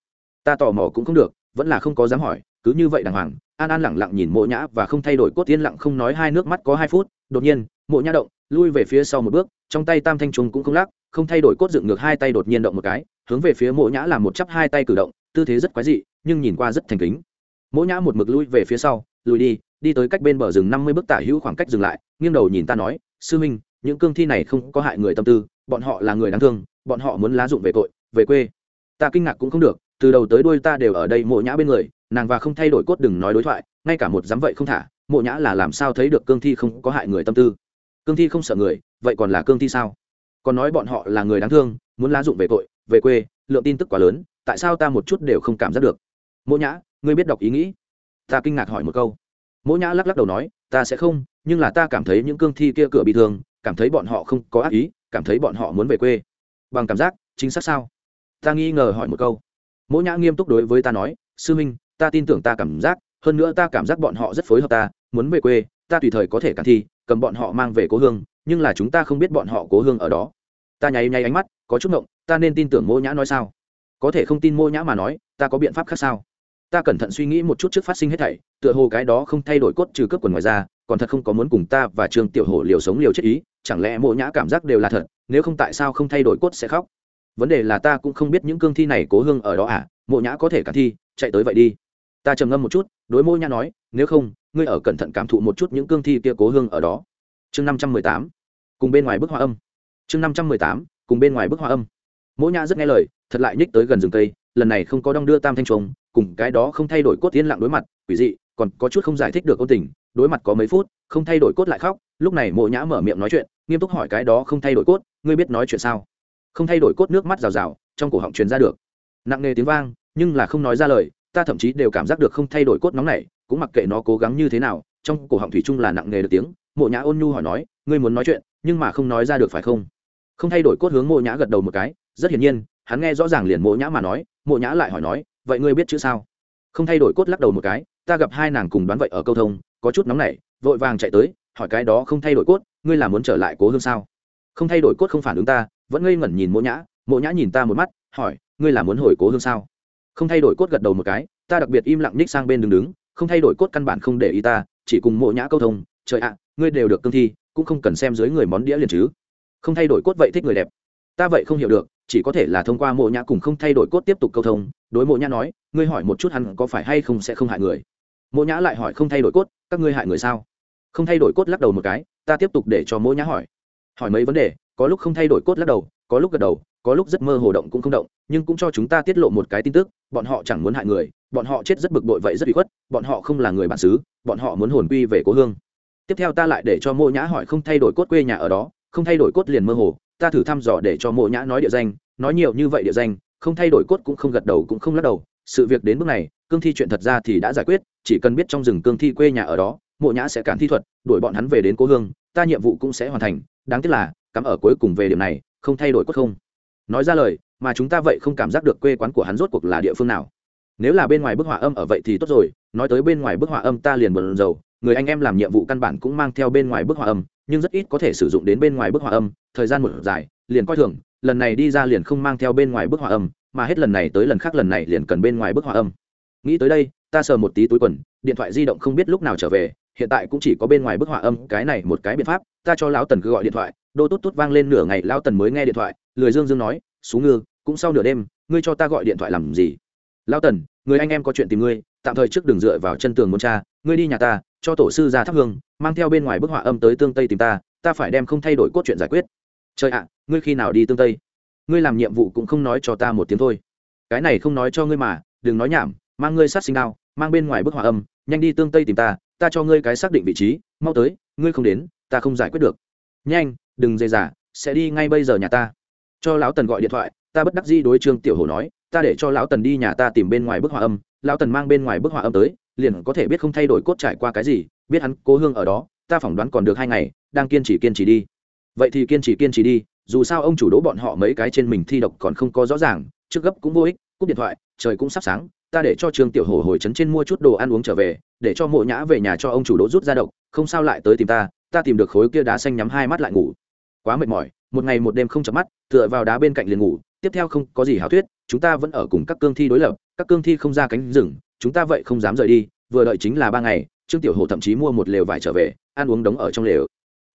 Ta tò mò cũng không được, vẫn là không có dám hỏi, cứ như vậy đàng hoàng, an an lẳng lặng nhìn mộ nhã và không thay đổi cốt tiên lặng không nói hai nước mắt có hai phút, đột nhiên, mộ nhã động, lui về phía sau một bước, trong tay tam thanh trùng cũng không lắc, không thay đổi cốt dựng ngược hai tay đột nhiên động một cái, hướng về phía mộ nhã làm một chắp hai tay cử động, tư thế rất quái dị nhưng nhìn qua rất thành kính. Mộ nhã một mực lui về phía sau, lùi đi đi tới cách bên bờ rừng năm mươi bước tả hữu khoảng cách dừng lại, nghiêng đầu nhìn ta nói, sư minh, những cương thi này không có hại người tâm tư, bọn họ là người đáng thương, bọn họ muốn lá dụng về tội, về quê. Ta kinh ngạc cũng không được, từ đầu tới đuôi ta đều ở đây mộ nhã bên người, nàng và không thay đổi cốt đừng nói đối thoại, ngay cả một dám vậy không thả mộ nhã là làm sao thấy được cương thi không có hại người tâm tư? Cương thi không sợ người, vậy còn là cương thi sao? Còn nói bọn họ là người đáng thương, muốn lá dụng về tội, về quê, lượng tin tức quá lớn, tại sao ta một chút đều không cảm giác được? Mỗ nhã ngươi biết đọc ý nghĩ ta kinh ngạc hỏi một câu mỗ nhã lắc lắc đầu nói ta sẽ không nhưng là ta cảm thấy những cương thi kia cửa bị thương cảm thấy bọn họ không có ác ý cảm thấy bọn họ muốn về quê bằng cảm giác chính xác sao ta nghi ngờ hỏi một câu mỗ nhã nghiêm túc đối với ta nói sư minh ta tin tưởng ta cảm giác hơn nữa ta cảm giác bọn họ rất phối hợp ta muốn về quê ta tùy thời có thể cản thi cầm bọn họ mang về cố hương nhưng là chúng ta không biết bọn họ cố hương ở đó ta nháy nháy ánh mắt có chút ngộng ta nên tin tưởng mô nhã nói sao có thể không tin mô nhã mà nói ta có biện pháp khác sao ta cẩn thận suy nghĩ một chút trước phát sinh hết thảy, tựa hồ cái đó không thay đổi cốt trừ cướp quần ngoài ra, còn thật không có muốn cùng ta và trương tiểu hổ liều sống liều chết ý, chẳng lẽ mộ nhã cảm giác đều là thật, nếu không tại sao không thay đổi cốt sẽ khóc? Vấn đề là ta cũng không biết những cương thi này cố hương ở đó à mộ nhã có thể cả thi, chạy tới vậy đi. Ta trầm ngâm một chút, đối mộ nhã nói, nếu không, ngươi ở cẩn thận cảm thụ một chút những cương thi kia cố hương ở đó. Chương năm trăm mười tám, cùng bên ngoài bức hoa âm. Chương năm trăm mười tám, cùng bên ngoài bức hoa âm. Mộ nhã rất nghe lời, thật lại nhích tới gần rừng cây lần này không có đong đưa tam thanh trống cùng cái đó không thay đổi cốt tiên lặng đối mặt, quỷ dị, còn có chút không giải thích được ôn tình, đối mặt có mấy phút, không thay đổi cốt lại khóc, lúc này mộ nhã mở miệng nói chuyện, nghiêm túc hỏi cái đó không thay đổi cốt, ngươi biết nói chuyện sao? Không thay đổi cốt nước mắt rào rào, trong cổ họng truyền ra được. Nặng nề tiếng vang, nhưng là không nói ra lời, ta thậm chí đều cảm giác được không thay đổi cốt nóng này cũng mặc kệ nó cố gắng như thế nào, trong cổ họng thủy chung là nặng nề được tiếng, mộ nhã ôn nhu hỏi nói, ngươi muốn nói chuyện, nhưng mà không nói ra được phải không? Không thay đổi cốt hướng mộ nhã gật đầu một cái, rất hiển nhiên, hắn nghe rõ ràng liền mộ nhã mà nói mộ nhã lại hỏi nói, vậy ngươi biết chữ sao? Không thay đổi cốt lắc đầu một cái, ta gặp hai nàng cùng đoán vậy ở câu thông, có chút nóng nảy, vội vàng chạy tới, hỏi cái đó không thay đổi cốt, ngươi là muốn trở lại cố hương sao? Không thay đổi cốt không phản ứng ta, vẫn ngây ngẩn nhìn mộ nhã mộ nhã nhìn ta một mắt, hỏi, ngươi là muốn hồi cố hương sao? Không thay đổi cốt gật đầu một cái, ta đặc biệt im lặng ních sang bên đứng đứng, không thay đổi cốt căn bản không để ý ta, chỉ cùng mộ nhã câu thông, trời ạ, ngươi đều được cương thi, cũng không cần xem dưới người món đĩa liền chứ. Không thay đổi cốt vậy thích người đẹp. Ta vậy không hiểu được chỉ có thể là thông qua mộ nhã cùng không thay đổi cốt tiếp tục câu thông. Đối mộ nhã nói, ngươi hỏi một chút hắn có phải hay không sẽ không hại người? Mộ nhã lại hỏi, không thay đổi cốt, các ngươi hại người sao? Không thay đổi cốt, lắc đầu một cái, ta tiếp tục để cho mộ nhã hỏi. Hỏi mấy vấn đề, có lúc không thay đổi cốt lắc đầu, có lúc gật đầu, có lúc rất mơ hồ động cũng không động, nhưng cũng cho chúng ta tiết lộ một cái tin tức, bọn họ chẳng muốn hại người, bọn họ chết rất bực bội vậy rất bị khuất, bọn họ không là người bản xứ, bọn họ muốn hồn quy về cố hương. Tiếp theo ta lại để cho mộ nhã hỏi không thay đổi cốt quê nhà ở đó, không thay đổi cốt liền mơ hồ ta thử thăm dò để cho mộ nhã nói địa danh, nói nhiều như vậy địa danh, không thay đổi cốt cũng không gật đầu cũng không lắc đầu. Sự việc đến bước này, cương thi chuyện thật ra thì đã giải quyết, chỉ cần biết trong rừng cương thi quê nhà ở đó, mộ nhã sẽ cản thi thuật, đuổi bọn hắn về đến cố hương, ta nhiệm vụ cũng sẽ hoàn thành. Đáng tiếc là, cắm ở cuối cùng về điểm này, không thay đổi cốt không. Nói ra lời, mà chúng ta vậy không cảm giác được quê quán của hắn rốt cuộc là địa phương nào. Nếu là bên ngoài bức họa âm ở vậy thì tốt rồi, nói tới bên ngoài bức họa âm ta liền buồn rầu người anh em làm nhiệm vụ căn bản cũng mang theo bên ngoài bức hòa âm, nhưng rất ít có thể sử dụng đến bên ngoài bức hòa âm. Thời gian một dài, liền coi thường, lần này đi ra liền không mang theo bên ngoài bức hòa âm, mà hết lần này tới lần khác lần này liền cần bên ngoài bức hòa âm. Nghĩ tới đây, ta sờ một tí túi quần, điện thoại di động không biết lúc nào trở về, hiện tại cũng chỉ có bên ngoài bức hòa âm, cái này một cái biện pháp, ta cho lão tần cứ gọi điện thoại. Đô tốt tốt vang lên nửa ngày, lão tần mới nghe điện thoại, lười dương dương nói xuống ngư, cũng sau nửa đêm, ngươi cho ta gọi điện thoại làm gì? Lão tần, người anh em có chuyện tìm ngươi, tạm thời trước đường dựa vào chân tường muốn cha ngươi đi nhà ta cho tổ sư ra thắp hương, mang theo bên ngoài bức họa âm tới tương tây tìm ta ta phải đem không thay đổi cốt chuyện giải quyết. Trời ạ, ngươi khi nào đi tương tây? Ngươi làm nhiệm vụ cũng không nói cho ta một tiếng thôi. Cái này không nói cho ngươi mà, đừng nói nhảm, mang ngươi sát sinh đao, mang bên ngoài bức họa âm, nhanh đi tương tây tìm ta ta cho ngươi cái xác định vị trí, mau tới, ngươi không đến, ta không giải quyết được. Nhanh, đừng dây dả, sẽ đi ngay bây giờ nhà ta. Cho lão tần gọi điện thoại, ta bất đắc dĩ đối trương tiểu hồ nói, ta để cho lão tần đi nhà ta tìm bên ngoài bức họa âm, lão tần mang bên ngoài bức họa âm tới liền có thể biết không thay đổi cốt trải qua cái gì, biết hắn cố hương ở đó, ta phỏng đoán còn được hai ngày, đang kiên trì kiên trì đi. Vậy thì kiên trì kiên trì đi, dù sao ông chủ đỗ bọn họ mấy cái trên mình thi độc còn không có rõ ràng, trước gấp cũng vô ích, cúp điện thoại, trời cũng sắp sáng, ta để cho trương tiểu hồ hồi trấn trên mua chút đồ ăn uống trở về, để cho mộ nhã về nhà cho ông chủ đỗ rút ra độc, không sao lại tới tìm ta ta tìm được khối kia đá xanh nhắm hai mắt lại ngủ. Quá mệt mỏi, một ngày một đêm không chợp mắt, tựa vào đá bên cạnh liền ngủ, tiếp theo không có gì hảo thuyết, chúng ta vẫn ở cùng các cương thi đối lập, các cương thi không ra cánh rừng chúng ta vậy không dám rời đi, vừa đợi chính là ba ngày, trương tiểu hồ thậm chí mua một lều vải trở về, ăn uống đống ở trong lều.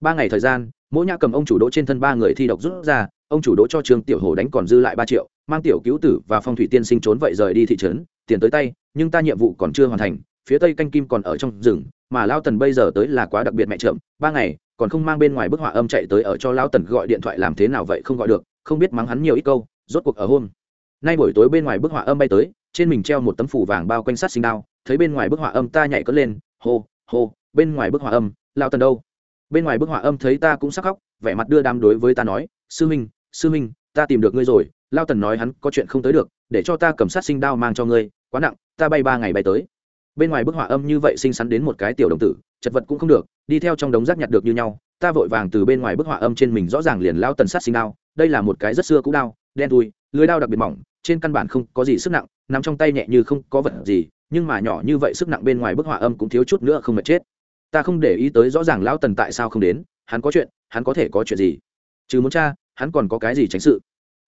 Ba ngày thời gian, mỗi nhã cầm ông chủ đỗ trên thân ba người thi độc rút ra, ông chủ đỗ cho trương tiểu hồ đánh còn dư lại ba triệu, mang tiểu cứu tử và phong thủy tiên sinh trốn vậy rời đi thị trấn, tiền tới tay, nhưng ta nhiệm vụ còn chưa hoàn thành, phía tây canh kim còn ở trong rừng, mà lao tần bây giờ tới là quá đặc biệt mẹ trộm, ba ngày, còn không mang bên ngoài bức họa âm chạy tới ở cho lao tần gọi điện thoại làm thế nào vậy không gọi được, không biết mắng hắn nhiều ít câu, rốt cuộc ở hôm nay buổi tối bên ngoài bức họa âm bay tới trên mình treo một tấm phủ vàng bao quanh sát sinh đao, thấy bên ngoài bức họa âm ta nhảy cất lên, hô hô, bên ngoài bức họa âm, lao tần đâu? Bên ngoài bức họa âm thấy ta cũng sắc khóc, vẻ mặt đưa đám đối với ta nói, sư minh sư minh ta tìm được ngươi rồi, lao tần nói hắn có chuyện không tới được, để cho ta cầm sát sinh đao mang cho ngươi, quá nặng, ta bay ba ngày bay tới. Bên ngoài bức họa âm như vậy xinh xắn đến một cái tiểu đồng tử, chật vật cũng không được, đi theo trong đống rác nhặt được như nhau, ta vội vàng từ bên ngoài bức họa âm trên mình rõ ràng liền lao tần sát sinh đao, đây là một cái rất xưa cũ đao, đen thui, lưới đao đặc biệt mỏng trên căn bản không có gì sức nặng nằm trong tay nhẹ như không có vật gì, nhưng mà nhỏ như vậy sức nặng bên ngoài bức họa âm cũng thiếu chút nữa không mệt chết. Ta không để ý tới rõ ràng lão tần tại sao không đến, hắn có chuyện, hắn có thể có chuyện gì? Chứ muốn cha, hắn còn có cái gì tránh sự?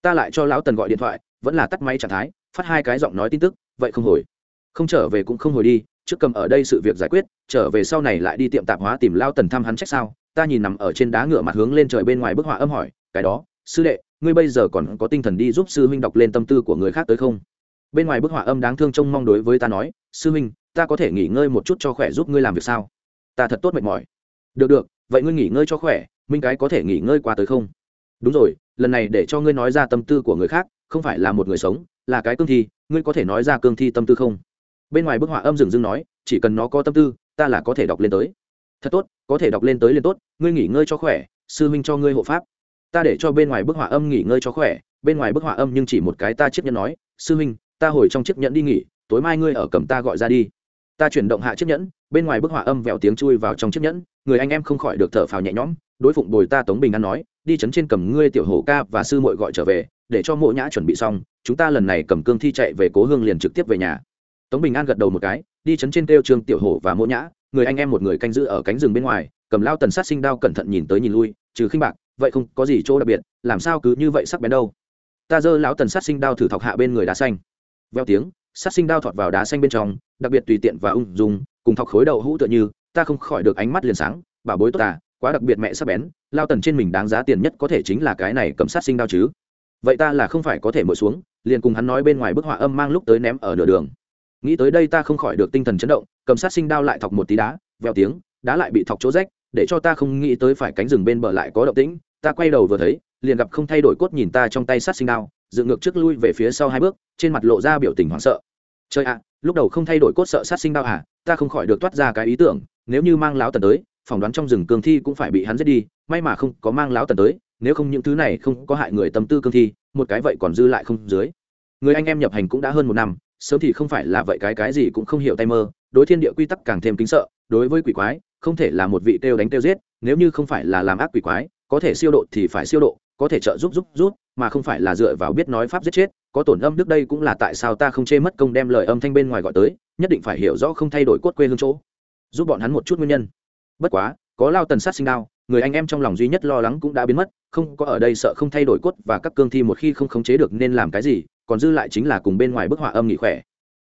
Ta lại cho lão tần gọi điện thoại, vẫn là tắt máy trạng thái, phát hai cái giọng nói tin tức, vậy không hồi. Không trở về cũng không hồi đi, trước cầm ở đây sự việc giải quyết, trở về sau này lại đi tiệm tạp hóa tìm lao tần thăm hắn trách sao? Ta nhìn nằm ở trên đá ngựa mặt hướng lên trời bên ngoài bức họa âm hỏi, cái đó sư đệ, ngươi bây giờ còn có tinh thần đi giúp sư huynh đọc lên tâm tư của người khác tới không? Bên ngoài bức họa âm đáng thương trông mong đối với ta nói, sư huynh, ta có thể nghỉ ngơi một chút cho khỏe giúp ngươi làm việc sao? Ta thật tốt mệt mỏi. Được được, vậy ngươi nghỉ ngơi cho khỏe, minh cái có thể nghỉ ngơi qua tới không? Đúng rồi, lần này để cho ngươi nói ra tâm tư của người khác, không phải là một người sống, là cái cương thi, ngươi có thể nói ra cương thi tâm tư không? Bên ngoài bức họa âm dừng dưng nói, chỉ cần nó có tâm tư, ta là có thể đọc lên tới. Thật tốt, có thể đọc lên tới liền tốt, ngươi nghỉ ngơi cho khỏe, sư minh cho ngươi hộ pháp ta để cho bên ngoài bức họa âm nghỉ ngơi cho khỏe, bên ngoài bức họa âm nhưng chỉ một cái ta chiếc nhẫn nói, sư minh ta hồi trong chiếc nhẫn đi nghỉ, tối mai ngươi ở cầm ta gọi ra đi. Ta chuyển động hạ chiếc nhẫn, bên ngoài bức họa âm vẹo tiếng chui vào trong chiếc nhẫn, người anh em không khỏi được thở phào nhẹ nhõm, đối phụng bồi ta tống bình an nói, đi chấn trên cầm ngươi tiểu hổ ca và sư muội gọi trở về, để cho mộ nhã chuẩn bị xong, chúng ta lần này cầm cương thi chạy về cố hương liền trực tiếp về nhà. Tống bình an gật đầu một cái, đi chấn trên kêu trương tiểu hổ và mộ nhã, người anh em một người canh giữ ở cánh rừng bên ngoài, cầm lao tần sát sinh đao cẩn thận nhìn tới nhìn lui, trừ khinh bạc vậy không có gì chỗ đặc biệt, làm sao cứ như vậy sắc bén đâu? Ta giơ lão tần sát sinh đao thử thọc hạ bên người đá xanh. Veo tiếng, sát sinh đao thọt vào đá xanh bên trong, đặc biệt tùy tiện và ung dung, cùng thọc khối đầu hũ tựa như, ta không khỏi được ánh mắt liền sáng, bảo bối tốt ta, quá đặc biệt mẹ sắc bén lao tần trên mình đáng giá tiền nhất có thể chính là cái này cầm sát sinh đao chứ. Vậy ta là không phải có thể mở xuống, liền cùng hắn nói bên ngoài bức họa âm mang lúc tới ném ở nửa đường. Nghĩ tới đây ta không khỏi được tinh thần chấn động, cầm sát sinh đao lại thọc một tí đá, veo tiếng, đá lại bị thọc chỗ rách để cho ta không nghĩ tới phải cánh rừng bên bờ lại có động tĩnh, ta quay đầu vừa thấy, liền gặp không thay đổi cốt nhìn ta trong tay sát sinh đao, dựng ngược trước lui về phía sau hai bước, trên mặt lộ ra biểu tình hoảng sợ. Trời ạ, lúc đầu không thay đổi cốt sợ sát sinh đao à ta không khỏi được toát ra cái ý tưởng, nếu như mang láo tần tới, phỏng đoán trong rừng cương thi cũng phải bị hắn giết đi, may mà không có mang láo tần tới, nếu không những thứ này không có hại người tâm tư cương thi, một cái vậy còn dư lại không dưới. Người anh em nhập hành cũng đã hơn một năm sớm thì không phải là vậy, cái cái gì cũng không hiểu tay mơ, đối thiên địa quy tắc càng thêm kính sợ, đối với quỷ quái, không thể là một vị tiêu đánh tiêu giết, nếu như không phải là làm ác quỷ quái, có thể siêu độ thì phải siêu độ, có thể trợ giúp giúp giúp, mà không phải là dựa vào biết nói pháp giết chết, có tổn âm đức đây cũng là tại sao ta không chê mất công đem lời âm thanh bên ngoài gọi tới, nhất định phải hiểu rõ không thay đổi cốt quê hương chỗ. Giúp bọn hắn một chút nguyên nhân. Bất quá, có lao tần sát sinh đao, người anh em trong lòng duy nhất lo lắng cũng đã biến mất, không có ở đây sợ không thay đổi cốt và các cương thi một khi không khống chế được nên làm cái gì còn dư lại chính là cùng bên ngoài bức họa âm nghỉ khỏe.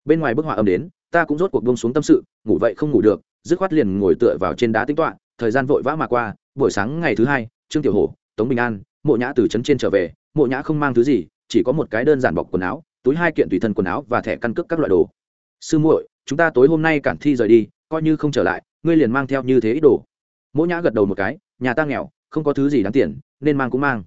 Bên ngoài bức họa âm đến, ta cũng rốt cuộc buông xuống tâm sự, ngủ vậy không ngủ được, dứt khoát liền ngồi tựa vào trên đá tính toạ thời gian vội vã mà qua, buổi sáng ngày thứ hai, trương tiểu hổ, tống bình an, mộ nhã từ trấn trên trở về, mộ nhã không mang thứ gì, chỉ có một cái đơn giản bọc quần áo, túi hai kiện tùy thân quần áo và thẻ căn cước các loại đồ. Sư muội, chúng ta tối hôm nay cản thi rời đi, coi như không trở lại, ngươi liền mang theo như thế ít đồ. Mộ nhã gật đầu một cái, nhà ta nghèo, không có thứ gì đáng tiền, nên mang cũng mang.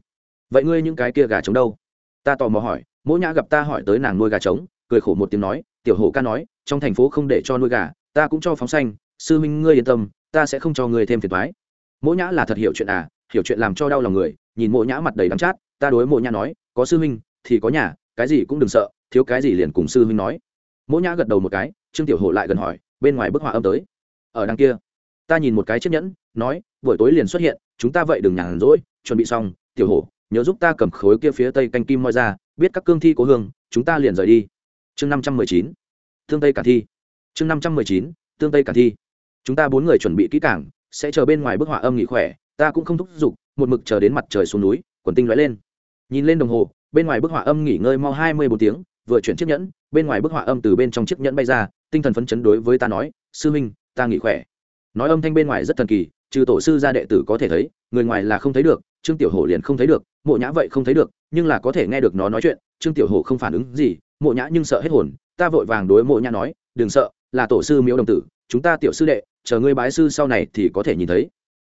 Vậy ngươi những cái kia gà trống đâu? Ta tò mò hỏi. Mỗ nhã gặp ta hỏi tới nàng nuôi gà trống, cười khổ một tiếng nói, tiểu hổ ca nói, trong thành phố không để cho nuôi gà, ta cũng cho phóng xanh, sư minh ngươi yên tâm, ta sẽ không cho ngươi thêm phiền thoái mỗ nhã là thật hiểu chuyện à hiểu chuyện làm cho đau lòng người, nhìn Mỗ nhã mặt đầy đắng chát, ta đối Mỗ nhã nói, có sư Minh thì có nhà, cái gì cũng đừng sợ, thiếu cái gì liền cùng sư Minh nói. Mỗ nhã gật đầu một cái, trương tiểu hổ lại gần hỏi, bên ngoài bức họa âm tới. Ở đằng kia. Ta nhìn một cái chiếc nhẫn, nói, buổi tối liền xuất hiện, chúng ta vậy đừng nhàn rỗi, chuẩn bị xong, tiểu hổ, nhớ giúp ta cầm khối kia phía tây canh kim moi ra biết các cương thi cố hương chúng ta liền rời đi. Chương năm trăm mười chín tương tây cả thi. Chương năm trăm mười chín tương tây cả thi. Chúng ta bốn người chuẩn bị kỹ cảng sẽ chờ bên ngoài bức họa âm nghỉ khỏe ta cũng không thúc giục một mực chờ đến mặt trời xuống núi quần tinh lóe lên. Nhìn lên đồng hồ bên ngoài bức họa âm nghỉ ngơi mau hai mươi bốn tiếng vừa chuyển chiếc nhẫn bên ngoài bức họa âm từ bên trong chiếc nhẫn bay ra tinh thần phấn chấn đối với ta nói sư minh, ta nghỉ khỏe. Nói âm thanh bên ngoài rất thần kỳ trừ tổ sư gia đệ tử có thể thấy người ngoài là không thấy được trương tiểu hổ liền không thấy được mộ nhã vậy không thấy được nhưng là có thể nghe được nó nói chuyện, trương tiểu hổ không phản ứng gì, mộ nhã nhưng sợ hết hồn, ta vội vàng đối mộ nhã nói, đừng sợ, là tổ sư miếu đồng tử, chúng ta tiểu sư đệ, chờ ngươi bái sư sau này thì có thể nhìn thấy.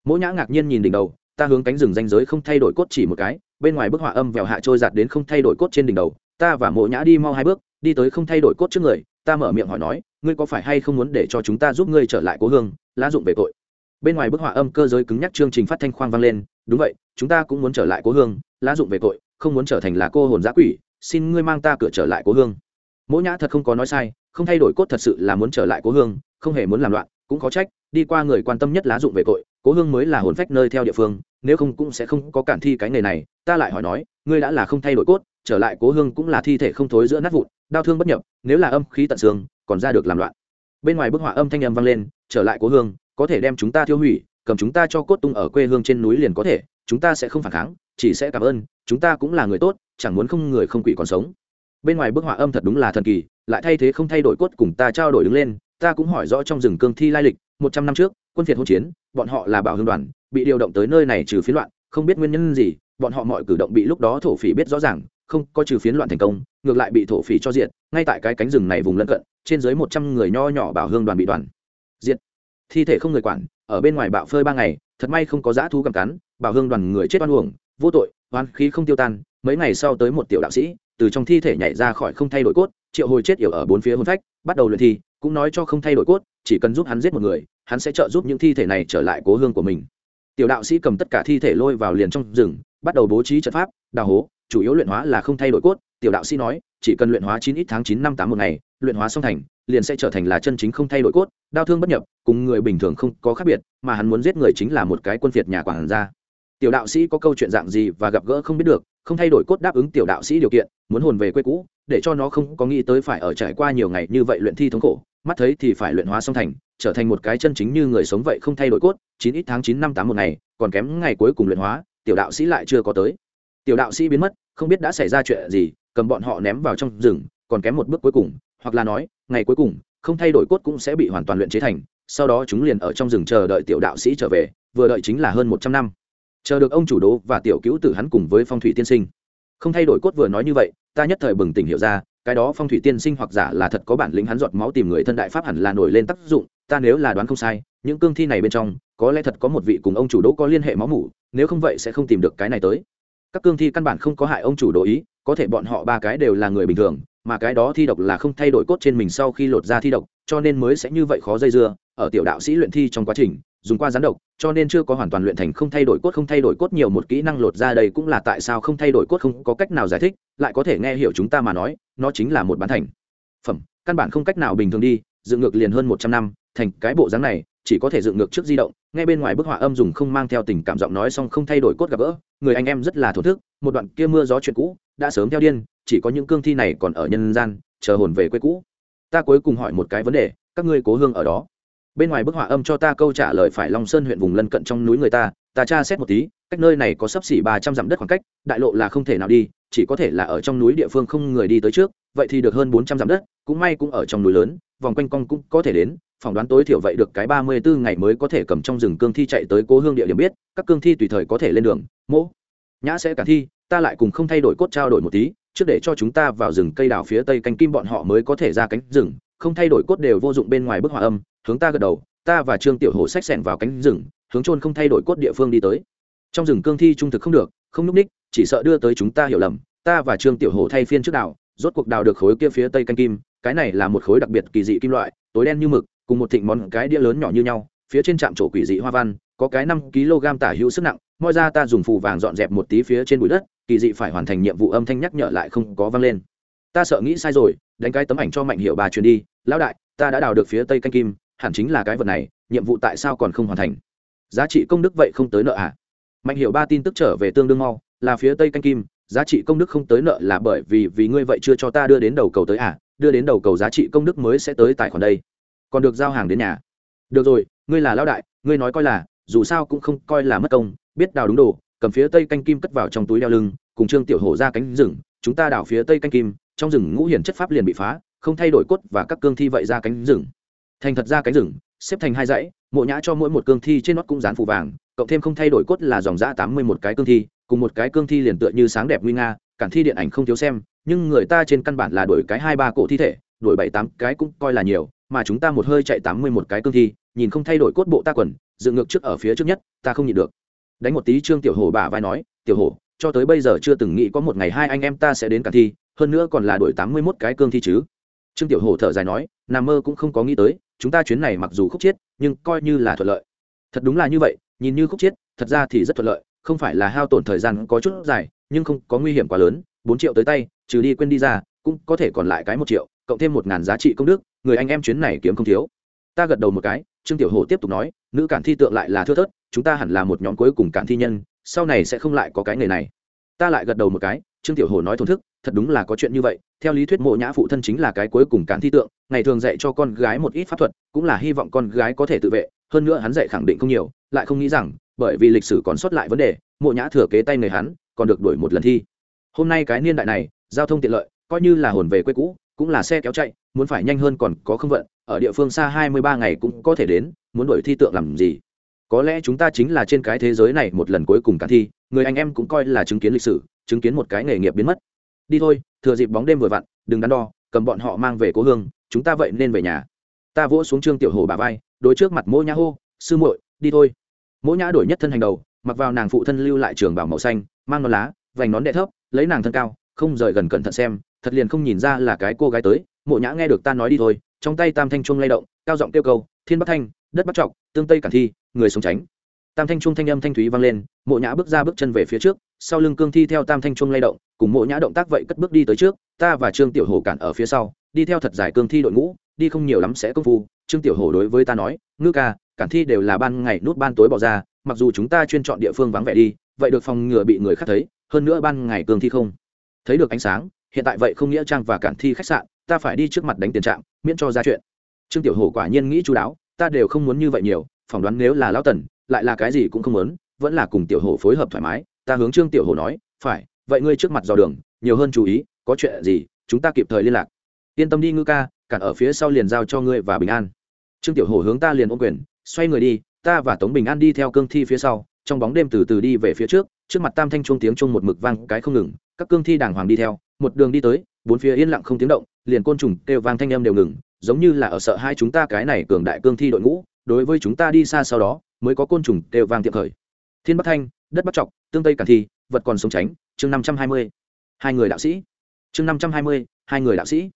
Mộ nhã ngạc nhiên nhìn đỉnh đầu, ta hướng cánh rừng danh giới không thay đổi cốt chỉ một cái, bên ngoài bức họa âm vèo hạ trôi giạt đến không thay đổi cốt trên đỉnh đầu, ta và mộ nhã đi mau hai bước, đi tới không thay đổi cốt trước người, ta mở miệng hỏi nói, ngươi có phải hay không muốn để cho chúng ta giúp ngươi trở lại cố hương, lá dụng về tội. Bên ngoài bức họa âm cơ giới cứng nhắc chương trình phát thanh khoang vang lên, đúng vậy, chúng ta cũng muốn trở lại cố hương, lá dụng về tội không muốn trở thành là cô hồn giã quỷ, xin ngươi mang ta cửa trở lại cố hương. Mỗi nhã thật không có nói sai, không thay đổi cốt thật sự là muốn trở lại cố hương, không hề muốn làm loạn, cũng có trách, đi qua người quan tâm nhất lá dụng về tội, cố hương mới là hồn phách nơi theo địa phương, nếu không cũng sẽ không có cản thi cái nghề này, ta lại hỏi nói, ngươi đã là không thay đổi cốt, trở lại cố hương cũng là thi thể không thối giữa nát vụn, đau thương bất nhập, nếu là âm khí tận xương, còn ra được làm loạn. Bên ngoài bức họa âm thanh âm vang lên, trở lại cố hương, có thể đem chúng ta tiêu hủy, cầm chúng ta cho cốt tung ở quê hương trên núi liền có thể, chúng ta sẽ không phản kháng chỉ sẽ cảm ơn, chúng ta cũng là người tốt, chẳng muốn không người không quỷ còn sống. Bên ngoài bức họa âm thật đúng là thần kỳ, lại thay thế không thay đổi cốt cùng ta trao đổi đứng lên, ta cũng hỏi rõ trong rừng cương thi lai lịch, một trăm năm trước, quân phiệt hỗn chiến, bọn họ là bảo hương đoàn, bị điều động tới nơi này trừ phiến loạn, không biết nguyên nhân gì, bọn họ mọi cử động bị lúc đó thổ phỉ biết rõ ràng, không có trừ phiến loạn thành công, ngược lại bị thổ phỉ cho diện ngay tại cái cánh rừng này vùng lân cận, trên dưới một trăm người nho nhỏ bảo hương đoàn bị đoàn diệt. Thi thể không người quản, ở bên ngoài bạo phơi ba ngày, thật may không có dã thú cầm cắn, bảo hương đoàn người chết oan uổng vô tội oan khí không tiêu tan, mấy ngày sau tới một tiểu đạo sĩ, từ trong thi thể nhảy ra khỏi không thay đổi cốt, triệu hồi chết yểu ở bốn phía hôn phách, bắt đầu luyện thi, cũng nói cho không thay đổi cốt, chỉ cần giúp hắn giết một người, hắn sẽ trợ giúp những thi thể này trở lại cố hương của mình. Tiểu đạo sĩ cầm tất cả thi thể lôi vào liền trong rừng, bắt đầu bố trí trận pháp, đào hố, chủ yếu luyện hóa là không thay đổi cốt, tiểu đạo sĩ nói, chỉ cần luyện hóa chín ít tháng chín năm tám một ngày, luyện hóa xong thành, liền sẽ trở thành là chân chính không thay đổi cốt, đau thương bất nhập, cùng người bình thường không có khác biệt, mà hắn muốn giết người chính là một cái quân phiệt nhà quản gia tiểu đạo sĩ có câu chuyện dạng gì và gặp gỡ không biết được, không thay đổi cốt đáp ứng tiểu đạo sĩ điều kiện, muốn hồn về quê cũ, để cho nó không có nghĩ tới phải ở trải qua nhiều ngày như vậy luyện thi thống khổ, mắt thấy thì phải luyện hóa song thành, trở thành một cái chân chính như người sống vậy không thay đổi cốt, chín ít tháng chín năm tám một ngày, còn kém ngày cuối cùng luyện hóa, tiểu đạo sĩ lại chưa có tới. Tiểu đạo sĩ biến mất, không biết đã xảy ra chuyện gì, cầm bọn họ ném vào trong rừng, còn kém một bước cuối cùng, hoặc là nói, ngày cuối cùng, không thay đổi cốt cũng sẽ bị hoàn toàn luyện chế thành, sau đó chúng liền ở trong rừng chờ đợi tiểu đạo sĩ trở về, vừa đợi chính là hơn một trăm năm chờ được ông chủ đố và tiểu cứu tử hắn cùng với phong thủy tiên sinh. Không thay đổi cốt vừa nói như vậy, ta nhất thời bừng tỉnh hiểu ra, cái đó phong thủy tiên sinh hoặc giả là thật có bản lĩnh hắn giọt máu tìm người thân đại pháp hẳn là nổi lên tác dụng, ta nếu là đoán không sai, những cương thi này bên trong, có lẽ thật có một vị cùng ông chủ đỗ có liên hệ máu mủ, nếu không vậy sẽ không tìm được cái này tới. Các cương thi căn bản không có hại ông chủ đỗ ý, có thể bọn họ ba cái đều là người bình thường, mà cái đó thi độc là không thay đổi cốt trên mình sau khi lột ra thi độc, cho nên mới sẽ như vậy khó dây dưa, ở tiểu đạo sĩ luyện thi trong quá trình dùng qua rắn độc, cho nên chưa có hoàn toàn luyện thành không thay đổi cốt, không thay đổi cốt nhiều một kỹ năng lột ra đây cũng là tại sao không thay đổi cốt không có cách nào giải thích, lại có thể nghe hiểu chúng ta mà nói, nó chính là một bán thành. Phẩm, căn bản không cách nào bình thường đi, dựng ngược liền hơn một trăm năm, thành cái bộ dáng này, chỉ có thể dựng ngược trước di động ngay bên ngoài bức họa âm dùng không mang theo tình cảm giọng nói xong không thay đổi cốt gặp gỡ, người anh em rất là thổ thức, một đoạn kia mưa gió chuyện cũ, đã sớm theo điên, chỉ có những cương thi này còn ở nhân gian, chờ hồn về quê cũ. Ta cuối cùng hỏi một cái vấn đề, các ngươi cố hương ở đó? Bên ngoài bức họa âm cho ta câu trả lời phải long sơn huyện vùng lân cận trong núi người ta ta tra xét một tí, cách nơi này có sấp xỉ ba trăm dặm đất khoảng cách, đại lộ là không thể nào đi, chỉ có thể là ở trong núi địa phương không người đi tới trước, vậy thì được hơn bốn trăm dặm đất, cũng may cũng ở trong núi lớn, vòng quanh cong cũng có thể đến, phỏng đoán tối thiểu vậy được cái ba mươi bốn ngày mới có thể cầm trong rừng cương thi chạy tới cố hương địa điểm biết, các cương thi tùy thời có thể lên đường, mỗ, nhã sẽ cả thi, ta lại cùng không thay đổi cốt trao đổi một tí, trước để cho chúng ta vào rừng cây đào phía tây cánh kim bọn họ mới có thể ra cánh rừng, không thay đổi cốt đều vô dụng bên ngoài bức họa âm hướng ta gật đầu, ta và trương tiểu hổ sách xẻn vào cánh rừng, hướng trôn không thay đổi cốt địa phương đi tới. Trong rừng cương thi trung thực không được, không núp ních, chỉ sợ đưa tới chúng ta hiểu lầm. Ta và trương tiểu hổ thay phiên trước đào rốt cuộc đào được khối kia phía tây canh kim, cái này là một khối đặc biệt kỳ dị kim loại, tối đen như mực, cùng một thịnh món cái đĩa lớn nhỏ như nhau, phía trên trạm chỗ quỷ dị hoa văn, có cái năm kg tả hữu sức nặng, moi ra ta dùng phù vàng dọn dẹp một tí phía trên bụi đất, kỳ dị phải hoàn thành nhiệm vụ âm thanh nhắc nhở lại không có vang lên. Ta sợ nghĩ sai rồi, đánh cái tấm ảnh cho mạnh hiệu bà truyền đi, lão đại, ta đã đào được phía tây canh kim hẳn chính là cái vật này, nhiệm vụ tại sao còn không hoàn thành? Giá trị công đức vậy không tới nợ à? Mạnh hiệu ba tin tức trở về tương đương mau, là phía tây canh kim, giá trị công đức không tới nợ là bởi vì vì ngươi vậy chưa cho ta đưa đến đầu cầu tới à? Đưa đến đầu cầu giá trị công đức mới sẽ tới tài khoản đây. Còn được giao hàng đến nhà. Được rồi, ngươi là lao đại, ngươi nói coi là, dù sao cũng không coi là mất công, biết đào đúng đồ, cầm phía tây canh kim cất vào trong túi đeo lưng, cùng trương tiểu hổ ra cánh rừng, chúng ta đào phía tây canh kim, trong rừng ngũ hiển chất pháp liền bị phá, không thay đổi cốt và các cương thi vậy ra cánh rừng thành thật ra cánh rừng, xếp thành hai dãy, mộ nhã cho mỗi một cương thi trên nót cũng dán phủ vàng, cộng thêm không thay đổi cốt là dòng giã tám mươi một cái cương thi, cùng một cái cương thi liền tựa như sáng đẹp nguy nga, cản thi điện ảnh không thiếu xem, nhưng người ta trên căn bản là đổi cái hai ba cổ thi thể, đổi bảy tám cái cũng coi là nhiều, mà chúng ta một hơi chạy tám mươi một cái cương thi, nhìn không thay đổi cốt bộ ta quần, dựng ngược trước ở phía trước nhất, ta không nhịn được. Đánh một tí trương tiểu hổ bả vai nói, tiểu hổ, cho tới bây giờ chưa từng nghĩ có một ngày hai anh em ta sẽ đến cả thi, hơn nữa còn là đổi tám mươi mốt cái cương thi chứ. Trương tiểu hổ thở dài nói nằm mơ cũng không có nghĩ tới chúng ta chuyến này mặc dù khúc chết, nhưng coi như là thuận lợi. Thật đúng là như vậy, nhìn như khúc chết, thật ra thì rất thuận lợi, không phải là hao tổn thời gian có chút dài, nhưng không có nguy hiểm quá lớn, bốn triệu tới tay, trừ đi quên đi ra, cũng có thể còn lại cái một triệu, cộng thêm một ngàn giá trị công đức, người anh em chuyến này kiếm không thiếu. Ta gật đầu một cái, trương tiểu hồ tiếp tục nói, nữ cản thi tượng lại là thưa thớt, chúng ta hẳn là một nhóm cuối cùng cản thi nhân, sau này sẽ không lại có cái nghề này. Ta lại gật đầu một cái, trương tiểu hồ nói thổn thức, thật đúng là có chuyện như vậy theo lý thuyết mộ nhã phụ thân chính là cái cuối cùng cản thi tượng, ngày thường dạy cho con gái một ít pháp thuật, cũng là hy vọng con gái có thể tự vệ, hơn nữa hắn dạy khẳng định không nhiều, lại không nghĩ rằng, bởi vì lịch sử còn sót lại vấn đề, mộ nhã thừa kế tay người hắn, còn được đuổi một lần thi. Hôm nay cái niên đại này, giao thông tiện lợi, coi như là hồn về quê cũ, cũng là xe kéo chạy, muốn phải nhanh hơn còn có không vận, ở địa phương xa hai mươi ba ngày cũng có thể đến, muốn đổi thi tượng làm gì? Có lẽ chúng ta chính là trên cái thế giới này một lần cuối cùng cả thi, người anh em cũng coi là chứng kiến lịch sử, chứng kiến một cái nghề nghiệp biến mất. Đi thôi thừa dịp bóng đêm vừa vặn, đừng đắn đo, cầm bọn họ mang về cố hương, chúng ta vậy nên về nhà. Ta vỗ xuống trương tiểu hồ bà vai, đối trước mặt mỗi nhã hô, sư muội, đi thôi. Mỗi nhã đổi nhất thân hành đầu, mặc vào nàng phụ thân lưu lại trường bảo màu xanh, mang nón lá, vành nón đệ thấp, lấy nàng thân cao, không rời gần cẩn thận xem, thật liền không nhìn ra là cái cô gái tới. Mộ nhã nghe được ta nói đi thôi, trong tay tam thanh trung lay động, cao giọng kêu cầu, thiên bắc thanh, đất bắc trọc, tương tây cản thi, người sống tránh. Tam thanh trung thanh âm thanh thúy vang lên mộ nhã bước ra bước chân về phía trước sau lưng cương thi theo tam thanh trung lay động, cùng mộ nhã động tác vậy cất bước đi tới trước, ta và trương tiểu hồ cản ở phía sau, đi theo thật dài cương thi đội ngũ, đi không nhiều lắm sẽ công phu, trương tiểu hồ đối với ta nói, ngư ca, cản thi đều là ban ngày nút ban tối bỏ ra, mặc dù chúng ta chuyên chọn địa phương vắng vẻ đi, vậy được phòng ngừa bị người khác thấy, hơn nữa ban ngày cương thi không thấy được ánh sáng, hiện tại vậy không nghĩa trang và cản thi khách sạn, ta phải đi trước mặt đánh tiền trạng miễn cho ra chuyện. Trương tiểu hổ quả nhiên nghĩ chú đáo, ta đều không muốn như vậy nhiều, phỏng đoán nếu là lão tần, lại là cái gì cũng không muốn, vẫn là cùng tiểu hổ phối hợp thoải mái ta hướng trương tiểu hồ nói, phải, vậy ngươi trước mặt dò đường, nhiều hơn chú ý, có chuyện gì, chúng ta kịp thời liên lạc. Yên tâm đi ngư ca, cản ở phía sau liền giao cho ngươi và bình an. Trương tiểu hồ hướng ta liền ôm quyền, xoay người đi, ta và tống bình an đi theo cương thi phía sau, trong bóng đêm từ từ đi về phía trước trước mặt tam thanh chuông tiếng chuông một mực vang cái không ngừng, các cương thi đàng hoàng đi theo, một đường đi tới, bốn phía yên lặng không tiếng động, liền côn trùng kêu vang thanh âm đều ngừng, giống như là ở sợ hai chúng ta cái này cường đại cương thi đội ngũ, đối với chúng ta đi xa sau đó, mới có côn trùng kêu vang tiệm khởi. Thiên bắc thanh đất bắt trọc tương tây cản thi, vật còn sống tránh, chương năm trăm hai mươi. Hai người đạo sĩ. Chương năm trăm hai mươi, hai người đạo sĩ.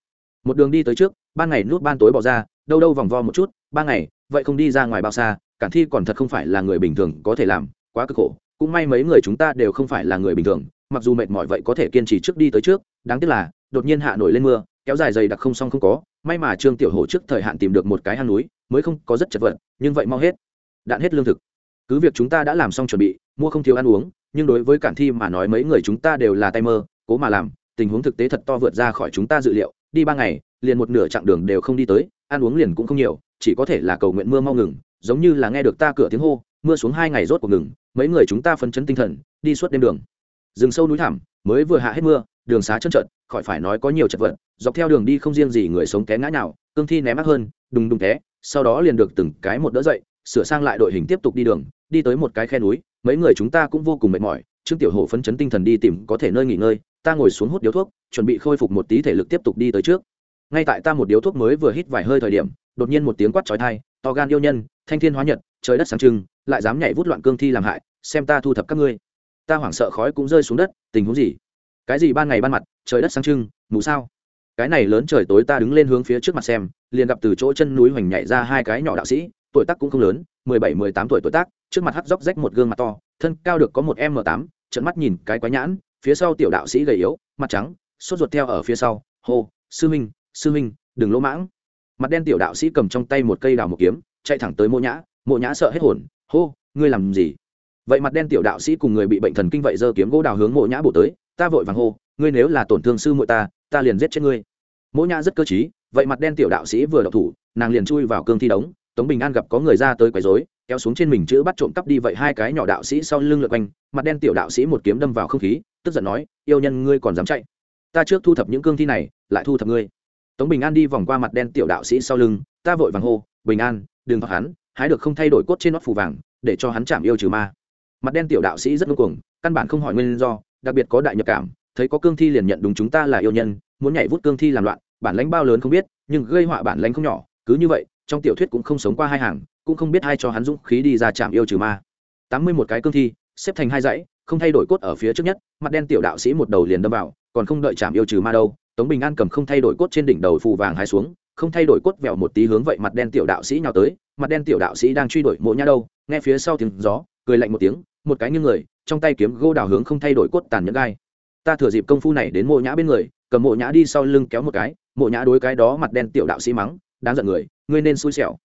Một đường đi tới trước, ban ngày nút ban tối bỏ ra, đâu đâu vòng vo một chút, ba ngày, vậy không đi ra ngoài bao xa, cản thi còn thật không phải là người bình thường có thể làm, quá cực khổ. Cũng may mấy người chúng ta đều không phải là người bình thường, mặc dù mệt mỏi vậy có thể kiên trì trước đi tới trước, đáng tiếc là, đột nhiên hạ nổi lên mưa, kéo dài dày đặc không xong không có, may mà trương tiểu hổ trước thời hạn tìm được một cái hang núi, mới không có rất chật vật, nhưng vậy mau hết, đạn hết lương thực. Cứ việc chúng ta đã làm xong chuẩn bị mua không thiếu ăn uống, nhưng đối với cản thi mà nói mấy người chúng ta đều là tay mơ, cố mà làm, tình huống thực tế thật to vượt ra khỏi chúng ta dự liệu, đi ba ngày, liền một nửa chặng đường đều không đi tới, ăn uống liền cũng không nhiều, chỉ có thể là cầu nguyện mưa mau ngừng, giống như là nghe được ta cửa tiếng hô, mưa xuống hai ngày rốt cuộc ngừng, mấy người chúng ta phấn chấn tinh thần, đi suốt đêm đường. Rừng sâu núi thẳm, mới vừa hạ hết mưa, đường xá trơn trợn, khỏi phải nói có nhiều chật vật, dọc theo đường đi không riêng gì người sống té ngã nào cương thi ném mắt hơn, đùng đùng té, sau đó liền được từng cái một đỡ dậy, sửa sang lại đội hình tiếp tục đi đường đi tới một cái khe núi, mấy người chúng ta cũng vô cùng mệt mỏi, trương tiểu hổ phấn chấn tinh thần đi tìm có thể nơi nghỉ ngơi, ta ngồi xuống hút điếu thuốc, chuẩn bị khôi phục một tí thể lực tiếp tục đi tới trước. Ngay tại ta một điếu thuốc mới vừa hít vài hơi thời điểm, đột nhiên một tiếng quát trói thai to gan yêu nhân, thanh thiên hóa nhật, trời đất sáng trưng, lại dám nhảy vút loạn cương thi làm hại, xem ta thu thập các ngươi. Ta hoảng sợ khói cũng rơi xuống đất, tình huống gì? Cái gì ban ngày ban mặt, trời đất sáng trưng, mù sao? Cái này lớn trời tối ta đứng lên hướng phía trước mặt xem, liền gặp từ chỗ chân núi hoành nhảy ra hai cái nhỏ đạo sĩ, tuổi tác cũng không lớn mười bảy, mười tám tuổi tuổi tác, trước mặt hắt dốc rách một gương mặt to, thân cao được có một m tám trận mắt nhìn cái quái nhãn, phía sau tiểu đạo sĩ gầy yếu, mặt trắng, sốt ruột theo ở phía sau, hô, sư minh sư minh, đừng lỗ mãng. Mặt đen tiểu đạo sĩ cầm trong tay một cây đào một kiếm, chạy thẳng tới mộ nhã mộ nhã sợ hết hồn, hô, ngươi làm gì? Vậy mặt đen tiểu đạo sĩ cùng người bị bệnh thần kinh vậy giơ kiếm gỗ đào hướng mộ nhã bổ tới, ta vội vàng hô, ngươi nếu là tổn thương sư muội ta ta liền giết chết ngươi. Mộ nhã rất cơ t vậy mặt đen tiểu đạo sĩ vừa đọc thủ, nàng liền chui vào cương thi đống tống bình an gặp có người ra tới quấy rối, kéo xuống trên mình chữ bắt trộm cắp đi vậy hai cái nhỏ đạo sĩ sau lưng lượt quanh, mặt đen tiểu đạo sĩ một kiếm đâm vào không khí, tức giận nói, yêu nhân, ngươi còn dám chạy? Ta trước thu thập những cương thi này, lại thu thập ngươi. Tống bình an đi vòng qua mặt đen tiểu đạo sĩ sau lưng, ta vội vàng hô, bình an, đừng thoát hắn, hái được không thay đổi cốt trên nót phù vàng, để cho hắn chạm yêu trừ ma. Mặt đen tiểu đạo sĩ rất ngưng cuồng, căn bản không hỏi nguyên do, đặc biệt có đại nhập cảm, thấy có cương thi liền nhận đúng chúng ta là yêu nhân, muốn nhảy vút cương thi làm loạn, bản lãnh bao lớn không biết, nhưng gây họa bản lãnh không nhỏ, cứ như vậy trong tiểu thuyết cũng không sống qua hai hàng, cũng không biết ai cho hắn dũng khí đi ra chạm yêu trừ ma. Tám mươi một cái cương thi, xếp thành hai dãy, không thay đổi cốt ở phía trước nhất, mặt đen tiểu đạo sĩ một đầu liền đâm vào, còn không đợi chạm yêu trừ ma đâu, tống bình an cầm không thay đổi cốt trên đỉnh đầu phù vàng hai xuống, không thay đổi cốt vẹo một tí hướng vậy mặt đen tiểu đạo sĩ nhào tới, mặt đen tiểu đạo sĩ đang truy đuổi mộ nhã đâu, nghe phía sau tiếng gió, cười lạnh một tiếng, một cái như người, trong tay kiếm gô đào hướng không thay đổi cốt tàn nhẫn gai. Ta thừa dịp công phu này đến mộ nhã bên người, cầm mộ nhã đi sau lưng kéo một cái, mộ nhã đối cái đó mặt đen tiểu đạo sĩ mắng đáng giận người, ngươi nên xui xẻo.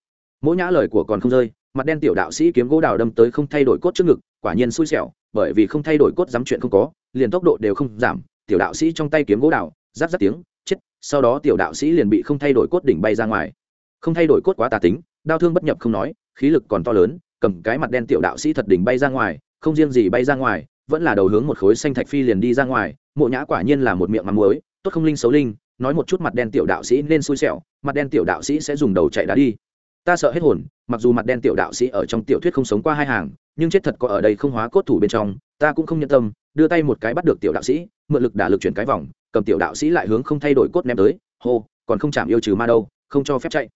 Mỗi nhã lời của còn không rơi, mặt đen tiểu đạo sĩ kiếm gỗ đào đâm tới không thay đổi cốt trước ngực, quả nhiên xui xẻo, bởi vì không thay đổi cốt dám chuyện không có, liền tốc độ đều không giảm, tiểu đạo sĩ trong tay kiếm gỗ đào giáp giáp tiếng, chết, sau đó tiểu đạo sĩ liền bị không thay đổi cốt đỉnh bay ra ngoài. Không thay đổi cốt quá tà tính, đau thương bất nhập không nói, khí lực còn to lớn, cầm cái mặt đen tiểu đạo sĩ thật đỉnh bay ra ngoài, không riêng gì bay ra ngoài, vẫn là đầu hướng một khối xanh thạch phi liền đi ra ngoài, mộ nhã quả nhiên là một miệng mắm muối, tốt không linh xấu linh nói một chút mặt đen tiểu đạo sĩ nên xui xẻo, mặt đen tiểu đạo sĩ sẽ dùng đầu chạy đá đi. Ta sợ hết hồn, mặc dù mặt đen tiểu đạo sĩ ở trong tiểu thuyết không sống qua hai hàng, nhưng chết thật có ở đây không hóa cốt thủ bên trong, ta cũng không nhân tâm, đưa tay một cái bắt được tiểu đạo sĩ, mượn lực đả lực chuyển cái vòng, cầm tiểu đạo sĩ lại hướng không thay đổi cốt ném tới, hô, còn không chạm yêu trừ ma đâu, không cho phép chạy.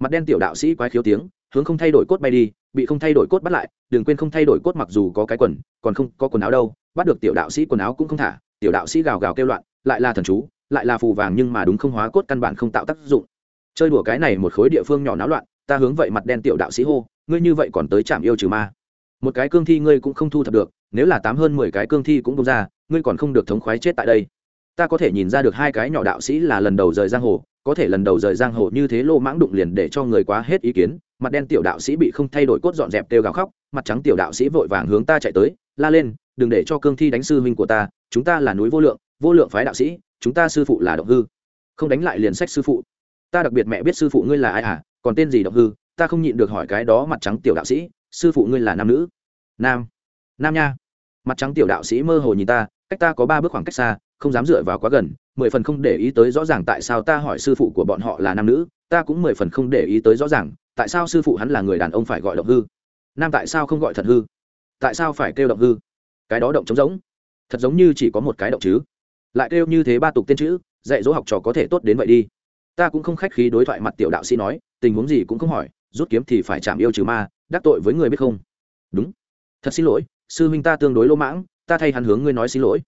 Mặt đen tiểu đạo sĩ quái khiếu tiếng, hướng không thay đổi cốt bay đi, bị không thay đổi cốt bắt lại, đừng quên không thay đổi cốt mặc dù có cái quần, còn không có quần áo đâu, bắt được tiểu đạo sĩ quần áo cũng không thả, tiểu đạo sĩ gào gào kêu loạn, lại là thần chú lại là phù vàng nhưng mà đúng không hóa cốt căn bản không tạo tác dụng. Chơi đùa cái này một khối địa phương nhỏ náo loạn, ta hướng vậy mặt đen tiểu đạo sĩ hô, ngươi như vậy còn tới chạm yêu trừ ma. Một cái cương thi ngươi cũng không thu thập được, nếu là tám hơn mười cái cương thi cũng bông ra, ngươi còn không được thống khoái chết tại đây. Ta có thể nhìn ra được hai cái nhỏ đạo sĩ là lần đầu rời giang hồ, có thể lần đầu rời giang hồ như thế lô mãng đụng liền để cho người quá hết ý kiến, mặt đen tiểu đạo sĩ bị không thay đổi cốt dọn dẹp kêu gào khóc, mặt trắng tiểu đạo sĩ vội vàng hướng ta chạy tới, la lên, đừng để cho cương thi đánh sư huynh của ta, chúng ta là núi vô lượng vô lượng phái đạo sĩ chúng ta sư phụ là động hư. Không đánh lại liền sách sư phụ. Ta đặc biệt mẹ biết sư phụ ngươi là ai à còn tên gì động hư? Ta không nhịn được hỏi cái đó mặt trắng tiểu đạo sĩ, sư phụ ngươi là nam nữ. Nam. Nam nha. Mặt trắng tiểu đạo sĩ mơ hồ nhìn ta, cách ta có ba bước khoảng cách xa, không dám dựa vào quá gần, mười phần không để ý tới rõ ràng tại sao ta hỏi sư phụ của bọn họ là nam nữ, ta cũng mười phần không để ý tới rõ ràng, tại sao sư phụ hắn là người đàn ông phải gọi động hư? Nam tại sao không gọi thật hư? Tại sao phải kêu động hư? Cái đó động trống giống thật giống như chỉ có một cái động chứ lại kêu như thế ba tục tên chữ, dạy dỗ học trò có thể tốt đến vậy đi. Ta cũng không khách khí đối thoại mặt tiểu đạo sĩ nói, tình huống gì cũng không hỏi, rút kiếm thì phải chạm yêu trừ ma, đắc tội với người biết không? Đúng. Thật xin lỗi, sư huynh ta tương đối lỗ mãng, ta thay hắn hướng ngươi nói xin lỗi.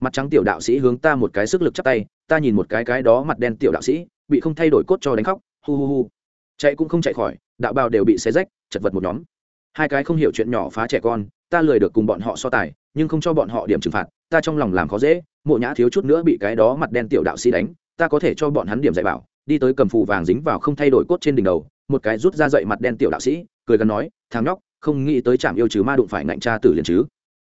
Mặt trắng tiểu đạo sĩ hướng ta một cái sức lực chắp tay, ta nhìn một cái cái đó mặt đen tiểu đạo sĩ, bị không thay đổi cốt cho đánh khóc, hu hu hu. Chạy cũng không chạy khỏi, đạo bào đều bị xé rách, chật vật một nhóm. Hai cái không hiểu chuyện nhỏ phá trẻ con, ta lười được cùng bọn họ so tài, nhưng không cho bọn họ điểm trừng phạt, ta trong lòng làm khó dễ mộ nhã thiếu chút nữa bị cái đó mặt đen tiểu đạo sĩ đánh, ta có thể cho bọn hắn điểm dạy bảo, đi tới cầm phù vàng dính vào không thay đổi cốt trên đỉnh đầu, một cái rút ra dậy mặt đen tiểu đạo sĩ, cười gần nói, thằng nhóc, không nghĩ tới trạm yêu chứ ma đụng phải ngạnh cha tử liền chứ.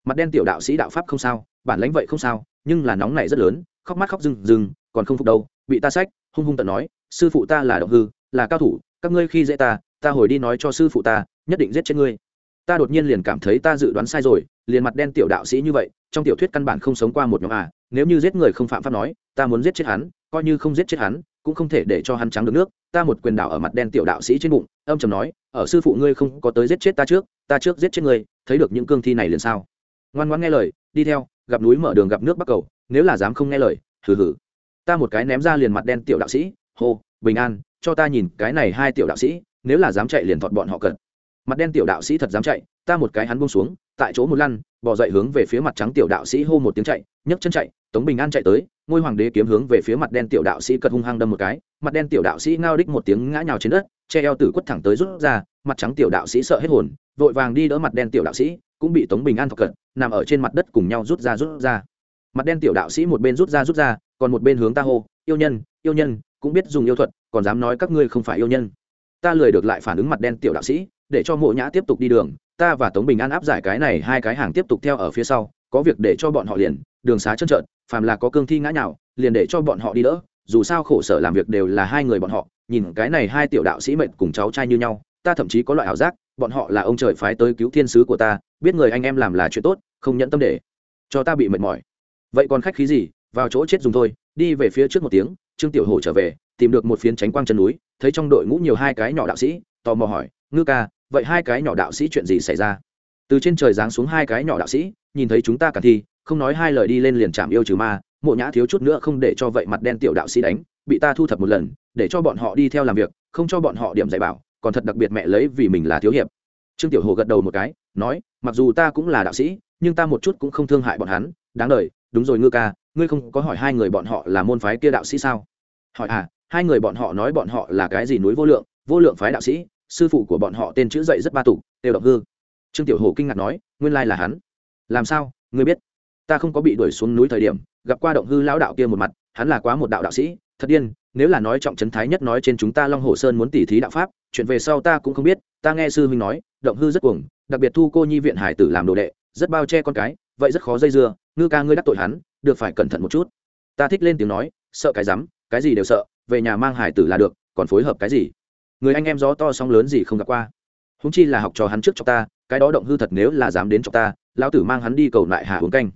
Mặt đen tiểu đạo sĩ đạo pháp không sao, bản lãnh vậy không sao, nhưng là nóng này rất lớn, khóc mắt khóc rừng rừng còn không phục đâu, bị ta sách, hung hung tận nói, sư phụ ta là động hư, là cao thủ, các ngươi khi dễ ta ta hồi đi nói cho sư phụ ta, nhất định giết chết ngươi. Ta đột nhiên liền cảm thấy ta dự đoán sai rồi, liền mặt đen tiểu đạo sĩ như vậy, trong tiểu thuyết căn bản không sống qua một nhóm à nếu như giết người không phạm pháp nói, ta muốn giết chết hắn, coi như không giết chết hắn, cũng không thể để cho hắn trắng được nước, ta một quyền đảo ở mặt đen tiểu đạo sĩ trên bụng, âm trầm nói, ở sư phụ ngươi không có tới giết chết ta trước ta trước giết chết ngươi, thấy được những cương thi này liền sao? Ngoan ngoãn nghe lời, đi theo, gặp núi mở đường gặp nước bắc cầu, nếu là dám không nghe lời, hừ hừ. Ta một cái ném ra liền mặt đen tiểu đạo sĩ, hô, bình an, cho ta nhìn cái này hai tiểu đạo sĩ, nếu là dám chạy liền thọt bọn họ cần mặt đen tiểu đạo sĩ thật dám chạy ta một cái hắn buông xuống, tại chỗ một lăn, bỏ dậy hướng về phía mặt trắng tiểu đạo sĩ hô một tiếng chạy, nhấc chân chạy, tống bình an chạy tới, ngôi hoàng đế kiếm hướng về phía mặt đen tiểu đạo sĩ cật hung hăng đâm một cái, mặt đen tiểu đạo sĩ ngao đích một tiếng ngã nhào trên đất, che eo tử quất thẳng tới rút ra, mặt trắng tiểu đạo sĩ sợ hết hồn, vội vàng đi đỡ mặt đen tiểu đạo sĩ, cũng bị tống bình an thọc cận nằm ở trên mặt đất cùng nhau rút ra rút ra. Mặt đen tiểu đạo sĩ một bên rút ra rút ra, còn một bên hướng ta hô, yêu nhân yêu nhân, cũng biết dùng yêu thuật, còn dám nói các ngươi không phải yêu nhân. Ta lười được lại phản ứng mặt đen tiểu đạo sĩ, để cho mộ nhã tiếp tục đi đường ta và tống bình an áp giải cái này hai cái hàng tiếp tục theo ở phía sau, có việc để cho bọn họ liền, đường xá trơn trợn, phàm là có cương thi ngã nhào, liền để cho bọn họ đi đỡ, dù sao khổ sở làm việc đều là hai người bọn họ, nhìn cái này hai tiểu đạo sĩ mệnh cùng cháu trai như nhau, ta thậm chí có loại ảo giác, bọn họ là ông trời phái tới cứu thiên sứ của ta, biết người anh em làm là chuyện tốt, không nhẫn tâm để cho ta bị mệt mỏi. Vậy còn khách khí gì, vào chỗ chết dùng thôi, đi về phía trước một tiếng, trương tiểu hổ trở về, tìm được một phiến tránh quang chân núi, thấy trong đội ngũ nhiều hai cái nhỏ đạo sĩ, tò mò hỏi, ngư ca vậy hai cái nhỏ đạo sĩ chuyện gì xảy ra? Từ trên trời giáng xuống hai cái nhỏ đạo sĩ, nhìn thấy chúng ta cả thi không nói hai lời đi lên liền chạm yêu trừ ma, mộ nhã thiếu chút nữa không để cho vậy mặt đen tiểu đạo sĩ đánh, bị ta thu thập một lần, để cho bọn họ đi theo làm việc, không cho bọn họ điểm dạy bảo, còn thật đặc biệt mẹ lấy vì mình là thiếu hiệp. Trương tiểu hồ gật đầu một cái, nói, mặc dù ta cũng là đạo sĩ, nhưng ta một chút cũng không thương hại bọn hắn, đáng đời đúng rồi ngư ca, ngươi không có hỏi hai người bọn họ là môn phái kia đạo sĩ sao? Hỏi à hai người bọn họ nói bọn họ là cái gì núi vô lượng vô lượng phái đạo sĩ sư phụ của bọn họ tên chữ dậy rất ba tục đều động hư. Trương tiểu hồ kinh ngạc nói, nguyên lai là hắn. Làm sao, ngươi biết? Ta không có bị đuổi xuống núi thời điểm, gặp qua động hư lão đạo kia một mặt, hắn là quá một đạo đạo sĩ, thật điên, nếu là nói trọng trấn thái nhất nói trên chúng ta long hồ sơn muốn tỉ thí đạo pháp, chuyện về sau ta cũng không biết, ta nghe sư huynh nói động hư rất cuồng, đặc biệt thu cô nhi viện hải tử làm đồ đệ, rất bao che con cái, vậy rất khó dây dưa, ngư ca ngươi đắc tội hắn, được phải cẩn thận một chút. Ta thích lên tiếng nói, sợ cái rắm, cái gì đều sợ, về nhà mang hải tử là được, còn phối hợp cái gì? Người anh em gió to sóng lớn gì không gặp qua. Húng chi là học trò hắn trước cho ta, cái đó động hư thật nếu là dám đến cho ta, lão tử mang hắn đi cầu lại hà uống canh.